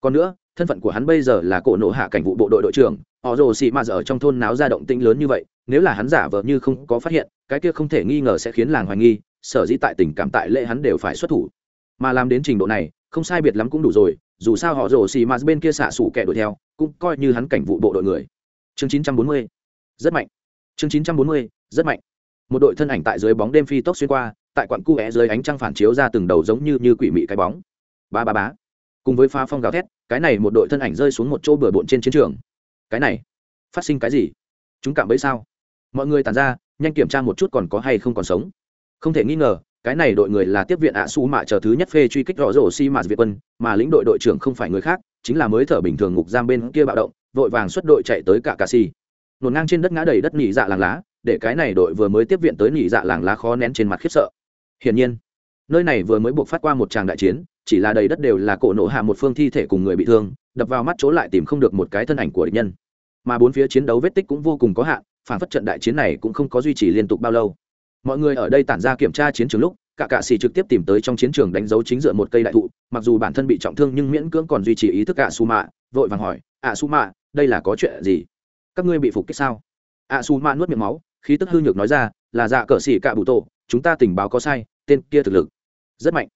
Còn nữa thân phận của hắn bây giờ là cổ nộ hạ cảnh vụ bộ đội đội trưởng họ rồ xì ma ở trong thôn náo ra động tĩnh lớn như vậy, nếu là hắn giả vờ như không có phát hiện, cái kia không thể nghi ngờ sẽ khiến làng hoài nghi, sở dĩ tại tình cảm tại lễ hắn đều phải xuất thủ. Mà làm đến trình độ này, không sai biệt lắm cũng đủ rồi, dù sao họ rồ xì ma bên kia xả sủ kẻ đuổi theo, cũng coi như hắn cảnh vụ bộ đội người. Chương 940 rất mạnh. Chương 940 rất mạnh. Một đội thân ảnh tại dưới bóng đêm phi tốc xuyên qua, tại quặng cu é dưới ánh trăng phản chiếu ra từng đầu giống như như quỷ mị cái bóng. Ba ba bá cùng với phá phong gào thét, cái này một đội thân ảnh rơi xuống một chỗ bừa bộn trên chiến trường. Cái này, phát sinh cái gì? Chúng cảm bấy sao? Mọi người tàn ra, nhanh kiểm tra một chút còn có hay không còn sống. Không thể nghi ngờ, cái này đội người là tiếp viện ạ su mạ chờ thứ nhất phê truy kích rõ rổ si mạt việt quân, mà lĩnh đội đội trưởng không phải người khác, chính là mới thở bình thường ngục giam bên kia bạo động, vội vàng xuất đội chạy tới cả cà si. Nổn ngang trên đất ngã đầy đất nỉ dạ làng lá, để cái này đội vừa mới tiếp viện tới nỉ dạ làng lá khó nén trên mặt khiếp sợ. Hiển nhiên, nơi này vừa mới buộc phát qua một tràng đại chiến chỉ là đầy đất đều là cổ nổ hạ một phương thi thể cùng người bị thương, đập vào mắt chỗ lại tìm không được một cái thân ảnh của địch nhân. Mà bốn phía chiến đấu vết tích cũng vô cùng có hạn, phản phất trận đại chiến này cũng không có duy trì liên tục bao lâu. Mọi người ở đây tản ra kiểm tra chiến trường lúc, cả cạ xì trực tiếp tìm tới trong chiến trường đánh dấu chính dựa một cây đại thụ, mặc dù bản thân bị trọng thương nhưng miễn cưỡng còn duy trì ý thức ạ su mạ, vội vàng hỏi, ạ su mạ, đây là có chuyện gì? Các ngươi bị phục kích sao? Ạ su mạ nuốt miệng máu, khí tức hư nhược nói ra, là dạ cờ xì cạ bụ tổ, chúng ta tình báo có sai, tên kia thực lực rất mạnh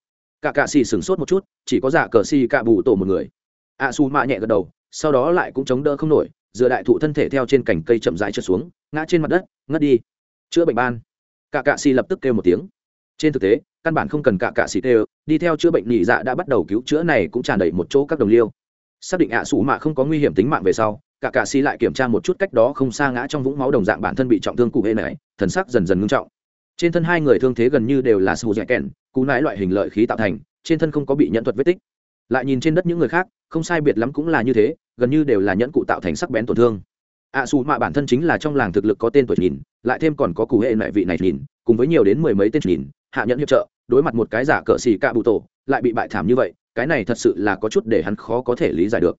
cả cạ xì sửng sốt một chút, chỉ có giả cờ xì cạ bù tổ một người. Ạ su mạ nhẹ gật đầu, sau đó lại cũng chống đỡ không nổi, dựa đại thụ thân thể theo trên cành cây chậm rãi trượt xuống, ngã trên mặt đất, ngất đi. Chữa bệnh ban. Cả cạ xì lập tức kêu một tiếng. Trên thực tế, căn bản không cần cả cạ xì kêu, đi theo chữa bệnh nhị dạ đã bắt đầu cứu chữa này cũng tràn đầy một chỗ các đồng liêu. Xác định ạ à mạ không có nguy hiểm tính mạng về sau, cả cạ xì lại kiểm tra một chút cách đó không xa ngã trong vũng máu đồng dạng bản thân bị trọng thương cụ hệ này, thần sắc dần dần ngưng trọng trên thân hai người thương thế gần như đều là sù dẻ kèn cú nãi loại hình lợi khí tạo thành trên thân không có bị nhận thuật vết tích. Lại nhìn trên đất những người khác không sai biệt lắm cũng là như thế gần như đều là nhẫn cụ tạo thành sắc bén tổn thương. Ạ à, xù mạ bản thân chính là trong làng thực lực có tên tuổi nhìn lại thêm còn có cụ hệ mẹ vị này nhìn cùng với nhiều đến mười mấy tên nhìn hạ nhẫn hiệp trợ đối mặt một cái giả cờ xì cạ bụ tổ lại bị bại thảm như vậy cái này thật sự là có chút để hắn khó có thể lý giải được.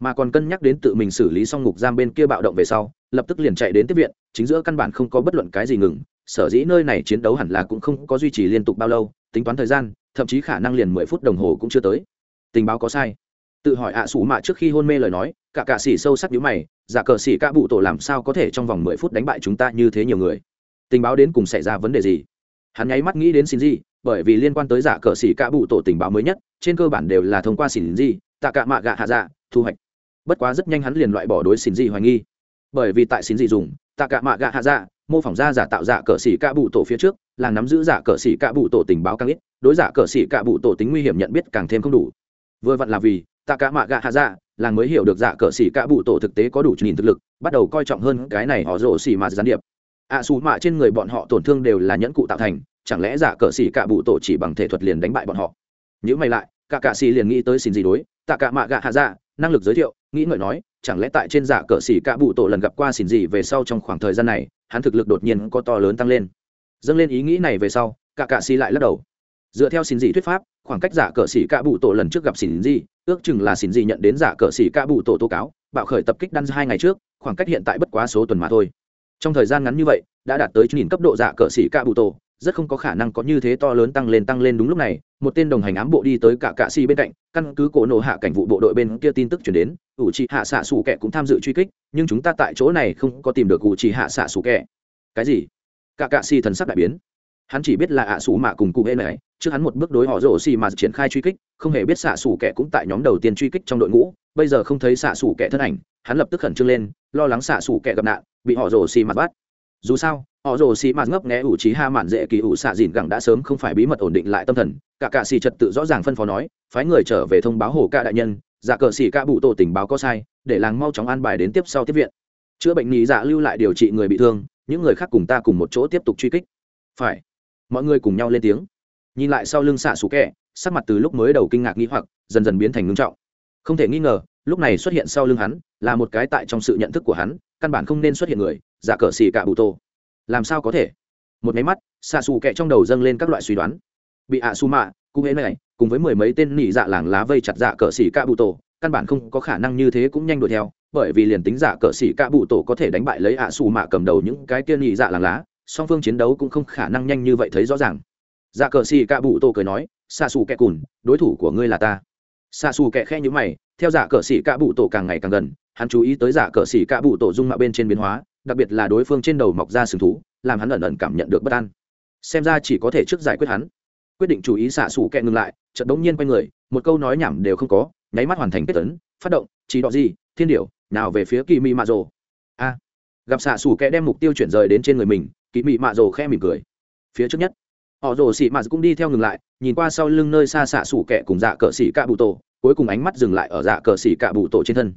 Mà còn cân nhắc đến tự mình xử lý xong ngục giam bên kia bạo động về sau lập tức liền chạy đến tiếp viện chính giữa căn bản không có bất luận cái gì ngừng sở dĩ nơi này chiến đấu hẳn là cũng không có duy trì liên tục bao lâu, tính toán thời gian, thậm chí khả năng liền mười phút đồng hồ cũng chưa tới. Tình báo có sai. Tự hỏi ạ à sủ mạ trước khi hôn mê lời nói, cả cạ xỉ sâu sắc nhíu mày, giả cờ xỉ cả bụ tổ làm sao có thể trong vòng mười phút đánh bại chúng ta như thế nhiều người? Tình báo đến cùng xảy ra vấn đề gì? Hắn nháy mắt nghĩ đến xin gì bởi vì liên quan tới giả cờ xỉ cả bụ tổ tình báo mới nhất, trên cơ bản đều là thông qua xin gì tạ cạ mạ gạ hạ dạ thu hoạch. Bất quá rất nhanh hắn liền loại bỏ đối xin gì hoài nghi. Bởi vì tại xin gì dùng, tạ cạ mạ gạ hạ dạ mô phỏng ra giả tạo giả cờ xỉ cạ bụ tổ phía trước là nắm giữ giả cờ xỉ cạ bụ tổ tình báo càng ít đối giả cờ xỉ cạ bụ tổ tính nguy hiểm nhận biết càng thêm không đủ. Vừa vặn là vì tạ cả mạ gạ hạ dạ làng mới hiểu được giả cờ xỉ cả bụ tổ thực tế có đủ nhìn thực lực bắt đầu coi trọng hơn cái này họ rổ xỉ mà gián điệp. Ạ à, xù mạ trên người bọn họ tổn thương đều là nhẫn cụ tạo thành chẳng lẽ giả cờ xỉ cả bụ tổ chỉ bằng thể thuật liền đánh bại bọn họ? Nhữ mày lại cả cạ xỉ liền nghĩ tới xin gì đối tạ cả mạ gạ hạ dạ năng lực giới thiệu nghĩ ngợi nói chẳng lẽ tại trên giả cờ xỉ cả bụ tổ lần gặp qua xin gì về sau trong khoảng thời gian này hắn thực lực đột nhiên có to lớn tăng lên. Dâng lên ý nghĩ này về sau cả cạ xì lại lắc đầu. Dựa theo xin dị thuyết pháp khoảng cách giả cờ xỉ cạ bụ tổ lần trước gặp xin dị, ước chừng là xin dị nhận đến giả cờ xỉ cạ bụ tổ tố cáo bạo khởi tập kích đan hai ngày trước khoảng cách hiện tại bất quá số tuần mà thôi. Trong thời gian ngắn như vậy đã đạt tới nhìn cấp độ giả cờ xỉ cạ bụ tổ rất không có khả năng có như thế to lớn tăng lên tăng lên đúng lúc này, một tên đồng hành ám bộ đi tới cả cạ xì bên cạnh, căn cứ cổ nổ hạ cảnh vụ bộ đội bên kia tin tức chuyển đến, ủ trì hạ xạ xù kẹ cũng tham dự truy kích, nhưng chúng ta tại chỗ này không có tìm được ủ trì hạ xạ xù kẹ cái gì? Cả cạ xì thần sắc đại biến. Hắn chỉ biết là ạ xù mạ cùng cụ hễ này trước hắn một bước đối họ rổ xì mà triển khai truy kích, không hề biết xạ xù kẹ cũng tại nhóm đầu tiên truy kích trong đội ngũ, bây giờ không thấy xạ xù kẹ thân ảnh, hắn lập tức khẩn trương lên, lo lắng xạ xù kẹ gặp nạn, bị họ rổ xì mà bắt. Dù sao họ rồ xì mạt ngấp nghé ủ trí ha mạn dễ kỳ ủ xạ dìn gẳng đã sớm không phải bí mật ổn định lại tâm thần. Cả cạ xì trật tự rõ ràng phân phó nói, phái người trở về thông báo hồ ca đại nhân, giả cờ xì ca bụ tổ tình báo có sai, để làng mau chóng an bài đến tiếp sau tiếp viện. Chữa bệnh nhị dạ lưu lại điều trị người bị thương, những người khác cùng ta cùng một chỗ tiếp tục truy kích. Phải. Mọi người cùng nhau lên tiếng. Nhìn lại sau lưng xạ xù kẹ, sắc mặt từ lúc mới đầu kinh ngạc nghĩ hoặc, dần dần biến thành ngưng trọng. Không thể nghi ngờ, lúc này xuất hiện sau lưng hắn, là một cái tại trong sự nhận thức của hắn, căn bản không nên xuất hiện người, giả cờ xì cả bụ tổ làm sao có thể? Một máy mắt xạ xù kẹ trong đầu dâng lên các loại suy đoán. Bị ạ su mạ cung hễ này, cùng với mười mấy tên nỉ dạ làng lá vây chặt dạ cờ xỉ ca bụ tổ, căn bản không có khả năng như thế cũng nhanh đuổi theo, bởi vì liền tính dạ cờ xỉ ca bụ tổ có thể đánh bại lấy ạ su mạ cầm đầu những cái tiên nỉ dạ làng lá, song phương chiến đấu cũng không khả năng nhanh như vậy thấy rõ ràng. Dạ cờ xỉ ca bụ tổ cười nói xạ xù kẹ cùn, đối thủ của ngươi là ta. Xạ xù kẹ khe nhữ mày, theo dạ cờ xỉ ca bụ tổ càng ngày càng gần, hắn chú ý tới dạ cờ xỉ ca bụ tổ dung mạ bên trên biến hóa đặc biệt là đối phương trên đầu mọc ra sừng thú, làm hắn ẩn ẩn cảm nhận được bất an. Xem ra chỉ có thể trước giải quyết hắn. Quyết định chú ý xạ xù kẹ ngừng lại, chợt đống nhiên quay người, một câu nói nhảm đều không có, nháy mắt hoàn thành kết tấn phát động, chỉ đọ gì, thiên điểu, nào về phía kỳ mị mạ rồ. A. Gặp xạ xù kẹ đem mục tiêu chuyển rời đến trên người mình kỳ mị mạ rồ khe mỉm cười. Phía trước nhất, họ rồ xị mạ cũng đi theo ngừng lại, nhìn qua sau lưng nơi xa xạ xù kẹ cùng dạ cờ xỉ cạ bụ tổ, cuối cùng ánh mắt dừng lại ở dạ cờ xỉ cạ bụ tổ trên thân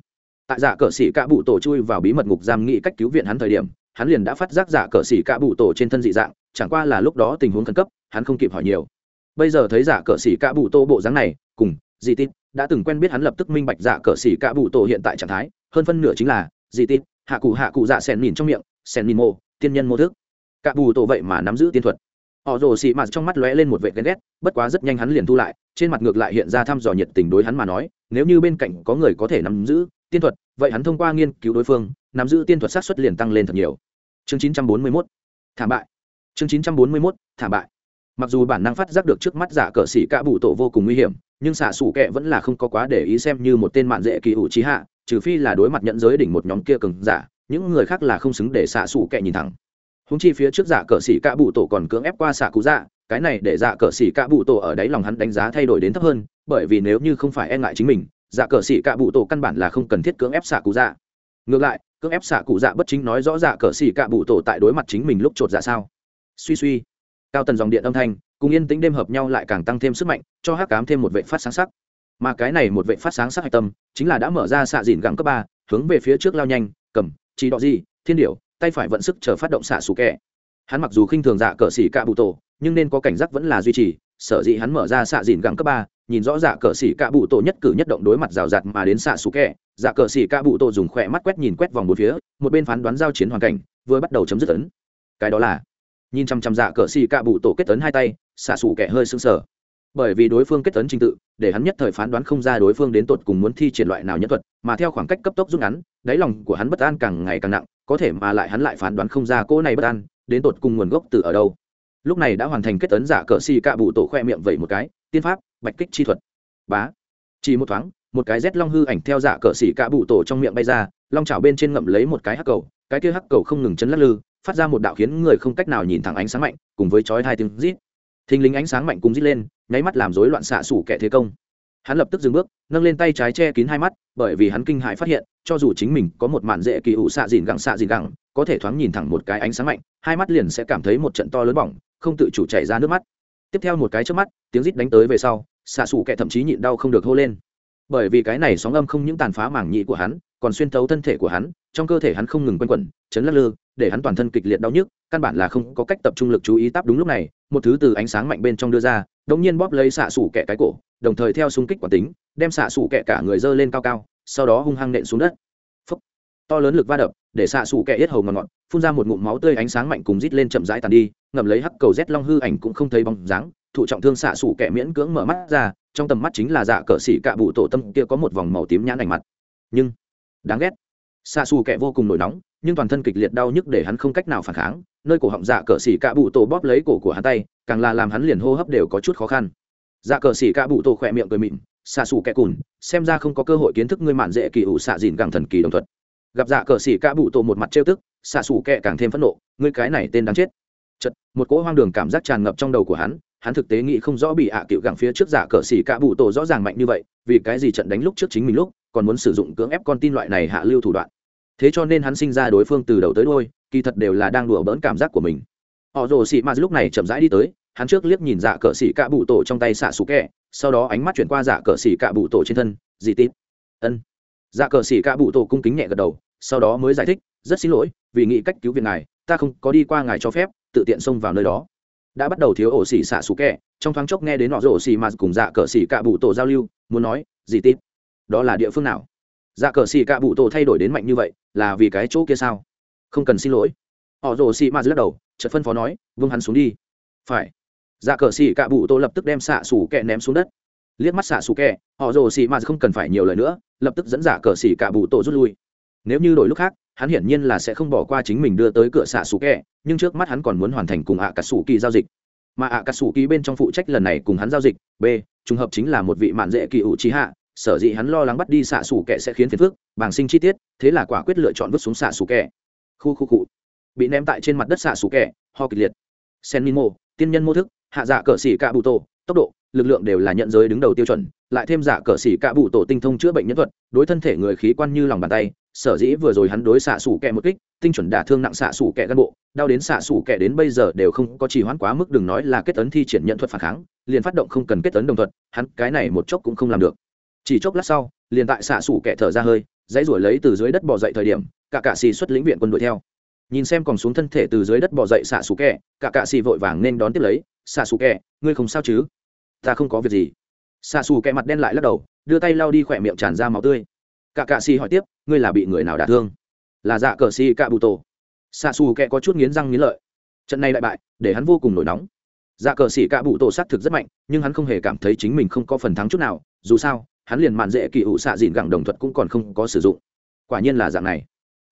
tại dạ cờ xỉ cạ bụ tổ chui vào bí mật ngục giam nghị cách cứu viện hắn thời điểm, hắn liền đã phát giác dạ cờ xỉ cạ bụ tổ trên thân dị dạng, chẳng qua là lúc đó tình huống khẩn cấp, hắn không kịp hỏi nhiều. Bây giờ thấy dạ cờ xỉ cạ bụ tổ bộ dáng này, cùng dị tít đã từng quen biết hắn lập tức minh bạch dạ cờ xỉ cạ bụ tổ hiện tại trạng thái, hơn phân nửa chính là dị tít, hạ cụ hạ cụ dạ sèn nhìn trong miệng sèn nhìn mô, tiên nhân mô thức. Cạ bù tổ vậy mà nắm giữ tiên thuật. Họ rồ xị mạt trong mắt lóe lên một vệ ghen ghét, bất quá rất nhanh hắn liền thu lại, trên mặt ngược lại hiện ra thăm dò nhiệt tình đối hắn mà nói nếu như bên cạnh có người có thể nắm giữ tiên thuật, vậy hắn thông qua nghiên cứu đối phương, nắm giữ tiên thuật sát xuất liền tăng lên thật nhiều. Chương 941 thảm bại. Chương 941 thảm bại. Mặc dù bản năng phát giác được trước mắt giả cờ xỉ cả bụ tổ vô cùng nguy hiểm, nhưng xạ xủ kệ vẫn là không có quá để ý xem như một tên mạn dễ kỳ ủ trí hạ, trừ phi là đối mặt nhận giới đỉnh một nhóm kia cường giả, những người khác là không xứng để xạ xủ kệ nhìn thẳng húng chi phía trước giả cờ xỉ cạ bụ tổ còn cưỡng ép qua xạ cụ dạ cái này để giả cờ xỉ cạ bụ tổ ở đáy lòng hắn đánh giá thay đổi đến thấp hơn, bởi vì nếu như không phải e ngại chính mình, giả cờ xỉ cạ bụ tổ căn bản là không cần thiết cưỡng ép xạ cụ dạ. Ngược lại, cưỡng ép xạ cụ dạ bất chính nói rõ dạ cờ xỉ cạ bụ tổ tại đối mặt chính mình lúc chột dạ sao. Suy suy, cao tần dòng điện âm thanh, cùng yên tĩnh đêm hợp nhau lại càng tăng thêm sức mạnh, cho hắc cám thêm một vệ phát sáng sắc. Mà cái này một vệ phát sáng sắc hạch tâm, chính là đã mở ra xạ dìn gẳng cấp ba, hướng về phía trước lao nhanh, cầm, chỉ đọ gì, thiên điểu tay phải vận sức chờ phát động xạ xù kẹ. Hắn mặc dù khinh thường dạ cờ xỉ cạ bụ tổ, nhưng nên có cảnh giác vẫn là duy trì, sở dĩ hắn mở ra xạ dìn gẳng cấp ba, nhìn rõ dạ cờ xỉ cạ bụ tổ nhất cử nhất động đối mặt rào rạt mà đến xạ xù kẹ dạ cờ xỉ cạ bụ tổ dùng khỏe mắt quét nhìn quét vòng bốn phía, một bên phán đoán giao chiến hoàn cảnh, vừa bắt đầu chấm dứt tấn cái đó là, nhìn chăm chăm dạ cờ xỉ cạ bụ tổ kết tấn hai tay, xạ xù kẹ hơi sưng sờ. Bởi vì đối phương kết tấn trình tự, để hắn nhất thời phán đoán không ra đối phương đến tột cùng muốn thi triển loại nào nhân thuật, mà theo khoảng cách cấp tốc rút ngắn, đáy lòng của hắn bất an càng ngày càng nặng có thể mà lại hắn lại phán đoán không ra cỗ này bất an, đến tột cùng nguồn gốc từ ở đâu. Lúc này đã hoàn thành kết tấn giả cờ xì cạ bụ tổ khoe miệng vậy một cái, tiên pháp, bạch kích chi thuật. Bá. Chỉ một thoáng, một cái rét long hư ảnh theo giả cờ xì cạ bụ tổ trong miệng bay ra, long chảo bên trên ngậm lấy một cái hắc cầu, cái kia hắc cầu không ngừng chấn lắc lư, phát ra một đạo khiến người không cách nào nhìn thẳng ánh sáng mạnh, cùng với chói hai tiếng rít. Thình lính ánh sáng mạnh cùng rít lên, nháy mắt làm rối loạn xạ xủ kẻ thế công hắn lập tức dừng bước, nâng lên tay trái che kín hai mắt, bởi vì hắn kinh hãi phát hiện, cho dù chính mình có một màn dễ kỳ ủ xạ dìn gẳng xạ dìn gẳng, có thể thoáng nhìn thẳng một cái ánh sáng mạnh, hai mắt liền sẽ cảm thấy một trận to lớn bỏng, không tự chủ chảy ra nước mắt. Tiếp theo một cái trước mắt, tiếng rít đánh tới về sau, xạ xù kẻ thậm chí nhịn đau không được hô lên. Bởi vì cái này sóng âm không những tàn phá mảng nhị của hắn, còn xuyên thấu thân thể của hắn, trong cơ thể hắn không ngừng quanh quẩn, chấn lắc lư, để hắn toàn thân kịch liệt đau nhức, căn bản là không có cách tập trung lực chú ý táp đúng lúc này, một thứ từ ánh sáng mạnh bên trong đưa ra, đột nhiên bóp lấy xạ xủ kẻ cái cổ đồng thời theo xung kích quả tính, đem xạ xù kẹ cả người dơ lên cao cao, sau đó hung hăng nện xuống đất. Phúc. to lớn lực va đập, để xạ xù kẹ yết hầu ngọn ngọn, phun ra một ngụm máu tươi ánh sáng mạnh cùng rít lên chậm rãi tàn đi, ngậm lấy hắc cầu rét long hư ảnh cũng không thấy bóng dáng, thụ trọng thương xạ xù kẹ miễn cưỡng mở mắt ra, trong tầm mắt chính là dạ cờ xỉ cạ bụ tổ tâm kia có một vòng màu tím nhãn ảnh mặt. Nhưng, đáng ghét. Xạ xù kẹ vô cùng nổi nóng, nhưng toàn thân kịch liệt đau nhức để hắn không cách nào phản kháng, nơi cổ họng dạ cờ xỉ cạ bụ tổ bóp lấy cổ của hắn tay, càng là làm hắn liền hô hấp đều có chút khó khăn dạ cờ xỉ cạ bụ tổ khỏe miệng cười mịn, xạ xù kẻ cùn, xem ra không có cơ hội kiến thức ngươi mạn dễ kỳ ủ xạ dìn càng thần kỳ đồng thuật. Gặp dạ cờ xỉ cạ bụ tổ một mặt trêu tức, xạ xù kẻ càng thêm phẫn nộ, ngươi cái này tên đáng chết. Chật, một cỗ hoang đường cảm giác tràn ngập trong đầu của hắn hắn thực tế nghĩ không rõ bị ạ à cựu gẳng phía trước giả cờ xỉ cạ bụ tổ rõ ràng mạnh như vậy, vì cái gì trận đánh lúc trước chính mình lúc, còn muốn sử dụng cưỡng ép con tin loại này hạ lưu thủ đoạn. Thế cho nên hắn sinh ra đối phương từ đầu tới đôi kỳ thật đều là đang đùa bỡn cảm giác của mình. Họ rồ xị mà lúc này chậm rãi đi tới hắn trước liếc nhìn dạ cờ xỉ cạ bụ tổ trong tay xạ xù kẹ, sau đó ánh mắt chuyển qua dạ cờ xỉ cạ bụ tổ trên thân dị tít. Ân. Dạ cờ xỉ cạ bụ tổ cung kính nhẹ gật đầu, sau đó mới giải thích, rất xin lỗi, vì nghĩ cách cứu viện ngài, ta không có đi qua ngài cho phép, tự tiện xông vào nơi đó. Đã bắt đầu thiếu ổ xỉ xạ xù kẹ, trong thoáng chốc nghe đến họ rổ xỉ mà cùng dạ cờ xỉ cạ bụ tổ giao lưu, muốn nói dị tít, đó là địa phương nào? Dạ cờ xỉ cạ bụ tổ thay đổi đến mạnh như vậy, là vì cái chỗ kia sao? Không cần xin lỗi. Họ rổ xỉ ma lắc đầu, chợt phân phó nói vương hắn xuống đi. Phải dạ cờ xì cạ bụ tổ lập tức đem xạ xù kẹ ném xuống đất. Liếc mắt xạ xù kẹ, họ rồ xì mà không cần phải nhiều lời nữa, lập tức dẫn dạ cờ xì cạ bụ tổ rút lui. Nếu như đổi lúc khác, hắn hiển nhiên là sẽ không bỏ qua chính mình đưa tới cửa xạ xù kẹ, nhưng trước mắt hắn còn muốn hoàn thành cùng ạ cà sủ kỳ giao dịch. Mà ạ cà sủ kỳ bên trong phụ trách lần này cùng hắn giao dịch, b, trùng hợp chính là một vị mạn dễ kỳ ủ trí hạ, sở dĩ hắn lo lắng bắt đi xạ xù kẹ sẽ khiến phiền phức bảng sinh chi tiết, thế là quả quyết lựa chọn vứt xuống xạ xù kẹ. Khu khu cụ bị ném tại trên mặt đất xạ xù kẹ, ho kịch liệt. Sen min mô tiên nhân mô thức, hạ dạ cờ xỉ cạ bụ tổ, tốc độ, lực lượng đều là nhận giới đứng đầu tiêu chuẩn, lại thêm dạ cờ xỉ cạ bụ tổ tinh thông chữa bệnh nhân thuật, đối thân thể người khí quan như lòng bàn tay, sở dĩ vừa rồi hắn đối xạ xù kẹ một kích, tinh chuẩn đả thương nặng xạ xù kẹ gan bộ, đau đến xạ xù kẹ đến bây giờ đều không có chỉ hoãn quá mức đừng nói là kết tấn thi triển nhận thuật phản kháng, liền phát động không cần kết tấn đồng thuật, hắn cái này một chốc cũng không làm được. Chỉ chốc lát sau, liền tại xạ xủ kẹ thở ra hơi, dãy ruổi lấy từ dưới đất bỏ dậy thời điểm, cả cạ xì xuất lĩnh viện quân đuổi theo nhìn xem còn xuống thân thể từ dưới đất bỏ dậy xạ xù kẹ, cả cạ xì vội vàng nên đón tiếp lấy, xạ xù kẹ, ngươi không sao chứ? Ta không có việc gì. Xạ xù kẹ mặt đen lại lắc đầu, đưa tay lau đi khỏe miệng tràn ra máu tươi. Cả cạ xì hỏi tiếp, ngươi là bị người nào đả thương? Là dạ cờ xì cạ bụ tổ. Xạ xù kẹ có chút nghiến răng nghiến lợi. Trận này đại bại, để hắn vô cùng nổi nóng. Dạ cờ xì cạ bụ tổ xác thực rất mạnh, nhưng hắn không hề cảm thấy chính mình không có phần thắng chút nào, dù sao, hắn liền mạn dễ kỳ ủ xạ dịn gẳng đồng thuật cũng còn không có sử dụng. Quả nhiên là dạng này.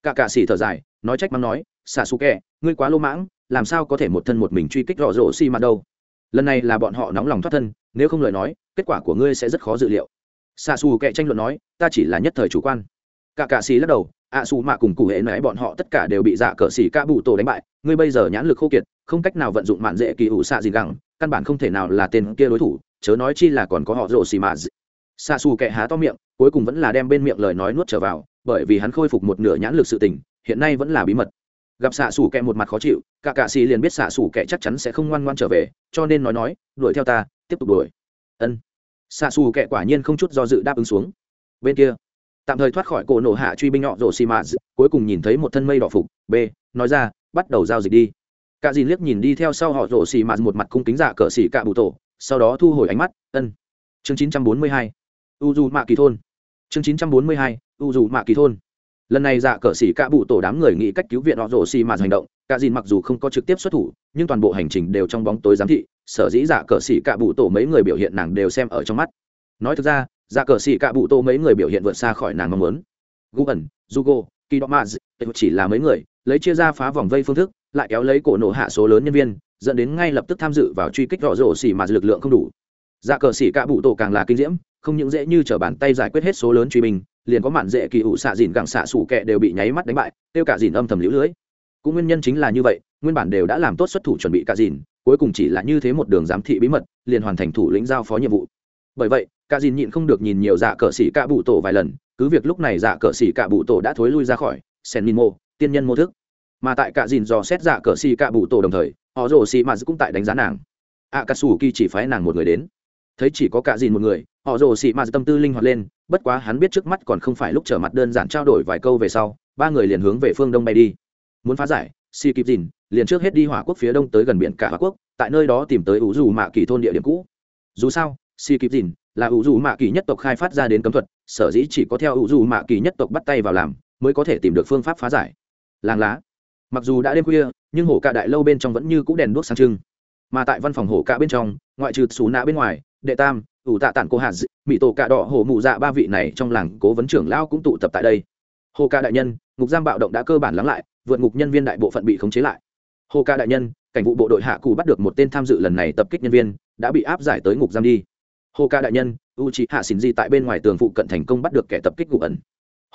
Cả cạ xì thở dài, nói trách mắng nói xạ xù kẹ ngươi quá lô mãng, làm sao có thể một thân một mình truy kích rõ rỗ xi mặt đâu? Lần này là bọn họ nóng lòng thoát thân, nếu không lời nói, kết quả của ngươi sẽ rất khó dự liệu. Xạ xù kẹ tranh luận nói, ta chỉ là nhất thời chủ quan. Cả cạ xì lắc đầu, ạ xù mạ cùng cụ hệ nãy bọn họ tất cả đều bị dạ cờ xỉ ca bụ tổ đánh bại, ngươi bây giờ nhãn lực khô kiệt, không cách nào vận dụng mạn dễ kỳ ủ xạ gì gẳng, căn bản không thể nào là tên kia đối thủ, chớ nói chi là còn có họ rồ xì mạ xạ xù kệ há to miệng, cuối cùng vẫn là đem bên miệng lời nói nuốt trở vào, bởi vì hắn khôi phục một nửa nhãn lực sự tình, hiện nay vẫn là bí mật gặp xạ xù kệ một mặt khó chịu, cả cạ xì liền biết xạ xù kệ chắc chắn sẽ không ngoan ngoan trở về, cho nên nói nói, đuổi theo ta, tiếp tục đuổi. Ân. Xạ xù kệ quả nhiên không chút do dự đáp ứng xuống. Bên kia, tạm thời thoát khỏi cổ nổ hạ truy binh nhọ rổ xì mạ cuối cùng nhìn thấy một thân mây đỏ phục, b, nói ra, bắt đầu giao dịch đi. Cả dìn liếc nhìn đi theo sau họ rổ xì mạt một mặt cung kính dạ cờ xì cạ bụ tổ, sau đó thu hồi ánh mắt, ân. Chương 942 u dù mạ kỳ thôn. Chương 942 u dù mạ kỳ thôn lần này dạ cờ xỉ cạ bụ tổ đám người nghĩ cách cứu viện họ rổ xì mà hành động, cả dìn mặc dù không có trực tiếp xuất thủ, nhưng toàn bộ hành trình đều trong bóng tối giám thị, sở dĩ dạ cờ xỉ cạ bụ tổ mấy người biểu hiện nàng đều xem ở trong mắt. Nói thực ra dạ cờ xỉ cạ bụ tổ mấy người biểu hiện vượt xa khỏi nàng mong muốn. Gu ẩn jugo kỳ chỉ là mấy người, lấy chia ra phá vòng vây phương thức, lại kéo lấy cổ nổ hạ số lớn nhân viên, dẫn đến ngay lập tức tham dự vào truy kích rõ rổ xỉ mà lực lượng không đủ. Dạ cờ xỉ cạ bụ tổ càng là kinh diễm không những dễ như t r ở bàn tay giải quyết hết số lớn truy binh, liền có mạn dễ kỳ ủ xạ dìn gẳng xạ sủ kẹ đều bị nháy mắt đánh bại, tiêu cả dìn âm thầm lũ lưỡi. cũng nguyên nhân chính là như vậy, nguyên bản đều đã làm tốt xuất thủ chuẩn bị cả dìn, cuối cùng chỉ là như thế một đường giám thị bí mật, liền hoàn thành thủ lĩnh giao phó nhiệm vụ. Bởi vậy, cả dìn nhịn không được nhìn nhiều dạ cờ xỉ cạ bụ tổ vài lần, cứ việc lúc này dạ cờ xỉ cạ bụ tổ đã thối lui ra khỏi, sen min mô tiên nhân mô thức. Mà tại cả dìn dò xét dạ cờ xỉ cạ bụ tổ đồng thời, họ rồ xì mà cũng tại đánh giá nàng. A cà sù kỳ chỉ phái nàng một người đến thấy chỉ có cả dìn một người, họ rồ xị mà tâm tư linh hoạt lên, bất quá hắn biết trước mắt còn không phải lúc trở mặt đơn giản trao đổi vài câu về sau, ba người liền hướng về phương đông bay đi. Muốn phá giải, xì kịp dìn, liền trước hết đi hỏa quốc phía đông tới gần biển cả hỏa quốc, tại nơi đó tìm tới ủ dù mạ kỳ thôn địa điểm cũ. Dù sao, xì kịp dìn là ủ dù mạ kỳ nhất tộc khai phát ra đến cấm thuật, sở dĩ chỉ có theo ủ dù mạ kỳ nhất tộc bắt tay vào làm, mới có thể tìm được phương pháp phá giải. Làng lá. Mặc dù đã đêm khuya, nhưng hổ cạ đại lâu bên trong vẫn như c ũ đèn đuốc sáng trưng. Mà tại văn phòng hổ cạ bên trong, ngoại trừ xù nạ bên ngoài đệ tam, ủ tạ tản cô hạt mỹ tổ cạ đỏ hổ mụ dạ ba vị này trong làng cố vấn trưởng lao cũng tụ tập tại đây. Hồ ca đại nhân, ngục giam bạo động đã cơ bản lắng lại, vượt ngục nhân viên đại bộ phận bị khống chế lại. Hồ ca đại nhân, cảnh vụ bộ đội hạ cù bắt được một tên tham dự lần này tập kích nhân viên, đã bị áp giải tới ngục giam đi. Hồ ca đại nhân, u chị hạ xỉn di tại bên ngoài tường phụ cận thành công bắt được kẻ tập kích ngục ẩn.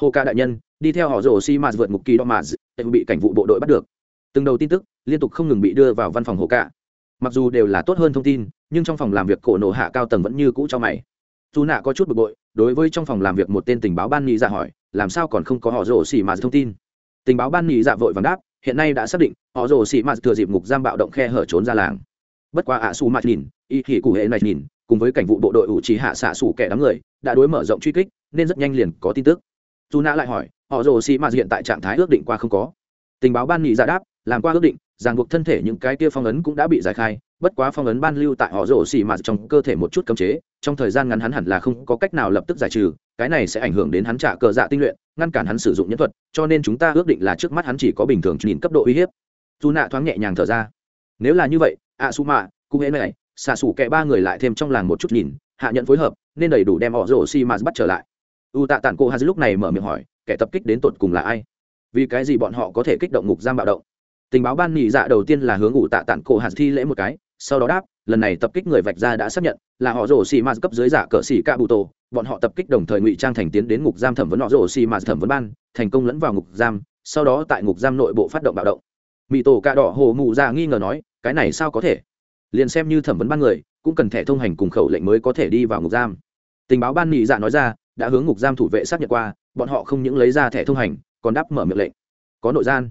Hồ ca đại nhân, đi theo họ rồ xi mạt vượt ngục kỳ đo mạt bị cảnh vụ bộ đội bắt được. Từng đầu tin tức, liên tục không ngừng bị đưa vào văn phòng hồ ca mặc dù đều là tốt hơn thông tin, nhưng trong phòng làm việc cổ nổ hạ cao tầng vẫn như cũ cho mày. Dù nạ có chút bực bội, đối với trong phòng làm việc một tên tình báo ban nghị dạ hỏi, làm sao còn không có họ rổ xỉ mà thông tin? Tình báo ban nghị dạ vội vàng đáp, hiện nay đã xác định, họ rổ xỉ mà thừa dịp ngục giam bạo động khe hở trốn ra làng. Bất qua ạ su mạt nhìn, y thì cụ hệ này nhìn, cùng với cảnh vụ bộ đội ủ trí hạ xạ sủ kẻ đám người, đã đối mở rộng truy kích, nên rất nhanh liền có tin tức. Dù nạ lại hỏi, họ rồ xì mạt hiện tại trạng thái ước định qua không có? Tình báo ban nghị dạ đáp làm qua ước định, ràng buộc thân thể những cái kia phong ấn cũng đã bị giải khai, bất quá phong ấn ban lưu tại họ rổ xì mạt trong cơ thể một chút cấm chế, trong thời gian ngắn hắn hẳn là không có cách nào lập tức giải trừ, cái này sẽ ảnh hưởng đến hắn trả cờ dạ tinh luyện, ngăn cản hắn sử dụng nhân thuật, cho nên chúng ta ước định là trước mắt hắn chỉ có bình thường nhìn cấp độ uy hiếp. Dù nạ thoáng nhẹ nhàng thở ra. Nếu là như vậy ạ su mạ cụ hễ này xả sủ kẹ ba người lại thêm trong làng một chút nhìn, hạ nhận phối hợp, nên đầy đủ đem họ rổ xì mạt bắt trở lại. U tạ tản cô hà lúc này mở miệng hỏi, kẻ tập kích đến tột cùng là ai? Vì cái gì bọn họ có thể kích động ngục giam bạo động? Tình báo ban nhị dạ đầu tiên là hướng ủ tạ tản cổ hạt thi lễ một cái, sau đó đáp, lần này tập kích người vạch ra đã xác nhận, là họ rổ xì mạt cấp dưới giả cờ xì ca bụ tổ. Bọn họ tập kích đồng thời ngụy trang thành tiến đến ngục giam thẩm vấn họ rổ xì mạt thẩm vấn ban, thành công lẫn vào ngục giam, sau đó tại ngục giam nội bộ phát động bạo động. Mỹ tổ ca đỏ hồ mụ ra nghi ngờ nói, cái này sao có thể? Liền xem như thẩm vấn ban người, cũng cần thẻ thông hành cùng khẩu lệnh mới có thể đi vào ngục giam. Tình báo ban nhị dạ nói ra, đã hướng ngục giam thủ vệ xác nhận qua, bọn họ không những lấy ra thẻ thông hành, còn đáp mở miệng lệnh. Có nội gian.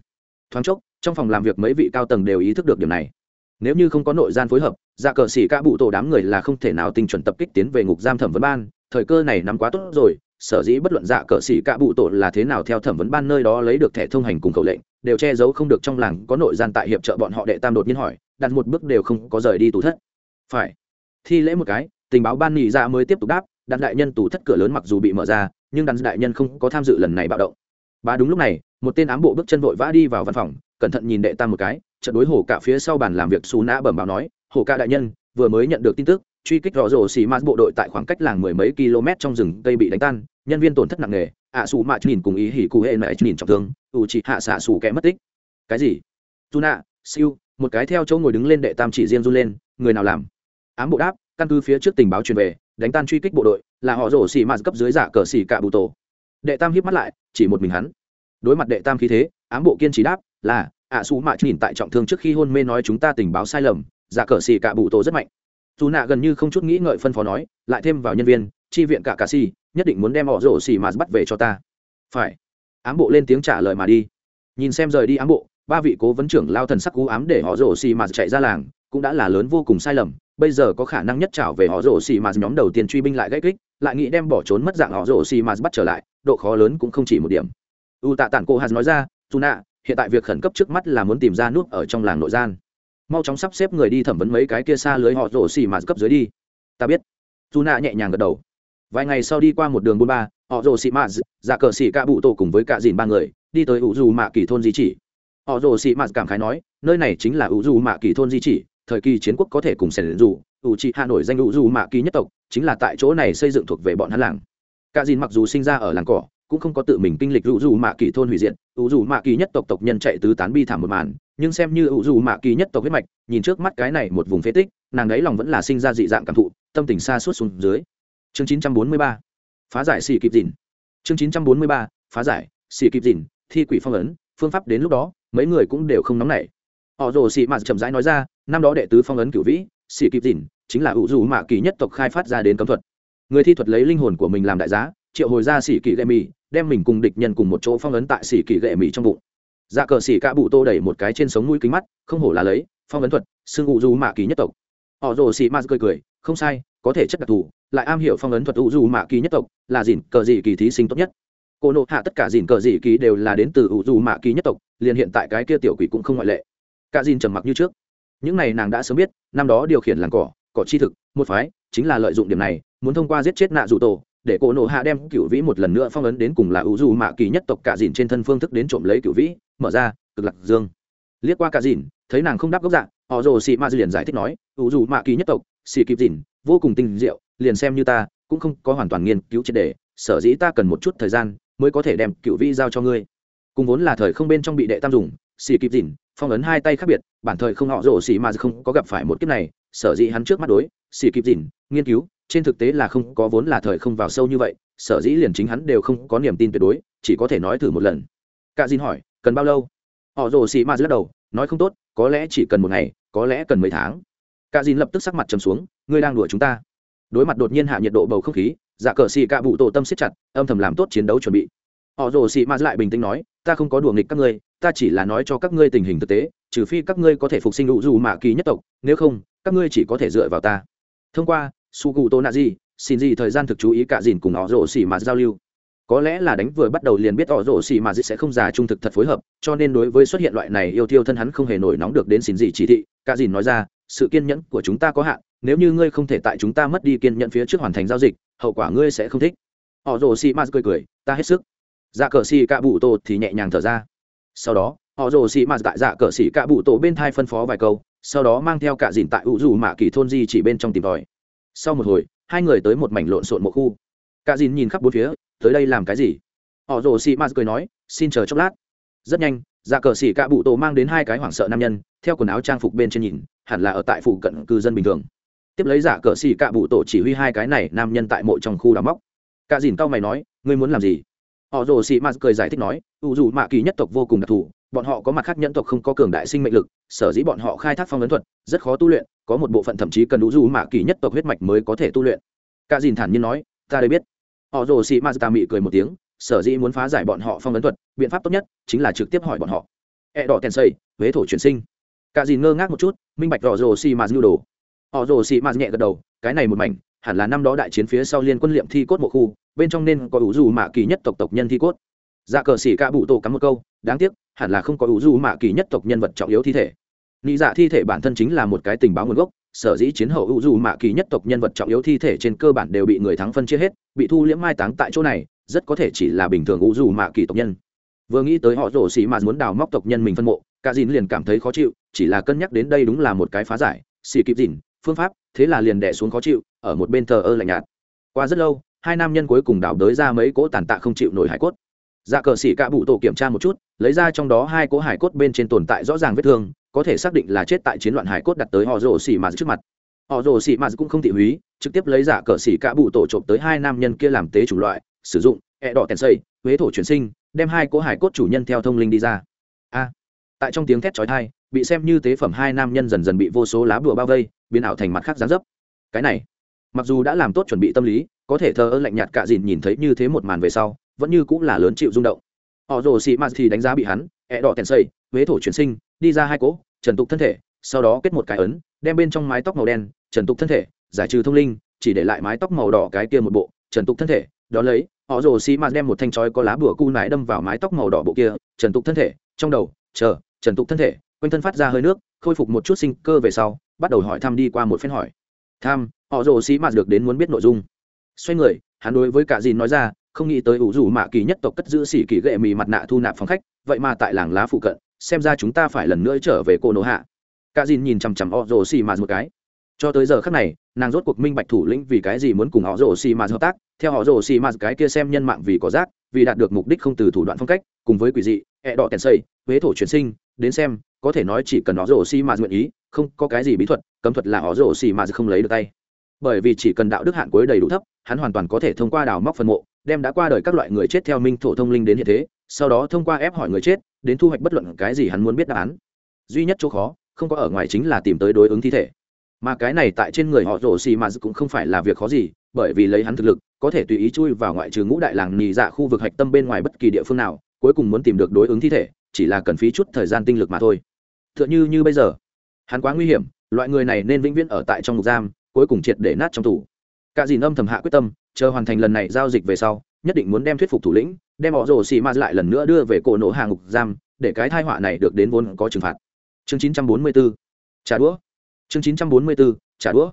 Thoáng chốc trong phòng làm việc mấy vị cao tầng đều ý thức được điểm này. Nếu như không có nội gian phối hợp dạ cờ xỉ ca bụ tổ đám người là không thể nào tinh chuẩn tập kích tiến về ngục giam thẩm vấn ban, thời cơ này nắm quá tốt rồi, sở dĩ bất luận dạ cờ xỉ ca bụ tổ là thế nào theo thẩm vấn ban nơi đó lấy được thẻ thông hành cùng khẩu lệnh, đều che giấu không được trong làng có nội gian tại hiệp trợ bọn họ đệ tam đột nhiên hỏi, đặt một bước đều không có rời đi tủ thất. Phải. Thi lễ một cái, tình báo ban nghỉ ra dạ mới tiếp tục đáp, đặt đại nhân tủ thất cửa lớn mặc dù bị mở ra, nhưng đặt đại nhân không có tham dự lần này bạo động. Bà đúng lúc này, một tên ám bộ bước chân vội vã đi vào văn phòng cẩn thận nhìn đệ tam một cái trận đối hổ cả phía sau bàn làm việc xù nã bẩm báo nói hổ ca đại nhân, vừa mới nhận được tin tức, truy kích rõ rồ xì mạt bộ đội tại khoảng cách làng mười mấy km trong rừng cây bị đánh tan, nhân viên tổn thất nặng nề, ạ xù mạt nhìn cùng ý hỉ cụ hệ mẹ nhìn trọng thương, ủ chỉ hạ xạ xù kẻ mất tích. Cái gì? Tu nạ, siêu, một cái theo chỗ ngồi đứng lên đệ tam chỉ riêng run lên, người nào làm? Ám bộ đáp, căn cứ phía trước tình báo truyền về, đánh tan truy kích bộ đội, là họ rổ xì mạt cấp dưới giả cờ xì cả bụ tổ. Đệ tam hiếp mắt lại, chỉ một mình hắn. Đối mặt đệ tam khí thế, ám bộ kiên trì đáp là, ạ xù mạ nhìn tại trọng thương trước khi hôn mê nói chúng ta tình báo sai lầm giả cờ xì cả bụ tổ rất mạnh. Dù nạ gần như không chút nghĩ ngợi phân phó nói, lại thêm vào nhân viên, chi viện cả cà xì, nhất định muốn đem họ rổ xì mà bắt về cho ta. Phải. Ám bộ lên tiếng trả lời mà đi. Nhìn xem rời đi ám bộ, ba vị cố vấn trưởng lao thần sắc cú ám để họ rổ xì mà chạy ra làng, cũng đã là lớn vô cùng sai lầm. Bây giờ có khả năng nhất trảo về họ rổ xì mà nhóm đầu tiên truy binh lại gãy kích, lại nghĩ đem bỏ trốn mất dạng họ rổ xì mà bắt trở lại, độ khó lớn cũng không chỉ một điểm. U tạ tản cô hạt nói ra, dù nạ hiện tại việc khẩn cấp trước mắt là muốn tìm ra nút ở trong làng nội gian. Mau chóng sắp xếp người đi thẩm vấn mấy cái kia xa lưới họ rổ xì mà cấp dưới đi. Ta biết. Dù nạ nhẹ nhàng gật đầu. Vài ngày sau đi qua một đường buôn ba họ rồ xì mạt giả dạ cờ xì ca bụ tổ cùng với cả dìn ba người, đi tới ủ dù mạ kỳ thôn di chỉ. Họ rồ xì mạt cảm khái nói, nơi này chính là ủ dù mạ kỳ thôn di chỉ, thời kỳ chiến quốc có thể cùng sẻn dù, ủ trị hà nội danh ủ dù mạ kỳ nhất tộc, chính là tại chỗ này xây dựng thuộc về bọn hắn làng. Cả dìn mặc dù sinh ra ở làng cỏ cũng không có tự mình kinh lịch ủ dù mạ kỳ thôn hủy diệt. Ủ dù mạ kỳ nhất tộc tộc nhân chạy tứ tán bi thảm một màn, nhưng xem như ủ dù mạ kỳ nhất tộc huyết mạch, nhìn trước mắt cái này một vùng phế tích, nàng ấy lòng vẫn là sinh ra dị dạng cảm thụ, tâm tình xa suốt xuống dưới. Chương 943 phá giải xì kịp dìn chương 943 phá giải xì kịp dìn thi quỷ phong ấn, phương pháp đến lúc đó, mấy người cũng đều không nóng nảy. Họ rồ xì mạt chậm rãi nói ra, năm đó đệ tứ phong ấn cửu vĩ xì kịp dìn chính là ủ dù mạ kỳ nhất tộc khai phát ra đến cấm thuật. Người thi thuật lấy linh hồn của mình làm đại giá triệu hồi ra xỉ kỳ gậy mì, đem mình cùng địch nhân cùng một chỗ phong ấn tại xỉ kỳ gậy mì trong bụng. Dạ cờ xỉ cạ bụ tô đẩy một cái trên sống mũi kính mắt, không hổ là lấy, phong ấn thuật xương ủ dù mạ kỳ nhất tộc. Họ rồ xỉ ma cười cười, không sai, có thể chất đặc thù, lại am hiểu phong ấn thuật ủ dù mạ kỳ nhất tộc, là dìn cờ dị kỳ thí sinh tốt nhất. Cô nộ hạ tất cả dìn cờ dị kỳ đều là đến từ ủ dù mạ kỳ nhất tộc, liền hiện tại cái kia tiểu quỷ cũng không ngoại lệ. Cả dìn trầm mặc như trước. Những này nàng đã sớm biết, năm đó điều khiển làng cỏ cỏ chi thực, một phái, chính là lợi dụng điểm này, muốn thông qua giết chết nạ dù tổ để cổ nộ hạ đem cựu vĩ một lần nữa phong ấn đến cùng là ủ dù mạ kỳ nhất tộc cả dìn trên thân phương thức đến trộm lấy cựu vĩ, mở ra, cực lạc dương. Liếc qua cả dìn, thấy nàng không đáp gốc dạng họ rồ xị ma liền giải thích nói ủ dù mạ kỳ nhất tộc xị kịp dìn, vô cùng tinh diệu, liền xem như ta, cũng không có hoàn toàn nghiên cứu triệt đề sở dĩ ta cần một chút thời gian mới có thể đem cựu vĩ giao cho ngươi. Cùng vốn là thời không bên trong bị đệ tam dùng, xì kịp dìn, phong ấn hai tay khác biệt, bản thời không họ rổ xì mà không có gặp phải một kiếp này, sở dĩ hắn trước mắt đối, xì kịp dìn, nghiên cứu trên thực tế là không có vốn là thời không vào sâu như vậy, sở dĩ liền chính hắn đều không có niềm tin tuyệt đối, chỉ có thể nói thử một lần. Cả dìn hỏi, cần bao lâu? Họ rồ xì ma lắc đầu, nói không tốt, có lẽ chỉ cần một ngày, có lẽ cần mấy tháng. Cả dìn lập tức sắc mặt trầm xuống, ngươi đang đùa chúng ta. Đối mặt đột nhiên hạ nhiệt độ bầu không khí dạ cờ xì cạ bụ tổ tâm siết chặt, âm thầm làm tốt chiến đấu chuẩn bị. Họ rồ xì ma lại bình tĩnh nói, ta không có đùa nghịch các ngươi, ta chỉ là nói cho các ngươi tình hình thực tế, trừ phi các ngươi có thể phục sinh đủ dù mạ kỳ nhất tộc, nếu không, các ngươi chỉ có thể dựa vào ta. Thông qua su cụ tô nạ gì xin gì thời gian thực chú ý cả dìn cùng họ rổ xỉ mà giao lưu. Có lẽ là đánh vừa bắt đầu liền biết họ rổ xỉ mà sẽ không già trung thực thật phối hợp, cho nên đối với xuất hiện loại này yêu thiêu thân hắn không hề nổi nóng được đến xin gì chỉ thị, cả dìn nói ra, sự kiên nhẫn của chúng ta có hạn, nếu như ngươi không thể tại chúng ta mất đi kiên nhẫn phía trước hoàn thành giao dịch, hậu quả ngươi sẽ không thích. Họ rồ xì mà cười cười, ta hết sức. Dạ cờ xì cạ bụ tô thì nhẹ nhàng thở ra. Sau đó, họ rồ xì mà tại dạ cờ xì cạ bụ tổ bên thai phân phó vài câu, sau đó mang theo cả dìn tại ủ dù mạ kỳ thôn di chỉ bên trong tìm tòi sau một hồi, hai người tới một mảnh lộn xộn một khu. Cả dìn nhìn khắp bốn phía, tới đây làm cái gì? Họ rồ xì mà cười nói, xin chờ chốc lát. Rất nhanh dạ cờ xì cạ bụ tổ mang đến hai cái hoảng sợ nam nhân, theo quần áo trang phục bên trên nhìn, hẳn là ở tại phụ cận cư dân bình thường. Tiếp lấy giả dạ cờ xì cạ bụ tổ chỉ huy hai cái này nam nhân tại mộ trong khu đào móc. Cả dìn cao mày nói, ngươi muốn làm gì? Họ rồ xì m cười giải thích nói ưu dù mạ kỳ nhất tộc vô cùng đặc thù, bọn họ có mặt khác nhân tộc không có cường đại sinh mệnh lực, sở dĩ bọn họ khai thác phong ấn thuật, rất khó tu luyện có một bộ phận thậm chí cần đủ dù mạ kỳ nhất tộc huyết mạch mới có thể tu luyện. Cả dìn thản nhiên nói, ta đây biết. Họ rồ sĩ m ta mị cười một tiếng, sở dĩ muốn phá giải bọn họ phong ấn thuật, biện pháp tốt nhất chính là trực tiếp hỏi bọn họ. E đỏ tèn xây, huế thổ chuyển sinh. Cả dìn ngơ ngác một chút, minh bạch rõ rồ xì m nhu đồ. Họ rồ xì m nhẹ gật đầu, cái này một mảnh, hẳn là năm đó đại chiến phía sau liên quân liệm thi cốt một khu, bên trong nên có ủ dù mạ kỳ nhất tộc tộc nhân thi cốt. Dạ cờ xỉ ca bụ tổ cắm một câu, đáng tiếc, hẳn là không có ủ dù mạ kỳ nhất tộc nhân vật trọng yếu thi thể nị dạ thi thể bản thân chính là một cái tình báo nguồn gốc, sở dĩ chiến hậu hữu dù mạ kỳ nhất tộc nhân vật trọng yếu thi thể trên cơ bản đều bị người thắng phân chia hết, bị thu liễm mai táng tại chỗ này, rất có thể chỉ là bình thường hữu dù mạ kỳ tộc nhân. Vừa nghĩ tới họ rổ xỉ mà muốn đào móc tộc nhân mình phân mộ, cả dìn liền cảm thấy khó chịu, chỉ là cân nhắc đến đây đúng là một cái phá giải, xì kịp dìn, phương pháp, thế là liền đẻ xuống khó chịu, ở một bên thờ ơ lạnh nhạt. Qua rất lâu, hai nam nhân cuối cùng đào đới ra mấy cỗ tàn tạ không chịu nổi hải cốt. Dạ cờ xỉ cạ bụ tổ kiểm tra một chút, lấy ra trong đó hai cỗ hải cốt bên trên tồn tại rõ ràng vết thương có thể xác định là chết tại chiến loạn hải cốt đặt tới họ rồ xỉ mạt trước mặt. Họ rồ xỉ mạt cũng không thị húy, trực tiếp lấy giả cờ xỉ cạ bụ tổ trộm tới hai nam nhân kia làm tế chủ loại, sử dụng, ẹ đỏ tèn xây, huế thổ chuyển sinh, đem hai cỗ hải cốt chủ nhân theo thông linh đi ra. A, tại trong tiếng thét chói tai, bị xem như tế phẩm hai nam nhân dần dần bị vô số lá bùa bao vây, biến ảo thành mặt khác gián dấp. Cái này, mặc dù đã làm tốt chuẩn bị tâm lý, có thể thờ ơ lạnh nhạt cả dìn nhìn thấy như thế một màn về sau, vẫn như cũng là lớn chịu rung động. Họ rồ xỉ mạt thì đánh giá bị hắn, ẹ đỏ tèn xây huế thổ chuyển sinh, đi ra hai cỗ, trần tục thân thể, sau đó kết một cái ấn, đem bên trong mái tóc màu đen, trần tục thân thể, giải trừ thông linh, chỉ để lại mái tóc màu đỏ cái kia một bộ, trần tục thân thể, đó lấy, họ rồ xi mạt đem một thanh chói có lá bùa cu nải đâm vào mái tóc màu đỏ bộ kia, trần tục thân thể, trong đầu, chờ, trần tục thân thể, quanh thân phát ra hơi nước, khôi phục một chút sinh cơ về sau, bắt đầu hỏi thăm đi qua một phen hỏi. Thăm, họ rồ xi mạt được đến muốn biết nội dung. Xoay người, hắn đối với cả dìn nói ra, không nghĩ tới ủ rủ mạ kỳ nhất tộc cất giữ xỉ kỳ gệ mì mặt nạ thu nạp phòng khách, vậy mà tại làng lá phụ cận xem ra chúng ta phải lần nữa trở về cô nô hạ. Cả dìn nhìn chằm chằm họ rồ xì mạt một cái. Cho tới giờ khắc này, nàng rốt cuộc minh bạch thủ lĩnh vì cái gì muốn cùng họ rồ xì mạt hợp tác. Theo họ rồ xì mạt cái kia xem nhân mạng vì có rác, vì đạt được mục đích không từ thủ đoạn phong cách, cùng với quỷ dị, ẹ đỏ kèn xây, huế thổ chuyển sinh, đến xem, có thể nói chỉ cần họ rồ xì mạt nguyện ý, không có cái gì bí thuật, cấm thuật là họ rồ xì mạt không lấy được tay. Bởi vì chỉ cần đạo đức hạn cuối đầy đủ thấp, hắn hoàn toàn có thể thông qua đào móc phần mộ, đem đã qua đời các loại người chết theo minh thổ thông linh đến hiện thế, sau đó thông qua ép hỏi người chết đến thu hoạch bất luận cái gì hắn muốn biết đáp án. Duy nhất chỗ khó, không có ở ngoài chính là tìm tới đối ứng thi thể. Mà cái này tại trên người họ rổ xì mà cũng không phải là việc khó gì, bởi vì lấy hắn thực lực, có thể tùy ý chui vào ngoại trừ ngũ đại làng nhì dạ khu vực hạch tâm bên ngoài bất kỳ địa phương nào, cuối cùng muốn tìm được đối ứng thi thể, chỉ là cần phí chút thời gian tinh lực mà thôi. T h ư ợ n h ư như bây giờ, hắn quá nguy hiểm, loại người này nên vĩnh viễn ở tại trong ngục giam, cuối cùng triệt để nát trong tủ cả dìn âm thầm hạ quyết tâm, chờ hoàn thành lần này giao dịch về sau, nhất định muốn đem thuyết phục thủ lĩnh đem họ rồ xì ma lại lần nữa đưa về cổ nổ hàng ngục giam, để cái thai họa này được đến vốn có trừng phạt. Chương 944 trả đũa. Chương chín trăm bốn mươi bốn trả đũa.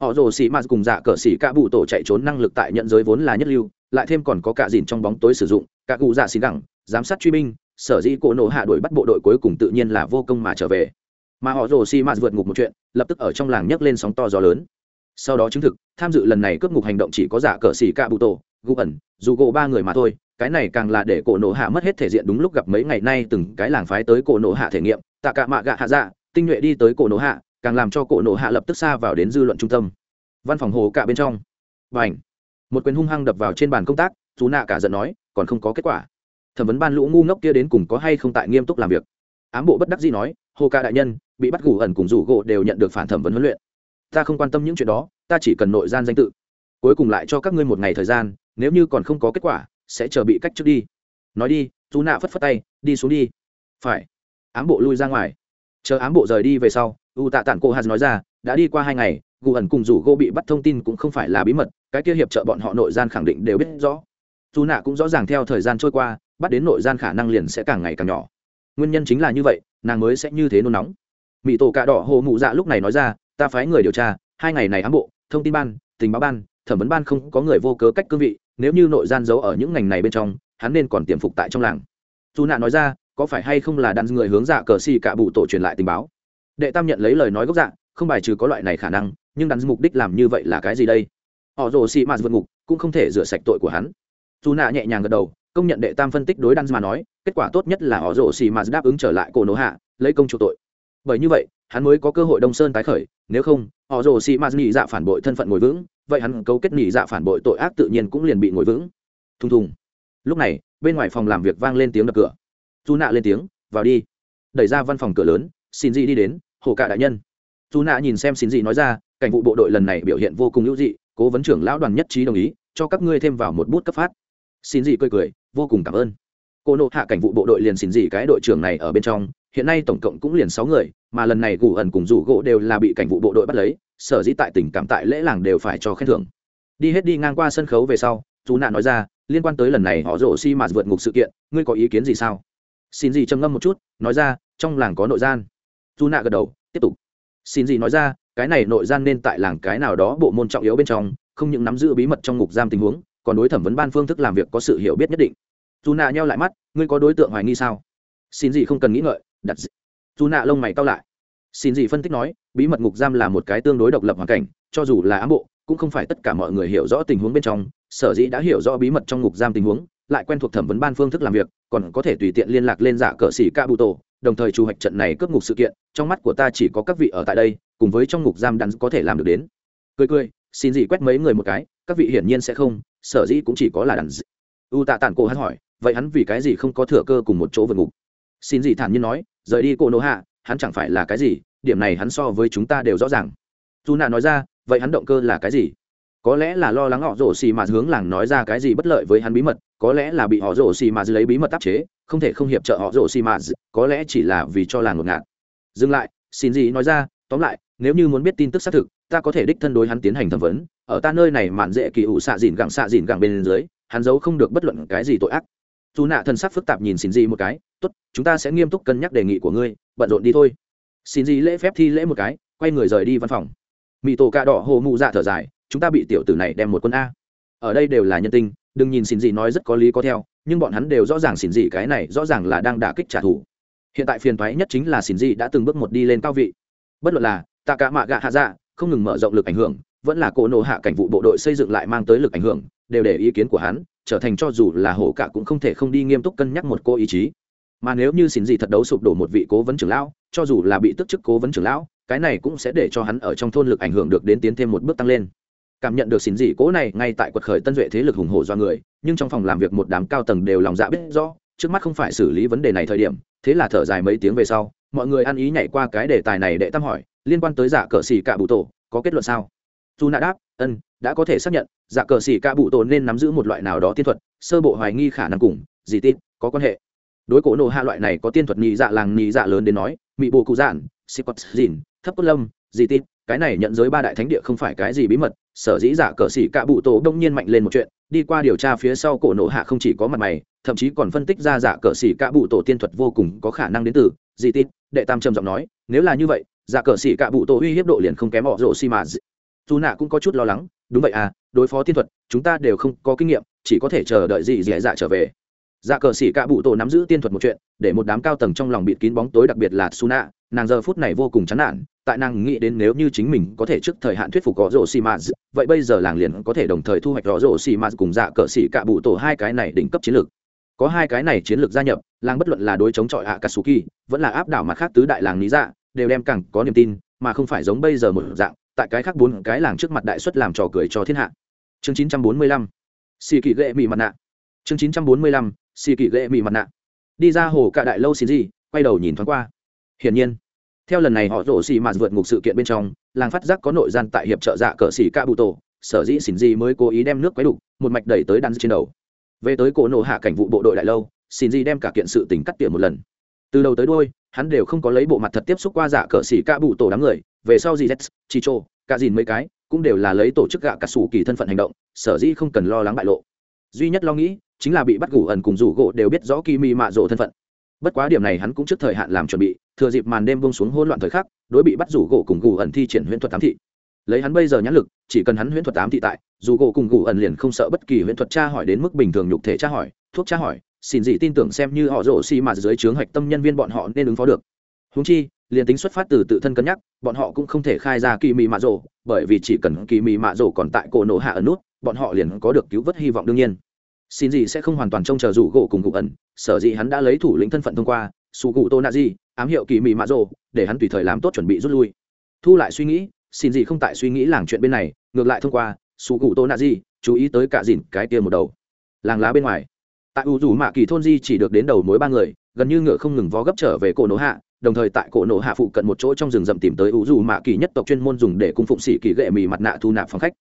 Họ rồ xì m cùng dạ cờ xì cả bụ tổ chạy trốn năng lực tại nhận giới vốn là nhất lưu, lại thêm còn có cả dìn trong bóng tối sử dụng, cả cụ dạ xì gẳng, giám sát truy binh, sở dĩ cổ nổ hạ đuổi bắt bộ đội cuối cùng tự nhiên là vô công mà trở về. Mà họ rồ xì m vượt ngục một chuyện, lập tức ở trong làng nhấc lên sóng to gió lớn. Sau đó chứng thực, tham dự lần này cướp ngục hành động chỉ có giả cờ xì cả bụ tổ, gu ẩn, dù gỗ ba người mà thôi cái này càng là để cổ nổ hạ mất hết thể diện đúng lúc gặp mấy ngày nay từng cái làng phái tới cổ nổ hạ thể nghiệm, tạ cả mạ gạ hạ dạ tinh nhuệ đi tới cổ nổ hạ, càng làm cho cổ nổ hạ lập tức xa vào đến dư luận trung tâm. Văn phòng hồ cả bên trong. Và ảnh một quyền hung hăng đập vào trên bàn công tác chú nạ cả giận nói, còn không có kết quả. Thẩm vấn ban lũ ngu ngốc kia đến cùng có hay không tại nghiêm túc làm việc? Ám bộ bất đắc dĩ nói, hồ ca đại nhân, bị bắt gù ẩn cùng rủ gỗ đều nhận được phản thẩm vấn huấn luyện. Ta không quan tâm những chuyện đó, ta chỉ cần nội gian danh tự. Cuối cùng lại cho các ngươi một ngày thời gian, nếu như còn không có kết quả sẽ chờ bị cách trước đi. Nói đi chú nạ phất phất tay, đi xuống đi. Phải. Ám bộ lui ra ngoài. Chờ ám bộ rời đi về sau, u tạ tản cô hạt nói ra, đã đi qua hai ngày, gù ẩn cùng rủ gỗ bị bắt thông tin cũng không phải là bí mật, cái kia hiệp trợ bọn họ nội gian khẳng định đều biết rõ. Dù nạ cũng rõ ràng theo thời gian trôi qua, bắt đến nội gian khả năng liền sẽ càng ngày càng nhỏ. Nguyên nhân chính là như vậy, nàng mới sẽ như thế nôn nóng. Mỹ tổ cạ đỏ hồ mụ dạ lúc này nói ra, ta phái người điều tra, hai ngày này ám bộ, thông tin ban, tình báo ban, thẩm vấn ban không có người vô cớ cách cương vị nếu như nội gian giấu ở những ngành này bên trong, hắn nên còn tiềm phục tại trong làng. Dù nạ nói ra, có phải hay không là đàn người hướng dạ cờ xì cả bụ tổ truyền lại tình báo? Đệ tam nhận lấy lời nói gốc dạ không bài trừ có loại này khả năng, nhưng đàn mục đích làm như vậy là cái gì đây? Họ rồ xì mạt vượt ngục, cũng không thể rửa sạch tội của hắn. Dù nạ nhẹ nhàng gật đầu, công nhận đệ tam phân tích đối đan mà nói, kết quả tốt nhất là họ rồ xì mạt đáp ứng trở lại cổ nổ hạ, lấy công chủ tội. Bởi như vậy hắn mới có cơ hội đông sơn tái khởi, nếu không, họ rồ xì mạt nhị dạ phản bội thân phận ngồi vững, vậy hắn cấu kết nhị dạ phản bội tội ác tự nhiên cũng liền bị ngồi vững. Thùng thùng. Lúc này, bên ngoài phòng làm việc vang lên tiếng đập cửa. Dù nạ lên tiếng, vào đi. Đẩy ra văn phòng cửa lớn, xin dị đi đến, hồ cạ đại nhân. Dù nạ nhìn xem xin dị nói ra, cảnh vụ bộ đội lần này biểu hiện vô cùng hữu dị, cố vấn trưởng lão đoàn nhất trí đồng ý, cho các ngươi thêm vào một bút cấp phát. Xin dị cười cười, vô cùng cảm ơn cô nộ hạ cảnh vụ bộ đội liền xin gì cái đội trưởng này ở bên trong, hiện nay tổng cộng cũng liền sáu người, mà lần này gù ẩn cùng rủ gỗ đều là bị cảnh vụ bộ đội bắt lấy, sở dĩ tại tình cảm tại lễ làng đều phải cho khen thưởng. Đi hết đi ngang qua sân khấu về sau, chú nạn nói ra, liên quan tới lần này họ rổ xi mà vượt ngục sự kiện, ngươi có ý kiến gì sao? Xin gì trầm ngâm một chút, nói ra, trong làng có nội gian. Chú nạ gật đầu, tiếp tục. Xin gì nói ra, cái này nội gian nên tại làng cái nào đó bộ môn trọng yếu bên trong, không những nắm giữ bí mật trong ngục giam tình huống, còn đối thẩm vấn ban phương thức làm việc có sự hiểu biết nhất định dù nạ nheo lại mắt, ngươi có đối tượng hoài nghi sao? Xin gì không cần nghĩ ngợi, đặt dù nạ lông mày cao lại. Xin gì phân tích nói, bí mật ngục giam là một cái tương đối độc lập hoàn cảnh, cho dù là ám bộ, cũng không phải tất cả mọi người hiểu rõ tình huống bên trong. Sở dĩ đã hiểu rõ bí mật trong ngục giam tình huống, lại quen thuộc thẩm vấn ban phương thức làm việc, còn có thể tùy tiện liên lạc lên giả cờ xỉ ca bụ tổ, đồng thời chủ hoạch trận này cướp ngục sự kiện, trong mắt của ta chỉ có các vị ở tại đây, cùng với trong ngục giam đắn có thể làm được đến. Cười cười, xin gì quét mấy người một cái, các vị hiển nhiên sẽ không, sở dĩ cũng chỉ có là đàn u tạ tản cổ hắn hỏi vậy hắn vì cái gì không có thừa cơ cùng một chỗ vượt ngục? Xin gì thản nhiên nói, rời đi cô nô hạ, hắn chẳng phải là cái gì, điểm này hắn so với chúng ta đều rõ ràng. Dù nạ nói ra, vậy hắn động cơ là cái gì? Có lẽ là lo lắng họ rổ xì mà hướng làng nói ra cái gì bất lợi với hắn bí mật, có lẽ là bị họ rổ xì mà lấy bí mật áp chế, không thể không hiệp trợ họ rổ xì mà, có lẽ chỉ là vì cho làng ngột ngạt. Dừng lại, xin gì nói ra, tóm lại, nếu như muốn biết tin tức xác thực, ta có thể đích thân đối hắn tiến hành thẩm vấn, ở ta nơi này mạn dễ kỳ ủ xạ dìn gẳng xạ dìn gẳng bên dưới, hắn giấu không được bất luận cái gì tội ác dù nạ thần sắc phức tạp nhìn xin gì một cái, tốt, chúng ta sẽ nghiêm túc cân nhắc đề nghị của ngươi, bận rộn đi thôi. Xin gì lễ phép thi lễ một cái, quay người rời đi văn phòng. Mỹ tổ cà đỏ hồ mụ dạ thở dài, chúng ta bị tiểu tử này đem một quân a. Ở đây đều là nhân tinh, đừng nhìn xin gì nói rất có lý có theo, nhưng bọn hắn đều rõ ràng xin gì cái này rõ ràng là đang đả kích trả thù. Hiện tại phiền toái nhất chính là xin gì đã từng bước một đi lên cao vị. Bất luận là tạ cả mạ gạ hạ dạ không ngừng mở rộng lực ảnh hưởng, vẫn là cổ nổ hạ cảnh vụ bộ đội xây dựng lại mang tới lực ảnh hưởng đều để ý kiến của hắn, trở thành cho dù là hổ cả cũng không thể không đi nghiêm túc cân nhắc một cô ý chí. Mà nếu như xin gì thật đấu sụp đổ một vị cố vấn trưởng lão, cho dù là bị tức chức cố vấn trưởng lão, cái này cũng sẽ để cho hắn ở trong thôn lực ảnh hưởng được đến tiến thêm một bước tăng lên. Cảm nhận được xin gì cố này ngay tại quật khởi tân duệ thế lực hùng hổ do người, nhưng trong phòng làm việc một đám cao tầng đều lòng dạ biết rõ, trước mắt không phải xử lý vấn đề này thời điểm, thế là thở dài mấy tiếng về sau, mọi người ăn ý nhảy qua cái đề tài này để tâm hỏi, liên quan tới giả cờ xì cả bụ tổ, có kết luận sao? Dù nạ đáp, ân đã có thể xác nhận giả cờ xỉ cạ bụ tổ nên nắm giữ một loại nào đó tiên thuật, sơ bộ hoài nghi khả năng cùng Dì tin có quan hệ. Đối cổ nộ hạ loại này có tiên thuật nhị dạ làng nhị dạ lớn đến nói mỹ bồ cụ giản sipot dìn, thấp cốt lâm Dì tin cái này nhận giới ba đại thánh địa không phải cái gì bí mật, sở dĩ giả cờ xỉ cạ bụ tổ đông nhiên mạnh lên một chuyện, đi qua điều tra phía sau cổ nộ hạ không chỉ có mặt mày, thậm chí còn phân tích ra giả cờ xỉ cạ bụ tổ tiên thuật vô cùng có khả năng đến từ Dì tin đệ tam trầm giọng nói, nếu là như vậy giả cờ xỉ cạ bụ tổ uy hiếp độ liền không kém họ rộ xi mà dù nạ cũng có chút lo lắng đúng vậy à đối phó tiên thuật, chúng ta đều không có kinh nghiệm, chỉ có thể chờ đợi gì dẻ dạ trở về. Dạ cờ xỉ cạ bụ tổ nắm giữ tiên thuật một chuyện, để một đám cao tầng trong lòng bịt kín bóng tối đặc biệt là suna, nàng giờ phút này vô cùng chán nản, tại nàng nghĩ đến nếu như chính mình có thể trước thời hạn thuyết phục có rổ xì mạt, vậy bây giờ làng liền có thể đồng thời thu hoạch rõ rổ xì mạt cùng dạ cờ xỉ cạ bụ tổ hai cái này đỉnh cấp chiến lược. Có hai cái này chiến lược gia nhập, làng bất luận là đối chống chọi hạ katsuki vẫn là áp đảo mặt khác tứ đại làng lý dạ đều đem càng có niềm tin, mà không phải giống bây giờ một dạng tại cái khác bốn cái làng trước mặt đại xuất làm trò cười cho thiên hạ. Chương 945 xì kỳ ghệ mì mặt nạ. Chương 945 xì kỳ ghệ mì mặt nạ. Đi ra hồ cả đại lâu xin gì, quay đầu nhìn thoáng qua. Hiển nhiên, theo lần này họ rổ xì mạt vượt ngục sự kiện bên trong, làng phát giác có nội gian tại hiệp trợ dạ cờ xì ca bụ tổ, sở dĩ xin gì mới cố ý đem nước quấy đục, một mạch đẩy tới đan trên đầu. Về tới cổ nổ hạ cảnh vụ bộ đội đại lâu, xin gì đem cả kiện sự tình cắt tỉa một lần từ đầu tới đôi hắn đều không có lấy bộ mặt thật tiếp xúc qua dạ cờ xỉ ca bụ tổ đám người, về sau gì z chi chô, cả dìn mấy cái, cũng đều là lấy tổ chức gạ cả sủ kỳ thân phận hành động, sở dĩ không cần lo lắng bại lộ. Duy nhất lo nghĩ, chính là bị bắt gủ ẩn cùng rủ gỗ đều biết rõ kỳ mị mạ rộ thân phận. Bất quá điểm này hắn cũng trước thời hạn làm chuẩn bị, thừa dịp màn đêm bông xuống hỗn loạn thời khắc, đối bị bắt rủ gỗ cùng gù ẩn thi triển huyễn thuật tám thị. Lấy hắn bây giờ nhãn lực, chỉ cần hắn huyễn thuật tám thị tại dù gỗ cùng gù ẩn liền không sợ bất kỳ huyễn thuật tra hỏi đến mức bình thường nhục thể tra hỏi, thuốc tra hỏi xin gì tin tưởng xem như họ rổ xi mà dưới trướng hạch tâm nhân viên bọn họ nên ứng phó được. Húng chi, liền tính xuất phát từ tự thân cân nhắc, bọn họ cũng không thể khai ra kỳ mị mạ rổ, bởi vì chỉ cần kỳ mị mạ rổ còn tại cổ nổ hạ ở nút, bọn họ liền có được cứu vớt hy vọng đương nhiên. Xin gì sẽ không hoàn toàn trông chờ rủ gỗ cùng cụ ẩn, sở dĩ hắn đã lấy thủ lĩnh thân phận thông qua su cụ tô nạ di ám hiệu kỳ mị mạ rổ, để hắn tùy thời làm tốt chuẩn bị rút lui. Thu lại suy nghĩ, xin gì không tại suy nghĩ làng chuyện bên này, ngược lại thông qua su cụ tô nạ di chú ý tới cả dìn cái kia một đầu. Làng lá bên ngoài tại u Dù mạ kỳ thôn di chỉ được đến đầu mối ba người, gần như ngựa không ngừng vó gấp trở về cổ nổ hạ, đồng thời tại cổ nổ hạ phụ cận một chỗ trong rừng rậm tìm tới U dù mạ kỳ nhất tộc chuyên môn dùng để cung phụng sĩ kỳ gệ mì mặt nạ thu nạp phòng khách.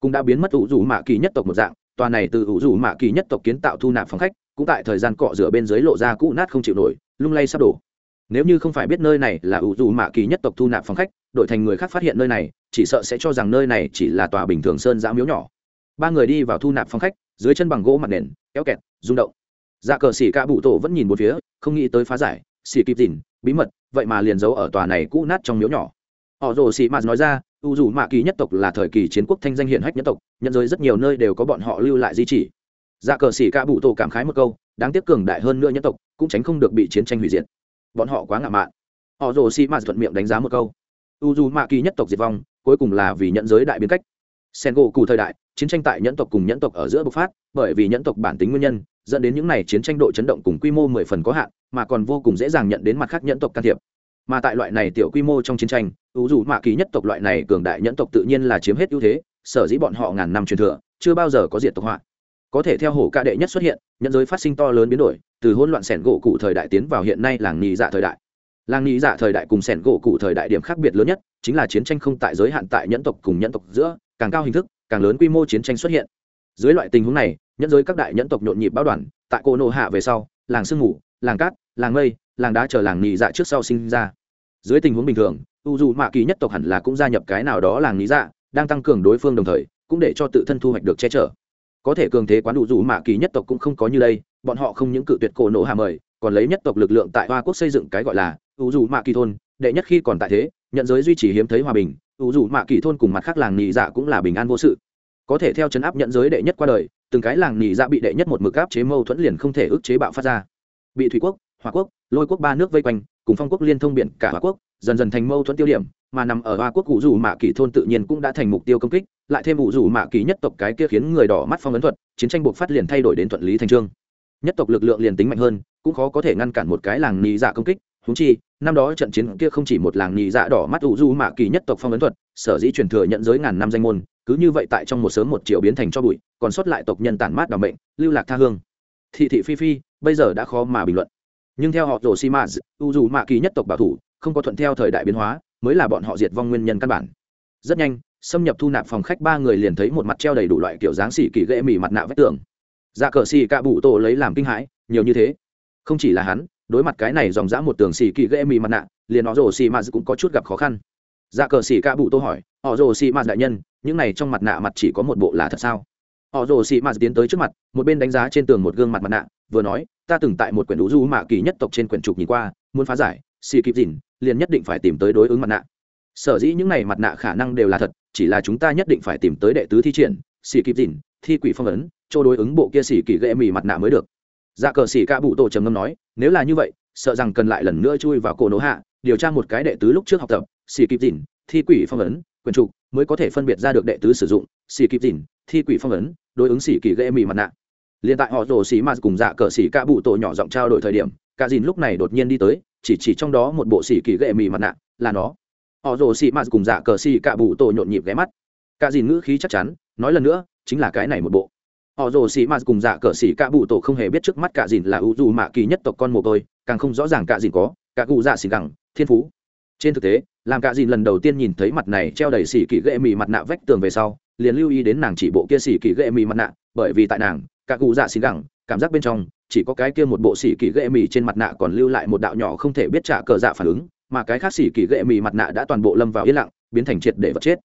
Cũng đã biến mất U dù mạ kỳ nhất tộc một dạng, tòa này từ U dù mạ kỳ nhất tộc kiến tạo thu nạp phòng khách, cũng tại thời gian cọ rửa bên dưới lộ ra cũ nát không chịu nổi, lung lay sắp đổ. Nếu như không phải biết nơi này là U dù mạ kỳ nhất tộc thu nạp phòng khách, đổi thành người khác phát hiện nơi này, chỉ sợ sẽ cho rằng nơi này chỉ là tòa bình thường sơn giã miếu nhỏ. Ba người đi vào thu nạp phòng khách dưới chân bằng gỗ mặt nền, kéo kẹt, rung động. Dạ cờ xỉ ca bụ tổ vẫn nhìn một phía, không nghĩ tới phá giải, xỉ kịp dìn, bí mật, vậy mà liền giấu ở tòa này cũ nát trong miếu nhỏ. Họ rồ xỉ mạt nói ra, u dù mạ kỳ nhất tộc là thời kỳ chiến quốc thanh danh hiển hách nhất tộc, nhận giới rất nhiều nơi đều có bọn họ lưu lại di chỉ. Dạ cờ xỉ ca bụ tổ cảm khái một câu, đáng tiếc cường đại hơn nữa nhất tộc, cũng tránh không được bị chiến tranh hủy diệt. Bọn họ quá ngạo mạn. Họ rồ xỉ mạt thuận miệng đánh giá một câu, u dù mạ kỳ nhất tộc diệt vong, cuối cùng là vì nhận giới đại biến cách. Sen gỗ cụ thời đại chiến tranh tại nhẫn tộc cùng nhẫn tộc ở giữa bộc phát, bởi vì nhẫn tộc bản tính nguyên nhân, dẫn đến những này chiến tranh độ chấn động cùng quy mô mười phần có hạn, mà còn vô cùng dễ dàng nhận đến mặt khác nhẫn tộc can thiệp. Mà tại loại này tiểu quy mô trong chiến tranh ưu dù mạ kỳ nhất tộc loại này cường đại nhẫn tộc tự nhiên là chiếm hết ưu thế, sở dĩ bọn họ ngàn năm truyền thừa, chưa bao giờ có diệt tộc họa. Có thể theo hổ ca đệ nhất xuất hiện nhân giới phát sinh to lớn biến đổi, từ hỗn loạn sẻn gỗ cụ thời đại tiến vào hiện nay làng nhị dạ thời đại. Làng nhị dạ thời đại cùng sẻn gỗ cụ thời đại điểm khác biệt lớn nhất, chính là chiến tranh không tại giới hạn tại nhẫn tộc cùng nhẫn tộc giữa, càng cao hình thức càng lớn quy mô chiến tranh xuất hiện. Dưới loại tình huống này, nhẫn giới các đại nhẫn tộc nhộn nhịp báo đoàn, tại cô nô hạ về sau, làng sương ngủ làng cát, làng mây, làng đá chờ làng nhị dạ trước sau sinh ra. Dưới tình huống bình thường, u dù mạ kỳ nhất tộc hẳn là cũng gia nhập cái nào đó làng nhị dạ đang tăng cường đối phương đồng thời, cũng để cho tự thân thu hoạch được che chở. Có thể cường thế quán u dù mạ kỳ nhất tộc cũng không có như đây, bọn họ không những cự tuyệt cổ nổ hạ mời, còn lấy nhất tộc lực lượng tại hoa quốc xây dựng cái gọi là u dù mạ kỳ thôn, đệ nhất khi còn tại thế nhận giới duy trì hiếm thấy hòa bình ủ dù mạ kỳ thôn cùng mặt khác làng nhị dạ cũng là bình an vô sự. Có thể theo chấn áp nhận giới đệ nhất qua đời, từng cái làng nhị dạ bị đệ nhất một mực áp chế mâu thuẫn liền không thể ức chế bạo phát ra. Bị thủy quốc hòa quốc, lôi quốc ba nước vây quanh, cùng phong quốc liên thông biển cả hòa quốc, dần dần thành mâu thuẫn tiêu điểm, mà nằm ở hoa quốc cụ dù mạ kỳ thôn tự nhiên cũng đã thành mục tiêu công kích, lại thêm ủ dù mạ kỳ nhất tộc cái kia khiến người đỏ mắt phong ấn thuật, chiến tranh buộc phát liền thay đổi đến thuận lý thành trương. Nhất tộc lực lượng liền tính mạnh hơn, cũng khó có thể ngăn cản một cái làng nhị dạ công kích húng chi năm đó trận chiến kia không chỉ một làng nhị dạ đỏ mắt ủ du mạ kỳ nhất tộc phong ấn thuật, sở dĩ truyền thừa nhận giới ngàn năm danh môn, cứ như vậy tại trong một sớm một triệu biến thành cho bụi, còn sót lại tộc nhân tản mát đảm bệnh lưu lạc tha hương. Thị thị phi phi, bây giờ đã khó mà bình luận. Nhưng theo họ rồ si ma u dù mạ kỳ nhất tộc bảo thủ, không có thuận theo thời đại biến hóa, mới là bọn họ diệt vong nguyên nhân căn bản. Rất nhanh, xâm nhập thu nạp phòng khách ba người liền thấy một mặt treo đầy đủ loại kiểu dáng xỉ kỳ ghệ mì mặt nạ vách tường. Dạ cờ xì cạ bụ tổ lấy làm kinh hãi, nhiều như thế. Không chỉ là hắn đối mặt cái này dòng dã một tường xì kỳ ghệ mì mặt nạ, liền họ rồ xì mạt cũng có chút gặp khó khăn. Dạ cờ xì ca bụ tô hỏi, họ rồ xì mạt đại nhân, những này trong mặt nạ mặt chỉ có một bộ là thật sao? Họ rồ xì mạt tiến tới trước mặt, một bên đánh giá trên tường một gương mặt mặt nạ, vừa nói, ta từng tại một quyển đũ du mạ kỳ nhất tộc trên quyển trục nhìn qua, muốn phá giải, xì kịp dìn, liền nhất định phải tìm tới đối ứng mặt nạ. Sở dĩ những này mặt nạ khả năng đều là thật, chỉ là chúng ta nhất định phải tìm tới đệ tứ thi triển, xì kịp dìn, thi quỷ phong ấn, cho đối ứng bộ kia xì kỳ ghệ mì mặt nạ mới được dạ cờ xỉ ca bụ tổ trầm ngâm nói, nếu là như vậy, sợ rằng cần lại lần nữa chui vào cổ nổ hạ, điều tra một cái đệ tứ lúc trước học tập, xỉ kịp dìn thi quỷ phong ấn, quyền trục, mới có thể phân biệt ra được đệ tứ sử dụng, xỉ kịp dìn thi quỷ phong ấn, đối ứng xỉ kỳ ghệ mì mặt nạ. Liền tại họ rồ xỉ m cùng dạ cờ xỉ ca bụ tổ nhỏ giọng trao đổi thời điểm ca dìn lúc này đột nhiên đi tới, chỉ chỉ trong đó một bộ xỉ kỳ ghệ mì mặt nạ, là nó. Họ rồ xỉ m cùng dạ cờ xỉ ca bụ tổ nhộn nhịp ghé mắt. Ca dìn ngữ khí chắc chắn, nói lần nữa, chính là cái này một bộ họ rồ xì m cùng dạ cờ xì cả bụ tổ không hề biết trước mắt cả dìn là ưu dù mạ kỳ nhất tộc con mồ côi, càng không rõ ràng cả dìn có, cả cụ dạ xì gẳng, thiên phú. Trên thực tế, làm cả dìn lần đầu tiên nhìn thấy mặt này treo đầy xì kỳ ghệ mì mặt nạ vách tường về sau, liền lưu ý đến nàng chỉ bộ kia xì kỳ ghệ mì mặt nạ, bởi vì tại nàng, cả cụ dạ xì gẳng, cảm giác bên trong, chỉ có cái kia một bộ xì kỳ ghệ mì trên mặt nạ còn lưu lại một đạo nhỏ không thể biết trả cờ dạ phản ứng, mà cái khác xì kỳ ghệ mì mặt nạ đã toàn bộ lâm vào yên lặng, biến thành triệt để vật chết.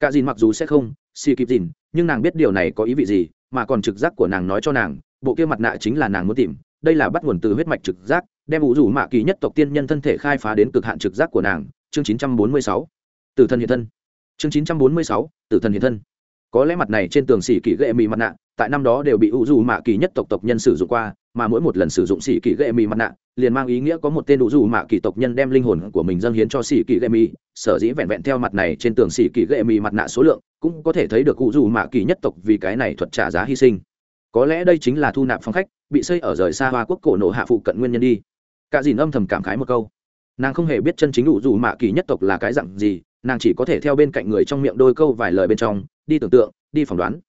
Cả dìn mặc dù sẽ không, xì kịp dìn, nhưng nàng biết điều này có ý vị gì mà còn trực giác của nàng nói cho nàng bộ kia mặt nạ chính là nàng muốn tìm đây là bắt nguồn từ huyết mạch trực giác đem vũ rủ mạ kỳ nhất tộc tiên nhân thân thể khai phá đến cực hạn trực giác của nàng chương 946. tự thân hiện thân chương 946, tự thân hiện thân có lẽ mặt này trên tường xỉ kỳ ghệ mị mặt nạ tại năm đó đều bị ủ dù mạ kỳ nhất tộc tộc nhân sử dụng qua, mà mỗi một lần sử dụng xỉ kỳ gậy mì mặt nạ, liền mang ý nghĩa có một tên ủ dù mạ kỳ tộc nhân đem linh hồn của mình dâng hiến cho xỉ kỳ gậy mì. Sở dĩ vẹn vẹn theo mặt này trên tường xỉ kỳ gậy mì mặt nạ số lượng, cũng có thể thấy được ủ dù mạ kỳ nhất tộc vì cái này thuật trả giá hy sinh. Có lẽ đây chính là thu nạp phong khách, bị xây ở rời xa hoa quốc cổ nổ hạ phụ cận nguyên nhân đi. Cả dìn âm thầm cảm khái một câu. Nàng không hề biết chân chính ủ dù mạ kỳ nhất tộc là cái dặn gì, nàng chỉ có thể theo bên cạnh người trong miệng đôi câu vài lời bên trong, đi tưởng tượng, đi phỏng đoán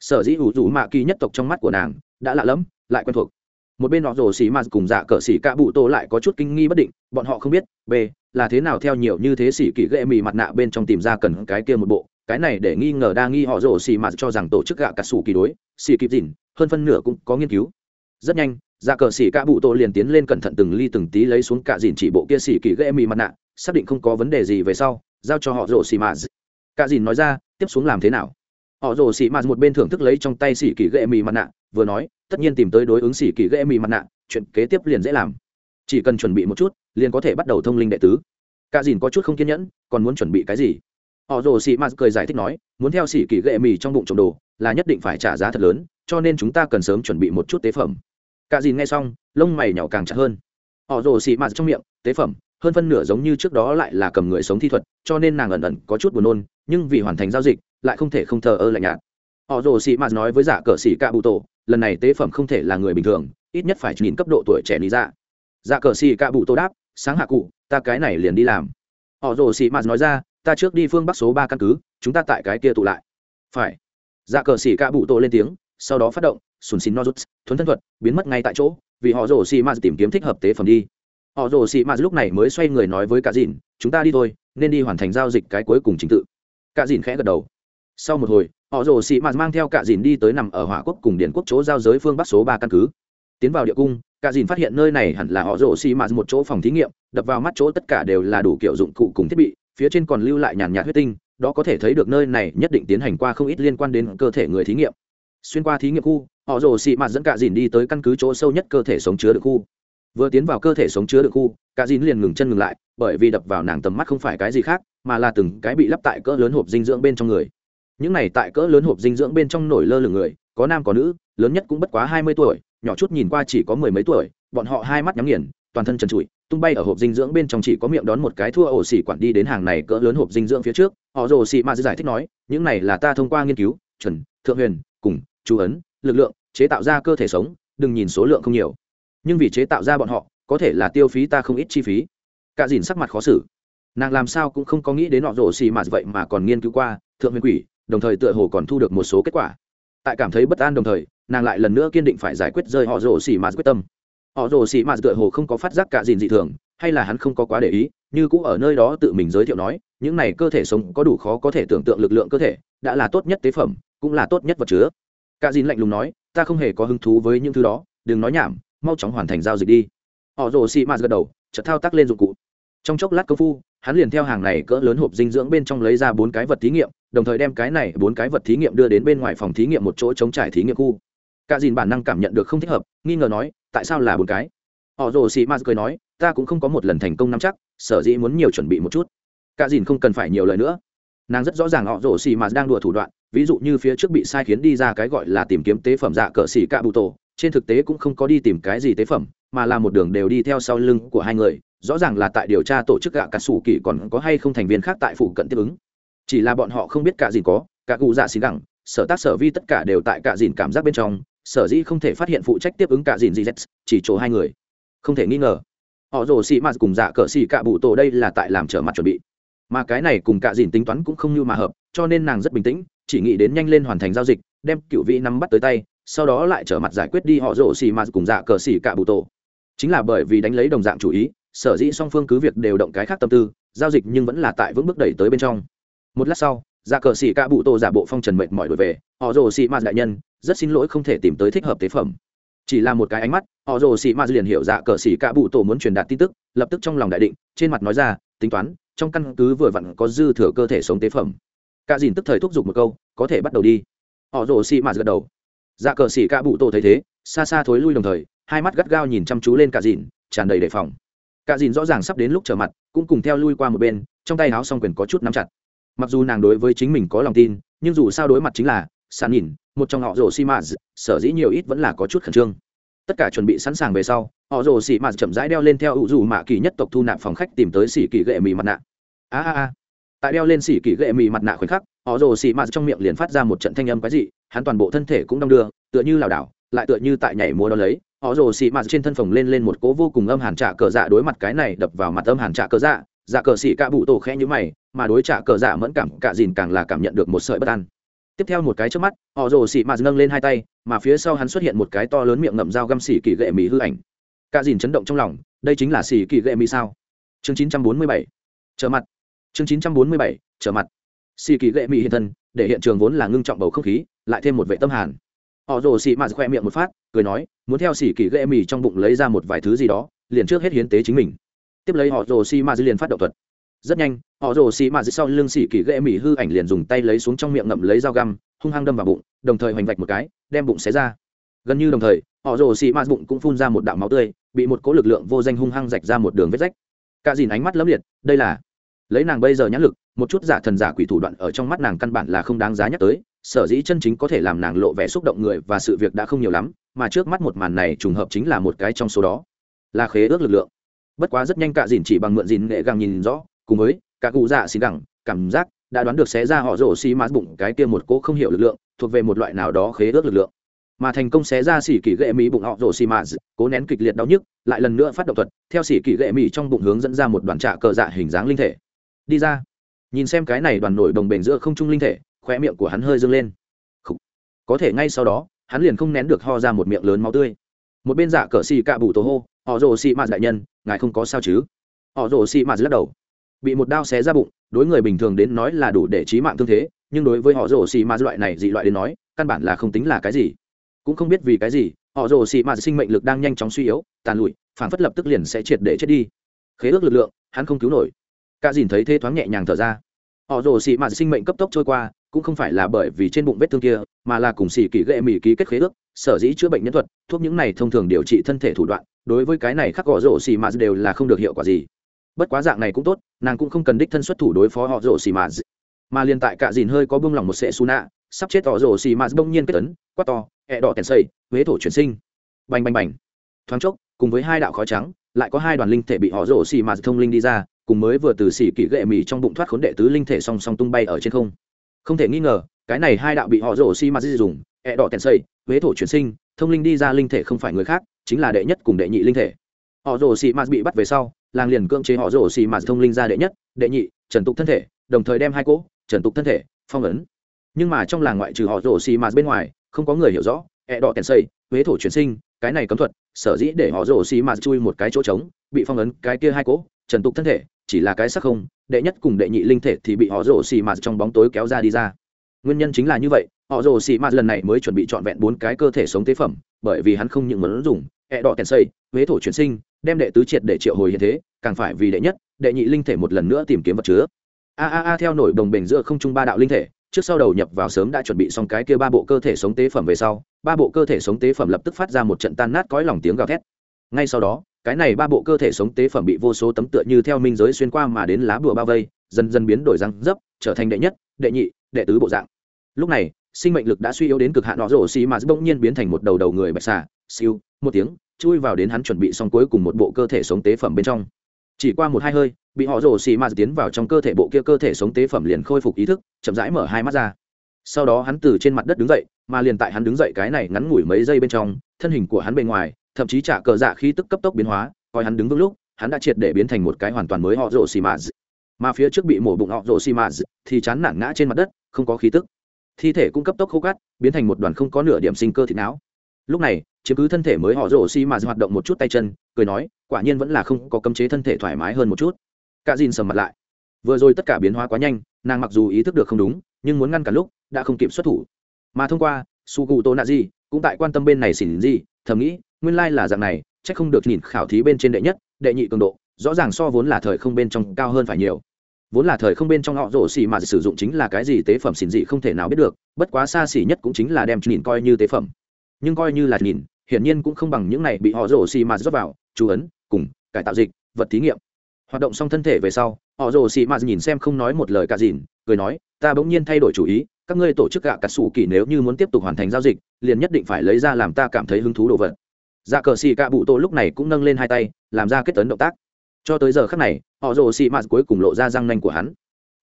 sở dĩ ủ rủ mạ kỳ nhất tộc trong mắt của nàng đã lạ lẫm, lại quen thuộc. Một bên họ rồ xì mà cùng dạ cờ xì cả bụ tô lại có chút kinh nghi bất định, bọn họ không biết, b, là thế nào theo nhiều như thế xỉ kỳ ghệ mì mặt nạ bên trong tìm ra cần cái kia một bộ. Cái này để nghi ngờ đa nghi họ rồ xì mà cho rằng tổ chức gạ cà sủ kỳ đối xì kịp dìn hơn phân nửa cũng có nghiên cứu. Rất nhanh dạ cờ xỉ cả bụ tô liền tiến lên cẩn thận từng ly từng tí lấy xuống cả dìn chỉ bộ kia xỉ kỳ ghệ mì mặt nạ, xác định không có vấn đề gì về sau, giao cho họ rồ xì mà. Cả dìn nói ra, tiếp xuống làm thế nào? Họ rồ xì mạt một bên thưởng thức lấy trong tay xỉ kỳ ghệ mì mặt nạ, vừa nói, tất nhiên tìm tới đối ứng xỉ kỳ ghệ mì mặt nạ, chuyện kế tiếp liền dễ làm. Chỉ cần chuẩn bị một chút, liền có thể bắt đầu thông linh đệ tứ. Cả dìn có chút không kiên nhẫn, còn muốn chuẩn bị cái gì? Họ rồ xì mạt cười giải thích nói, muốn theo xỉ kỳ ghệ mì trong bụng trồng đồ, là nhất định phải trả giá thật lớn, cho nên chúng ta cần sớm chuẩn bị một chút tế phẩm. Cả dìn nghe xong, lông mày nhỏ càng chặt hơn. Họ rồ xì mạt trong miệng, tế phẩm, hơn phân nửa giống như trước đó lại là cầm người sống thi thuật, cho nên nàng ẩn ẩn có chút buồn nôn nhưng vì hoàn thành giao dịch, lại không thể không thờ ơ lạnh nhạt. Họ rồ xì mạt nói với giả cờ xì ca bụ tổ, lần này tế phẩm không thể là người bình thường, ít nhất phải nhìn cấp độ tuổi trẻ lý ra. Giả cờ xì ca bụ tổ đáp, sáng hạ cụ, ta cái này liền đi làm. Họ rồ xì mạt nói ra, ta trước đi phương bắc số ba căn cứ, chúng ta tại cái kia tụ lại. Phải. Giả cờ xì ca bụ tổ lên tiếng, sau đó phát động, sùn xin nozuts, thuấn thân thuật, biến mất ngay tại chỗ, vì họ rồ xì mạt tìm kiếm thích hợp tế phẩm đi. Họ rồ xì mạt lúc này mới xoay người nói với cả dìn, chúng ta đi thôi, nên đi hoàn thành giao dịch cái cuối cùng chính tự cả dìn khẽ gật đầu. Sau một hồi, họ rồ xì mạt mang theo cả dìn đi tới nằm ở hỏa quốc cùng điện quốc chỗ giao giới phương bắc số ba căn cứ. Tiến vào địa cung, cả dìn phát hiện nơi này hẳn là họ rồ xì mạt một chỗ phòng thí nghiệm, đập vào mắt chỗ tất cả đều là đủ kiểu dụng cụ cùng thiết bị, phía trên còn lưu lại nhàn nhạt huyết tinh, đó có thể thấy được nơi này nhất định tiến hành qua không ít liên quan đến cơ thể người thí nghiệm. Xuyên qua thí nghiệm khu, họ rồ xì mạt dẫn cả dìn đi tới căn cứ chỗ sâu nhất cơ thể sống chứa được khu. Vừa tiến vào cơ thể sống chứa được khu, cả dìn liền ngừng chân ngừng lại, bởi vì đập vào nàng tầm mắt không phải cái gì khác mà là từng cái bị lắp tại cỡ lớn hộp dinh dưỡng bên trong người. Những này tại cỡ lớn hộp dinh dưỡng bên trong nổi lơ lửng người, có nam có nữ, lớn nhất cũng bất quá hai mươi tuổi, nhỏ chút nhìn qua chỉ có mười mấy tuổi, bọn họ hai mắt nhắm nghiền, toàn thân trần trụi, tung bay ở hộp dinh dưỡng bên trong chỉ có miệng đón một cái thua ổ xỉ quản đi đến hàng này cỡ lớn hộp dinh dưỡng phía trước, họ rồ xỉ mà giải thích nói, những này là ta thông qua nghiên cứu, chuẩn, thượng huyền, cùng, chú ấn, lực lượng, chế tạo ra cơ thể sống, đừng nhìn số lượng không nhiều. Nhưng vì chế tạo ra bọn họ, có thể là tiêu phí ta không ít chi phí. Cả dìn sắc mặt khó xử nàng làm sao cũng không có nghĩ đến họ rổ xì mạt vậy mà còn nghiên cứu qua, thượng huyền quỷ, đồng thời tựa hồ còn thu được một số kết quả. Tại cảm thấy bất an đồng thời, nàng lại lần nữa kiên định phải giải quyết rơi họ rổ xì mạt quyết tâm. Họ rổ xì mạt tựa hồ không có phát giác cả dìn dị thường, hay là hắn không có quá để ý, như cũng ở nơi đó tự mình giới thiệu nói, những này cơ thể sống có đủ khó có thể tưởng tượng lực lượng cơ thể, đã là tốt nhất tế phẩm, cũng là tốt nhất vật chứa. Cả dìn lạnh lùng nói, ta không hề có hứng thú với những thứ đó, đừng nói nhảm, mau chóng hoàn thành giao dịch đi. Họ rồ xì mạt gật đầu, chợt thao tác lên dụng cụ. Trong chốc lát công phu hắn liền theo hàng này cỡ lớn hộp dinh dưỡng bên trong lấy ra bốn cái vật thí nghiệm, đồng thời đem cái này bốn cái vật thí nghiệm đưa đến bên ngoài phòng thí nghiệm một chỗ chống trải thí nghiệm khu. Cả dìn bản năng cảm nhận được không thích hợp, nghi ngờ nói, tại sao là bốn cái? Họ rồ xì mạt cười nói, ta cũng không có một lần thành công nắm chắc, sở dĩ muốn nhiều chuẩn bị một chút. Cả dìn không cần phải nhiều lời nữa. Nàng rất rõ ràng họ rồ xì mạt đang đùa thủ đoạn, ví dụ như phía trước bị sai khiến đi ra cái gọi là tìm kiếm tế phẩm dạ cỡ xỉ cạ bụ tổ, trên thực tế cũng không có đi tìm cái gì tế phẩm mà là một đường đều đi theo sau lưng của hai người, rõ ràng là tại điều tra tổ chức gạ cà sủ kỳ còn có hay không thành viên khác tại phụ cận tiếp ứng. Chỉ là bọn họ không biết cả gì có cả cụ dạ xì gẳng, sở tác sở vi tất cả đều tại cả dìn cảm giác bên trong, sở dĩ không thể phát hiện phụ trách tiếp ứng cả dìn gì chỉ chỗ hai người. Không thể nghi ngờ, họ rồ xì m cùng dạ cờ xì cạ bụ tổ đây là tại làm trở mặt chuẩn bị. Mà cái này cùng cả dìn tính toán cũng không như mà hợp, cho nên nàng rất bình tĩnh, chỉ nghĩ đến nhanh lên hoàn thành giao dịch, đem cựu vị nắm bắt tới tay, sau đó lại trở mặt giải quyết đi họ rồ xì m cùng dạ cờ xì cạ bụ tổ chính là bởi vì đánh lấy đồng dạng chủ ý, sở dĩ song phương cứ việc đều động cái khác tâm tư, giao dịch nhưng vẫn là tại vững bước đẩy tới bên trong. Một lát sau dạ cờ xỉ ca bụ tô giả bộ phong trần mệt mỏi đổi về, họ rồ xì ma đại nhân, rất xin lỗi không thể tìm tới thích hợp tế phẩm. Chỉ là một cái ánh mắt, họ rồ xì ma liền hiểu dạ cờ xỉ ca bụ tổ muốn truyền đạt tin tức, lập tức trong lòng đại định, trên mặt nói ra, tính toán, trong căn cứ vừa vặn có dư thừa cơ thể sống tế phẩm. Cả dìn tức thời thúc giục một câu, có thể bắt đầu đi. Họ rồ xì ma gật đầu. Dạ cờ xỉ ca bụ tổ thấy thế, xa xa thối lui đồng thời hai mắt gắt gao nhìn chăm chú lên cả dìn, tràn đầy đề phòng. Cả dìn rõ ràng sắp đến lúc trở mặt, cũng cùng theo lui qua một bên, trong tay áo song quyền có chút nắm chặt. Mặc dù nàng đối với chính mình có lòng tin, nhưng dù sao đối mặt chính là sàn nhìn một trong họ rồ xi mã sở dĩ nhiều ít vẫn là có chút khẩn trương. Tất cả chuẩn bị sẵn sàng về sau, họ rồ Si Mạt chậm rãi đeo lên theo ủ dù mạ kỳ nhất tộc thu nạp phòng khách tìm tới xỉ kỳ gệ mì mặt nạ. A a a. Tại đeo lên xỉ kỳ gệ mì mặt nạ khoảnh khắc, họ rồ Si Mạt trong miệng liền phát ra một trận thanh âm quái dị, hắn toàn bộ thân thể cũng đong đưa, tựa như lảo đảo, lại tựa như tại nhảy múa đó lấy họ rồ xì mạt trên thân phòng lên lên một cố vô cùng âm hàn trạ cờ dạ đối mặt cái này đập vào mặt âm hàn trạ cờ dạ. Dạ cờ xì cạ bụ tổ khẽ như mày, mà đối trạ cờ dạ mẫn cảm cạ dìn càng là cảm nhận được một sợi bất an. Tiếp theo một cái trước mắt, họ rồ xì mạt nâng lên hai tay, mà phía sau hắn xuất hiện một cái to lớn miệng ngậm dao găm xì kỳ gệ mỹ hư ảnh. Cạ dìn chấn động trong lòng, đây chính là xì kỳ gệ mỹ sao? Chương chín trăm bốn mươi bảy, trở mặt. Chương chín trăm bốn mươi bảy, trở mặt. Xì kỳ gệ mỹ hiện thân, để hiện trường vốn là ngưng trọng bầu không khí, lại thêm một vệ tâm hàn họ rồ xì mạt khoe miệng một phát, cười nói, muốn theo xỉ kỳ ghệ mì trong bụng lấy ra một vài thứ gì đó, liền trước hết hiến tế chính mình. Tiếp lấy họ rồ xì mạt liền phát động thuật. Rất nhanh, họ rồ xì mạt sau lưng xỉ kỳ ghệ mì hư ảnh liền dùng tay lấy xuống trong miệng ngậm lấy dao găm, hung hăng đâm vào bụng, đồng thời hoành vạch một cái, đem bụng xé ra. Gần như đồng thời, họ rồ xì mạt bụng cũng phun ra một đạo máu tươi, bị một cỗ lực lượng vô danh hung hăng rạch ra một đường vết rách. Cả dìn ánh mắt lấm liệt, đây là, lấy nàng bây giờ nhãn lực, một chút giả thần giả quỷ thủ đoạn ở trong mắt nàng căn bản là không đáng giá nhắc tới sở dĩ chân chính có thể làm nàng lộ vẻ xúc động người và sự việc đã không nhiều lắm, mà trước mắt một màn này trùng hợp chính là một cái trong số đó. Là khế ước lực lượng. Bất quá rất nhanh cả dìn chỉ bằng mượn dìn nghệ gàng nhìn rõ, cùng với cả cụ dạ xì gẳng cảm giác đã đoán được xé ra họ rổ xi mát bụng cái kia một cỗ không hiểu lực lượng, thuộc về một loại nào đó khế ước lực lượng. Mà thành công xé ra xỉ kỳ gệ mỹ bụng họ rổ xi mát cố nén kịch liệt đau nhức, lại lần nữa phát động thuật, theo xỉ kỳ gệ mỹ trong bụng hướng dẫn ra một đoàn trạ cờ dạ hình dáng linh thể. Đi ra. Nhìn xem cái này đoàn nổi đồng bền giữa không trung linh thể khoe miệng của hắn hơi dâng lên. Có thể ngay sau đó, hắn liền không nén được ho ra một miệng lớn máu tươi. Một bên giả cờ xì cạ bù tổ hô, họ rồ xì mạt đại nhân, ngài không có sao chứ? Họ rồ xì mạt lắc đầu. Bị một đao xé ra bụng, đối người bình thường đến nói là đủ để trí mạng thương thế, nhưng đối với họ rồ xì mạt loại này dị loại đến nói, căn bản là không tính là cái gì. Cũng không biết vì cái gì, họ rồ xì mạt sinh mệnh lực đang nhanh chóng suy yếu, tàn lụi, phản phất lập tức liền sẽ triệt để chết đi. Khế ước lực lượng, hắn không cứu nổi. Cả dìn thấy thế thoáng nhẹ nhàng thở ra. Họ rồ xì mạt sinh mệnh cấp tốc trôi qua cũng không phải là bởi vì trên bụng vết thương kia, mà là cùng xì kỳ ghệ mỹ ký kết khế ước, sở dĩ chữa bệnh nhân thuật, thuốc những này thông thường điều trị thân thể thủ đoạn, đối với cái này khắc gõ rổ xì mạt đều là không được hiệu quả gì. Bất quá dạng này cũng tốt, nàng cũng không cần đích thân xuất thủ đối phó họ rổ xì mạt. Mà liền tại cả dìn hơi có bông lòng một sệ su nạ sắp chết họ rổ xì mạt bỗng nhiên kết tấn quát to, ẹ đỏ tèn xây, huế thổ chuyển sinh. Bành bành bành. Thoáng chốc, cùng với hai đạo khói trắng, lại có hai đoàn linh thể bị họ rổ xì mạt thông linh đi ra, cùng mới vừa từ xì kỹ gệ mì trong bụng thoát khốn đệ tứ linh thể song song tung bay ở trên không không thể nghi ngờ, cái này hai đạo bị họ rổ xi di dùng, ẹ đỏ tèn xây, huế thổ chuyển sinh, thông linh đi ra linh thể không phải người khác, chính là đệ nhất cùng đệ nhị linh thể. Họ rổ xi ma bị bắt về sau, làng liền cưỡng chế họ rổ xi ma thông linh ra đệ nhất, đệ nhị, trần tục thân thể, đồng thời đem hai cỗ, trần tục thân thể, phong ấn. Nhưng mà trong làng ngoại trừ họ rổ xi ma bên ngoài, không có người hiểu rõ, ẹ đỏ tèn xây, huế thổ chuyển sinh, cái này cấm thuật, sở dĩ để họ rổ xi ma chui một cái chỗ trống, bị phong ấn cái kia hai cỗ, trần tục thân thể, chỉ là cái sắc không đệ nhất cùng đệ nhị linh thể thì bị họ rổ xì mạt trong bóng tối kéo ra đi ra. Nguyên nhân chính là như vậy, họ rồ xì mạt lần này mới chuẩn bị trọn vẹn bốn cái cơ thể sống tế phẩm, bởi vì hắn không những muốn dùng ẹ đỏ tèn xây, huế thổ chuyển sinh, đem đệ tứ triệt để triệu hồi hiện thế, càng phải vì đệ nhất, đệ nhị linh thể một lần nữa tìm kiếm vật chứa. A a a, theo nổi đồng bền giữa không trung ba đạo linh thể, trước sau đầu nhập vào sớm đã chuẩn bị xong cái kia ba bộ cơ thể sống tế phẩm về sau, ba bộ cơ thể sống tế phẩm lập tức phát ra một trận tan nát cõi lòng tiếng gào thét. Ngay sau đó cái này ba bộ cơ thể sống tế phẩm bị vô số tấm tựa như theo minh giới xuyên qua mà đến lá bùa bao vây, dần dần biến đổi răng dấp, trở thành đệ nhất, đệ nhị, đệ tứ bộ dạng. Lúc này, sinh mệnh lực đã suy yếu đến cực hạn nọ rổ xì mà bỗng nhiên biến thành một đầu đầu người bạch xà, siêu, một tiếng, chui vào đến hắn chuẩn bị xong cuối cùng một bộ cơ thể sống tế phẩm bên trong. Chỉ qua một hai hơi, bị họ rổ xì mà tiến vào trong cơ thể bộ kia cơ thể sống tế phẩm liền khôi phục ý thức, chậm rãi mở hai mắt ra. Sau đó hắn từ trên mặt đất đứng dậy, mà liền tại hắn đứng dậy cái này ngắn ngủi mấy giây bên trong, thân hình của hắn bên ngoài thậm chí trả cờ dạ khí tức cấp tốc biến hóa, coi hắn đứng vững lúc, hắn đã triệt để biến thành một cái hoàn toàn mới họ rồ xì mạt. Mà phía trước bị mổ bụng họ rồ xì mạt thì chán nản ngã trên mặt đất, không có khí tức. Thi thể cũng cấp tốc khô cát, biến thành một đoàn không có nửa điểm sinh cơ thịt não. Lúc này, chiếm cứ thân thể mới họ rồ xì mạt hoạt động một chút tay chân, cười nói, quả nhiên vẫn là không có cấm chế thân thể thoải mái hơn một chút. Cả dìn sầm mặt lại. Vừa rồi tất cả biến hóa quá nhanh, nàng mặc dù ý thức được không đúng, nhưng muốn ngăn cả lúc, đã không kịp xuất thủ. Mà thông qua su cụ tô nạ gì cũng tại quan tâm bên này xỉn gì, thầm nghĩ nguyên lai là dạng này, chắc không được nhìn khảo thí bên trên đệ nhất, đệ nhị cường độ, rõ ràng so vốn là thời không bên trong cao hơn phải nhiều. Vốn là thời không bên trong họ rổ xì mà sử dụng chính là cái gì tế phẩm xỉn dị không thể nào biết được, bất quá xa xỉ nhất cũng chính là đem nhìn coi như tế phẩm. Nhưng coi như là nhìn, hiển nhiên cũng không bằng những này bị họ rổ xì mà rót vào, chú ấn, cùng, cải tạo dịch, vật thí nghiệm. Hoạt động xong thân thể về sau, họ rồ xì mà nhìn xem không nói một lời cả dìn, cười nói, ta bỗng nhiên thay đổi chủ ý, các ngươi tổ chức gạ cà sủ kỳ nếu như muốn tiếp tục hoàn thành giao dịch, liền nhất định phải lấy ra làm ta cảm thấy hứng thú đồ vật dạ cờ xì cạ bụ tổ lúc này cũng nâng lên hai tay, làm ra kết tấn động tác. Cho tới giờ khác này, họ rồ xì mạt cuối cùng lộ ra răng nanh của hắn.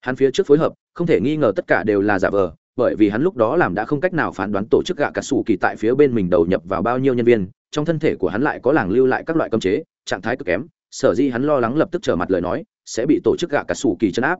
Hắn phía trước phối hợp, không thể nghi ngờ tất cả đều là giả vờ, bởi vì hắn lúc đó làm đã không cách nào phán đoán tổ chức gạ cà sủ kỳ tại phía bên mình đầu nhập vào bao nhiêu nhân viên, trong thân thể của hắn lại có làng lưu lại các loại cơm chế, trạng thái cực kém, sở di hắn lo lắng lập tức trở mặt lời nói, sẽ bị tổ chức gạ cà sủ kỳ chấn áp.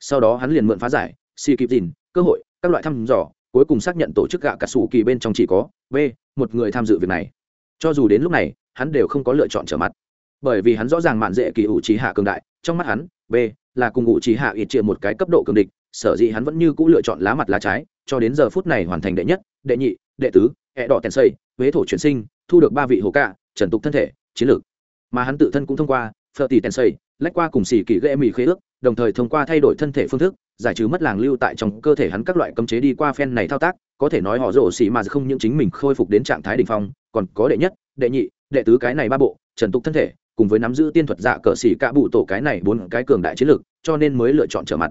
Sau đó hắn liền mượn phá giải, xì kịp dìn, cơ hội, các loại thăm dò, cuối cùng xác nhận tổ chức gạ cà sủ kỳ bên trong chỉ có b, một người tham dự việc này cho dù đến lúc này, hắn đều không có lựa chọn trở mặt. Bởi vì hắn rõ ràng mạn dễ kỳ ủ trí hạ cường đại, trong mắt hắn, b, là cùng ủ trí hạ ít chia một cái cấp độ cường địch, sở dĩ hắn vẫn như c ũ lựa chọn lá mặt lá trái, cho đến giờ phút này hoàn thành đệ nhất, đệ nhị, đệ tứ hệ đỏ tèn xây, huế thổ chuyển sinh, thu được ba vị hồ cạ, trần tục thân thể, chiến lược. Mà hắn tự thân cũng thông qua, phở tỷ tèn xây, lách qua cùng xì kỳ ghệ mì khế ước đồng thời thông qua thay đổi thân thể phương thức, giải trừ mất làng lưu tại trong cơ thể hắn các loại cấm chế đi qua phen này thao tác, có thể nói họ rổ xì mà không những chính mình khôi phục đến trạng thái đ ỉ n h phong, còn có đệ nhất, đệ nhị, đệ tứ cái này ba bộ, trần tục thân thể, cùng với nắm giữ tiên thuật dạ cờ xỉ cả bụ tổ cái này bốn cái cường đại chiến lược, cho nên mới lựa chọn trở mặt.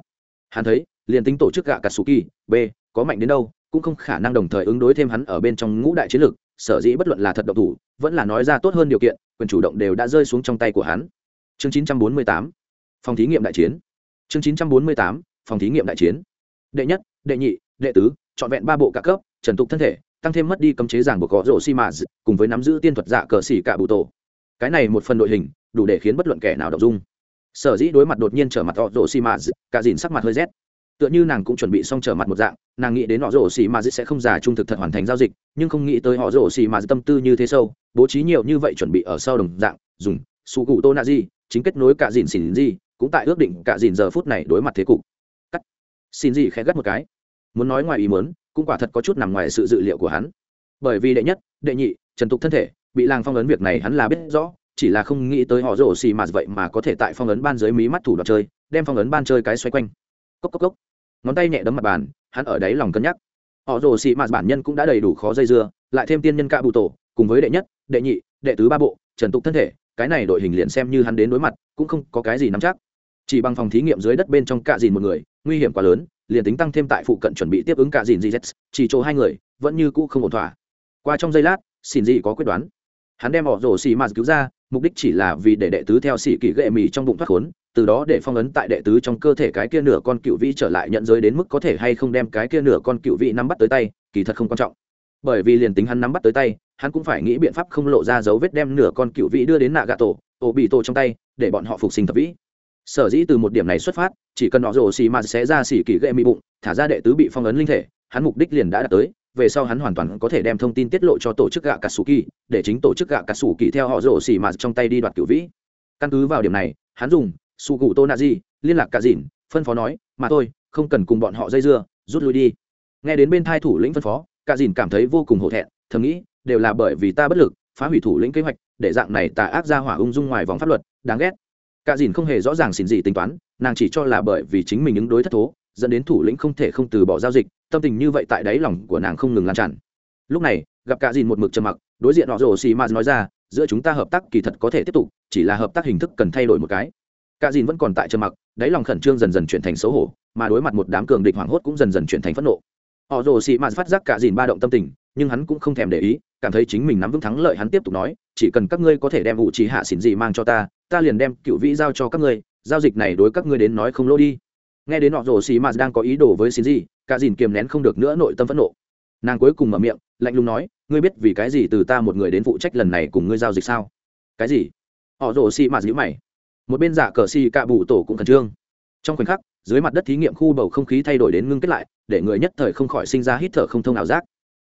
Hắn thấy, liền tính tổ chức gạ cà sù kỳ b, có mạnh đến đâu, cũng không khả năng đồng thời ứng đối thêm hắn ở bên trong ngũ đại chiến lược, sở dĩ bất luận là thật độc thủ, vẫn là nói ra tốt hơn điều kiện, quyền chủ động đều đã rơi xuống trong tay của hắn. Chương 948 phòng thí nghiệm đại chiến. Chương 948 phòng thí nghiệm đại chiến. Đệ nhất, đệ nhị, đệ tứ chọn vẹn ba bộ cả cấp, trần tục thân thể, tăng thêm mất đi cấm chế giảng buộc có rổ xi mã cùng với nắm giữ tiên thuật dạ cờ xỉ cả bụ tổ. Cái này một phần đội hình, đủ để khiến bất luận kẻ nào động dung. Sở dĩ đối mặt đột nhiên trở mặt họ rổ xi mã cả dìn sắc mặt hơi rét. Tựa như nàng cũng chuẩn bị xong trở mặt một dạng, nàng nghĩ đến họ rổ xì mà sẽ không giả trung thực thật hoàn thành giao dịch, nhưng không nghĩ tới họ rổ xì mà tâm tư như thế sâu, bố trí nhiều như vậy chuẩn bị ở sau đồng dạng, dùng su cụ tô nạ di chính kết nối cả dìn xỉn di cũng tại ước định cả dìn giờ phút này đối mặt thế cục. Cắt. Xin gì khẽ gắt một cái. Muốn nói ngoài ý muốn, cũng quả thật có chút nằm ngoài sự dự liệu của hắn. Bởi vì đệ nhất, đệ nhị, trần tục thân thể, bị làng phong ấn việc này hắn là biết rõ, chỉ là không nghĩ tới họ rổ xì mạt vậy mà có thể tại phong ấn ban dưới mí mắt thủ đoạn chơi, đem phong ấn ban chơi cái xoay quanh. Cốc cốc cốc. Ngón tay nhẹ đấm mặt bàn, hắn ở đấy lòng cân nhắc. Họ rồ xì mạt bản nhân cũng đã đầy đủ khó dây dưa, lại thêm tiên nhân ca bụ tổ, cùng với đệ nhất, đệ nhị, đệ tứ ba bộ, trần tục thân thể, cái này đội hình liền xem như hắn đến đối mặt, cũng không có cái gì nắm chắc chỉ bằng phòng thí nghiệm dưới đất bên trong cạ dìn một người, nguy hiểm quá lớn, liền tính tăng thêm tại phụ cận chuẩn bị tiếp ứng cạ dìn gz chỉ chỗ hai người, vẫn như cũ không ổn thỏa. Qua trong giây lát xin dị có quyết đoán. Hắn đem họ rổ xì mạt cứu ra, mục đích chỉ là vì để đệ tứ theo xỉ kỷ gệ mì trong bụng thoát khốn, từ đó để phong ấn tại đệ tứ trong cơ thể cái kia nửa con cựu vĩ trở lại nhận giới đến mức có thể hay không đem cái kia nửa con cựu vĩ nắm bắt tới tay, kỳ thật không quan trọng. Bởi vì liền tính hắn nắm bắt tới tay, hắn cũng phải nghĩ biện pháp không lộ ra dấu vết đem nửa con cựu vĩ đưa đến nạ gà tổ ổ bị tổ trong tay, để bọn họ phục sinh thập vĩ sở dĩ từ một điểm này xuất phát, chỉ cần họ rồ xì mà sẽ ra xỉ kỳ gệ mị bụng, thả ra đệ tứ bị phong ấn linh thể, hắn mục đích liền đã đạt tới, về sau hắn hoàn toàn có thể đem thông tin tiết lộ cho tổ chức gạ cà sủ kỳ để chính tổ chức gạ cà sủ kỳ theo họ rồ xì mà trong tay đi đoạt cửu vĩ. Căn cứ vào điểm này, hắn dùng su cụ tô na di liên lạc cả dìn, phân phó nói, mà thôi, không cần cùng bọn họ dây dưa, rút lui đi. Nghe đến bên thai thủ lĩnh phân phó, cả dìn cảm thấy vô cùng hổ thẹn, thầm nghĩ, đều là bởi vì ta bất lực, phá hủy thủ lĩnh kế hoạch, để dạng này tà ác ra hỏa ung dung ngoài vòng pháp luật, đáng ghét cả dìn không hề rõ ràng xin gì tính toán, nàng chỉ cho là bởi vì chính mình ứng đối thất thố, dẫn đến thủ lĩnh không thể không từ bỏ giao dịch, tâm tình như vậy tại đáy lòng của nàng không ngừng lan tràn. Lúc này, gặp cả dìn một mực trầm mặc, đối diện họ rồ xì ma nói ra, giữa chúng ta hợp tác kỳ thật có thể tiếp tục, chỉ là hợp tác hình thức cần thay đổi một cái. Cả dìn vẫn còn tại trầm mặc, đáy lòng khẩn trương dần dần chuyển thành xấu hổ, mà đối mặt một đám cường địch hoảng hốt cũng dần dần chuyển thành phẫn nộ. Họ rồ xì ma phát giác cả dìn ba động tâm tình, nhưng hắn cũng không thèm để ý cảm thấy chính mình nắm vững thắng lợi hắn tiếp tục nói, chỉ cần các ngươi có thể đem vụ trí hạ xỉn gì mang cho ta ta liền đem cựu vĩ giao cho các ngươi, giao dịch này đối các ngươi đến nói không lỗ đi. Nghe đến họ rồ xì mà đang có ý đồ với xỉn gì, cả dìn kiềm nén không được nữa nội tâm phẫn nộ. Nàng cuối cùng mở miệng, lạnh lùng nói, ngươi biết vì cái gì từ ta một người đến phụ trách lần này cùng ngươi giao dịch sao? Cái gì? Họ rồ xì mạt dữ mày. Một bên giả cờ xì cạ bụ tổ cũng khẩn trương. Trong khoảnh khắc, dưới mặt đất thí nghiệm khu bầu không khí thay đổi đến ngưng kết lại, để người nhất thời không khỏi sinh ra hít thở không thông ảo giác.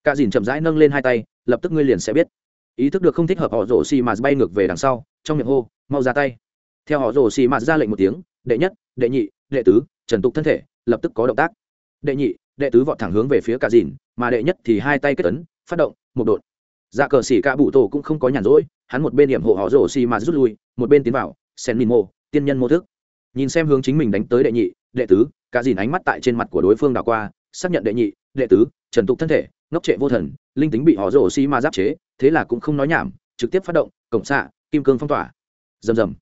Cả dìn chậm rãi nâng lên hai tay lập tức ngươi liền sẽ biết. Ý thức được không thích hợp, họ rồ xì mạt bay ngược về đằng sau, trong miệng hô, mau ra tay. Theo họ rồ xì mạt ra lệnh một tiếng, đệ nhất, đệ nhị, đệ tứ, trần tục thân thể, lập tức có động tác. Đệ nhị, đệ tứ vọt thẳng hướng về phía cả dìn, mà đệ nhất thì hai tay kết ấn, phát động, một đột. Dạ cờ xỉ cả bụ tổ cũng không có nhàn rỗi, hắn một bên điểm hộ họ rổ xì mạt rút lui, một bên tiến vào sen min mô tiên nhân mô thức. Nhìn xem hướng chính mình đánh tới đệ nhị, đệ tứ, cả dìn ánh mắt tại trên mặt của đối phương đảo qua, xác nhận đệ nhị, đệ tứ, trần tục thân thể ngốc trệ vô thần, linh tính bị họ rổ xi ma giáp chế, thế là cũng không nói nhảm, trực tiếp phát động, cổng xạ, kim cương phong tỏa. Rầm rầm.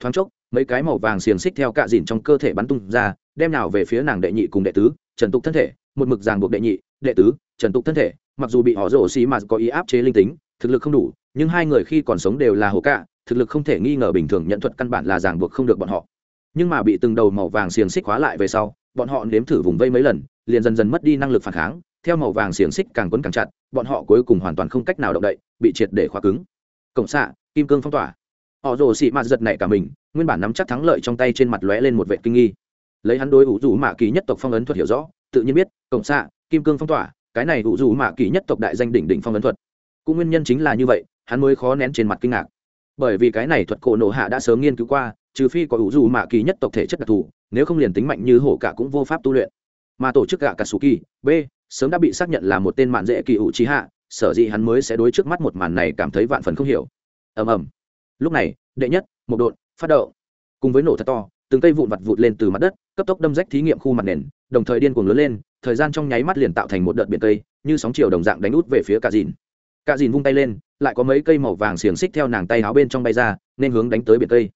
Thoáng chốc, mấy cái màu vàng xiềng xích theo cạ dìn trong cơ thể bắn tung ra, đem nào về phía nàng đệ nhị cùng đệ tứ, trần tục thân thể, một mực ràng buộc đệ nhị, đệ tứ, trần tục thân thể, mặc dù bị họ rổ xì mà có ý áp chế linh tính, thực lực không đủ, nhưng hai người khi còn sống đều là hồ cạ, thực lực không thể nghi ngờ bình thường nhận thuật căn bản là ràng buộc không được bọn họ. Nhưng mà bị từng đầu màu vàng xiềng xích hóa lại về sau, bọn họ nếm thử vùng vây mấy lần, liền dần dần mất đi năng lực phản kháng theo màu vàng xiềng xích càng quấn càng chặt, bọn họ cuối cùng hoàn toàn không cách nào động đậy, bị triệt để khóa cứng. Cổng xạ, kim cương phong tỏa. Họ rồ xị mạt giật nảy cả mình, nguyên bản nắm chắc thắng lợi trong tay trên mặt lóe lên một vệ kinh nghi. Lấy hắn đối ủ rủ mạ kỳ nhất tộc phong ấn thuật hiểu rõ, tự nhiên biết, cổng xạ, kim cương phong tỏa, cái này ủ rủ mạ kỳ nhất tộc đại danh đỉnh đỉnh phong ấn thuật. Cũng nguyên nhân chính là như vậy, hắn mới khó nén trên mặt kinh ngạc. Bởi vì cái này thuật cổ nổ hạ đã sớm nghiên cứu qua, trừ phi có ủ rủ mạ kỳ nhất tộc thể chất đặc thù, nếu không liền tính mạnh như hổ cả cũng vô pháp tu luyện. Mà tổ chức gạ cả sù kỳ b sớm đã bị xác nhận là một tên mạn dễ kỳ ủ trí hạ, sở dĩ hắn mới sẽ đối trước mắt một màn này cảm thấy vạn phần không hiểu. Ầm ầm. Lúc này, đệ nhất, một đột phát đậu cùng với nổ thật to, từng cây vụn vặt vụt lên từ mặt đất, cấp tốc đâm rách thí nghiệm khu mặt nền, đồng thời điên cuồng lớn lên, thời gian trong nháy mắt liền tạo thành một đợt biển cây, như sóng chiều đồng dạng đánh út về phía cả dìn. Cả dìn vung tay lên, lại có mấy cây màu vàng xiềng xích theo nàng tay áo bên trong bay ra, nên hướng đánh tới biển cây.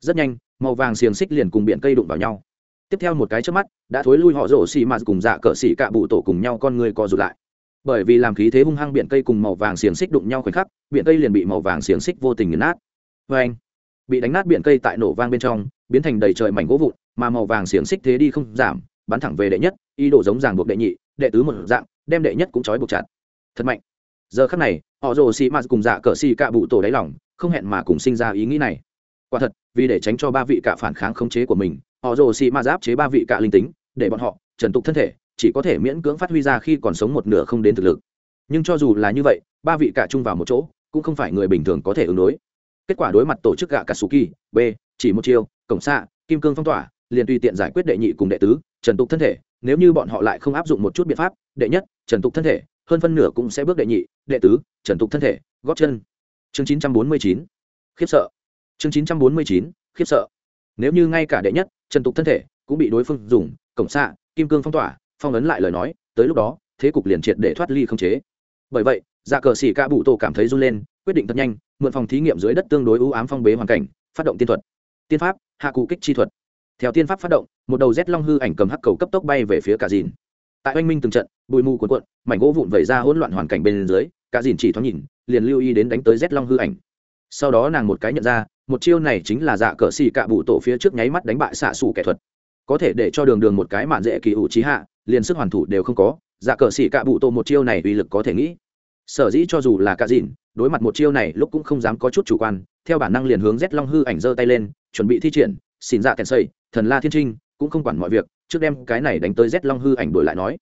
Rất nhanh, màu vàng xiềng xích liền cùng biển cây đụng vào nhau tiếp theo một cái trước mắt, đã thối lui họ rổ xì mạt cùng dạ cỡ xì cạ bụ tổ cùng nhau con người co rụt lại. Bởi vì làm khí thế hung hăng biển cây cùng màu vàng xiềng xích đụng nhau khoảnh khắc, biển cây liền bị màu vàng xiềng xích vô tình nghiền nát. Vê anh, bị đánh nát biển cây tại nổ vang bên trong, biến thành đầy trời mảnh gỗ vụn, mà màu vàng xiềng xích thế đi không giảm, bắn thẳng về đệ nhất, ý đồ giống ràng buộc đệ nhị, đệ tứ một dạng, đem đệ nhất cũng trói buộc chặt. Thật mạnh. Giờ khắc này, họ rồ xì mạt cùng dạ cỡ xì cạ bụ tổ đáy lỏng không hẹn mà cùng sinh ra ý nghĩ này. Quả thật, vì để tránh cho ba vị cạ phản kháng khống chế của mình họ rồ xì ma giáp chế ba vị cạ linh tính, để bọn họ trần tục thân thể, chỉ có thể miễn cưỡng phát huy ra khi còn sống một nửa không đến thực lực. Nhưng cho dù là như vậy, ba vị cạ chung vào một chỗ, cũng không phải người bình thường có thể ứng đối. Kết quả đối mặt tổ chức gạ katsuki b, chỉ một chiêu, cổng xạ, kim cương phong tỏa, liền tùy tiện giải quyết đệ nhị cùng đệ tứ, trần tục thân thể. Nếu như bọn họ lại không áp dụng một chút biện pháp, đệ nhất, trần tục thân thể, hơn phân nửa cũng sẽ bước đệ nhị, đệ tứ, trần tục thân thể góp chân. Chương chín trăm bốn mươi chín, khiếp sợ. Chương chín trăm bốn mươi chín, khiếp sợ nếu như ngay cả đệ nhất, trần tục thân thể, cũng bị đối phương dùng, cổng xạ, kim cương phong tỏa, phong ấn lại lời nói, tới lúc đó, thế cục liền triệt để thoát ly không chế. Bởi vậy dạ cờ xỉ ca bụ tổ cảm thấy run lên, quyết định thật nhanh, mượn phòng thí nghiệm dưới đất tương đối ưu ám phong bế hoàn cảnh, phát động tiên thuật. Tiên pháp, hạ cụ kích chi thuật. Theo tiên pháp phát động, một đầu rét long hư ảnh cầm hắc cầu cấp tốc bay về phía cả dìn. Tại oanh minh từng trận, bụi mù cuộn cuộn, mảnh gỗ vụn vẩy ra hỗn loạn hoàn cảnh bên dưới, cả dìn chỉ thoáng nhìn, liền lưu ý đến đánh tới rét long hư ảnh. Sau đó nàng một cái nhận ra một chiêu này chính là dạ cờ xì cạ bụ tổ phía trước nháy mắt đánh bại xạ xù kẻ thuật. Có thể để cho đường đường một cái mạn dễ kỳ ủ trí hạ, liền sức hoàn thủ đều không có dạ cờ xì cạ bụ tổ một chiêu này uy lực có thể nghĩ. Sở dĩ cho dù là cạ dìn đối mặt một chiêu này lúc cũng không dám có chút chủ quan, theo bản năng liền hướng rét long hư ảnh giơ tay lên, chuẩn bị thi triển, xin dạ kèn xây thần la thiên trinh, cũng không quản mọi việc, trước đem cái này đánh tới rét long hư ảnh đổi lại nói.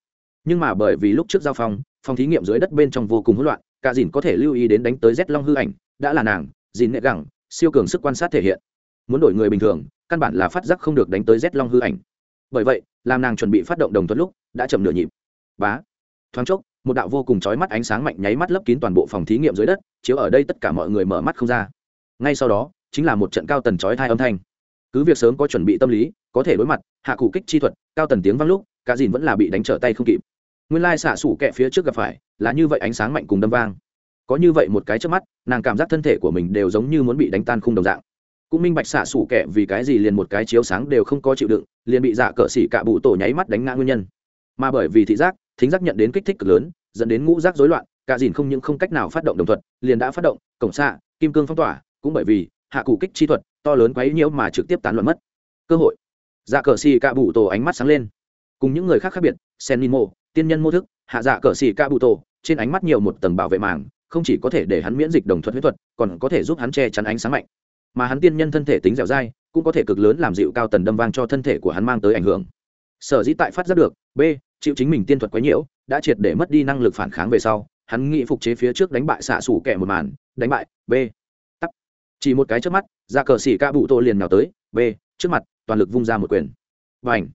Nhưng mà bởi vì lúc trước giao phong, phòng thí nghiệm dưới đất bên trong vô cùng hỗn loạn cả dìn có thể lưu ý đến đánh tới rét long hư ảnh, đã là nàng dìn nệ gẳng siêu cường sức quan sát thể hiện. Muốn đổi người bình thường, căn bản là phát giác không được đánh tới rét long hư ảnh. Bởi vậy, làm nàng chuẩn bị phát động đồng thuận lúc, đã chậm nửa nhịp. Bá. Thoáng chốc, một đạo vô cùng chói mắt ánh sáng mạnh nháy mắt lấp kín toàn bộ phòng thí nghiệm dưới đất, chiếu ở đây tất cả mọi người mở mắt không ra. Ngay sau đó, chính là một trận cao tần chói thai âm thanh. Cứ việc sớm có chuẩn bị tâm lý, có thể đối mặt, hạ cụ kích chi thuật, cao tần tiếng vang lúc, cả dìn vẫn là bị đánh trở tay không kịp. Nguyên lai xạ sủ kẹ phía trước gặp phải, là như vậy ánh sáng mạnh cùng đâm vang có như vậy một cái trước mắt, nàng cảm giác thân thể của mình đều giống như muốn bị đánh tan khung đồng dạng. Cũng minh bạch xạ xủ kẹ vì cái gì liền một cái chiếu sáng đều không có chịu đựng, liền bị dạ cỡ xỉ cạ bụ tổ nháy mắt đánh ngã nguyên nhân. Mà bởi vì thị giác, thính giác nhận đến kích thích cực lớn, dẫn đến ngũ giác rối loạn, cả dìn không những không cách nào phát động đồng thuật, liền đã phát động, cổng xạ, kim cương phong tỏa, cũng bởi vì hạ cụ kích chi thuật, to lớn quấy nhiễu mà trực tiếp tán loạn mất. Cơ hội. Dạ cờ xì cạ bụ tổ ánh mắt sáng lên. Cùng những người khác khác biệt sen nimo tiên nhân mô thức, hạ dạ cờ xì cạ bụ tổ, trên ánh mắt nhiều một tầng bảo vệ màng không chỉ có thể để hắn miễn dịch đồng thuật huyết thuật, còn có thể giúp hắn che chắn ánh sáng mạnh. Mà hắn tiên nhân thân thể tính dẻo dai, cũng có thể cực lớn làm dịu cao tần đâm vang cho thân thể của hắn mang tới ảnh hưởng. Sở dĩ tại phát giác được, b, chịu chính mình tiên thuật quấy nhiễu, đã triệt để mất đi năng lực phản kháng về sau, hắn nghĩ phục chế phía trước đánh bại xạ xủ kẻ một màn, đánh bại, b, tắt. Chỉ một cái trước mắt, ra cờ xỉ ca bụ tổ liền nào tới, b, trước mặt, toàn lực vung ra một quyền. Và ảnh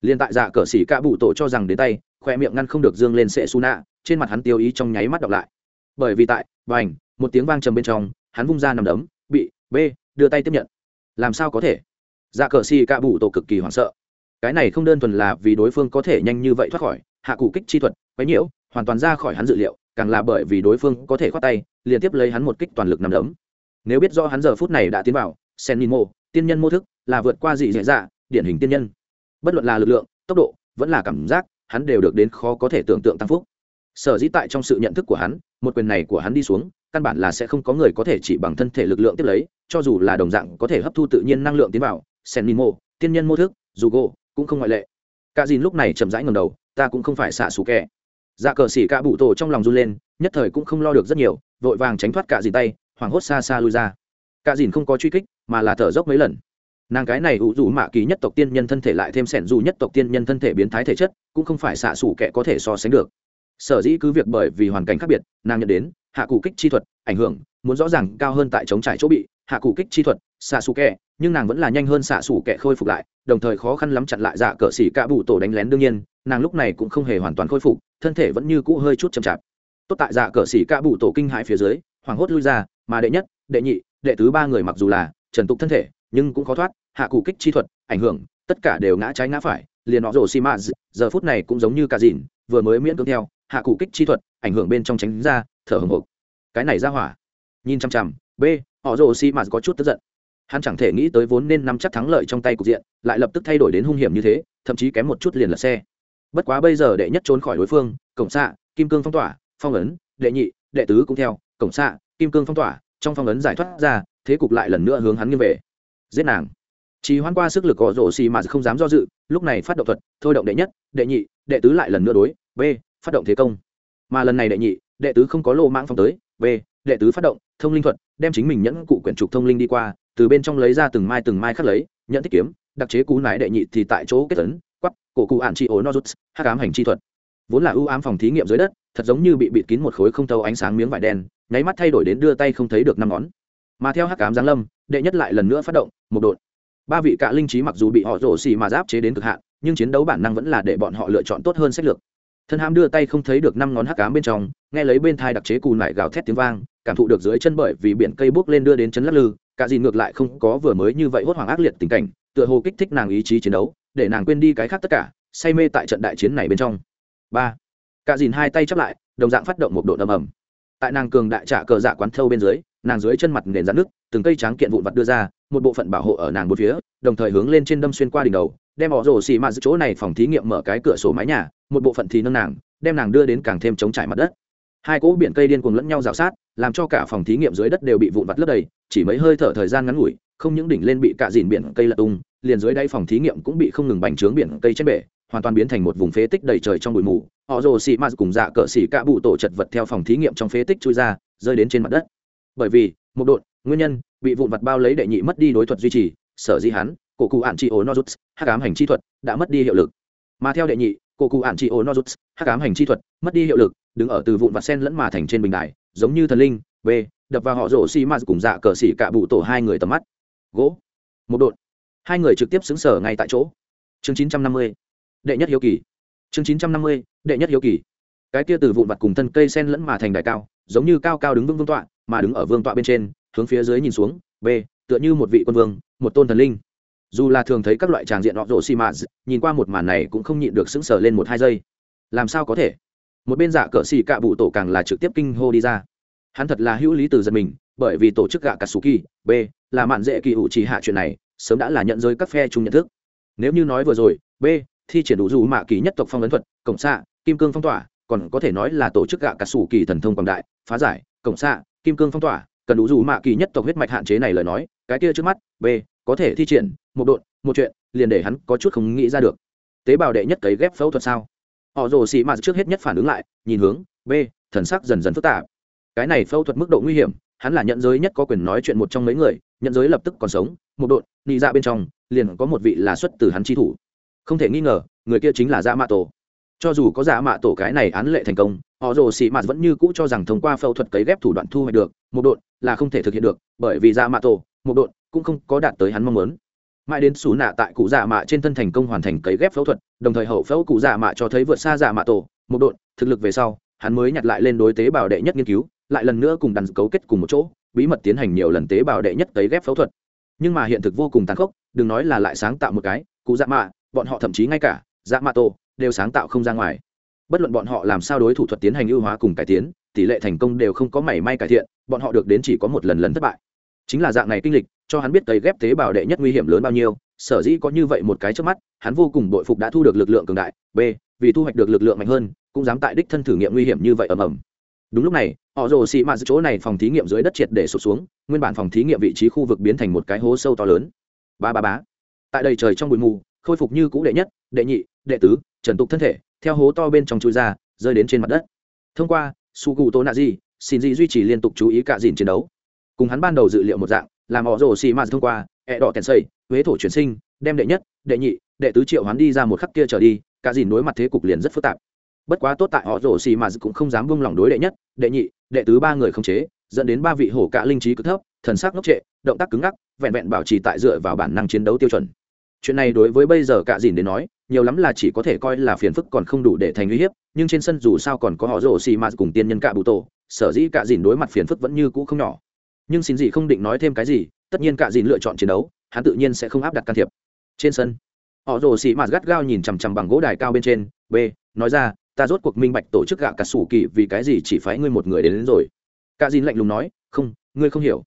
liền tại dạ cờ xỉ ca bụ tổ cho rằng đến tay, khoe miệng ngăn không được dương lên sệ su nạ trên mặt hắn tiêu ý trong nháy mắt đọc lại bởi vì tại, và ảnh, một tiếng vang trầm bên trong, hắn vung ra nằm đấm, bị b đưa tay tiếp nhận. Làm sao có thể? Dạ cờ si ca bụ tổ cực kỳ hoảng sợ. Cái này không đơn thuần là vì đối phương có thể nhanh như vậy thoát khỏi, hạ cụ kích chi thuật, quấy nhiễu, hoàn toàn ra khỏi hắn dự liệu, càng là bởi vì đối phương có thể khoát tay, liên tiếp lấy hắn một kích toàn lực nằm đấm. Nếu biết do hắn giờ phút này đã tiến vào, sen nimo tiên nhân mô thức, là vượt qua dị dạy dạ điển hình tiên nhân. Bất luận là lực lượng, tốc độ, vẫn là cảm giác, hắn đều được đến khó có thể tưởng tượng tăng phúc. Sở dĩ tại trong sự nhận thức của hắn một quyền này của hắn đi xuống, căn bản là sẽ không có người có thể chỉ bằng thân thể lực lượng tiếp lấy, cho dù là đồng dạng có thể hấp thu tự nhiên năng lượng tiến vào, sen nimo tiên nhân mô thức dù gỗ cũng không ngoại lệ. Cả dìn lúc này chậm rãi ngầm đầu, ta cũng không phải xạ xù kẻ. Dạ cờ xỉ cả bụ tổ trong lòng run lên, nhất thời cũng không lo được rất nhiều, vội vàng tránh thoát cả dìn tay, hoảng hốt xa xa lui ra. Cả dìn không có truy kích, mà là thở dốc mấy lần. Nàng cái này ủ rủ mạ kỳ nhất tộc tiên nhân thân thể lại thêm sẻn dù nhất tộc tiên nhân thân thể biến thái thể chất, cũng không phải xạ xủ kẻ có thể so sánh được sở dĩ cứ việc bởi vì hoàn cảnh khác biệt, nàng nhận đến hạ cụ kích chi thuật ảnh hưởng, muốn rõ ràng cao hơn tại chống trải chỗ bị hạ cụ kích chi thuật xạ xù kẹ nhưng nàng vẫn là nhanh hơn xạ xù kẹ khôi phục lại, đồng thời khó khăn lắm chặn lại dạ cờ xỉ cả bụ tổ đánh lén đương nhiên, nàng lúc này cũng không hề hoàn toàn khôi phục, thân thể vẫn như cũ hơi chút chậm chạp. Tốt tại dạ cờ xỉ cả bụ tổ kinh hãi phía dưới, hoảng hốt lui ra, mà đệ nhất, đệ nhị, đệ tứ ba người mặc dù là trần tục thân thể, nhưng cũng khó thoát, hạ cụ kích chi thuật ảnh hưởng, tất cả đều ngã trái ngã phải, liền họ rồ xi mã giờ phút này cũng giống như cả dìn, vừa mới miễn cưỡng theo hạ cụ kích chi thuật, ảnh hưởng bên trong tránh ra, thở hồng hộc. Cái này ra hỏa. Nhìn chăm chăm b, họ rồ xi mạt có chút tức giận. Hắn chẳng thể nghĩ tới vốn nên nắm chắc thắng lợi trong tay cục diện, lại lập tức thay đổi đến hung hiểm như thế, thậm chí kém một chút liền lật xe. Bất quá bây giờ đệ nhất trốn khỏi đối phương, cổng xạ kim cương phong tỏa, phong ấn, đệ nhị, đệ tứ cũng theo, cổng xạ kim cương phong tỏa, trong phong ấn giải thoát ra, thế cục lại lần nữa hướng hắn nghiêng về. Giết nàng. Chỉ hoan qua sức lực gõ rổ xì mà không dám do dự, lúc này phát động thuật, thôi động đệ nhất, đệ nhị, đệ tứ lại lần nữa đối, b phát động thế công. Mà lần này đệ nhị, đệ tứ không có lô mãng phong tới, b, đệ tứ phát động, thông linh thuật, đem chính mình nhẫn cụ quyển trục thông linh đi qua, từ bên trong lấy ra từng mai từng mai khắc lấy, nhận thích kiếm, đặc chế cú nái đệ nhị thì tại chỗ kết tấn quắp cổ cụ ạn chi ố nozuts, hắc ám hành chi thuật. Vốn là ưu ám phòng thí nghiệm dưới đất, thật giống như bị bịt kín một khối không thâu ánh sáng miếng vải đen, nháy mắt thay đổi đến đưa tay không thấy được năm ngón. Mà theo hắc ám giáng lâm, đệ nhất lại lần nữa phát động, một đột ba vị cạ linh trí mặc dù bị họ rổ xì mà giáp chế đến cực hạn, nhưng chiến đấu bản năng vẫn là để bọn họ lựa chọn tốt hơn sách lược thân hãm đưa tay không thấy được năm ngón hắc ám bên trong, nghe lấy bên thai đặc chế cù nải gào thét tiếng vang, cảm thụ được dưới chân bởi vì biển cây bốc lên đưa đến chấn lắc lư, cả gì ngược lại không có vừa mới như vậy hốt hoảng ác liệt tình cảnh, tựa hồ kích thích nàng ý chí chiến đấu, để nàng quên đi cái khác tất cả, say mê tại trận đại chiến này bên trong. Ba. Cả dìn hai tay chắp lại, đồng dạng phát động một độ âm ầm. Tại nàng cường đại trả cờ dạ quán thâu bên dưới nàng dưới chân mặt nền rắn nước, từng cây tráng kiện vụn vặt đưa ra, một bộ phận bảo hộ ở nàng một phía, đồng thời hướng lên trên đâm xuyên qua đỉnh đầu, đem họ rổ xì mạt chỗ này phòng thí nghiệm mở cái cửa sổ mái nhà, một bộ phận thì nâng nàng, đem nàng đưa đến càng thêm chống trải mặt đất. Hai cỗ biển cây điên cuồng lẫn nhau rào sát, làm cho cả phòng thí nghiệm dưới đất đều bị vụn vặt lấp đầy, chỉ mấy hơi thở thời gian ngắn ngủi, không những đỉnh lên bị cạ dìn biển cây lật tung, liền dưới đáy phòng thí nghiệm cũng bị không ngừng bành trướng biển cây trên bể, hoàn toàn biến thành một vùng phế tích đầy trời trong bụi mù. Họ rồ xì ma cùng dạ cỡ xì cạ bụ tổ chật vật theo phòng thí nghiệm trong phế tích chui ra, rơi đến trên mặt đất bởi vì, một đột nguyên nhân, bị vụn vặt bao lấy đệ nhị mất đi đối thuật duy trì, sở di hắn, cổ cụ ạn trị ố nozuts hắc ám hành chi thuật, đã mất đi hiệu lực. Mà theo đệ nhị, cổ cụ ạn trị ố nozuts hắc ám hành chi thuật, mất đi hiệu lực, đứng ở từ vụn vặt sen lẫn mà thành trên bình đài, giống như thần linh b đập vào họ rổ xi ma cùng dạ cờ xỉ cạ bụ tổ hai người tầm mắt. Gỗ. Một đột hai người trực tiếp xứng sở ngay tại chỗ. Chương chín trăm năm mươi. Đệ nhất hiếu kỳ. Chương chín trăm năm mươi. Đệ nhất hiếu kỳ. Cái kia từ vụn vặt cùng thân cây sen lẫn mà thành đài cao, giống như cao cao đứng vững vương tọa mà đứng ở vương tọa bên trên, hướng phía dưới nhìn xuống, b, tựa như một vị quân vương, một tôn thần linh. Dù là thường thấy các loại tràng diện họ rổ xi mã nhìn qua một màn này cũng không nhịn được sững sờ lên một hai giây. Làm sao có thể? Một bên dạ cờ xì cạ bụ tổ càng là trực tiếp kinh hô đi ra. Hắn thật là hữu lý từ giật mình, bởi vì tổ chức gạ cà sù kỳ, b, là mạn dễ kỳ ủ trì hạ chuyện này, sớm đã là nhận giới các phe chung nhận thức. Nếu như nói vừa rồi, b, thi triển đủ dù mạ kỳ nhất tộc phong ấn thuật cổng xạ kim cương phong tỏa, còn có thể nói là tổ chức gạ cà sù kỳ thần thông quảng đại, phá giải cổng xạ kim cương phong tỏa, cần đủ dù mạ kỳ nhất tộc huyết mạch hạn chế này lời nói, cái kia trước mắt, b, có thể thi triển, một độn, một chuyện, liền để hắn có chút không nghĩ ra được. Tế bào đệ nhất cấy ghép phẫu thuật sao? Họ rồ xì mạt trước hết nhất phản ứng lại, nhìn hướng, b, thần sắc dần dần phức tạp. Cái này phẫu thuật mức độ nguy hiểm, hắn là nhận giới nhất có quyền nói chuyện một trong mấy người, nhận giới lập tức còn sống, một độn, nị ra bên trong, liền có một vị là xuất từ hắn chi thủ. Không thể nghi ngờ, người kia chính là dạ mạ tổ cho dù có giả mạ tổ cái này án lệ thành công, họ rồ xì mạt vẫn như cũ cho rằng thông qua phẫu thuật cấy ghép thủ đoạn thu hoạch được, một độn là không thể thực hiện được, bởi vì giả mạ tổ, một độn cũng không có đạt tới hắn mong muốn. Mãi đến xù nạ tại cụ giả mạ trên thân thành công hoàn thành cấy ghép phẫu thuật, đồng thời hậu phẫu cụ giả mạ cho thấy vượt xa giả mạ tổ, một độn, thực lực về sau, hắn mới nhặt lại lên đối tế bào đệ nhất nghiên cứu, lại lần nữa cùng đàn cấu kết cùng một chỗ, bí mật tiến hành nhiều lần tế bào đệ nhất cấy ghép phẫu thuật. Nhưng mà hiện thực vô cùng tàn khốc, đừng nói là lại sáng tạo một cái, cụ dạ mạ, bọn họ thậm chí ngay cả dạ mạ tổ đều sáng tạo không ra ngoài. Bất luận bọn họ làm sao đối thủ thuật tiến hành ưu hóa cùng cải tiến, tỷ lệ thành công đều không có mảy may cải thiện, bọn họ được đến chỉ có một lần lần thất bại. Chính là dạng này kinh lịch, cho hắn biết cấy ghép tế bào đệ nhất nguy hiểm lớn bao nhiêu, sở dĩ có như vậy một cái trước mắt, hắn vô cùng bội phục đã thu được lực lượng cường đại, b, vì thu hoạch được lực lượng mạnh hơn, cũng dám tại đích thân thử nghiệm nguy hiểm như vậy ầm ầm. Đúng lúc này, họ rồ xị mạt chỗ này phòng thí nghiệm dưới đất triệt để sụt xuống, nguyên bản phòng thí nghiệm vị trí khu vực biến thành một cái hố sâu to lớn. Ba ba bá tại đây trời trong bụi mù, khôi phục như cũ đệ nhất, đệ nhị, đệ tứ trần tục thân thể, theo hố to bên trong chui ra, rơi đến trên mặt đất. Thông qua, su cụ tô nạ di, xin di duy trì liên tục chú ý cả dìn chiến đấu. Cùng hắn ban đầu dự liệu một dạng, làm họ rồ xì mạt thông qua, ẹ đỏ tèn xây huế thổ chuyển sinh, đem đệ nhất, đệ nhị, đệ tứ triệu hắn đi ra một khắc kia trở đi, cả dìn đối mặt thế cục liền rất phức tạp. Bất quá tốt tại họ rồ xì mạt cũng không dám buông lỏng đối đệ nhất, đệ nhị, đệ tứ ba người không chế, dẫn đến ba vị hổ cạ linh trí cực thấp, thần sắc ngốc trệ, động tác cứng ngắc, vẹn vẹn bảo trì tại dựa vào bản năng chiến đấu tiêu chuẩn. Chuyện này đối với bây giờ cả dìn đến nói nhiều lắm là chỉ có thể coi là phiền phức còn không đủ để thành uy hiếp nhưng trên sân dù sao còn có họ rồ xì mạt cùng tiên nhân cạ bụ tổ sở dĩ cả dìn đối mặt phiền phức vẫn như cũ không nhỏ. Nhưng xin gì không định nói thêm cái gì tất nhiên cả dìn lựa chọn chiến đấu hắn tự nhiên sẽ không áp đặt can thiệp. Trên sân họ rồ xì mạt gắt gao nhìn chằm chằm bằng gỗ đài cao bên trên b nói ra ta rốt cuộc minh bạch tổ chức gạ cả sủ kỳ vì cái gì chỉ phái ngươi một người đến, đến rồi. Cả dìn lạnh lùng nói không ngươi không hiểu.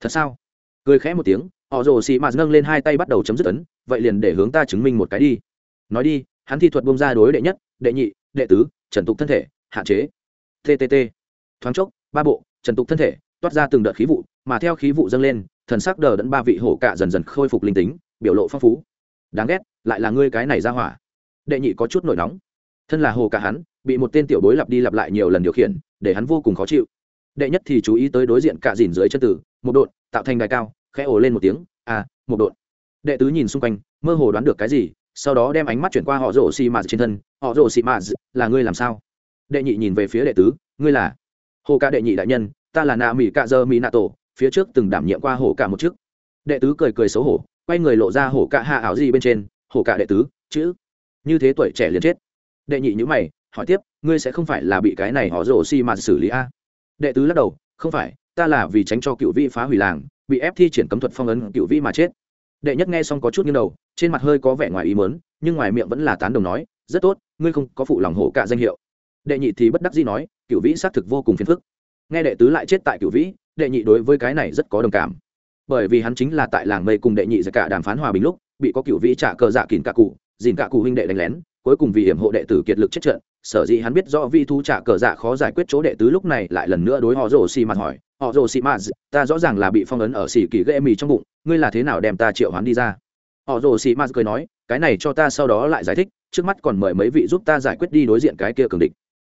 Thật sao? Cười khẽ một tiếng họ rồ xì mạt nâng lên hai tay bắt đầu chấm dứt ấn vậy liền để hướng ta chứng minh một cái đi nói đi, hắn thi thuật bông ra đối đệ nhất, đệ nhị, đệ tứ, trần tục thân thể, hạn chế. Ttt thoáng chốc, ba bộ, trần tục thân thể, toát ra từng đợt khí vụ, mà theo khí vụ dâng lên, thần sắc đờ đẫn ba vị hổ cạ dần dần khôi phục linh tính, biểu lộ phong phú. Đáng ghét, lại là ngươi cái này ra hỏa. Đệ nhị có chút nổi nóng. Thân là hồ cả hắn, bị một tên tiểu bối lặp đi lặp lại nhiều lần điều khiển, để hắn vô cùng khó chịu. Đệ nhất thì chú ý tới đối diện cạ dìn dưới chân tử, một đột tạo thành đài cao, khẽ ồ lên một tiếng à một đột đệ tứ nhìn xung quanh, mơ hồ đoán được cái gì sau đó đem ánh mắt chuyển qua họ rổ xì mạt trên thân. Họ rổ xì mạt, là ngươi làm sao? Đệ nhị nhìn về phía đệ tứ, ngươi là? Hồ ca đệ nhị đại nhân, ta là nạ mỹ cạ dơ mỹ nạ tổ, phía trước từng đảm nhiệm qua hổ cả một chức. Đệ tứ cười cười xấu hổ, quay người lộ ra hổ cả hạ ảo gì bên trên. Hổ cả đệ tứ, chữ. Như thế tuổi trẻ liền chết. Đệ nhị nhữ mày, hỏi tiếp, ngươi sẽ không phải là bị cái này họ rổ xi mạt xử lý a? Đệ tứ lắc đầu, không phải, ta là vì tránh cho cựu vị phá hủy làng, bị ép thi triển cấm thuật phong ấn cựu vị mà chết đệ nhất nghe xong có chút nghiêng đầu, trên mặt hơi có vẻ ngoài ý mớn nhưng ngoài miệng vẫn là tán đồng nói, rất tốt, ngươi không có phụ lòng hổ cả danh hiệu. Đệ nhị thì bất đắc dĩ nói cựu vĩ xác thực vô cùng phiền phức. Nghe đệ tứ lại chết tại cựu vĩ, đệ nhị đối với cái này rất có đồng cảm. Bởi vì hắn chính là tại làng mây cùng đệ nhị giải cả đàm phán hòa bình lúc, bị có cựu vĩ trả cờ dạ kìn cả cụ, dìn cả cụ huynh đệ đánh lén, cuối cùng vì hiểm hộ đệ tử kiệt lực chết trận, sở dĩ hắn biết rõ vi thu trả cờ dạ khó giải quyết chỗ đệ tứ lúc này lại lần nữa đối họ rồ xì mặt hỏi họ rồ xì mặt ta rõ ràng là bị phong ấn ở xỉ kỳ ghê mì trong bụng, ngươi là thế nào đem ta triệu hắn đi ra? Họ rồ xì mặt cười nói, cái này cho ta sau đó lại giải thích, trước mắt còn mời mấy vị giúp ta giải quyết đi đối diện cái kia cường địch.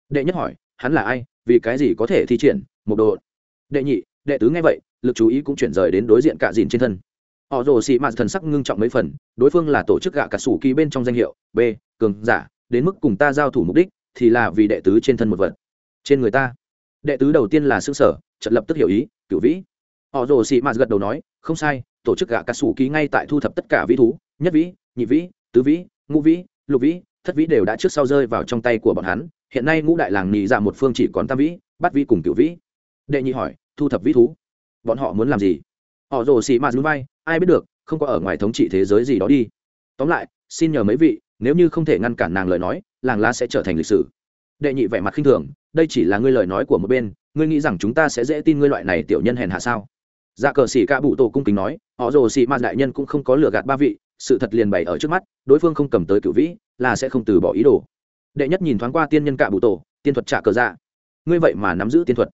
Đệ nhất hỏi, hắn là ai, vì cái gì có thể thi triển một độ đệ nhị, đệ tứ nghe vậy, lực chú ý cũng chuyển rời đến đối diện cạ dìn trên thân. Họ rồ xì mạt thần sắc ngưng trọng mấy phần, đối phương là tổ chức gạ cả sủ kỳ bên trong danh hiệu, b, cường giả, đến mức cùng ta giao thủ mục đích thì là vì đệ tứ trên thân một vật. Trên người ta, đệ tứ đầu tiên là xương sở trận lập tức hiểu ý cựu vĩ. Họ rồ xì mạt gật đầu nói, không sai, tổ chức gạ cà sủ ký ngay tại thu thập tất cả vĩ thú, nhất vĩ, nhị vĩ, tứ vĩ, ngũ vĩ, lục vĩ, thất vĩ đều đã trước sau rơi vào trong tay của bọn hắn. Hiện nay ngũ đại làng nhị ra một phương chỉ còn tam vĩ bắt vĩ cùng cựu vĩ. Đệ nhị hỏi, thu thập vĩ thú, bọn họ muốn làm gì? Họ rồ xì mạt núi vai, ai biết được, không có ở ngoài thống trị thế giới gì đó đi. Tóm lại, xin nhờ mấy vị, nếu như không thể ngăn cản nàng lời nói, làng lá sẽ trở thành lịch sử. Đệ nhị vẻ mặt khinh thường đây chỉ là ngươi lời nói của một bên, ngươi nghĩ rằng chúng ta sẽ dễ tin ngươi loại này tiểu nhân hèn hạ sao? Dạ cờ xỉ ca bụ tổ cung kính nói, họ rồ xỉ ma đại nhân cũng không có lừa gạt ba vị, sự thật liền bày ở trước mắt, đối phương không cầm tới cựu vĩ, là sẽ không từ bỏ ý đồ. Đệ nhất nhìn thoáng qua tiên nhân cạ bụ tổ, tiên thuật trả cờ dạ. Ngươi vậy mà nắm giữ tiên thuật.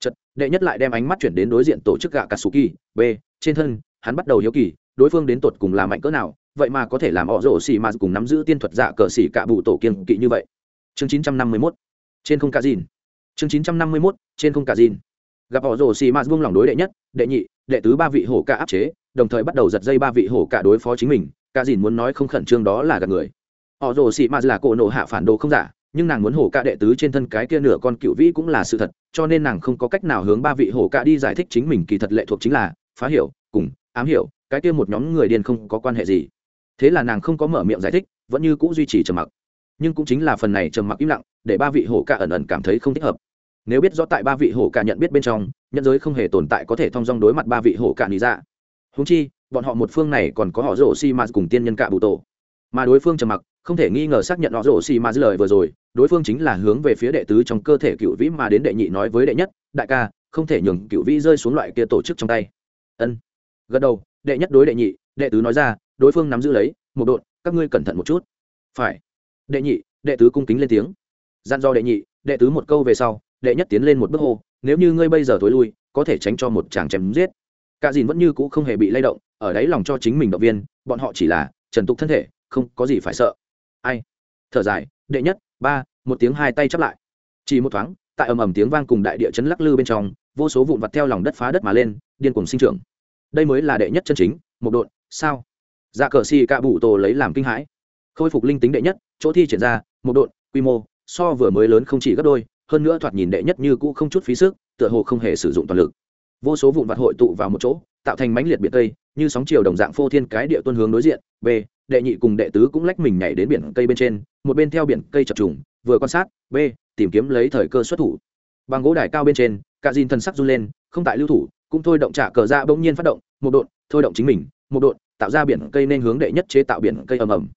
Chật, đệ nhất lại đem ánh mắt chuyển đến đối diện tổ chức gạ katsuki b, trên thân, hắn bắt đầu hiếu kỳ, đối phương đến tột cùng là mạnh cỡ nào, vậy mà có thể làm họ rổ xì mà cùng nắm giữ tiên thuật dạ cờ xỉ cạ bụ tổ kiên kỵ như vậy. Chương chín trăm năm mươi mốt trên không cả dìn. Chương chín trăm năm mươi 951 trên không cả dìn. Gặp họ rồ xì mạt buông lòng đối đệ nhất, đệ nhị, đệ tứ ba vị hổ cả áp chế, đồng thời bắt đầu giật dây ba vị hổ cả đối phó chính mình, cả dìn muốn nói không khẩn trương đó là gạt người. Họ rồ xì mạt là cổ nổ hạ phản đồ không giả, nhưng nàng muốn hổ cả đệ tứ trên thân cái kia nửa con cựu vĩ cũng là sự thật, cho nên nàng không có cách nào hướng ba vị hổ cả đi giải thích chính mình kỳ thật lệ thuộc chính là phá hiểu, cùng ám hiểu, cái kia một nhóm người điên không có quan hệ gì. Thế là nàng không có mở miệng giải thích, vẫn như c ũ duy trì trầm mặc nhưng cũng chính là phần này trầm mặc im lặng, để ba vị hổ cả ẩn ẩn cảm thấy không thích hợp. Nếu biết rõ tại ba vị hổ cả nhận biết bên trong, nhân giới không hề tồn tại có thể thong dong đối mặt ba vị hổ cả lý ra húng chi, bọn họ một phương này còn có họ rổ xi m cùng tiên nhân cả bụ tổ. Mà đối phương trầm mặc, không thể nghi ngờ xác nhận họ rổ xi m dư lời vừa rồi, đối phương chính là hướng về phía đệ tứ trong cơ thể cựu vĩ mà đến đệ nhị nói với đệ nhất, đại ca, không thể nhường cựu vĩ rơi xuống loại kia tổ chức trong tay. Ân. Gật đầu, đệ nhất đối đệ nhị, đệ tứ nói ra, đối phương nắm giữ lấy một đội các ngươi cẩn thận một chút. Phải đệ nhị, đệ tứ cung kính lên tiếng. Dặn do đệ nhị, đệ tứ một câu về sau, đệ nhất tiến lên một bước hô, nếu như ngươi bây giờ tối lui, có thể tránh cho một chàng chém giết. Cả dìn vẫn như cũ không hề bị lay động, ở đấy lòng cho chính mình động viên, bọn họ chỉ là trần tục thân thể, không có gì phải sợ. Ai? Thở dài, đệ nhất, ba, một tiếng hai tay chắp lại. Chỉ một thoáng, tại ầm ầm tiếng vang cùng đại địa chấn lắc lư bên trong, vô số vụn vặt theo lòng đất phá đất mà lên, điên cuồng sinh trưởng. Đây mới là đệ nhất chân chính, một độn, sao? Dạ cờ xì cạ bụ tổ lấy làm kinh hãi. Khôi phục linh tính đệ nhất chỗ thi triển ra, một độn, quy mô, so vừa mới lớn không chỉ gấp đôi, hơn nữa thoạt nhìn đệ nhất như cũ không chút phí sức, tựa hồ không hề sử dụng toàn lực. Vô số vụn vặt hội tụ vào một chỗ, tạo thành mãnh liệt biển tây, như sóng chiều đồng dạng phô thiên cái địa tuân hướng đối diện. B, đệ nhị cùng đệ tứ cũng lách mình nhảy đến biển cây bên trên, một bên theo biển cây chập trùng, vừa quan sát, b, tìm kiếm lấy thời cơ xuất thủ. Bằng gỗ đài cao bên trên, cả dìn thần sắc run lên, không tại lưu thủ, cũng thôi động trả cờ ra bỗng nhiên phát động, một độn, thôi động chính mình, một độn, tạo ra biển cây nên hướng đệ nhất chế tạo biển cây ầm ầm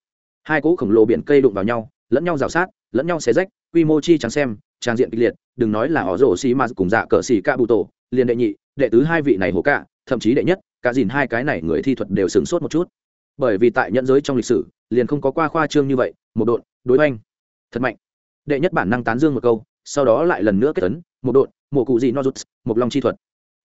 hai cỗ khổng lồ biển cây đụng vào nhau, lẫn nhau rào sát, lẫn nhau xé rách, quy mô chi trắng xem, trang diện kịch liệt, đừng nói là họ rổ xì mà cùng dạ cờ xì ca bụ tổ, liền đệ nhị, đệ tứ hai vị này hổ cả thậm chí đệ nhất, cả dìn hai cái này người thi thuật đều sửng sốt một chút. Bởi vì tại nhận giới trong lịch sử, liền không có qua khoa trương như vậy, một đội đối oanh, thật mạnh. Đệ nhất bản năng tán dương một câu, sau đó lại lần nữa kết tấn một đội một cụ gì no rút, một long chi thuật.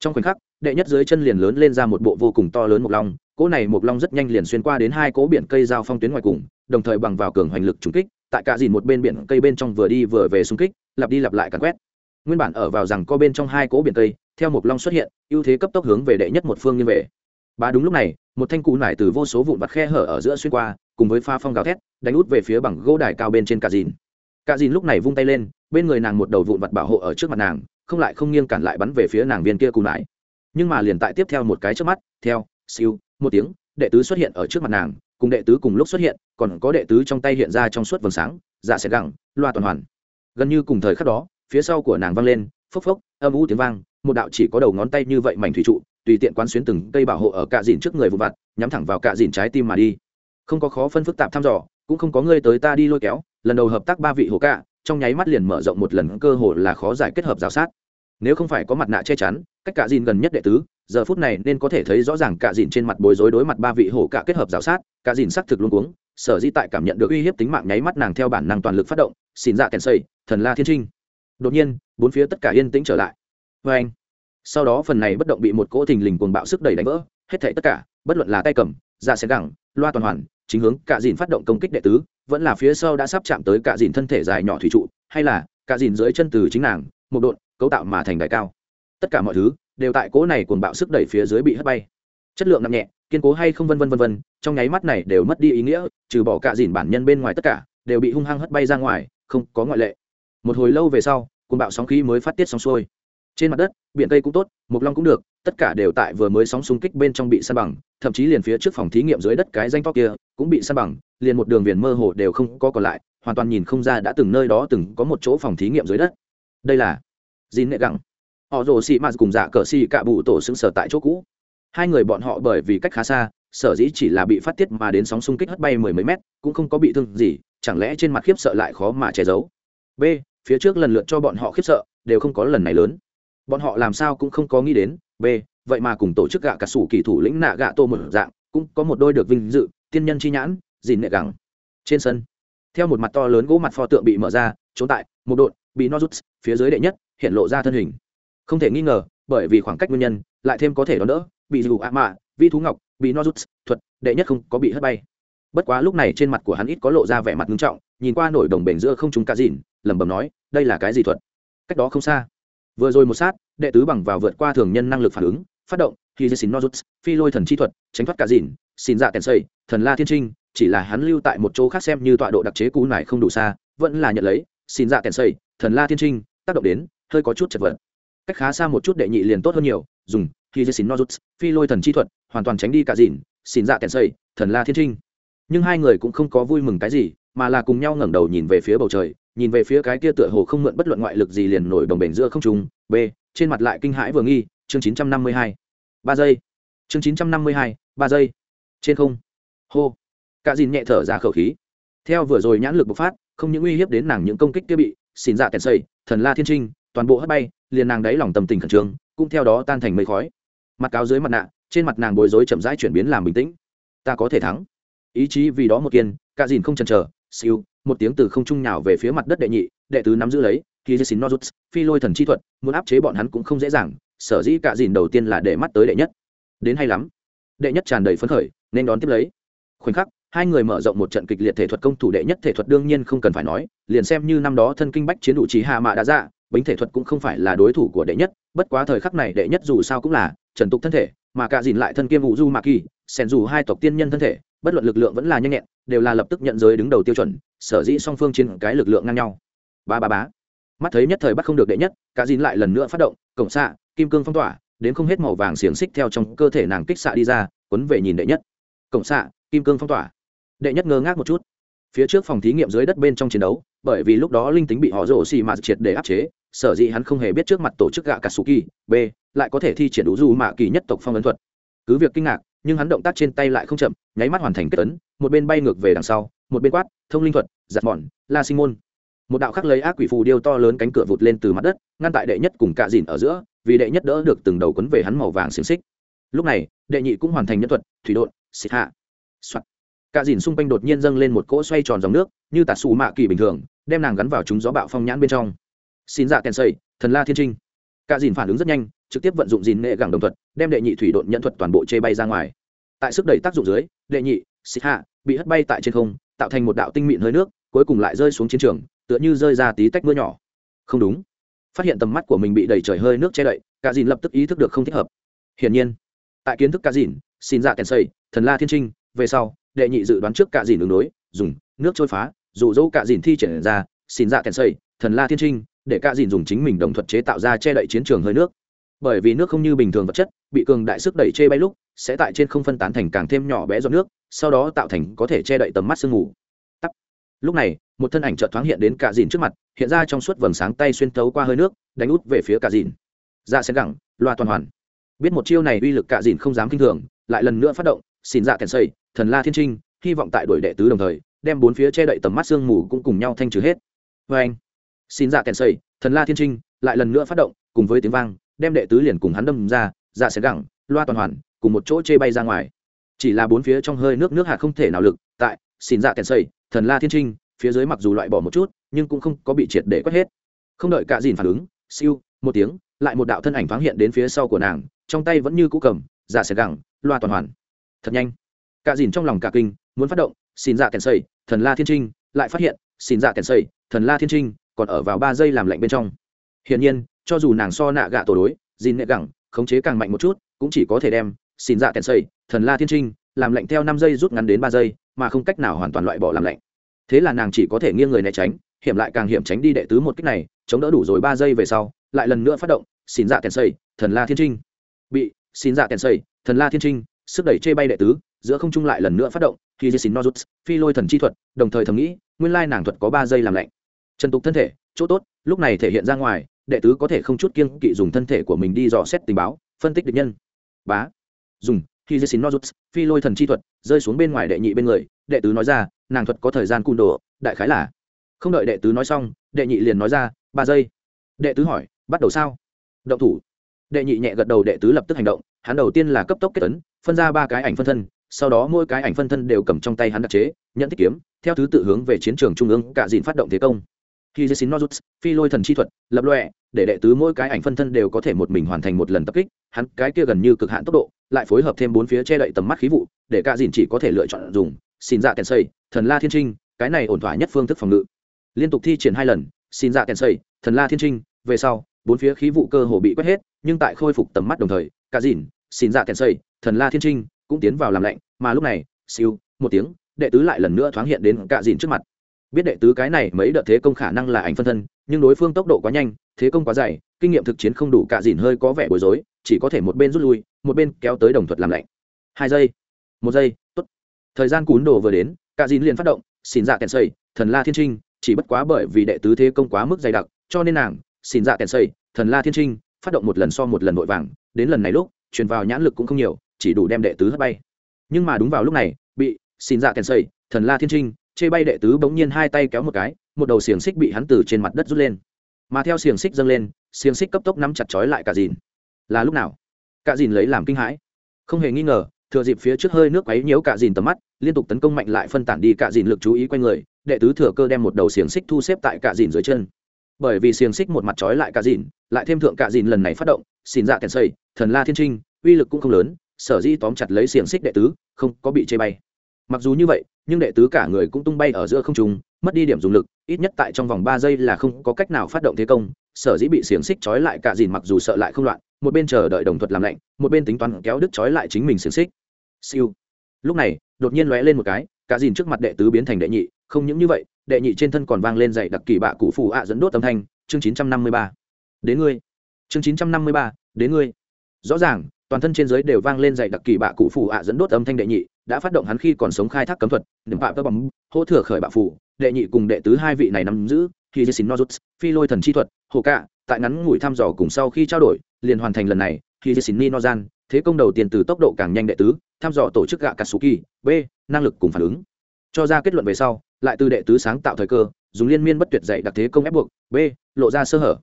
Trong khoảnh khắc, đệ nhất dưới chân liền lớn lên ra một bộ vô cùng to lớn một long cỗ này một long rất nhanh liền xuyên qua đến hai cỗ biển cây giao phong tuyến ngoài cùng, đồng thời bằng vào cường hoành lực trúng kích, tại cả dìn một bên biển cây bên trong vừa đi vừa về xung kích, lặp đi lặp lại càn quét. Nguyên bản ở vào rằng có bên trong hai cỗ biển cây, theo một long xuất hiện, ưu thế cấp tốc hướng về đệ nhất một phương như về. Ba đúng lúc này, một thanh cụ nải từ vô số vụn vặt khe hở ở giữa xuyên qua, cùng với pha phong gào thét, đánh út về phía bằng gỗ đài cao bên trên cả dìn. Cả dìn lúc này vung tay lên, bên người nàng một đầu vụn vặt bảo hộ ở trước mặt nàng, không lại không nghiêng cản lại bắn về phía nàng viên kia cụ nải. Nhưng mà liền tại tiếp theo một cái trước mắt, theo, siêu một tiếng, đệ tứ xuất hiện ở trước mặt nàng, cùng đệ tứ cùng lúc xuất hiện, còn có đệ tứ trong tay hiện ra trong suốt vầng sáng dạ xẹt gẳng, loa toàn hoàn. Gần như cùng thời khắc đó, phía sau của nàng vang lên, phốc phốc, âm u tiếng vang, một đạo chỉ có đầu ngón tay như vậy mảnh thủy trụ, tùy tiện quán xuyến từng cây bảo hộ ở cạ dìn trước người vụ vặt, nhắm thẳng vào cạ dìn trái tim mà đi. Không có khó phân phức tạp thăm dò, cũng không có ngươi tới ta đi lôi kéo, lần đầu hợp tác ba vị hồ cạ, trong nháy mắt liền mở rộng một lần, cơ hội là khó giải kết hợp rào sát. Nếu không phải có mặt nạ che chắn, cách cạ dìn gần nhất đệ tứ giờ phút này nên có thể thấy rõ ràng cả dìn trên mặt bối rối đối mặt ba vị hổ cả kết hợp rào sát, cả dìn xác thực luôn cuống, sở dĩ tại cảm nhận được uy hiếp tính mạng nháy mắt nàng theo bản năng toàn lực phát động, xin dạ kèn xây, thần la thiên trinh. Đột nhiên, bốn phía tất cả yên tĩnh trở lại. Vê anh, sau đó phần này bất động bị một cỗ thình lình cuồng bạo sức đẩy đánh vỡ, hết thảy tất cả, bất luận là tay cầm dạ xén gẳng, loa toàn hoàn, chính hướng cả dìn phát động công kích đệ tứ, vẫn là phía sau đã sắp chạm tới cả dìn thân thể dài nhỏ thủy trụ, hay là cả dìn dưới chân từ chính nàng, một độn, cấu tạo mà thành đại cao. Tất cả mọi thứ đều tại cỗ này cuồng bạo sức đẩy phía dưới bị hất bay. Chất lượng nặng nhẹ, kiên cố hay không vân vân vân vân, trong nháy mắt này đều mất đi ý nghĩa, trừ bỏ cả dìn bản nhân bên ngoài tất cả, đều bị hung hăng hất bay ra ngoài, không có ngoại lệ. Một hồi lâu về sau, cuồng bạo sóng khí mới phát tiết xong xuôi. Trên mặt đất, biển cây cũng tốt mục long cũng được, tất cả đều tại vừa mới sóng xung kích bên trong bị săn bằng, thậm chí liền phía trước phòng thí nghiệm dưới đất cái danh to kia cũng bị săn bằng, liền một đường viền mơ hồ đều không có còn lại, hoàn toàn nhìn không ra đã từng nơi đó từng có một chỗ phòng thí nghiệm dưới đất. Đây là dìn nệ gẳng họ rồ xị mạt cùng dạ cờ xị cạ bụ tổ xứng sở tại chỗ cũ. Hai người bọn họ bởi vì cách khá xa sở dĩ chỉ là bị phát tiết mà đến sóng xung kích hất bay mười mấy mét cũng không có bị thương gì chẳng lẽ trên mặt khiếp sợ lại khó mà che giấu? B phía trước lần lượt cho bọn họ khiếp sợ đều không có lần này lớn. Bọn họ làm sao cũng không có nghĩ đến b vậy mà cùng tổ chức gạ cả sủ kỳ thủ lĩnh nạ gạ tô một dạng cũng có một đôi được vinh dự tiên nhân chi nhãn dìn nệ gẳng. Trên sân theo một mặt to lớn gỗ mặt pho tượng bị mở ra trốn tại một đội, bị no rút phía dưới đệ nhất hiện lộ ra thân hình không thể nghi ngờ, bởi vì khoảng cách nguyên nhân, lại thêm có thể đón đỡ, bị dù ạ mạ, vi thú ngọc, bị no thuật, đệ nhất không có bị hất bay. Bất quá lúc này trên mặt của hắn ít có lộ ra vẻ mặt nghiêm trọng, nhìn qua nổi đồng bể giữa không chúng cá dìn lẩm bẩm nói, đây là cái gì thuật? Cách đó không xa. Vừa rồi một sát, đệ tứ bằng vào vượt qua thường nhân năng lực phản ứng, phát động khi dây xin nozuts, phi lôi thần chi thuật, tránh thoát cả dìn xin dạ tèn xây, thần la thiên trinh, chỉ là hắn lưu tại một chỗ khác xem như tọa độ đặc chế cú này không đủ xa, vẫn là nhận lấy, xin dạ tèn xây, thần la thiên trinh, tác động đến, hơi có chút chật vật cách khá xa một chút đệ nhị liền tốt hơn nhiều, dùng khi dây xin nozuts, phi lôi thần chi thuật, hoàn toàn tránh đi cả dìn xin dạ kèn xây thần la thiên trinh. Nhưng hai người cũng không có vui mừng cái gì, mà là cùng nhau ngẩng đầu nhìn về phía bầu trời, nhìn về phía cái kia tựa hồ không mượn bất luận ngoại lực gì liền nổi đồng bền giữa không trung, b, trên mặt lại kinh hãi vừa nghi, chương chín trăm năm mươi hai. Ba giây. Chương chín trăm năm mươi hai, ba giây. Trên không. Hô. Cả dìn nhẹ thở ra khẩu khí. Theo vừa rồi nhãn lực bộc phát, không những uy hiếp đến nàng những công kích kia bị, xin dạ kèn xây thần la thiên trinh toàn bộ hất bay, liền nàng đáy lòng tâm tình khẩn trương, cũng theo đó tan thành mây khói. Mặt cáo dưới mặt nạ, trên mặt nàng bối rối chậm rãi chuyển biến làm bình tĩnh. Ta có thể thắng. Ý chí vì đó một kiên, cả dìn không chần chờ, siêu, một tiếng từ không trung nhào về phía mặt đất đệ nhị, đệ tứ nắm giữ lấy khi xin nozuts, phi lôi thần chi thuật, muốn áp chế bọn hắn cũng không dễ dàng, sở dĩ cả dìn đầu tiên là để mắt tới đệ nhất. Đến hay lắm. Đệ nhất tràn đầy phấn khởi, nên đón tiếp lấy. Khoảnh khắc, hai người mở rộng một trận kịch liệt thể thuật công thủ đệ nhất thể thuật đương nhiên không cần phải nói, liền xem như năm đó thân kinh bách chiến đủ trí hạ mạ đã ra dạ, bính thể thuật cũng không phải là đối thủ của đệ nhất, bất quá thời khắc này đệ nhất dù sao cũng là trần tục thân thể, mà cả dìn lại thân kiêm vụ du mạc kỳ xèn dù hai tộc tiên nhân thân thể, bất luận lực lượng vẫn là nhanh nhẹn, đều là lập tức nhận giới đứng đầu tiêu chuẩn, sở dĩ song phương trên cái lực lượng ngang nhau. Ba ba bá mắt thấy nhất thời bắt không được đệ nhất, cả dìn lại lần nữa phát động, cổng xạ, kim cương phong tỏa, đến không hết màu vàng xiềng xích theo trong cơ thể nàng kích xạ đi ra, quấn về nhìn đệ nhất. Cổng xạ, kim cương phong tỏa. Đệ nhất ngơ ngác một chút. Phía trước phòng thí nghiệm dưới đất bên trong chiến đấu, bởi vì lúc đó linh tính bị họ rổ xì mà triệt để áp chế sở dĩ hắn không hề biết trước mặt tổ chức gạ katsuki b, lại có thể thi triển đủ du mạ kỳ nhất tộc phong ấn thuật. Cứ việc kinh ngạc, nhưng hắn động tác trên tay lại không chậm, nháy mắt hoàn thành kết ấn, một bên bay ngược về đằng sau, một bên quát, thông linh thuật, giặt mòn, la sinh môn. Một đạo khắc lấy ác quỷ phù điêu to lớn cánh cửa vụt lên từ mặt đất, ngăn tại đệ nhất cùng cạ dìn ở giữa, vì đệ nhất đỡ được từng đầu quấn về hắn màu vàng xiềng xích. Lúc này, đệ nhị cũng hoàn thành nhân thuật, thủy đột xịt hạ. Soạt. Cạ dìn xung quanh đột nhiên dâng lên một cỗ xoay tròn dòng nước, như tạt xù mạ kỳ bình thường, đem nàng gắn vào chúng gió bạo phong nhãn bên trong xin dạ kèn xây, thần la thiên trinh. Cả dìn phản ứng rất nhanh, trực tiếp vận dụng dìn nghệ gẳng đồng thuật, đem đệ nhị thủy đột nhận thuật toàn bộ chê bay ra ngoài. Tại sức đẩy tác dụng dưới, đệ nhị xịt hạ, bị hất bay tại trên không, tạo thành một đạo tinh mịn hơi nước, cuối cùng lại rơi xuống chiến trường, tựa như rơi ra tí tách mưa nhỏ. Không đúng. Phát hiện tầm mắt của mình bị đẩy trời hơi nước che đậy, cả dìn lập tức ý thức được không thích hợp. Hiển nhiên, tại kiến thức cả dìn, xin dạ kèn xây, thần la thiên trinh, về sau, đệ nhị dự đoán trước cả dìn đường đối, dùng nước trôi phá, dụ dỗ cả dìn thi triển ra, xin dạ kèn xây, thần la thiên trinh để cả dìn dùng chính mình đồng thuật chế tạo ra che đậy chiến trường hơi nước. Bởi vì nước không như bình thường vật chất, bị cường đại sức đẩy chê bay lúc, sẽ tại trên không phân tán thành càng thêm nhỏ bé giọt nước, sau đó tạo thành có thể che đậy tầm mắt sương mù. Tắt lúc này, một thân ảnh chợt thoáng hiện đến cả dìn trước mặt, hiện ra trong suốt vầng sáng tay xuyên tấu qua hơi nước, đánh út về phía cả dìn. Dạ ra xén gẳng, loa toàn hoàn. Biết một chiêu này uy lực cả dìn không dám kinh thường, lại lần nữa phát động, xin dạ kèn xây thần la thiên trinh, hy vọng tại đuổi đệ tứ đồng thời, đem bốn phía che đậy tầm mắt sương mù cũng cùng nhau thanh trừ hết. Vê anh xin dạ kèn xây, thần la thiên trinh, lại lần nữa phát động, cùng với tiếng vang, đem đệ tứ liền cùng hắn đâm ra dạ sẽ gẳng, loa toàn hoàn, cùng một chỗ chê bay ra ngoài. Chỉ là bốn phía trong hơi nước nước hạt không thể nào lực, tại, xin dạ kèn xây, thần la thiên trinh, phía dưới mặc dù loại bỏ một chút, nhưng cũng không có bị triệt để quét hết. Không đợi cả dìn phản ứng, siêu, một tiếng, lại một đạo thân ảnh thoáng hiện đến phía sau của nàng, trong tay vẫn như cũ cầm dạ sẽ gẳng, loa toàn hoàn. Thật nhanh. Cả dìn trong lòng cả kinh, muốn phát động, xin dạ kèn xây, thần la thiên trinh, lại phát hiện, xin dạ kèn xây, thần la thiên trinh còn ở vào ba giây làm lạnh bên trong. Hiển nhiên, cho dù nàng so nạ gạ tổ đối dìn nệ gẳng, khống chế càng mạnh một chút, cũng chỉ có thể đem xin dạ tèn xây thần la thiên trinh, làm lạnh theo năm giây rút ngắn đến ba giây, mà không cách nào hoàn toàn loại bỏ làm lạnh. Thế là nàng chỉ có thể nghiêng người né tránh, hiểm lại càng hiểm tránh đi đệ tứ một cách này, chống đỡ đủ rồi ba giây về sau, lại lần nữa phát động xin dạ tèn xây thần la thiên trinh. Bị xin dạ tèn xây thần la thiên trinh, sức đẩy chê bay đệ tứ, giữa không trung lại lần nữa phát động khi xin nozuts, phi lôi thần chi thuật, đồng thời thầm nghĩ, nguyên lai nàng thuật có ba giây làm lạnh trần tục thân thể, chỗ tốt, lúc này thể hiện ra ngoài, đệ tứ có thể không chút kiên kỵ dùng thân thể của mình đi dò xét tình báo, phân tích địch nhân. Bá. Dùng khi dê xin nozuts phi lôi thần chi thuật, rơi xuống bên ngoài đệ nhị bên người, đệ tứ nói ra, nàng thuật có thời gian cung đồ, đại khái là. Không đợi đệ tứ nói xong, đệ nhị liền nói ra, ba giây. Đệ tứ hỏi, bắt đầu sao? Động thủ. Đệ nhị nhẹ gật đầu, đệ tứ lập tức hành động, hắn đầu tiên là cấp tốc kết tấn phân ra ba cái ảnh phân thân, sau đó mỗi cái ảnh phân thân đều cầm trong tay hắn đặc chế nhận thích kiếm, theo thứ tự hướng về chiến trường trung ương, cả dìn phát động thế công khi Jason Nozuts, phi lôi thần chi thuật, lập lọe để đệ tứ mỗi cái ảnh phân thân đều có thể một mình hoàn thành một lần tập kích, hắn cái kia gần như cực hạn tốc độ, lại phối hợp thêm bốn phía che đậy tầm mắt khí vụ, để cả dìn chỉ có thể lựa chọn dùng, xin dạ kèn xây, thần la thiên trinh, cái này ổn thỏa nhất phương thức phòng ngự. Liên tục thi triển hai lần, xin dạ kèn xây, thần la thiên trinh, về sau, bốn phía khí vụ cơ hồ bị quét hết, nhưng tại khôi phục tầm mắt đồng thời, cả dìn, xin dạ kèn xây, thần la thiên trinh, cũng tiến vào làm lạnh, mà lúc này, siêu, một tiếng, đệ tứ lại lần nữa thoáng hiện đến cả dìn trước mặt biết đệ tứ cái này mấy đợt thế công khả năng là ảnh phân thân, nhưng đối phương tốc độ quá nhanh, thế công quá dày, kinh nghiệm thực chiến không đủ cả dìn hơi có vẻ bối rối, chỉ có thể một bên rút lui, một bên kéo tới đồng thuật làm lạnh. Hai giây, một giây, tốt. Thời gian cún đồ vừa đến, cả dìn liền phát động xin dạ kèn xây thần la thiên trinh, chỉ bất quá bởi vì đệ tứ thế công quá mức dày đặc, cho nên nàng xin dạ kèn xây thần la thiên trinh, phát động một lần so một lần vội vàng, đến lần này lúc, truyền vào nhãn lực cũng không nhiều, chỉ đủ đem đệ tứ hất bay. Nhưng mà đúng vào lúc này, bị xin dạ kèn xây thần la thiên trinh chê bay đệ tứ bỗng nhiên hai tay kéo một cái, một đầu xiềng xích bị hắn từ trên mặt đất rút lên. Mà theo xiềng xích dâng lên, xiềng xích cấp tốc nắm chặt chói lại cả dìn. Là lúc nào? Cả dìn lấy làm kinh hãi. Không hề nghi ngờ, thừa dịp phía trước hơi nước quấy nhiễu cả dìn tầm mắt, liên tục tấn công mạnh lại phân tản đi cả dìn lực chú ý quanh người, đệ tứ thừa cơ đem một đầu xiềng xích thu xếp tại cả dìn dưới chân. Bởi vì xiềng xích một mặt chói lại cả dìn, lại thêm thượng cả dìn lần này phát động xin dạ kèn xây thần la thiên trinh, uy lực cũng không lớn, sở dĩ tóm chặt lấy xiềng xích đệ tứ, không có bị chê bay mặc dù như vậy, nhưng đệ tứ cả người cũng tung bay ở giữa không trung, mất đi điểm dùng lực, ít nhất tại trong vòng ba giây là không có cách nào phát động thế công. Sở dĩ bị xiềng xích trói lại cả dìn mặc dù sợ lại không loạn, một bên chờ đợi đồng thuật làm lạnh, một bên tính toán kéo đứt trói lại chính mình xiềng xích. Siêu. Lúc này, đột nhiên lóe lên một cái, cả dìn trước mặt đệ tứ biến thành đệ nhị, không những như vậy, đệ nhị trên thân còn vang lên dậy đặc kỳ bạ cụ phù ạ dẫn đốt âm thanh, chương chín trăm năm mươi ba. Đến ngươi. Chương chín trăm năm mươi ba, đến ngươi. Rõ ràng, toàn thân trên giới đều vang lên dậy đặc kỳ bạ cụ phù ạ dẫn đốt âm thanh đệ nhị đã phát động hắn khi còn sống khai thác cấm thuật, niệm phạm tơ bằng hỗ thừa khởi bạo phủ, đệ nhị cùng đệ tứ hai vị này nắm giữ khi dê xin nozuts phi lôi thần chi thuật, hồ cạ, tại ngắn ngủi thăm dò cùng sau khi trao đổi, liền hoàn thành lần này khi dê xin ninozan thế công đầu tiên từ tốc độ càng nhanh đệ tứ, thăm dò tổ chức gạ katsuki, b, năng lực cùng phản ứng. Cho ra kết luận về sau, lại từ đệ tứ sáng tạo thời cơ, dùng liên miên bất tuyệt dạy đặc thế công ép buộc, b, lộ ra sơ hở.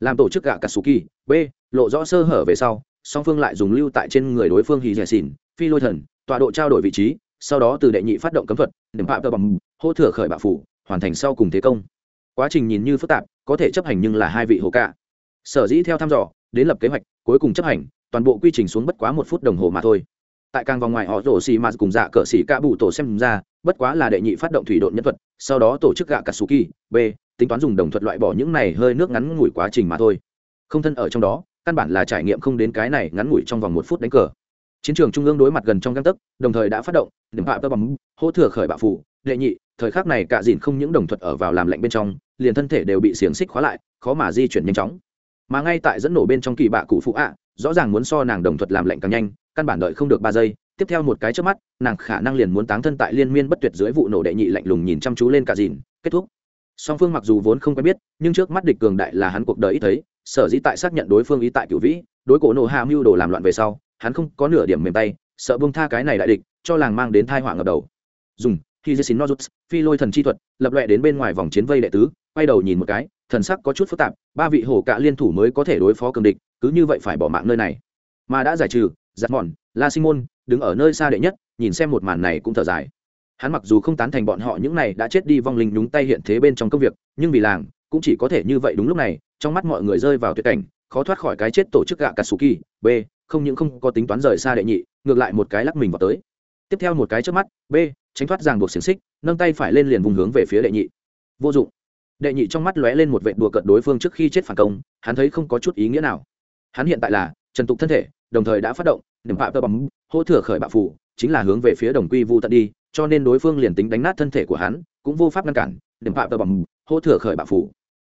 Làm tổ chức gạ katsuki, b, lộ rõ sơ hở về sau, song phương lại dùng lưu tại trên người đối phương hì dẻ xỉn phi lôi thần, tọa độ trao đổi vị trí, sau đó từ đệ nhị phát động cấm thuật điểm phạm tờ bằng hô thừa khởi bạo phủ, hoàn thành sau cùng thế công. Quá trình nhìn như phức tạp, có thể chấp hành nhưng là hai vị hồ cạ. Sở dĩ theo thăm dò, đến lập kế hoạch, cuối cùng chấp hành, toàn bộ quy trình xuống bất quá một phút đồng hồ mà thôi. Tại càng vòng ngoài họ rổ xì mà cùng dạ cờ xì ca bụ tổ xem ra, bất quá là đệ nhị phát động thủy độn nhân thuật, sau đó tổ chức gạ katsuki b, tính toán dùng đồng thuật loại bỏ những này hơi nước ngắn ngủi quá trình mà thôi. Không thân ở trong đó, căn bản là trải nghiệm không đến cái này ngắn ngủi trong vòng một phút đánh cờ chiến trường trung ương đối mặt gần trong găng tấc, đồng thời đã phát động, điểm phạm tơ bằng hỗ thừa khởi bạo phủ, đệ nhị, thời khắc này cạ dìn không những đồng thuật ở vào làm lạnh bên trong, liền thân thể đều bị xiềng xích khóa lại, khó mà di chuyển nhanh chóng. Mà ngay tại dẫn nổ bên trong kỳ bạ cụ phụ ạ, rõ ràng muốn so nàng đồng thuật làm lạnh càng nhanh, căn bản đợi không được ba giây, tiếp theo một cái trước mắt, nàng khả năng liền muốn táng thân tại liên miên bất tuyệt dưới vụ nổ đệ nhị lạnh lùng nhìn chăm chú lên cạ dìn, kết thúc. Song phương mặc dù vốn không quen biết, nhưng trước mắt địch cường đại là hắn cuộc đời ít thấy, sở dĩ tại xác nhận đối phương ý tại cửu vĩ, đối cổ nổ hạ mưu đồ làm loạn về sau hắn không có nửa điểm mềm tay, sợ bông tha cái này đại địch, cho làng mang đến thai họa ngập đầu. Dùng, khi dê xin nozuts, phi lôi thần chi thuật, lập lệ đến bên ngoài vòng chiến vây đệ tứ, quay đầu nhìn một cái, thần sắc có chút phức tạp, ba vị hổ cạ liên thủ mới có thể đối phó cường địch, cứ như vậy phải bỏ mạng nơi này. Mà đã giải trừ, giặt mòn la sinh môn, đứng ở nơi xa đệ nhất, nhìn xem một màn này cũng thở dài. Hắn mặc dù không tán thành bọn họ những này đã chết đi vong linh nhúng tay hiện thế bên trong công việc, nhưng vì làng, cũng chỉ có thể như vậy đúng lúc này, trong mắt mọi người rơi vào tuyệt cảnh, khó thoát khỏi cái chết tổ chức gạ katsuki, b không những không có tính toán rời xa đệ nhị, ngược lại một cái lắc mình vào tới. Tiếp theo một cái trước mắt, b, tránh thoát ràng buộc xiềng xích, nâng tay phải lên liền vùng hướng về phía đệ nhị. Vô dụng. Đệ nhị trong mắt lóe lên một vệ đùa cận đối phương trước khi chết phản công, hắn thấy không có chút ý nghĩa nào. Hắn hiện tại là trần tục thân thể, đồng thời đã phát động điểm phạm tơ bóng hỗ thừa khởi bạo phủ, chính là hướng về phía đồng quy vu tận đi, cho nên đối phương liền tính đánh nát thân thể của hắn, cũng vô pháp ngăn cản điểm phạm tơ bóng hỗ thừa khởi bạo phủ.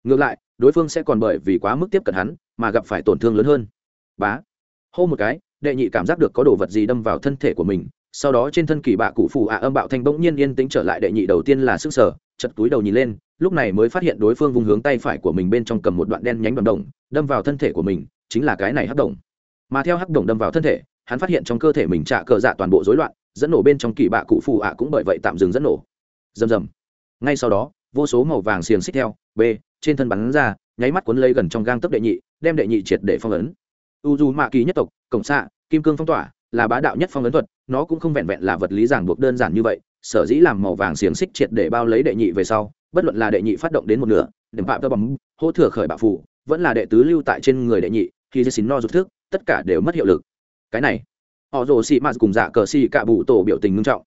Ngược lại, đối phương sẽ còn bởi vì quá mức tiếp cận hắn, mà gặp phải tổn thương lớn hơn. Bá hô một cái, đệ nhị cảm giác được có đồ vật gì đâm vào thân thể của mình, sau đó trên thân kỳ bạ cụ phù ạ âm bạo thanh bỗng nhiên yên tĩnh trở lại, đệ nhị đầu tiên là sức sở, chật túi đầu nhìn lên, lúc này mới phát hiện đối phương vùng hướng tay phải của mình bên trong cầm một đoạn đen nhánh bằng đồng, đâm vào thân thể của mình, chính là cái này hắc đồng. Mà theo hắc đồng đâm vào thân thể, hắn phát hiện trong cơ thể mình trạ cờ dạ toàn bộ rối loạn, dẫn nổ bên trong kỳ bạ cụ phù ạ cũng bởi vậy tạm dừng dẫn nổ. Rầm rầm. Ngay sau đó, vô số màu vàng xiềng xích theo b trên thân bắn ra, nháy mắt cuốn lấy gần trong gang tấc đệ nhị, đem đệ nhị triệt để phong ấn u dù mạ kỳ nhất tộc, cổng xạ, kim cương phong tỏa, là bá đạo nhất phong ấn thuật, nó cũng không vẹn vẹn là vật lý giảng buộc đơn giản như vậy, sở dĩ làm màu vàng xiềng xích triệt để bao lấy đệ nhị về sau, bất luận là đệ nhị phát động đến một nửa, điểm phạm tơ bằng hô thừa khởi bạo phủ, vẫn là đệ tứ lưu tại trên người đệ nhị khi dê xin no rút thức, tất cả đều mất hiệu lực. Cái này, họ rồ xị mạt cùng dạ cờ xị cạ bụ tổ biểu tình ngưng trọng.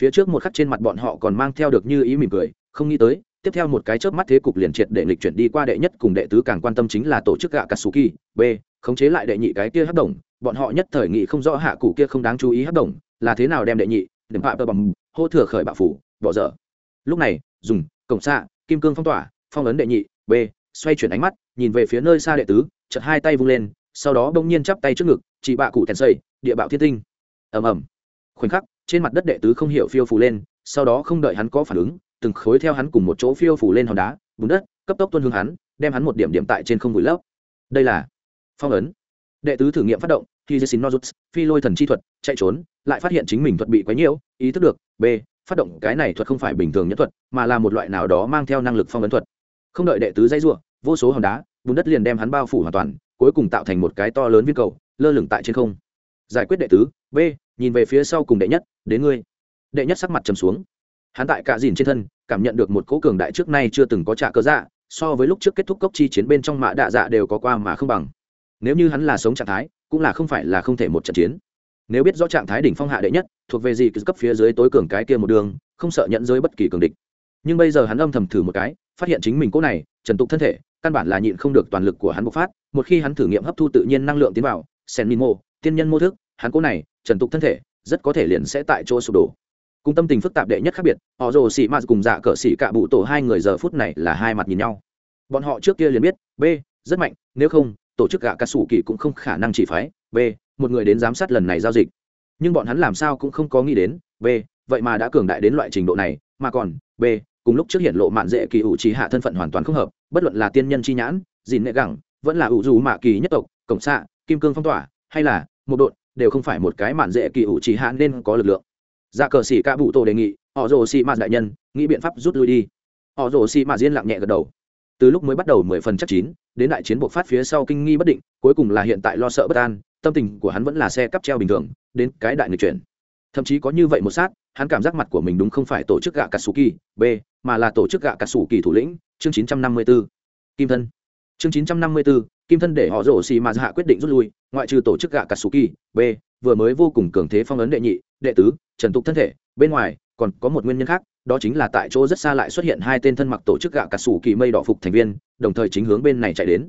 Phía trước một khắc trên mặt bọn họ còn mang theo được như ý mỉm cười, không nghĩ tới tiếp theo một cái chớp mắt thế cục liền triệt để lịch chuyển đi qua đệ nhất cùng đệ tứ càng quan tâm chính là tổ chức gạ katsuki, b, khống chế lại đệ nhị cái kia hấp đồng bọn họ nhất thời nghị không rõ hạ cụ kia không đáng chú ý hấp đồng là thế nào đem đệ nhị, điểm phạm tơ bằng hô thừa khởi bạo phủ, bỏ dở. Lúc này, dùng, cổng xạ, kim cương phong tỏa, phong ấn đệ nhị, b, xoay chuyển ánh mắt, nhìn về phía nơi xa đệ tứ, chợt hai tay vung lên, sau đó bỗng nhiên chắp tay trước ngực, chỉ bạ cụ thèn xây địa bạo thiên tinh. Ầm ầm. Khoảnh khắc, trên mặt đất đệ tứ không hiểu phiêu phù lên, sau đó không đợi hắn có phản ứng từng khối theo hắn cùng một chỗ phiêu phù lên hòn đá, bùn đất, cấp tốc tuân hướng hắn, đem hắn một điểm điểm tại trên không vùi lấp. Đây là phong ấn. Đệ tứ thử nghiệm phát động khi jessin nozuts phi lôi thần chi thuật, chạy trốn, lại phát hiện chính mình thuật bị quấy nhiễu, ý thức được, b, phát động cái này thuật không phải bình thường nhất thuật, mà là một loại nào đó mang theo năng lực phong ấn thuật. Không đợi đệ tứ dây ruộng vô số hòn đá, bùn đất liền đem hắn bao phủ hoàn toàn, cuối cùng tạo thành một cái to lớn viên cầu, lơ lửng tại trên không. Giải quyết đệ tứ, b, nhìn về phía sau cùng đệ nhất, đến ngươi. Đệ nhất sắc mặt trầm xuống. Hắn tại cạ dìn trên thân cảm nhận được một cỗ cường đại trước nay chưa từng có trả cơ dạ so với lúc trước kết thúc cốc chi chiến bên trong mạ đạ dạ đều có qua mà không bằng. Nếu như hắn là sống trạng thái, cũng là không phải là không thể một trận chiến. Nếu biết rõ trạng thái đỉnh phong hạ đệ nhất, thuộc về gì cấp phía dưới tối cường cái kia một đường, không sợ nhận giới bất kỳ cường địch. Nhưng bây giờ hắn âm thầm thử một cái, phát hiện chính mình cỗ này, trần tục thân thể, căn bản là nhịn không được toàn lực của hắn bộc phát, một khi hắn thử nghiệm hấp thu tự nhiên năng lượng tiến vào sen min mô tiên nhân mô thức, hắn cỗ này, trần tục thân thể, rất có thể liền sẽ tại chỗ sụp đổ cùng tâm tình phức tạp đệ nhất khác biệt, họ rồ xị mạt cùng dạ cờ xị cạ bụ tổ hai người giờ phút này là hai mặt nhìn nhau. Bọn họ trước kia liền biết, b, rất mạnh, nếu không, tổ chức gạ cà sủ kỳ cũng không khả năng chỉ phái, b, một người đến giám sát lần này giao dịch. Nhưng bọn hắn làm sao cũng không có nghĩ đến, b, vậy mà đã cường đại đến loại trình độ này, mà còn, b, cùng lúc trước hiện lộ mạn dễ kỳ ủ trí hạ thân phận hoàn toàn không hợp, bất luận là tiên nhân chi nhãn, dìn nệ gẳng, vẫn là ủ dù mạ kỳ nhất tộc cổng xạ, kim cương phong tỏa, hay là một đội, đều không phải một cái mạn dễ kỳ ủ trí hạ nên có lực lượng dạ cờ xỉ ca bụ tổ đề nghị, họ rồ xì mạt đại nhân, nghĩ biện pháp rút lui đi. Họ rồ xì mạt diên lặng nhẹ gật đầu. Từ lúc mới bắt đầu mười phần chắc chín, đến đại chiến buộc phát phía sau kinh nghi bất định, cuối cùng là hiện tại lo sợ bất an, tâm tình của hắn vẫn là xe cắp treo bình thường, đến cái đại người chuyển. Thậm chí có như vậy một sát, hắn cảm giác mặt của mình đúng không phải tổ chức gạ cà sù kỳ, b, mà là tổ chức gạ cà sù kỳ thủ lĩnh, chương chín trăm năm mươi b ố kim thân. Chương chín trăm năm mươi b ố kim thân để họ rổ xì mà hạ quyết định rút lui, ngoại trừ tổ chức gạ cà sù kỳ, b, vừa mới vô cùng cường thế phong ấn đệ nhị, đệ tứ trần tục thân thể, bên ngoài còn có một nguyên nhân khác, đó chính là tại chỗ rất xa lại xuất hiện hai tên thân mặc tổ chức gạ cà sủ kỳ mây đỏ phục thành viên, đồng thời chính hướng bên này chạy đến.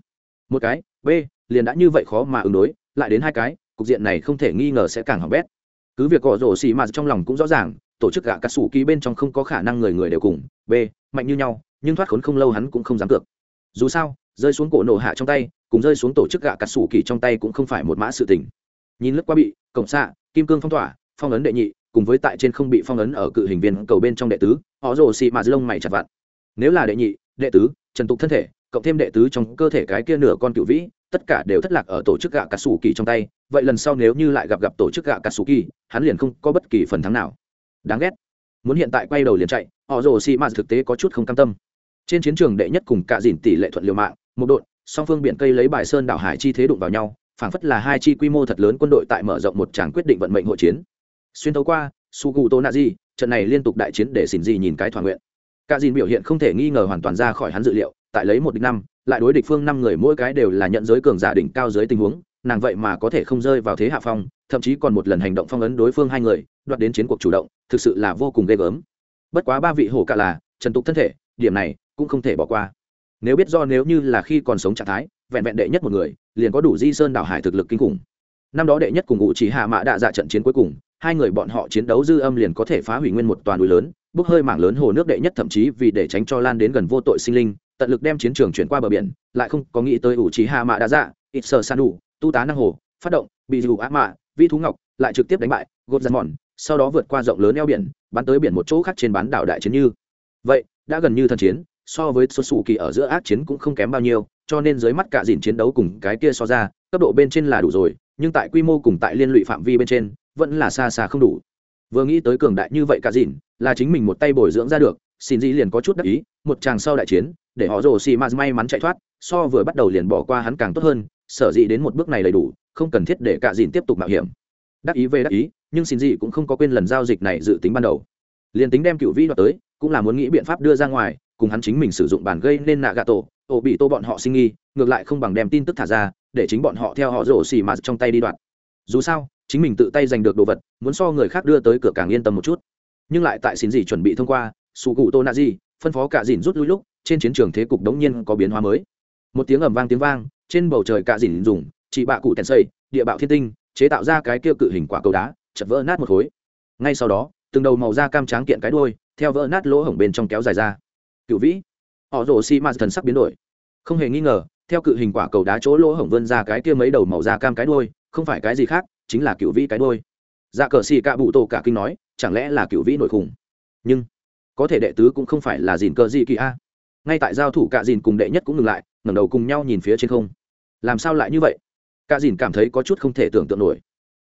Một cái, b, liền đã như vậy khó mà ứng đối, lại đến hai cái, cục diện này không thể nghi ngờ sẽ càng hỏng bét. Cứ việc gõ rổ xì mà trong lòng cũng rõ ràng, tổ chức gạ cà sủ kỳ bên trong không có khả năng người người đều cùng, b, mạnh như nhau, nhưng thoát khốn không lâu hắn cũng không dám cược. Dù sao, rơi xuống cổ nổ hạ trong tay, cùng rơi xuống tổ chức gạ cà sủ kỳ trong tay cũng không phải một mã sự tình. Nhìn lướt qua bị, cổng xạ kim cương phong tỏa, phong ấn đệ nhị cùng với tại trên không bị phong ấn ở cự hình viên cầu bên trong đệ tứ, họ rồ xị mà lông mày chặt vặn. Nếu là đệ nhị, đệ tứ, trần tục thân thể, cộng thêm đệ tứ trong cơ thể cái kia nửa con cựu vĩ, tất cả đều thất lạc ở tổ chức gạ cà sủ kỳ trong tay, vậy lần sau nếu như lại gặp gặp tổ chức gạ cà sủ kỳ, hắn liền không có bất kỳ phần thắng nào. Đáng ghét. Muốn hiện tại quay đầu liền chạy, họ rồ xị mà thực tế có chút không cam tâm. Trên chiến trường đệ nhất cùng cạ dìn tỷ lệ thuận liều mạng, một đội, song phương biển cây lấy bài sơn đảo hải chi thế đụng vào nhau, phảng phất là hai chi quy mô thật lớn quân đội tại mở rộng một tràng quyết định vận mệnh hội chiến xuyên thấu qua, su cụ tô nazi trận này liên tục đại chiến để xỉn gì nhìn cái thỏa nguyện. Cả dìn biểu hiện không thể nghi ngờ hoàn toàn ra khỏi hắn dự liệu, tại lấy một địch năm, lại đối địch phương năm người mỗi cái đều là nhận giới cường giả đỉnh cao dưới tình huống, nàng vậy mà có thể không rơi vào thế hạ phong, thậm chí còn một lần hành động phong ấn đối phương hai người, đoạt đến chiến cuộc chủ động, thực sự là vô cùng ghê gớm. Bất quá ba vị hổ cả là, trần tục thân thể, điểm này cũng không thể bỏ qua. Nếu biết do nếu như là khi còn sống trạng thái, vẹn vẹn đệ nhất một người, liền có đủ di sơn đảo hải thực lực kinh khủng. Năm đó đệ nhất cùng ngụ chỉ hạ mã đạ dạ trận chiến cuối cùng hai người bọn họ chiến đấu dư âm liền có thể phá hủy nguyên một toàn núi lớn, bốc hơi mảng lớn hồ nước đệ nhất thậm chí vì để tránh cho lan đến gần vô tội sinh linh, tận lực đem chiến trường chuyển qua bờ biển, lại không có nghĩ tới ủ trí hạ mạ đã dạ ít sờ san đủ, tu tá năng hồ, phát động, bị dù ác mạ, vi thú ngọc, lại trực tiếp đánh bại, gột giặt mòn, sau đó vượt qua rộng lớn eo biển, bắn tới biển một chỗ khác trên bán đảo đại chiến như. Vậy, đã gần như thần chiến, so với xuất xù kỳ ở giữa ác chiến cũng không kém bao nhiêu, cho nên dưới mắt cả dìn chiến đấu cùng cái kia so ra, cấp độ bên trên là đủ rồi, nhưng tại quy mô cùng tại liên lụy phạm vi bên trên vẫn là xa xa không đủ. Vừa nghĩ tới cường đại như vậy cả dìn là chính mình một tay bồi dưỡng ra được, xin dĩ liền có chút đắc ý, một chàng sau đại chiến, để họ rồ xì m may mắn chạy thoát, so vừa bắt đầu liền bỏ qua hắn càng tốt hơn, sở dĩ đến một bước này đầy đủ, không cần thiết để cả dìn tiếp tục mạo hiểm. Đắc ý về đắc ý, nhưng xin dĩ cũng không có quên lần giao dịch này dự tính ban đầu. Liền tính đem cựu vĩ đoạt tới, cũng là muốn nghĩ biện pháp đưa ra ngoài, cùng hắn chính mình sử dụng bản gây nên nạ gà tổ ổ bị tô bọn họ sinh nghi, ngược lại không bằng đem tin tức thả ra, để chính bọn họ theo họ rổ xì mà trong tay đi đoạt. Dù sao chính mình tự tay giành được đồ vật, muốn so người khác đưa tới cửa càng yên tâm một chút. Nhưng lại tại xin gì chuẩn bị thông qua sụ cụ tô nạ gì phân phó cả dìn rút lui lúc, trên chiến trường thế cục đống nhiên có biến hóa mới. Một tiếng ầm vang tiếng vang, trên bầu trời cả dìn dùng chỉ bạ cụ tèn xây địa bạo thiên tinh, chế tạo ra cái kia cự hình quả cầu đá chật vỡ nát một khối. Ngay sau đó, từng đầu màu da cam tráng kiện cái đuôi, theo vỡ nát lỗ hổng bên trong kéo dài ra. Cựu vĩ, họ rồ xi ma thần sắc biến đổi. Không hề nghi ngờ, theo cự hình quả cầu đá chỗ lỗ hổng vươn ra cái kia mấy đầu màu da cam cái đuôi, không phải cái gì khác chính là cựu vĩ cái đuôi dạ cờ xì cạ bụ tổ cả kinh nói, chẳng lẽ là cựu vĩ nội khủng? Nhưng, có thể đệ tứ cũng không phải là dìn cờ gì kỳ a. Ngay tại giao thủ cạ dìn cùng đệ nhất cũng ngừng lại, ngẩng đầu cùng nhau nhìn phía trên không. Làm sao lại như vậy? Cạ dìn cảm thấy có chút không thể tưởng tượng nổi.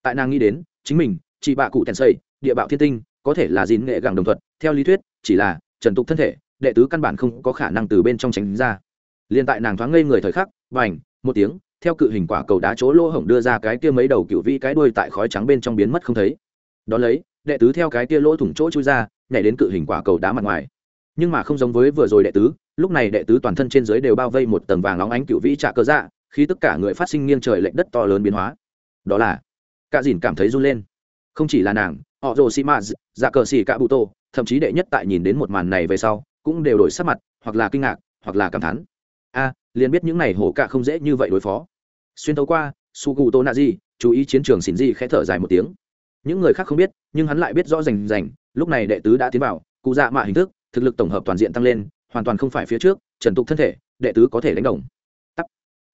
Tại nàng nghĩ đến, chính mình, chị bạ cụ tèn xây, địa bạo thiên tinh, có thể là dìn nghệ gẳng đồng thuật. theo lý thuyết, chỉ là trần tục thân thể, đệ tứ căn bản không có khả năng từ bên trong tránh ra. Liền tại nàng thoáng ngây người thời khắc và ảnh một tiếng theo cự hình quả cầu đá chỗ lỗ hổng đưa ra cái kia mấy đầu cựu vĩ cái đuôi tại khói trắng bên trong biến mất không thấy. Đón lấy, đệ tứ theo cái kia lỗ thủng chỗ chui ra, nhảy đến cự hình quả cầu đá mặt ngoài. Nhưng mà không giống với vừa rồi đệ tứ, lúc này đệ tứ toàn thân trên dưới đều bao vây một tầng vàng óng ánh cựu vĩ trạ cơ dạ khi tất cả người phát sinh nghiêng trời lệnh đất to lớn biến hóa. Đó là cả dìn cảm thấy run lên. Không chỉ là nàng, họ rồ xì mã dạ cờ xì cả bụ tô, thậm chí đệ nhất tại nhìn đến một màn này về sau, cũng đều đổi sắc mặt, hoặc là kinh ngạc, hoặc là cảm thán liền biết những này hổ cả không dễ như vậy đối phó. Xuyên tấu qua, su cụ tô nạ di, chú ý chiến trường xỉn di khẽ thở dài một tiếng. Những người khác không biết, nhưng hắn lại biết rõ rành rành, lúc này đệ tứ đã tiến vào, cụ dạ mạ hình thức, thực lực tổng hợp toàn diện tăng lên, hoàn toàn không phải phía trước, trần tục thân thể, đệ tứ có thể đánh đồng. Tắt.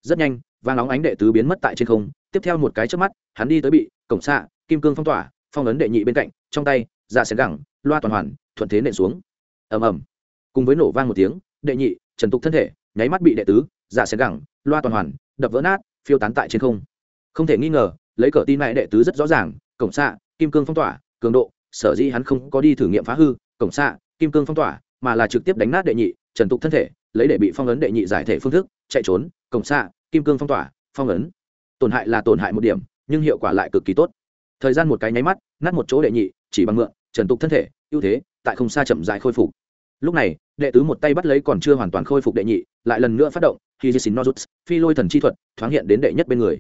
Rất nhanh vàng óng ánh đệ tứ biến mất tại trên không, tiếp theo một cái trước mắt, hắn đi tới bị, cổng xạ, kim cương phong tỏa, phong ấn đệ nhị bên cạnh, trong tay dạ ra xén gẳng, loa toàn hoàn, thuận thế nện xuống. Ầm ầm. Cùng với nổ vang một tiếng, đệ nhị, trần tục thân thể nháy mắt bị đệ tứ dạ giả xén gẳng, loa toàn hoàn, đập vỡ nát, phiêu tán tại trên không. Không thể nghi ngờ, lấy cờ tin mẹ đệ tứ rất rõ ràng, cổng xạ, kim cương phong tỏa, cường độ, sở dĩ hắn không có đi thử nghiệm phá hư, cổng xạ, kim cương phong tỏa, mà là trực tiếp đánh nát đệ nhị, trần tục thân thể, lấy để bị phong ấn đệ nhị giải thể phương thức, chạy trốn, cổng xạ, kim cương phong tỏa, phong ấn. Tổn hại là tổn hại một điểm, nhưng hiệu quả lại cực kỳ tốt. Thời gian một cái nháy mắt, nát một chỗ đệ nhị, chỉ bằng mượn, trần tục thân thể, ưu thế, tại không xa chậm dài khôi phục lúc này, đệ tứ một tay bắt lấy còn chưa hoàn toàn khôi phục đệ nhị, lại lần nữa phát động khi di xin nozuts phi lôi thần chi thuật, thoáng hiện đến đệ nhất bên người.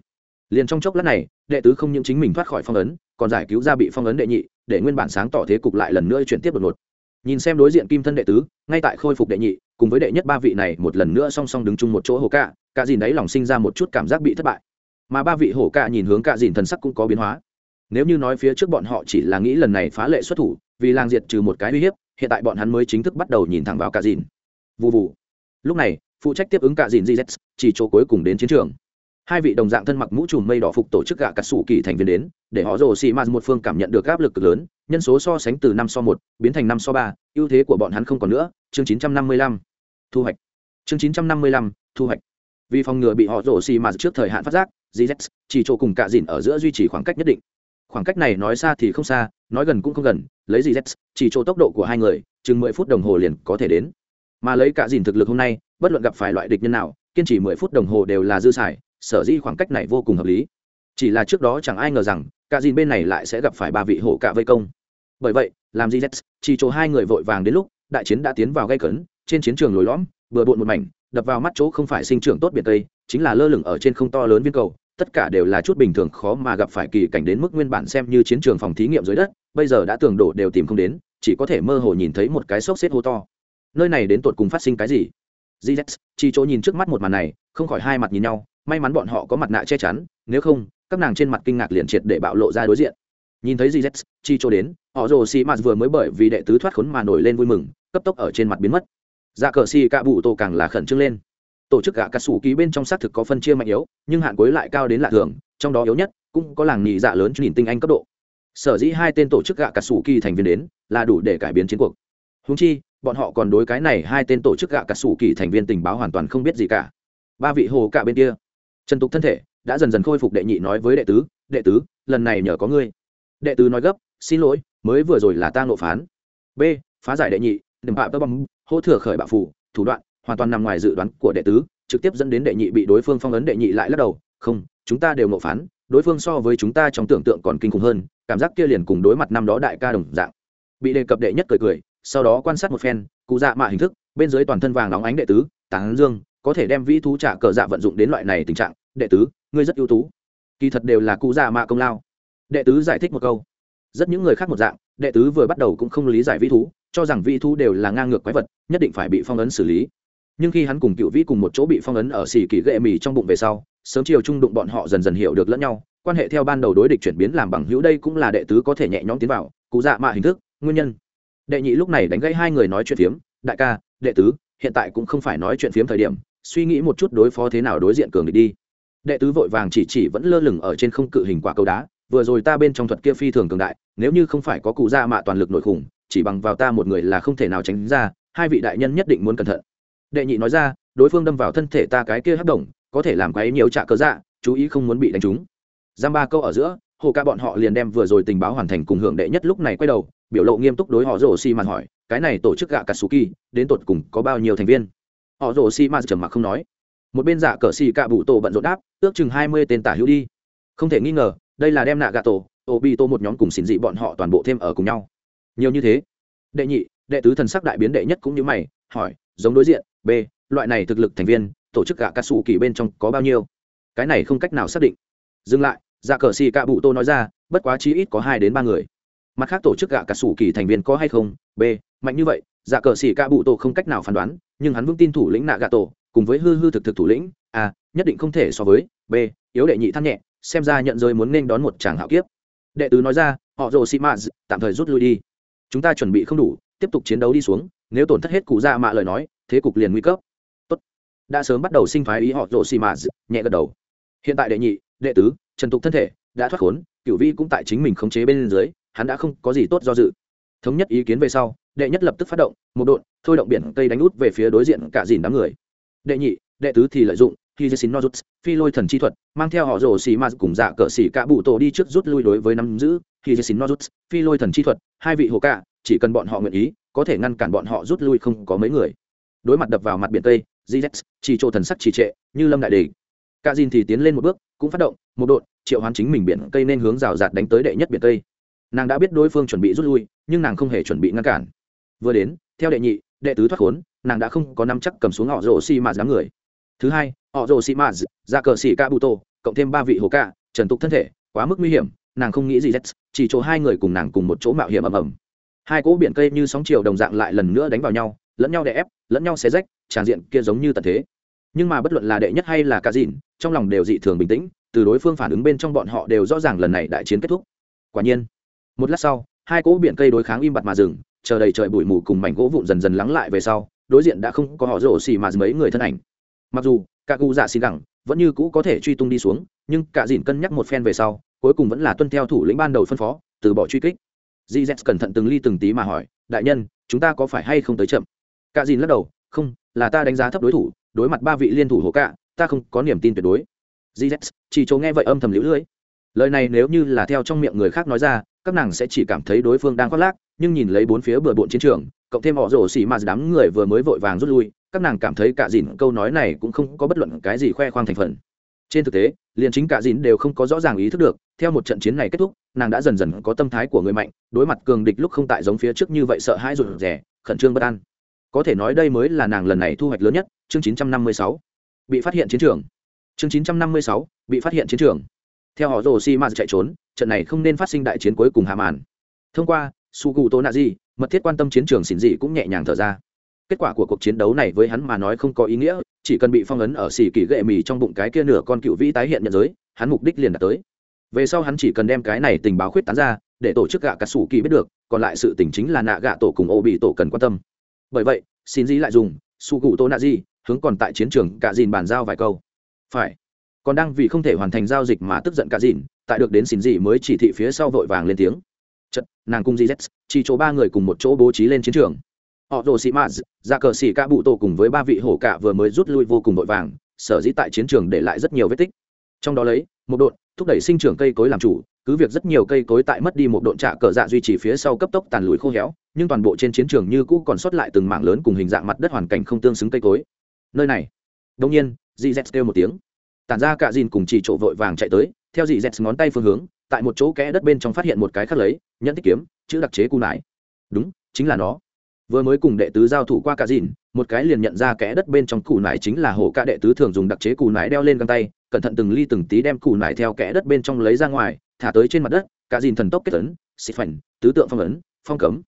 Liền trong chốc lát này, đệ tứ không những chính mình thoát khỏi phong ấn, còn giải cứu ra bị phong ấn đệ nhị, để nguyên bản sáng tỏ thế cục lại lần nữa chuyển tiếp đột ngột. Nhìn xem đối diện kim thân đệ tứ, ngay tại khôi phục đệ nhị, cùng với đệ nhất ba vị này một lần nữa song song đứng chung một chỗ hồ cạ cả dìn đấy lòng sinh ra một chút cảm giác bị thất bại. Mà ba vị hổ cạ nhìn hướng cả dìn thần sắc cũng có biến hóa. Nếu như nói phía trước bọn họ chỉ là nghĩ lần này phá lệ xuất thủ, vì lang diệt trừ một cái uy hiếp hiện tại bọn hắn mới chính thức bắt đầu nhìn thẳng vào cả dìn. Vụ vụ lúc này, phụ trách tiếp ứng cả dìn gz chỉ chỗ cuối cùng đến chiến trường. Hai vị đồng dạng thân mặc mũ trùm mây đỏ phục tổ chức gạ cắt xù kỳ thành viên đến, để họ rồ xì mạt một phương cảm nhận được áp lực cực lớn, nhân số so sánh từ năm so một, biến thành năm so ba, ưu thế của bọn hắn không còn nữa, chương chín trăm năm mươi lăm. Thu hoạch. Chương chín trăm năm mươi lăm, thu hoạch. Vì phòng ngừa bị họ rồ xì mạt trước thời hạn phát giác gz chỉ chỗ cùng cả dìn ở giữa duy trì khoảng cách nhất định khoảng cách này nói xa thì không xa, nói gần cũng không gần, lấy gì z chỉ chỗ tốc độ của hai người, chừng mười phút đồng hồ liền có thể đến. Mà lấy cả dìn thực lực hôm nay, bất luận gặp phải loại địch nhân nào, kiên trì mười phút đồng hồ đều là dư xài, sở dĩ khoảng cách này vô cùng hợp lý. Chỉ là trước đó chẳng ai ngờ rằng, cả dìn bên này lại sẽ gặp phải ba vị hổ cả vây công. Bởi vậy, làm gì chỉ chỗ hai người vội vàng đến lúc, đại chiến đã tiến vào gây cấn, trên chiến trường lồi lõm vừa bộn một mảnh, đập vào mắt chỗ không phải sinh trưởng tốt biệt tây, chính là lơ lửng ở trên không to lớn viên cầu tất cả đều là chút bình thường khó mà gặp phải kỳ cảnh đến mức nguyên bản xem như chiến trường phòng thí nghiệm dưới đất, bây giờ đã tường đổ đều tìm không đến, chỉ có thể mơ hồ nhìn thấy một cái xốc xếp hô to. Nơi này đến tột cùng phát sinh cái gì? Gz chỉ chỗ nhìn trước mắt một màn này, không khỏi hai mặt nhìn nhau, may mắn bọn họ có mặt nạ che chắn, nếu không, các nàng trên mặt kinh ngạc liền triệt để bạo lộ ra đối diện. Nhìn thấy gz chi chỗ đến, họ rồ xì mạt vừa mới bởi vì đệ tứ thoát khốn mà nổi lên vui mừng, cấp tốc ở trên mặt biến mất. Dạ cờ xì cạ bụ tô càng là khẩn trương lên tổ chức gạ cà sủ ký bên trong xác thực có phân chia mạnh yếu, nhưng hạn cuối lại cao đến lạ thường, trong đó yếu nhất cũng có làng nhị dạ lớn nhìn tinh anh cấp độ. Sở dĩ hai tên tổ chức gạ cà sủ kỳ thành viên đến là đủ để cải biến chiến cuộc. Húng chi, bọn họ còn đối cái này hai tên tổ chức gạ cà sủ kỳ thành viên tình báo hoàn toàn không biết gì cả. Ba vị hồ cả bên kia, trần tục thân thể đã dần dần khôi phục đệ nhị nói với đệ tứ đệ tứ, lần này nhờ có ngươi. Đệ tứ nói gấp, xin lỗi, mới vừa rồi là ta nộp phán. B, phá giải đệ nhị đừng bạo tơ bằng hỗ thừa khởi bạo phủ, thủ đoạn hoàn toàn nằm ngoài dự đoán của đệ tứ, trực tiếp dẫn đến đệ nhị bị đối phương phong ấn đệ nhị lại lắc đầu, không, chúng ta đều ngộ phán, đối phương so với chúng ta trong tưởng tượng còn kinh khủng hơn, cảm giác kia liền cùng đối mặt năm đó đại ca đồng dạng. Bị đề cập đệ nhất cười cười, sau đó quan sát một phen, cụ dạ mạ hình thức, bên dưới toàn thân vàng nóng ánh đệ tứ, tán dương, có thể đem vĩ thú trả cờ dạ vận dụng đến loại này tình trạng, đệ tứ, ngươi rất ưu tú. Kỳ thật đều là cụ dạ mạ công lao. Đệ tứ giải thích một câu. Rất những người khác một dạng, đệ tứ vừa bắt đầu cũng không lý giải vĩ thú, cho rằng vĩ thú đều là ngang ngược quái vật, nhất định phải bị phong ấn xử lý nhưng khi hắn cùng cựu vĩ cùng một chỗ bị phong ấn ở xì kỳ ghệ mì trong bụng về sau, sớm chiều trung đụng bọn họ dần dần hiểu được lẫn nhau, quan hệ theo ban đầu đối địch chuyển biến làm bằng hữu đây cũng là đệ tứ có thể nhẹ nhõm tiến vào, cụ dạ mạ hình thức, nguyên nhân. Đệ nhị lúc này đánh gãy hai người nói chuyện phiếm, đại ca, đệ tứ, hiện tại cũng không phải nói chuyện phiếm thời điểm, suy nghĩ một chút đối phó thế nào đối diện cường địch đi. Đệ tứ vội vàng chỉ chỉ vẫn lơ lửng ở trên không cự hình quả cầu đá, vừa rồi ta bên trong thuật kia phi thường cường đại, nếu như không phải có cụ dạ mạ toàn lực nội khủng, chỉ bằng vào ta một người là không thể nào tránh ra, hai vị đại nhân nhất định muốn cẩn thận đệ nhị nói ra, đối phương đâm vào thân thể ta cái kia hấp động có thể làm cái nhiều trạ cớ dạ chú ý không muốn bị đánh trúng. Giam ba câu ở giữa, hồ ca bọn họ liền đem vừa rồi tình báo hoàn thành cùng hưởng đệ nhất lúc này quay đầu, biểu lộ nghiêm túc đối họ rổ xi mạt hỏi, cái này tổ chức gạ katsuki đến tột cùng có bao nhiêu thành viên? Họ rổ xi mạt trầm mặc không nói. Một bên giả cờ xì cạ bụ tổ bận rộn đáp, ước chừng hai mươi tên tả hữu đi. Không thể nghi ngờ, đây là đem nạ gạ tổ ô bi tô một nhóm cùng xin dị bọn họ toàn bộ thêm ở cùng nhau. Nhiều như thế. Đệ nhị, đệ tứ thần sắc đại biến đệ nhất cũng như mày, hỏi, giống đối diện b, loại này thực lực thành viên, tổ chức gạ cà sủ kỳ bên trong có bao nhiêu? Cái này không cách nào xác định. Dừng lại dạ cờ xì cạ bụ tô nói ra, bất quá chí ít có hai đến ba người. Mặt khác tổ chức gạ cà sủ kỳ thành viên có hay không? B, mạnh như vậy dạ cờ xì cạ bụ tô không cách nào phán đoán, nhưng hắn vững tin thủ lĩnh nạ gạ tổ cùng với hư hư thực thực thủ lĩnh. A nhất định không thể so với. B, yếu đệ nhị than nhẹ, xem ra nhận rơi muốn nên đón một chàng hạo kiếp. Đệ tứ nói ra, họ rồ xị mạ tạm thời rút lui đi. Chúng ta chuẩn bị không đủ, tiếp tục chiến đấu đi xuống, nếu tổn thất hết cụ dạ mạ lời nói thế cục liền nguy cấp. Tốt. đã sớm bắt đầu sinh phái ý họ rồ xì mà nhẹ gật đầu. Hiện tại đệ nhị đệ tứ trần tục thân thể đã thoát khốn cựu vi cũng tại chính mình khống chế bên dưới hắn đã không có gì tốt do dự. Thống nhất ý kiến về sau đệ nhất lập tức phát động một đội, thôi động biển cây đánh út về phía đối diện cả dìn đám người. Đệ nhị đệ tứ thì lợi dụng khi jesse nozuts phi lôi thần chi thuật mang theo họ rồ xì ma cùng dạ cỡ xì cả bụ tổ đi trước rút lui đối với nắm giữ khi jesse nozuts phi lôi thần chi thuật hai vị hồ cả chỉ cần bọn họ nguyện ý có thể ngăn cản bọn họ rút lui không có mấy người đối mặt đập vào mặt biển tây gz chỉ chỗ thần sắc trì trệ, như lâm đại đề cả dìn thì tiến lên một bước, cũng phát động, một đội triệu hoán chính mình biển cây nên hướng rào rạt đánh tới đệ nhất biển tây nàng đã biết đối phương chuẩn bị rút lui, nhưng nàng không hề chuẩn bị ngăn cản. Vừa đến, theo đệ nhị, đệ tứ thoát khốn, nàng đã không có năm chắc cầm xuống họ rổ xi mạt đám người. Thứ hai, họ rồ xi maz ra cờ xì ca bụ tô, cộng thêm ba vị hồ ca, trần tục thân thể, quá mức nguy hiểm, nàng không nghĩ gì z chỉ chỗ hai người cùng nàng cùng một chỗ mạo hiểm ầm ầm. Hai cỗ biển cây như sóng chiều đồng dạng lại lần nữa đánh vào nhau lẫn nhau đè ép, lẫn nhau xé rách, tràn diện kia giống như tận thế. Nhưng mà bất luận là đệ nhất hay là ca dìn, trong lòng đều dị thường bình tĩnh, từ đối phương phản ứng bên trong bọn họ đều rõ ràng lần này đại chiến kết thúc. Quả nhiên, một lát sau, hai cỗ biển cây đối kháng im bặt mà dừng, chờ đầy trời bụi mù cùng mảnh gỗ vụn dần dần lắng lại về sau, đối diện đã không có họ rổ xì mà mấy người thân ảnh. Mặc dù, cả cụ dạ xì gẳng vẫn như cũ có thể truy tung đi xuống, nhưng cả dìn cân nhắc một phen về sau, cuối cùng vẫn là tuân theo thủ lĩnh ban đầu phân phó, từ bỏ truy kích. Gz cẩn thận từng ly từng tí mà hỏi, đại nhân, chúng ta có phải hay không tới chậm? Cả dìn lắc đầu, không, là ta đánh giá thấp đối thủ, đối mặt ba vị liên thủ hộ cả, ta không có niềm tin tuyệt đối. Gz chỉ chỗ nghe vậy âm thầm liễu lưỡi lời này nếu như là theo trong miệng người khác nói ra, các nàng sẽ chỉ cảm thấy đối phương đang khoác lác, nhưng nhìn lấy bốn phía bừa bộn chiến trường, cộng thêm họ rổ xì mà đám người vừa mới vội vàng rút lui, các nàng cảm thấy cả dìn câu nói này cũng không có bất luận cái gì khoe khoang thành phần. Trên thực tế, liền chính cả dìn đều không có rõ ràng ý thức được, theo một trận chiến này kết thúc, nàng đã dần dần có tâm thái của người mạnh, đối mặt cường địch lúc không tại giống phía trước như vậy sợ hãi rụt rè, khẩn trương bất an có thể nói đây mới là nàng lần này thu hoạch lớn nhất chương 956. bị phát hiện chiến trường. Chương 956, bị phát hiện chiến trường. Theo họ rồ si ma chạy trốn trận này không nên phát sinh đại chiến cuối cùng hàm màn. Thông qua su cụ tô nạ di mật thiết quan tâm chiến trường xỉn dị cũng nhẹ nhàng thở ra. Kết quả của cuộc chiến đấu này với hắn mà nói không có ý nghĩa chỉ cần bị phong ấn ở xỉ kỳ gệ mì trong bụng cái kia nửa con cựu vĩ tái hiện nhận giới hắn mục đích liền đạt tới. Về sau hắn chỉ cần đem cái này tình báo khuyết tán ra để tổ chức gạ cà sủ kỳ biết được còn lại sự tình chính là nạ gạ tổ cùng ô bị tổ cần quan tâm bởi vậy, xin dĩ lại dùng su cụ tô nạ di, hướng còn tại chiến trường cả dìn bàn giao vài câu. Phải. Còn đang vì không thể hoàn thành giao dịch mà tức giận cả dìn, tại được đến xin dĩ mới chỉ thị phía sau vội vàng lên tiếng. Chật, nàng cung gz chỉ chỗ ba người cùng một chỗ bố trí lên chiến trường. Họ rồ sĩ maz ra dạ cờ xỉ ca bụ tổ cùng với ba vị hổ cạ vừa mới rút lui vô cùng vội vàng, sở dĩ tại chiến trường để lại rất nhiều vết tích. Trong đó lấy, một đội, thúc đẩy sinh trưởng cây cối làm chủ cứ việc rất nhiều cây cối tại mất đi một độn trạ cờ dạ duy trì phía sau cấp tốc tàn lùi khô héo, nhưng toàn bộ trên chiến trường như cũ còn sót lại từng mảng lớn cùng hình dạng mặt đất hoàn cảnh không tương xứng cây cối. Nơi này. Đông nhiên gz kêu một tiếng. Tản ra cả dìn cùng chỉ trộ vội vàng chạy tới, theo gz ngón tay phương hướng, tại một chỗ kẽ đất bên trong phát hiện một cái khác lấy, nhẫn tích kiếm, chữ đặc chế cù nải. Đúng, chính là nó. Vừa mới cùng đệ tứ giao thủ qua cả dìn, một cái liền nhận ra kẽ đất bên trong cù nải chính là hồ ca đệ tứ thường dùng đặc chế cù nải đeo lên găng tay, cẩn thận từng ly từng tí đem cù nải theo kẽ đất bên trong lấy ra ngoài thả tới trên mặt đất, cả dìn thần tốc kết ấn xịt phành tứ tượng phong ấn, phong cấm.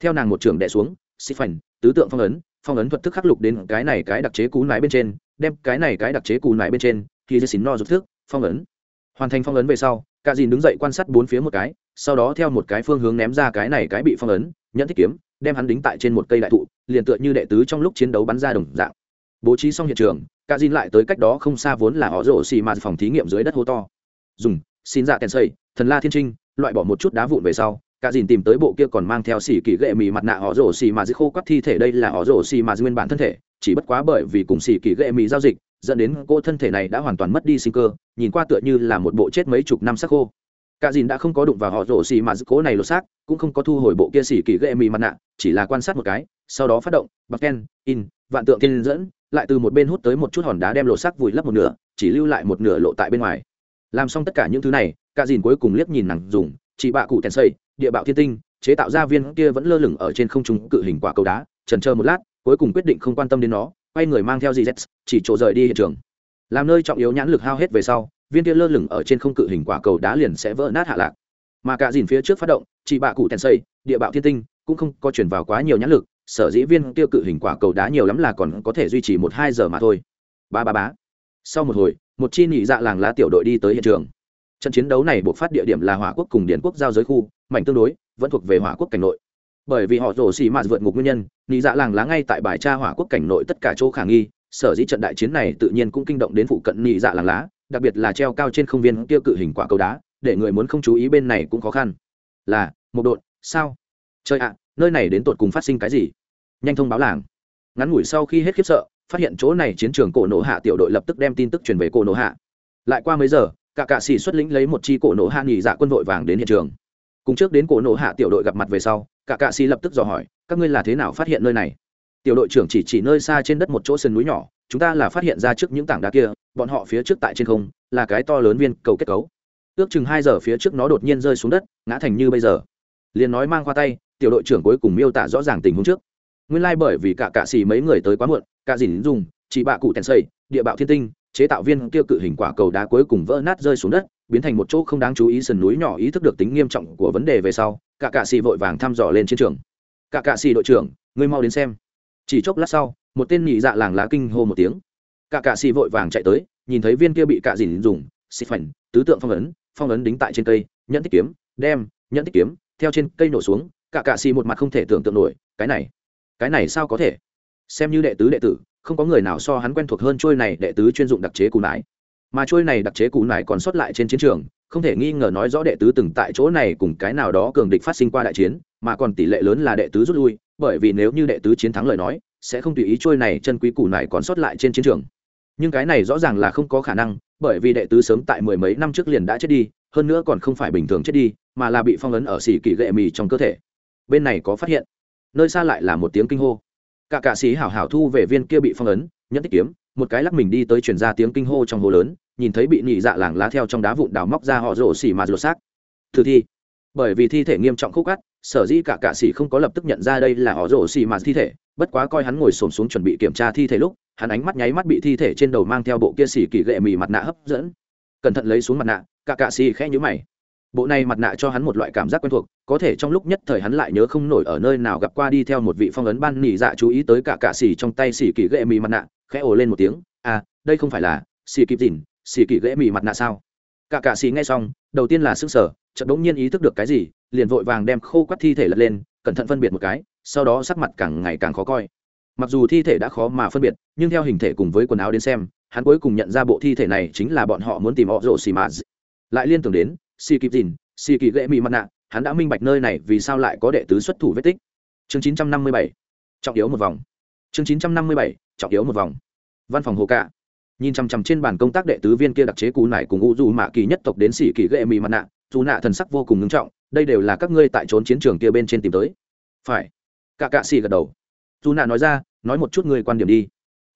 Theo nàng một trường đệ xuống xịt phành tứ tượng phong ấn phong ấn thuật thức khắc lục đến cái này cái đặc chế cú nải bên trên, đem cái này cái đặc chế cú nải bên trên khi dây xín no rút thức, phong ấn. Hoàn thành phong ấn về sau, cả dìn đứng dậy quan sát bốn phía một cái, sau đó theo một cái phương hướng ném ra cái này cái bị phong ấn, nhẫn thích kiếm, đem hắn đính tại trên một cây đại thụ, liền tựa như đệ tứ trong lúc chiến đấu bắn ra đồng dạng. Bố trí xong hiện trường, cả dìn lại tới cách đó không xa vốn là họ rổ xì mà phòng thí nghiệm dưới đất hô to. Dùng xin dạ kèn xây thần la thiên trinh, loại bỏ một chút đá vụn về sau, cả dìn tìm tới bộ kia còn mang theo xỉ kỳ gệ mì mặt nạ họ rổ xì mà dư khô quắt thi thể đây là họ rổ xì mà nguyên bản thân thể, chỉ bất quá bởi vì cùng xỉ kỳ gệ mì giao dịch, dẫn đến cô thân thể này đã hoàn toàn mất đi sinh cơ, nhìn qua tựa như là một bộ chết mấy chục năm sắc khô. Cả dìn đã không có đụng vào họ rổ xì mà giữ cố này lột xác, cũng không có thu hồi bộ kia xỉ kỳ gậy mì mặt nạ, chỉ là quan sát một cái, sau đó phát động bắc ken, in, vạn tượng tiên dẫn, lại từ một bên hút tới một chút hòn đá đem lột xác vùi lấp một nửa, chỉ lưu lại một nửa lộ tại bên ngoài làm xong tất cả những thứ này, cả dìn cuối cùng liếc nhìn nàng dùng, chỉ bạ cụ tèn xây, địa bạo thiên tinh, chế tạo ra viên kia vẫn lơ lửng ở trên không trung cự hình quả cầu đá trần chờ một lát, cuối cùng quyết định không quan tâm đến nó, quay người mang theo gz chỉ chỗ rời đi hiện trường. Làm nơi trọng yếu nhãn lực hao hết về sau, viên kia lơ lửng ở trên không cự hình quả cầu đá liền sẽ vỡ nát hạ lạc. Mà cả dìn phía trước phát động chị bạ cụ tèn xây, địa bạo thiên tinh, cũng không có chuyển vào quá nhiều nhãn lực, sở dĩ viên kia cự hình quả cầu đá nhiều lắm là còn có thể duy trì một hai giờ mà thôi. Ba ba bá sau một hồi một chi nhị dạ làng lá tiểu đội đi tới hiện trường. Trận chiến đấu này buộc phát địa điểm là hỏa quốc cùng điển quốc giao giới khu, mảnh tương đối, vẫn thuộc về hỏa quốc cảnh nội. Bởi vì họ rổ xì mạt vượt ngục nguyên nhân, nhị dạ làng lá ngay tại bài tra hỏa quốc cảnh nội tất cả chỗ khả nghi, sở dĩ trận đại chiến này tự nhiên cũng kinh động đến phụ cận nhị dạ làng lá, đặc biệt là treo cao trên không viên tiêu cự hình quả cầu đá, để người muốn không chú ý bên này cũng khó khăn. Là, một đội sao? Trời ạ, nơi này đến tột cùng phát sinh cái gì? Nhanh thông báo làng. Ngắn ngủi sau khi hết khiếp sợ phát hiện chỗ này chiến trường cổ nổ hạ tiểu đội lập tức đem tin tức truyền về cổ nổ hạ. Lại qua mấy giờ, cả cạ xỉ xuất lĩnh lấy một chi cổ nổ hạ nghỉ dạ quân vội vàng đến hiện trường. Cùng trước đến cổ nổ hạ tiểu đội gặp mặt về sau, cả cạ xỉ lập tức dò hỏi, các ngươi là thế nào phát hiện nơi này? Tiểu đội trưởng chỉ chỉ nơi xa trên đất một chỗ sườn núi nhỏ, chúng ta là phát hiện ra trước những tảng đá kia, bọn họ phía trước tại trên không, là cái to lớn viên cầu kết cấu. Ước chừng hai giờ phía trước nó đột nhiên rơi xuống đất, ngã thành như bây giờ. Liền nói mang qua tay, tiểu đội trưởng cuối cùng miêu tả rõ ràng tình huống trước nguyên lai、like、bởi vì cả cạ xì mấy người tới quá muộn cả dìn dùng, chỉ bạ cụ tèn xây, địa bạo thiên tinh, chế tạo viên kia cự hình quả cầu đá cuối cùng vỡ nát rơi xuống đất, biến thành một chỗ không đáng chú ý sườn núi nhỏ ý thức được tính nghiêm trọng của vấn đề về sau, cả cạ xì vội vàng thăm dò lên chiến trường. Cả cạ xì đội trưởng, ngươi mau đến xem. Chỉ chốc lát sau, một tên nhị dạ làng lá kinh hô một tiếng. Cả cạ xì vội vàng chạy tới, nhìn thấy viên kia bị cạ dìn dùng xịt phảnh, tứ tượng phong ấn phong ấn đính tại trên cây, nhẫn tích kiếm, đem, nhẫn tích kiếm, theo trên cây nổ xuống, cả cạ xì một mặt không thể tưởng tượng nổi, cái này cái này sao có thể? Xem như đệ tứ đệ tử, không có người nào so hắn quen thuộc hơn trôi này đệ tứ chuyên dụng đặc chế cù nải. Mà trôi này đặc chế cù nải còn sót lại trên chiến trường, không thể nghi ngờ nói rõ đệ tứ từng tại chỗ này cùng cái nào đó cường địch phát sinh qua đại chiến, mà còn tỷ lệ lớn là đệ tứ rút lui, bởi vì nếu như đệ tứ chiến thắng lời nói, sẽ không tùy ý trôi này chân quý cù nải còn sót lại trên chiến trường. Nhưng cái này rõ ràng là không có khả năng, bởi vì đệ tứ sớm tại mười mấy năm trước liền đã chết đi, hơn nữa còn không phải bình thường chết đi, mà là bị phong ấn ở xỉ kỳ gệ mì trong cơ thể. Bên này có phát hiện nơi xa lại là một tiếng kinh hô. Cả cạ sĩ hảo hảo thu về viên kia bị phong ấn, nhẫn tích kiếm, một cái lắc mình đi tới chuyển ra tiếng kinh hô trong hồ lớn, nhìn thấy bị nhị dạ làng lá theo trong đá vụn đào móc ra họ rổ xỉ mà rột xác. Thử thi. Bởi vì thi thể nghiêm trọng khúc cắt sở dĩ cả cạ sĩ không có lập tức nhận ra đây là họ rổ xỉ mà thi thể, bất quá coi hắn ngồi xổm xuống chuẩn bị kiểm tra thi thể lúc, hắn ánh mắt nháy mắt bị thi thể trên đầu mang theo bộ kia xỉ kỳ gệ mì mặt nạ hấp dẫn. Cẩn thận lấy xuống mặt nạ, cả cạ sĩ khẽ nhíu mày bộ này mặt nạ cho hắn một loại cảm giác quen thuộc, có thể trong lúc nhất thời hắn lại nhớ không nổi ở nơi nào gặp qua đi theo một vị phong ấn ban nỉ dạ chú ý tới cả cạ xỉ trong tay xỉ kỳ ghệ mì mặt nạ, khẽ ồ lên một tiếng à đây không phải là xỉ kịp dìn, xỉ kỳ ghệ mì mặt nạ sao? Cả cạ xỉ nghe xong, đầu tiên là sức sở chợt đống nhiên ý thức được cái gì, liền vội vàng đem khô quắt thi thể lật lên, cẩn thận phân biệt một cái, sau đó sắc mặt càng ngày càng khó coi. Mặc dù thi thể đã khó mà phân biệt, nhưng theo hình thể cùng với quần áo đến xem, hắn cuối cùng nhận ra bộ thi thể này chính là bọn họ muốn tìm họ rộ xì mà lại liên tưởng đến xì kịp dìn, xì kỳ ghệ mị mặt nạ, hắn đã minh bạch nơi này vì sao lại có đệ tứ xuất thủ vết tích. Chương chín trăm năm mươi bảy, trọng yếu một vòng. Chương chín trăm năm mươi bảy, trọng yếu một vòng. Văn phòng hồ cạ. Nhìn chằm chằm trên bàn công tác đệ tứ viên kia đặc chế cú này cùng u dù mạ kỳ nhất tộc đến xỉ kỳ ghệ mị mặt nạ, dù nạ thần sắc vô cùng ngưng trọng, đây đều là các ngươi tại trốn chiến trường kia bên trên tìm tới. Phải. Cả cạ xỉ gật đầu. Dù nạ nói ra, nói một chút ngươi quan điểm đi.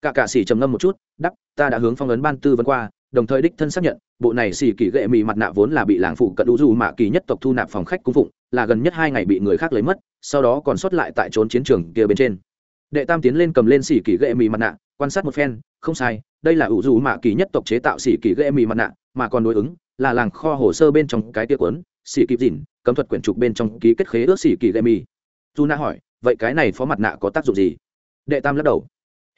Cả cạ xỉ trầm ngâm một chút đắp ta đã hướng phong ấn ban tư vấn qua đồng thời đích thân xác nhận, bộ này xì kỳ gệ mì mặt nạ vốn là bị làng phụ cận u du mạ kỳ nhất tộc thu nạp phòng khách cung phụng, là gần nhất hai ngày bị người khác lấy mất, sau đó còn sót lại tại trốn chiến trường kia bên trên. Đệ tam tiến lên cầm lên xì kỳ gệ mì mặt nạ, quan sát một phen, không sai, đây là ủ du mạ kỳ nhất tộc chế tạo xì kỳ gệ mì mặt nạ, mà còn đối ứng là làng kho hồ sơ bên trong cái tia quấn xì kịp dìn, cấm thuật quyển trục bên trong ký kết khế ước xì kỳ gệ mì. Dù na hỏi, vậy cái này phó mặt nạ có tác dụng gì? Đệ tam lắc đầu.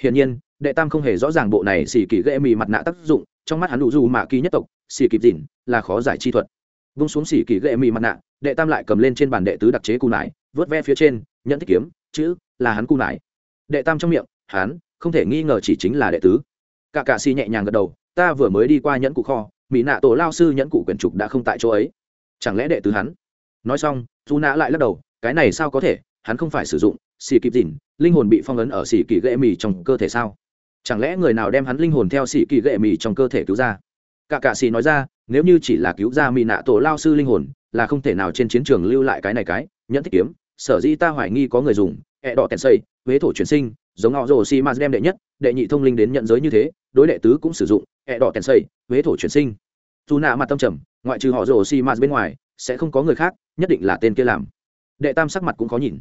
Hiển nhiên, đệ tam không hề rõ ràng bộ này xì kỳ ghệ mì mặt nạ tác dụng trong mắt hắn đủ dù mạ kỳ nhất tộc xì kịp dìn là khó giải chi thuật. Vung xuống xì kỳ gệ mị mặt nạ, đệ tam lại cầm lên trên bàn đệ tứ đặc chế cù nải, vớt ve phía trên, nhận thích kiếm, chữ, là hắn cù nải. Đệ tam trong miệng, hắn, không thể nghi ngờ chỉ chính là đệ tứ. Cả cạ xì nhẹ nhàng gật đầu, ta vừa mới đi qua nhẫn cụ kho, mỹ nạ tổ lao sư nhẫn cụ quyển trục đã không tại chỗ ấy. Chẳng lẽ đệ tứ hắn? Nói xong, dù nã lại lắc đầu, cái này sao có thể, hắn không phải sử dụng xì kịp dìn linh hồn bị phong ấn ở xì kỳ gệ mì trong cơ thể sao? Chẳng lẽ người nào đem hắn linh hồn theo xì kỳ gệ mì trong cơ thể cứu ra? Cả cạ xì nói ra, nếu như chỉ là cứu ra mì nạ tổ lao sư linh hồn, là không thể nào trên chiến trường lưu lại cái này cái. Nhận thích kiếm, sở dĩ ta hoài nghi có người dùng, ẹ đỏ tèn xây, huế thổ chuyển sinh, giống họ rồ xi ma đem đệ nhất, đệ nhị thông linh đến nhận giới như thế, đối đệ tứ cũng sử dụng, ẹ đỏ tèn xây, huế thổ chuyển sinh. Dù nạ mặt tâm trầm, ngoại trừ họ rồ xi ma bên ngoài, sẽ không có người khác, nhất định là tên kia làm. Đệ tam sắc mặt cũng khó nhìn.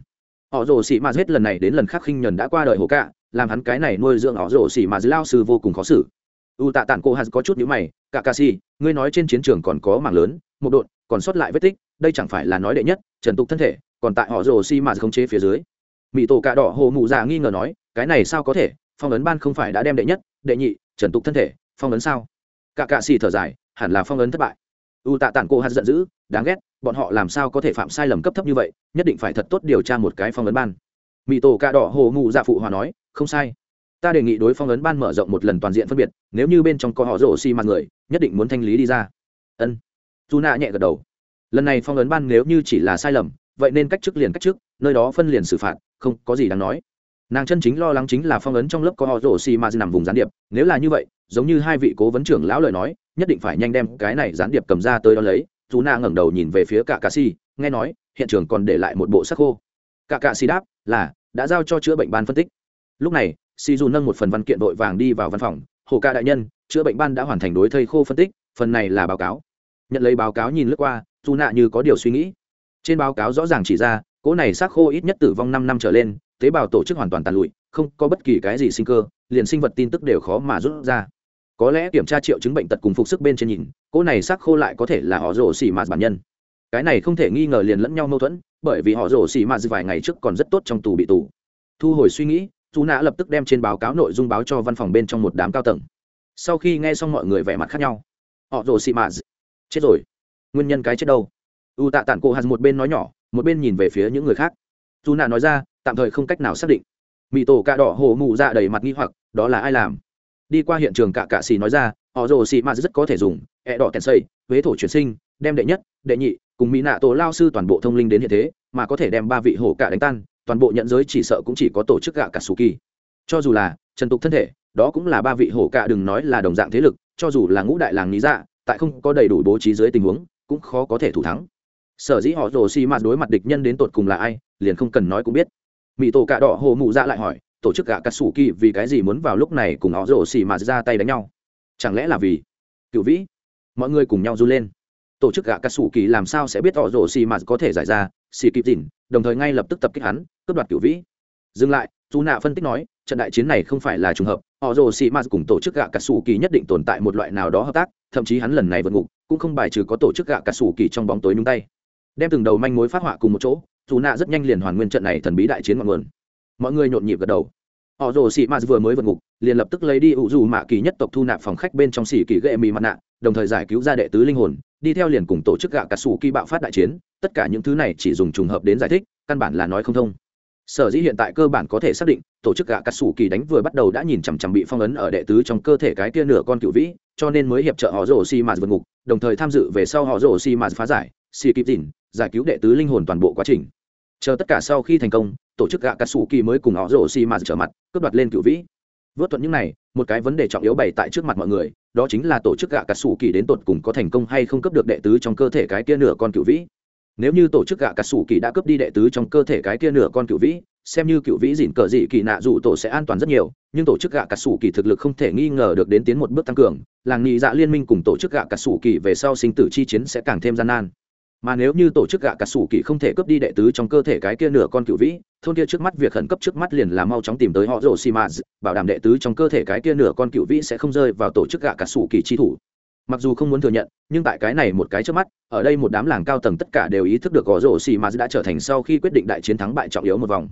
Họ rồ xì ma hết lần này đến lần khác khinh nhuần đã qua đời hồ cạ làm hắn cái này nuôi dưỡng họ rổ xì mà dưới lao sư vô cùng khó xử. U tạ tản cô hắn có chút nhữ mày cả ca si ngươi nói trên chiến trường còn có mảng lớn, một đội, còn sót lại vết tích, đây chẳng phải là nói đệ nhất, trần tục thân thể, còn tại họ rổ xỉ mà không chế phía dưới. Mỹ tổ cạ đỏ hồ mụ già nghi ngờ nói, cái này sao có thể? Phong ấn ban không phải đã đem đệ nhất, đệ nhị, trần tục thân thể, phong ấn sao? Cả cạ xì thở dài, hẳn là phong ấn thất bại. U tạ tản cô hắn giận dữ, đáng ghét, bọn họ làm sao có thể phạm sai lầm cấp thấp như vậy, nhất định phải thật tốt điều tra một cái phong ấn ban mỹ tổ cạ đỏ hồ mụ dạ phụ hòa nói, không sai. Ta đề nghị đối phong ấn ban mở rộng một lần toàn diện phân biệt, nếu như bên trong có họ rổ xi mặt người, nhất định muốn thanh lý đi ra. Ân. Dù nạ nhẹ gật đầu. Lần này phong ấn ban nếu như chỉ là sai lầm, vậy nên cách chức liền cách chức, nơi đó phân liền xử phạt, không có gì đáng nói. Nàng chân chính lo lắng chính là phong ấn trong lớp có họ rổ xi ma nằm vùng gián điệp, nếu là như vậy, giống như hai vị cố vấn trưởng lão lời nói, nhất định phải nhanh đem cái này gián điệp cầm ra tới đó lấy. Dù na ngẩng đầu nhìn về phía cả cà si, nghe nói, hiện trường còn để lại một bộ sắc khô cả cạ xì đáp, là, đã giao cho chữa bệnh ban phân tích. Lúc này si dù nâng một phần văn kiện vội vàng đi vào văn phòng. Hồ ca đại nhân, chữa bệnh ban đã hoàn thành đối thây khô phân tích, phần này là báo cáo. Nhận lấy báo cáo nhìn lướt qua, dù nạ như có điều suy nghĩ. Trên báo cáo rõ ràng chỉ ra, cỗ này xác khô ít nhất tử vong năm năm trở lên, tế bào tổ chức hoàn toàn tàn lụi, không có bất kỳ cái gì sinh cơ, liền sinh vật tin tức đều khó mà rút ra. Có lẽ kiểm tra triệu chứng bệnh tật cùng phục sức bên trên nhìn, cỗ này xác khô lại có thể là họ rổ xỉ mạt bản nhân cái này không thể nghi ngờ liền lẫn nhau mâu thuẫn, bởi vì họ rổ xỉ mạt vài ngày trước còn rất tốt trong tù bị tù. Thu hồi suy nghĩ dù nạ lập tức đem trên báo cáo nội dung báo cho văn phòng bên trong một đám cao tầng. Sau khi nghe xong mọi người vẻ mặt khác nhau, họ rổ xỉ mạt chết rồi. Nguyên nhân cái chết đâu? U tạ tản cô hạt một bên nói nhỏ, một bên nhìn về phía những người khác. Dù nạ nói ra, tạm thời không cách nào xác định. Mỹ tổ cạ đỏ hồ mụ ra dạ đầy mặt nghi hoặc, đó là ai làm? Đi qua hiện trường cạ cạ xì nói ra, họ rồ xì mà rất có thể dùng, ẹ đỏ tèn xây, huế thổ chuyển sinh đem đệ nhất, đệ nhị cùng mỹ nạ tổ lao sư toàn bộ thông linh đến hiện thế, mà có thể đem ba vị hổ cả đánh tan, toàn bộ nhận giới chỉ sợ cũng chỉ có tổ chức gạ cả sù kỳ. Cho dù là trần tục thân thể, đó cũng là ba vị hổ cả đừng nói là đồng dạng thế lực, cho dù là ngũ đại làng lý dạ tại không có đầy đủ bố trí dưới tình huống, cũng khó có thể thủ thắng. Sở dĩ họ rồ xì mạt đối mặt địch nhân đến tột cùng là ai, liền không cần nói cũng biết. Mỹ tổ cạ đỏ hồ mụ dạ lại hỏi, tổ chức gạ cà sủ kỳ vì cái gì muốn vào lúc này cùng họ rổ xì mà ra tay đánh nhau? Chẳng lẽ là vì cựu vĩ? Mọi người cùng nhau run lên tổ chức gạ cà sủ kỳ làm sao sẽ biết họ rổ xì mà có thể giải ra, xì kịp dìn, đồng thời ngay lập tức tập kích hắn, cướp đoạt cựu vĩ. Dừng lại dù nạ phân tích nói, trận đại chiến này không phải là trùng hợp, họ rồ xì m cùng tổ chức gạ cà sủ kỳ nhất định tồn tại một loại nào đó hợp tác, thậm chí hắn lần này vượt ngục, cũng không bài trừ có tổ chức gạ cà sủ kỳ trong bóng tối nhung tay. Đem từng đầu manh mối phát họa cùng một chỗ dù nạ rất nhanh liền hoàn nguyên trận này thần bí đại chiến mọi nguồn. Mọi người nhộn nhịp gật đầu. Họ rồ sĩ m vừa mới vượt ngục, liền lập tức lấy đi ủ dù mạ kỳ nhất tộc thu nạp phòng khách bên trong xỉ kỳ ghệ mì mặt nạ đồng thời giải cứu ra đệ tứ linh hồn, đi theo liền cùng tổ chức gạ cà sủ kỳ bạo phát đại chiến, tất cả những thứ này chỉ dùng trùng hợp đến giải thích, căn bản là nói không thông. Sở dĩ hiện tại cơ bản có thể xác định, tổ chức gạ cà sủ kỳ đánh vừa bắt đầu đã nhìn chằm chằm bị phong ấn ở đệ tứ trong cơ thể cái tia nửa con cựu vĩ, cho nên mới hiệp trợ họ rổ xi mạt vượt ngục, đồng thời tham dự về sau họ rổ xi mạt phá giải, xì kịp dìn giải cứu đệ tứ linh hồn toàn bộ quá trình. Chờ tất cả sau khi thành công, tổ chức gạ cà sủ kỳ mới cùng họ rổ xi mạt trở mặt, cướp đoạt lên cựu vĩ. Vớt thuận những này, một cái vấn đề trọng yếu bày tại trước mặt mọi người đó chính là tổ chức gạ cà sủ kỳ đến tột cùng có thành công hay không cấp được đệ tứ trong cơ thể cái kia nửa con cựu vĩ. Nếu như tổ chức gạ cà sủ kỳ đã cướp đi đệ tứ trong cơ thể cái kia nửa con cựu vĩ, xem như cựu vĩ dịn cờ dị kỳ nạ dù tổ sẽ an toàn rất nhiều, nhưng tổ chức gạ cà sủ kỳ thực lực không thể nghi ngờ được đến tiến một bước tăng cường, làng nghị dạ liên minh cùng tổ chức gạ cà sủ kỳ về sau sinh tử chi chiến sẽ càng thêm gian nan mà nếu như tổ chức gạ cà sủ kỳ không thể cướp đi đệ tứ trong cơ thể cái kia nửa con cựu vĩ, thôn kia trước mắt việc khẩn cấp trước mắt liền là mau chóng tìm tới họ rổ xi mã bảo đảm đệ tứ trong cơ thể cái kia nửa con cựu vĩ sẽ không rơi vào tổ chức gạ cà sủ kỳ chi thủ. Mặc dù không muốn thừa nhận, nhưng tại cái này một cái trước mắt, ở đây một đám làng cao tầng tất cả đều ý thức được gõ rổ xì mà đã trở thành sau khi quyết định đại chiến thắng bại trọng yếu một vòng.